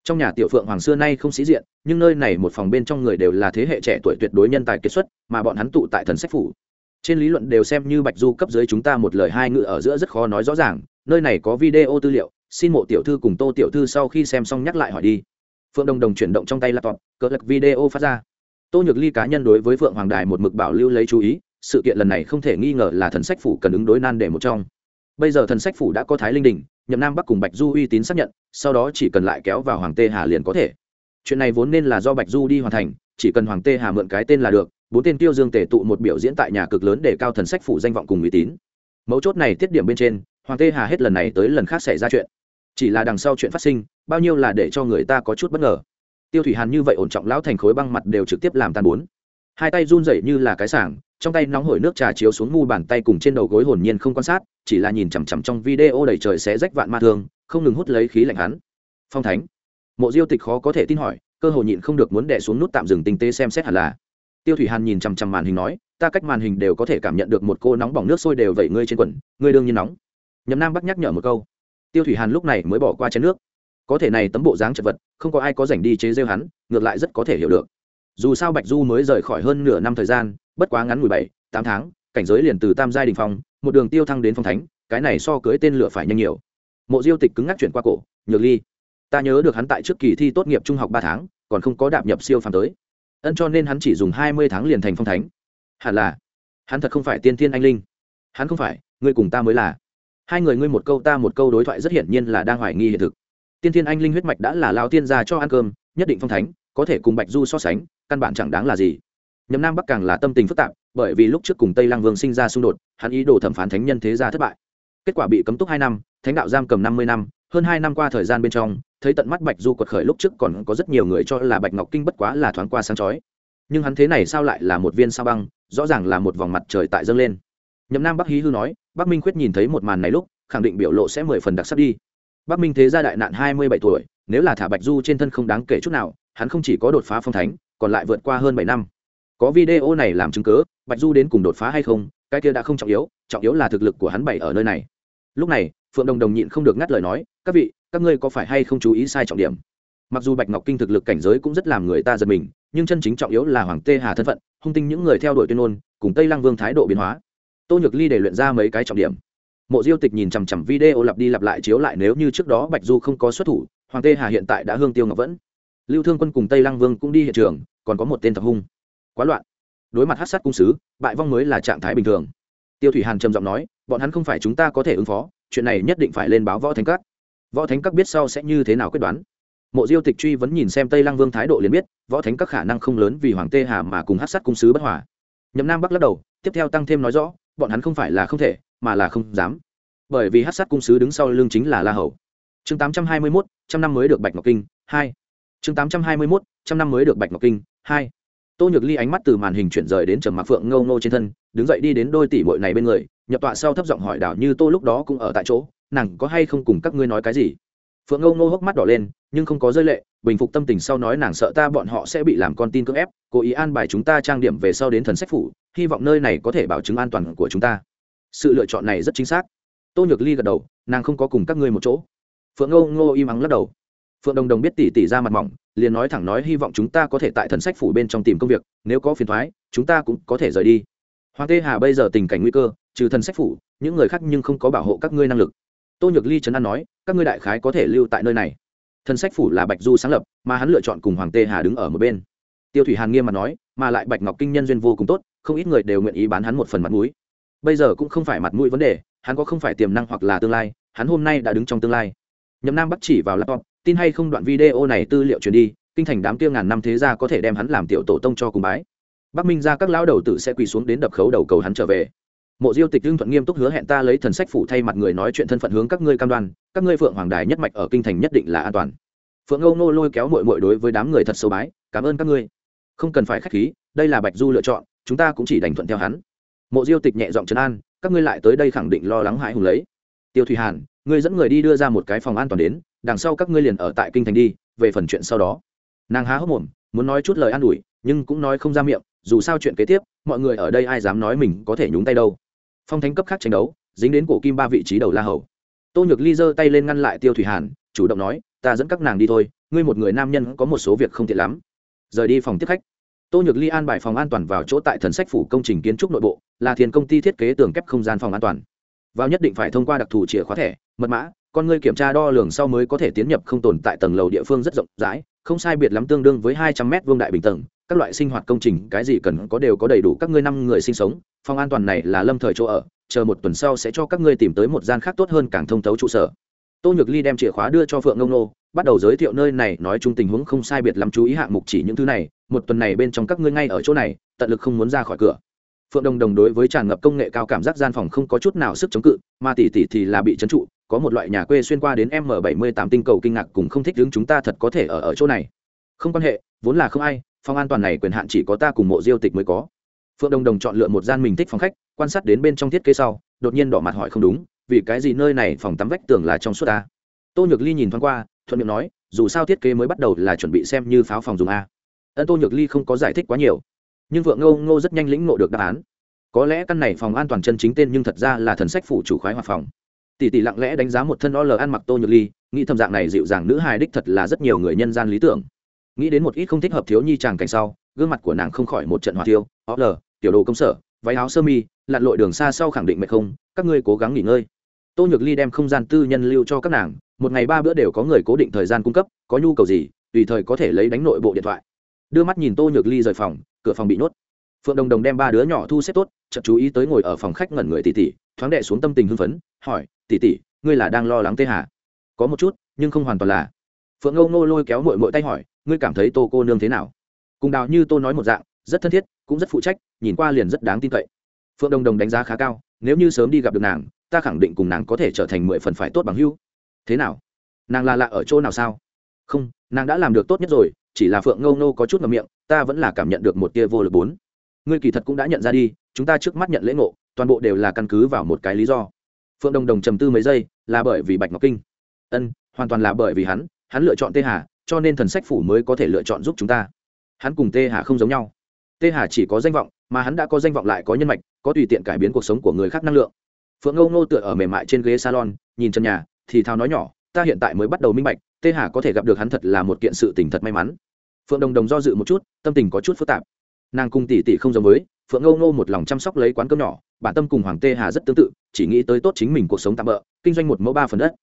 Trong nhà tiểu phượng hoàng xưa nay không sĩ diện, nhưng nơi này một phòng bên trong người đều là thế hệ trẻ tuổi tuyệt đối nhân tài kiệt xuất, mà bọn hắn tụ tại thần sách phủ trên lý luận đều xem như bạch du cấp dưới chúng ta một lời hai ngự ở giữa rất khó nói rõ ràng, nơi này có video tư liệu, xin mộ tiểu thư cùng tô tiểu thư sau khi xem xong nhắc lại hỏi đi. Phượng đồng đồng chuyển động trong tay laptop cỡ lật video phát ra. Tô nhược ly cá nhân đối với phượng hoàng đài một mực bảo lưu lấy chú ý, sự kiện lần này không thể nghi ngờ là thần sách phủ cần ứng đối nan để một trong. Bây giờ thần sách phủ đã có thái linh đình, nhậm nam bắc cùng bạch du uy tín xác nhận, sau đó chỉ cần lại kéo vào hoàng tê hà liền có thể. Chuyện này vốn nên là do bạch du đi hoàn thành, chỉ cần hoàng tê hà mượn cái tên là được bốn tên tiêu dương tề tụ một biểu diễn tại nhà cực lớn để cao thần sách phủ danh vọng cùng uy tín. Mấu chốt này tiết điểm bên trên, hoàng tê hà hết lần này tới lần khác xảy ra chuyện. Chỉ là đằng sau chuyện phát sinh, bao nhiêu là để cho người ta có chút bất ngờ. Tiêu thủy hàn như vậy ổn trọng lão thành khối băng mặt đều trực tiếp làm tan bốn. Hai tay run rẩy như là cái sảng, trong tay nóng hổi nước trà chiếu xuống ngu bàn tay cùng trên đầu gối hồn nhiên không quan sát, chỉ là nhìn chằm chằm trong video đầy trời sẽ rách vạn ma thương, không ngừng hút lấy khí lạnh hắn. Phong thánh, mộ diêu tịch khó có thể tin hỏi, cơ hội nhịn không được muốn đè xuống nút tạm dừng tinh tế xem xét hẳn là tiêu thủy hàn nhìn chằm chằm màn hình nói, ta cách màn hình đều có thể cảm nhận được một cô nóng bỏng nước sôi đều vẩy ngươi trên quần, ngươi đương nhiên nóng. Nhậm nam bắc nhắc nhở một câu. Tiêu thủy hàn lúc này mới bỏ qua chén nước. Có thể này tấm bộ dáng chật vật, không có ai có rảnh đi chế rêu hắn, ngược lại rất có thể hiểu được. Dù sao bạch du mới rời khỏi hơn nửa năm thời gian, bất quá ngắn mười bảy, tám tháng, cảnh giới liền từ tam giai đình phong, một đường tiêu thăng đến phong thánh, cái này so cưới tên lửa phải nhanh nhiều. Mộ diêu tịch cứng ngắc chuyển qua cổ, nhược ly, ta nhớ được hắn tại trước kỳ thi tốt nghiệp trung học ba tháng, còn không có đạp nhập siêu phàm tới ân cho nên hắn chỉ dùng hai mươi tháng liền thành phong thánh. Hẳn là, hắn thật không phải tiên thiên anh linh. Hắn không phải, ngươi cùng ta mới là. Hai người ngươi một câu ta một câu đối thoại rất hiển nhiên là đang hoài nghi hiện thực. Tiên thiên anh linh huyết mạch đã là lao tiên gia cho ăn cơm, nhất định phong thánh, có thể cùng bạch du so sánh, căn bản chẳng đáng là gì. Nhậm nam bắc càng là tâm tình phức tạp, bởi vì lúc trước cùng tây lang vương sinh ra xung đột, hắn ý đồ thẩm phán thánh nhân thế gia thất bại. Kết quả bị cấm túc hai năm, thánh đạo giam cầm năm mươi năm hơn hai năm qua thời gian bên trong, thấy tận mắt bạch du quật khởi lúc trước còn có rất nhiều người cho là bạch ngọc kinh bất quá là thoáng qua sáng chói. Nhưng hắn thế này sao lại là một viên sao băng, rõ ràng là một vòng mặt trời tại dâng lên. Nhậm nam bắc hí hư nói, bắc minh khuyết nhìn thấy một màn này lúc, khẳng định biểu lộ sẽ mười phần đặc sắc đi. Bắc minh thế gia đại nạn hai mươi bảy tuổi, nếu là thả bạch du trên thân không đáng kể chút nào, hắn không chỉ có đột phá phong thánh, còn lại vượt qua hơn bảy năm. Có video này làm chứng cớ bạch du đến cùng đột phá hay không, cái kia đã không trọng yếu trọng yếu là thực lực của hắn bảy ở nơi này. Lúc này phượng đồng đồng nhịn không được ngắt lời nói, các vị, các ngươi có phải hay không chú ý sai trọng điểm? Mặc dù bạch ngọc kinh thực lực cảnh giới cũng rất làm người ta giật mình, nhưng chân chính trọng yếu là hoàng tê hà thân phận, hung tinh những người theo đuổi tuyên ngôn, cùng tây lăng vương thái độ biến hóa. Tô nhược ly để luyện ra mấy cái trọng điểm. Mộ diêu tịch nhìn chằm chằm video lặp đi lặp lại chiếu lại nếu như trước đó bạch du không có xuất thủ, hoàng tê hà hiện tại đã hương tiêu ngọc vẫn. Lưu thương quân cùng tây lăng vương cũng đi hiện trường, còn có một tên thập hung. Quá loạn. Đối mặt hát sát cung sứ, bại vong mới là trạng thái bình thường. Tiêu thủy hàn trầm giọng nói, bọn hắn không phải chúng ta có thể ứng phó chuyện này nhất định phải lên báo võ thánh các. Võ thánh các biết sau sẽ như thế nào quyết đoán. Mộ diêu tịch truy vẫn nhìn xem tây lăng vương thái độ liền biết, võ thánh các khả năng không lớn vì hoàng tê hà mà cùng hát sát cung sứ bất hòa. Nhậm nam bắc lắc đầu, tiếp theo tăng thêm nói rõ, bọn hắn không phải là không thể, mà là không dám. Bởi vì hát sát cung sứ đứng sau lưng chính là la hầu. Chương tám trăm hai mươi mốt, trăm năm mới được bạch ngọc kinh, hai. Chương tám trăm hai mươi mốt, trăm năm mới được bạch ngọc kinh, hai. Tô nhược ly ánh mắt từ màn hình chuyển rời đến trầm mặc phượng ngâu ngô trên thân, đứng dậy đi đến đôi tỷ bội này bên người nhập tọa sau thấp giọng hỏi đảo như tô lúc đó cũng ở tại chỗ, nàng có hay không cùng các ngươi nói cái gì? Phượng ngâu ngô hốc mắt đỏ lên, nhưng không có rơi lệ, bình phục tâm tình sau nói nàng sợ ta bọn họ sẽ bị làm con tin cưỡng ép, cố ý an bài chúng ta trang điểm về sau đến thần sách phủ, hy vọng nơi này có thể bảo chứng an toàn của chúng ta. Sự lựa chọn này rất chính xác. Tô nhược ly gật đầu, nàng không có cùng các ngươi một chỗ. Phượng Ngâu ngô im ắng lắc đầu. Phượng đồng đồng biết tỉ tỉ ra mặt mỏng, liền nói thẳng nói hy vọng chúng ta có thể tại thần sách phủ bên trong tìm công việc, nếu có phiền thoái, chúng ta cũng có thể rời đi. Hoàng tê hà bây giờ tình cảnh nguy cơ trừ thần sách phủ, những người khác nhưng không có bảo hộ các ngươi năng lực. Tô nhược ly trấn an nói, các ngươi đại khái có thể lưu tại nơi này. Thần sách phủ là bạch du sáng lập, mà hắn lựa chọn cùng hoàng tê hà đứng ở một bên. Tiêu thủy hàn nghiêm mà nói, mà lại bạch ngọc kinh nhân duyên vô cùng tốt, không ít người đều nguyện ý bán hắn một phần mặt mũi. Bây giờ cũng không phải mặt mũi vấn đề, hắn có không phải tiềm năng hoặc là tương lai, hắn hôm nay đã đứng trong tương lai. Nhậm nam bắt chỉ vào laptop, tin hay không đoạn video này tư liệu truyền đi, kinh thành đám kia ngàn năm thế gia có thể đem hắn làm tiểu tổ tông cho cùng bái. Bắc minh ra các lão đầu tử sẽ quỳ xuống đến đập khấu đầu cầu hắn trở về mộ diêu tịch hưng thuận nghiêm túc hứa hẹn ta lấy thần sách phủ thay mặt người nói chuyện thân phận hướng các ngươi cam đoan, các ngươi phượng hoàng đài nhất mạch ở kinh thành nhất định là an toàn. Phượng âu nô lôi kéo mội mội đối với đám người thật sâu bái, cảm ơn các ngươi. Không cần phải k h á c h khí, đây là bạch du lựa chọn, chúng ta cũng chỉ đành thuận theo hắn. Mộ diêu tịch nhẹ giọng trấn an, các ngươi lại tới đây khẳng định lo lắng hãi hùng lấy. Tiêu thủy hàn, ngươi dẫn người đi đưa ra một cái phòng an toàn đến, đằng sau các ngươi liền ở tại kinh thành đi, về phần chuyện sau đó. Nàng há hốc mồm, muốn nói chút lời an ủi, nhưng cũng nói không ra miệng, dù sao chuyện kế tiếp, mọi người ở đây ai dám nói mình có thể nhúng tay đâu phong thánh cấp khác tranh đấu, dính đến cổ kim ba vị trí đầu la hầu. Tô nhược ly giơ tay lên ngăn lại tiêu thủy hàn, chủ động nói, ta dẫn các nàng đi thôi, ngươi một người nam nhân có một số việc không tiện lắm. Rời đi phòng tiếp khách. Tô nhược ly an bài phòng an toàn vào chỗ tại thần sách phủ công trình kiến trúc nội bộ, là thiền công ty thiết kế tường kép không gian phòng an toàn. Vào nhất định phải thông qua đặc thù chìa khóa thẻ, mật mã, con người kiểm tra đo lường sau mới có thể tiến nhập không tồn tại tầng lầu địa phương rất rộng rãi, không sai biệt lắm tương đương với hai trăm mét vuông đại bình tầng các loại sinh hoạt công trình, cái gì cần có đều có đầy đủ các ngươi năm người sinh sống, phòng an toàn này là lâm thời chỗ ở, chờ một tuần sau sẽ cho các ngươi tìm tới một gian khác tốt hơn càng thông thấu trụ sở. Tô nhược ly đem chìa khóa đưa cho phượng ngông nô, bắt đầu giới thiệu nơi này, nói chung tình huống không sai biệt lắm, chú ý hạng mục chỉ những thứ này, một tuần này bên trong các ngươi ngay ở chỗ này, tận lực không muốn ra khỏi cửa. Phượng đồng đồng đối với tràn ngập công nghệ cao cảm giác gian phòng không có chút nào sức chống cự, mà tỷ tỷ thì là bị trấn trụ, có một loại nhà quê xuyên qua đến m bảy mươi tám tinh cầu kinh ngạc cùng không thích đứng chúng ta thật có thể ở ở chỗ này. Không quan hệ, vốn là không ai phòng an toàn này quyền hạn chỉ có ta cùng mộ diêu tịch mới có. Phượng đồng đồng chọn lựa một gian mình thích phòng khách, quan sát đến bên trong thiết kế sau, đột nhiên đỏ mặt hỏi không đúng, vì cái gì nơi này phòng tắm vách tường là trong suốt ta? Tô nhược ly nhìn thoáng qua, thuận miệng nói, dù sao thiết kế mới bắt đầu là chuẩn bị xem như pháo phòng dùng a. Ân tô nhược ly không có giải thích quá nhiều, nhưng vượng ngô ngô rất nhanh lĩnh ngộ được đáp án. Có lẽ căn này phòng an toàn chân chính tên nhưng thật ra là thần sách phủ chủ khoái hoạt phòng. Tỷ tỷ lặng lẽ đánh giá một thân o lờ ăn mặc tô nhược ly, nghĩ thầm dạng này dịu dàng nữ hài đích thật là rất nhiều người nhân gian lý tưởng nghĩ đến một ít không thích hợp thiếu nhi chàng cảnh sau, gương mặt của nàng không khỏi một trận hỏa tiêu ó, lờ, tiểu đồ công sở, váy áo sơ mi, lặn lội đường xa sau khẳng định mệt không, các ngươi cố gắng nghỉ ngơi. Tô nhược ly đem không gian tư nhân lưu cho các nàng, một ngày ba bữa đều có người cố định thời gian cung cấp, có nhu cầu gì, tùy thời có thể lấy đánh nội bộ điện thoại. Đưa mắt nhìn tô nhược ly rời phòng, cửa phòng bị nhốt. Phượng đồng đồng đem ba đứa nhỏ thu xếp tốt chậm chú ý tới ngồi ở phòng khách ngẩn người tỷ tỷ thoáng đệ xuống tâm tình hưng phấn, hỏi tỷ tỷ ngươi là đang lo lắng tê hà có một chút, nhưng không hoàn toàn là. Phượng ngâu nô lôi kéo mội mội tay hỏi ngươi cảm thấy tô cô nương thế nào? Cùng đào như tô nói một dạng, rất thân thiết, cũng rất phụ trách, nhìn qua liền rất đáng tin cậy. Phượng đồng đồng đánh giá khá cao, nếu như sớm đi gặp được nàng, ta khẳng định cùng nàng có thể trở thành mười phần phải tốt bằng hưu thế nào? Nàng là lạ ở chỗ nào sao? Không, nàng đã làm được tốt nhất rồi, chỉ là phượng ngâu nô có chút ngầm miệng, ta vẫn là cảm nhận được một tia vô lực bốn. Ngươi kỳ thật cũng đã nhận ra đi, chúng ta trước mắt nhận lễ ngộ, toàn bộ đều là căn cứ vào một cái lý do. Phượng đồng đồng trầm tư mấy giây, là bởi vì bạch ngọc kinh. Ân, hoàn toàn là bởi vì hắn hắn lựa chọn tê hà cho nên thần sách phủ mới có thể lựa chọn giúp chúng ta. Hắn cùng tê hà không giống nhau. Tê hà chỉ có danh vọng, mà hắn đã có danh vọng lại có nhân mạch, có tùy tiện cải biến cuộc sống của người khác năng lượng. Phượng ngâu Ngô tựa ở mềm mại trên ghế salon, nhìn chân nhà, thì thào nói nhỏ, ta hiện tại mới bắt đầu minh bạch, tê hà có thể gặp được hắn thật là một kiện sự tình thật may mắn. Phượng đồng đồng do dự một chút, tâm tình có chút phức tạp. Nàng cùng tỷ tỷ không giống với, phượng ngâu Ngô một lòng chăm sóc lấy quán cơm nhỏ, bản tâm cùng hoàng tê hà rất tương tự, chỉ nghĩ tới tốt chính mình cuộc sống tạm bỡ kinh doanh một mẫu ba phần đất.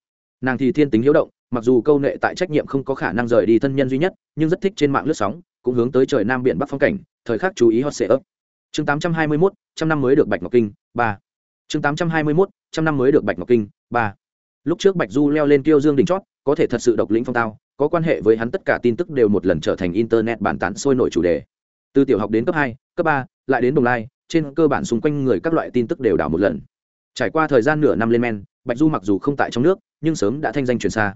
Nàng thì thiên tính hiếu động mặc dù câu nệ tại trách nhiệm không có khả năng rời đi thân nhân duy nhất, nhưng rất thích trên mạng lướt sóng, cũng hướng tới trời nam biển bắc phong cảnh, thời khắc chú ý hot sệ ấp chương tám trăm hai mươi mốt, trăm năm mới được bạch ngọc kinh, ba. Chương tám trăm hai mươi mốt, trăm năm mới được bạch ngọc kinh, ba. Lúc trước bạch du leo lên tiêu dương đỉnh chót, có thể thật sự độc lĩnh phong tao, có quan hệ với hắn tất cả tin tức đều một lần trở thành internet bản tán sôi nổi chủ đề. Từ tiểu học đến cấp hai, cấp ba, lại đến đồng lai, trên cơ bản xung quanh người các loại tin tức đều đảo một lần. Trải qua thời gian nửa năm lên men, bạch du mặc dù không tại trong nước, nhưng sớm đã thanh danh truyền xa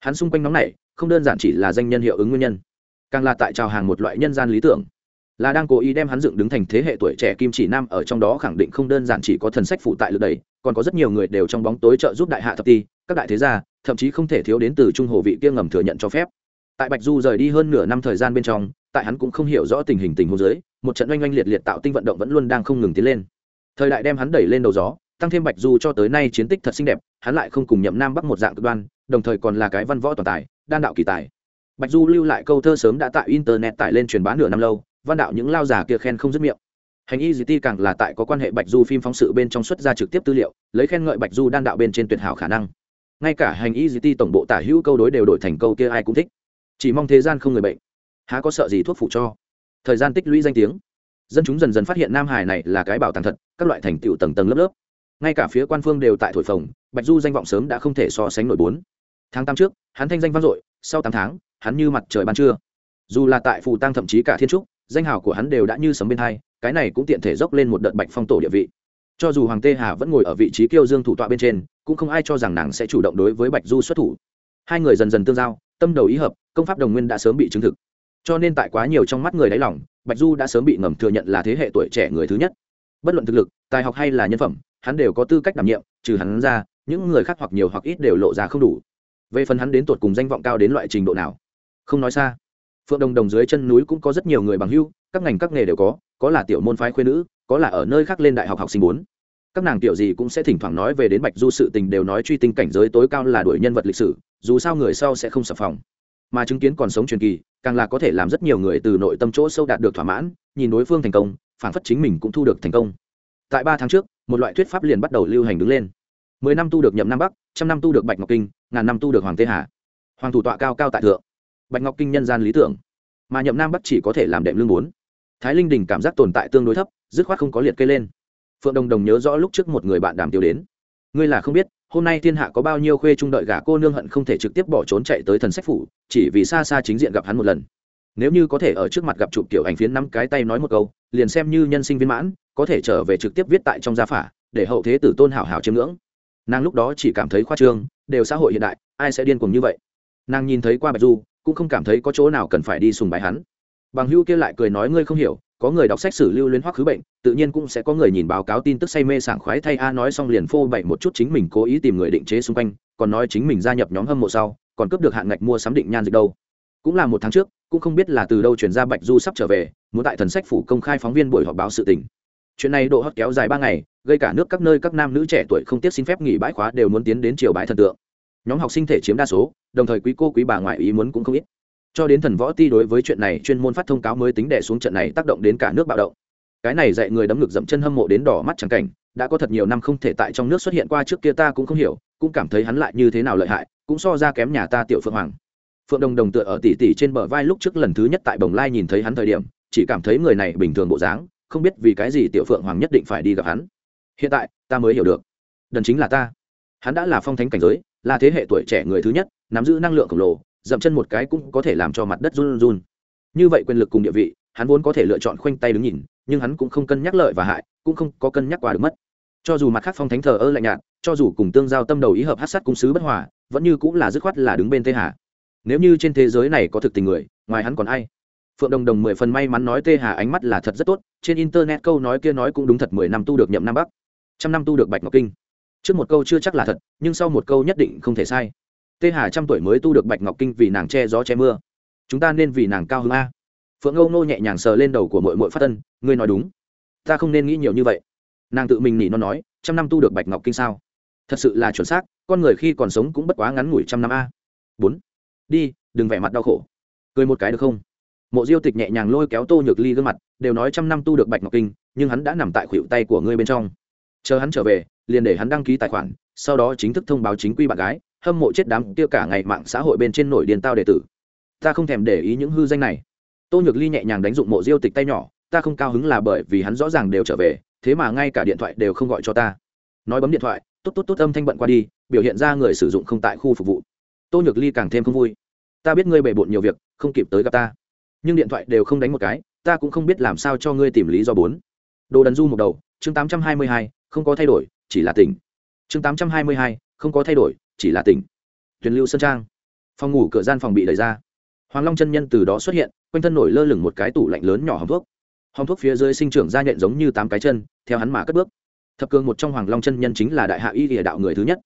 hắn xung quanh nóng này không đơn giản chỉ là danh nhân hiệu ứng nguyên nhân, càng là tại trào hàng một loại nhân gian lý tưởng. Là đang cố ý đem hắn dựng đứng thành thế hệ tuổi trẻ kim chỉ nam ở trong đó khẳng định không đơn giản chỉ có thần sách phụ tại lực đầy còn có rất nhiều người đều trong bóng tối trợ giúp đại hạ thập ti, các đại thế gia, thậm chí không thể thiếu đến từ trung hồ vị kia ngầm thừa nhận cho phép. Tại bạch du rời đi hơn nửa năm thời gian bên trong, tại hắn cũng không hiểu rõ tình hình tình huống dưới, một trận oanh oanh liệt liệt tạo tinh vận động vẫn luôn đang không ngừng tiến lên. Thời đại đem hắn đẩy lên đầu gió, tăng thêm bạch du cho tới nay chiến tích thật xinh đẹp, hắn lại không cùng nhậm nam bắc một dạng cực đoan đồng thời còn là cái văn võ toàn tài, đan đạo kỳ tài. Bạch du lưu lại câu thơ sớm đã tại internet tải lên truyền bá nửa năm lâu, văn đạo những lao già kia khen không dứt miệng. Hành y gt càng là tại có quan hệ bạch du phim phóng sự bên trong xuất ra trực tiếp tư liệu, lấy khen ngợi bạch du đan đạo bên trên tuyệt hảo khả năng. Ngay cả hành y gt tổng bộ tả hữu câu đối đều đổi thành câu kia ai cũng thích. Chỉ mong thế gian không người bệnh. Há có sợ gì thuốc phụ cho? Thời gian tích lũy danh tiếng. Dân chúng dần dần phát hiện nam hải này là cái bảo tàng thật, các loại thành tựu tầng tầng lớp lớp. Ngay cả phía quan phương đều tại thổi phồng, bạch du danh vọng sớm đã không thể so sánh nổi bốn tháng tám trước, hắn thanh danh vang dội, sau tám tháng, hắn như mặt trời ban trưa. Dù là tại phù tăng thậm chí cả thiên trúc, danh hào của hắn đều đã như sấm bên hai, cái này cũng tiện thể dốc lên một đợt bạch phong tổ địa vị. Cho dù hoàng tê hà vẫn ngồi ở vị trí kiêu dương thủ tọa bên trên, cũng không ai cho rằng nàng sẽ chủ động đối với bạch du xuất thủ. Hai người dần dần tương giao, tâm đầu ý hợp, công pháp đồng nguyên đã sớm bị chứng thực. Cho nên tại quá nhiều trong mắt người đáy lòng, bạch du đã sớm bị ngầm thừa nhận là thế hệ tuổi trẻ người thứ nhất. Bất luận thực lực, tài học hay là nhân phẩm, hắn đều có tư cách đảm nhiệm, trừ hắn ra, những người khác hoặc nhiều hoặc ít đều lộ ra không đủ về phần hắn đến tột cùng danh vọng cao đến loại trình độ nào. Không nói xa. Phượng đồng đồng dưới chân núi cũng có rất nhiều người bằng hưu các ngành các nghề đều có có là tiểu môn phái khuyên nữ, có là ở nơi khác lên đại học học sinh bốn. Các nàng tiểu gì cũng sẽ thỉnh thoảng nói về đến bạch du sự tình đều nói truy tinh cảnh giới tối cao là đuổi nhân vật lịch sử, dù sao người sau sẽ không sập phòng. Mà chứng kiến còn sống truyền kỳ, càng là có thể làm rất nhiều người từ nội tâm chỗ sâu đạt được thỏa mãn, nhìn đối phương thành công phản phất chính mình cũng thu được thành công. Tại ba tháng trước, một loại thuyết pháp liền bắt đầu lưu hành đứng lên mười năm tu được nhậm nam bắc, trăm năm tu được bạch ngọc kinh, ngàn năm tu được hoàng tê hà. Hoàng thủ tọa cao cao tại thượng. Bạch ngọc kinh nhân gian lý tưởng. Mà nhậm nam bắc chỉ có thể làm đệm lương bốn. Thái linh đình cảm giác tồn tại tương đối thấp, dứt khoát không có liệt kê lên. Phượng đồng đồng nhớ rõ lúc trước một người bạn đàm tiêu đến. Ngươi là không biết, hôm nay thiên hạ có bao nhiêu khuê trung đợi gả cô nương hận không thể trực tiếp bỏ trốn chạy tới thần sách phủ, chỉ vì xa xa chính diện gặp hắn một lần. Nếu như có thể ở trước mặt gặp chụp kiểu ảnh phiến năm cái tay nói một câu, liền xem như nhân sinh viên mãn, có thể trở về trực tiếp viết tại trong gia phả, để hậu thế tử tôn hảo hảo chiêm ngưỡng nàng lúc đó chỉ cảm thấy khoa trương, đều xã hội hiện đại, ai sẽ điên cuồng như vậy? Nàng nhìn thấy qua bạch du, cũng không cảm thấy có chỗ nào cần phải đi sùng bài hắn. Bằng hưu kia lại cười nói ngươi không hiểu, có người đọc sách sử lưu luyến hoắc khứ bệnh, tự nhiên cũng sẽ có người nhìn báo cáo tin tức say mê sảng khoái thay a nói xong liền phô bày một chút chính mình cố ý tìm người định chế xung quanh, còn nói chính mình gia nhập nhóm hâm mộ sau, còn cướp được hạn ngạch mua sắm định nhan dịch đâu. Cũng là một tháng trước, cũng không biết là từ đâu chuyển ra bạch du sắp trở về, muốn tại thần sách phủ công khai phóng viên buổi họp báo sự tình. Chuyện này độ hot kéo dài ba ngày gây cả nước các nơi các nam nữ trẻ tuổi không tiếc xin phép nghỉ bãi khóa đều muốn tiến đến triều bãi thần tượng. Nhóm học sinh thể chiếm đa số, đồng thời quý cô quý bà ngoại ý muốn cũng không ít. Cho đến thần võ ti đối với chuyện này chuyên môn phát thông cáo mới tính đẻ xuống trận này tác động đến cả nước bạo động. Cái này dạy người đấm ngực dậm chân hâm mộ đến đỏ mắt chẳng cảnh, đã có thật nhiều năm không thể tại trong nước xuất hiện qua trước kia ta cũng không hiểu, cũng cảm thấy hắn lại như thế nào lợi hại, cũng so ra kém nhà ta tiểu phượng hoàng. Phượng đồng đồng tựa ở tỉ tỉ trên bờ vai lúc trước lần thứ nhất tại bồng lai nhìn thấy hắn thời điểm, chỉ cảm thấy người này bình thường bộ dáng, không biết vì cái gì tiểu phượng hoàng nhất định phải đi gặp hắn hiện tại, ta mới hiểu được. Đần chính là ta. Hắn đã là phong thánh cảnh giới, là thế hệ tuổi trẻ người thứ nhất, nắm giữ năng lượng khổng lồ, dậm chân một cái cũng có thể làm cho mặt đất run run. Như vậy quyền lực cùng địa vị, hắn vốn có thể lựa chọn khoanh tay đứng nhìn, nhưng hắn cũng không cân nhắc lợi và hại, cũng không có cân nhắc qua được mất. Cho dù mặt khác phong thánh thờ ơ lạnh nhạt, cho dù cùng tương giao tâm đầu ý hợp hát sát cung sứ bất hòa, vẫn như cũng là dứt khoát là đứng bên tê hà. Nếu như trên thế giới này có thực tình người, ngoài hắn còn ai? Phượng đồng đồng mười phần may mắn nói tê hà ánh mắt là thật rất tốt, trên internet câu nói kia nói cũng đúng thật mười năm tu được nhậm nam bắc trăm năm tu được bạch ngọc kinh. Trước một câu chưa chắc là thật, nhưng sau một câu nhất định không thể sai. Tê hà trăm tuổi mới tu được bạch ngọc kinh vì nàng che gió che mưa. Chúng ta nên vì nàng cao hơn a. Phượng âu nô nhẹ nhàng sờ lên đầu của mội mội phát tân ngươi nói đúng. Ta không nên nghĩ nhiều như vậy. Nàng tự mình nỉ nó nói, trăm năm tu được bạch ngọc kinh sao? Thật sự là chuẩn xác, con người khi còn sống cũng bất quá ngắn ngủi trăm năm a. Bốn. Đi, đừng vẻ mặt đau khổ. Cười một cái được không? Mộ diêu tịch nhẹ nhàng lôi kéo tô nhược ly gương mặt, đều nói trăm năm tu được bạch ngọc kinh, nhưng hắn đã nằm tại khuỷu tay của ngươi bên trong chờ hắn trở về, liền để hắn đăng ký tài khoản, sau đó chính thức thông báo chính quy bạn gái, hâm mộ chết đám kia cả ngày mạng xã hội bên trên nổi điên tao đệ tử. Ta không thèm để ý những hư danh này. Tô nhược ly nhẹ nhàng đánh dụng mộ diêu tịch tay nhỏ, ta không cao hứng là bởi vì hắn rõ ràng đều trở về, thế mà ngay cả điện thoại đều không gọi cho ta. Nói bấm điện thoại, tốt tốt tốt âm thanh bận qua đi, biểu hiện ra người sử dụng không tại khu phục vụ. Tô nhược ly càng thêm không vui. Ta biết ngươi bề bộn nhiều việc, không kịp tới gặp ta. Nhưng điện thoại đều không đánh một cái, ta cũng không biết làm sao cho ngươi tìm lý do bốn. Đồ đần du một đầu, chương tám trăm hai mươi hai không có thay đổi, chỉ là tỉnh. Chương tám trăm hai mươi hai, không có thay đổi, chỉ là tỉnh. Truyền lưu sơn trang. Phòng ngủ cửa gian phòng bị đẩy ra. Hoàng long chân nhân từ đó xuất hiện, quanh thân nổi lơ lửng một cái tủ lạnh lớn nhỏ hòng thuốc. Hòng thuốc phía dưới sinh trưởng ra nhện giống như tám cái chân, theo hắn mà cất bước. Thập cương một trong hoàng long chân nhân chính là đại hạ y địa đạo người thứ nhất.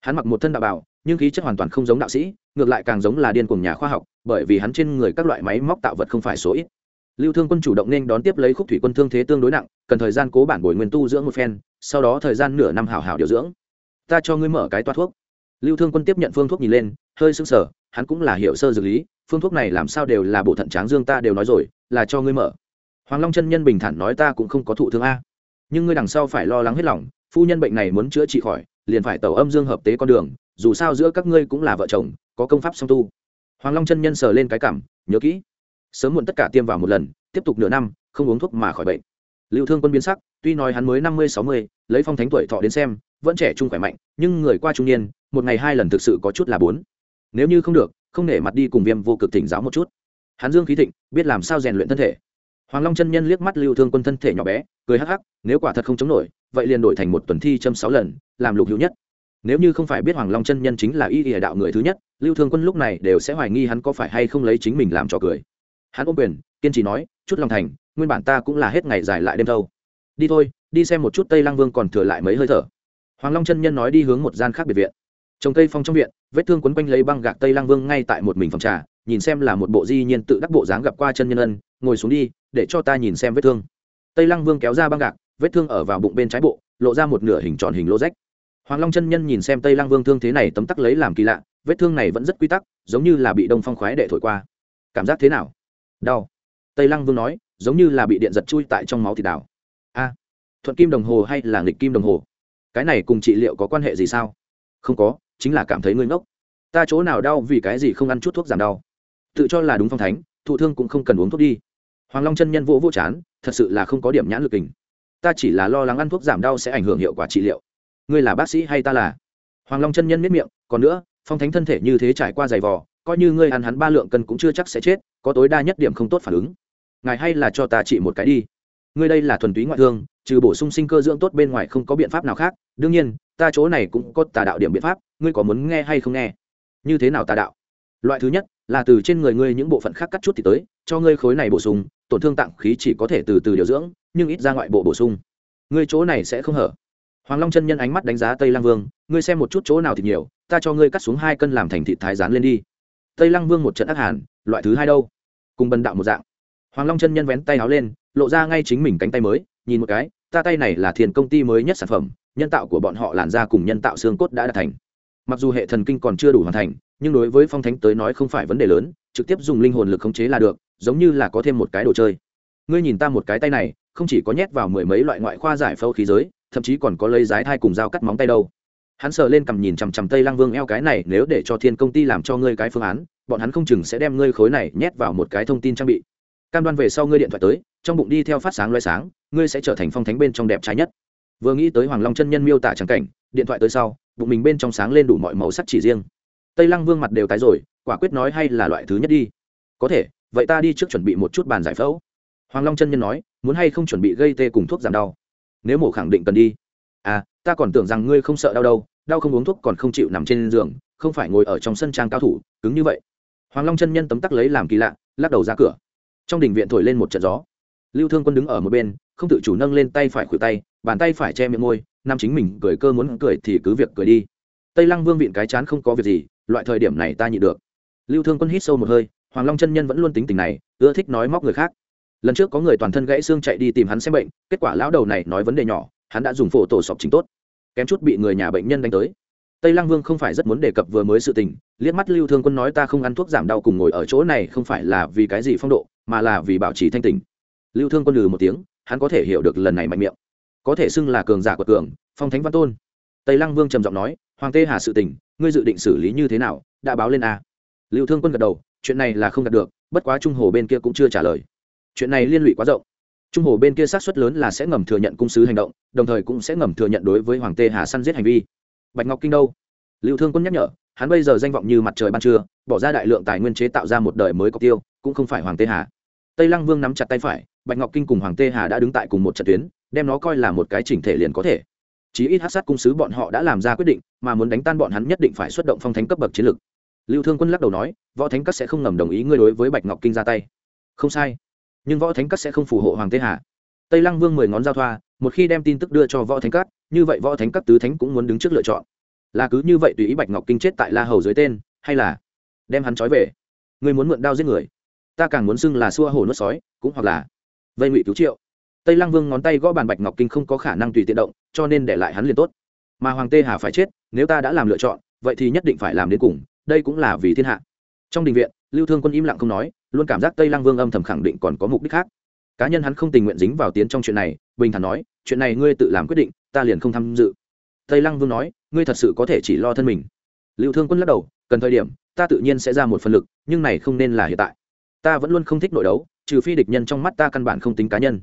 Hắn mặc một thân đạo bảo nhưng khí chất hoàn toàn không giống đạo sĩ, ngược lại càng giống là điên cùng nhà khoa học, bởi vì hắn trên người các loại máy móc tạo vật không phải số ít. Lưu thương quân chủ động nên đón tiếp lấy khúc thủy quân thương thế tương đối nặng, cần thời gian cố bản bồi nguyên tu dưỡng một phen sau đó thời gian nửa năm hảo hảo điều dưỡng. Ta cho ngươi mở cái toa thuốc. Lưu thương quân tiếp nhận phương thuốc nhìn lên, hơi sưng sở hắn cũng là hiểu sơ dược lý, phương thuốc này làm sao đều là bộ thận tráng dương ta đều nói rồi, là cho ngươi mở. Hoàng long chân nhân bình thản nói ta cũng không có thụ thương a. Nhưng ngươi đằng sau phải lo lắng hết lòng, phu nhân bệnh này muốn chữa trị khỏi, liền phải tẩu âm dương hợp tế con đường, dù sao giữa các ngươi cũng là vợ chồng, có công pháp song tu. Hoàng long chân nhân sờ lên cái cảm, nhớ kỹ. Sớm muộn tất cả tiêm vào một lần, tiếp tục nửa năm, không uống thuốc mà khỏi bệnh lưu thương quân biến sắc, tuy nói hắn mới năm mươi, sáu mươi, lấy phong thánh tuổi thọ đến xem, vẫn trẻ trung khỏe mạnh, nhưng người qua trung niên, một ngày hai lần thực sự có chút là bốn. Nếu như không được, không nể mặt đi cùng viêm vô cực thỉnh giáo một chút. Hắn dương khí thịnh, biết làm sao rèn luyện thân thể. Hoàng long chân nhân liếc mắt lưu thương quân thân thể nhỏ bé, cười hắc hắc, nếu quả thật không chống nổi, vậy liền đổi thành một tuần thi châm sáu lần, làm lục hữu nhất. Nếu như không phải biết hoàng long chân nhân chính là y ỉa đạo người thứ nhất, lưu thương quân lúc này đều sẽ hoài nghi hắn có phải hay không lấy chính mình làm trò cười. Hắn ôm quyền, kiên trì nói, chút lòng thành nguyên bản ta cũng là hết ngày dài lại đêm thâu. Đi thôi, đi xem một chút tây lang vương còn thừa lại mấy hơi thở. Hoàng long chân nhân nói đi hướng một gian khác biệt viện. Trồng cây phong trong viện, vết thương quấn quanh lấy băng gạc tây lang vương ngay tại một mình phòng trà, nhìn xem là một bộ di nhiên tự đắc bộ dáng gặp qua chân nhân ân, ngồi xuống đi, để cho ta nhìn xem vết thương. Tây lăng vương kéo ra băng gạc, vết thương ở vào bụng bên trái bộ, lộ ra một nửa hình tròn hình lỗ rách. Hoàng long chân nhân nhìn xem tây lăng vương thương thế này tấm tắc lấy làm kỳ lạ, vết thương này vẫn rất quy tắc, giống như là bị đông phong khoái đệ thổi qua. Cảm giác thế nào? Đau. Tây lăng vương nói giống như là bị điện giật chui tại trong máu thịt đào. A, thuận kim đồng hồ hay là nghịch kim đồng hồ? Cái này cùng trị liệu có quan hệ gì sao? Không có, chính là cảm thấy ngươi ngốc. Ta chỗ nào đau vì cái gì không ăn chút thuốc giảm đau? Tự cho là đúng phong thánh, thụ thương cũng không cần uống thuốc đi. Hoàng long chân nhân vỗ vỗ chán, thật sự là không có điểm nhãn lực kình. Ta chỉ là lo lắng ăn thuốc giảm đau sẽ ảnh hưởng hiệu quả trị liệu. Ngươi là bác sĩ hay ta là? Hoàng long chân nhân miết miệng, còn nữa, phong thánh thân thể như thế trải qua giày vò, coi như ngươi ăn hắn ba lượng cân cũng chưa chắc sẽ chết, có tối đa nhất điểm không tốt phản ứng ngài hay là cho ta trị một cái đi. Ngươi đây là thuần túy ngoại thương, trừ bổ sung sinh cơ dưỡng tốt bên ngoài không có biện pháp nào khác. Đương nhiên, ta chỗ này cũng có tà đạo điểm biện pháp, ngươi có muốn nghe hay không nghe? Như thế nào tà đạo? Loại thứ nhất, là từ trên người ngươi những bộ phận khác cắt chút thì tới, cho ngươi khối này bổ sung, tổn thương tạng khí chỉ có thể từ từ điều dưỡng, nhưng ít ra ngoại bộ bổ sung. Ngươi chỗ này sẽ không hở. Hoàng long chân nhân ánh mắt đánh giá tây lang vương, ngươi xem một chút chỗ nào thì nhiều, ta cho ngươi cắt xuống hai cân làm thành thịt thái rán lên đi. Tây lăng vương một trận ác hàn, loại thứ hai đâu? Cùng bần đạo một dạng hoàng long chân nhân vén tay áo lên, lộ ra ngay chính mình cánh tay mới, nhìn một cái, ta tay này là thiền công ty mới nhất sản phẩm, nhân tạo của bọn họ làn ra cùng nhân tạo xương cốt đã đạt thành. Mặc dù hệ thần kinh còn chưa đủ hoàn thành, nhưng đối với phong thánh tới nói không phải vấn đề lớn, trực tiếp dùng linh hồn lực khống chế là được, giống như là có thêm một cái đồ chơi. Ngươi nhìn ta một cái tay này, không chỉ có nhét vào mười mấy loại ngoại khoa giải phẫu khí giới, thậm chí còn có lấy giái thai cùng dao cắt móng tay đâu. Hắn sờ lên cầm nhìn chằm chằm tây lang vương eo cái này, nếu để cho thiên công ty làm cho ngươi cái phương án, bọn hắn không chừng sẽ đem ngươi khối này nhét vào một cái thông tin trang bị cam đoan về sau ngươi điện thoại tới, trong bụng đi theo phát sáng loay sáng, ngươi sẽ trở thành phong thánh bên trong đẹp trái nhất. Vừa nghĩ tới hoàng long chân nhân miêu tả trắng cảnh, điện thoại tới sau, bụng mình bên trong sáng lên đủ mọi màu sắc chỉ riêng. Tây lăng vương mặt đều tái rồi, quả quyết nói hay là loại thứ nhất đi. Có thể, vậy ta đi trước chuẩn bị một chút bàn giải phẫu. Hoàng long chân nhân nói, muốn hay không chuẩn bị gây tê cùng thuốc giảm đau? Nếu mổ khẳng định cần đi. À ta còn tưởng rằng ngươi không sợ đau đâu, đau không uống thuốc còn không chịu nằm trên giường, không phải ngồi ở trong sân trang cao thủ, cứng như vậy. Hoàng long chân nhân tấm tắc lấy làm kỳ lạ, lắc đầu ra cửa trong đình viện thổi lên một trận gió. Lưu thương quân đứng ở một bên, không tự chủ nâng lên tay phải khuỷu tay, bàn tay phải che miệng môi nam chính mình cười cơ muốn cười thì cứ việc cười đi. Tây lăng vương viện cái chán không có việc gì, loại thời điểm này ta nhịn được. Lưu thương quân hít sâu một hơi, hoàng long chân nhân vẫn luôn tính tình này, ưa thích nói móc người khác. Lần trước có người toàn thân gãy xương chạy đi tìm hắn xem bệnh, kết quả lão đầu này nói vấn đề nhỏ, hắn đã dùng phổ tổ sọc chính tốt. Kém chút bị người nhà bệnh nhân đánh tới. Tây lăng vương không phải rất muốn đề cập vừa mới sự tình, liếc mắt lưu thương quân nói ta không ăn thuốc giảm đau cùng ngồi ở chỗ này không phải là vì cái gì phong độ mà là vì bảo trì thanh tình lưu thương quân lừ một tiếng, hắn có thể hiểu được lần này mạnh miệng. Có thể xưng là cường giả của cường, phong thánh văn tôn. Tây lăng vương trầm giọng nói, hoàng tê hà sự tình, ngươi dự định xử lý như thế nào, đã báo lên a. Lưu thương quân gật đầu, chuyện này là không đạt được, bất quá trung hồ bên kia cũng chưa trả lời. Chuyện này liên lụy quá rộng. Trung hồ bên kia xác suất lớn là sẽ ngầm thừa nhận cung sứ hành động, đồng thời cũng sẽ ngầm thừa nhận đối với hoàng tê hà săn giết hành vi. Bạch ngọc kinh đâu? Lưu thương quân nhắc nhở, hắn bây giờ danh vọng như mặt trời ban trưa, bỏ ra đại lượng tài nguyên chế tạo ra một đời mới cọc tiêu, cũng không phải hoàng tê hà tây lăng vương nắm chặt tay phải, bạch ngọc kinh cùng hoàng tê hà đã đứng tại cùng một trận tuyến, đem nó coi là một cái chỉnh thể liền có thể. Chí ít hát sát cung sứ bọn họ đã làm ra quyết định, mà muốn đánh tan bọn hắn nhất định phải xuất động phong thánh cấp bậc chiến lược lưu thương quân lắc đầu nói, võ thánh các sẽ không ngầm đồng ý ngươi đối với bạch ngọc kinh ra tay. Không sai, nhưng võ thánh các sẽ không phù hộ hoàng tê hà. Tây lăng vương mười ngón giao thoa, một khi đem tin tức đưa cho võ thánh các, như vậy võ thánh các tứ thánh cũng muốn đứng trước lựa chọn. Là cứ như vậy tùy ý bạch ngọc kinh chết tại la hầu dưới tên, hay là đem hắn trói về? Ngươi muốn mượn đao giết người? Ta càng muốn xưng là xua hồ nuốt sói, cũng hoặc là vây ngụy cứu triệu. Tây lăng vương ngón tay gõ bàn bạch ngọc kinh không có khả năng tùy tiện động, cho nên để lại hắn liền tốt. Mà hoàng tê hà phải chết, nếu ta đã làm lựa chọn, vậy thì nhất định phải làm đến cùng, đây cũng là vì thiên hạ. Trong đình viện, lưu thương quân im lặng không nói, luôn cảm giác tây lăng vương âm thầm khẳng định còn có mục đích khác. Cá nhân hắn không tình nguyện dính vào tiến trong chuyện này, bình thản nói, chuyện này ngươi tự làm quyết định, ta liền không tham dự. Tây lăng vương nói, ngươi thật sự có thể chỉ lo thân mình. Lưu thương quân lắc đầu, cần thời điểm, ta tự nhiên sẽ ra một phần lực, nhưng này không nên là hiện tại ta vẫn luôn không thích nội đấu, trừ phi địch nhân trong mắt ta căn bản không tính cá nhân.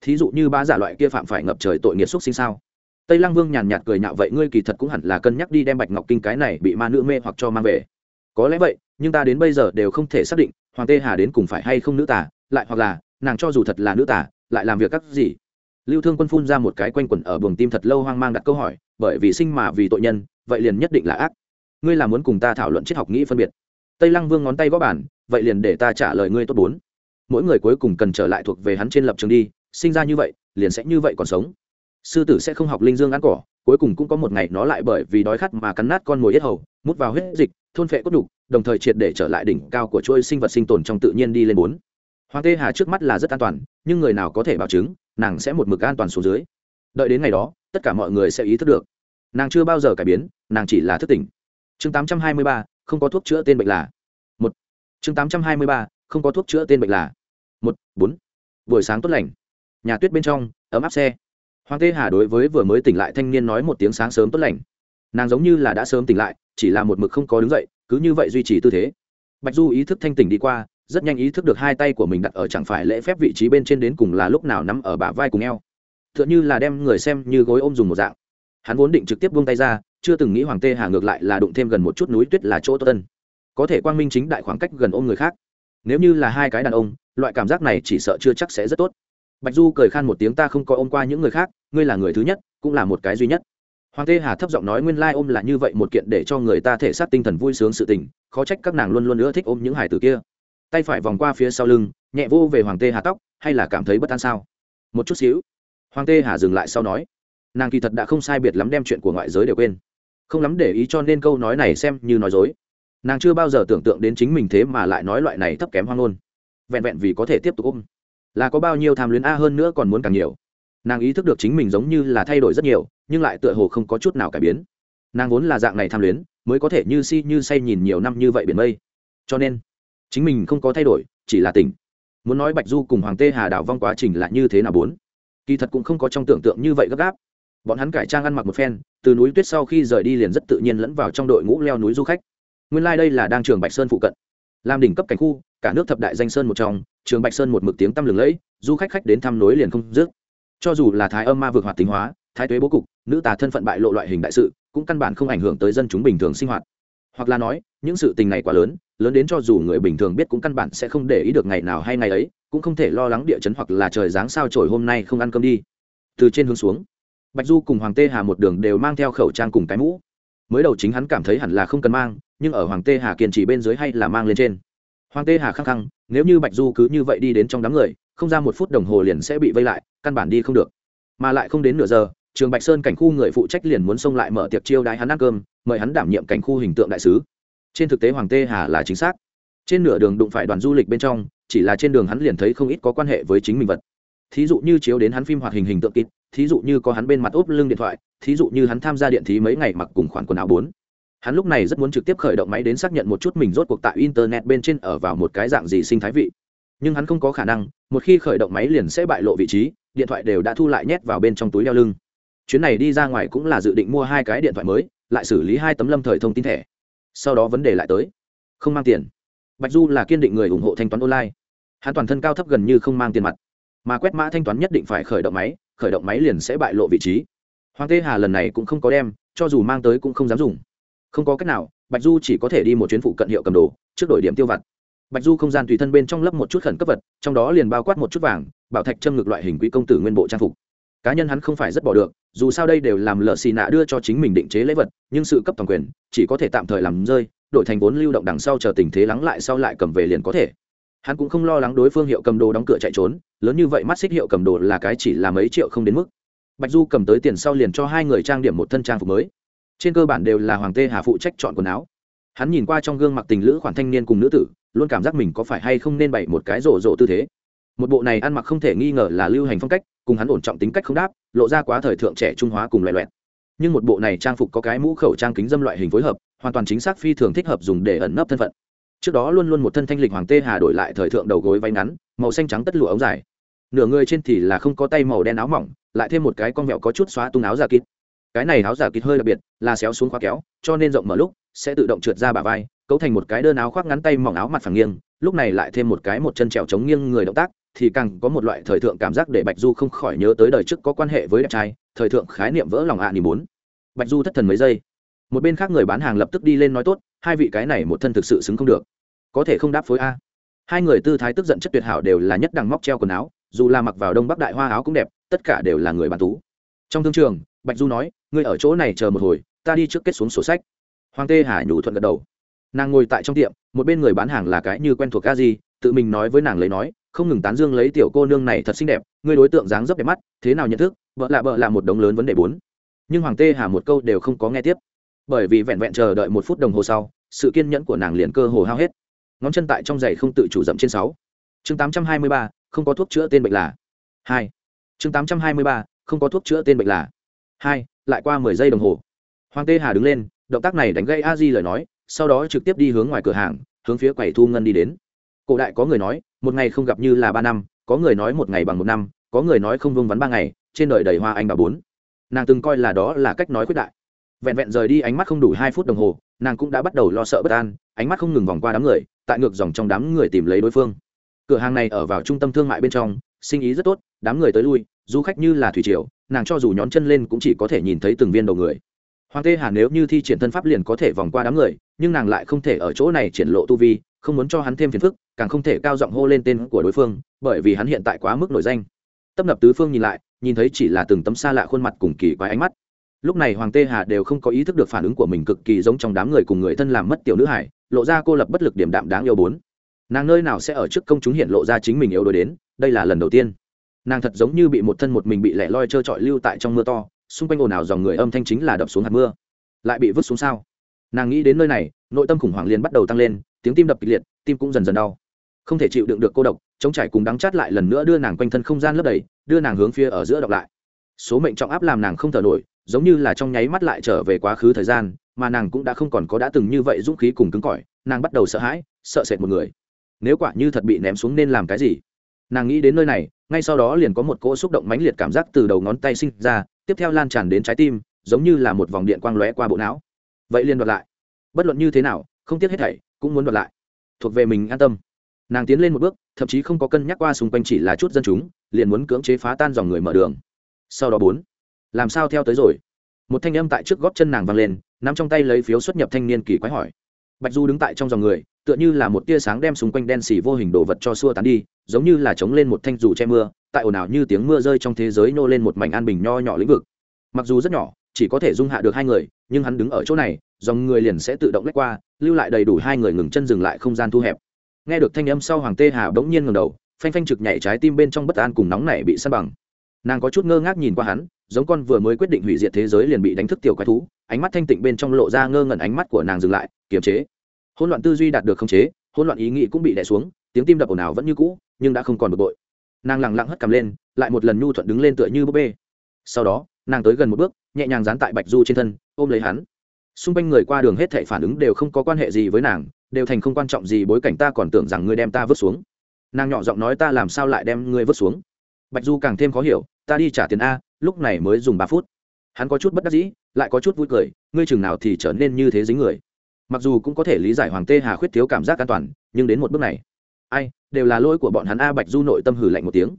Thí dụ như ba giả loại kia phạm phải ngập trời tội nghiệt xúc sinh sao? Tây lăng vương nhàn nhạt cười nhạo vậy ngươi kỳ thật cũng hẳn là cân nhắc đi đem bạch ngọc kinh cái này bị ma nữ mê hoặc cho mang về. Có lẽ vậy, nhưng ta đến bây giờ đều không thể xác định hoàng tê hà đến cùng phải hay không nữ tả lại hoặc là nàng cho dù thật là nữ tả lại làm việc các gì? Lưu thương quân phun ra một cái quanh quẩn ở buồng tim thật lâu hoang mang đặt câu hỏi, bởi vì sinh mà vì tội nhân, vậy liền nhất định là ác. Ngươi là muốn cùng ta thảo luận triết học nghĩ phân biệt. Tây lăng vương ngón tay gõ bản vậy liền để ta trả lời ngươi tốt bốn. Mỗi người cuối cùng cần trở lại thuộc về hắn trên lập trường đi, sinh ra như vậy, liền sẽ như vậy còn sống. Sư tử sẽ không học linh dương ăn cỏ, cuối cùng cũng có một ngày nó lại bởi vì đói khát mà cắn nát con mồi yết hầu, mút vào huyết dịch, thôn phệ cốt đục đồng thời triệt để trở lại đỉnh cao của chuỗi sinh vật sinh tồn trong tự nhiên đi lên bốn. Hoàng tê hà trước mắt là rất an toàn, nhưng người nào có thể bảo chứng, nàng sẽ một mực an toàn xuống dưới. Đợi đến ngày đó, tất cả mọi người sẽ ý thức được. Nàng chưa bao giờ cải biến, nàng chỉ là thức tỉnh. Chương tám trăm hai mươi ba, không có thuốc chữa tên bệnh là chương tám trăm hai mươi ba, không có thuốc chữa tên bệnh là một, bốn. Buổi sáng tốt lành. Nhà tuyết bên trong, ấm áp xe. Hoàng tê hà đối với vừa mới tỉnh lại thanh niên nói một tiếng sáng sớm tốt lành. Nàng giống như là đã sớm tỉnh lại, chỉ là một mực không có đứng dậy, cứ như vậy duy trì tư thế. Bạch du ý thức thanh tỉnh đi qua, rất nhanh ý thức được hai tay của mình đặt ở chẳng phải lễ phép vị trí bên trên đến cùng là lúc nào nắm ở bả vai cùng eo. T h ư ợ n h ư là đem người xem như gối ôm dùng một dạng. Hắn vốn định trực tiếp buông tay ra, chưa từng nghĩ hoàng tê hà ngược lại là đụng thêm gần một chút núi tuyết là chỗ tốt tân có thể quang minh chính đại khoảng cách gần ôm người khác. Nếu như là hai cái đàn ông, loại cảm giác này chỉ sợ chưa chắc sẽ rất tốt. Bạch du cười khan một tiếng, ta không có ôm qua những người khác, ngươi là người thứ nhất, cũng là một cái duy nhất. Hoàng tê hà thấp giọng nói, nguyên lai ôm là như vậy một kiện để cho người ta thể xác tinh thần vui sướng sự tình, khó trách các nàng luôn luôn nữa thích ôm những hải tử kia. Tay phải vòng qua phía sau lưng, nhẹ vô về hoàng tê hà tóc, hay là cảm thấy bất an sao? Một chút xíu. Hoàng tê hà dừng lại sau nói, nàng kỳ thật đã không sai biệt lắm đem chuyện của ngoại giới đều quên. Không lắm để ý cho nên câu nói này xem như nói dối nàng chưa bao giờ tưởng tượng đến chính mình thế mà lại nói loại này thấp kém hoang ngôn. Vẹn vẹn vì có thể tiếp tục ôm. Là có bao nhiêu tham luyến a hơn nữa còn muốn càng nhiều. Nàng ý thức được chính mình giống như là thay đổi rất nhiều, nhưng lại tựa hồ không có chút nào cải biến. Nàng vốn là dạng này tham luyến, mới có thể như si như say nhìn nhiều năm như vậy biển mây. Cho nên, chính mình không có thay đổi, chỉ là tỉnh. Muốn nói bạch du cùng hoàng tê hà đào vong quá trình là như thế nào bốn? Kỳ thật cũng không có trong tưởng tượng như vậy gấp gáp. Bọn hắn cải trang ăn mặc một phen, từ núi tuyết sau khi rời đi liền rất tự nhiên lẫn vào trong đội ngũ leo núi du khách nguyên lai đây là đang trường bạch sơn phụ cận. Làm đỉnh cấp cảnh khu, cả nước thập đại danh sơn một trong, trường bạch sơn một mực tiếng tăm lừng lẫy, du khách khách đến thăm nối liền không dứt. Cho dù là thái âm ma vượt hoạt tính hóa, thái tuế bố cục, nữ tà thân phận bại lộ loại hình đại sự, cũng căn bản không ảnh hưởng tới dân chúng bình thường sinh hoạt. Hoặc là nói, những sự tình này quá lớn lớn đến cho dù người bình thường biết cũng căn bản sẽ không để ý được ngày nào hay ngày ấy, cũng không thể lo lắng địa chấn hoặc là trời giáng sao trổi hôm nay không ăn cơm đi. Từ trên hướng xuống, bạch du cùng hoàng tê hà một đường đều mang theo khẩu trang cùng cái mũ. Mới đầu chính hắn cảm thấy hẳn là không cần mang nhưng ở hoàng tê hà kiên trì bên dưới hay là mang lên trên. Hoàng tê hà khăng khăng, nếu như bạch du cứ như vậy đi đến trong đám người, không ra một phút đồng hồ liền sẽ bị vây lại, căn bản đi không được. Mà lại không đến nửa giờ, trường bạch sơn cảnh khu người phụ trách liền muốn xông lại mở tiệc chiêu đái hắn ăn cơm, mời hắn đảm nhiệm cảnh khu hình tượng đại sứ. Trên thực tế hoàng tê hà là chính xác. Trên nửa đường đụng phải đoàn du lịch bên trong, chỉ là trên đường hắn liền thấy không ít có quan hệ với chính mình vật. Thí dụ như chiếu đến hắn phim hoạt hình hình tượng kít thí dụ như có hắn bên mặt úp lưng điện thoại, thí dụ như hắn tham gia điện thí mấy ngày mặc cùng khoản quần áo bốn hắn lúc này rất muốn trực tiếp khởi động máy đến xác nhận một chút mình rốt cuộc tại internet bên trên ở vào một cái dạng gì sinh thái vị. Nhưng hắn không có khả năng, một khi khởi động máy liền sẽ bại lộ vị trí, điện thoại đều đã thu lại nhét vào bên trong túi đeo lưng. Chuyến này đi ra ngoài cũng là dự định mua hai cái điện thoại mới, lại xử lý hai tấm lâm thời thông tin thẻ. Sau đó vấn đề lại tới. Không mang tiền. Bạch du là kiên định người ủng hộ thanh toán online. Hắn toàn thân cao thấp gần như không mang tiền mặt. Mà quét mã thanh toán nhất định phải khởi động máy, khởi động máy liền sẽ bại lộ vị trí. Hoàng tê hà lần này cũng không có đem, cho dù mang tới cũng không dám dùng không có cách nào, bạch du chỉ có thể đi một chuyến phụ cận hiệu cầm đồ, trước đổi điểm tiêu vặt. Bạch du không gian tùy thân bên trong lấp một chút khẩn cấp vật, trong đó liền bao quát một chút vàng, bảo thạch châm ngược loại hình quỹ công tử nguyên bộ trang phục. Cá nhân hắn không phải rất bỏ được, dù sao đây đều làm lợ xì nạ đưa cho chính mình định chế lễ vật, nhưng sự cấp toàn quyền, chỉ có thể tạm thời làm rơi, đổi thành vốn lưu động đằng sau chờ tình thế lắng lại sau lại cầm về liền có thể. Hắn cũng không lo lắng đối phương hiệu cầm đồ đóng cửa chạy trốn, lớn như vậy mắt xích hiệu cầm đồ là cái chỉ là mấy triệu không đến mức. Bạch du cầm tới tiền sau liền cho hai người trang điểm một thân trang phục mới trên cơ bản đều là hoàng tê hà phụ trách chọn quần áo. Hắn nhìn qua trong gương mặc tình lữ khoản thanh niên cùng nữ tử, luôn cảm giác mình có phải hay không nên bày một cái rổ rộ tư thế. Một bộ này ăn mặc không thể nghi ngờ là lưu hành phong cách, cùng hắn ổn trọng tính cách không đáp, lộ ra quá thời thượng trẻ trung hóa cùng loại loẹt. Nhưng một bộ này trang phục có cái mũ khẩu trang kính dâm loại hình phối hợp, hoàn toàn chính xác phi thường thích hợp dùng để ẩn nấp thân phận. Trước đó luôn luôn một thân thanh lịch hoàng tê hà đổi lại thời thượng đầu gối váy ngắn, màu xanh trắng tất lụa ống dài. Nửa người trên thì là không có tay màu đen áo mỏng, lại thêm một cái con vẹo có chút xóa tung áo giả kít cái này áo giả kịt hơi đặc biệt, là xéo xuống khóa kéo, cho nên rộng mở lúc, sẽ tự động trượt ra bả vai, cấu thành một cái đơn áo khoác ngắn tay mỏng áo mặt phẳng nghiêng, lúc này lại thêm một cái một chân trèo chống nghiêng người động tác, thì càng có một loại thời thượng cảm giác để bạch du không khỏi nhớ tới đời trước có quan hệ với đẹp trai, thời thượng khái niệm vỡ lòng ạ à nỉ bốn bạch du thất thần mấy giây. Một bên khác người bán hàng lập tức đi lên nói tốt, hai vị cái này một thân thực sự xứng không được. Có thể không đáp phối a. Hai người tư thái tức giận chất tuyệt hảo đều là nhất đẳng móc treo quần áo, dù là mặc vào đông bắc đại hoa áo cũng đẹp, tất cả đều là người bán tú. Trong thương trường bạch du nói, ngươi ở chỗ này chờ một hồi, ta đi trước kết xuống sổ sách. Hoàng tê Hà nhủ thuận gật đầu. Nàng ngồi tại trong tiệm, một bên người bán hàng là cái như quen thuộc a di, tự mình nói với nàng lấy nói, không ngừng tán dương lấy tiểu cô nương này thật xinh đẹp, ngươi đối tượng dáng dấp đẹp mắt, thế nào nhận thức, vợ lạ vợ là một đống lớn vấn đề bốn. Nhưng hoàng tê hà một câu đều không có nghe tiếp. Bởi vì vẹn vẹn chờ đợi một phút đồng hồ sau, sự kiên nhẫn của nàng liền cơ hồ hao hết. Ngón chân tại trong giày không tự chủ dậm trên sáu. Chương tám trăm hai mươi ba, không có thuốc chữa tên bệnh là hai. Chương tám trăm hai mươi ba, không có thuốc chữa tên bệnh là hai, lại qua mười giây đồng hồ. Hoàng tê hà đứng lên, động tác này đánh gây a di lời nói, sau đó trực tiếp đi hướng ngoài cửa hàng, hướng phía quầy thu ngân đi đến. Cổ đại có người nói, một ngày không gặp như là ba năm, có người nói một ngày bằng một năm, có người nói không vương vắn ba ngày, trên đời đầy hoa anh bà bốn. Nàng từng coi là đó là cách nói quyết đại. Vẹn vẹn rời đi ánh mắt không đủ hai phút đồng hồ, nàng cũng đã bắt đầu lo sợ bất an, ánh mắt không ngừng vòng qua đám người, tại ngược dòng trong đám người tìm lấy đối phương. Cửa hàng này ở vào trung tâm thương mại bên trong, sinh ý rất tốt, đám người tới lui, du khách như là thủy triều nàng cho dù nhón chân lên cũng chỉ có thể nhìn thấy từng viên đầu người. Hoàng tê hà nếu như thi triển thân pháp liền có thể vòng qua đám người, nhưng nàng lại không thể ở chỗ này triển lộ tu vi, không muốn cho hắn thêm phiền phức, càng không thể cao giọng hô lên tên của đối phương, bởi vì hắn hiện tại quá mức nổi danh. Tấp nập tứ phương nhìn lại, nhìn thấy chỉ là từng tấm xa lạ khuôn mặt cùng kỳ quái ánh mắt. Lúc này hoàng tê hà đều không có ý thức được phản ứng của mình cực kỳ giống trong đám người cùng người thân làm mất tiểu nữ hải lộ ra cô lập bất lực điểm đạm đáng yêu bốn. Nàng nơi nào sẽ ở trước công chúng hiện lộ ra chính mình yếu đuối đến, đây là lần đầu tiên nàng thật giống như bị một thân một mình bị lẻ loi trơ trọi lưu tại trong mưa to, xung quanh ồn ào dòng người âm thanh chính là đập xuống hạt mưa, lại bị vứt xuống sao? Nàng nghĩ đến nơi này, nội tâm khủng hoảng liền bắt đầu tăng lên, tiếng tim đập kịch liệt, tim cũng dần dần đau. Không thể chịu đựng được cô độc, chống trải cùng đắng chát lại lần nữa đưa nàng quanh thân không gian lấp đầy, đưa nàng hướng phía ở giữa đọc lại. Số mệnh trọng áp làm nàng không thở nổi, giống như là trong nháy mắt lại trở về quá khứ thời gian, mà nàng cũng đã không còn có đã từng như vậy dũng khí cùng cứng cỏi, nàng bắt đầu sợ hãi, sợ sệt một người. Nếu quả như thật bị ném xuống nên làm cái gì? Nàng nghĩ đến nơi này ngay sau đó liền có một cỗ xúc động mãnh liệt cảm giác từ đầu ngón tay sinh ra, tiếp theo lan tràn đến trái tim, giống như là một vòng điện quang lóe qua bộ não. Vậy liền đoạt lại. Bất luận như thế nào, không tiếc hết thảy, cũng muốn đoạt lại. Thuộc về mình an tâm. Nàng tiến lên một bước, thậm chí không có cân nhắc qua xung quanh chỉ là chút dân chúng, liền muốn cưỡng chế phá tan dòng người mở đường. Sau đó bốn, làm sao theo tới rồi? Một thanh âm tại trước góp chân nàng vang lên, nắm trong tay lấy phiếu xuất nhập thanh niên kỳ quái hỏi. Bạch du đứng tại trong dòng người tựa như là một tia sáng đem xung quanh đen xì vô hình đồ vật cho xua tán đi, giống như là chống lên một thanh dù che mưa, tại ồn ào như tiếng mưa rơi trong thế giới nô lên một mảnh an bình nho nhỏ lĩnh vực. Mặc dù rất nhỏ, chỉ có thể dung hạ được hai người, nhưng hắn đứng ở chỗ này, dòng người liền sẽ tự động lách qua, lưu lại đầy đủ hai người ngừng chân dừng lại không gian thu hẹp. Nghe được thanh âm sau hoàng tê hà bỗng nhiên ngầm đầu, phanh phanh trực nhảy trái tim bên trong bất an cùng nóng này bị săn bằng. Nàng có chút ngơ ngác nhìn qua hắn, giống con vừa mới quyết định hủy diệt thế giới liền bị đánh thức tiểu quái thú, ánh mắt thanh tịnh bên trong lộ ra ngơ ngẩn ánh mắt của nàng dừng lại, kiềm chế hỗn loạn tư duy đạt được khống chế, hỗn loạn ý nghĩ cũng bị đè xuống, tiếng tim đập ồn ào vẫn như cũ, nhưng đã không còn bực bội. Nàng lẳng lặng hất cầm lên, lại một lần nhu thuận đứng lên tựa như búp bê. Sau đó, nàng tới gần một bước, nhẹ nhàng dán tại bạch du trên thân, ôm lấy hắn. Xung quanh người qua đường hết thảy phản ứng đều không có quan hệ gì với nàng, đều thành không quan trọng gì bối cảnh ta còn tưởng rằng ngươi đem ta vứt xuống. Nàng nhỏ giọng nói ta làm sao lại đem ngươi vứt xuống. Bạch du càng thêm khó hiểu, ta đi trả tiền a, lúc này mới dùng ba phút. Hắn có chút bất đắc dĩ, lại có chút vui cười, ngươi chừng nào thì trở nên như thế dính người mặc dù cũng có thể lý giải hoàng tê hà khuyết thiếu cảm giác an toàn, nhưng đến một bước này, ai, đều là lỗi của bọn hắn a bạch du nội tâm hử lạnh một tiếng.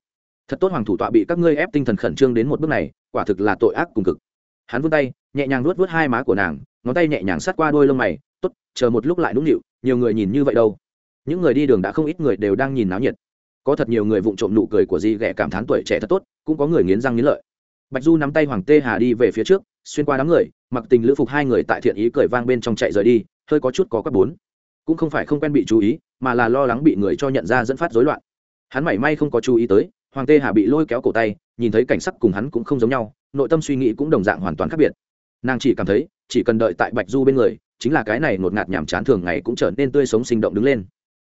Thật tốt hoàng thủ tọa bị các ngươi ép tinh thần khẩn trương đến một bước này, quả thực là tội ác cùng cực. Hắn vươn tay, nhẹ nhàng nuốt vớt hai má của nàng, ngón tay nhẹ nhàng sát qua đôi lông mày, tốt, chờ một lúc lại nũng nịu, nhiều người nhìn như vậy đâu. Những người đi đường đã không ít người đều đang nhìn náo nhiệt. Có thật nhiều người vụng trộm nụ cười của di ghẻ cảm thán tuổi trẻ thật tốt, cũng có người nghiến răng nghiến lợi. Bạch du nắm tay hoàng tê hà đi về phía trước, xuyên qua đám người, mặc tình lữ phục hai người tại thiện ý cười vang bên trong chạy rời đi hơi có chút có các bốn. Cũng không phải không quen bị chú ý, mà là lo lắng bị người cho nhận ra dẫn phát rối loạn. Hắn mảy may không có chú ý tới, hoàng tê hà bị lôi kéo cổ tay, nhìn thấy cảnh sắc cùng hắn cũng không giống nhau, nội tâm suy nghĩ cũng đồng dạng hoàn toàn khác biệt. Nàng chỉ cảm thấy, chỉ cần đợi tại bạch du bên người, chính là cái này ngột ngạt nhàm chán thường ngày cũng trở nên tươi sống sinh động đứng lên.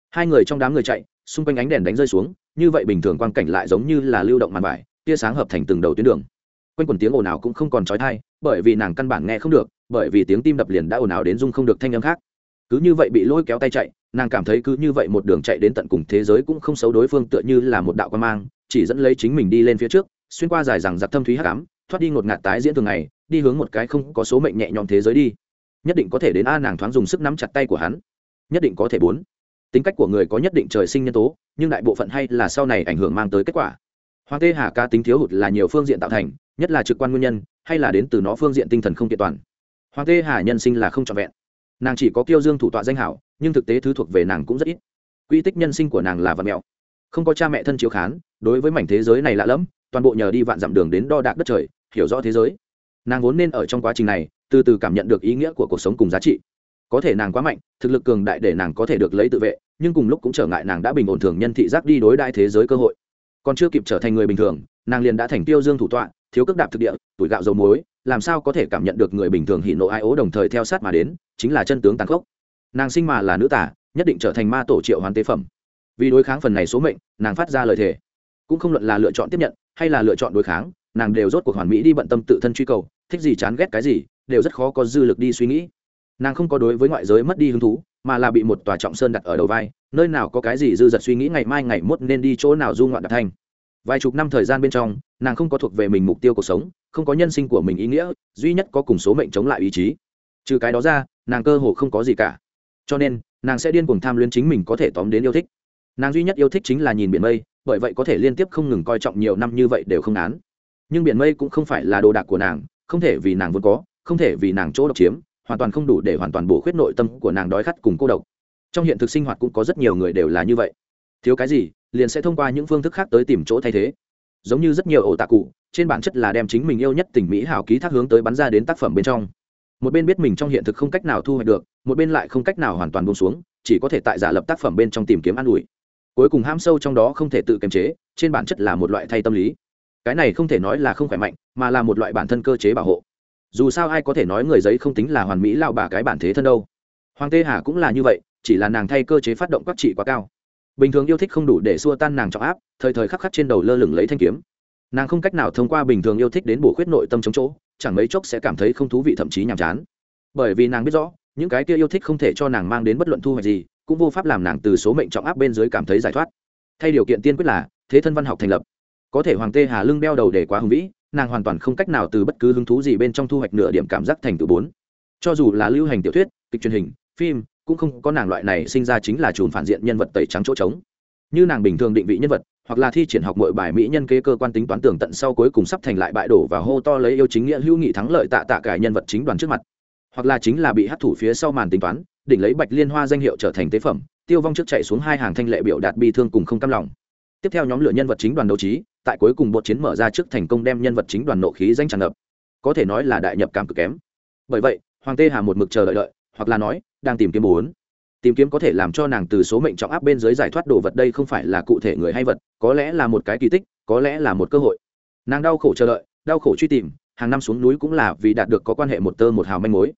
Hai người trong đám người chạy, xung quanh ánh đèn đánh rơi xuống, như vậy bình thường quang cảnh lại giống như là lưu động màn vải, tia sáng hợp thành từng đầu tuyến đường. Quanh quần tiếng ồn ào cũng không còn trói thai bởi vì nàng căn bản nghe không được bởi vì tiếng tim đập liền đã ồn ào đến dung không được thanh âm khác. Cứ như vậy bị lôi kéo tay chạy, nàng cảm thấy cứ như vậy một đường chạy đến tận cùng thế giới cũng không xấu đối phương tựa như là một đạo quan mang, chỉ dẫn lấy chính mình đi lên phía trước, xuyên qua dài rằng giặc thâm thúy hắc ám, thoát đi ngột ngạt tái diễn thường ngày, đi hướng một cái không có số mệnh nhẹ nhõm thế giới đi. Nhất định có thể đến a nàng thoáng dùng sức nắm chặt tay của hắn. Nhất định có thể bốn. Tính cách của người có nhất định trời sinh nhân tố, nhưng đại bộ phận hay là sau này ảnh hưởng mang tới kết quả. Hoàng tê hà ca tính thiếu hụt là nhiều phương diện tạo thành, nhất là trực quan nguyên nhân, hay là đến từ nó phương diện tinh thần không kiện toàn hoàng tê hà nhân sinh là không trọn vẹn. Nàng chỉ có kiêu dương thủ tọa danh hảo, nhưng thực tế thứ thuộc về nàng cũng rất ít. Quy tích nhân sinh của nàng là vật mẹo. Không có cha mẹ thân chiếu khán, đối với mảnh thế giới này lạ lẫm, toàn bộ nhờ đi vạn dặm đường đến đo đạc đất trời, hiểu rõ thế giới. Nàng vốn nên ở trong quá trình này, từ từ cảm nhận được ý nghĩa của cuộc sống cùng giá trị. Có thể nàng quá mạnh, thực lực cường đại để nàng có thể được lấy tự vệ, nhưng cùng lúc cũng trở ngại nàng đã bình ổn thường nhân thị giác đi đối đại thế giới cơ hội. Còn chưa kịp trở thành người bình thường, nàng liền đã thành tiêu dương thủ tọa thiếu cước đạp thực địa, tuổi gạo dầu muối, làm sao có thể cảm nhận được người bình thường hỉ nộ ai ố đồng thời theo sát mà đến, chính là chân tướng tàn khốc. Nàng sinh mà là nữ tả nhất định trở thành ma tổ triệu hoàn tế phẩm. Vì đối kháng phần này số mệnh, nàng phát ra lời thề. Cũng không luận là lựa chọn tiếp nhận, hay là lựa chọn đối kháng, nàng đều rốt cuộc hoàn mỹ đi bận tâm tự thân truy cầu, thích gì chán ghét cái gì, đều rất khó có dư lực đi suy nghĩ. Nàng không có đối với ngoại giới mất đi hứng thú, mà là bị một tòa trọng sơn đặt ở đầu vai, nơi nào có cái gì dư dật suy nghĩ ngày mai ngày mốt nên đi chỗ nào du ngoạn đặt thành vài chục năm thời gian bên trong, nàng không có thuộc về mình mục tiêu cuộc sống, không có nhân sinh của mình ý nghĩa, duy nhất có cùng số mệnh chống lại ý chí. Trừ cái đó ra, nàng cơ hồ không có gì cả. Cho nên, nàng sẽ điên cuồng tham luyến chính mình có thể tóm đến yêu thích. Nàng duy nhất yêu thích chính là nhìn biển mây, bởi vậy có thể liên tiếp không ngừng coi trọng nhiều năm như vậy đều không án nhưng biển mây cũng không phải là đồ đạc của nàng, không thể vì nàng vốn có, không thể vì nàng chỗ độc chiếm, hoàn toàn không đủ để hoàn toàn bổ khuyết nội tâm của nàng đói khát cùng cô độc. Trong hiện thực sinh hoạt cũng có rất nhiều người đều là như vậy. Thiếu cái gì liền sẽ thông qua những phương thức khác tới tìm chỗ thay thế. Giống như rất nhiều ổ tạ cụ, trên bản chất là đem chính mình yêu nhất tình mỹ hào ký thác hướng tới bắn ra đến tác phẩm bên trong. Một bên biết mình trong hiện thực không cách nào thu hoạch được, một bên lại không cách nào hoàn toàn buông xuống, chỉ có thể tại giả lập tác phẩm bên trong tìm kiếm an ủi. Cuối cùng ham sâu trong đó không thể tự kiềm chế, trên bản chất là một loại thay tâm lý. Cái này không thể nói là không khỏe mạnh, mà là một loại bản thân cơ chế bảo hộ. Dù sao ai có thể nói người giấy không tính là hoàn mỹ lao bà cái bản thế thân đâu. Hoàng tê hà cũng là như vậy, chỉ là nàng thay cơ chế phát động các trị quá cao bình thường yêu thích không đủ để xua tan nàng trọng áp, thời thời khắc khắc trên đầu lơ lửng lấy thanh kiếm. Nàng không cách nào thông qua bình thường yêu thích đến bổ khuyết nội tâm chống chỗ, chẳng mấy chốc sẽ cảm thấy không thú vị thậm chí nhàm chán. Bởi vì nàng biết rõ, những cái kia yêu thích không thể cho nàng mang đến bất luận thu hoạch gì, cũng vô pháp làm nàng từ số mệnh trọng áp bên dưới cảm thấy giải thoát. Thay điều kiện tiên quyết là, thế thân văn học thành lập. Có thể hoàng tê hà lưng đeo đầu để quá hùng vĩ, nàng hoàn toàn không cách nào từ bất cứ hứng thú gì bên trong thu hoạch nửa điểm cảm giác thành tựu bốn. Cho dù là lưu hành tiểu thuyết, kịch truyền hình, phim cũng không có nàng loại này sinh ra chính là chùm phản diện nhân vật tẩy trắng chỗ trống. Như nàng bình thường định vị nhân vật, hoặc là thi triển học mọi bài mỹ nhân kế cơ quan tính toán tường tận sau cuối cùng sắp thành lại bại đổ và hô to lấy yêu chính nghĩa hữu nghị thắng lợi tạ tạ cải nhân vật chính đoàn trước mặt. Hoặc là chính là bị hấp thủ phía sau màn tính toán, đỉnh lấy bạch liên hoa danh hiệu trở thành tế phẩm, tiêu vong trước chạy xuống hai hàng thanh lệ biểu đạt bi thương cùng không cam lòng. Tiếp theo nhóm lửa nhân vật chính đoàn đấu trí, tại cuối cùng bộ chiến mở ra trước thành công đem nhân vật chính đoàn nộ khí danh tràn ngập. Có thể nói là đại nhập cảm cực kém. Bởi vậy, hoàng tê hà một mực chờ đợi đợi hoặc là nói, đang tìm kiếm bốn. Tìm kiếm có thể làm cho nàng từ số mệnh trọng áp bên dưới giải thoát đồ vật đây không phải là cụ thể người hay vật, có lẽ là một cái kỳ tích, có lẽ là một cơ hội. Nàng đau khổ chờ đợi, đau khổ truy tìm, hàng năm xuống núi cũng là vì đạt được có quan hệ một tơ một hào manh mối.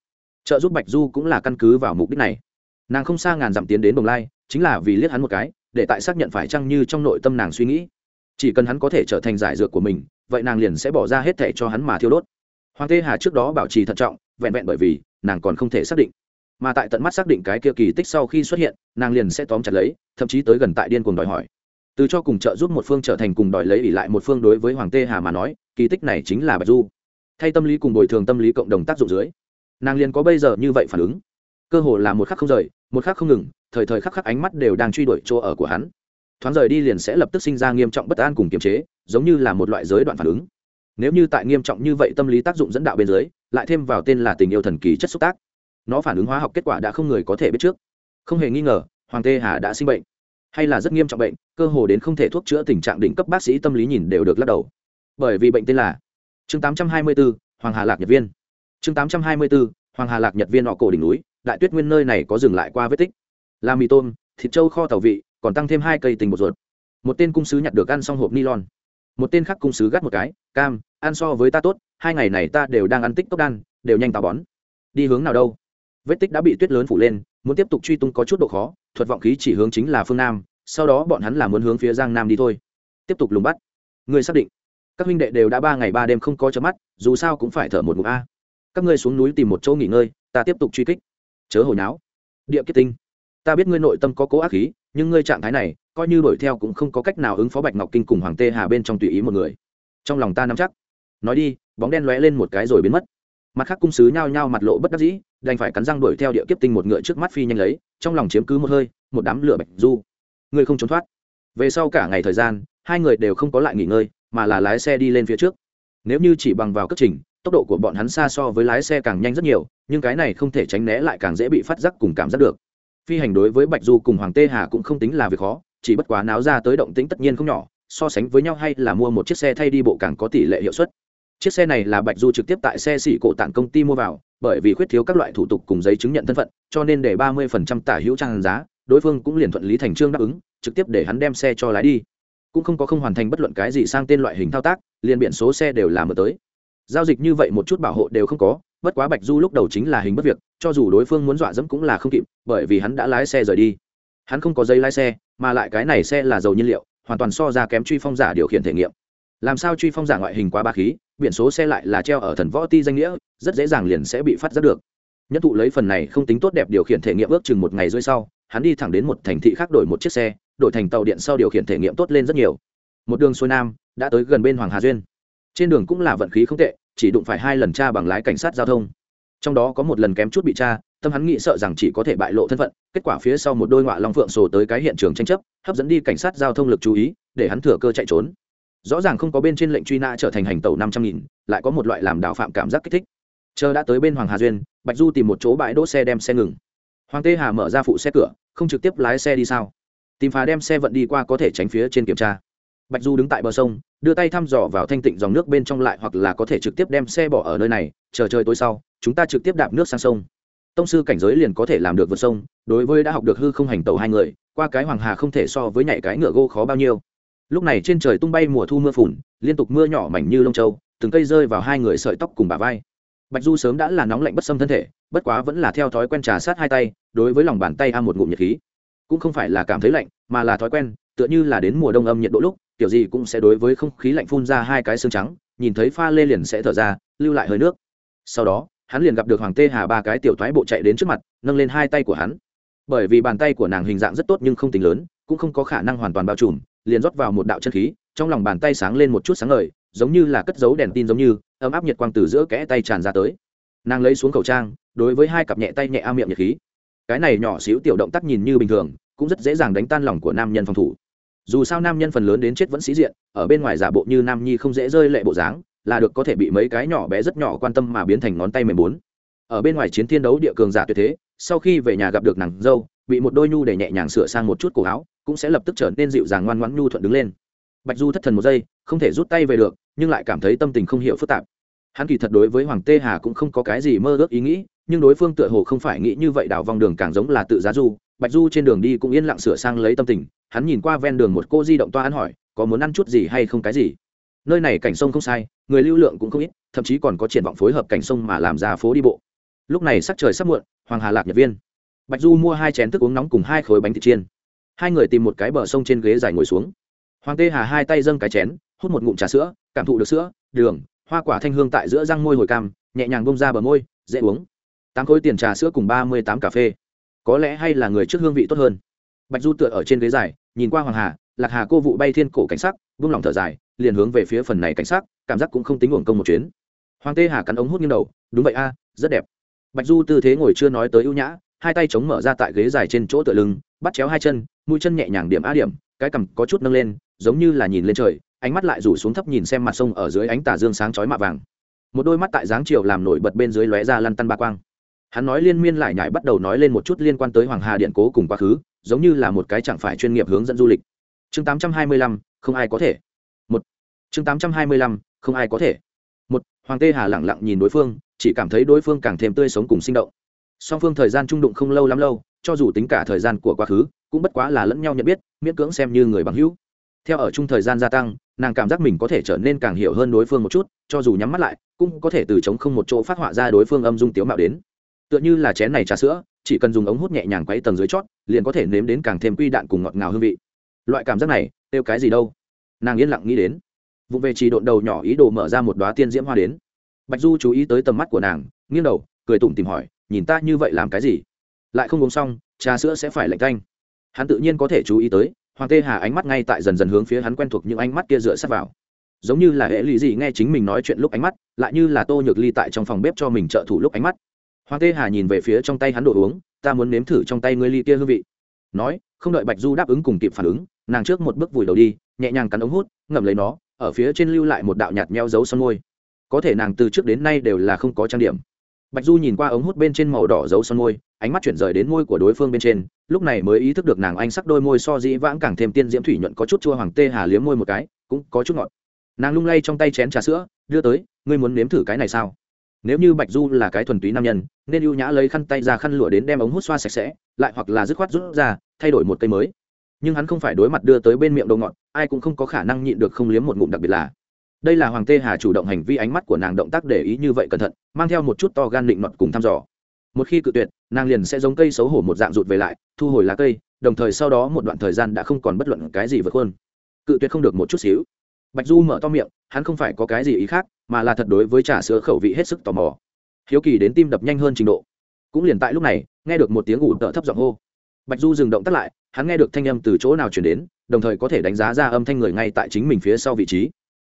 Trợ giúp bạch du cũng là căn cứ vào mục đích này. Nàng không xa ngàn dặm tiến đến đồng lai, chính là vì liếc hắn một cái, để tại xác nhận phải chăng như trong nội tâm nàng suy nghĩ. Chỉ cần hắn có thể trở thành giải dược của mình, vậy nàng liền sẽ bỏ ra hết thệ cho hắn mà thiêu đốt. Hoàng tê hà trước đó bảo trì thận trọng, vẹn vẹn bởi vì nàng còn không thể xác định mà tại tận mắt xác định cái kia kỳ tích sau khi xuất hiện, nàng liền sẽ tóm chặt lấy, thậm chí tới gần tại điên cuồng đòi hỏi. Từ cho cùng trợ giúp một phương trở thành cùng đòi lấy ỉ lại một phương đối với hoàng tê hà mà nói, kỳ tích này chính là bạch du. Thay tâm lý cùng bồi thường tâm lý cộng đồng tác dụng dưới, nàng liền có bây giờ như vậy phản ứng. Cơ hồ là một khắc không rời, một khắc không ngừng, thời thời khắc khắc ánh mắt đều đang truy đuổi chỗ ở của hắn. Thoáng rời đi liền sẽ lập tức sinh ra nghiêm trọng bất an cùng kiềm chế, giống như là một loại giới đoạn phản ứng. Nếu như tại nghiêm trọng như vậy tâm lý tác dụng dẫn đạo bên dưới, lại thêm vào tên là tình yêu thần kỳ chất xúc tác nó phản ứng hóa học kết quả đã không người có thể biết trước. Không hề nghi ngờ hoàng tê hà đã sinh bệnh. Hay là rất nghiêm trọng bệnh cơ hồ đến không thể thuốc chữa tình trạng đỉnh cấp bác sĩ tâm lý nhìn đều được lắc đầu. Bởi vì bệnh tên là chương 824, hoàng hà lạc nhật viên. Chương 824, hoàng hà lạc nhật viên họ cổ đỉnh núi đại tuyết nguyên nơi này có dừng lại qua vết tích. Là mì tôm thịt trâu kho tàu vị còn tăng thêm hai cây tình bột ruột. Một tên cung sứ nhặt được ăn xong hộp nylon. Một tên khác cung sứ gắt một cái cam ăn so với ta tốt hai ngày này ta đều đang ăn tích tốc đan đều nhanh táo bón. Đi hướng nào đâu? Vết tích đã bị tuyết lớn phủ lên, muốn tiếp tục truy tung có chút độ khó, thuật vọng khí chỉ hướng chính là phương nam, sau đó bọn hắn là muốn hướng phía giang nam đi thôi. Tiếp tục lùng bắt. Người xác định. Các huynh đệ đều đã ba ngày ba đêm không có chớp mắt, dù sao cũng phải thở một ngụm a. Các ngươi xuống núi tìm một chỗ nghỉ ngơi, ta tiếp tục truy kích. Chớ hồi náo. Địa kết tinh. Ta biết ngươi nội tâm có cố ác khí, nhưng ngươi trạng thái này, coi như đuổi theo cũng không có cách nào ứng phó bạch ngọc kinh cùng hoàng tê hà bên trong tùy ý một người. Trong lòng ta nắm chắc. Nói đi, bóng đen lóe lên một cái rồi biến mất. Mặt khác cung sứ nhao nhao mặt lộ bất đắc dĩ đành phải cắn răng đuổi theo địa kiếp tinh một ngựa trước mắt phi nhanh lấy, trong lòng chiếm cứ một hơi, một đám lửa bạch du. Người không trốn thoát. Về sau cả ngày thời gian, hai người đều không có lại nghỉ ngơi, mà là lái xe đi lên phía trước. Nếu như chỉ bằng vào cất trình, tốc độ của bọn hắn xa so với lái xe càng nhanh rất nhiều, nhưng cái này không thể tránh né lại càng dễ bị phát giác cùng cảm giác được. Phi hành đối với bạch du cùng hoàng tê hà cũng không tính là việc khó, chỉ bất quá náo ra tới động tĩnh tất nhiên không nhỏ, so sánh với nhau hay là mua một chiếc xe thay đi bộ càng có tỷ lệ hiệu suất. Chiếc xe này là bạch du trực tiếp tại xe xỉ cổ tặng công ty mua vào bởi vì khuyết thiếu các loại thủ tục cùng giấy chứng nhận thân phận, cho nên để ba mươi phần trăm tả hữu trang giá, đối phương cũng liền thuận lý thành trương đáp ứng, trực tiếp để hắn đem xe cho lái đi. Cũng không có không hoàn thành bất luận cái gì sang tên loại hình thao tác, liền biển số xe đều làm ở tới. Giao dịch như vậy một chút bảo hộ đều không có, bất quá bạch du lúc đầu chính là hình bất việc, cho dù đối phương muốn dọa dẫm cũng là không kịp, bởi vì hắn đã lái xe rời đi. Hắn không có giấy lái xe, mà lại cái này xe là dầu nhiên liệu, hoàn toàn so ra kém truy phong giả điều khiển thể nghiệm. Làm sao truy phong giả ngoại hình quá ba khí, biển số xe lại là treo ở thần võ ti danh nghĩa rất dễ dàng liền sẽ bị phát giác được. Nhất thụ lấy phần này không tính tốt đẹp điều khiển thể nghiệm ước chừng một ngày rưỡi sau, hắn đi thẳng đến một thành thị khác đổi một chiếc xe, đổi thành tàu điện sau điều khiển thể nghiệm tốt lên rất nhiều. Một đường xuôi nam, đã tới gần bên hoàng hà duyên. Trên đường cũng là vận khí không tệ, chỉ đụng phải hai lần tra bằng lái cảnh sát giao thông. Trong đó có một lần kém chút bị tra, tâm hắn nghĩ sợ rằng chỉ có thể bại lộ thân phận, kết quả phía sau một đôi ngoại long phượng sổ tới cái hiện trường tranh chấp, hấp dẫn đi cảnh sát giao thông lực chú ý, để hắn thừa cơ chạy trốn. Rõ ràng không có bên trên lệnh truy nã trở thành hành tàu năm trăm nghìn, lại có một loại làm đạo phạm cảm giác kích thích chờ đã tới bên hoàng hà duyên, bạch du tìm một chỗ bãi đỗ xe đem xe ngừng. Hoàng tê hà mở ra phụ xe cửa, không trực tiếp lái xe đi sao? Tìm phá đem xe vận đi qua có thể tránh phía trên kiểm tra. Bạch du đứng tại bờ sông, đưa tay thăm dò vào thanh tịnh dòng nước bên trong lại hoặc là có thể trực tiếp đem xe bỏ ở nơi này, chờ trời tối sau, chúng ta trực tiếp đạp nước sang sông. Tông sư cảnh giới liền có thể làm được vượt sông, đối với đã học được hư không hành tàu hai người, qua cái hoàng hà không thể so với nhảy cái ngựa gô khó bao nhiêu. Lúc này trên trời tung bay mùa thu mưa phùn, liên tục mưa nhỏ mảnh như lông trâu từng cây rơi vào hai người sợi tóc cùng bà vai bạch du sớm đã là nóng lạnh bất xâm thân thể, bất quá vẫn là theo thói quen trà sát hai tay, đối với lòng bàn tay a một ngụm nhiệt khí. Cũng không phải là cảm thấy lạnh, mà là thói quen, tựa như là đến mùa đông âm nhiệt độ lúc, kiểu gì cũng sẽ đối với không khí lạnh phun ra hai cái xương trắng, nhìn thấy pha lê liền sẽ thở ra, lưu lại hơi nước. Sau đó, hắn liền gặp được hoàng tê hà ba cái tiểu thoái bộ chạy đến trước mặt, nâng lên hai tay của hắn. Bởi vì bàn tay của nàng hình dạng rất tốt nhưng không tính lớn, cũng không có khả năng hoàn toàn bao trùm, liền rót vào một đạo chân khí, trong lòng bàn tay sáng lên một chút sáng ngời giống như là cất dấu đèn tin giống như, ấm áp nhiệt quang từ giữa kẽ tay tràn ra tới. Nàng lấy xuống khẩu trang, đối với hai cặp nhẹ tay nhẹ a miệng nhiệt khí. Cái này nhỏ xíu tiểu động tác nhìn như bình thường, cũng rất dễ dàng đánh tan lòng của nam nhân phòng thủ. Dù sao nam nhân phần lớn đến chết vẫn sĩ diện, ở bên ngoài giả bộ như nam nhi không dễ rơi lệ bộ dáng, là được có thể bị mấy cái nhỏ bé rất nhỏ quan tâm mà biến thành ngón tay mềm bốn. Ở bên ngoài chiến thiên đấu địa cường giả tuyệt thế, sau khi về nhà gặp được nàng dâu, bị một đôi nhu để nhẹ nhàng sửa sang một chút cổ áo, cũng sẽ lập tức trở nên dịu dàng ngoan ngoãn nhu thuận đứng lên. Bạch du thất thần một giây, không thể rút tay về được nhưng lại cảm thấy tâm tình không hiểu phức tạp. Hắn kỳ thật đối với hoàng tê hà cũng không có cái gì mơ ước ý nghĩ, nhưng đối phương tựa hồ không phải nghĩ như vậy, đảo vòng đường càng giống là tự giá du. Bạch du trên đường đi cũng yên lặng sửa sang lấy tâm tình, hắn nhìn qua ven đường một cô di động toa hắn hỏi, có muốn ăn chút gì hay không cái gì? Nơi này cảnh sông không sai, người lưu lượng cũng không ít, thậm chí còn có triển vọng phối hợp cảnh sông mà làm ra phố đi bộ. Lúc này sắc trời sắp muộn, hoàng hà lạc nhật viên. Bạch du mua hai chén thức uống nóng cùng hai khối bánh thịt chiên. Hai người tìm một cái bờ sông trên ghế dài ngồi xuống. Hoàng tê hà hai tay dâng cái chén, hút một ngụm trà sữa cảm thụ được sữa, đường, hoa quả thanh hương tại giữa răng môi hồi cam, nhẹ nhàng bông ra bờ môi, dễ uống. Tám khối tiền trà sữa cùng ba mươi tám cà phê. Có lẽ hay là người trước hương vị tốt hơn. Bạch du tựa ở trên ghế dài, nhìn qua hoàng hà, lạc hà cô vụ bay thiên cổ cảnh sắc, vung lòng thở dài, liền hướng về phía phần này cảnh sắc, cảm giác cũng không tính uổng công một chuyến. Hoàng tê hà cắn ống hút nghiêng đầu, đúng vậy a, rất đẹp. Bạch du tư thế ngồi chưa nói tới ưu nhã, hai tay chống mở ra tại ghế dài trên chỗ tựa lưng, bắt chéo hai chân, mũi chân nhẹ nhàng điểm a điểm, cái cằm có chút nâng lên, giống như là nhìn lên trời ánh mắt lại rủ xuống thấp nhìn xem mặt sông ở dưới ánh tà dương sáng chói mạ vàng. Một đôi mắt tại dáng chiều làm nổi bật bên dưới lóe ra lăn tăn ba quang. Hắn nói liên miên lại nhải bắt đầu nói lên một chút liên quan tới hoàng hà điện cố cùng quá khứ giống như là một cái chẳng phải chuyên nghiệp hướng dẫn du lịch. Chương 825, không ai có thể. Một. Chương 825, không ai có thể. Một. Hoàng tê hà lẳng lặng nhìn đối phương chỉ cảm thấy đối phương càng thêm tươi sống cùng sinh động. Song phương thời gian trung đụng không lâu lắm lâu cho dù tính cả thời gian của quá khứ cũng bất quá là lẫn nhau nhận biết miễn cưỡng xem như người bằng hữu theo ở chung thời gian gia tăng, nàng cảm giác mình có thể trở nên càng hiểu hơn đối phương một chút, cho dù nhắm mắt lại, cũng có thể từ chống không một chỗ phát họa ra đối phương âm dung tiếu mạo đến. Tựa như là chén này trà sữa, chỉ cần dùng ống hút nhẹ nhàng quấy tầng dưới chót, liền có thể nếm đến càng thêm quy đạn cùng ngọt ngào hương vị. Loại cảm giác này, kêu cái gì đâu? Nàng yên lặng nghĩ đến. Vụ về chỉ độn đầu nhỏ ý đồ mở ra một đoá tiên diễm hoa đến. Bạch du chú ý tới tầm mắt của nàng, nghiêng đầu, cười tủm tìm hỏi, nhìn ta như vậy làm cái gì? Lại không uống xong, trà sữa sẽ phải lạnh canh hắn tự nhiên có thể chú ý tới hoàng tê hà ánh mắt ngay tại dần dần hướng phía hắn quen thuộc những ánh mắt kia dựa sát vào. Giống như là hệ lụy gì nghe chính mình nói chuyện lúc ánh mắt, lại như là tô nhược ly tại trong phòng bếp cho mình trợ thủ lúc ánh mắt. Hoàng tê hà nhìn về phía trong tay hắn đồ uống, ta muốn nếm thử trong tay ngươi ly kia hương vị. Nói, không đợi bạch du đáp ứng cùng kịp phản ứng, nàng trước một bước vùi đầu đi, nhẹ nhàng cắn ống hút, ngậm lấy nó, ở phía trên lưu lại một đạo nhạt meo dấu son môi. Có thể nàng từ trước đến nay đều là không có trang điểm bạch du nhìn qua ống hút bên trên màu đỏ dấu son môi, ánh mắt chuyển rời đến môi của đối phương bên trên, lúc này mới ý thức được nàng anh sắc đôi môi so dĩ vãng càng thêm tiên diễm thủy nhuận có chút chua hoàng tê hà liếm môi một cái, cũng có chút ngọt. Nàng lung lay trong tay chén trà sữa, đưa tới, ngươi muốn nếm thử cái này sao? Nếu như bạch du là cái thuần túy nam nhân, nên ưu nhã lấy khăn tay ra khăn lụa đến đem ống hút xoa sạch sẽ, lại hoặc là dứt khoát rút ra, thay đổi một cây mới. Nhưng hắn không phải đối mặt đưa tới bên miệng đầu ngọt, ai cũng không có khả năng nhịn được không liếm một ngụm đặc biệt là đây là hoàng tê hà chủ động hành vi ánh mắt của nàng động tác để ý như vậy cẩn thận, mang theo một chút to gan định luật cùng thăm dò. Một khi cự tuyệt, nàng liền sẽ giống cây xấu hổ một dạng rụt về lại, thu hồi lá cây, đồng thời sau đó một đoạn thời gian đã không còn bất luận cái gì vượt hơn cự tuyệt không được một chút xíu. Bạch du mở to miệng, hắn không phải có cái gì ý khác, mà là thật đối với trà sữa khẩu vị hết sức tò mò. Hiếu kỳ đến tim đập nhanh hơn trình độ. Cũng liền tại lúc này, nghe được một tiếng ủ tợ thấp giọng hô. Bạch du dừng động tắt lại, hắn nghe được thanh âm từ chỗ nào chuyển đến, đồng thời có thể đánh giá ra âm thanh người ngay tại chính mình phía sau vị trí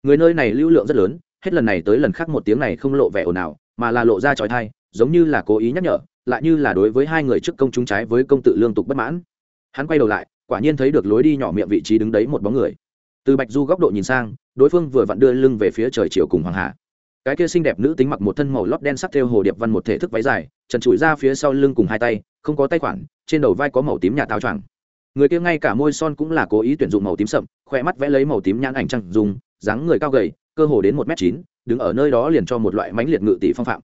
người nơi này lưu lượng rất lớn, hết lần này tới lần khác một tiếng này không lộ vẻ ồn ào, mà là lộ ra trói thai, giống như là cố ý nhắc nhở, lại như là đối với hai người trước công chúng trái với công tự lương tục bất mãn. Hắn quay đầu lại, quả nhiên thấy được lối đi nhỏ miệng vị trí đứng đấy một bóng người. Từ bạch du góc độ nhìn sang, đối phương vừa vặn đưa lưng về phía trời chiều cùng hoàng hà. Cái kia xinh đẹp nữ tính mặc một thân màu lót đen sắc theo hồ điệp văn một thể thức váy dài, trần trụi ra phía sau lưng cùng hai tay, không có tay khoản, trên đầu vai có màu tím nhà táo choàng. Người kia ngay cả môi son cũng là cố ý tuyển dụng màu tím sậm khoe mắt vẽ lấy màu tím nhãn ảnh trăng dùng dáng người cao gầy, cơ hồ đến một m chín, đứng ở nơi đó liền cho một loại mánh liệt ngự tỷ phong phạm.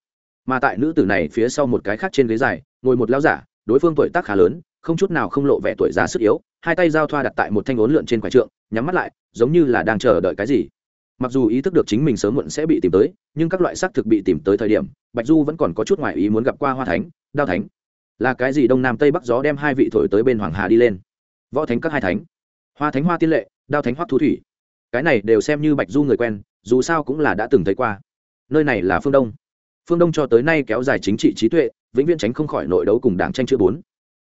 Mà tại nữ tử này phía sau một cái khác trên ghế dài, ngồi một lao giả, đối phương tuổi tác khá lớn, không chút nào không lộ vẻ tuổi già sức yếu, hai tay giao thoa đặt tại một thanh ốn lượn trên quải trượng, nhắm mắt lại, giống như là đang chờ đợi cái gì. Mặc dù ý thức được chính mình sớm muộn sẽ bị tìm tới, nhưng các loại xác thực bị tìm tới thời điểm, bạch du vẫn còn có chút ngoại ý muốn gặp qua hoa thánh, đao thánh. Là cái gì đông nam tây bắc gió đem hai vị thổi tới bên hoàng hà đi lên? Võ thánh các hai thánh. Hoa thánh hoa tiên lệ, đao thánh hoắc thu thủy cái này đều xem như bạch du người quen, dù sao cũng là đã từng thấy qua. Nơi này là phương đông. Phương đông cho tới nay kéo dài chính trị trí tuệ, vĩnh viễn tránh không khỏi nội đấu cùng đảng tranh chữ bốn.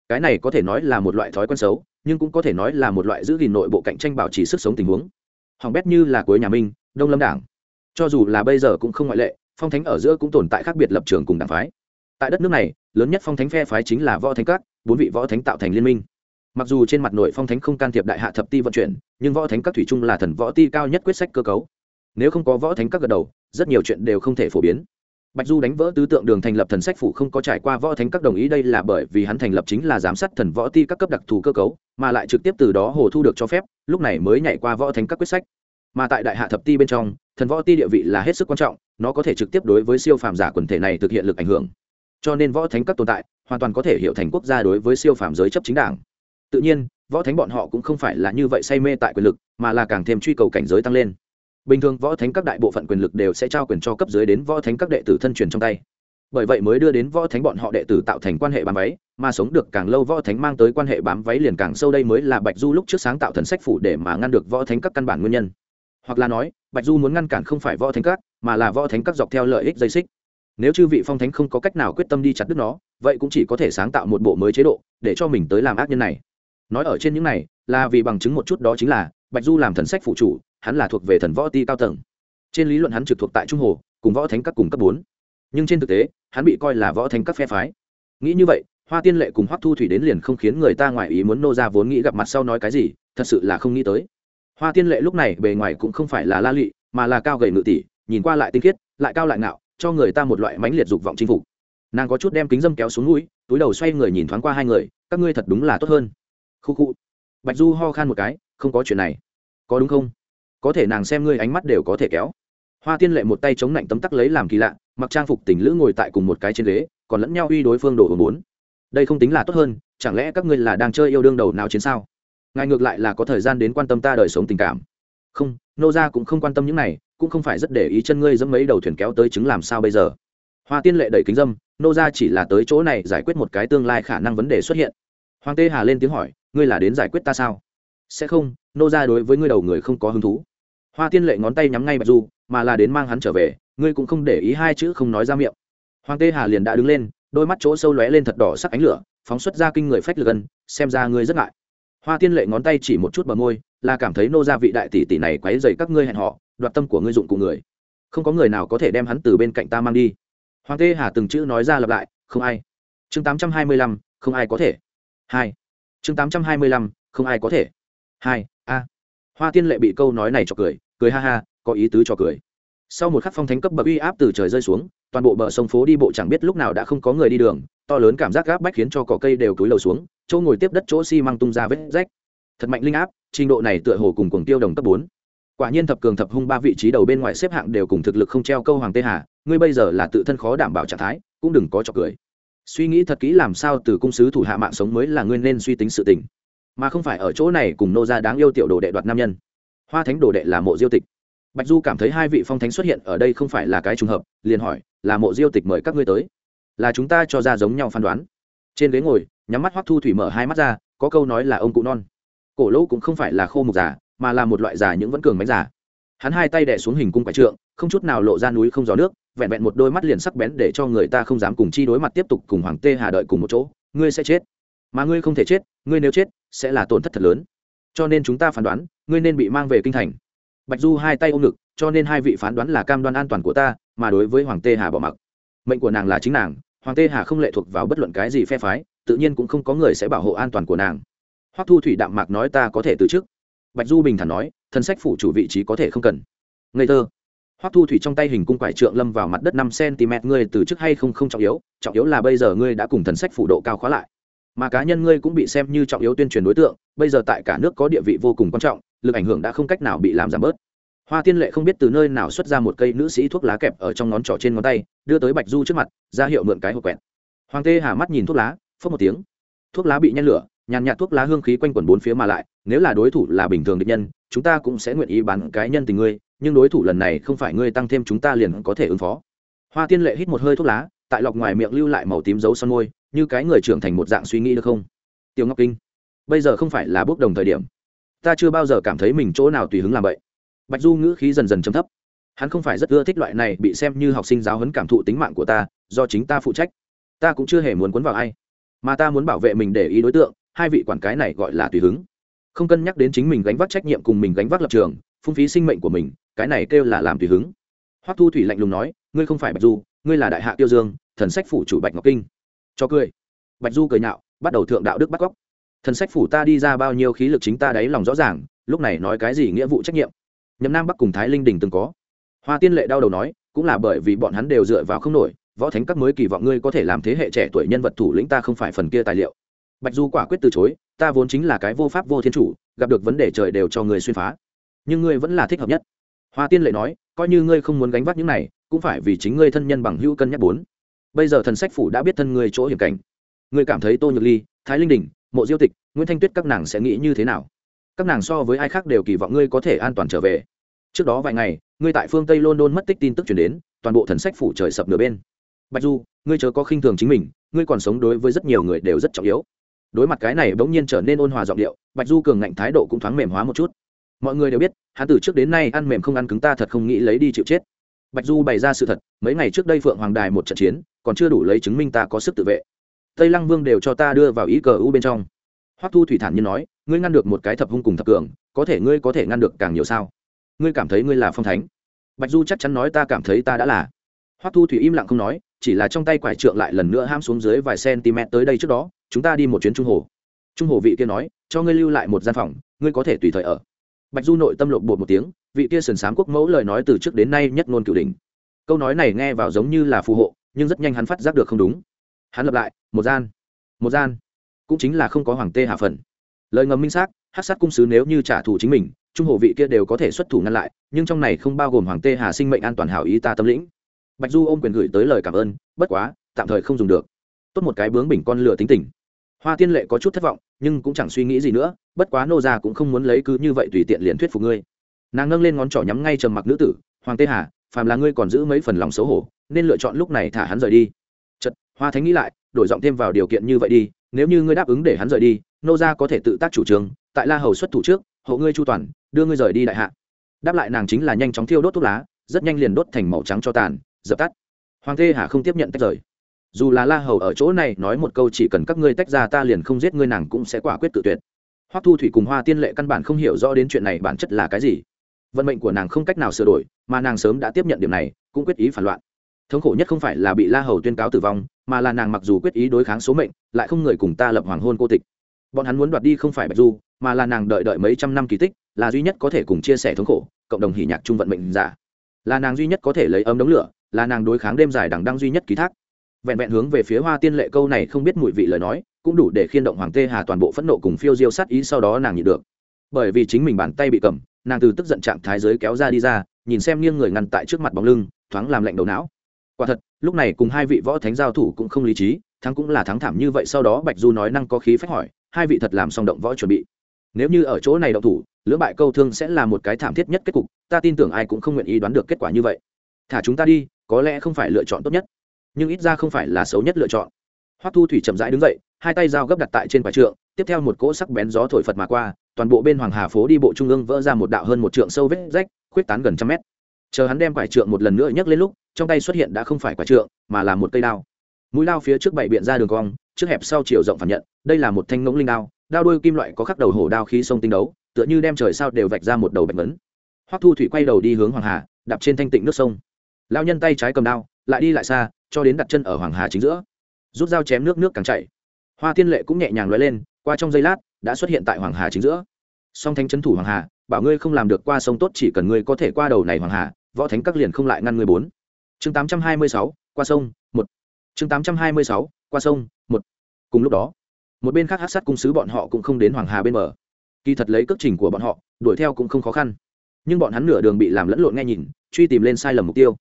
Cái này có thể nói là một loại thói quen xấu, nhưng cũng có thể nói là một loại giữ gìn nội bộ cạnh tranh bảo trì sức sống tình huống. Hoàng bét như là cuối nhà minh, đông lâm đảng. Cho dù là bây giờ cũng không ngoại lệ, phong thánh ở giữa cũng tồn tại khác biệt lập trường cùng đảng phái. Tại đất nước này, lớn nhất phong thánh phe phái chính là võ thánh các, bốn vị võ thánh tạo thành liên minh mặc dù trên mặt nội phong thánh không can thiệp đại hạ thập ti vận chuyển, nhưng võ thánh các thủy chung là thần võ ti cao nhất quyết sách cơ cấu. Nếu không có võ thánh các gật đầu, rất nhiều chuyện đều không thể phổ biến. Bạch du đánh vỡ tứ tượng đường thành lập thần sách phủ không có trải qua võ thánh các đồng ý đây là bởi vì hắn thành lập chính là giám sát thần võ ti các cấp đặc thù cơ cấu, mà lại trực tiếp từ đó hồ thu được cho phép, lúc này mới nhảy qua võ thánh các quyết sách. Mà tại đại hạ thập ti bên trong, thần võ ti địa vị là hết sức quan trọng, nó có thể trực tiếp đối với siêu phàm giả quần thể này thực hiện lực ảnh hưởng. Cho nên võ thánh các tồn tại, hoàn toàn có thể hiểu thành quốc gia đối với siêu phàm giới chấp chính đảng tự nhiên, võ thánh bọn họ cũng không phải là như vậy say mê tại quyền lực, mà là càng thêm truy cầu cảnh giới tăng lên. Bình thường võ thánh các đại bộ phận quyền lực đều sẽ trao quyền cho cấp dưới đến võ thánh các đệ tử thân truyền trong tay. Bởi vậy mới đưa đến võ thánh bọn họ đệ tử tạo thành quan hệ bám váy, mà sống được càng lâu võ thánh mang tới quan hệ bám váy liền càng sâu. Đây mới là bạch du lúc trước sáng tạo thần sách phủ để mà ngăn được võ thánh các căn bản nguyên nhân. Hoặc là nói, bạch du muốn ngăn cản không phải võ thánh các, mà là võ thánh các dọc theo lợi ích dây xích. Nếu chư vị phong thánh không có cách nào quyết tâm đi chặt đứt nó, vậy cũng chỉ có thể sáng tạo một bộ mới chế độ, để cho mình tới làm ác nhân này nói ở trên những này, là vì bằng chứng một chút đó chính là, bạch du làm thần sách phụ chủ, hắn là thuộc về thần võ ti cao tầng. Trên lý luận hắn trực thuộc tại trung hồ, cùng võ thánh các cùng cấp bốn. Nhưng trên thực tế, hắn bị coi là võ thánh các phe phái. Nghĩ như vậy, hoa tiên lệ cùng hoắc thu thủy đến liền không khiến người ta ngoài ý muốn nô ra vốn nghĩ gặp mặt sau nói cái gì, thật sự là không nghĩ tới. Hoa tiên lệ lúc này bề ngoài cũng không phải là la lụy mà là cao gầy ngự tỷ, nhìn qua lại tinh khiết, lại cao lại ngạo, cho người ta một loại mãnh liệt dục vọng chinh phục. Nàng có chút đem kính dâm kéo xuống mũi túi đầu xoay người nhìn thoáng qua hai người, các ngươi thật đúng là tốt hơn khu khu. Bạch du ho khan một cái, không có chuyện này. Có đúng không? Có thể nàng xem ngươi ánh mắt đều có thể kéo. Hoa tiên lệ một tay chống lạnh tấm tắc lấy làm kỳ lạ, mặc trang phục tình lữ ngồi tại cùng một cái trên ghế, còn lẫn nhau uy đối phương đổ hồn bốn. Đây không tính là tốt hơn, chẳng lẽ các ngươi là đang chơi yêu đương đầu nào chiến sao? Ngài ngược lại là có thời gian đến quan tâm ta đời sống tình cảm. Không, nô ra cũng không quan tâm những này, cũng không phải rất để ý chân ngươi dẫm mấy đầu thuyền kéo tới chứng làm sao bây giờ. Hoa tiên lệ đẩy kính dâm, nô ra chỉ là tới chỗ này giải quyết một cái tương lai khả năng vấn đề xuất hiện. Hoàng tê hà lên tiếng hỏi ngươi là đến giải quyết ta sao? Sẽ không, nô ra đối với ngươi đầu người không có hứng thú. Hoa tiên lệ ngón tay nhắm ngay bạch du, mà là đến mang hắn trở về, ngươi cũng không để ý hai chữ không nói ra miệng. Hoàng tê hà liền đã đứng lên, đôi mắt chỗ sâu lóe lên thật đỏ sắc ánh lửa, phóng xuất ra kinh người phách lực gần xem ra ngươi rất ngại. Hoa tiên lệ ngón tay chỉ một chút bờ môi, là cảm thấy nô gia vị đại tỷ tỷ này quấy dày các ngươi hẹn họ đoạt tâm của ngươi dụng cụ người. Không có người nào có thể đem hắn từ bên cạnh ta mang đi. Hoàng tê hà từng chữ nói ra lặp lại, không ai. Chương tám trăm hai mươi lăm, không ai có thể. Hai chương tám trăm hai mươi lăm, không ai có thể. Hai, a. Hoa tiên lệ bị câu nói này cho cười cười ha ha, có ý tứ cho cười. Sau một khắc phong thánh cấp bậc uy áp từ trời rơi xuống, toàn bộ bờ sông phố đi bộ chẳng biết lúc nào đã không có người đi đường, to lớn cảm giác gáp bách khiến cho cỏ cây đều túi lầu xuống, chỗ ngồi tiếp đất chỗ xi、si、măng tung ra vết rách. Thật mạnh linh áp, trình độ này tựa hồ cùng cuồng tiêu đồng cấp bốn. Quả nhiên thập cường thập hung ba vị trí đầu bên ngoài xếp hạng đều cùng thực lực không treo câu hoàng tê hà, ngươi bây giờ là tự thân khó đảm bảo trạng thái, cũng đừng có cho cười suy nghĩ thật kỹ làm sao từ cung sứ thủ hạ mạng sống mới là ngươi nên suy tính sự tình. Mà không phải ở chỗ này cùng nô gia đáng yêu tiểu đồ đệ đoạt nam nhân. Hoa thánh đồ đệ là mộ diêu tịch. Bạch du cảm thấy hai vị phong thánh xuất hiện ở đây không phải là cái trùng hợp, liền hỏi, là mộ diêu tịch mời các ngươi tới? Là chúng ta cho ra giống nhau phán đoán. Trên ghế ngồi, nhắm mắt hoắc thu thủy mở hai mắt ra, có câu nói là ông cụ non. Cổ lỗ cũng không phải là khô mục giả mà là một loại giả những vẫn cường mánh giả hắn hai tay đẻ xuống hình cung quái trượng, không chút nào lộ ra núi không gió nước vẹn vẹn một đôi mắt liền sắc bén để cho người ta không dám cùng chi đối mặt tiếp tục cùng hoàng tê hà đợi cùng một chỗ. Ngươi sẽ chết. Mà ngươi không thể chết, ngươi nếu chết, sẽ là tổn thất thật lớn. Cho nên chúng ta phán đoán, ngươi nên bị mang về kinh thành. Bạch du hai tay ôm ngực, cho nên hai vị phán đoán là cam đoan an toàn của ta, mà đối với hoàng tê hà bỏ mặc. Mệnh của nàng là chính nàng, hoàng tê hà không lệ thuộc vào bất luận cái gì phe phái, tự nhiên cũng không có người sẽ bảo hộ an toàn của nàng. Hoắc thu thủy đạm mạc nói ta có thể từ chức. Bạch du bình thản nói thân sách phủ chủ vị trí có thể không cần. Ngây thơ hoắc thu thủy trong tay hình cung quải trượng lâm vào mặt đất năm cm, ngươi từ chức hay không không trọng yếu trọng yếu là bây giờ ngươi đã cùng thần sách phủ độ cao khóa lại. Mà cá nhân ngươi cũng bị xem như trọng yếu tuyên truyền đối tượng, bây giờ tại cả nước có địa vị vô cùng quan trọng, lực ảnh hưởng đã không cách nào bị làm giảm bớt. Hoa tiên lệ không biết từ nơi nào xuất ra một cây nữ sĩ thuốc lá kẹp ở trong ngón trỏ trên ngón tay, đưa tới bạch du trước mặt, ra hiệu mượn cái hộp quẹt. Hoàng tê hà mắt nhìn thuốc lá phớt một tiếng. Thuốc lá bị nhen lửa, nhàn nhạt thuốc lá hương khí quanh quẩn bốn phía mà lại, nếu là đối thủ là bình thường địch nhân, chúng ta cũng sẽ nguyện ý bán cái nhân tình ngươi nhưng đối thủ lần này không phải ngươi tăng thêm chúng ta liền có thể ứng phó. Hoa tiên lệ hít một hơi thuốc lá, tại lọc ngoài miệng lưu lại màu tím dấu son môi, như cái người trưởng thành một dạng suy nghĩ được không? Tiêu ngọc kinh, bây giờ không phải là bước đồng thời điểm. Ta chưa bao giờ cảm thấy mình chỗ nào tùy hứng làm vậy. Bạch du ngữ khí dần dần chấm thấp. Hắn không phải rất ưa thích loại này bị xem như học sinh giáo huấn cảm thụ tính mạng của ta, do chính ta phụ trách. Ta cũng chưa hề muốn quấn vào ai. Mà ta muốn bảo vệ mình để ý đối tượng, hai vị quản cái này gọi là tùy hứng. Không cân nhắc đến chính mình gánh vác trách nhiệm cùng mình gánh vác lập trường, phung phí sinh mệnh của mình cái này kêu là làm tùy hứng. Hoắc thu thủy lạnh lùng nói, ngươi không phải bạch du, ngươi là đại hạ tiêu dương, thần sách phủ chủ bạch ngọc kinh. Cho cười. Bạch du cười nhạo, bắt đầu thượng đạo đức bắt cóc thần sách phủ ta đi ra bao nhiêu khí lực chính ta đáy lòng rõ ràng, lúc này nói cái gì nghĩa vụ trách nhiệm? Nhậm nam bắc cùng thái linh đình từng có. Hoa tiên lệ đau đầu nói, cũng là bởi vì bọn hắn đều dựa vào không nổi, võ thánh các mới kỳ vọng ngươi có thể làm thế hệ trẻ tuổi nhân vật thủ lĩnh ta không phải phần kia tài liệu. Bạch du quả quyết từ chối, ta vốn chính là cái vô pháp vô thiên chủ, gặp được vấn đề trời đều cho người xuyên phá. Nhưng ngươi vẫn là thích hợp nhất hoa tiên lệ nói, coi như ngươi không muốn gánh vác những này, cũng phải vì chính ngươi thân nhân bằng hữu cân nhắc bốn. Bây giờ thần sách phủ đã biết thân ngươi chỗ hiểm cảnh. Ngươi cảm thấy tô nhược ly, thái linh đình mộ diêu tịch, nguyễn thanh tuyết các nàng sẽ nghĩ như thế nào? Các nàng so với ai khác đều kỳ vọng ngươi có thể an toàn trở về. Trước đó vài ngày, ngươi tại phương tây london mất tích tin tức chuyển đến, toàn bộ thần sách phủ trời sập nửa bên. Bạch du, ngươi chớ có khinh thường chính mình, ngươi còn sống đối với rất nhiều người đều rất trọng yếu. Đối mặt cái này bỗng nhiên trở nên ôn hòa giọng điệu, bạch du cường ngạnh thái độ cũng thoáng mềm hóa một chút mọi người đều biết, hắn từ trước đến nay ăn mềm không ăn cứng ta thật không nghĩ lấy đi chịu chết. Bạch du bày ra sự thật, mấy ngày trước đây phượng hoàng đài một trận chiến, còn chưa đủ lấy chứng minh ta có sức tự vệ. Tây lăng vương đều cho ta đưa vào ý cờ u bên trong. Hoắc thu thủy thản như nói, ngươi ngăn được một cái thập hung cùng thập cường, có thể ngươi có thể ngăn được càng nhiều sao? Ngươi cảm thấy ngươi là phong thánh. Bạch du chắc chắn nói ta cảm thấy ta đã là. Hoắc thu thủy im lặng không nói, chỉ là trong tay quải trượng lại lần nữa ham xuống dưới vài cm tới đây trước đó, chúng ta đi một chuyến trung hồ. Trung hồ vị kia nói, cho ngươi lưu lại một gian phòng, ngươi có thể tùy thời ở bạch du nội tâm lộn bột một tiếng, vị kia sườn s quốc mẫu lời nói từ trước đến nay nhất ngôn cửu đình câu nói này nghe vào giống như là phù hộ, nhưng rất nhanh hắn phát giác được không đúng. Hắn lập lại, một gian một gian, cũng chính là không có hoàng tê hạ phần. Lời ngầm minh xác hát sát cung sứ nếu như trả thù chính mình, trung hồ vị kia đều có thể xuất thủ ngăn lại, nhưng trong này không bao gồm hoàng tê hà sinh mệnh an toàn hảo ý ta tâm lĩnh. Bạch du ôm quyền gửi tới lời cảm ơn, bất quá, tạm thời không dùng được. Tốt một cái bướng bình con lửa tính tình hoa tiên lệ có chút thất vọng, nhưng cũng chẳng suy nghĩ gì nữa, bất quá nô gia cũng không muốn lấy cứ như vậy tùy tiện liền thuyết phục ngươi. Nàng nâng lên ngón trỏ nhắm ngay trầm mặc nữ tử, hoàng tê hà, phàm là ngươi còn giữ mấy phần lòng xấu hổ, nên lựa chọn lúc này thả hắn rời đi. Chật hoa thánh nghĩ lại, đổi giọng thêm vào điều kiện như vậy đi, nếu như ngươi đáp ứng để hắn rời đi, nô gia có thể tự tác chủ trương, tại la hầu xuất thủ trước, hộ ngươi chu toàn, đưa ngươi rời đi đại hạ. Đáp lại nàng chính là nhanh chóng thiêu đốt thuốc lá, rất nhanh liền đốt thành màu trắng cho tàn, dập tắt. Hoàng tê hà không tiếp nhận tách rời dù là la hầu ở chỗ này nói một câu chỉ cần các ngươi tách ra ta liền không giết ngươi, nàng cũng sẽ quả quyết tự tuyệt. Hoắc thu thủy cùng hoa tiên lệ căn bản không hiểu rõ đến chuyện này bản chất là cái gì. Vận mệnh của nàng không cách nào sửa đổi, mà nàng sớm đã tiếp nhận điểm này, cũng quyết ý phản loạn. Thống khổ nhất không phải là bị la hầu tuyên cáo tử vong, mà là nàng mặc dù quyết ý đối kháng số mệnh, lại không người cùng ta lập hoàng hôn cô tịch. Bọn hắn muốn đoạt đi không phải bạch du, mà là nàng đợi đợi mấy trăm năm kỳ tích, là duy nhất có thể cùng chia sẻ thống khổ, cộng đồng hỉ nhạc chung vận mệnh giả. Là nàng duy nhất có thể lấy ấm đống lửa, là nàng đối kháng đêm dài đằng đăng duy nhất ký thác vẹn vẹn hướng về phía hoa tiên lệ câu này không biết mùi vị lời nói, cũng đủ để khiên động hoàng tê hà toàn bộ phẫn nộ cùng phiêu diêu sát ý sau đó nàng nhịn được. Bởi vì chính mình bàn tay bị cầm, nàng từ tức giận trạng thái giới kéo ra đi ra, nhìn xem nghiêng người ngăn tại trước mặt bóng lưng, thoáng làm lạnh đầu não. Quả thật, lúc này cùng hai vị võ thánh giao thủ cũng không lý trí, thắng cũng là thắng thảm như vậy sau đó bạch du nói năng có khí phách hỏi, hai vị thật làm xong động võ chuẩn bị. Nếu như ở chỗ này động thủ, lưỡng bại câu thương sẽ là một cái thảm thiết nhất kết cục, ta tin tưởng ai cũng không nguyện ý đoán được kết quả như vậy. Thả chúng ta đi, có lẽ không phải lựa chọn tốt nhất nhưng ít ra không phải là xấu nhất lựa chọn. Hoắc thu thủy chậm rãi đứng dậy, hai tay dao gấp đặt tại trên quả trượng, tiếp theo một cỗ sắc bén gió thổi phật mà qua, toàn bộ bên hoàng hà phố đi bộ trung ương vỡ ra một đạo hơn một trượng sâu vết rách, khuyết tán gần trăm mét. Chờ hắn đem quả trượng một lần nữa nhấc lên lúc, trong tay xuất hiện đã không phải quả trượng, mà là một cây đao. Mũi đao phía trước bảy biện ra đường cong, trước hẹp sau chiều rộng phản nhận, đây là một thanh ngỗng linh đao đao đôi kim loại có khắc đầu hổ đao khí sông tinh đấu, tựa như đem trời sao đều vạch ra một đầu bạch vấn hoắc thu thủy quay đầu đi hướng hoàng hà, đạp trên thanh tịnh nước sông. Lao nhân tay trái cầm đao, lại đi lại xa cho đến đặt chân ở hoàng hà chính giữa. Rút dao chém nước nước càng chảy. Hoa tiên lệ cũng nhẹ nhàng lóe lên, qua trong giây lát, đã xuất hiện tại hoàng hà chính giữa. Song thanh trấn thủ hoàng hà, bảo ngươi không làm được qua sông tốt, chỉ cần ngươi có thể qua đầu này hoàng hà, võ thánh các liền không lại ngăn ngươi bốn. Chương tám trăm hai mươi sáu, qua sông, một. Chương tám trăm hai mươi sáu, qua sông, một. Cùng lúc đó, một bên khác hát sát cung sứ bọn họ cũng không đến hoàng hà bên bờ. Kỳ thật lấy cước trình của bọn họ, đuổi theo cũng không khó khăn. Nhưng bọn hắn nửa đường bị làm lẫn lộn nghe nhìn, truy tìm lên sai lầm mục tiêu.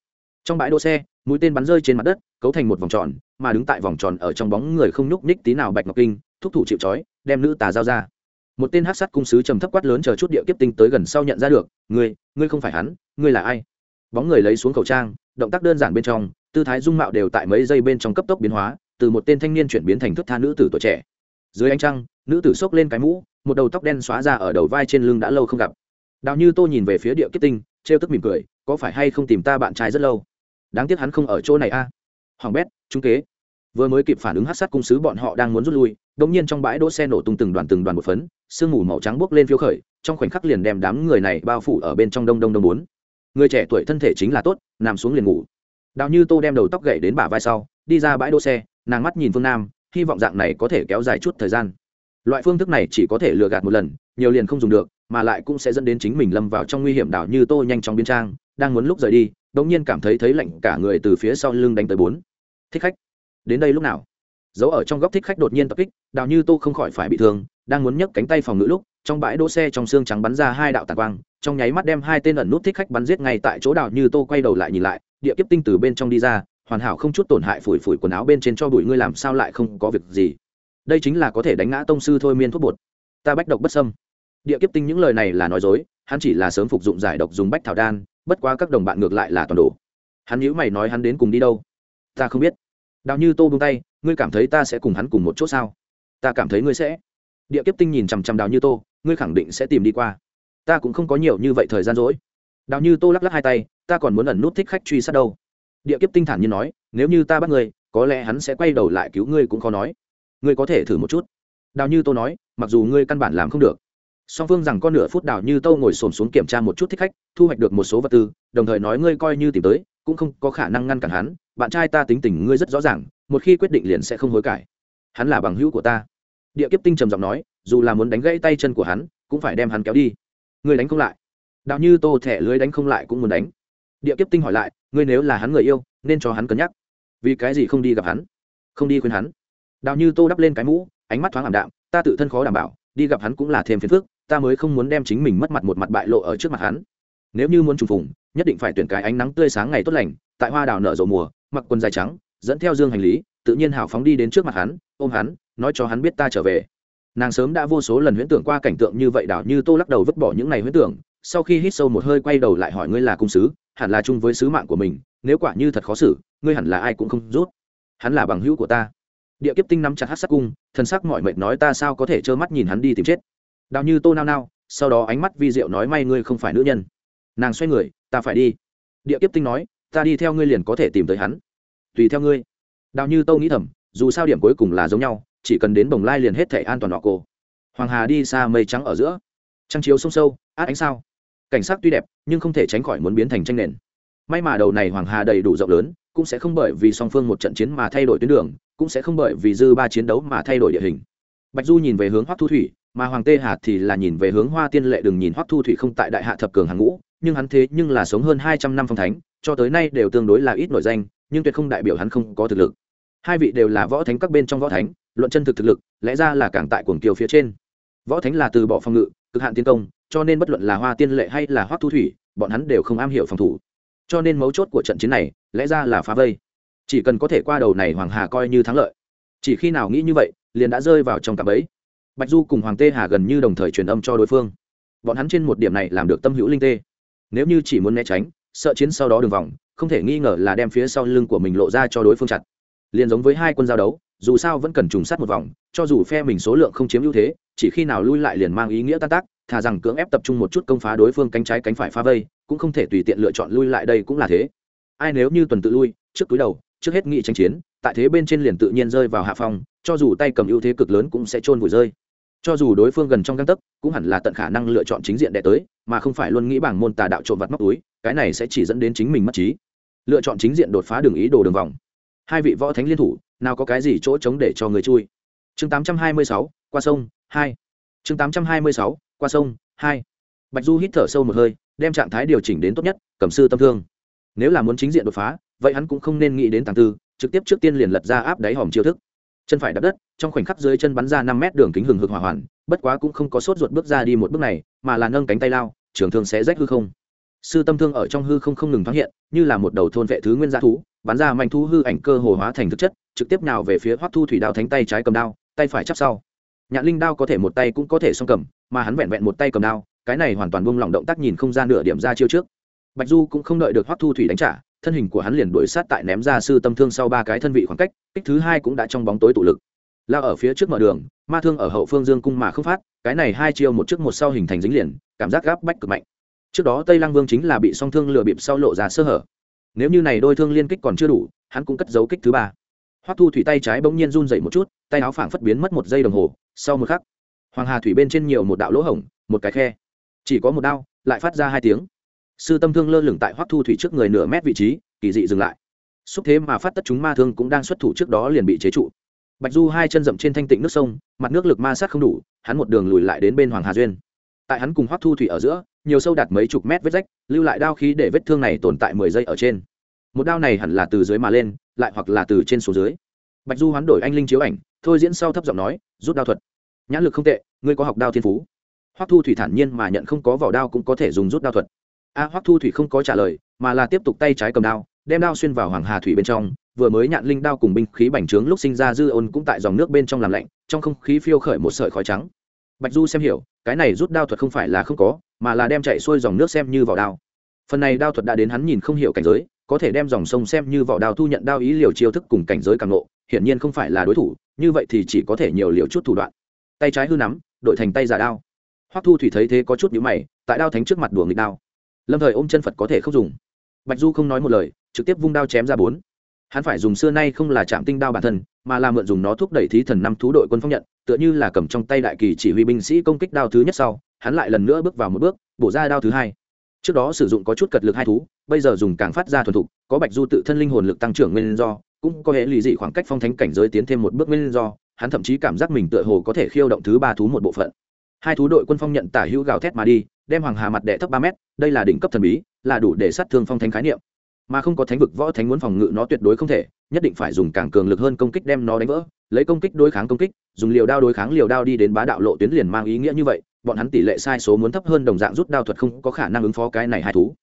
Trong bãi đỗ xe mũi tên bắn rơi trên mặt đất, cấu thành một vòng tròn, mà đứng tại vòng tròn ở trong bóng người không nhúc nhích tí nào bạch ngọc kinh, thúc thủ chịu trói, đem nữ tà giao ra. Một tên hát sát cung sứ trầm thấp quát lớn chờ chút địa kiếp tinh tới gần sau nhận ra được, ngươi ngươi không phải hắn, ngươi là ai? Bóng người lấy xuống khẩu trang, động tác đơn giản bên trong, tư thái dung mạo đều tại mấy giây bên trong cấp tốc biến hóa, từ một tên thanh niên chuyển biến thành thức tha nữ tử tuổi trẻ. Dưới ánh trăng, nữ tử xốc lên cái mũ, một đầu tóc đen xóa ra ở đầu vai trên lưng đã lâu không gặp. Đào như tô nhìn về phía địa kiếp tinh, trêu tức mỉm cười, có phải hay không tìm ta bạn trai rất lâu? Đáng tiếc hắn không ở chỗ này a. Hoàng bét trung kế. Vừa mới kịp phản ứng hát sát cung sứ bọn họ đang muốn rút lui, đột nhiên trong bãi đỗ xe nổ tung từng đoàn từng đoàn một phấn, sương mù màu trắng bốc lên phiêu khởi, trong khoảnh khắc liền đem đám người này bao phủ ở bên trong đông đông đông bốn. Người trẻ tuổi thân thể chính là tốt, nằm xuống liền ngủ. Đào như tô đem đầu tóc gậy đến bả vai sau, đi ra bãi đỗ xe, nàng mắt nhìn phương nam, hy vọng dạng này có thể kéo dài chút thời gian. Loại phương thức này chỉ có thể lừa gạt một lần, nhiều liền không dùng được, mà lại cũng sẽ dẫn đến chính mình lâm vào trong nguy hiểm. Đảo như tô nhanh chóng biến trang, đang muốn lúc rời đi đột nhiên cảm thấy thấy lạnh cả người từ phía sau lưng đánh tới bốn. Thích khách. Đến đây lúc nào? Giấu ở trong góc thích khách đột nhiên tập kích, đào như tô không khỏi phải bị thương, đang muốn nhấc cánh tay phòng ngự lúc, trong bãi đỗ xe trong xương trắng bắn ra hai đạo tàn quang, trong nháy mắt đem hai tên ẩn nút thích khách bắn giết ngay tại chỗ đào như tô quay đầu lại nhìn lại, địa kiếp tinh từ bên trong đi ra, hoàn hảo không chút tổn hại phủi phủi quần áo bên trên cho bụi ngươi làm sao lại không có việc gì. Đây chính là có thể đánh ngã tông sư thôi miên thuốc bột. Ta bách độc bất sâm địa kiếp tinh những lời này là nói dối, hắn chỉ là sớm phục dụng giải độc dùng bách thảo đan bất quá các đồng bạn ngược lại là toàn đồ. Hắn nhữ mày nói hắn đến cùng đi đâu? Ta không biết. Đào như tô bông tay, ngươi cảm thấy ta sẽ cùng hắn cùng một chỗ sao? Ta cảm thấy ngươi sẽ. Địa kiếp tinh nhìn chằm chằm đào như tô, ngươi khẳng định sẽ tìm đi qua. Ta cũng không có nhiều như vậy thời gian rỗi. Đào như tô lắc lắc hai tay, ta còn muốn ẩn nút thích khách truy sát đâu. Địa kiếp tinh thản như nói, nếu như ta bắt ngươi, có lẽ hắn sẽ quay đầu lại cứu ngươi cũng khó nói. Ngươi có thể thử một chút. Đào như tô nói, mặc dù ngươi căn bản làm không được song phương rằng con nửa phút đào như tô ngồi xổm xuống kiểm tra một chút thích khách, thu hoạch được một số vật tư, đồng thời nói ngươi coi như tìm tới, cũng không có khả năng ngăn cản hắn, bạn trai ta tính tình ngươi rất rõ ràng, một khi quyết định liền sẽ không hối cải. Hắn là bằng hữu của ta. Địa kiếp tinh trầm giọng nói, dù là muốn đánh gãy tay chân của hắn, cũng phải đem hắn kéo đi. Ngươi đánh không lại. Đạo như tô thẻ lưới đánh không lại cũng muốn đánh. Địa kiếp tinh hỏi lại, ngươi nếu là hắn người yêu, nên cho hắn cân nhắc. Vì cái gì không đi gặp hắn? Không đi khuyên hắn. Đào như tô đắp lên cái mũ, ánh mắt thoáng ảm đạm, ta tự thân khó đảm bảo, đi gặp hắn cũng là thêm phiền phức ta mới không muốn đem chính mình mất mặt một mặt bại lộ ở trước mặt hắn. Nếu như muốn trùng phùng, nhất định phải tuyển cái ánh nắng tươi sáng ngày tốt lành, tại hoa đào nở rộ mùa, mặc quần dài trắng, dẫn theo dương hành lý, tự nhiên hào phóng đi đến trước mặt hắn, ôm hắn, nói cho hắn biết ta trở về. Nàng sớm đã vô số lần huyễn tưởng qua cảnh tượng như vậy đảo như tô lắc đầu vứt bỏ những ngày huyễn tưởng, sau khi hít sâu một hơi quay đầu lại hỏi ngươi là cung sứ, hẳn là chung với sứ mạng của mình, nếu quả như thật khó xử, ngươi hẳn là ai cũng không rút. Hắn là bằng hữu của ta. Địa kiếp tinh nắm chặt hát sắc cung thân sắc mọi mệt nói ta sao có thể trơ mắt nhìn hắn đi tìm chết đào như tô nao nao, sau đó ánh mắt vi diệu nói may ngươi không phải nữ nhân. Nàng xoay người, ta phải đi. Địa kiếp tinh nói, ta đi theo ngươi liền có thể tìm tới hắn. Tùy theo ngươi. Đào như tô nghĩ thầm, dù sao điểm cuối cùng là giống nhau, chỉ cần đến bồng lai liền hết thể an toàn đỏ cô. Hoàng hà đi xa mây trắng ở giữa. Trăng chiếu sông sâu, át ánh sao. Cảnh sát tuy đẹp, nhưng không thể tránh khỏi muốn biến thành tranh nền. May mà đầu này hoàng hà đầy đủ rộng lớn, cũng sẽ không bởi vì song phương một trận chiến mà thay đổi tuyến đường, cũng sẽ không bởi vì dư ba chiến đấu mà thay đổi địa hình. Bạch du nhìn về hướng hoắc thu thủy mà hoàng tê hà thì là nhìn về hướng hoa tiên lệ đừng nhìn hoắc thu thủy không tại đại hạ thập cường hàng ngũ, nhưng hắn thế nhưng là sống hơn hai trăm năm phong thánh, cho tới nay đều tương đối là ít nổi danh, nhưng tuyệt không đại biểu hắn không có thực lực. Hai vị đều là võ thánh các bên trong võ thánh, luận chân thực thực lực, lẽ ra là càng tại cuồng kiều phía trên. Võ thánh là từ bỏ phòng ngự, cực hạn tiến công, cho nên bất luận là hoa tiên lệ hay là hoắc thu thủy, bọn hắn đều không am hiểu phòng thủ. Cho nên mấu chốt của trận chiến này, lẽ ra là phá vây. Chỉ cần có thể qua đầu này hoàng hà coi như thắng lợi. Chỉ khi nào nghĩ như vậy, liền đã rơi vào trong cạm ấy bạch du cùng hoàng tê hà gần như đồng thời truyền âm cho đối phương. Bọn hắn trên một điểm này làm được tâm hữu linh tê. Nếu như chỉ muốn né tránh, sợ chiến sau đó đường vòng, không thể nghi ngờ là đem phía sau lưng của mình lộ ra cho đối phương chặt. Liền giống với hai quân giao đấu, dù sao vẫn cần trùng sát một vòng, cho dù phe mình số lượng không chiếm ưu thế, chỉ khi nào lui lại liền mang ý nghĩa tan tác, thà rằng cưỡng ép tập trung một chút công phá đối phương cánh trái cánh phải phá vây, cũng không thể tùy tiện lựa chọn lui lại đây cũng là thế. Ai nếu như tuần tự lui, trước túi đầu, trước hết nghị tranh chiến, tại thế bên trên liền tự nhiên rơi vào hạ phong, cho dù tay cầm ưu thế cực lớn cũng sẽ trôn vùi rơi cho dù đối phương gần trong găng tấc cũng hẳn là tận khả năng lựa chọn chính diện đệ tới mà không phải luôn nghĩ bảng môn tà đạo trộm vặt móc túi cái này sẽ chỉ dẫn đến chính mình mất trí. Lựa chọn chính diện đột phá đường ý đồ đường vòng. Hai vị võ thánh liên thủ nào có cái gì chỗ chống để cho người chui. Chương 826, qua sông hai. Chương 826, qua sông hai. Bạch du hít thở sâu một hơi đem trạng thái điều chỉnh đến tốt nhất cầm sư tâm thương. Nếu là muốn chính diện đột phá vậy hắn cũng không nên nghĩ đến tàng tư trực tiếp trước tiên liền lật ra áp đáy hòm chiêu thức chân phải đập đất, trong khoảnh khắc dưới chân bắn ra năm mét đường kính hừng hực hỏa hoàn, bất quá cũng không có sốt ruột bước ra đi một bước này, mà là nâng cánh tay lao, trường thương sẽ rách hư không. Sư tâm thương ở trong hư không không ngừng thoáng hiện, như là một đầu thôn vệ thứ nguyên gia thú, bắn ra manh thú hư ảnh cơ hồ hóa thành thực chất, trực tiếp nào về phía hoắc thu thủy đao thánh tay trái cầm đao, tay phải chắp sau. Nhạn linh đao có thể một tay cũng có thể song cầm, mà hắn vẹn vẹn một tay cầm đao, cái này hoàn toàn buông lỏng động tác nhìn không ra nửa điểm ra chiêu trước. Bạch du cũng không đợi được hoắc thu thủy đánh trả thân hình của hắn liền đuổi sát tại ném ra sư tâm thương sau ba cái thân vị khoảng cách, kích thứ hai cũng đã trong bóng tối tụ lực. Lao ở phía trước mở đường, ma thương ở hậu phương dương cung mà không phát, cái này hai chiêu một trước một sau hình thành dính liền, cảm giác gáp bách cực mạnh. Trước đó tây lăng vương chính là bị song thương lừa bịp sau lộ ra sơ hở. Nếu như này đôi thương liên kích còn chưa đủ, hắn cũng cất dấu kích thứ ba. Hoắc thu thủy tay trái bỗng nhiên run dậy một chút, tay áo phảng phất biến mất một giây đồng hồ, sau một khắc, hoàng hà thủy bên trên nhiều một đạo lỗ hổng, một cái khe. Chỉ có một đao, lại phát ra hai tiếng sư tâm thương lơ lửng tại hoắc thu thủy trước người nửa mét vị trí, kỳ dị dừng lại. Xúc thế mà phát tất chúng ma thương cũng đang xuất thủ trước đó liền bị chế trụ. Bạch du hai chân dậm trên thanh tịnh nước sông, mặt nước lực ma sát không đủ, hắn một đường lùi lại đến bên hoàng hà duyên. Tại hắn cùng hoắc thu thủy ở giữa, nhiều sâu đạt mấy chục mét vết rách, lưu lại đao khí để vết thương này tồn tại mười giây ở trên. Một đao này hẳn là từ dưới mà lên, lại hoặc là từ trên xuống dưới. Bạch du hoán đổi anh linh chiếu ảnh, thôi diễn sau thấp giọng nói, rút đao thuật. Nhãn lực không tệ, ngươi có học đao thiên phú. Hoắc thu thủy thản nhiên mà nhận không có vỏ đao cũng có thể dùng rút đao thuật a hoắc thu thủy không có trả lời, mà là tiếp tục tay trái cầm đao, đem đao xuyên vào hoàng hà thủy bên trong, vừa mới nhạn linh đao cùng binh khí bành trướng lúc sinh ra dư ôn cũng tại dòng nước bên trong làm lạnh, trong không khí phiêu khởi một sợi khói trắng. Bạch du xem hiểu, cái này rút đao thuật không phải là không có, mà là đem chạy xuôi dòng nước xem như vỏ đao. Phần này đao thuật đã đến hắn nhìn không hiểu cảnh giới, có thể đem dòng sông xem như vỏ đao thu nhận đao ý liều chiêu thức cùng cảnh giới càng lộ, hiển nhiên không phải là đối thủ, như vậy thì chỉ có thể nhiều liều chút thủ đoạn. Tay trái hư nắm, đổi thành tay giả đao. Hoắc thu thủy thấy thế có chút nhíu mày, tại đao thánh trước mặt đùa nghịch đao lâm thời ôm chân phật có thể không dùng bạch du không nói một lời trực tiếp vung đao chém ra bốn hắn phải dùng xưa nay không là chạm tinh đao bản thân mà là mượn dùng nó thúc đẩy thí thần năm thú đội quân phong nhận tựa như là cầm trong tay đại kỳ chỉ huy binh sĩ công kích đao thứ nhất sau hắn lại lần nữa bước vào một bước bổ ra đao thứ hai trước đó sử dụng có chút cật lực hai thú bây giờ dùng càng phát ra thuần thục có bạch du tự thân linh hồn lực tăng trưởng nguyên do cũng có hệ lụy dị khoảng cách phong thánh cảnh giới tiến thêm một bước nguyên do hắn thậm chí cảm giác mình tựa hồ có thể khiêu động thứ ba thú một bộ phận hai thú đội quân phong nhận tả hữu gào thét mà đi, đem hoàng hà mặt đệ thấp ba mét, đây là đỉnh cấp thần bí, là đủ để sát thương phong thánh khái niệm. Mà không có thánh vực võ thánh muốn phòng ngự nó tuyệt đối không thể, nhất định phải dùng càng cường lực hơn công kích đem nó đánh vỡ, lấy công kích đối kháng công kích, dùng liều đao đối kháng liều đao đi đến bá đạo lộ tuyến liền mang ý nghĩa như vậy, bọn hắn tỷ lệ sai số muốn thấp hơn đồng dạng rút đao thuật không có khả năng ứng phó cái này hai thú.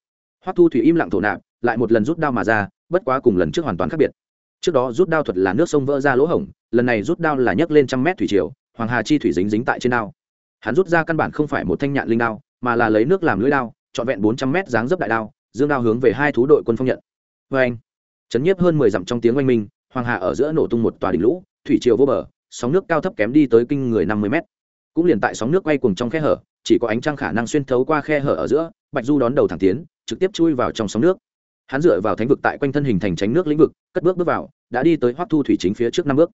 Hoắc thu thủy im lặng thổ nạp, lại một lần rút đao mà ra, bất quá cùng lần trước hoàn toàn khác biệt. Trước đó rút đao thuật là nước sông vỡ ra lỗ hổng, lần này rút đao là nhấc lên trăm mét thủy triều, hoàng hà chi thủy dính dính tại trên đao hắn rút ra căn bản không phải một thanh nhạn linh đao, mà là lấy nước làm lưỡi đao, trọn vẹn bốn trăm mét dáng dấp đại đao, dương đao hướng về hai thú đội quân phong nhận. Vê anh, chấn nhiếp hơn mười dặm trong tiếng oanh minh, hoàng hà ở giữa nổ tung một tòa đỉnh lũ, thủy triều vô bờ, sóng nước cao thấp kém đi tới kinh người năm mươi mét. Cũng liền tại sóng nước quay cùng trong khe hở, chỉ có ánh trăng khả năng xuyên thấu qua khe hở ở giữa, bạch du đón đầu thẳng tiến, trực tiếp chui vào trong sóng nước. Hắn dựa vào thánh vực tại quanh thân hình thành tránh nước lĩnh vực, cất bước bước vào, đã đi tới hoắc thu thủy chính phía trước năm bước.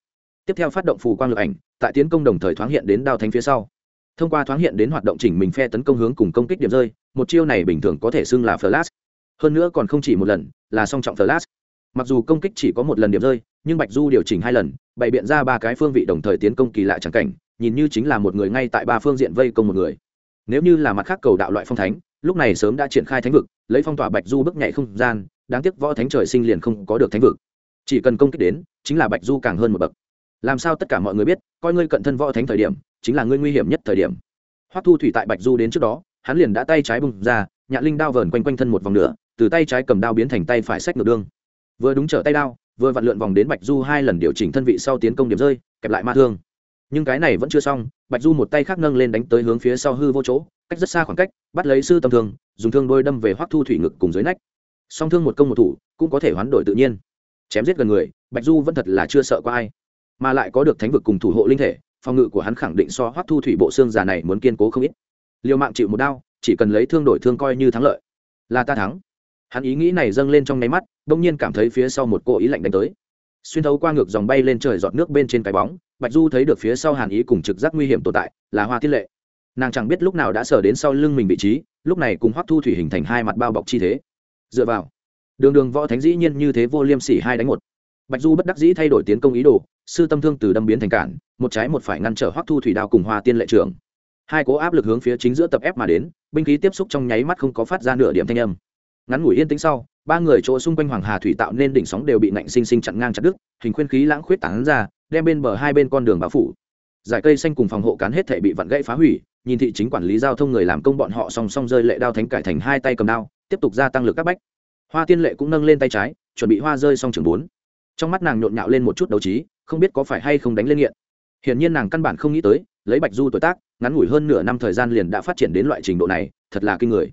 Tiếp theo phát động phù quang lực ảnh, tại tiến công đồng thời thoáng hiện đến đao thánh phía sau thông qua thoáng hiện đến hoạt động chỉnh mình phe tấn công hướng cùng công kích điểm rơi, một chiêu này bình thường có thể xưng là flash. Hơn nữa còn không chỉ một lần, là song trọng flash. Mặc dù công kích chỉ có một lần điểm rơi, nhưng bạch du điều chỉnh hai lần, bày biện ra ba cái phương vị đồng thời tiến công kỳ lạ chẳng cảnh, nhìn như chính là một người ngay tại ba phương diện vây công một người. Nếu như là mặt khác cầu đạo loại phong thánh, lúc này sớm đã triển khai thánh vực, lấy phong tỏa bạch du bước nhảy không gian, đáng tiếc võ thánh trời sinh liền không có được thánh vực. Chỉ cần công kích đến, chính là bạch du càng hơn một bậc. Làm sao tất cả mọi người biết, coi ngươi cận thân võ thánh thời điểm chính là ngươi nguy hiểm nhất thời điểm. Hoắc thu thủy tại bạch du đến trước đó, hắn liền đã tay trái bung ra, nhạn linh đao vờn quanh quanh thân một vòng nữa từ tay trái cầm đao biến thành tay phải sách ngược đương. Vừa đúng trở tay đao, vừa vặn lượn vòng đến bạch du hai lần điều chỉnh thân vị sau tiến công điểm rơi, kẹp lại ma thương. Nhưng cái này vẫn chưa xong, bạch du một tay khác nâng lên đánh tới hướng phía sau hư vô chỗ, cách rất xa khoảng cách, bắt lấy sư tâm thương, dùng thương đôi đâm về hoắc thu thủy ngực cùng dưới nách. Song thương một công một thủ, cũng có thể hoán đổi tự nhiên. Chém giết gần người, bạch du vẫn thật là chưa sợ qua ai, mà lại có được thánh vực cùng thủ hộ linh thể phòng ngự của hắn khẳng định so hoắc thu thủy bộ xương già này muốn kiên cố không ít. Liều mạng chịu một đao, chỉ cần lấy thương đổi thương coi như thắng lợi. Là ta thắng. Hắn ý nghĩ này dâng lên trong nháy mắt, đông nhiên cảm thấy phía sau một cô ý lạnh đánh tới. Xuyên thấu qua ngược dòng bay lên trời giọt nước bên trên cái bóng, bạch du thấy được phía sau hàn ý cùng trực giác nguy hiểm tồn tại, là hoa tiết lệ. Nàng chẳng biết lúc nào đã sờ đến sau lưng mình vị trí, lúc này cùng hoắc thu thủy hình thành hai mặt bao bọc chi thế. Dựa vào, đường đường võ thánh dĩ nhiên như thế vô liêm sỉ hai đánh một bạch du bất đắc dĩ thay đổi tiến công ý đồ, sư tâm thương từ đâm biến thành cản, một trái một phải ngăn trở hoắc thu thủy đao cùng hoa tiên lệ trưởng hai cố áp lực hướng phía chính giữa tập ép mà đến, binh khí tiếp xúc trong nháy mắt không có phát ra nửa điểm thanh âm. Ngắn ngủi yên tĩnh sau, ba người chỗ xung quanh hoàng hà thủy tạo nên đỉnh sóng đều bị nạnh sinh sinh chặn ngang chặt đứt, hình khuyên khí lãng khuyết tán ra, đem bên bờ hai bên con đường bao phủ. Giải cây xanh cùng phòng hộ cán hết thể bị vặn gãy phá hủy, nhìn thị chính quản lý giao thông người làm công bọn họ song song rơi lệ đao thánh cải thành hai tay cầm đao, tiếp tục gia tăng lực các bách. Hoa tiên lệ cũng nâng lên tay trái, chuẩn bị hoa rơi song trường bốn trong mắt nàng nhộn nhạo lên một chút đấu trí, không biết có phải hay không đánh lên nghiện. Hiển nhiên nàng căn bản không nghĩ tới, lấy bạch du tuổi tác, ngắn ngủi hơn nửa năm thời gian liền đã phát triển đến loại trình độ này, thật là kinh người.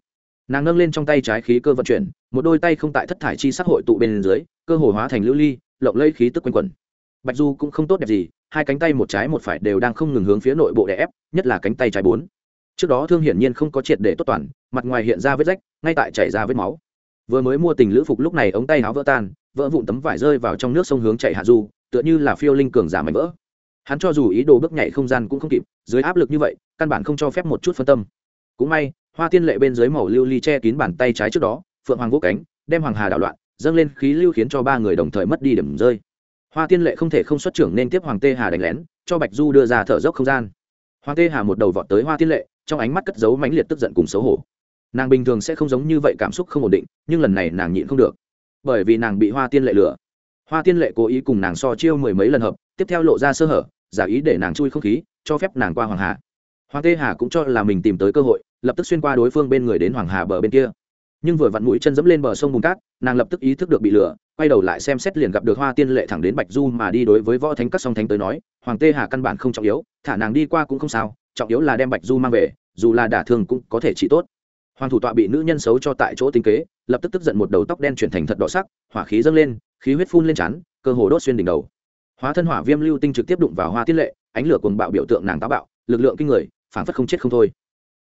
Nàng nâng lên trong tay trái khí cơ vận chuyển, một đôi tay không tại thất thải chi sắc hội tụ bên dưới, cơ hồ hóa thành lưu ly, lộng lây khí tức quanh quẩn. Bạch du cũng không tốt đẹp gì, hai cánh tay một trái một phải đều đang không ngừng hướng phía nội bộ đè ép, nhất là cánh tay trái bốn. Trước đó thương hiển nhiên không có triệt để tốt toàn, mặt ngoài hiện ra vết rách, ngay tại chảy ra vết máu vừa mới mua tình lữ phục lúc này ống tay áo vỡ tan, vỡ vụn tấm vải rơi vào trong nước sông hướng chạy hạ du, tựa như là phiêu linh cường giả mạnh vỡ. Hắn cho dù ý đồ bước nhảy không gian cũng không kịp, dưới áp lực như vậy, căn bản không cho phép một chút phân tâm. Cũng may, hoa tiên lệ bên dưới màu lưu ly che kín bàn tay trái trước đó, phượng hoàng vũ cánh, đem hoàng hà đảo loạn, dâng lên khí lưu khiến cho ba người đồng thời mất đi điểm rơi. Hoa tiên lệ không thể không xuất trưởng nên tiếp hoàng tê hà đánh lén, cho bạch du đưa ra thở dốc không gian. Hoàng tê hà một đầu vọt tới hoa tiên lệ, trong ánh mắt cất giấu mãnh liệt tức giận cùng xấu hổ nàng bình thường sẽ không giống như vậy cảm xúc không ổn định, nhưng lần này nàng nhịn không được. Bởi vì nàng bị hoa tiên lệ lừa. Hoa tiên lệ cố ý cùng nàng so chiêu mười mấy lần hợp, tiếp theo lộ ra sơ hở, giả ý để nàng chui không khí, cho phép nàng qua hoàng hà. Hoàng tê hà cũng cho là mình tìm tới cơ hội, lập tức xuyên qua đối phương bên người đến hoàng hà bờ bên kia. Nhưng vừa vặn mũi chân dẫm lên bờ sông bùn cát, nàng lập tức ý thức được bị lừa, quay đầu lại xem xét liền gặp được hoa tiên lệ thẳng đến bạch du mà đi đối với võ thánh các song thánh tới nói, hoàng tê hà căn bản không trọng yếu, thả nàng đi qua cũng không sao, trọng yếu là đem bạch du mang về, dù là đả thương cũng có thể trị tốt hoàng thủ tọa bị nữ nhân xấu cho tại chỗ tinh kế lập tức tức giận một đầu tóc đen chuyển thành thật đỏ sắc hỏa khí dâng lên khí huyết phun lên chán, cơ hồ đốt xuyên đỉnh đầu. Hóa thân hỏa viêm lưu tinh trực tiếp đụng vào hoa tiết lệ ánh lửa cùng bạo biểu tượng nàng táo bạo lực lượng kinh người phản phất không chết không thôi.